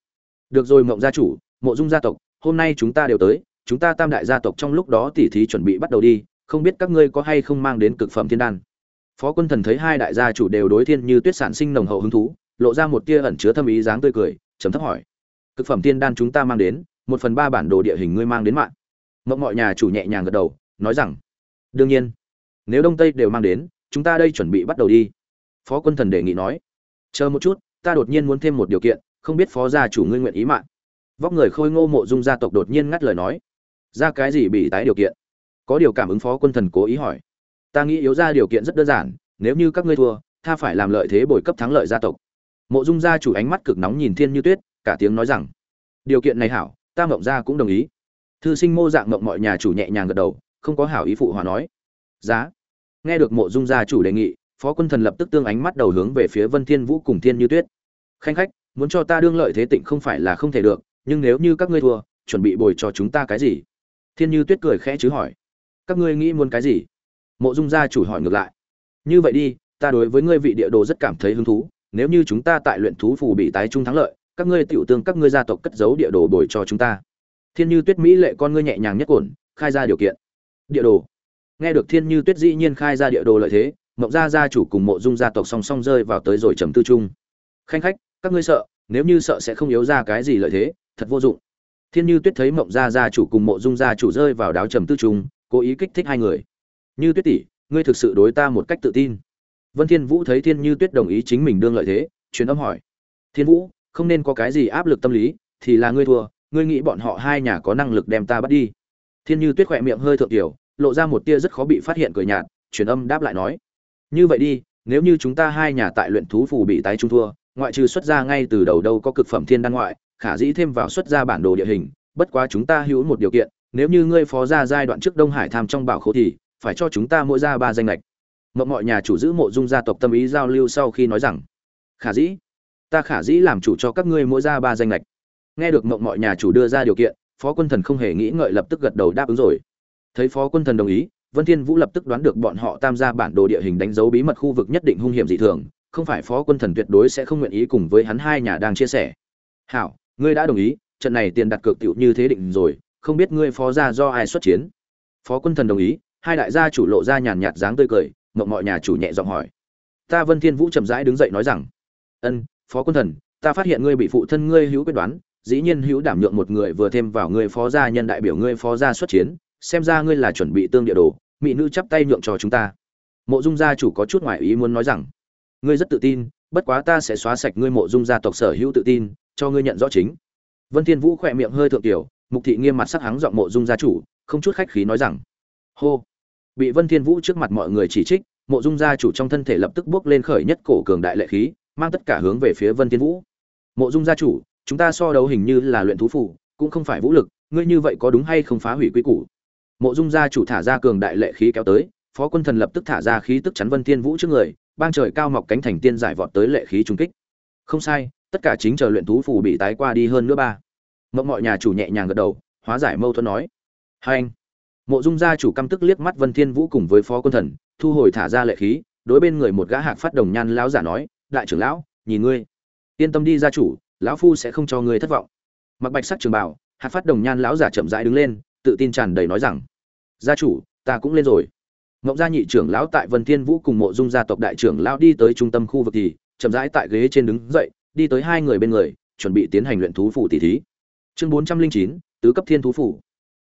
Được rồi mộng gia chủ, mộ dung gia tộc, hôm nay chúng ta đều tới, chúng ta tam đại gia tộc trong lúc đó tỉ thí chuẩn bị bắt đầu đi, không biết các ngươi có hay không mang đến cực phẩm thiên đan. Phó quân thần thấy hai đại gia chủ đều đối thiên như tuyết sản sinh nồng hậu hứng thú, lộ ra một tia ẩn chứa thâm ý dáng tươi cười chấm thấp hỏi. Cực phẩm thiên đan chúng ta mang đến, một phần ba bản đồ địa hình ngươi mang đến mạng. Mộng mọi nhà chủ nhẹ nhàng gật đầu, nói rằng, đương nhiên, nếu đông tây đều mang đến chúng ta đây chuẩn bị bắt đầu đi. Phó quân thần đề nghị nói. Chờ một chút, ta đột nhiên muốn thêm một điều kiện, không biết phó gia chủ ngươi nguyện ý mạng. Vóc người khôi ngô mộ dung gia tộc đột nhiên ngắt lời nói. Ra cái gì bị tái điều kiện? Có điều cảm ứng phó quân thần cố ý hỏi. Ta nghĩ yếu ra điều kiện rất đơn giản, nếu như các ngươi thua, tha phải làm lợi thế bồi cấp thắng lợi gia tộc. Mộ dung gia chủ ánh mắt cực nóng nhìn thiên như tuyết, cả tiếng nói rằng, điều kiện này hảo, ta mộng gia cũng đồng ý. Thư sinh mô dạng mộng mọi nhà chủ nhẹ nhàng gật đầu, không có hảo ý phụ hòa nói. Giá nghe được mộ dung gia chủ đề nghị, phó quân thần lập tức tương ánh mắt đầu hướng về phía vân thiên vũ cùng thiên như tuyết. Khanh khách, muốn cho ta đương lợi thế tịnh không phải là không thể được, nhưng nếu như các ngươi thua, chuẩn bị bồi cho chúng ta cái gì? Thiên như tuyết cười khẽ chứ hỏi. Các ngươi nghĩ muốn cái gì? Mộ dung gia chủ hỏi ngược lại. Như vậy đi, ta đối với ngươi vị địa đồ rất cảm thấy hứng thú, nếu như chúng ta tại luyện thú phù bị tái trung thắng lợi, các ngươi tiểu tương các ngươi gia tộc cất giấu địa đồ bồi cho chúng ta. Thiên như tuyết mỹ lệ con ngươi nhẹ nhàng nhất cổn khai ra điều kiện. Địa đồ nghe được thiên như tuyết dĩ nhiên khai ra địa đồ lợi thế, mộng gia gia chủ cùng mộ dung gia tộc song song rơi vào tới rồi trầm tư chung. Khanh khách, các ngươi sợ, nếu như sợ sẽ không yếu ra cái gì lợi thế, thật vô dụng. Thiên như tuyết thấy mộng gia gia chủ cùng mộ dung gia chủ rơi vào đáo trầm tư chung, cố ý kích thích hai người. Như tuyết tỷ, ngươi thực sự đối ta một cách tự tin. Vân thiên vũ thấy thiên như tuyết đồng ý chính mình đương lợi thế, truyền âm hỏi. Thiên vũ, không nên có cái gì áp lực tâm lý, thì là ngươi thua, ngươi nghĩ bọn họ hai nhà có năng lực đem ta bắt đi. Thiên như tuyết khỏe miệng hơi thượng tiểu lộ ra một tia rất khó bị phát hiện cười nhạt, truyền âm đáp lại nói. Như vậy đi, nếu như chúng ta hai nhà tại luyện thú phù bị tái trung thua, ngoại trừ xuất ra ngay từ đầu đâu có cực phẩm thiên đan ngoại, khả dĩ thêm vào xuất ra bản đồ địa hình, bất quá chúng ta hữu một điều kiện, nếu như ngươi phó ra giai đoạn trước đông hải tham trong bảo khố thì, phải cho chúng ta mỗi ra ba danh lệch. Mộng mọi nhà chủ giữ mộ dung gia tộc tâm ý giao lưu sau khi nói rằng, khả dĩ, ta khả dĩ làm chủ cho các ngươi mỗi ra ba danh lệch. Nghe được mộng mọi nhà chủ đưa ra điều kiện, phó quân thần không hề nghĩ ngợi lập tức gật đầu đáp ứng rồi thấy phó quân thần đồng ý, vân thiên vũ lập tức đoán được bọn họ tam gia bản đồ địa hình đánh dấu bí mật khu vực nhất định hung hiểm dị thường, không phải phó quân thần tuyệt đối sẽ không nguyện ý cùng với hắn hai nhà đang chia sẻ. Hảo, ngươi đã đồng ý, trận này tiền đặt cược tiểu như thế định rồi, không biết ngươi phó gia do ai xuất chiến? Phó quân thần đồng ý, hai đại gia chủ lộ ra nhàn nhạt dáng tươi cười mộng mọi nhà chủ nhẹ giọng hỏi. Ta vân thiên vũ chậm rãi đứng dậy nói rằng, ân, phó quân thần, ta phát hiện ngươi bị phụ thân ngươi hữu quyết đoán, dĩ nhiên hữu đảm nhượng một người vừa thêm vào ngươi phó gia nhân đại biểu ngươi phó gia xuất chiến xem ra ngươi là chuẩn bị tương địa đồ, mỹ nữ chắp tay nhượng cho chúng ta. Mộ dung gia chủ có chút ngoại ý muốn nói rằng, ngươi rất tự tin, bất quá ta sẽ xóa sạch ngươi mộ dung gia tộc sở hữu tự tin, cho ngươi nhận rõ chính. Vân thiên vũ khỏe miệng hơi thượng tiểu, mục thị nghiêm mặt sắc hắng giọng mộ dung gia chủ, không chút khách khí nói rằng, hô. Bị vân thiên vũ trước mặt mọi người chỉ trích, mộ dung gia chủ trong thân thể lập tức bước lên khởi nhất cổ cường đại lệ khí, mang tất cả hướng về phía vân thiên vũ. Mộ dung gia chủ, chúng ta so đấu hình như là luyện thú phủ cũng không phải vũ lực, ngươi như vậy có đúng hay không phá hủy quy củ? Mộ dung gia chủ thả ra cường đại lệ khí kéo tới, phó quân thần lập tức thả ra khí tức chắn vân thiên vũ trước người, bang trời cao mọc cánh thành tiên giải vọt tới lệ khí trung kích. Không sai, tất cả chính chờ luyện thú phù bị tái qua đi hơn nữa ba. Mộng mọi nhà chủ nhẹ nhàng gật đầu, hóa giải mâu thuẫn nói. Hai anh, mộ dung gia chủ căm tức liếc mắt vân thiên vũ cùng với phó quân thần, thu hồi thả ra lệ khí, đối bên người một gã hạc phát đồng nhan lão giả nói, đại trưởng lão, nhìn ngươi. Yên tâm đi gia chủ, lão phu sẽ không cho ngươi thất vọng. Mặc bạch sắc trường bảo, hạc phát đồng nhan lão giả chậm rãi đứng lên tự tin tràn đầy nói rằng, gia chủ, ta cũng lên rồi. Ngộng gia nhị trưởng lão tại vân thiên vũ cùng mộ dung gia tộc đại trưởng lão đi tới trung tâm khu vực thì chậm rãi tại ghế trên đứng dậy, đi tới hai người bên người, chuẩn bị tiến hành luyện thú phủ tỷ thí. Chương bốn trăm linh chín, tứ cấp thiên thú phủ.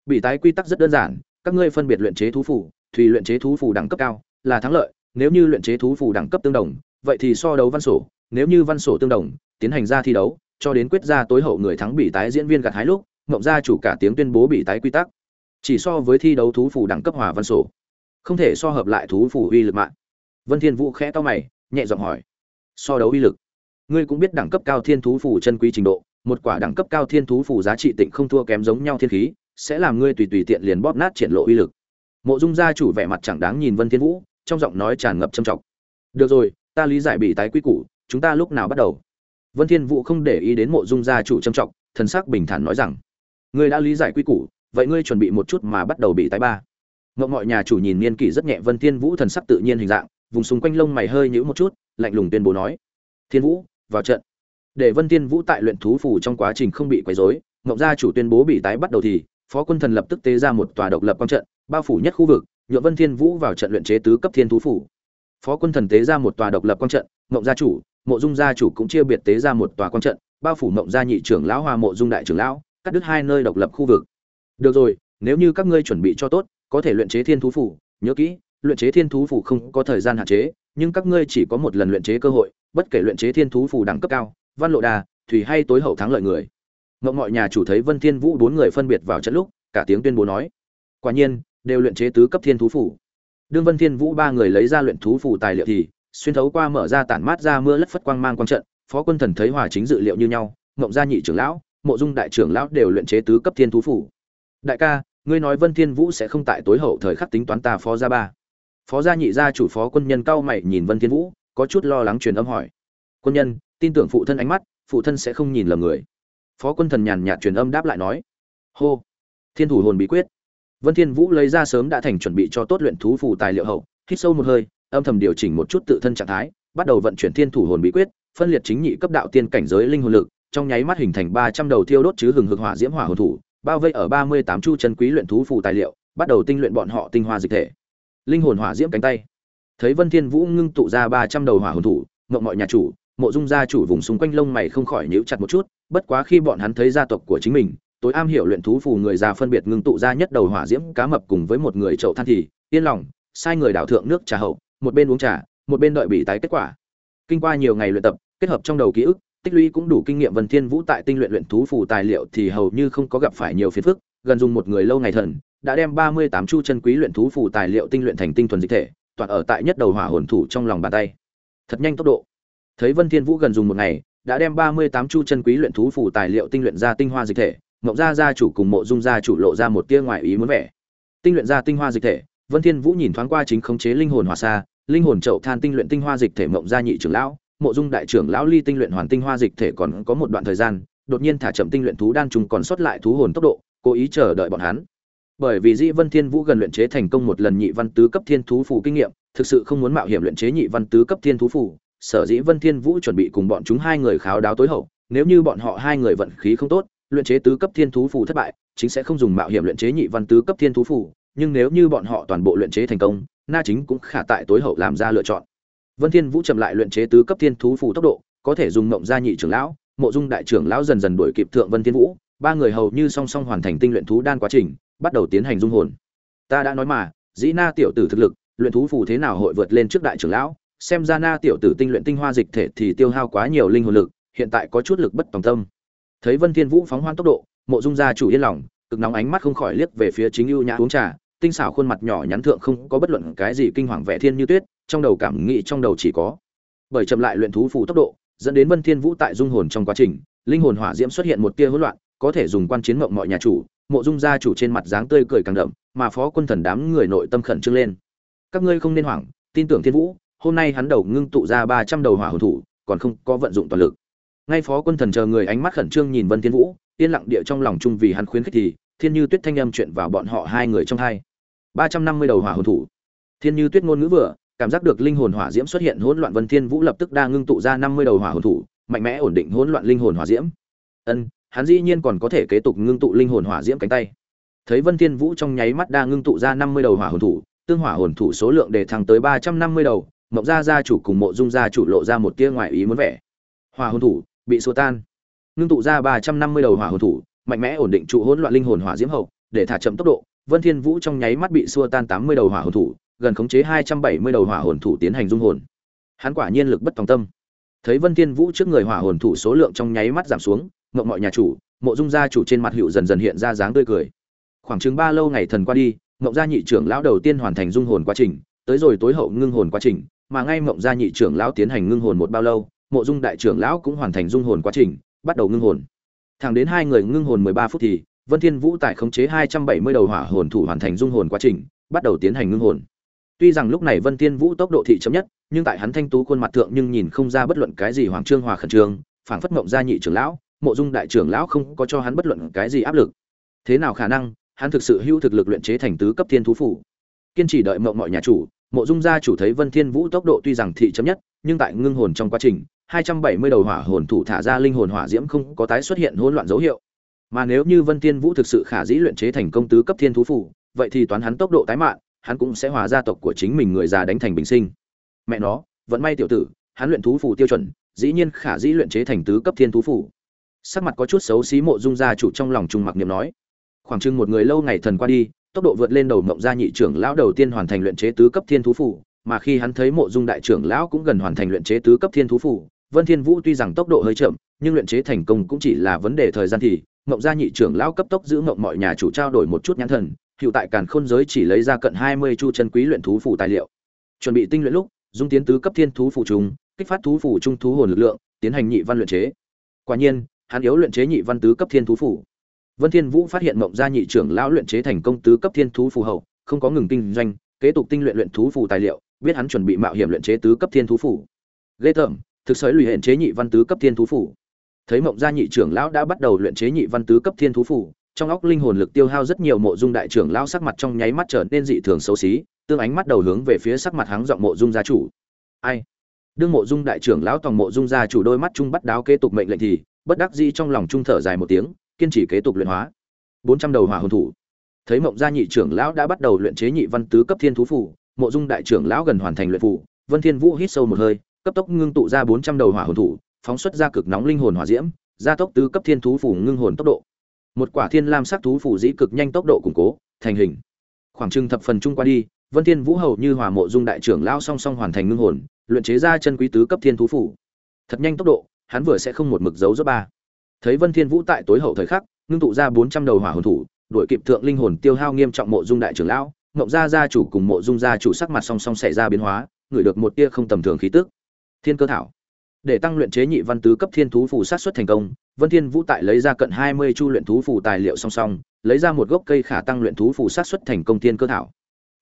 Bị tái quy tắc rất đơn giản, các ngươi phân biệt luyện chế thú phủ, thùy luyện chế thú phủ đẳng cấp cao là thắng lợi, nếu như luyện chế thú phủ đẳng cấp tương đồng, vậy thì so đấu văn sổ, nếu như văn sổ tương đồng, tiến hành ra thi đấu, cho đến quyết ra tối hậu người thắng bị tái diễn viên gặt hái lúc mộng gia chủ cả tiếng tuyên bố bị tái quy tắc. Chỉ so với thi đấu thú phủ đẳng cấp hòa văn sổ, không thể so hợp lại thú phủ uy lực mạng. Vân thiên vũ khẽ to mày, nhẹ giọng hỏi, so đấu uy lực, ngươi cũng biết đẳng cấp cao thiên thú phủ chân quý trình độ, một quả đẳng cấp cao thiên thú phủ giá trị tịnh không thua kém giống nhau thiên khí, sẽ làm ngươi tùy tùy tiện liền bóp nát triển lộ uy lực. Mộ dung gia chủ vẻ mặt chẳng đáng nhìn vân thiên vũ, trong giọng nói tràn ngập trầm trọng, được rồi, ta lý giải bị tái quy củ, chúng ta lúc nào bắt đầu? Vân thiên vũ không để ý đến mộ dung gia chủ trầm trọng, thần sắc bình thản nói rằng ngươi đã lý giải quy củ, vậy ngươi chuẩn bị một chút mà bắt đầu bị tái ba. Ngậm mọi nhà chủ nhìn niên kỷ rất nhẹ vân thiên vũ thần sắc tự nhiên hình dạng, vùng xung quanh lông mày hơi nhíu một chút, lạnh lùng tuyên bố nói, thiên vũ, vào trận. Để vân thiên vũ tại luyện thú phủ trong quá trình không bị quấy rối ngậm gia chủ tuyên bố bị tái bắt đầu thì, phó quân thần lập tức tế ra một tòa độc lập quang trận, bao phủ nhất khu vực, nhượng vân thiên vũ vào trận luyện chế tứ cấp thiên thú phủ phó quân thần tế ra một tòa độc lập quang trận ngậm gia chủ, mộ dung gia chủ cũng chia biệt tế ra một tòa quang trận, bao phủ ngậm gia nhị trưởng lão hòa mộ dung đại trưởng lão cắt đứt hai nơi độc lập khu vực. Được rồi, nếu như các ngươi chuẩn bị cho tốt, có thể luyện chế thiên thú phủ. Nhớ kỹ, luyện chế thiên thú phủ không có thời gian hạn chế, nhưng các ngươi chỉ có một lần luyện chế cơ hội, bất kể luyện chế thiên thú phủ đẳng cấp cao, văn lộ đà, thủy hay tối hậu thắng lợi người. Ngộ mọi nhà chủ thấy vân thiên vũ bốn người phân biệt vào trận lúc, cả tiếng tuyên bố nói, quả nhiên, đều luyện chế tứ cấp thiên thú phủ. Đương vân thiên vũ ba người lấy ra luyện thú phủ tài liệu thì, xuyên thấu qua mở ra tản mát ra mưa lất phất quang mang quang trận, phó quân thần thấy hòa chính dự liệu như nhau ngộng gia nhị trưởng lão mộ dung đại trưởng lão đều luyện chế tứ cấp thiên thú phủ. Đại ca, ngươi nói vân thiên vũ sẽ không tại tối hậu thời khắc tính toán ta phó gia ba. Phó gia nhị gia chủ phó quân nhân cao mày nhìn vân thiên vũ, có chút lo lắng truyền âm hỏi. Quân nhân, tin tưởng phụ thân ánh mắt, phụ thân sẽ không nhìn lầm người. Phó quân thần nhàn nhạt truyền âm đáp lại nói. Hô. Thiên thủ hồn bí quyết. Vân thiên vũ lấy ra sớm đã thành chuẩn bị cho tốt luyện thú phù tài liệu hậu, hít sâu một hơi, âm thầm điều chỉnh một chút tự thân trạng thái, bắt đầu vận chuyển thiên thủ hồn bí quyết, phân liệt chính nhị cấp đạo tiên cảnh giới linh hồn lực trong nháy mắt hình thành 300 đầu thiêu đốt chứ hừng hực hỏa diễm hỏa hồn thủ, bao vây ở 38 chu chân quý luyện thú phù tài liệu, bắt đầu tinh luyện bọn họ tinh hoa dịch thể. Linh hồn hỏa diễm cánh tay. Thấy vân thiên vũ ngưng tụ ra 300 đầu hỏa hồn thủ, ngậm mọi nhà chủ, mộ dung gia chủ vùng xung quanh lông mày không khỏi nhíu chặt một chút, bất quá khi bọn hắn thấy gia tộc của chính mình, tối am hiểu luyện thú phù người già phân biệt ngưng tụ ra nhất đầu hỏa diễm cá mập cùng với một người chậu than thì, yên lòng, sai người đảo thượng nước trà hậu, một bên uống trà, một bên đợi bị tái kết quả. Kinh qua nhiều ngày luyện tập, kết hợp trong đầu ký ức tích lũy cũng đủ kinh nghiệm vân thiên vũ tại tinh luyện luyện thú phù tài liệu thì hầu như không có gặp phải nhiều phiền phức gần dùng một người lâu ngày thần đã đem 38 chu chân quý luyện thú phù tài liệu tinh luyện thành tinh thuần dịch thể toàn ở tại nhất đầu hỏa hồn thủ trong lòng bàn tay thật nhanh tốc độ thấy vân thiên vũ gần dùng một ngày đã đem 38 chu chân quý luyện thú phù tài liệu tinh luyện ra tinh hoa dịch thể ngọc gia gia chủ cùng Mộ Dung gia chủ lộ ra một tia ngoại ý muốn vẻ. Tinh luyện ra tinh hoa dịch thể, Vân Thiên Vũ nhìn thoáng qua chính khống chế linh hồn hỏa xa, linh hồn chậu than tinh luyện tinh hoa dịch thể Mộng gia nhị trưởng lão, Mộ Dung đại trưởng lão ly tinh luyện hoàn tinh hoa dịch thể còn có một đoạn thời gian, đột nhiên thả chậm tinh luyện thú đan trùng còn sót lại thú hồn tốc độ, cố ý chờ đợi bọn hắn. Bởi vì Dĩ Vân Thiên Vũ gần luyện chế thành công một lần nhị văn tứ cấp thiên thú phù kinh nghiệm, thực sự không muốn mạo hiểm luyện chế nhị văn tứ cấp thiên thú phù, sở dĩ Vân Thiên Vũ chuẩn bị cùng bọn chúng hai người kháo đáo tối hậu, nếu như bọn họ hai người vận khí không tốt, luyện chế tứ cấp thiên thú phù thất bại, chính sẽ không dùng mạo hiểm luyện chế nhị văn tứ cấp thiên thú phù, nhưng nếu như bọn họ toàn bộ luyện chế thành công, na chính cũng khả tại tối hậu làm ra lựa chọn. Vân Thiên Vũ chậm lại luyện chế tứ cấp thiên thú phù tốc độ, có thể dùng ngộng gia nhị trưởng lão, mộ dung đại trưởng lão dần dần đuổi kịp thượng Vân Thiên Vũ, ba người hầu như song song hoàn thành tinh luyện thú đan quá trình, bắt đầu tiến hành dung hồn. Ta đã nói mà, dĩ na tiểu tử thực lực, luyện thú phù thế nào hội vượt lên trước đại trưởng lão, xem ra na tiểu tử tinh luyện tinh hoa dịch thể thì tiêu hao quá nhiều linh hồn lực, hiện tại có chút lực bất tòng tâm thấy vân thiên vũ phóng hoan tốc độ mộ dung gia chủ yên lòng cực nóng ánh mắt không khỏi liếc về phía chính ưu nhã uống trà tinh xảo khuôn mặt nhỏ nhắn thượng không có bất luận cái gì kinh hoàng vẻ thiên như tuyết, trong đầu cảm nghĩ trong đầu chỉ có. Bởi chậm lại luyện thú phù tốc độ, dẫn đến vân thiên vũ tại dung hồn trong quá trình, linh hồn hỏa diễm xuất hiện một tia hỗn loạn, có thể dùng quan chiến ngộng mọi nhà chủ, mộ dung gia chủ trên mặt dáng tươi cười càng đậm, mà phó quân thần đám người nội tâm khẩn trương lên. Các ngươi không nên hoảng, tin tưởng thiên vũ, hôm nay hắn đầu ngưng tụ ra 300 đầu hỏa hồn thủ, còn không có vận dụng toàn lực. Ngay phó quân thần chờ người ánh mắt khẩn trương nhìn vân thiên vũ, yên lặng địa trong lòng chung vì hắn khuyến khích thì, thiên như tuyết thanh âm chuyện vào bọn họ hai người trong hai ba trăm năm mươi đầu hỏa hồn thủ. Thiên như tuyết ngôn ngữ vừa, cảm giác được linh hồn hỏa diễm xuất hiện, hỗn loạn vân thiên vũ lập tức đang ngưng tụ ra năm mươi đầu hỏa hồn thủ, mạnh mẽ ổn định hỗn loạn linh hồn hỏa diễm. Ân, hắn dĩ nhiên còn có thể kế tục ngưng tụ linh hồn hỏa diễm cánh tay. Thấy vân thiên vũ trong nháy mắt đang ngưng tụ ra năm mươi đầu hỏa hồn thủ, tương hỏa hồn thủ số lượng để thăng tới ba trăm năm mươi đầu mộng gia gia chủ cùng mộ dung gia chủ lộ ra một tia ngoại ý muốn vẻ. Hỏa hồn thủ bị xua tan. Ngưng tụ ra ba trăm năm mươi đầu hỏa hồn thủ, mạnh mẽ ổn định trụ hỗn loạn linh hồn hỏa diễm hậu, để thả chậm tốc độ vân thiên vũ trong nháy mắt bị xua tan tám mươi đầu hỏa hồn thủ, gần khống chế hai trăm bảy mươi đầu hỏa hồn thủ tiến hành dung hồn. Hắn quả nhiên lực bất tòng tâm. Thấy vân thiên vũ trước người hỏa hồn thủ số lượng trong nháy mắt giảm xuống ngậm mọi nhà chủ, mộ dung gia chủ trên mặt hữu dần dần hiện ra dáng tươi cười. Khoảng chừng ba lâu ngày thần qua đi ngậm gia nhị trưởng lão đầu tiên hoàn thành dung hồn quá trình, tới rồi tối hậu ngưng hồn quá trình, mà ngay ngậm gia nhị trưởng lão tiến hành ngưng hồn một bao lâu, mộ dung đại trưởng lão cũng hoàn thành dung hồn quá trình, bắt đầu ngưng hồn. Thẳng đến hai người ngưng hồn 13 phút thì vân thiên vũ tại khống chế 270 đầu hỏa hồn thủ hoàn thành dung hồn quá trình, bắt đầu tiến hành ngưng hồn. Tuy rằng lúc này vân thiên vũ tốc độ thị chậm nhất, nhưng tại hắn thanh tú khuôn mặt thượng nhưng nhìn không ra bất luận cái gì hoàng trương hòa khẩn trương, phảng phất mộng gia nhị trưởng lão, mộ dung đại trưởng lão không có cho hắn bất luận cái gì áp lực. Thế nào khả năng, hắn thực sự hữu thực lực luyện chế thành tứ cấp thiên thú phủ? Kiên trì đợi mộng mọi nhà chủ, mộ dung gia chủ thấy vân thiên vũ tốc độ tuy rằng thị chậm nhất, nhưng tại ngưng hồn trong quá trình 270 đầu hỏa hồn thủ thả ra linh hồn hỏa diễm không có tái xuất hiện hỗn loạn dấu hiệu mà nếu như vân thiên vũ thực sự khả dĩ luyện chế thành công tứ cấp thiên thú phủ, vậy thì toán hắn tốc độ tái mạng, hắn cũng sẽ hòa gia tộc của chính mình người già đánh thành bình sinh. Mẹ nó vẫn may tiểu tử, hắn luyện thú phủ tiêu chuẩn, dĩ nhiên khả dĩ luyện chế thành tứ cấp thiên thú phủ. Sắc mặt có chút xấu xí mộ dung gia chủ trong lòng trung mặc niệm nói. Khoảng chừng một người lâu ngày thần qua đi, tốc độ vượt lên đầu mộng gia nhị trưởng lão đầu tiên hoàn thành luyện chế tứ cấp thiên thú phủ, mà khi hắn thấy mộ dung đại trưởng lão cũng gần hoàn thành luyện chế tứ cấp thiên thú phủ, vân thiên vũ tuy rằng tốc độ hơi chậm, nhưng luyện chế thành công cũng chỉ là vấn đề thời gian thì mộng gia nhị trưởng lão cấp tốc giữ mộng mọi nhà chủ trao đổi một chút nhãn thần hiệu tại càn khôn giới chỉ lấy ra cận 20 chu chân quý luyện thú phủ tài liệu. Chuẩn bị tinh luyện lúc, dung tiến tứ cấp thiên thú phủ trùng, kích phát thú phủ trung thú hồn lực lượng, tiến hành nhị văn luyện chế. Quả nhiên, hắn yếu luyện chế nhị văn tứ cấp thiên thú phủ vân thiên vũ phát hiện mộng gia nhị trưởng lão luyện chế thành công tứ cấp thiên thú phù hậu, không có ngừng kinh doanh, kế tục tinh luyện luyện thú phù tài liệu, biết hắn chuẩn bị mạo hiểm luyện chế tứ cấp thiên thú phủ ghê tởm, thực sới lùi hẹn chế nhị văn tứ cấp thiên thú phủ thấy mộng gia nhị trưởng lão đã bắt đầu luyện chế nhị văn tứ cấp thiên thú phủ trong óc linh hồn lực tiêu hao rất nhiều mộ dung đại trưởng lão sắc mặt trong nháy mắt trở nên dị thường xấu xí, tương ánh mắt đầu hướng về phía sắc mặt háng giọng mộ dung gia chủ. Ai? Đương mộ dung đại trưởng lão tòng mộ dung gia chủ đôi mắt trung bắt đáo kế tục mệnh lệnh thì, bất đắc dĩ trong lòng trung thở dài một tiếng, kiên trì kế tục luyện hóa. Bốn trăm đầu hỏa hồn thủ. Thấy mộng gia nhị trưởng lão đã bắt đầu luyện chế nhị văn tứ cấp thiên thú phủ mộ dung đại trưởng lão gần hoàn thành luyện phủ vân thiên vũ hít sâu một hơi, cấp tốc ngưng tụ ra bốn trăm đầu hỏa hồn thủ phóng xuất ra cực nóng linh hồn hỏa diễm, gia tốc tứ cấp thiên thú phủ ngưng hồn tốc độ. Một quả thiên lam sắc thú phủ dĩ cực nhanh tốc độ củng cố, thành hình. Khoảng trừng thập phần trung qua đi, vân thiên vũ hầu như hòa mộ dung đại trưởng lão song song hoàn thành ngưng hồn, luyện chế ra chân quý tứ cấp thiên thú phủ. Thật nhanh tốc độ, hắn vừa sẽ không một mực giấu dốt ba. Thấy vân thiên vũ tại tối hậu thời khắc, ngưng tụ ra 400 đầu hỏa hồn thủ, đuổi kịp thượng linh hồn tiêu hao nghiêm trọng mộ dung đại trưởng lão, ngộng gia gia chủ cùng mộ dung gia chủ sắc mặt song song xảy ra biến hóa, ngửi được một tia không tầm thường khí tức. Thiên cơ thảo để tăng luyện chế nhị văn tứ cấp thiên thú phù sát xuất thành công vân thiên vũ tại lấy ra cận 20 chu luyện thú phù tài liệu song song lấy ra một gốc cây khả tăng luyện thú phù sát xuất thành công thiên cơ thảo.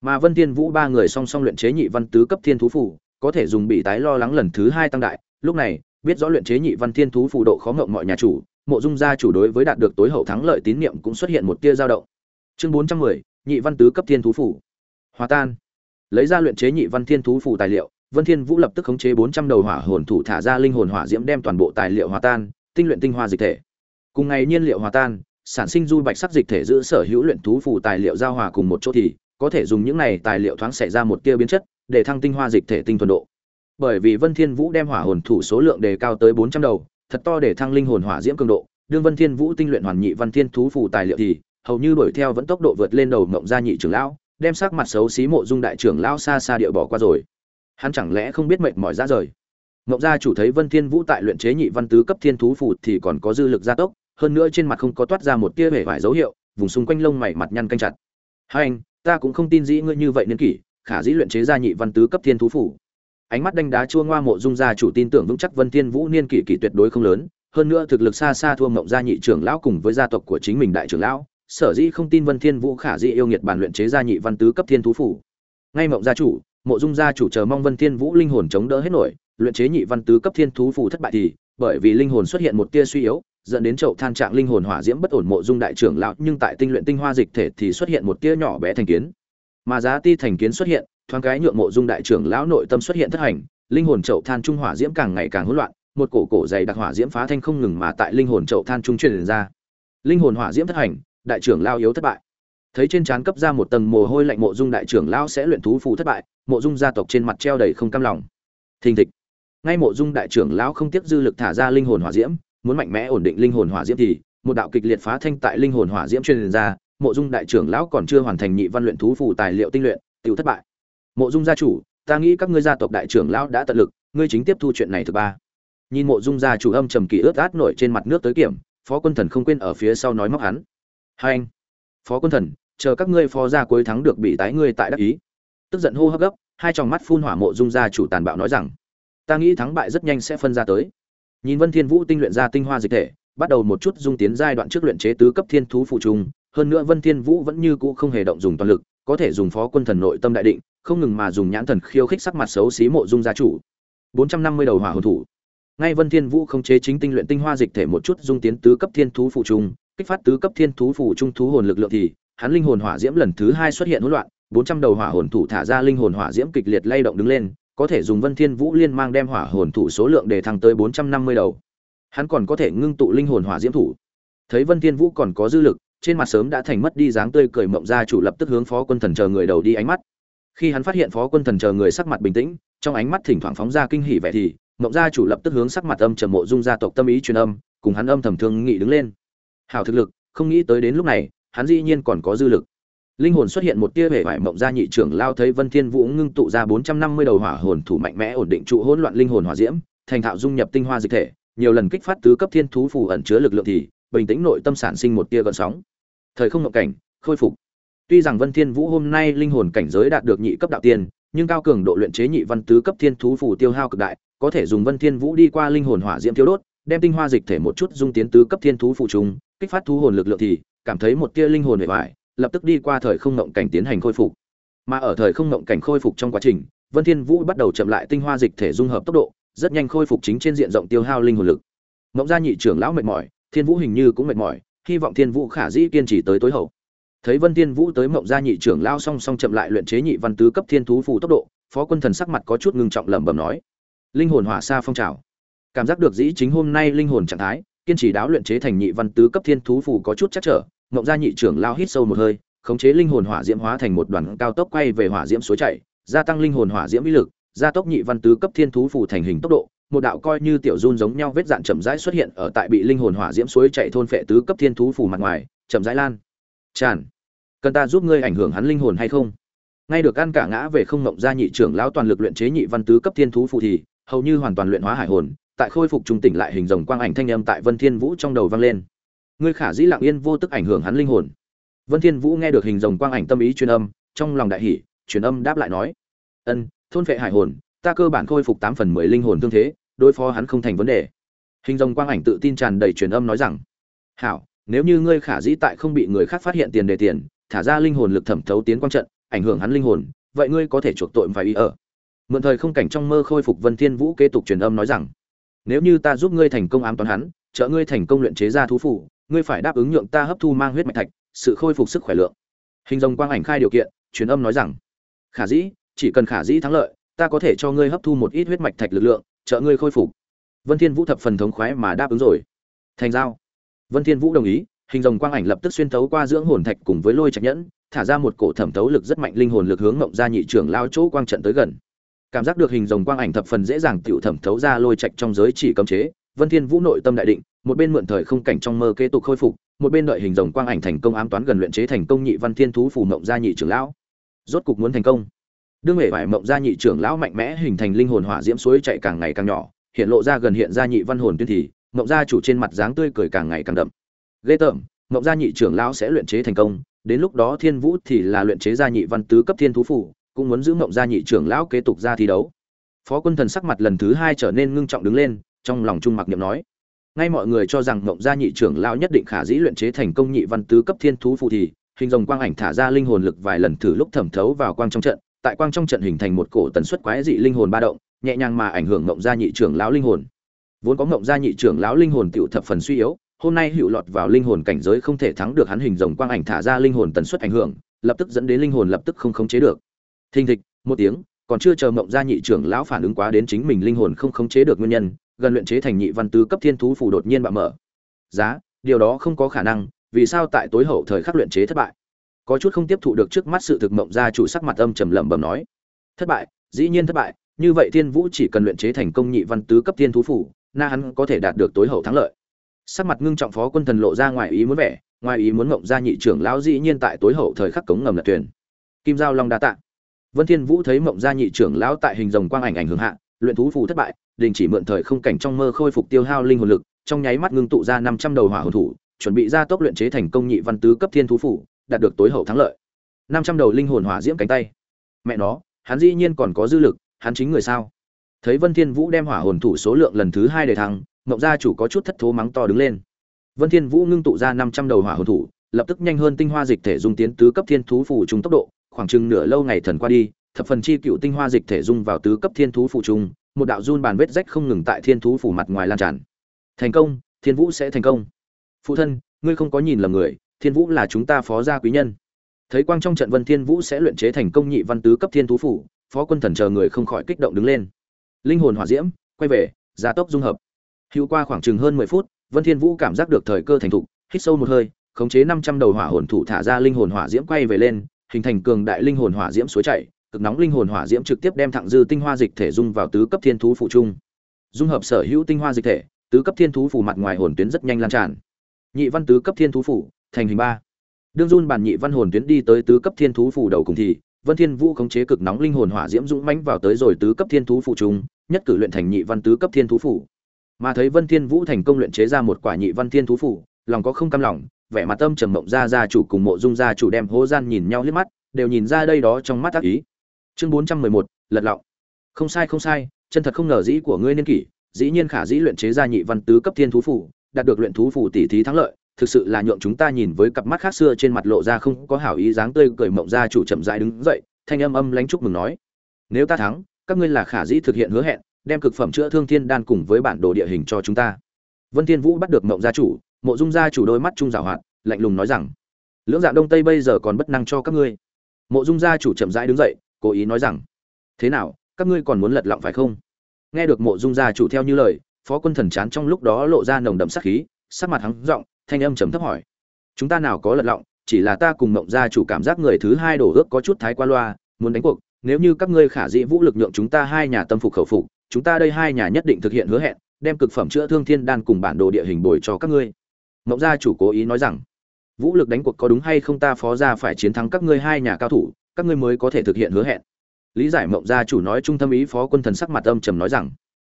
Mà vân thiên vũ ba người song song luyện chế nhị văn tứ cấp thiên thú phù có thể dùng bị tái lo lắng lần thứ hai tăng đại lúc này biết rõ luyện chế nhị văn thiên thú phù độ khó ngộng mọi nhà chủ mộ dung gia chủ đối với đạt được tối hậu thắng lợi tín niệm cũng xuất hiện một tia dao động. Chương 410, nhị văn tứ cấp thiên thú phù. Hòa tan. Lấy ra luyện chế nhị văn thiên thú phù tài liệu vân thiên vũ lập tức khống chế 400 đầu hỏa hồn thủ thả ra linh hồn hỏa diễm đem toàn bộ tài liệu hòa tan, tinh luyện tinh hoa dịch thể. Cùng ngày nhiên liệu hòa tan, sản sinh du bạch sắc dịch thể giữ sở hữu luyện thú phù tài liệu giao hòa cùng một chỗ thì, có thể dùng những này tài liệu thoáng xảy ra một tia biến chất, để thăng tinh hoa dịch thể tinh thuần độ. Bởi vì vân thiên vũ đem hỏa hồn thủ số lượng đề cao tới 400 đầu, thật to để thăng linh hồn hỏa diễm cường độ, đương vân thiên vũ tinh luyện hoàn nhị văn thiên thú phù tài liệu thì, hầu như đuổi theo vẫn tốc độ vượt lên đầu ngậm gia nhị trưởng lão, đem sắc mặt xấu xí mộ dung đại trưởng lão xa xa địa bỏ qua rồi hắn chẳng lẽ không biết mệt mỏi ra rời? Ngộng gia chủ thấy vân thiên vũ tại luyện chế nhị văn tứ cấp thiên thú phủ thì còn có dư lực gia tốc, hơn nữa trên mặt không có toát ra một tia vẻ vải dấu hiệu, vùng xung quanh lông mày mặt nhăn canh chặt. Hai anh, ta cũng không tin dĩ ngươi như vậy niên kỷ, khả dĩ luyện chế ra nhị văn tứ cấp thiên thú phủ ánh mắt đanh đá chua ngoa mộ dung gia chủ tin tưởng vững chắc vân thiên vũ niên kỷ kỷ tuyệt đối không lớn, hơn nữa thực lực xa xa thua ngộng gia nhị trưởng lão cùng với gia tộc của chính mình đại trưởng lão, sở dĩ không tin vân thiên vũ khả dĩ yêu nghiệt bản luyện chế ra nhị văn tứ cấp thiên thú phủ ngay ngộng gia chủ mộ dung gia chủ chờ mong vân thiên vũ linh hồn chống đỡ hết nổi, luyện chế nhị văn tứ cấp thiên thú phù thất bại thì, bởi vì linh hồn xuất hiện một tia suy yếu, dẫn đến chậu than trạng linh hồn hỏa diễm bất ổn mộ dung đại trưởng lão, nhưng tại tinh luyện tinh hoa dịch thể thì xuất hiện một tia nhỏ bé thành kiến. Mà giá ti thành kiến xuất hiện, thoáng cái nhượng mộ dung đại trưởng lão nội tâm xuất hiện thất hành, linh hồn chậu than trung hỏa diễm càng ngày càng hỗn loạn, một cổ cổ dày đặc hỏa diễm phá thanh không ngừng mà tại linh hồn chậu than trung truyền ra. Linh hồn hỏa diễm thất hành, đại trưởng lao yếu thất bại thấy trên trán cấp ra một tầng mồ hôi lạnh, mộ dung đại trưởng lão sẽ luyện thú phù thất bại, mộ dung gia tộc trên mặt treo đầy không cam lòng. Thình thịch. Ngay mộ dung đại trưởng lão không tiếc dư lực thả ra linh hồn hỏa diễm, muốn mạnh mẽ ổn định linh hồn hỏa diễm thì, một đạo kịch liệt phá thanh tại linh hồn hỏa diễm truyền ra, mộ dung đại trưởng lão còn chưa hoàn thành nhị văn luyện thú phù tài liệu tinh luyện tiêu thất bại. Mộ dung gia chủ, ta nghĩ các ngươi gia tộc đại trưởng lão đã tận lực, ngươi chính tiếp thu chuyện này thứ ba. Nhìn mộ dung gia chủ âm trầm kỳ ướt át nổi trên mặt nước tới kiểm, phó quân thần không quên ở phía sau nói móc hắn. Hai anh, phó quân thần chờ các ngươi phó gia cuối thắng được bị tái ngươi tại đắc ý. Tức giận hô hấp gấp, hai tròng mắt phun hỏa mộ dung gia chủ tàn bạo nói rằng, ta nghĩ thắng bại rất nhanh sẽ phân ra tới. Nhìn vân thiên vũ tinh luyện ra tinh hoa dịch thể, bắt đầu một chút dung tiến giai đoạn trước luyện chế tứ cấp thiên thú phụ trùng, hơn nữa vân thiên vũ vẫn như cũ không hề động dùng toàn lực, có thể dùng phó quân thần nội tâm đại định, không ngừng mà dùng nhãn thần khiêu khích sắc mặt xấu xí mộ dung gia chủ. 450 đầu hỏa hồn thủ. Ngay vân thiên vũ không chế chính tinh luyện tinh hoa dịch thể một chút dung tiến tứ cấp thiên thú phụ trùng, kích phát tứ cấp thiên thú phụ trung thú hồn lực lượng thì hắn linh hồn hỏa diễm lần thứ hai xuất hiện hỗn loạn 400 đầu hỏa hồn thủ thả ra linh hồn hỏa diễm kịch liệt lay động đứng lên, có thể dùng vân thiên vũ liên mang đem hỏa hồn thủ số lượng để thăng tới 450 đầu. Hắn còn có thể ngưng tụ linh hồn hỏa diễm thủ. Thấy vân thiên vũ còn có dư lực, trên mặt sớm đã thành mất đi dáng tươi cười mộng gia chủ lập tức hướng phó quân thần chờ người đầu đi ánh mắt. Khi hắn phát hiện phó quân thần chờ người sắc mặt bình tĩnh, trong ánh mắt thỉnh thoảng phóng ra kinh hỉ vẻ thì, mộng gia chủ lập tức hướng sắc mặt âm trầm mộ dung gia tộc tâm ý truyền âm, cùng hắn âm thầm thương nghị đứng lên. Hảo thực lực, không nghĩ tới đến lúc này hắn dĩ nhiên còn có dư lực. Linh hồn xuất hiện một tia vẻ vải mộng ra nhị trưởng lao thấy vân thiên vũ ngưng tụ ra 450 đầu hỏa hồn thủ mạnh mẽ ổn định trụ hỗn loạn linh hồn hỏa diễm, thành thạo dung nhập tinh hoa dịch thể, nhiều lần kích phát tứ cấp thiên thú phù ẩn chứa lực lượng thì bình tĩnh nội tâm sản sinh một tia gợn sóng. Thời không ngộ cảnh, khôi phục. Tuy rằng vân thiên vũ hôm nay linh hồn cảnh giới đạt được nhị cấp đạo tiên, nhưng cao cường độ luyện chế nhị văn tứ cấp thiên thú phù tiêu hao cực đại, có thể dùng vân thiên vũ đi qua linh hồn hỏa diễm tiêu đốt, đem tinh hoa dịch thể một chút dung tiến tứ cấp thiên thú phù trùng, kích phát thú hồn lực lượng thì cảm thấy một tia linh hồn hệ hoại lập tức đi qua thời không ngộng cảnh tiến hành khôi phục. Mà ở thời không ngộng cảnh khôi phục trong quá trình, vân thiên vũ bắt đầu chậm lại tinh hoa dịch thể dung hợp tốc độ, rất nhanh khôi phục chính trên diện rộng tiêu hao linh hồn lực. Ngộng gia nhị trưởng lão mệt mỏi, thiên vũ hình như cũng mệt mỏi, hy vọng thiên vũ khả dĩ kiên trì tới tối hậu. Thấy vân thiên vũ tới mộng gia nhị trưởng lão song song chậm lại luyện chế nhị văn tứ cấp thiên thú phù tốc độ, phó quân thần sắc mặt có chút ngưng trọng lẩm bẩm nói, linh hồn hỏa xa phong trào. Cảm giác được dĩ chính hôm nay linh hồn trạng thái, kiên trì đáo luyện chế thành nhị văn tứ cấp thiên thú phù có chút chắc trở ngộng gia nhị trưởng lao hít sâu một hơi, khống chế linh hồn hỏa diễm hóa thành một đoàn cao tốc quay về hỏa diễm suối chảy, gia tăng linh hồn hỏa diễm uy lực, gia tốc nhị văn tứ cấp thiên thú phù thành hình tốc độ, một đạo coi như tiểu run giống nhau vết dạn chậm rãi xuất hiện ở tại bị linh hồn hỏa diễm suối chảy thôn phệ tứ cấp thiên thú phù mặt ngoài, chậm rãi lan. Tràn. Cần ta giúp ngươi ảnh hưởng hắn linh hồn hay không? Ngay được ăn cả ngã về không ngộng gia nhị trưởng lão toàn lực luyện chế nhị văn tứ cấp thiên thú phù thì, hầu như hoàn toàn luyện hóa hải hồn, tại khôi phục trung tỉnh lại hình rồng quang ảnh thanh âm tại vân thiên vũ trong đầu vang lên ngươi khả dĩ lặng yên vô tức ảnh hưởng hắn linh hồn. Vân thiên vũ nghe được hình rồng quang ảnh tâm ý truyền âm, trong lòng đại hỉ, truyền âm đáp lại nói, ân, thôn phệ hải hồn, ta cơ bản khôi phục tám phần mười linh hồn tương thế, đối phó hắn không thành vấn đề. Hình rồng quang ảnh tự tin tràn đầy truyền âm nói rằng, hảo, nếu như ngươi khả dĩ tại không bị người khác phát hiện tiền đề tiền, thả ra linh hồn lực thẩm thấu tiến quang trận, ảnh hưởng hắn linh hồn, vậy ngươi có thể chuộc tội phải y ở. Mượn thời không cảnh trong mơ khôi phục vân thiên vũ kế tục truyền âm nói rằng, nếu như ta giúp ngươi thành công ám toán hắn, trợ ngươi thành công luyện chế ra thú phủ ngươi phải đáp ứng nhượng ta hấp thu mang huyết mạch thạch, sự khôi phục sức khỏe lượng. Hình rồng quang ảnh khai điều kiện, truyền âm nói rằng, khả dĩ, chỉ cần khả dĩ thắng lợi, ta có thể cho ngươi hấp thu một ít huyết mạch thạch lực lượng, trợ ngươi khôi phục. Vân thiên vũ thập phần thống khoái mà đáp ứng rồi. Thành giao. Vân thiên vũ đồng ý, hình rồng quang ảnh lập tức xuyên thấu qua dưỡng hồn thạch cùng với lôi trạch nhẫn, thả ra một cổ thẩm thấu lực rất mạnh linh hồn lực hướng ngộng ra nhị trưởng lao chỗ quang trận tới gần. Cảm giác được hình rồng quang ảnh thập phần dễ dàng tiểu thẩm thấu ra lôi trạch trong giới chỉ cấm chế vân thiên vũ nội tâm đại định, một bên mượn thời không cảnh trong mơ kế tục khôi phục, một bên đợi hình rồng quang ảnh thành công ám toán gần luyện chế thành công nhị văn thiên thú phù mộng gia nhị trưởng lão. Rốt cục muốn thành công. Đương hệ vải mộng gia nhị trưởng lão mạnh mẽ hình thành linh hồn hỏa diễm suối chạy càng ngày càng nhỏ, hiện lộ ra gần hiện ra nhị văn hồn tuyên thì, mộng gia chủ trên mặt dáng tươi cười càng ngày càng đậm. Ghê tởm, mộng gia nhị trưởng lão sẽ luyện chế thành công, đến lúc đó thiên vũ thì là luyện chế gia nhị văn tứ cấp thiên thú phủ cũng muốn giữ mộng gia nhị trưởng lão kế tục ra thi đấu. Phó quân thần sắc mặt lần thứ hai trở nên ngưng trọng đứng lên trong lòng trung mặc niệm nói. Ngay mọi người cho rằng mộng gia nhị trưởng lão nhất định khả dĩ luyện chế thành công nhị văn tứ cấp thiên thú phù thì, hình rồng quang ảnh thả ra linh hồn lực vài lần thử lúc thẩm thấu vào quang trong trận, tại quang trong trận hình thành một cổ tần suất quái dị linh hồn ba động, nhẹ nhàng mà ảnh hưởng mộng gia nhị trưởng lão linh hồn. Vốn có mộng gia nhị trưởng lão linh hồn tiểu thập phần suy yếu, hôm nay hữu lọt vào linh hồn cảnh giới không thể thắng được hắn hình rồng quang ảnh thả ra linh hồn tần suất ảnh hưởng, lập tức dẫn đến linh hồn lập tức không khống chế được. Thình thịch, một tiếng, còn chưa chờ mộng gia nhị trưởng lão phản ứng quá đến chính mình linh hồn không khống chế được nguyên nhân gần luyện chế thành nhị văn tứ cấp thiên thú phù đột nhiên bạo mở. Giá, điều đó không có khả năng, vì sao tại tối hậu thời khắc luyện chế thất bại? Có chút không tiếp thụ được trước mắt sự thực mộng gia chủ sắc mặt âm trầm lẩm bẩm nói. Thất bại, dĩ nhiên thất bại, như vậy thiên vũ chỉ cần luyện chế thành công nhị văn tứ cấp thiên thú phủ na hắn có thể đạt được tối hậu thắng lợi. Sắc mặt ngưng trọng phó quân thần lộ ra ngoài ý muốn vẻ, ngoài ý muốn mộng gia nhị trưởng lão dĩ nhiên tại tối hậu thời khắc cống ngầm lật tuyển kim giao long đa tạ. Vân thiên vũ thấy mộng gia nhị trưởng lão tại hình rồng quang ảnh ảnh hưởng hạ luyện thú phù thất bại, đình chỉ mượn thời không cảnh trong mơ khôi phục tiêu hao linh hồn lực, trong nháy mắt ngưng tụ ra năm trăm đầu hỏa hồn thủ, chuẩn bị ra tốc luyện chế thành công nhị văn tứ cấp thiên thú phủ đạt được tối hậu thắng lợi. năm trăm đầu linh hồn hỏa diễm cánh tay. Mẹ nó, hắn dĩ nhiên còn có dư lực, hắn chính người sao? Thấy vân thiên vũ đem hỏa hồn thủ số lượng lần thứ hai để thắng mộng gia chủ có chút thất thố mắng to đứng lên. Vân thiên vũ ngưng tụ ra năm trăm đầu hỏa hồn thủ, lập tức nhanh hơn tinh hoa dịch thể dung tiến tứ cấp thiên thú phủ trùng tốc độ, khoảng chừng nửa lâu ngày thần qua đi thập phần chi cựu tinh hoa dịch thể dung vào tứ cấp thiên thú phủ trùng một đạo run bàn vết rách không ngừng tại thiên thú phủ mặt ngoài lan tràn. Thành công, thiên vũ sẽ thành công. Phụ thân, ngươi không có nhìn lầm người, thiên vũ là chúng ta phó gia quý nhân. Thấy quang trong trận vân thiên vũ sẽ luyện chế thành công nhị văn tứ cấp thiên thú phủ, phó quân thần chờ người không khỏi kích động đứng lên. Linh hồn hỏa diễm, quay về, gia tốc dung hợp. Hữu qua khoảng chừng hơn mười phút, vân thiên vũ cảm giác được thời cơ thành thục, hít sâu một hơi, khống chế năm trăm đầu hỏa hồn thủ thả ra linh hồn hỏa diễm quay về lên, hình thành cường đại linh hồn hỏa diễm suối chảy cực nóng linh hồn hỏa diễm trực tiếp đem thẳng dư tinh hoa dịch thể dung vào tứ cấp thiên thú phụ trung. Dung hợp sở hữu tinh hoa dịch thể, tứ cấp thiên thú phủ mặt ngoài hồn tuyến rất nhanh lan tràn. Nhị văn tứ cấp thiên thú phủ, thành hình ba. Đương run bản nhị văn hồn tuyến đi tới tứ cấp thiên thú phủ đầu cùng thì, vân thiên vũ khống chế cực nóng linh hồn hỏa diễm dũng mãnh vào tới rồi tứ cấp thiên thú phủ trung, nhất cử luyện thành nhị văn tứ cấp thiên thú phủ. Mà thấy vân thiên vũ thành công luyện chế ra một quả nhị văn thiên thú phủ, lòng có không cam lòng, vẻ mặt tâm trầm mộng ra gia chủ cùng mộ dung gia chủ đem hố gian nhìn nhau liếc mắt, đều nhìn ra đây đó trong mắt ác ý chương 411, lật lọng. Không sai không sai chân thật không ngờ dĩ của ngươi niên kỷ dĩ nhiên khả dĩ luyện chế ra nhị văn tứ cấp thiên thú phủ đạt được luyện thú phủ tỷ thí thắng lợi thực sự là nhượng chúng ta nhìn với cặp mắt khác xưa trên mặt lộ ra không có hảo ý dáng tươi cười mộng ra chủ chậm rãi đứng dậy thanh âm âm lánh chúc mừng nói nếu ta thắng các ngươi là khả dĩ thực hiện hứa hẹn đem cực phẩm chữa thương thiên đan cùng với bản đồ địa hình cho chúng ta. Vân thiên vũ bắt được mộng gia chủ mộ dung gia chủ đôi mắt trung giảo hoạt lạnh lùng nói rằng lưỡng dạ đông tây bây giờ còn bất năng cho các ngươi. Mộ dung gia chủ chậm rãi đứng dậy cố ý nói rằng, thế nào, các ngươi còn muốn lật lọng phải không? Nghe được mộ dung gia chủ theo như lời, phó quân thần chán trong lúc đó lộ ra nồng đậm sắc khí, sắc mặt hắn giọng, thanh âm trầm thấp hỏi, chúng ta nào có lật lọng, chỉ là ta cùng mộng gia chủ cảm giác người thứ hai đổ ước có chút thái qua loa, muốn đánh cuộc, nếu như các ngươi khả dĩ vũ lực nhượng chúng ta hai nhà tâm phục khẩu phục, chúng ta đây hai nhà nhất định thực hiện hứa hẹn, đem cực phẩm chữa thương thiên đan cùng bản đồ địa hình bồi cho các ngươi. Mộng gia chủ cố ý nói rằng, vũ lực đánh cuộc có đúng hay không ta phó gia phải chiến thắng các ngươi hai nhà cao thủ các ngươi mới có thể thực hiện hứa hẹn. Lý giải mộng gia chủ nói trung tâm ý phó quân thần sắc mặt âm trầm nói rằng,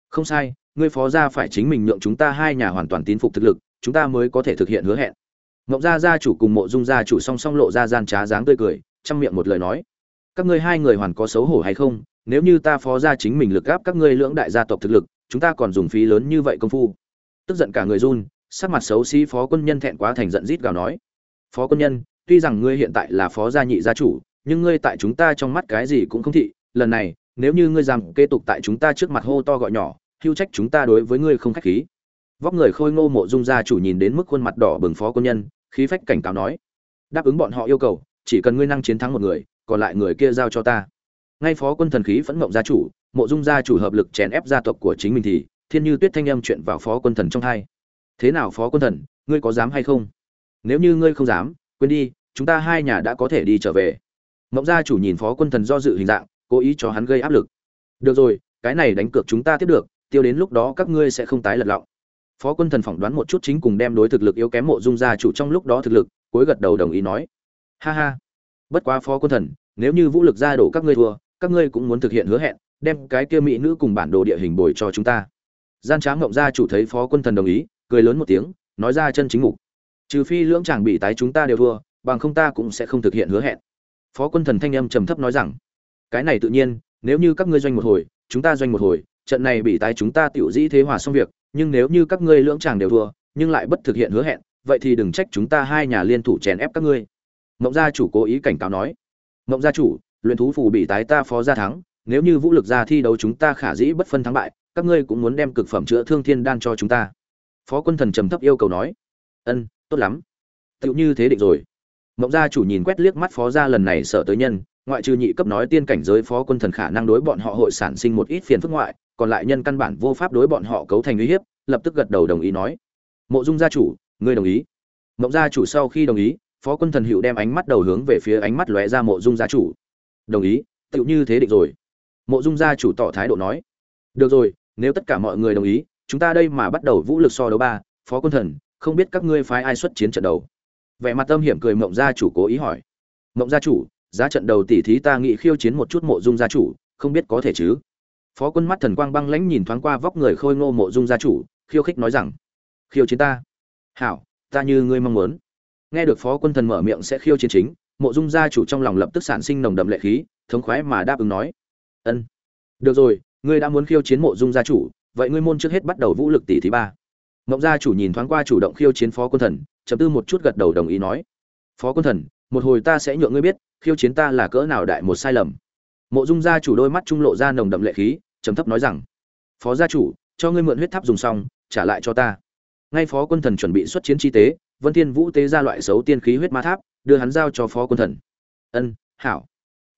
không sai, ngươi phó gia phải chính mình nhượng chúng ta hai nhà hoàn toàn tín phục thực lực, chúng ta mới có thể thực hiện hứa hẹn. Mộng gia gia chủ cùng mộ dung gia chủ song song lộ ra gian trá dáng tươi cười trong miệng một lời nói, các ngươi hai người hoàn có xấu hổ hay không? Nếu như ta phó gia chính mình lực gáp các ngươi lưỡng đại gia tộc thực lực, chúng ta còn dùng phí lớn như vậy công phu? Tức giận cả người run, sắc mặt xấu xí phó quân nhân thẹn quá thành giận rít gào nói, phó quân nhân, tuy rằng ngươi hiện tại là phó gia nhị gia chủ nhưng ngươi tại chúng ta trong mắt cái gì cũng không thị, lần này, nếu như ngươi rằng kế tục tại chúng ta trước mặt hô to gọi nhỏ, hưu trách chúng ta đối với ngươi không khách khí. Vóc người khôi ngô mộ dung gia chủ nhìn đến mức khuôn mặt đỏ bừng phó quân nhân, khí phách cảnh cáo nói. Đáp ứng bọn họ yêu cầu, chỉ cần ngươi năng chiến thắng một người, còn lại người kia giao cho ta. Ngay phó quân thần khí phẫn mộng gia chủ, mộ dung gia chủ hợp lực chèn ép gia tộc của chính mình thì, thiên như tuyết thanh âm chuyện vào phó quân thần trong hai. Thế nào phó quân thần, ngươi có dám hay không? Nếu như ngươi không dám, quên đi, chúng ta hai nhà đã có thể đi trở về mộng gia chủ nhìn phó quân thần do dự hình dạng, cố ý cho hắn gây áp lực. Được rồi, cái này đánh cược chúng ta tiếp được, tiêu đến lúc đó các ngươi sẽ không tái lật lọng. Phó quân thần phỏng đoán một chút chính cùng đem đối thực lực yếu kém mộ dung gia chủ trong lúc đó thực lực, cuối gật đầu đồng ý nói. Ha ha. Bất quá phó quân thần, nếu như vũ lực ra đổ các ngươi thua, các ngươi cũng muốn thực hiện hứa hẹn, đem cái kia mỹ nữ cùng bản đồ địa hình bồi cho chúng ta. Gian tráng mộng gia chủ thấy phó quân thần đồng ý, cười lớn một tiếng, nói ra chân chính mục. Trừ phi lưỡng chàng bị tái chúng ta đều thua, bằng không ta cũng sẽ không thực hiện hứa hẹn phó quân thần thanh âm trầm thấp nói rằng, cái này tự nhiên, nếu như các ngươi doanh một hồi, chúng ta doanh một hồi, trận này bị tái chúng ta tiểu dĩ thế hòa xong việc, nhưng nếu như các ngươi lưỡng chàng đều thua, nhưng lại bất thực hiện hứa hẹn, vậy thì đừng trách chúng ta hai nhà liên thủ chèn ép các ngươi. Mộng gia chủ cố ý cảnh cáo nói. Mộng gia chủ, luyện thú phù bị tái ta phó gia thắng, nếu như vũ lực gia thi đấu chúng ta khả dĩ bất phân thắng bại, các ngươi cũng muốn đem cực phẩm chữa thương thiên đan cho chúng ta. Phó quân thần trầm thấp yêu cầu nói. Ân, tốt lắm. Tựu như thế định rồi mộng gia chủ nhìn quét liếc mắt phó gia lần này sợ tới nhân, ngoại trừ nhị cấp nói tiên cảnh giới phó quân thần khả năng đối bọn họ hội sản sinh một ít phiền phức ngoại, còn lại nhân căn bản vô pháp đối bọn họ cấu thành uy hiếp, lập tức gật đầu đồng ý nói. Mộ dung gia chủ, ngươi đồng ý. Mộng gia chủ sau khi đồng ý, phó quân thần hữu đem ánh mắt đầu hướng về phía ánh mắt lóe ra mộ dung gia chủ. Đồng ý, tựu như thế định rồi. Mộ dung gia chủ tỏ thái độ nói. Được rồi, nếu tất cả mọi người đồng ý, chúng ta đây mà bắt đầu vũ lực so đấu ba, phó quân thần, không biết các ngươi phái ai xuất chiến trận đầu vẻ mặt tâm hiểm cười mộng gia chủ cố ý hỏi. Mộng gia chủ, giá trận đầu tỷ thí ta nghĩ khiêu chiến một chút mộ dung gia chủ, không biết có thể chứ? Phó quân mắt thần quang băng lãnh nhìn thoáng qua vóc người khôi ngô mộ dung gia chủ, khiêu khích nói rằng, khiêu chiến ta? Hảo, ta như ngươi mong muốn. Nghe được phó quân thần mở miệng sẽ khiêu chiến chính, mộ dung gia chủ trong lòng lập tức sản sinh nồng đậm lệ khí, thống khoái mà đáp ứng nói, ân, được rồi, ngươi đã muốn khiêu chiến mộ dung gia chủ, vậy ngươi môn trước hết bắt đầu vũ lực tỷ thí ba. Mộng gia chủ nhìn thoáng qua chủ động khiêu chiến phó quân thần chấm tư một chút gật đầu đồng ý nói, phó quân thần, một hồi ta sẽ nhượng ngươi biết, khiêu chiến ta là cỡ nào đại một sai lầm. Mộ dung gia chủ đôi mắt trung lộ ra nồng đậm lệ khí, trầm thấp nói rằng, phó gia chủ, cho ngươi mượn huyết tháp dùng xong, trả lại cho ta. Ngay phó quân thần chuẩn bị xuất chiến chi tế, vân thiên vũ tế ra loại xấu tiên khí huyết ma tháp, đưa hắn giao cho phó quân thần. Ân, hảo.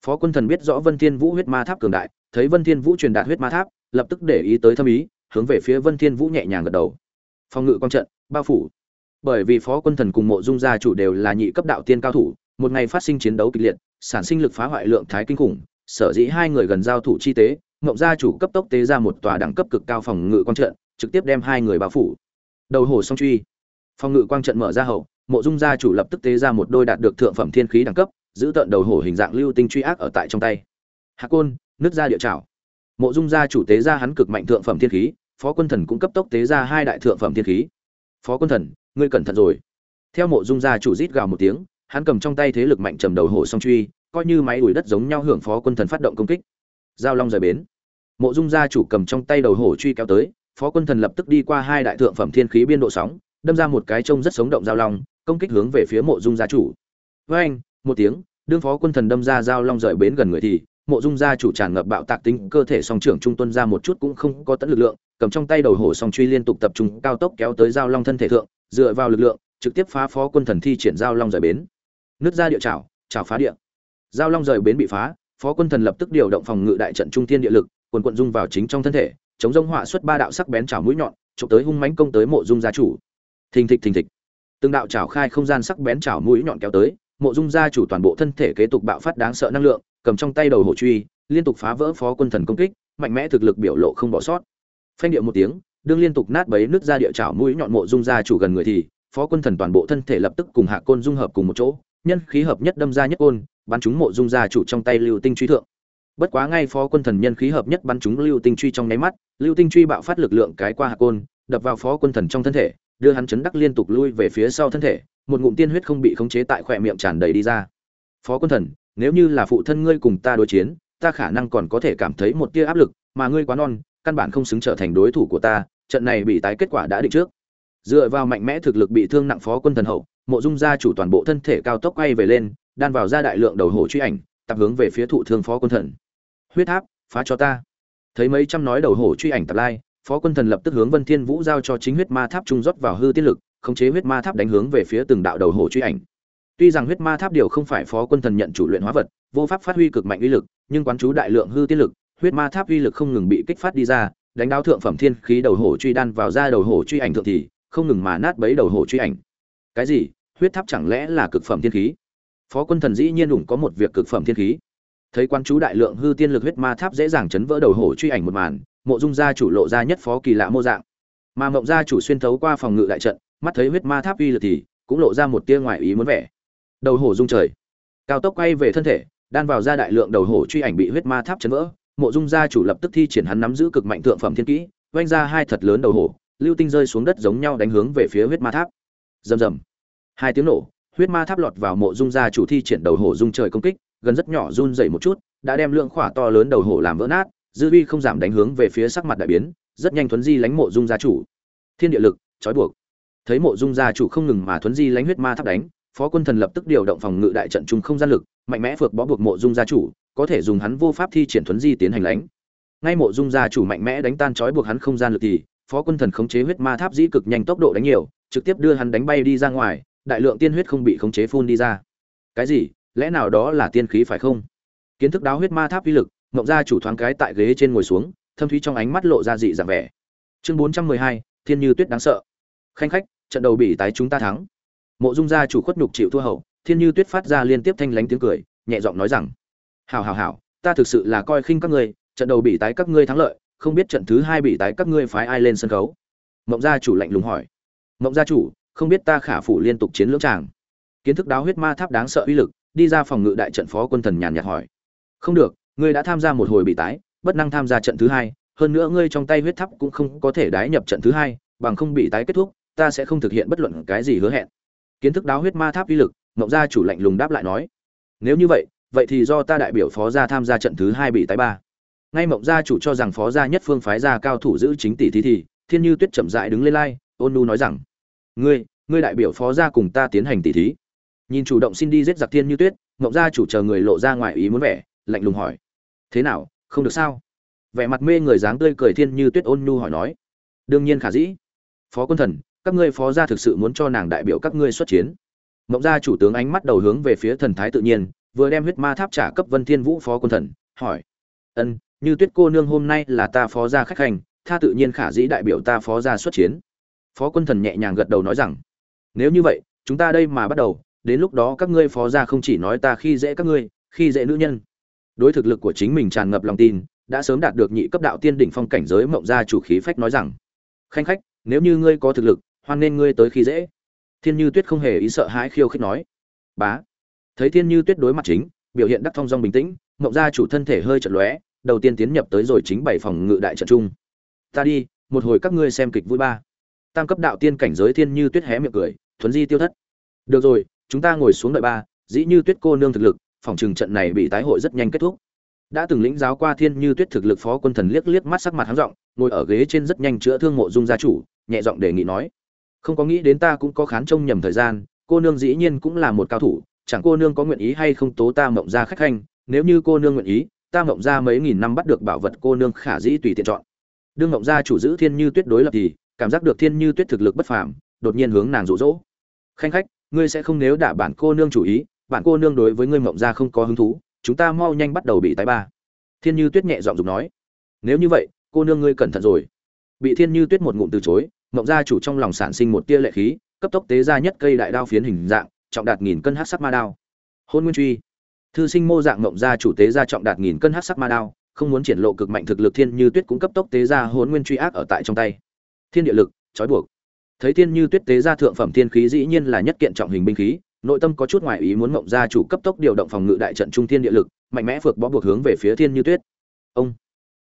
Phó quân thần biết rõ vân thiên vũ huyết ma tháp cường đại, thấy vân thiên vũ truyền đạt huyết ma tháp, lập tức để ý tới thâm ý, hướng về phía vân thiên vũ nhẹ nhàng gật đầu. Phòng ngự quang trận, bao phủ bởi vì phó quân thần cùng mộ dung gia chủ đều là nhị cấp đạo tiên cao thủ, một ngày phát sinh chiến đấu kịch liệt, sản sinh lực phá hoại lượng thái kinh khủng, sở dĩ hai người gần giao thủ chi tế mộng gia chủ cấp tốc tế ra một tòa đẳng cấp cực cao phòng ngự quang trận, trực tiếp đem hai người bao phủ. Đầu hồ song truy. Phòng ngự quang trận mở ra hậu, mộ dung gia chủ lập tức tế ra một đôi đạt được thượng phẩm thiên khí đẳng cấp, giữ tận đầu hổ hình dạng lưu tinh truy ác ở tại trong tay. Hạ côn, nứt ra địa trảo. Mộ dung gia chủ tế ra hắn cực mạnh thượng phẩm thiên khí, phó quân thần cũng cấp tốc tế ra hai đại thượng phẩm thiên khí. Phó quân thần ngươi cẩn thận rồi. Theo mộ dung gia chủ rít gào một tiếng, hắn cầm trong tay thế lực mạnh trầm đầu hổ song truy, coi như máy đuổi đất giống nhau hưởng phó quân thần phát động công kích. Giao long rời bến. Mộ dung gia chủ cầm trong tay đầu hổ truy kéo tới, phó quân thần lập tức đi qua hai đại thượng phẩm thiên khí biên độ sóng, đâm ra một cái trông rất sống động giao long, công kích hướng về phía mộ dung gia chủ. Với anh, một tiếng, đương phó quân thần đâm ra giao long rời bến gần người thì, mộ dung gia chủ tràn ngập bạo tạc tính cơ thể song trưởng trung tuân ra một chút cũng không có tận lực lượng, cầm trong tay đầu hổ song truy liên tục tập trung cao tốc kéo tới giao long thân thể thượng dựa vào lực lượng, trực tiếp phá phó quân thần thi triển giao long rời bến. Nứt ra địa chảo chảo phá địa. Giao long rời bến bị phá, phó quân thần lập tức điều động phòng ngự đại trận trung thiên địa lực, quần quận dung vào chính trong thân thể, chống rông họa xuất ba đạo sắc bén chảo mũi nhọn, chụp tới hung mãnh công tới mộ dung gia chủ. Thình thịch thình thịch. Từng đạo chảo khai không gian sắc bén chảo mũi nhọn kéo tới, mộ dung gia chủ toàn bộ thân thể kế tục bạo phát đáng sợ năng lượng, cầm trong tay đầu hổ truy, liên tục phá vỡ phó quân thần công kích, mạnh mẽ thực lực biểu lộ không bỏ sót. Phanh điệu một tiếng đương liên tục nát bấy nước ra địa chảo mũi nhọn mộ dung ra chủ gần người thì, phó quân thần toàn bộ thân thể lập tức cùng hạ côn dung hợp cùng một chỗ, nhân khí hợp nhất đâm ra nhất côn, bắn trúng mộ dung ra chủ trong tay lưu tinh truy thượng. Bất quá ngay phó quân thần nhân khí hợp nhất bắn trúng lưu tinh truy trong nháy mắt, lưu tinh truy bạo phát lực lượng cái qua hạ côn, đập vào phó quân thần trong thân thể, đưa hắn chấn đắc liên tục lui về phía sau thân thể, một ngụm tiên huyết không bị khống chế tại khỏe miệng tràn đầy đi ra. Phó quân thần, nếu như là phụ thân ngươi cùng ta đối chiến, ta khả năng còn có thể cảm thấy một tia áp lực, mà ngươi quá non căn bản không xứng trở thành đối thủ của ta, trận này bị tái kết quả đã định trước. Dựa vào mạnh mẽ thực lực bị thương nặng phó quân thần hậu, mộ dung gia chủ toàn bộ thân thể cao tốc quay về lên, đan vào ra đại lượng đầu hổ truy ảnh, tập hướng về phía thụ thương phó quân thần. Huyết tháp phá cho ta. Thấy mấy trăm nói đầu hổ truy ảnh tập lai, phó quân thần lập tức hướng vân thiên vũ giao cho chính huyết ma tháp trung rót vào hư tiết lực, khống chế huyết ma tháp đánh hướng về phía từng đạo đầu hổ truy ảnh. Tuy rằng huyết ma tháp điều không phải phó quân thần nhận chủ luyện hóa vật, vô pháp phát huy cực mạnh uy lực, nhưng quán chú đại lượng hư tiết lực huyết ma tháp uy lực không ngừng bị kích phát đi ra, đánh đáo thượng phẩm thiên khí đầu hổ truy đan vào ra đầu hổ truy ảnh thượng thì không ngừng mà nát bấy đầu hổ truy ảnh. Cái gì? Huyết tháp chẳng lẽ là cực phẩm thiên khí? Phó quân thần dĩ nhiên đủng có một việc cực phẩm thiên khí. Thấy quan chú đại lượng hư tiên lực huyết ma tháp dễ dàng chấn vỡ đầu hổ truy ảnh một màn, mộ dung gia chủ lộ ra nhất phó kỳ lạ mô dạng. Mà mộng gia chủ xuyên thấu qua phòng ngự đại trận, mắt thấy huyết ma tháp uy lực thì cũng lộ ra một tia ngoài ý muốn vẻ. Đầu hổ rung trời. Cao tốc quay về thân thể, đan vào ra đại lượng đầu hổ truy ảnh bị huyết ma tháp chấn vỡ mộ dung gia chủ lập tức thi triển hắn nắm giữ cực mạnh thượng phẩm thiên kỹ vanh ra hai thật lớn đầu hổ, lưu tinh rơi xuống đất giống nhau đánh hướng về phía huyết ma tháp. Rầm rầm. Hai tiếng nổ, huyết ma tháp lọt vào mộ dung gia chủ thi triển đầu hổ dung trời công kích, gần rất nhỏ run dậy một chút, đã đem lượng khỏa to lớn đầu hổ làm vỡ nát, dư vi không giảm đánh hướng về phía sắc mặt đại biến, rất nhanh thuấn di lánh mộ dung gia chủ. Thiên địa lực, trói buộc. Thấy mộ dung gia chủ không ngừng mà thuấn di lánh huyết ma tháp đánh, phó quân thần lập tức điều động phòng ngự đại trận trung không gian lực, mạnh mẽ vượt bó buộc mộ dung gia chủ có thể dùng hắn vô pháp thi triển thuấn di tiến hành lánh ngay mộ dung gia chủ mạnh mẽ đánh tan trói buộc hắn không gian lực thì, phó quân thần khống chế huyết ma tháp dĩ cực nhanh tốc độ đánh nhiều, trực tiếp đưa hắn đánh bay đi ra ngoài, đại lượng tiên huyết không bị khống chế phun đi ra. Cái gì? Lẽ nào đó là tiên khí phải không? Kiến thức đáo huyết ma tháp uy lực ngộng gia chủ thoáng cái tại ghế trên ngồi xuống, thâm thúy trong ánh mắt lộ ra dị dạng vẻ. Chương bốn trăm mười hai, thiên như tuyết đáng sợ. Khanh khách, trận đầu bị tái chúng ta thắng. Mộ dung gia chủ khuất nhục chịu thua hậu, thiên như tuyết phát ra liên tiếp thanh lánh tiếng cười, nhẹ giọng nói rằng hào hào hào ta thực sự là coi khinh các ngươi, trận đầu bị tái các ngươi thắng lợi, không biết trận thứ hai bị tái các ngươi phái ai lên sân khấu. Mộng gia chủ lạnh lùng hỏi. Mộng gia chủ, không biết ta khả phủ liên tục chiến lưỡng tràng. Kiến thức đáo huyết ma tháp đáng sợ uy lực, đi ra phòng ngự đại trận phó quân thần nhàn nhạt hỏi. Không được, ngươi đã tham gia một hồi bị tái, bất năng tham gia trận thứ hai, hơn nữa ngươi trong tay huyết tháp cũng không có thể đái nhập trận thứ hai, bằng không bị tái kết thúc, ta sẽ không thực hiện bất luận cái gì hứa hẹn. Kiến thức đáo huyết ma tháp uy lực, mộng gia chủ lạnh lùng đáp lại nói. Nếu như vậy vậy thì do ta đại biểu phó gia tham gia trận thứ hai bị tái ba. Ngay mộng gia chủ cho rằng phó gia nhất phương phái gia cao thủ giữ chính tỷ thí thì, thiên như tuyết chậm dại đứng lên lai, ôn nu nói rằng, ngươi ngươi đại biểu phó gia cùng ta tiến hành tỷ thí. Nhìn chủ động xin đi giết giặc thiên như tuyết, mộng gia chủ chờ người lộ ra ngoài ý muốn vẻ, lạnh lùng hỏi, thế nào, không được sao? Vẻ mặt mê người dáng tươi cười thiên như tuyết ôn nhu hỏi nói, đương nhiên khả dĩ. Phó quân thần, các ngươi phó gia thực sự muốn cho nàng đại biểu các ngươi xuất chiến. Mộng gia chủ tướng ánh mắt đầu hướng về phía thần thái tự nhiên vừa đem huyết ma tháp trả cấp vân thiên vũ phó quân thần, hỏi, ân, như tuyết cô nương hôm nay là ta phó gia khách hành, tha tự nhiên khả dĩ đại biểu ta phó gia xuất chiến. Phó quân thần nhẹ nhàng gật đầu nói rằng, nếu như vậy, chúng ta đây mà bắt đầu, đến lúc đó các ngươi phó gia không chỉ nói ta khi dễ các ngươi, khi dễ nữ nhân. Đối thực lực của chính mình tràn ngập lòng tin, đã sớm đạt được nhị cấp đạo tiên đỉnh phong cảnh giới mộng gia chủ khí phách nói rằng, khanh khách, nếu như ngươi có thực lực, hoan nên ngươi tới khi dễ. Thiên như tuyết không hề ý sợ hãi khiêu khích nói, bá thấy thiên như tuyết đối mặt chính, biểu hiện đắc thong dong bình tĩnh, mộng gia chủ thân thể hơi chật lóe, đầu tiên tiến nhập tới rồi chính bảy phòng ngự đại trận trung ta đi, một hồi các ngươi xem kịch vui ba. Tam cấp đạo tiên cảnh giới thiên như tuyết hé miệng cười, thuấn di tiêu thất. Được rồi, chúng ta ngồi xuống đợi ba, dĩ như tuyết cô nương thực lực, phòng trường trận này bị tái hội rất nhanh kết thúc. Đã từng lĩnh giáo qua thiên như tuyết thực lực phó quân thần liếc liếc mắt sắc mặt hắn giọng, ngồi ở ghế trên rất nhanh chữa thương mộ dung gia chủ, nhẹ giọng đề nghị nói, không có nghĩ đến ta cũng có khán trông nhầm thời gian, cô nương dĩ nhiên cũng là một cao thủ chẳng cô nương có nguyện ý hay không tố ta mộng ra khách khanh, nếu như cô nương nguyện ý, ta mộng ra mấy nghìn năm bắt được bảo vật cô nương khả dĩ tùy tiện chọn. Đương mộng ra chủ giữ thiên như tuyết đối lập thì, cảm giác được thiên như tuyết thực lực bất phàm, đột nhiên hướng nàng rụ rỗ khanh khách, ngươi sẽ không nếu đả bản cô nương chủ ý, bản cô nương đối với ngươi mộng ra không có hứng thú, chúng ta mau nhanh bắt đầu bị tái ba. Thiên như tuyết nhẹ giọng dục nói. Nếu như vậy, cô nương ngươi cẩn thận rồi. Bị thiên như tuyết một ngụm từ chối, mộng gia chủ trong lòng sản sinh một tia lệ khí, cấp tốc tế ra nhất cây đại đao phiến hình dạng trọng đạt nghìn cân hắc sắc ma đao. Hôn nguyên truy. Thư sinh mô dạng mộng ra chủ tế ra trọng đạt nghìn cân hắc sắc ma đao, không muốn triển lộ cực mạnh thực lực thiên như tuyết cũng cấp tốc tế ra hôn nguyên truy ác ở tại trong tay. Thiên địa lực, trói buộc. Thấy thiên như tuyết tế ra thượng phẩm thiên khí dĩ nhiên là nhất kiện trọng hình binh khí, nội tâm có chút ngoại ý muốn mộng ra chủ cấp tốc điều động phòng ngự đại trận trung thiên địa lực, mạnh mẽ phược bó buộc hướng về phía thiên như tuyết. Ông,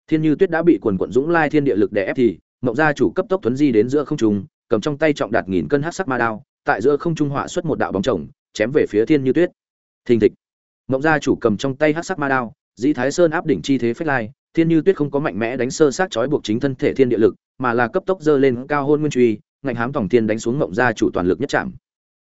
thiên như tuyết đã bị quần quần dũng lai thiên địa lực đè ép thì mộng gia chủ cấp tốc tuấn di đến giữa không trung, cầm trong tay trọng đạt nghìn cân hắc sắc ma đao tại giữa không trung họa xuất một đạo bóng chồng, chém về phía thiên như tuyết. Thình thịch. Mộng gia chủ cầm trong tay hát sắc ma đao, dĩ thái sơn áp đỉnh chi thế phách lai, thiên như tuyết không có mạnh mẽ đánh sơ sát trói buộc chính thân thể thiên địa lực, mà là cấp tốc dơ lên cao hôn nguyên truy, ngạnh hám tổng thiên đánh xuống mộng gia chủ toàn lực nhất chạm.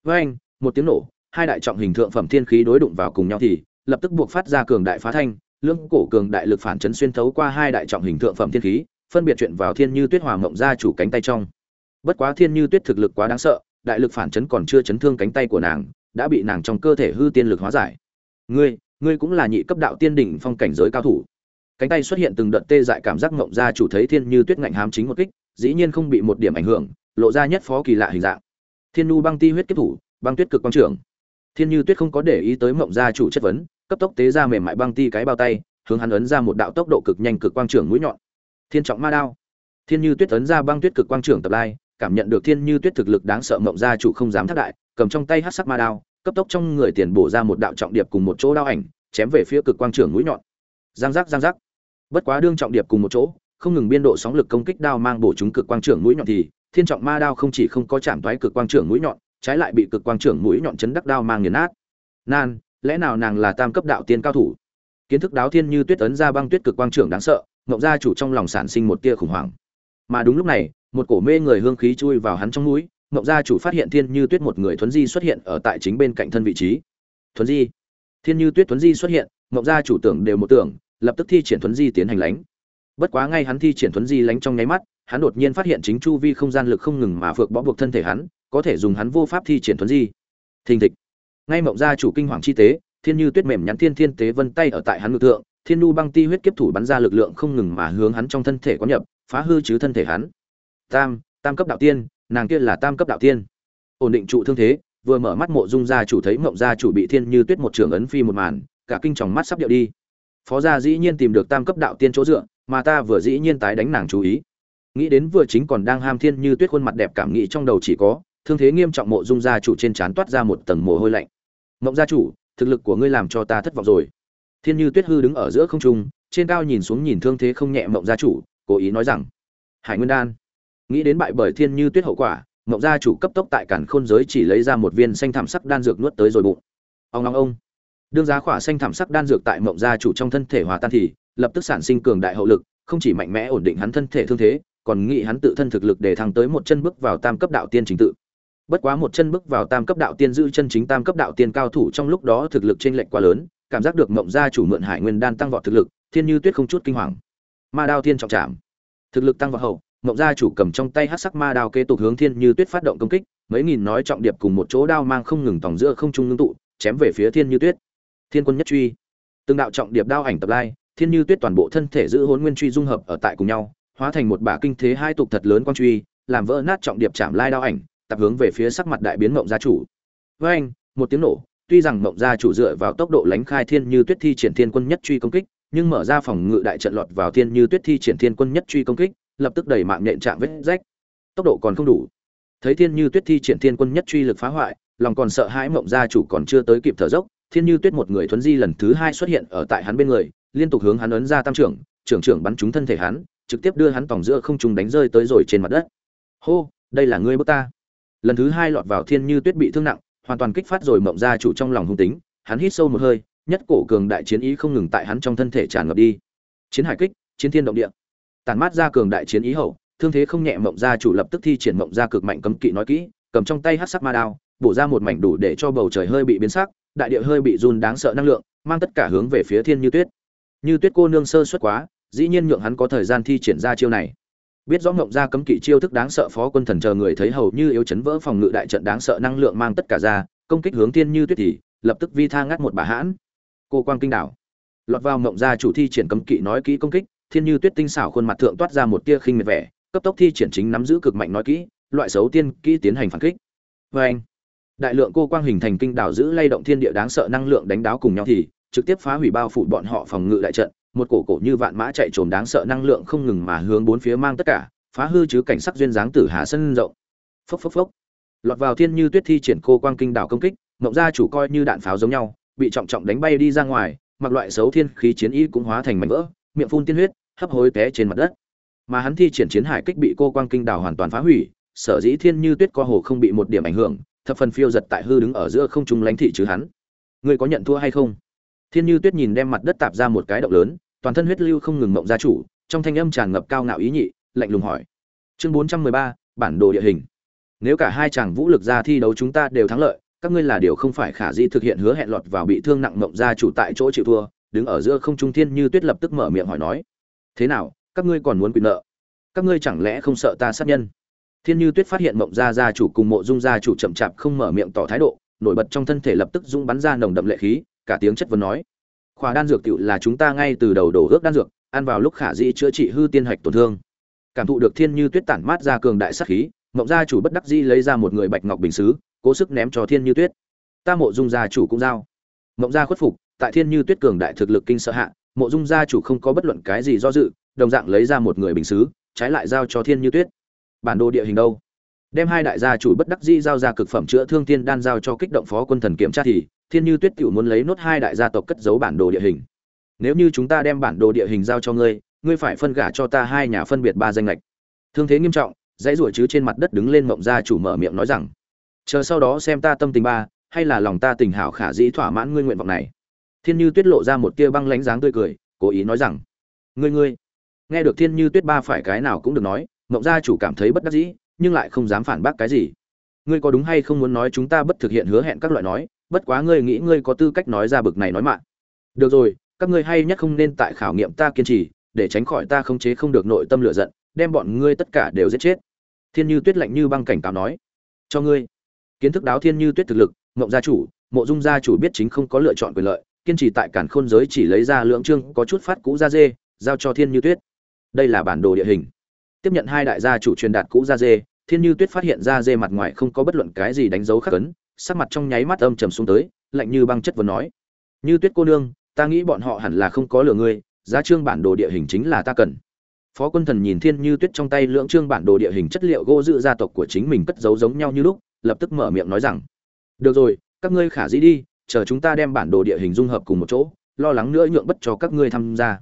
Với anh, một tiếng nổ, hai đại trọng hình thượng phẩm thiên khí đối đụng vào cùng nhau thì, lập tức buộc phát ra cường đại phá thanh, lưỡng cổ cường đại lực phản chấn xuyên thấu qua hai đại trọng hình thượng phẩm thiên khí, phân biệt chuyện vào thiên như tuyết hòa mộng gia chủ cánh tay trong. Bất quá thiên như tuyết thực lực quá đáng sợ đại lực phản chấn còn chưa chấn thương cánh tay của nàng, đã bị nàng trong cơ thể hư tiên lực hóa giải. Ngươi ngươi cũng là nhị cấp đạo tiên đỉnh phong cảnh giới cao thủ. Cánh tay xuất hiện từng đợt tê dại cảm giác ngộng ra chủ thấy thiên như tuyết ngạnh hám chính một kích, dĩ nhiên không bị một điểm ảnh hưởng, lộ ra nhất phó kỳ lạ hình dạng. Thiên nu băng ti huyết kiếp thủ, băng tuyết cực quang trưởng. Thiên như tuyết không có để ý tới ngộng ra chủ chất vấn, cấp tốc tế ra mềm mại băng ti cái bao tay, hướng hắn ấn ra một đạo tốc độ cực nhanh cực quang trưởng mũi nhọn. Thiên trọng ma đao. Thiên như tuyết ấn ra băng tuyết cực quang trưởng tập lai cảm nhận được thiên như tuyết thực lực đáng sợ mộng gia chủ không dám thất đại, cầm trong tay hát sắc ma đao, cấp tốc trong người tiền bổ ra một đạo trọng điệp cùng một chỗ đao ảnh, chém về phía cực quang trưởng mũi nhọn. Giang giác giang giác. Bất quá đương trọng điệp cùng một chỗ, không ngừng biên độ sóng lực công kích đao mang bổ chúng cực quang trưởng mũi nhọn thì, thiên trọng ma đao không chỉ không có chạm toái cực quang trưởng mũi nhọn, trái lại bị cực quang trưởng mũi nhọn chấn đắc đao mang nghiền nát. Nan, lẽ nào nàng là tam cấp đạo tiên cao thủ? Kiến thức đáo thiên như tuyết ấn ra băng tuyết cực quang trưởng đáng sợ ngộng gia chủ trong lòng sản sinh một tia khủng hoảng. Mà đúng lúc này một cổ mê người hương khí chui vào hắn trong mũi ngộng gia chủ phát hiện thiên như tuyết một người thuấn di xuất hiện ở tại chính bên cạnh thân vị trí. Thuấn di, thiên như tuyết thuấn di xuất hiện ngộng gia chủ tưởng đều một tưởng, lập tức thi triển thuấn di tiến hành lánh. Bất quá ngay hắn thi triển thuấn di lánh trong nháy mắt, hắn đột nhiên phát hiện chính chu vi không gian lực không ngừng mà phược bó buộc thân thể hắn, có thể dùng hắn vô pháp thi triển thuấn di. Thình thịch. Ngay mộng gia chủ kinh hoàng chi tế, thiên như tuyết mềm nhắn thiên thiên tế vân tay ở tại hắn ngự thượng, thiên nu băng ti huyết kiếp thủ bắn ra lực lượng không ngừng mà hướng hắn trong thân thể có nhập, phá hư chứ thân thể hắn tam tam cấp đạo tiên, nàng kia là tam cấp đạo tiên. Ổn định trụ thương thế, vừa mở mắt mộ dung gia chủ thấy mộng gia chủ bị thiên như tuyết một trường ấn phi một màn, cả kinh tròng mắt sắp điệu đi. Phó gia dĩ nhiên tìm được tam cấp đạo tiên chỗ dựa, mà ta vừa dĩ nhiên tái đánh nàng chú ý. Nghĩ đến vừa chính còn đang ham thiên như tuyết khuôn mặt đẹp cảm nghĩ trong đầu chỉ có, thương thế nghiêm trọng mộ dung gia chủ trên trán toát ra một tầng mồ hôi lạnh. Mộng gia chủ, thực lực của ngươi làm cho ta thất vọng rồi. Thiên như tuyết hư đứng ở giữa không trung, trên cao nhìn xuống nhìn thương thế không nhẹ mộng gia chủ, cố ý nói rằng, hải nguyên đan nghĩ đến bại bởi thiên như tuyết hậu quả, mộng gia chủ cấp tốc tại cản khôn giới chỉ lấy ra một viên xanh thảm sắc đan dược nuốt tới rồi bụng. Ông long ông. Đương giá khỏa xanh thảm sắc đan dược tại mộng gia chủ trong thân thể hòa tan thì, lập tức sản sinh cường đại hậu lực, không chỉ mạnh mẽ ổn định hắn thân thể thương thế, còn nghĩ hắn tự thân thực lực để thăng tới một chân bước vào tam cấp đạo tiên chính tự. Bất quá một chân bước vào tam cấp đạo tiên giữ chân chính tam cấp đạo tiên cao thủ trong lúc đó thực lực trên lệch quá lớn, cảm giác được mộng gia chủ mượn hải nguyên đan tăng vọt thực lực, thiên như tuyết không chút kinh hoàng. Ma đao thiên trọng trảm. Thực lực tăng vọt hậu mộng gia chủ cầm trong tay hát sắc ma đao kế tục hướng thiên như tuyết phát động công kích, mấy nghìn nói trọng điệp cùng một chỗ đao mang không ngừng tòng giữa không trung ngưng tụ, chém về phía thiên như tuyết. Thiên quân nhất truy. Từng đạo trọng điệp đao ảnh tập lai, thiên như tuyết toàn bộ thân thể giữ hốn nguyên truy dung hợp ở tại cùng nhau, hóa thành một bả kinh thế hai tục thật lớn quang truy, làm vỡ nát trọng điệp chạm lai đao ảnh, tập hướng về phía sắc mặt đại biến mộng gia chủ. Với anh, một tiếng nổ, tuy rằng mộng gia chủ dựa vào tốc độ lánh khai thiên như tuyết thi triển thiên quân nhất truy công kích, nhưng mở ra phòng ngự đại trận lọt vào thiên như tuyết thi triển thiên quân nhất truy công kích lập tức đẩy mạng nhện trạng vết rách. Tốc độ còn không đủ. Thấy thiên như tuyết thi triển thiên quân nhất truy lực phá hoại, lòng còn sợ hãi mộng gia chủ còn chưa tới kịp thở dốc, thiên như tuyết một người thuấn di lần thứ hai xuất hiện ở tại hắn bên người, liên tục hướng hắn ấn ra tam trưởng trưởng trưởng bắn trúng thân thể hắn, trực tiếp đưa hắn tòng giữa không trung đánh rơi tới rồi trên mặt đất. Hô, đây là ngươi bước ta. Lần thứ hai lọt vào thiên như tuyết bị thương nặng, hoàn toàn kích phát rồi mộng gia chủ trong lòng hung tính, hắn hít sâu một hơi, nhất cổ cường đại chiến ý không ngừng tại hắn trong thân thể tràn ngập đi. Chiến hải kích, chiến thiên động địa tàn mát ra cường đại chiến ý hậu, thương thế không nhẹ mộng gia chủ lập tức thi triển mộng gia cực mạnh cấm kỵ nói kỹ, cầm trong tay hát sắc ma đao, bổ ra một mảnh đủ để cho bầu trời hơi bị biến sắc, đại địa hơi bị run đáng sợ năng lượng, mang tất cả hướng về phía thiên như tuyết. Như tuyết cô nương sơ suất quá, dĩ nhiên nhượng hắn có thời gian thi triển ra chiêu này. Biết rõ ngộng ra cấm kỵ chiêu thức đáng sợ phó quân thần chờ người thấy hầu như yếu chấn vỡ phòng ngự đại trận đáng sợ năng lượng mang tất cả ra, công kích hướng thiên như tuyết thì, lập tức vi tha ngắt một bà hãn. Cô quang kinh đảo. Lọt vào ngộng ra chủ thi triển cấm kỵ nói kỹ công kích thiên như tuyết tinh xảo khuôn mặt thượng toát ra một tia khinh miệt vẻ, cấp tốc thi triển chính nắm giữ cực mạnh nói kỹ, loại xấu tiên kỹ tiến hành phản kích. Vê anh, đại lượng cô quang hình thành kinh đảo giữ lay động thiên địa đáng sợ năng lượng đánh đáo cùng nhau thì, trực tiếp phá hủy bao phủ bọn họ phòng ngự đại trận, một cổ cổ như vạn mã chạy trồm đáng sợ năng lượng không ngừng mà hướng bốn phía mang tất cả, phá hư chứ cảnh sắc duyên dáng tử hà sân rộng. Phốc phốc phốc. Lọt vào thiên như tuyết thi triển cô quang kinh đảo công kích, mộng gia chủ coi như đạn pháo giống nhau, bị trọng trọng đánh bay đi ra ngoài, mặc loại xấu thiên khí chiến y cũng hóa thành mảnh vỡ, miệng phun tiên huyết hấp hối té trên mặt đất. Mà hắn thi triển chiến hải kích bị cô quang kinh đảo hoàn toàn phá hủy, sở dĩ thiên như tuyết co hồ không bị một điểm ảnh hưởng, thập phần phiêu giật tại hư đứng ở giữa không trung lãnh thị chứ hắn. Ngươi có nhận thua hay không? Thiên như tuyết nhìn đem mặt đất tạp ra một cái động lớn, toàn thân huyết lưu không ngừng mộng gia chủ, trong thanh âm tràn ngập cao ngạo ý nhị, lạnh lùng hỏi. Chương bốn trăm mười ba, bản đồ địa hình. Nếu cả hai chàng vũ lực ra thi đấu chúng ta đều thắng lợi, các ngươi là điều không phải khả di thực hiện hứa hẹn lọt vào bị thương nặng mộng gia chủ tại chỗ chịu thua, đứng ở giữa không trung thiên như tuyết lập tức mở miệng hỏi nói thế nào, các ngươi còn muốn quyền nợ? Các ngươi chẳng lẽ không sợ ta sát nhân? Thiên như tuyết phát hiện mộng gia gia chủ cùng mộ dung gia chủ chậm chạp không mở miệng tỏ thái độ, nổi bật trong thân thể lập tức dung bắn ra nồng đậm lệ khí, cả tiếng chất vấn nói. Khỏa đan dược tựu là chúng ta ngay từ đầu đổ ước đan dược, ăn vào lúc khả dĩ chữa trị hư tiên hạch tổn thương. Cảm thụ được thiên như tuyết tản mát ra cường đại sát khí, mộng gia chủ bất đắc dĩ lấy ra một người bạch ngọc bình xứ, cố sức ném cho thiên như tuyết. Ta mộ dung gia chủ cũng giao. Mộng gia khuất phục, tại thiên như tuyết cường đại thực lực kinh sợ hạ mộ dung gia chủ không có bất luận cái gì do dự, đồng dạng lấy ra một người bình xứ, trái lại giao cho thiên như tuyết. Bản đồ địa hình đâu? Đem hai đại gia chủ bất đắc dĩ giao ra cực phẩm chữa thương tiên đan giao cho kích động phó quân thần kiểm tra thì, thiên như tuyết tiểu muốn lấy nốt hai đại gia tộc cất giấu bản đồ địa hình. Nếu như chúng ta đem bản đồ địa hình giao cho ngươi ngươi phải phân gả cho ta hai nhà phân biệt ba danh lệch thương thế nghiêm trọng, dãy ruổi chứ trên mặt đất đứng lên mộng gia chủ mở miệng nói rằng, chờ sau đó xem ta tâm tình ba, hay là lòng ta tình hảo khả dĩ thỏa mãn ngươi nguyện vọng này thiên như tuyết lộ ra một tia băng lánh dáng tươi cười, cố ý nói rằng, ngươi ngươi. Nghe được thiên như tuyết ba phải cái nào cũng được nói, mộng gia chủ cảm thấy bất đắc dĩ, nhưng lại không dám phản bác cái gì. Ngươi có đúng hay không muốn nói chúng ta bất thực hiện hứa hẹn các loại nói, bất quá ngươi nghĩ ngươi có tư cách nói ra bực này nói mạng được rồi, các ngươi hay nhất không nên tại khảo nghiệm ta kiên trì, để tránh khỏi ta không chế không được nội tâm lửa giận, đem bọn ngươi tất cả đều giết chết. Thiên như tuyết lạnh như băng cảnh cáo nói, cho ngươi. Kiến thức đáo thiên như tuyết thực lực, mộng gia chủ, mộ dung gia chủ biết chính không có lựa chọn quyền lợi kiên trì tại cản khôn giới chỉ lấy ra lượng trương có chút phát cũ ra dê, giao cho thiên như tuyết. Đây là bản đồ địa hình. Tiếp nhận hai đại gia chủ truyền đạt cũ ra dê, thiên như tuyết phát hiện ra dê mặt ngoài không có bất luận cái gì đánh dấu khắc ấn, sắc mặt trong nháy mắt âm trầm xuống tới, lạnh như băng chất vấn nói. Như tuyết cô nương, ta nghĩ bọn họ hẳn là không có lừa ngươi, giá trương bản đồ địa hình chính là ta cần. Phó quân thần nhìn thiên như tuyết trong tay lưỡng trương bản đồ địa hình chất liệu gỗ dự gia tộc của chính mình cất giấu giống nhau như lúc, lập tức mở miệng nói rằng, được rồi, các ngươi khả dĩ đi chờ chúng ta đem bản đồ địa hình dung hợp cùng một chỗ, lo lắng nữa nhượng bất cho các ngươi tham gia.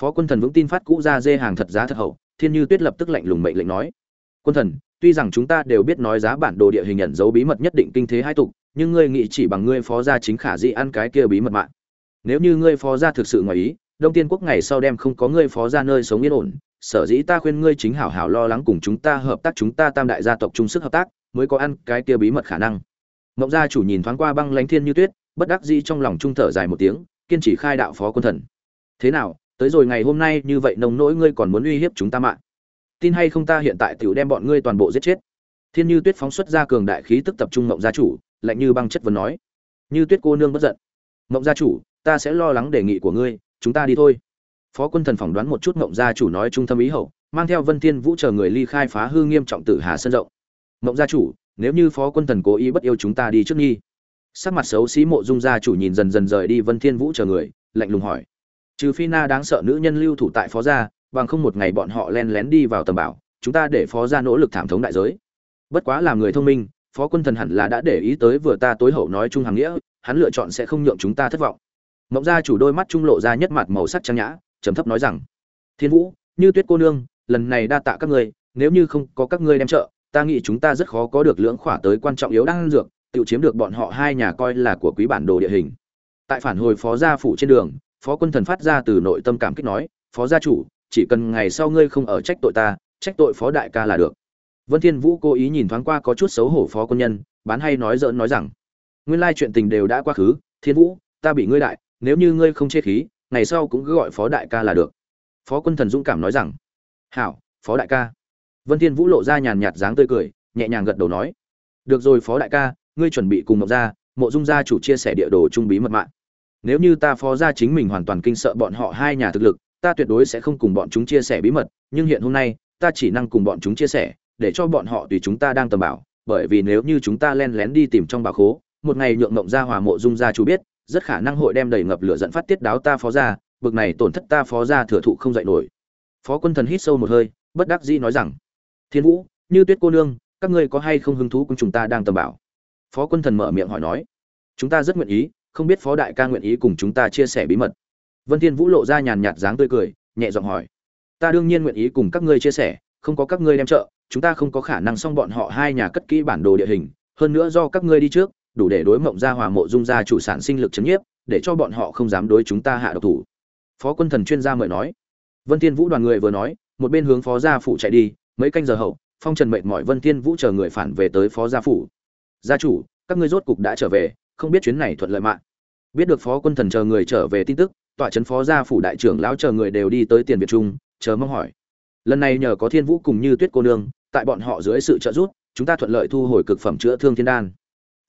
Phó quân thần vững tin phát cũ ra dê hàng thật giá thật hậu, thiên như tuyết lập tức lạnh lùng mệnh lệnh nói, quân thần, tuy rằng chúng ta đều biết nói giá bản đồ địa hình nhận dấu bí mật nhất định kinh thế hai tục, nhưng ngươi nghĩ chỉ bằng ngươi phó gia chính khả dĩ ăn cái kia bí mật mạng. Nếu như ngươi phó gia thực sự ngoài ý, đông tiên quốc ngày sau đem không có ngươi phó gia nơi sống yên ổn, sở dĩ ta khuyên ngươi chính hảo hảo lo lắng cùng chúng ta hợp tác chúng ta tam đại gia tộc chung sức hợp tác, mới có ăn cái kia bí mật khả năng. Ngộng gia chủ nhìn thoáng qua băng lãnh thiên như tuyết, bất đắc dĩ trong lòng trung thở dài một tiếng, kiên trì khai đạo phó quân thần. Thế nào, tới rồi ngày hôm nay như vậy nồng nỗi ngươi còn muốn uy hiếp chúng ta mạng tin hay không ta hiện tại tiểu đem bọn ngươi toàn bộ giết chết? Thiên như tuyết phóng xuất ra cường đại khí tức tập trung Ngộng gia chủ, lạnh như băng chất vấn nói. Như tuyết cô nương bất giận. Ngộng gia chủ, ta sẽ lo lắng đề nghị của ngươi, chúng ta đi thôi. Phó quân thần phỏng đoán một chút Ngộng gia chủ nói trung tâm ý hậu, mang theo vân thiên vũ chờ người ly khai phá hư nghiêm trọng tử hà sân rộng. Ngộng gia chủ nếu như phó quân thần cố ý bất yêu chúng ta đi trước nghi. Sắc mặt xấu xí mộ dung gia chủ nhìn dần dần rời đi vân thiên vũ chờ người, lạnh lùng hỏi. Trừ phi na đáng sợ nữ nhân lưu thủ tại phó gia, bằng không một ngày bọn họ len lén đi vào tầm bảo, chúng ta để phó gia nỗ lực thảm thống đại giới. Bất quá làm người thông minh, phó quân thần hẳn là đã để ý tới vừa ta tối hậu nói chung hàng nghĩa, hắn lựa chọn sẽ không nhượng chúng ta thất vọng. Mộng gia chủ đôi mắt trung lộ ra nhất mặt màu sắc trang nhã, trầm thấp nói rằng, thiên vũ, như tuyết cô nương, lần này đa tạ các ngươi, nếu như không có các ngươi đem trợ ta nghĩ chúng ta rất khó có được lưỡng khỏa tới quan trọng yếu đang dược, tự chiếm được bọn họ hai nhà coi là của quý bản đồ địa hình. Tại phản hồi phó gia phủ trên đường, phó quân thần phát ra từ nội tâm cảm kích nói, phó gia chủ, chỉ cần ngày sau ngươi không ở trách tội ta, trách tội phó đại ca là được. Vân thiên vũ cố ý nhìn thoáng qua có chút xấu hổ phó quân nhân, bán hay nói giỡn nói rằng, nguyên lai chuyện tình đều đã quá khứ, thiên vũ, ta bị ngươi đại, nếu như ngươi không chế khí, ngày sau cũng cứ gọi phó đại ca là được. Phó quân thần dũng cảm nói rằng, hảo, phó đại ca vân thiên vũ lộ ra nhàn nhạt dáng tươi cười, nhẹ nhàng gật đầu nói, được rồi phó đại ca, ngươi chuẩn bị cùng ngọc gia, mộ dung gia chủ chia sẻ địa đồ trung bí mật mạng. Nếu như ta phó gia chính mình hoàn toàn kinh sợ bọn họ hai nhà thực lực, ta tuyệt đối sẽ không cùng bọn chúng chia sẻ bí mật, nhưng hiện hôm nay, ta chỉ năng cùng bọn chúng chia sẻ, để cho bọn họ tùy chúng ta đang tầm bảo, bởi vì nếu như chúng ta len lén đi tìm trong bà khố, một ngày nhượng mộng gia hòa mộ dung gia chủ biết, rất khả năng hội đem đầy ngập lửa dẫn phát tiết đáo ta phó gia, bực này tổn thất ta phó gia thừa thụ không dậy nổi. Phó quân thần hít sâu một hơi, bất đắc dĩ nói rằng thiên vũ, như tuyết cô nương, các ngươi có hay không hứng thú cùng chúng ta đang tầm bảo? Phó quân thần mở miệng hỏi nói. Chúng ta rất nguyện ý, không biết phó đại ca nguyện ý cùng chúng ta chia sẻ bí mật. Vân thiên vũ lộ ra nhàn nhạt dáng tươi cười, nhẹ giọng hỏi. Ta đương nhiên nguyện ý cùng các ngươi chia sẻ, không có các ngươi đem trợ, chúng ta không có khả năng xong bọn họ hai nhà cất kỹ bản đồ địa hình. Hơn nữa do các ngươi đi trước, đủ để đối mộng gia hòa mộ dung gia chủ sản sinh lực chấn nhiếp, để cho bọn họ không dám đối chúng ta hạ độc thủ. Phó quân thần chuyên gia mời nói. Vân thiên vũ đoàn người vừa nói, một bên hướng phó gia phụ chạy đi mấy canh giờ hậu, phong trần mệnh mọi vân thiên vũ chờ người phản về tới phó gia phủ. Gia chủ, các ngươi rốt cục đã trở về, không biết chuyến này thuận lợi mạng. Biết được phó quân thần chờ người trở về tin tức, tọa trấn phó gia phủ đại trưởng lão chờ người đều đi tới tiền việt trung, chờ mong hỏi. Lần này nhờ có thiên vũ cùng như tuyết cô nương, tại bọn họ dưới sự trợ giúp, chúng ta thuận lợi thu hồi cực phẩm chữa thương thiên đan.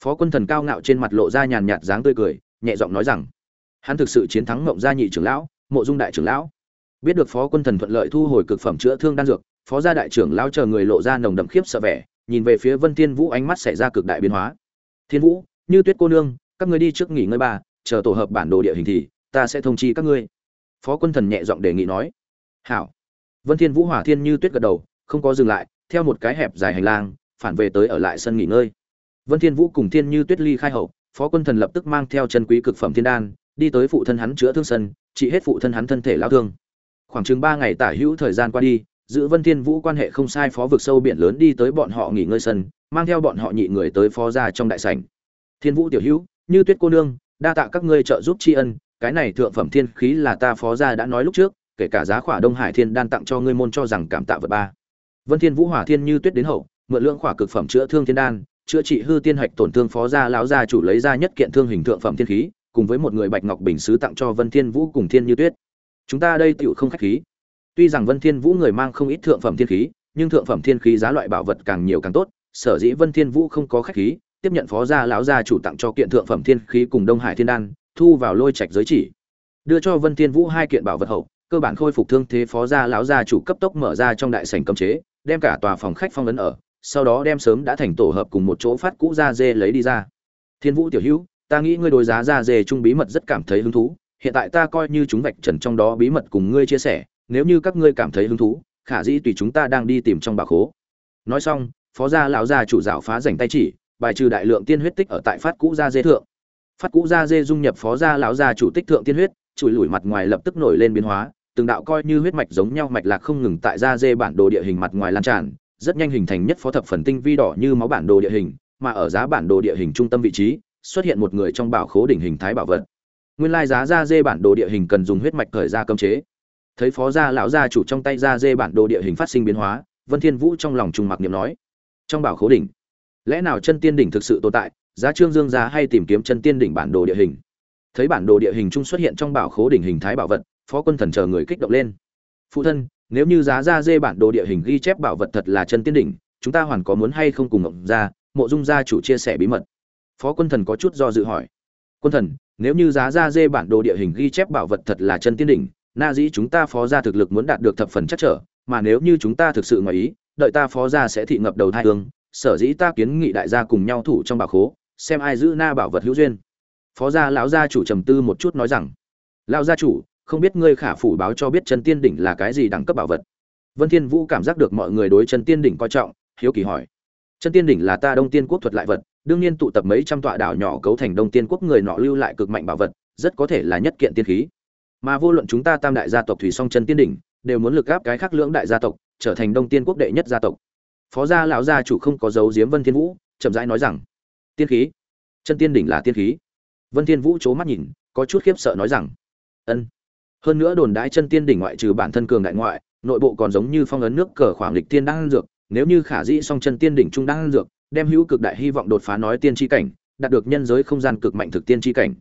Phó quân thần cao ngạo trên mặt lộ ra nhàn nhạt dáng tươi cười, nhẹ giọng nói rằng, hắn thực sự chiến thắng mộng gia nhị trưởng lão, mộ dung đại trưởng lão. Biết được phó quân thần thuận lợi thu hồi cực phẩm chữa thương đan dược phó gia đại trưởng lão chờ người lộ ra nồng đậm khiếp sợ vẻ, nhìn về phía vân thiên vũ ánh mắt xảy ra cực đại biến hóa. Thiên vũ, như tuyết cô nương, các ngươi đi trước nghỉ ngơi ba, chờ tổ hợp bản đồ địa hình thì, ta sẽ thông chi các ngươi. Phó quân thần nhẹ giọng đề nghị nói. Hảo. Vân thiên vũ hỏa thiên như tuyết gật đầu, không có dừng lại, theo một cái hẹp dài hành lang, phản về tới ở lại sân nghỉ ngơi. Vân thiên vũ cùng thiên như tuyết ly khai hậu, phó quân thần lập tức mang theo chân quý cực phẩm thiên đan, đi tới phụ thân hắn chữa thương sân, trị hết phụ thân hắn thân thể lao thương. Khoảng chừng ba ngày tả hữu thời gian qua đi giữ vân thiên vũ quan hệ không sai phó vực sâu biển lớn đi tới bọn họ nghỉ ngơi sân, mang theo bọn họ nhị người tới phó gia trong đại sảnh. Thiên vũ tiểu hữu, như tuyết cô nương, đa tạ các ngươi trợ giúp tri ân, cái này thượng phẩm thiên khí là ta phó gia đã nói lúc trước, kể cả giá khỏa đông hải thiên đan tặng cho ngươi môn cho rằng cảm tạ vật ba. Vân thiên vũ hỏa thiên như tuyết đến hậu, mượn lượng khỏa cực phẩm chữa thương thiên đan, chữa trị hư tiên hạch tổn thương phó gia lão gia chủ lấy ra nhất kiện thương hình thượng phẩm thiên khí, cùng với một người bạch ngọc bình sứ tặng cho vân thiên vũ cùng thiên như tuyết. Chúng ta đây tựu không khách khí tuy rằng vân thiên vũ người mang không ít thượng phẩm thiên khí, nhưng thượng phẩm thiên khí giá loại bảo vật càng nhiều càng tốt, sở dĩ vân thiên vũ không có khách khí, tiếp nhận phó gia lão gia chủ tặng cho kiện thượng phẩm thiên khí cùng đông hải thiên đan, thu vào lôi trạch giới chỉ. Đưa cho vân thiên vũ hai kiện bảo vật hậu, cơ bản khôi phục thương thế phó gia lão gia chủ cấp tốc mở ra trong đại sảnh cấm chế, đem cả tòa phòng khách phong ấn ở, sau đó đem sớm đã thành tổ hợp cùng một chỗ phát cũ ra dê lấy đi ra. Thiên vũ tiểu hữu, ta nghĩ ngươi đối giá ra dê trung bí mật rất cảm thấy hứng thú, hiện tại ta coi như chúng vạch trần trong đó bí mật cùng ngươi chia sẻ nếu như các ngươi cảm thấy hứng thú, khả dĩ tùy chúng ta đang đi tìm trong bà khố. Nói xong, phó gia lão gia chủ giáo phá rảnh tay chỉ, bài trừ đại lượng tiên huyết tích ở tại phát cũ gia dê thượng. Phát cũ gia dê dung nhập phó gia lão gia chủ tích thượng tiên huyết, chùi lủi mặt ngoài lập tức nổi lên biến hóa, từng đạo coi như huyết mạch giống nhau mạch lạc không ngừng tại gia dê bản đồ địa hình mặt ngoài lan tràn, rất nhanh hình thành nhất phó thập phần tinh vi đỏ như máu bản đồ địa hình, mà ở giá bản đồ địa hình trung tâm vị trí, xuất hiện một người trong bảo khố đỉnh hình thái bảo vật. Nguyên lai giá ra dê bản đồ địa hình cần dùng huyết mạch khởi ra cấm chế thấy phó gia lão gia chủ trong tay ra dê bản đồ địa hình phát sinh biến hóa, vân thiên vũ trong lòng trùng mặc niệm nói, trong bảo khố đỉnh, lẽ nào chân tiên đỉnh thực sự tồn tại? Giá trương dương giá hay tìm kiếm chân tiên đỉnh bản đồ địa hình? Thấy bản đồ địa hình chung xuất hiện trong bảo khố đỉnh hình thái bảo vật, phó quân thần chờ người kích động lên. Phụ thân, nếu như giá ra dê bản đồ địa hình ghi chép bảo vật thật là chân tiên đỉnh, chúng ta hoàn có muốn hay không cùng ngộng ra mộ dung gia chủ chia sẻ bí mật? Phó quân thần có chút do dự hỏi. Quân thần, nếu như giá ra dê bản đồ địa hình ghi chép bảo vật thật là chân tiên đỉnh na dĩ chúng ta phó gia thực lực muốn đạt được thập phần chắc trở, mà nếu như chúng ta thực sự ngoài ý, đợi ta phó gia sẽ thị ngập đầu thai hương, sở dĩ ta kiến nghị đại gia cùng nhau thủ trong bà khố, xem ai giữ na bảo vật hữu duyên. Phó gia lão gia chủ trầm tư một chút nói rằng, lão gia chủ, không biết ngươi khả phủ báo cho biết chân tiên đỉnh là cái gì đẳng cấp bảo vật? Vân thiên vũ cảm giác được mọi người đối chân tiên đỉnh coi trọng, hiếu kỳ hỏi, chân tiên đỉnh là ta đông tiên quốc thuật lại vật, đương nhiên tụ tập mấy trăm tọa đảo nhỏ cấu thành đông tiên quốc người nọ lưu lại cực mạnh bảo vật, rất có thể là nhất kiện tiên khí mà vô luận chúng ta tam đại gia tộc thủy song chân tiên đỉnh, đều muốn lực gáp cái khác lưỡng đại gia tộc, trở thành đông tiên quốc đệ nhất gia tộc. Phó gia lão gia chủ không có dấu diếm vân thiên vũ, chậm rãi nói rằng, tiên khí, chân tiên đỉnh là tiên khí. Vân thiên vũ chố mắt nhìn, có chút khiếp sợ nói rằng, ân. Hơn nữa đồn đãi chân tiên đỉnh ngoại trừ bản thân cường đại ngoại, nội bộ còn giống như phong ấn nước cờ khoảng lịch tiên đang dược, nếu như khả dĩ song chân tiên đỉnh trung đang dược, đem hữu cực đại hy vọng đột phá nói tiên tri cảnh, đạt được nhân giới không gian cực mạnh thực tiên tri cảnh.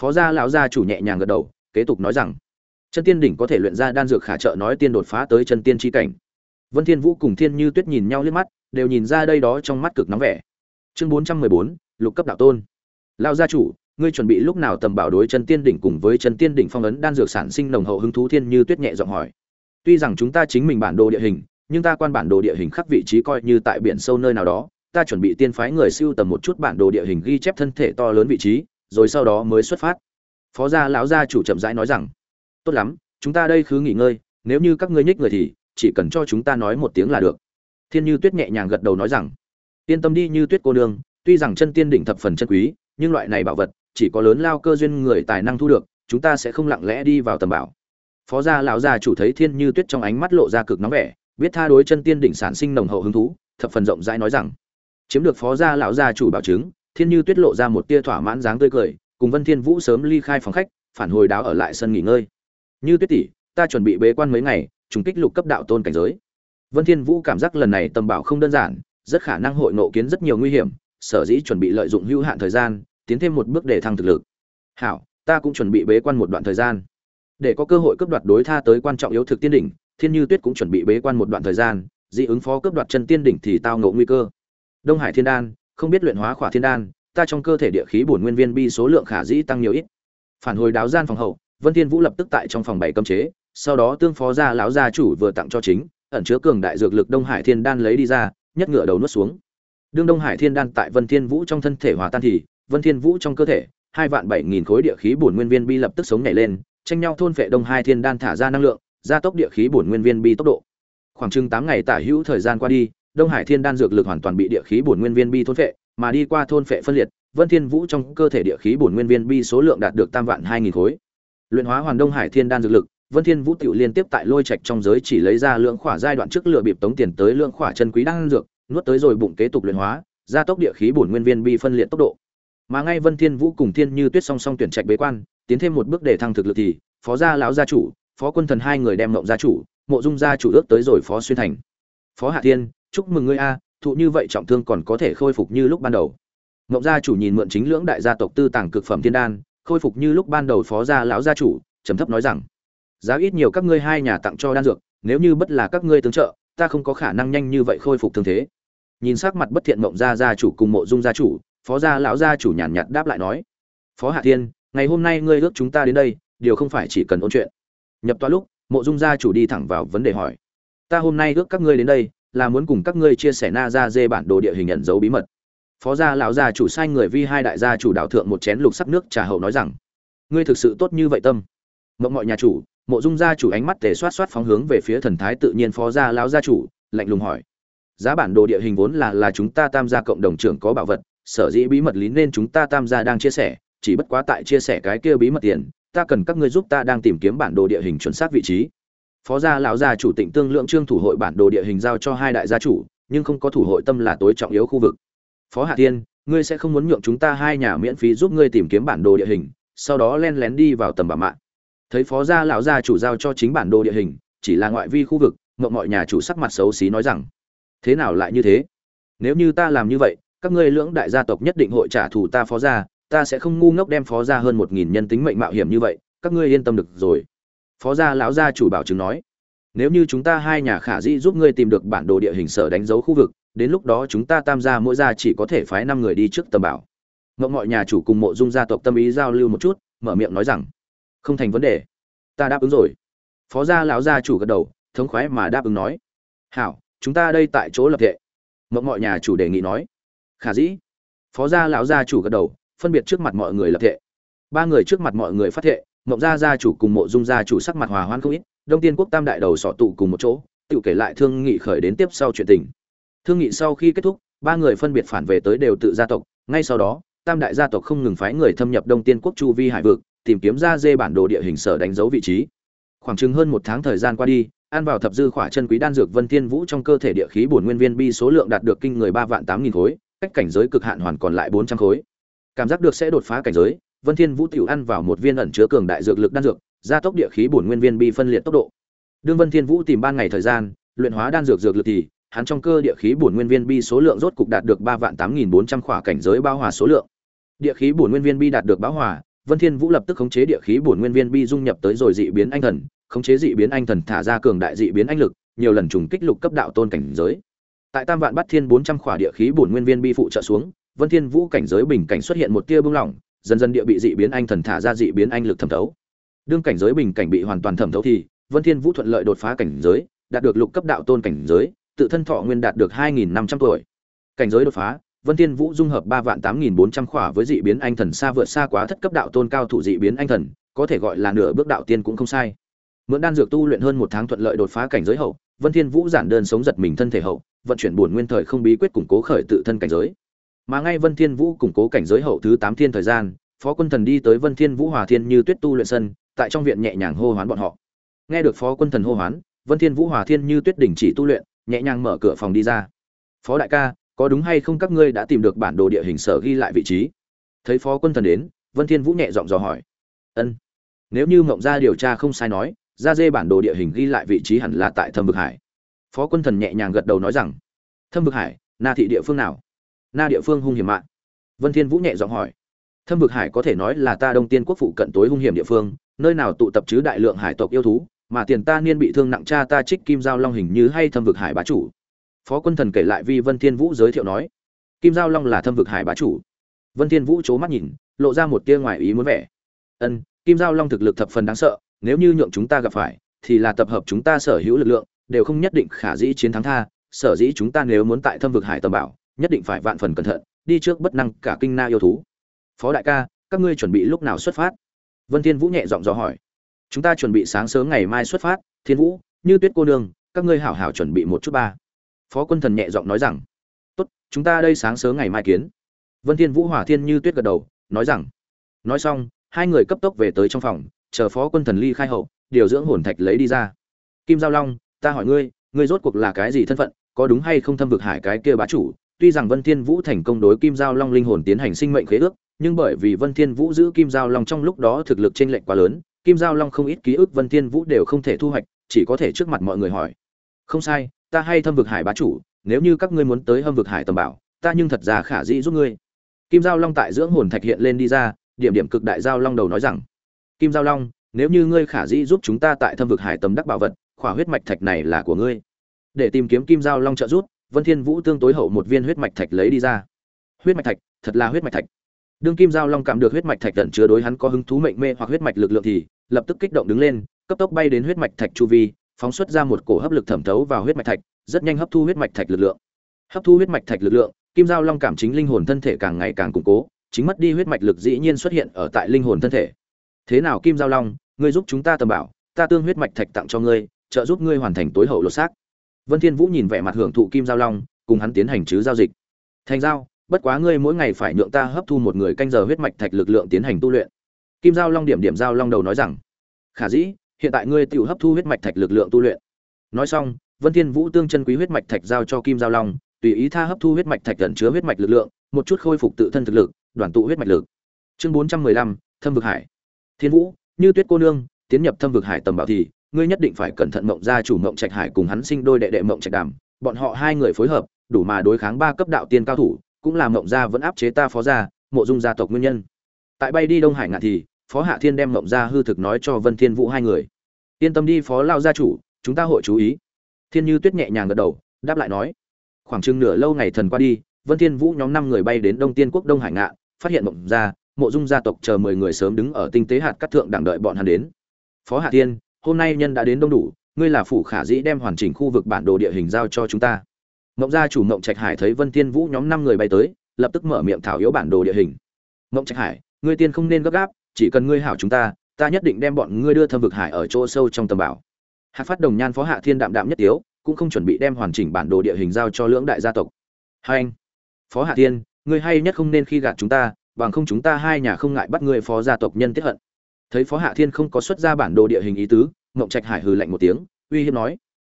Phó gia lão gia chủ nhẹ nhàng gật đầu kế tục nói rằng chân tiên đỉnh có thể luyện ra đan dược khả trợ nói tiên đột phá tới chân tiên tri cảnh. Vân thiên vũ cùng thiên như tuyết nhìn nhau liếc mắt đều nhìn ra đây đó trong mắt cực nóng vẻ. Chương 414, lục cấp đạo tôn. Lão gia chủ ngươi chuẩn bị lúc nào tầm bảo đối chân tiên đỉnh cùng với chân tiên đỉnh phong ấn đan dược sản sinh nồng hậu hứng thú? Thiên như tuyết nhẹ giọng hỏi. Tuy rằng chúng ta chính mình bản đồ địa hình nhưng ta quan bản đồ địa hình khắc vị trí coi như tại biển sâu nơi nào đó ta chuẩn bị tiên phái người siêu tầm một chút bản đồ địa hình ghi chép thân thể to lớn vị trí rồi sau đó mới xuất phát phó gia lão gia chủ chậm rãi nói rằng, tốt lắm, chúng ta đây cứ nghỉ ngơi, nếu như các ngươi nhích người thì chỉ cần cho chúng ta nói một tiếng là được. Thiên như tuyết nhẹ nhàng gật đầu nói rằng, yên tâm đi như tuyết cô nương, tuy rằng chân tiên đỉnh thập phần chân quý, nhưng loại này bảo vật chỉ có lớn lao cơ duyên người tài năng thu được, chúng ta sẽ không lặng lẽ đi vào tầm bảo. Phó gia lão gia chủ thấy thiên như tuyết trong ánh mắt lộ ra cực nóng vẻ, biết tha đối chân tiên đỉnh sản sinh nồng hậu hứng thú, thập phần rộng rãi nói rằng, chiếm được phó gia lão gia chủ bảo chứng. Thiên như tuyết lộ ra một tia thỏa mãn dáng tươi cười cùng vân thiên vũ sớm ly khai phòng khách, phản hồi đáo ở lại sân nghỉ ngơi. Như tuyết tỷ, ta chuẩn bị bế quan mấy ngày, trùng kích lục cấp đạo tôn cảnh giới. Vân thiên vũ cảm giác lần này tầm bảo không đơn giản, rất khả năng hội nộ kiến rất nhiều nguy hiểm, sở dĩ chuẩn bị lợi dụng hữu hạn thời gian, tiến thêm một bước để thăng thực lực. Hảo, ta cũng chuẩn bị bế quan một đoạn thời gian. Để có cơ hội cướp đoạt đối tha tới quan trọng yếu thực tiên đỉnh, thiên như tuyết cũng chuẩn bị bế quan một đoạn thời gian, dị ứng phó cướp đoạt chân tiên đỉnh thì tao ngộ nguy cơ. Đông hải thiên đan, không biết luyện hóa khỏa thiên đan ta trong cơ thể địa khí bổn nguyên viên bi số lượng khả dĩ tăng nhiều ít. Phản hồi đáo gian phòng hậu, vân thiên vũ lập tức tại trong phòng bảy cấm chế, sau đó tương phó gia lão gia chủ vừa tặng cho chính, ẩn chứa cường đại dược lực đông hải thiên đan lấy đi ra, nhất ngựa đầu nuốt xuống. Đương đông hải thiên đan tại vân thiên vũ trong thân thể hòa tan thì, vân thiên vũ trong cơ thể, hai vạn bảy nghìn khối địa khí bổn nguyên viên bi lập tức sống nhảy lên, tranh nhau thôn phệ đông hải thiên đan thả ra năng lượng, gia tốc địa khí bổn nguyên viên bi tốc độ. Khoảng chừng tám ngày tả hữu thời gian qua đi, đông hải thiên đan dược lực hoàn toàn bị địa khí bổn nguyên viên bi thôn phệ mà đi qua thôn phệ phân liệt, vân thiên vũ trong cơ thể địa khí bổn nguyên viên bi số lượng đạt được tam vạn hai nghìn khối. Luyện hóa hoàn đông hải thiên đan dược lực, vân thiên vũ tiểu liên tiếp tại lôi trạch trong giới chỉ lấy ra lượng khỏa giai đoạn trước lựa bịp tống tiền tới lượng khỏa chân quý đan dược, nuốt tới rồi bụng kế tục luyện hóa, gia tốc địa khí bổn nguyên viên bi phân liệt tốc độ. Mà ngay vân thiên vũ cùng thiên như tuyết song song tuyển trạch bế quan, tiến thêm một bước để thăng thực lực thì, phó gia lão gia chủ, phó quân thần hai người đem ngộng gia chủ, mộ dung gia chủ ước tới rồi phó xuyên thành. Phó hạ thiên, chúc mừng ngươi a thụ như vậy trọng thương còn có thể khôi phục như lúc ban đầu. Ngộng gia chủ nhìn mượn chính lưỡng đại gia tộc tư tàng cực phẩm thiên đan, khôi phục như lúc ban đầu phó gia lão gia chủ, trầm thấp nói rằng, giá ít nhiều các ngươi hai nhà tặng cho đan dược, nếu như bất là các ngươi tương trợ, ta không có khả năng nhanh như vậy khôi phục thương thế. Nhìn sắc mặt bất thiện mộng gia gia chủ cùng mộ dung gia chủ, phó gia lão gia chủ nhàn nhạt đáp lại nói, phó hạ thiên, ngày hôm nay ngươi ước chúng ta đến đây, điều không phải chỉ cần ôn chuyện. Nhập toa lúc, mộ dung gia chủ đi thẳng vào vấn đề hỏi, ta hôm nay ước các ngươi đến đây là muốn cùng các ngươi chia sẻ na ra dê bản đồ địa hình nhận dấu bí mật. Phó gia lão gia chủ sai người vi hai đại gia chủ đạo thượng một chén lục sắc nước trà hậu nói rằng, ngươi thực sự tốt như vậy tâm. Mộng mọi nhà chủ, mộ dung gia chủ ánh mắt tề xoát xoát phóng hướng về phía thần thái tự nhiên phó gia lão gia chủ, lạnh lùng hỏi, giá bản đồ địa hình vốn là là chúng ta tam gia cộng đồng trưởng có bảo vật, sở dĩ bí mật lý nên chúng ta tam gia đang chia sẻ, chỉ bất quá tại chia sẻ cái kia bí mật tiền, ta cần các ngươi giúp ta đang tìm kiếm bản đồ địa hình chuẩn xác vị trí phó gia lão gia chủ tịnh tương lượng trương thủ hội bản đồ địa hình giao cho hai đại gia chủ, nhưng không có thủ hội tâm là tối trọng yếu khu vực. Phó hạ tiên ngươi sẽ không muốn nhượng chúng ta hai nhà miễn phí giúp ngươi tìm kiếm bản đồ địa hình, sau đó len lén đi vào tầm bảo mạng. Thấy phó gia lão gia chủ giao cho chính bản đồ địa hình, chỉ là ngoại vi khu vực ngậm mọi nhà chủ sắc mặt xấu xí nói rằng, thế nào lại như thế? Nếu như ta làm như vậy, các ngươi lưỡng đại gia tộc nhất định hội trả thù ta phó gia, ta sẽ không ngu ngốc đem phó gia hơn một nghìn nhân tính mệnh mạo hiểm như vậy, các ngươi yên tâm được rồi phó gia lão gia chủ bảo chứng nói, nếu như chúng ta hai nhà khả dĩ giúp ngươi tìm được bản đồ địa hình sở đánh dấu khu vực, đến lúc đó chúng ta tam gia mỗi gia chỉ có thể phái năm người đi trước tầm bảo. Ngậm mọi nhà chủ cùng mộ dung gia tộc tâm ý giao lưu một chút, mở miệng nói rằng, không thành vấn đề, ta đáp ứng rồi. Phó gia lão gia chủ gật đầu, thống khoái mà đáp ứng nói, hảo, chúng ta đây tại chỗ lập thệ. Ngậm mọi nhà chủ đề nghị nói, khả dĩ. Phó gia lão gia chủ gật đầu, phân biệt trước mặt mọi người lập thệ. Ba người trước mặt mọi người phát thệ mộng gia gia chủ cùng mộ dung gia chủ sắc mặt hòa hoan không ít, đông tiên quốc tam đại đầu sọ tụ cùng một chỗ, tự kể lại thương nghị khởi đến tiếp sau chuyện tình. Thương nghị sau khi kết thúc, ba người phân biệt phản về tới đều tự gia tộc, ngay sau đó, tam đại gia tộc không ngừng phái người thâm nhập đông tiên quốc chu vi hải vực, tìm kiếm ra dê bản đồ địa hình sở đánh dấu vị trí. Khoảng chừng hơn một tháng thời gian qua đi, ăn vào thập dư khỏa chân quý đan dược vân thiên vũ trong cơ thể địa khí bổn nguyên viên bi số lượng đạt được kinh người ba vạn tám nghìn khối, cách cảnh giới cực hạn hoàn còn lại bốn trăm khối. Cảm giác được sẽ đột phá cảnh giới vân thiên vũ tiểu ăn vào một viên ẩn chứa cường đại dược lực đan dược, gia tốc địa khí bổn nguyên viên bi phân liệt tốc độ. Đương vân thiên vũ tìm ban ngày thời gian, luyện hóa đan dược dược lực thì, hắn trong cơ địa khí bổn nguyên viên bi số lượng rốt cục đạt được ba vạn tám nghìn bốn trăm khỏa cảnh giới bao hòa số lượng. Địa khí bổn nguyên viên bi đạt được bão hòa, vân thiên vũ lập tức khống chế địa khí bổn nguyên viên bi dung nhập tới rồi dị biến anh thần, khống chế dị biến anh thần thả ra cường đại dị biến anh lực, nhiều lần trùng kích lục cấp đạo tôn cảnh giới. Tại tam vạn bát thiên bốn trăm khỏa địa khí bổn nguyên viên bi phụ trợ xuống, vân thiên vũ cảnh giới bình cảnh xuất hiện một tia bung lỏng dần dần địa bị dị biến anh thần thả ra dị biến anh lực thẩm thấu đương cảnh giới bình cảnh bị hoàn toàn thẩm thấu thì vân thiên vũ thuận lợi đột phá cảnh giới đạt được lục cấp đạo tôn cảnh giới tự thân thọ nguyên đạt được hai nghìn năm trăm tuổi cảnh giới đột phá Vân Thiên Vũ dung hợp ba vạn tám nghìn bốn trăm khỏa với dị biến anh thần xa vượt xa quá thất cấp đạo tôn cao thủ dị biến anh thần, có thể gọi là nửa bước đạo tiên cũng không sai. Mượn đan dược tu luyện hơn một tháng thuận lợi đột phá cảnh giới hậu, Vân Thiên Vũ giản đơn sống giật mình thân thể hậu, vận chuyển buồn nguyên thời không bí quyết củng cố khởi tự thân cảnh giới. Mà ngay Vân Thiên Vũ củng cố cảnh giới hậu thứ 8 thiên thời gian, Phó Quân Thần đi tới Vân Thiên Vũ Hòa Thiên Như Tuyết tu luyện sân, tại trong viện nhẹ nhàng hô hoán bọn họ. Nghe được Phó Quân Thần hô hoán, Vân Thiên Vũ Hòa Thiên Như Tuyết đình chỉ tu luyện, nhẹ nhàng mở cửa phòng đi ra. "Phó đại ca, có đúng hay không các ngươi đã tìm được bản đồ địa hình sở ghi lại vị trí?" Thấy Phó Quân Thần đến, Vân Thiên Vũ nhẹ giọng dò hỏi. "Ân. Nếu như ngọng gia điều tra không sai nói, ra dê bản đồ địa hình ghi lại vị trí hẳn là tại Thâm Vực Hải." Phó Quân Thần nhẹ nhàng gật đầu nói rằng, "Thâm Vực Hải, Na thị địa phương nào?" "Na địa phương hung hiểm mạng." Vân Thiên Vũ nhẹ giọng hỏi. Thâm Vực Hải có thể nói là ta Đông Tiên quốc phụ cận tối hung hiểm địa phương, nơi nào tụ tập chứ đại lượng hải tộc yêu thú, mà tiền ta niên bị thương nặng cha ta trích kim giao long hình như hay thâm vực hải bá chủ phó quân thần kể lại vi vân thiên vũ giới thiệu nói kim giao long là thâm vực hải bá chủ vân thiên vũ chố mắt nhìn lộ ra một tia ngoài ý muốn vẻ ân kim giao long thực lực thập phần đáng sợ nếu như nhượng chúng ta gặp phải thì là tập hợp chúng ta sở hữu lực lượng đều không nhất định khả dĩ chiến thắng tha sở dĩ chúng ta nếu muốn tại thâm vực hải tầm bảo nhất định phải vạn phần cẩn thận, đi trước bất năng cả kinh na yêu thú. Phó đại ca, các ngươi chuẩn bị lúc nào xuất phát? Vân thiên vũ nhẹ giọng dò hỏi. Chúng ta chuẩn bị sáng sớm ngày mai xuất phát, thiên vũ, như tuyết cô nương, các ngươi hảo hảo chuẩn bị một chút ba. Phó quân thần nhẹ giọng nói rằng. Tốt, chúng ta đây sáng sớm ngày mai kiến. Vân thiên vũ hỏa thiên như tuyết gật đầu, nói rằng. Nói xong, hai người cấp tốc về tới trong phòng, chờ phó quân thần ly khai hậu, điều dưỡng hồn thạch lấy đi ra. Kim giao long, ta hỏi ngươi ngươi rốt cuộc là cái gì thân phận, có đúng hay không thâm vực hải cái kia bá chủ tuy rằng vân thiên vũ thành công đối kim giao long linh hồn tiến hành sinh mệnh khế ước, nhưng bởi vì vân thiên vũ giữ kim giao long trong lúc đó thực lực trên lệnh quá lớn, kim giao long không ít ký ức vân thiên vũ đều không thể thu hoạch, chỉ có thể trước mặt mọi người hỏi. Không sai, ta hay thâm vực hải bá chủ, nếu như các ngươi muốn tới hâm vực hải tầm bảo, ta nhưng thật ra khả dĩ giúp ngươi. Kim giao long tại dưỡng hồn thạch hiện lên đi ra, điểm điểm cực đại giao long đầu nói rằng, kim giao long, nếu như ngươi khả dĩ giúp chúng ta tại thâm vực hải tầm đắc bảo vật, khỏa huyết mạch thạch này là của ngươi. Để tìm kiếm kim giao long trợ giúp vân thiên vũ tương tối hậu một viên huyết mạch thạch lấy đi ra huyết mạch thạch thật là huyết mạch thạch đương kim giao long cảm được huyết mạch thạch tận chứa đối hắn có hứng thú mệnh mê hoặc huyết mạch lực lượng thì lập tức kích động đứng lên cấp tốc bay đến huyết mạch thạch chu vi phóng xuất ra một cổ hấp lực thẩm thấu vào huyết mạch thạch rất nhanh hấp thu huyết mạch thạch lực lượng hấp thu huyết mạch thạch lực lượng kim giao long cảm chính linh hồn thân thể càng ngày càng củng cố chính mất đi huyết mạch lực dĩ nhiên xuất hiện ở tại linh hồn thân thể thế nào kim giao long ngươi giúp chúng ta tầm bảo ta tương huyết mạch thạch tặng cho ngươi trợ giúp ngươi hoàn thành tối hậu lột xác vân thiên vũ nhìn vẻ mặt hưởng thụ kim giao long cùng hắn tiến hành chứ giao dịch. Thành giao bất quá ngươi mỗi ngày phải nhượng ta hấp thu một người canh giờ huyết mạch thạch lực lượng tiến hành tu luyện. Kim giao long điểm điểm giao long đầu nói rằng khả dĩ hiện tại ngươi tự hấp thu huyết mạch thạch lực lượng tu luyện. Nói xong vân thiên vũ tương chân quý huyết mạch thạch giao cho kim giao long tùy ý tha hấp thu huyết mạch thạch ẩn chứa huyết mạch lực lượng một chút khôi phục tự thân thực lực đoàn tụ huyết mạch lực. Chương 415, thâm vực hải. Thiên vũ như tuyết cô nương tiến nhập thâm vực hải tầm bảo thì ngươi nhất định phải cẩn thận mộng gia chủ mộng trạch hải cùng hắn sinh đôi đệ đệ mộng trạch đàm. Bọn họ hai người phối hợp, đủ mà đối kháng ba cấp đạo tiên cao thủ, cũng là mộng gia vẫn áp chế ta phó gia, mộ dung gia tộc nguyên nhân. Tại bay đi đông hải ngạn thì, phó hạ thiên đem mộng gia hư thực nói cho vân thiên vũ hai người. Yên tâm đi, phó lao gia chủ, chúng ta hội chú ý. Thiên như tuyết nhẹ nhàng gật đầu, đáp lại nói. Khoảng chừng nửa lâu ngày thần qua đi, vân thiên vũ nhóm năm người bay đến đông tiên quốc đông hải ngạn, phát hiện mộng gia, mộ dung gia tộc chờ mười người sớm đứng ở tinh tế hạt cắt thượng đang đợi bọn hắn đến. Phó hạ thiên hôm nay nhân đã đến đông đủ, ngươi là phủ khả dĩ đem hoàn chỉnh khu vực bản đồ địa hình giao cho chúng ta. Mộng gia chủ mộng trạch hải thấy vân thiên vũ nhóm năm người bay tới, lập tức mở miệng thảo yếu bản đồ địa hình. Mộng trạch hải, ngươi tiên không nên gấp gáp, chỉ cần ngươi hảo chúng ta ta nhất định đem bọn ngươi đưa thâm vực hải ở chỗ sâu trong tầm bảo. Hạt phát đồng nhan phó hạ thiên đạm đạm nhất tiếu, cũng không chuẩn bị đem hoàn chỉnh bản đồ địa hình giao cho lưỡng đại gia tộc. Hai anh, phó hạ thiên, ngươi hay nhất không nên khi gạt chúng ta, bằng không chúng ta hai nhà không ngại bắt ngươi phó gia tộc nhân tiết hận thấy phó hạ thiên không có xuất ra bản đồ địa hình ý tứ ngộng trạch hải hừ lạnh một tiếng, uy hiếp nói,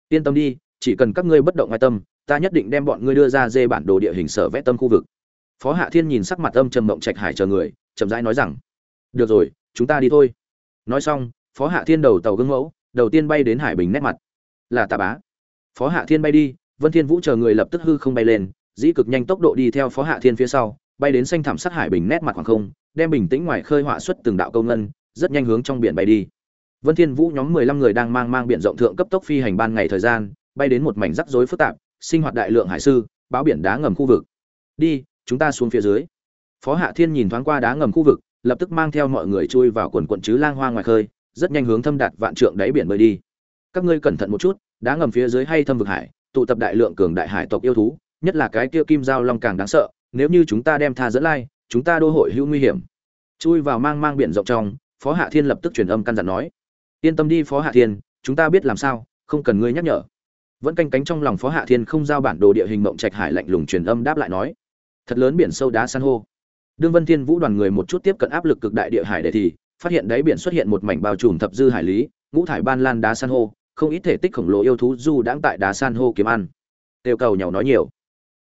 yên tâm đi, chỉ cần các ngươi bất động ngoại tâm, ta nhất định đem bọn ngươi đưa ra dê bản đồ địa hình sở vẽ tâm khu vực. Phó hạ thiên nhìn sắc mặt âm trầm ngộng trạch hải chờ người, chậm rãi nói rằng, được rồi, chúng ta đi thôi. Nói xong, phó hạ thiên đầu tàu gương mẫu, đầu tiên bay đến hải bình nét mặt. Là tà bá. Phó hạ thiên bay đi, vân thiên vũ chờ người lập tức hư không bay lên, dĩ cực nhanh tốc độ đi theo phó hạ thiên phía sau, bay đến xanh thảm sát hải bình nét mặt khoảng không, đem bình tĩnh ngoài khơi họa xuất từng đạo câu ngân rất nhanh hướng trong biển bay đi. Vân thiên vũ nhóm mười lăm người đang mang mang biển rộng thượng cấp tốc phi hành ban ngày thời gian, bay đến một mảnh rắc rối phức tạp, sinh hoạt đại lượng hải sư, báo biển đá ngầm khu vực. Đi, chúng ta xuống phía dưới. Phó hạ thiên nhìn thoáng qua đá ngầm khu vực, lập tức mang theo mọi người chui vào quần quần chứ lang hoa ngoài khơi, rất nhanh hướng thâm đạt vạn trượng đáy biển bơi đi. Các ngươi cẩn thận một chút, đá ngầm phía dưới hay thâm vực hải, tụ tập đại lượng cường đại hải tộc yêu thú, nhất là cái kia kim giao long càng đáng sợ, nếu như chúng ta đem tha dẫn lai, chúng ta đô hội hữu nguy hiểm. Chui vào mang mang biển rộng trong phó hạ thiên lập tức truyền âm căn dặn nói, yên tâm đi, phó hạ thiên, chúng ta biết làm sao, không cần ngươi nhắc nhở. Vẫn canh cánh trong lòng phó hạ thiên không giao bản đồ địa hình mộng trạch hải lạnh lùng truyền âm đáp lại nói, thật lớn biển sâu đá san hô. Đương vân thiên vũ đoàn người một chút tiếp cận áp lực cực đại địa hải để thì, phát hiện đáy biển xuất hiện một mảnh bao trùm thập dư hải lý, ngũ thải ban lan đá san hô, không ít thể tích khổng lồ yêu thú du đãng tại đá san hô kiếm ăn. Tiêu cầu nhỏ nói nhiều.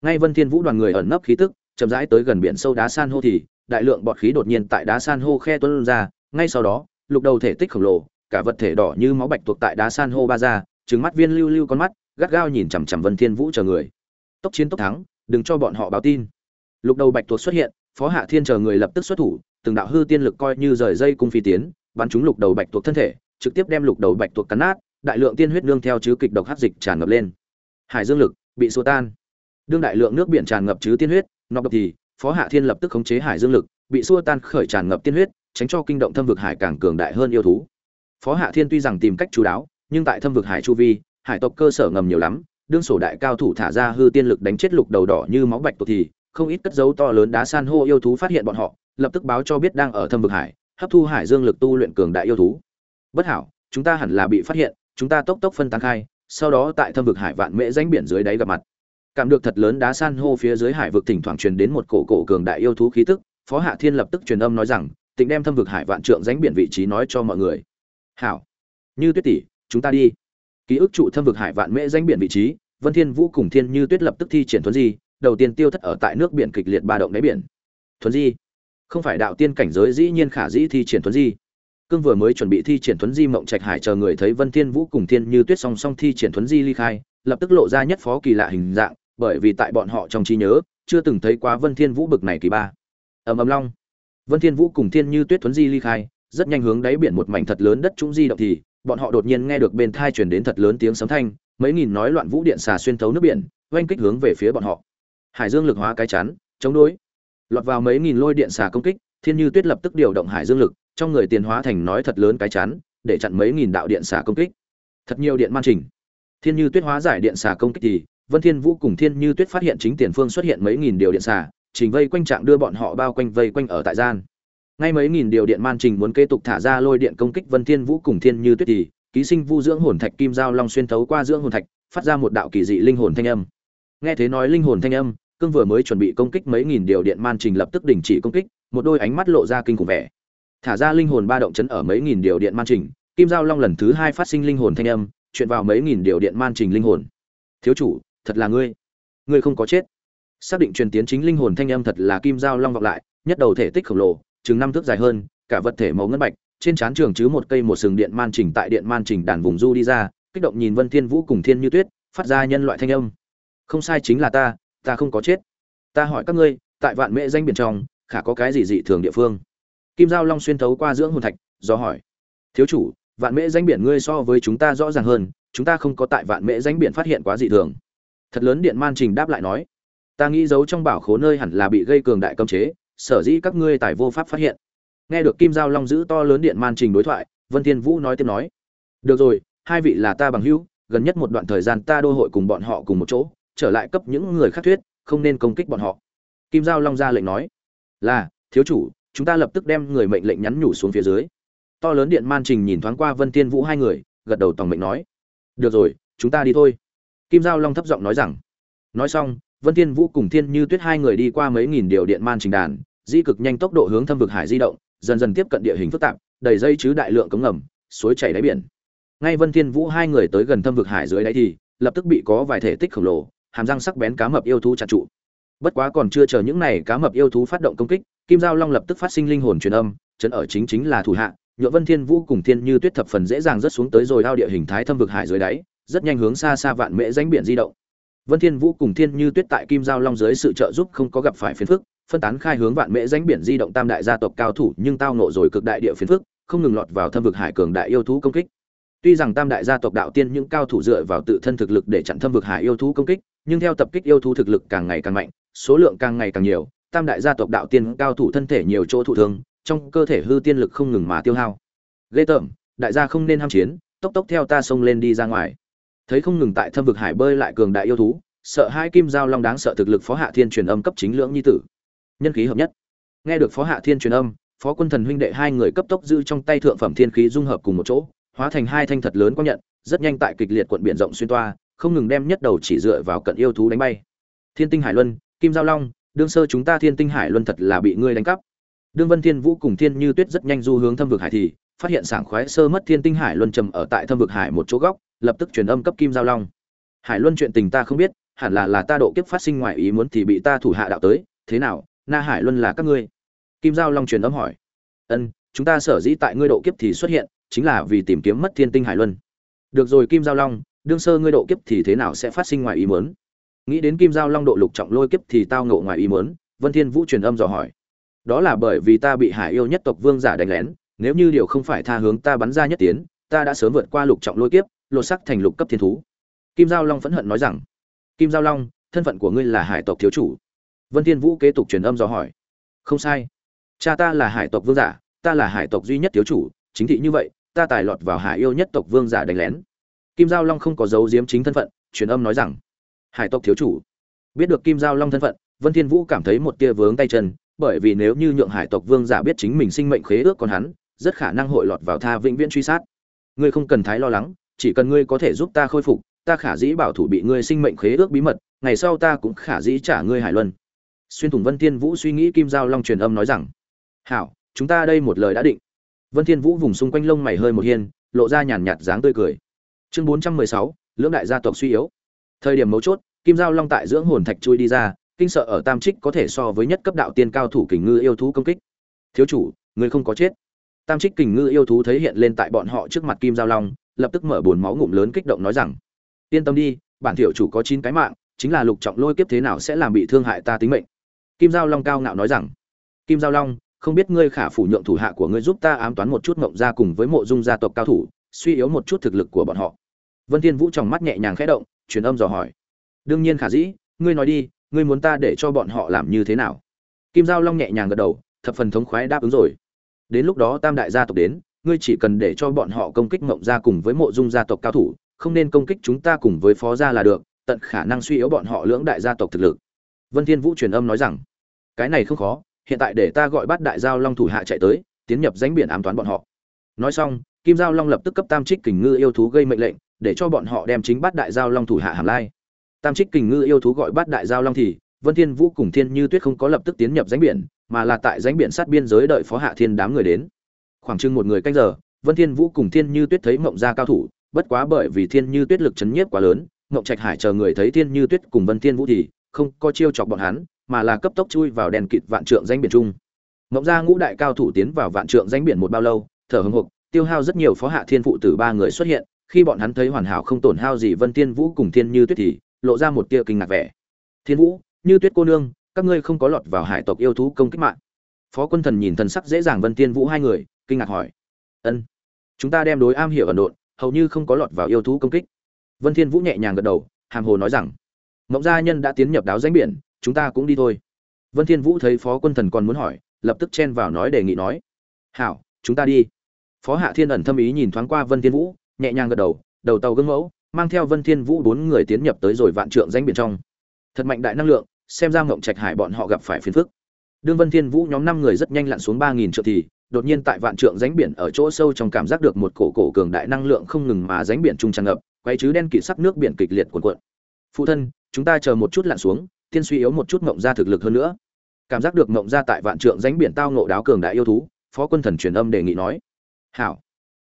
Ngay vân thiên vũ đoàn người ẩn nấp khí tức, chậm rãi tới gần biển sâu đá san hô thì, đại lượng bọt khí đột nhiên tại đá san hô khe tuôn ra ngay sau đó, lục đầu thể tích khổng lồ, cả vật thể đỏ như máu bạch thuộc tại đá san hô ba ra, trừng mắt viên lưu lưu con mắt, gắt gao nhìn chằm chằm vân thiên vũ chờ người. Tốc chiến tốc thắng, đừng cho bọn họ báo tin. Lục đầu bạch thuộc xuất hiện, phó hạ thiên chờ người lập tức xuất thủ, từng đạo hư tiên lực coi như rời dây cung phi tiến, bắn trúng lục đầu bạch thuộc thân thể, trực tiếp đem lục đầu bạch thuộc cắn nát, đại lượng tiên huyết nương theo chứ kịch độc hắc dịch tràn ngập lên. Hải dương lực bị xua tan. Đương đại lượng nước biển tràn ngập chứ tiên huyết, nọc độc thì, phó hạ thiên lập tức khống chế hải dương lực, bị xua tan khởi tràn ngập tiên huyết tránh cho kinh động thâm vực hải càng cường đại hơn yêu thú. Phó hạ thiên tuy rằng tìm cách chú đáo, nhưng tại thâm vực hải chu vi, hải tộc cơ sở ngầm nhiều lắm, đương sổ đại cao thủ thả ra hư tiên lực đánh chết lục đầu đỏ như máu bạch tuộc thì, không ít cất dấu to lớn đá san hô yêu thú phát hiện bọn họ, lập tức báo cho biết đang ở thâm vực hải, hấp thu hải dương lực tu luyện cường đại yêu thú. Bất hảo, chúng ta hẳn là bị phát hiện, chúng ta tốc tốc phân tán khai, sau đó tại thâm vực hải vạn mễ danh biển dưới đáy gặp mặt. Cảm được thật lớn đá san hô phía dưới hải vực thỉnh thoảng truyền đến một cổ cổ cường đại yêu thú khí tức, phó hạ thiên lập tức truyền âm nói rằng tịnh đem thâm vực hải vạn trượng dánh biển vị trí nói cho mọi người. Hảo. Như tuyết tỷ, chúng ta đi. Ký ức trụ thâm vực hải vạn mễ dánh biển vị trí, vân thiên vũ cùng thiên như tuyết lập tức thi triển thuấn di, đầu tiên tiêu thất ở tại nước biển kịch liệt ba động đáy biển. Thuấn di? Không phải đạo tiên cảnh giới dĩ nhiên khả dĩ thi triển thuấn di. Cương vừa mới chuẩn bị thi triển thuấn di mộng trạch hải chờ người thấy vân thiên vũ cùng thiên như tuyết song song thi triển thuấn di ly khai, lập tức lộ ra nhất phó kỳ lạ hình dạng, bởi vì tại bọn họ trong trí nhớ, chưa từng thấy quá vân thiên vũ bực này kỳ ba. Ầm ầm long vân thiên vũ cùng thiên như tuyết thuấn di ly khai, rất nhanh hướng đáy biển một mảnh thật lớn đất trung di động thì, bọn họ đột nhiên nghe được bên tai truyền đến thật lớn tiếng sấm thanh, mấy nghìn nói loạn vũ điện xà xuyên thấu nước biển, oanh kích hướng về phía bọn họ. Hải dương lực hóa cái chắn chống đối. Lọt vào mấy nghìn lôi điện xà công kích, thiên như tuyết lập tức điều động hải dương lực, trong người tiền hóa thành nói thật lớn cái chắn để chặn mấy nghìn đạo điện xà công kích. Thật nhiều điện man trình. Thiên như tuyết hóa giải điện xà công kích thì, vân thiên vũ cùng thiên như tuyết phát hiện chính tiền phương xuất hiện mấy nghìn điều điện xà trình vây quanh trạng đưa bọn họ bao quanh vây quanh ở tại gian. Ngay mấy nghìn điều điện man trình muốn kế tục thả ra lôi điện công kích vân thiên vũ cùng thiên như tuyết thì ký sinh vu dưỡng hồn thạch kim giao long xuyên thấu qua dưỡng hồn thạch, phát ra một đạo kỳ dị linh hồn thanh âm. Nghe thế nói linh hồn thanh âm, cương vừa mới chuẩn bị công kích mấy nghìn điều điện man trình lập tức đình chỉ công kích, một đôi ánh mắt lộ ra kinh khủng vẻ. Thả ra linh hồn ba động chấn ở mấy nghìn điều điện man trình, kim giao long lần thứ hai phát sinh linh hồn thanh âm, chuyện vào mấy nghìn điều điện man trình linh hồn. Thiếu chủ, thật là ngươi. Ngươi không có chết xác định truyền tiến chính linh hồn thanh âm thật là kim giao long vọng lại, nhất đầu thể tích khổng lồ, chừng năm thước dài hơn, cả vật thể màu ngân bạch, trên trán trường chứ một cây một sừng điện man trình tại điện man trình đàn vùng du đi ra, kích động nhìn vân thiên vũ cùng thiên như tuyết, phát ra nhân loại thanh âm. Không sai chính là ta ta không có chết. Ta hỏi các ngươi, tại vạn mễ danh biển trong, khả có cái gì dị thường địa phương? Kim giao long xuyên thấu qua dưỡng hồn thạch, do hỏi. Thiếu chủ, vạn mễ danh biển ngươi so với chúng ta rõ ràng hơn, chúng ta không có tại vạn mễ danh biển phát hiện quá dị thường. Thật lớn điện man trình đáp lại nói ta nghĩ giấu trong bảo khố nơi hẳn là bị gây cường đại cấm chế, sở dĩ các ngươi tài vô pháp phát hiện. Nghe được kim giao long giữ to lớn điện man trình đối thoại, vân thiên vũ nói tiếp nói, được rồi, hai vị là ta bằng hữu, gần nhất một đoạn thời gian ta đô hội cùng bọn họ cùng một chỗ, trở lại cấp những người khác thuyết, không nên công kích bọn họ. Kim giao long ra lệnh nói, là, thiếu chủ, chúng ta lập tức đem người mệnh lệnh nhắn nhủ xuống phía dưới. To lớn điện man trình nhìn thoáng qua vân thiên vũ hai người, gật đầu tòng mệnh nói, được rồi, chúng ta đi thôi. Kim giao long thấp giọng nói rằng, nói xong vân thiên vũ cùng thiên như tuyết hai người đi qua mấy nghìn điều điện man trình đàn, di cực nhanh tốc độ hướng thâm vực hải di động, dần dần tiếp cận địa hình phức tạp, đầy dây chứ đại lượng cống ngầm, suối chảy đáy biển. Ngay vân thiên vũ hai người tới gần thâm vực hải dưới đáy thì, lập tức bị có vài thể tích khổng lồ, hàm răng sắc bén cá mập yêu thú chặt trụ. Bất quá còn chưa chờ những này cá mập yêu thú phát động công kích, kim giao long lập tức phát sinh linh hồn truyền âm, chấn ở chính chính là thủ hạ nhựa vân thiên vũ cùng thiên như tuyết thập phần dễ dàng rớt xuống tới rồi ao địa hình thái thâm vực hải dưới đáy, rất nhanh hướng xa xa vạn mễ rãnh biển di động vân thiên vũ cùng thiên như tuyết tại kim giao long dưới sự trợ giúp không có gặp phải phiền phức, phân tán khai hướng vạn mễ danh biển di động tam đại gia tộc cao thủ nhưng tao nộ rồi cực đại địa phiền phức, không ngừng lọt vào thâm vực hải cường đại yêu thú công kích. Tuy rằng tam đại gia tộc đạo tiên những cao thủ dựa vào tự thân thực lực để chặn thâm vực hải yêu thú công kích, nhưng theo tập kích yêu thú thực lực càng ngày càng mạnh, số lượng càng ngày càng nhiều, tam đại gia tộc đạo tiên cao thủ thân thể nhiều chỗ thụ thương, trong cơ thể hư tiên lực không ngừng mà tiêu hao. Ghê tởm, đại gia không nên ham chiến, tốc tốc theo ta xông lên đi ra ngoài thấy không ngừng tại thâm vực hải bơi lại cường đại yêu thú, sợ hai kim giao long đáng sợ thực lực phó hạ thiên truyền âm cấp chính lưỡng nhi tử. Nhân khí hợp nhất. Nghe được phó hạ thiên truyền âm, phó quân thần huynh đệ hai người cấp tốc giữ trong tay thượng phẩm thiên khí dung hợp cùng một chỗ, hóa thành hai thanh thật lớn quang nhận, rất nhanh tại kịch liệt quận biển rộng xuyên toa, không ngừng đem nhất đầu chỉ dựa vào cận yêu thú đánh bay. Thiên tinh hải luân, kim giao long, đương sơ chúng ta thiên tinh hải luân thật là bị ngươi đánh cắp. Đương vân thiên vũ cùng thiên như tuyết rất nhanh du hướng thâm vực hải thì, phát hiện sảng khoái sơ mất thiên tinh hải luân trầm ở tại thâm vực hải một chỗ góc lập tức truyền âm cấp kim giao long. Hải luân chuyện tình ta không biết, hẳn là là ta độ kiếp phát sinh ngoài ý muốn thì bị ta thủ hạ đạo tới. Thế nào, na hải luân là các ngươi? Kim giao long truyền âm hỏi. Ân, chúng ta sở dĩ tại ngươi độ kiếp thì xuất hiện, chính là vì tìm kiếm mất thiên tinh hải luân. Được rồi kim giao long, đương sơ ngươi độ kiếp thì thế nào sẽ phát sinh ngoài ý muốn? Nghĩ đến kim giao long độ lục trọng lôi kiếp thì tao ngộ ngoài ý muốn, vân thiên vũ truyền âm dò hỏi. Đó là bởi vì ta bị hải yêu nhất tộc vương giả đánh lén, nếu như điều không phải tha hướng ta bắn ra nhất tiến, ta đã sớm vượt qua lục trọng lôi kiếp lột sắc thành lục cấp thiên thú. Kim giao long phẫn hận nói rằng, kim giao long, thân phận của ngươi là hải tộc thiếu chủ. Vân thiên vũ kế tục truyền âm do hỏi, không sai. Cha ta là hải tộc vương giả, ta là hải tộc duy nhất thiếu chủ, chính thị như vậy, ta tài lọt vào hải yêu nhất tộc vương giả đánh lén. Kim giao long không có dấu diếm chính thân phận, truyền âm nói rằng, hải tộc thiếu chủ. Biết được kim giao long thân phận, vân thiên vũ cảm thấy một tia vướng tay chân, bởi vì nếu như nhượng hải tộc vương giả biết chính mình sinh mệnh khế ước còn hắn, rất khả năng hội lọt vào tha vĩnh viễn truy sát. Ngươi không cần thái lo lắng chỉ cần ngươi có thể giúp ta khôi phục ta khả dĩ bảo thủ bị ngươi sinh mệnh khế ước bí mật ngày sau ta cũng khả dĩ trả ngươi hải luân. Xuyên thủng vân thiên vũ suy nghĩ kim giao long truyền âm nói rằng hảo chúng ta đây một lời đã định. Vân thiên vũ vùng xung quanh lông mày hơi một hiên lộ ra nhàn nhạt dáng tươi cười. Chương 416, lưỡng đại gia tộc suy yếu. Thời điểm mấu chốt kim giao long tại dưỡng hồn thạch chui đi ra kinh sợ ở tam trích có thể so với nhất cấp đạo tiên cao thủ kình ngư yêu thú công kích. Thiếu chủ người không có chết. Tam trích kình ngư yêu thú thấy hiện lên tại bọn họ trước mặt kim giao long lập tức mở bồn máu ngụm lớn kích động nói rằng, yên tâm đi, bản tiểu chủ có chín cái mạng, chính là lục trọng lôi kiếp thế nào sẽ làm bị thương hại ta tính mệnh. Kim giao long cao ngạo nói rằng, kim giao long, không biết ngươi khả phủ nhượng thủ hạ của ngươi giúp ta ám toán một chút mộng ra cùng với mộ dung gia tộc cao thủ, suy yếu một chút thực lực của bọn họ. Vân thiên vũ trong mắt nhẹ nhàng khẽ động, truyền âm dò hỏi, đương nhiên khả dĩ, ngươi nói đi, ngươi muốn ta để cho bọn họ làm như thế nào? Kim giao long nhẹ nhàng gật đầu, thập phần thống khoái đáp ứng rồi. Đến lúc đó tam đại gia tộc đến ngươi chỉ cần để cho bọn họ công kích mộng gia cùng với mộ dung gia tộc cao thủ, không nên công kích chúng ta cùng với phó gia là được, tận khả năng suy yếu bọn họ lưỡng đại gia tộc thực lực. Vân thiên vũ truyền âm nói rằng, cái này không khó, hiện tại để ta gọi bắt đại giao long thủ hạ chạy tới, tiến nhập danh biển ám toán bọn họ. Nói xong, kim giao long lập tức cấp tam trích kình ngư yêu thú gây mệnh lệnh, để cho bọn họ đem chính bắt đại giao long thủ hạ hàm lai. Tam trích kình ngư yêu thú gọi bắt đại giao long thì, vân thiên vũ cùng thiên như tuyết không có lập tức tiến nhập danh biển, mà là tại danh biển sát biên giới đợi phó hạ thiên đám người đến khoảng chừng một người canh giờ, vân thiên vũ cùng thiên như tuyết thấy mộng gia cao thủ, bất quá bởi vì thiên như tuyết lực chấn nhiếp quá lớn, mộng trạch hải chờ người thấy thiên như tuyết cùng vân thiên vũ thì không có chiêu chọc bọn hắn, mà là cấp tốc chui vào đèn kịt vạn trượng danh biển trung mộng gia ngũ đại cao thủ tiến vào vạn trượng danh biển một bao lâu, thở hừng hực, tiêu hao rất nhiều phó hạ thiên phụ tử ba người xuất hiện, khi bọn hắn thấy hoàn hảo không tổn hao gì vân thiên vũ cùng thiên như tuyết thì lộ ra một tia kinh ngạc vẻ. Thiên vũ, như tuyết cô nương, các ngươi không có lọt vào hải tộc yêu thú công kích mạng phó quân thần nhìn thần sắc dễ dàng vân thiên vũ hai người, kinh ngạc hỏi. Ân, chúng ta đem đối am hiểu ẩn độn, hầu như không có lọt vào yêu thú công kích. Vân thiên vũ nhẹ nhàng gật đầu, hàm hồ nói rằng, mộng gia nhân đã tiến nhập đáo danh biển, chúng ta cũng đi thôi. Vân thiên vũ thấy phó quân thần còn muốn hỏi, lập tức chen vào nói đề nghị nói, hảo, chúng ta đi. Phó hạ thiên ẩn thâm ý nhìn thoáng qua vân thiên vũ, nhẹ nhàng gật đầu đầu tàu gương mẫu, mang theo vân thiên vũ bốn người tiến nhập tới rồi vạn trượng danh biển trong. Thật mạnh đại năng lượng, xem ra ngộng trạch hải bọn họ gặp phải phiền phức đương vân thiên vũ nhóm năm người rất nhanh lặn xuống ba nghìn trượng thì, đột nhiên tại vạn trượng rãnh biển ở chỗ sâu trong cảm giác được một cổ cổ cường đại năng lượng không ngừng mà rãnh biển trung tràn ngập quay chứ đen kịt sắc nước biển kịch liệt cuồn cuộn. Phụ thân, chúng ta chờ một chút lặn xuống, tiên suy yếu một chút ngộng ra thực lực hơn nữa. Cảm giác được ngộng ra tại vạn trượng rãnh biển tao ngộ đáo cường đại yêu thú, phó quân thần truyền âm đề nghị nói. Hảo.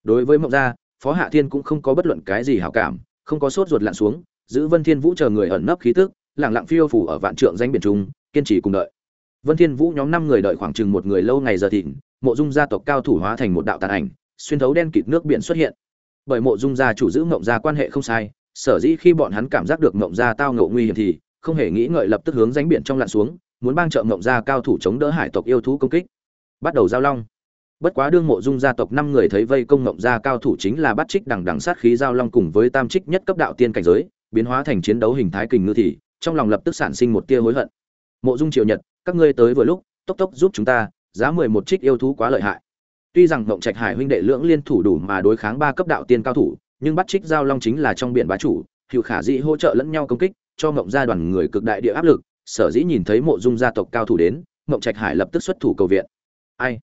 Đối với mộng gia phó hạ thiên cũng không có bất luận cái gì hảo cảm, không có sốt ruột lặn xuống, giữ vân thiên vũ chờ người ẩn nấp khí tức, lặng lặng phiêu phủ ở vạn trượng danh biển trung, kiên trì cùng đợi vân thiên vũ nhóm năm người đợi khoảng chừng một người lâu ngày giờ thịnh, mộ dung gia tộc cao thủ hóa thành một đạo tàn ảnh, xuyên thấu đen kịt nước biển xuất hiện. Bởi mộ dung gia chủ giữ ngộng gia quan hệ không sai, sở dĩ khi bọn hắn cảm giác được ngộng gia tao ngộ nguy hiểm thì, không hề nghĩ ngợi lập tức hướng danh biển trong lặn xuống, muốn bang trợ ngộng gia cao thủ chống đỡ hải tộc yêu thú công kích. Bắt đầu giao long. Bất quá đương mộ dung gia tộc năm người thấy vây công ngộng gia cao thủ chính là bắt trích đằng đằng sát khí giao long cùng với tam trích nhất cấp đạo tiên cảnh giới, biến hóa thành chiến đấu hình thái kình ngư thì, trong lòng lập tức sản sinh một tia hối hận mộ dung triều nhật, các ngươi tới vừa lúc, tốc tốc giúp chúng ta, giá mười một trích yêu thú quá lợi hại. Tuy rằng mộng trạch hải huynh đệ lưỡng liên thủ đủ mà đối kháng ba cấp đạo tiên cao thủ, nhưng bắt trích giao long chính là trong biển bá chủ hiệu khả dĩ hỗ trợ lẫn nhau công kích, cho mộng gia đoàn người cực đại địa áp lực, sở dĩ nhìn thấy mộ dung gia tộc cao thủ đến mộng trạch hải lập tức xuất thủ cầu viện. Ai?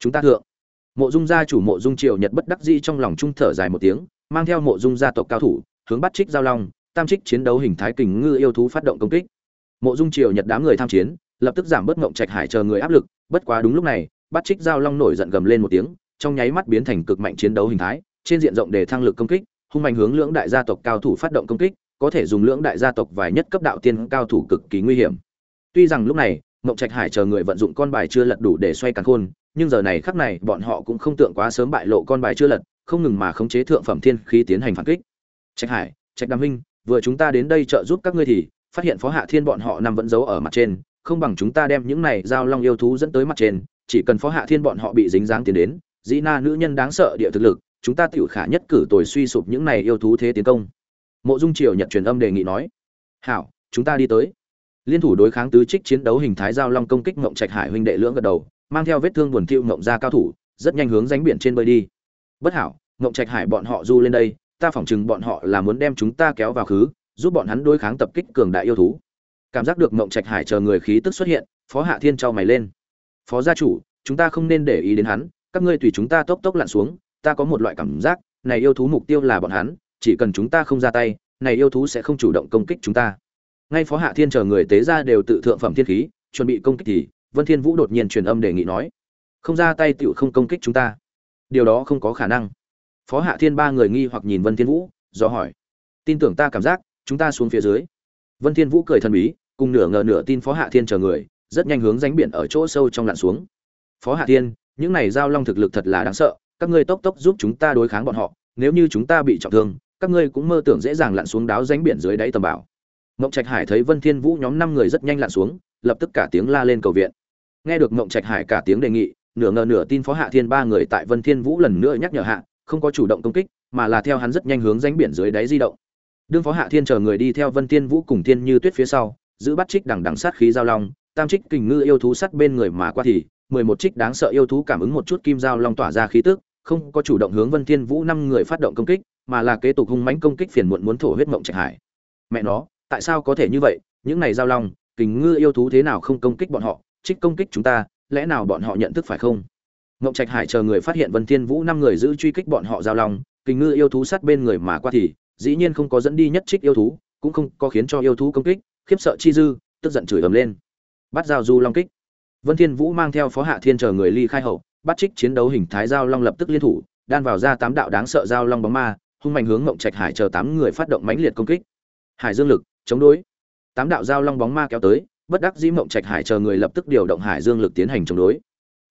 Chúng ta thượng. Mộ dung gia chủ mộ dung triều nhật bất đắc dĩ trong lòng trung thở dài một tiếng, mang theo mộ dung gia tộc cao thủ, hướng bắt trích giao long, tam trích chiến đấu hình thái kình ngư yêu thú phát động công kích mộ dung triều nhật đám người tham chiến, lập tức giảm bớt ngộng trạch hải chờ người áp lực, bất quá đúng lúc này bắt trích giao long nổi giận gầm lên một tiếng, trong nháy mắt biến thành cực mạnh chiến đấu hình thái, trên diện rộng để thăng lực công kích, hung mạnh hướng lưỡng đại gia tộc cao thủ phát động công kích, có thể dùng lưỡng đại gia tộc vài nhất cấp đạo tiên cao thủ cực kỳ nguy hiểm. Tuy rằng lúc này, ngộng trạch hải chờ người vận dụng con bài chưa lật đủ để xoay càn khôn, nhưng giờ này khắc này, bọn họ cũng không tượng quá sớm bại lộ con bài chưa lật, không ngừng mà khống chế thượng phẩm thiên khí tiến hành phản kích. Trạch hải, trạch đàm huynh, vừa chúng ta đến đây trợ giúp các ngươi thì phát hiện phó hạ thiên bọn họ nằm vẫn giấu ở mặt trên, không bằng chúng ta đem những này giao long yêu thú dẫn tới mặt trên, chỉ cần phó hạ thiên bọn họ bị dính dáng tiến đến, dĩ na nữ nhân đáng sợ địa thực lực, chúng ta tiểu khả nhất cử tồi suy sụp những này yêu thú thế tiến công. Mộ dung triều nhật truyền âm đề nghị nói. Hảo, chúng ta đi tới. Liên thủ đối kháng tứ trích chiến đấu hình thái giao long công kích ngộng trạch hải huynh đệ lưỡng gật đầu, mang theo vết thương buồn thiu ngộng ra cao thủ, rất nhanh hướng ránh biển trên bơi đi. Bất hảo, ngộng trạch hải bọn họ du lên đây, ta phỏng chừng bọn họ là muốn đem chúng ta kéo vào khứ giúp bọn hắn đối kháng tập kích cường đại yêu thú. Cảm giác được mộng trạch hải chờ người khí tức xuất hiện, phó hạ thiên trao mày lên. Phó gia chủ, chúng ta không nên để ý đến hắn, các ngươi tùy chúng ta tốc tốc lặn xuống, ta có một loại cảm giác, này yêu thú mục tiêu là bọn hắn, chỉ cần chúng ta không ra tay, này yêu thú sẽ không chủ động công kích chúng ta. Ngay phó hạ thiên chờ người tế ra đều tự thượng phẩm thiên khí, chuẩn bị công kích thì, vân thiên vũ đột nhiên truyền âm đề nghị nói, không ra tay tựu không công kích chúng ta. Điều đó không có khả năng. Phó hạ thiên ba người nghi hoặc nhìn vân thiên vũ, do hỏi, tin tưởng ta cảm giác chúng ta xuống phía dưới. Vân thiên vũ cười thần bí, cùng nửa ngờ nửa tin phó hạ thiên chờ người, rất nhanh hướng rãnh biển ở chỗ sâu trong lặn xuống. Phó hạ thiên, những này giao long thực lực thật là đáng sợ, các ngươi tốc tốc giúp chúng ta đối kháng bọn họ, nếu như chúng ta bị trọng thương, các ngươi cũng mơ tưởng dễ dàng lặn xuống đáo rãnh biển dưới đáy tầm bảo ngọc trạch hải thấy vân thiên vũ nhóm năm người rất nhanh lặn xuống, lập tức cả tiếng la lên cầu viện. Nghe được ngọc trạch hải cả tiếng đề nghị, nửa ngờ nửa tin phó hạ thiên ba người tại vân thiên vũ lần nữa nhắc nhở hạ, không có chủ động công kích, mà là theo hắn rất nhanh hướng rãnh biển dưới đáy di động đương phó hạ thiên chờ người đi theo vân thiên vũ cùng thiên như tuyết phía sau, giữ bắt trích đằng đằng sát khí giao long, tam trích kình ngư yêu thú sát bên người mà qua thì, mười một trích đáng sợ yêu thú cảm ứng một chút kim giao long tỏa ra khí tức, không có chủ động hướng vân thiên vũ năm người phát động công kích, mà là kế tục hung mãnh công kích phiền muộn muốn thổ huyết mộng trạch hải. Mẹ nó, tại sao có thể như vậy? Những này giao long, kình ngư yêu thú thế nào không công kích bọn họ? Trích công kích chúng ta, lẽ nào bọn họ nhận thức phải không? Mộng trạch hải chờ người phát hiện vân thiên vũ năm người giữ truy kích bọn họ giao long, kình ngư yêu thú sát bên người mà qua thì dĩ nhiên không có dẫn đi nhất trích yêu thú, cũng không có khiến cho yêu thú công kích, khiếp sợ chi dư, tức giận chửi ầm lên. Bắt giao du long kích. Vân thiên vũ mang theo phó hạ thiên chờ người ly khai hậu, bắt trích chiến đấu hình thái giao long lập tức liên thủ, đan vào ra tám đạo đáng sợ giao long bóng ma, hung mạnh hướng ngộng trạch hải chờ tám người phát động mãnh liệt công kích. Hải dương lực, chống đối. Tám đạo giao long bóng ma kéo tới, bất đắc dĩ mộng trạch hải chờ người lập tức điều động hải dương lực tiến hành chống đối.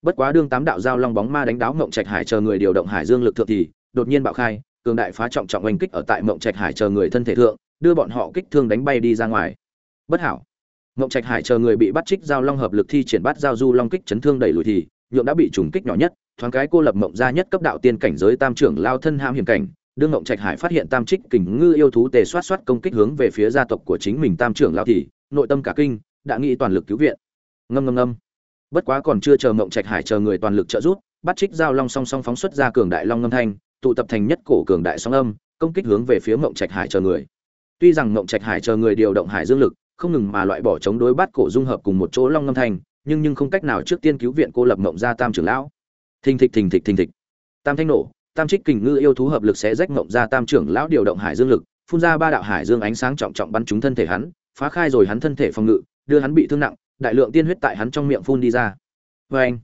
Bất quá đương tám đạo giao long bóng ma đánh đáo mộng trạch hải chờ người điều động hải dương lực thượng thì, đột nhiên bạo khai cường đại phá trọng trọng oanh kích ở tại mộng trạch hải chờ người thân thể thượng, đưa bọn họ kích thương đánh bay đi ra ngoài. Bất hảo. Mộng trạch hải chờ người bị bắt trích giao long hợp lực thi triển bắt giao du long kích chấn thương đẩy lùi thì, nhượng đã bị trùng kích nhỏ nhất, thoáng cái cô lập mộng ra nhất cấp đạo tiên cảnh giới tam trưởng lao thân ham hiểm cảnh đương mộng trạch hải phát hiện tam trích kình ngư yêu thú tề soát soát công kích hướng về phía gia tộc của chính mình tam trưởng lao thì, nội tâm cả kinh, đã nghĩ toàn lực cứu viện. Ngâm ngâm ngâm. Bất quá còn chưa chờ mộng trạch hải chờ người toàn lực trợ giúp, bắt trích giao long song song phóng xuất ra cường đại long ngâm thanh tụ tập thành nhất cổ cường đại sóng âm công kích hướng về phía mộng trạch hải chờ người. Tuy rằng mộng trạch hải chờ người điều động hải dương lực không ngừng mà loại bỏ chống đối bắt cổ dung hợp cùng một chỗ long ngâm thành, nhưng nhưng không cách nào trước tiên cứu viện cô lập mộng gia tam trưởng lão. Thình thịch thình thịch thình thịch. Tam thanh nổ tam trích kình ngư yêu thú hợp lực sẽ rách mộng gia tam trưởng lão điều động hải dương lực phun ra ba đạo hải dương ánh sáng trọng trọng bắn trúng thân thể hắn phá khai rồi hắn thân thể phòng ngự đưa hắn bị thương nặng đại lượng tiên huyết tại hắn trong miệng phun đi ra. Vê anh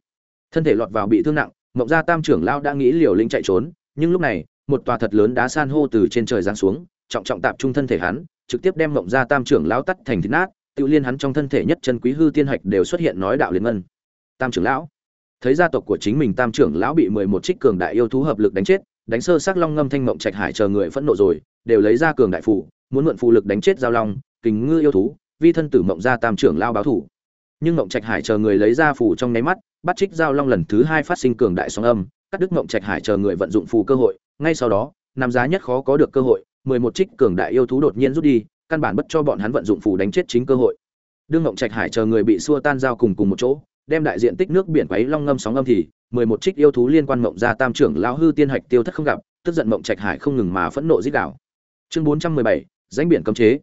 thân thể lọt vào bị thương nặng mộng gia tam trưởng lão đã nghĩ liều lĩnh chạy trốn nhưng lúc này, một tòa thật lớn đá san hô từ trên trời giáng xuống, trọng trọng tạp trung thân thể hắn, trực tiếp đem mộng ra tam trưởng lão tắt thành thịt nát, tự liên hắn trong thân thể nhất chân quý hư tiên hạch đều xuất hiện nói đạo liên ngân. Tam trưởng lão. Thấy gia tộc của chính mình tam trưởng lão bị mười một trích cường đại yêu thú hợp lực đánh chết, đánh sơ sắc long ngâm thanh mộng trạch hải chờ người phẫn nộ rồi, đều lấy ra cường đại phủ muốn mượn phù lực đánh chết giao long kính ngư yêu thú, vi thân tử mộng ra tam trưởng lao báo thủ. Nhưng mộng trạch hải chờ người lấy ra phù trong nháy mắt, bắt trích giao long lần thứ hai phát sinh cường đại sóng âm cắt đứt mộng trạch hải chờ người vận dụng phù cơ hội, ngay sau đó nam giá nhất khó có được cơ hội, mười một trích cường đại yêu thú đột nhiên rút đi, căn bản bất cho bọn hắn vận dụng phù đánh chết chính cơ hội. Đương mộng trạch hải chờ người bị xua tan giao cùng cùng một chỗ, đem đại diện tích nước biển quấy long ngâm sóng âm thì, mười một trích yêu thú liên quan mộng ra tam trưởng lão hư tiên hạch tiêu thất không gặp, tức giận mộng trạch hải không ngừng mà phẫn nộ giết đảo chương bốn trăm mười bảy danh biển cấm chế.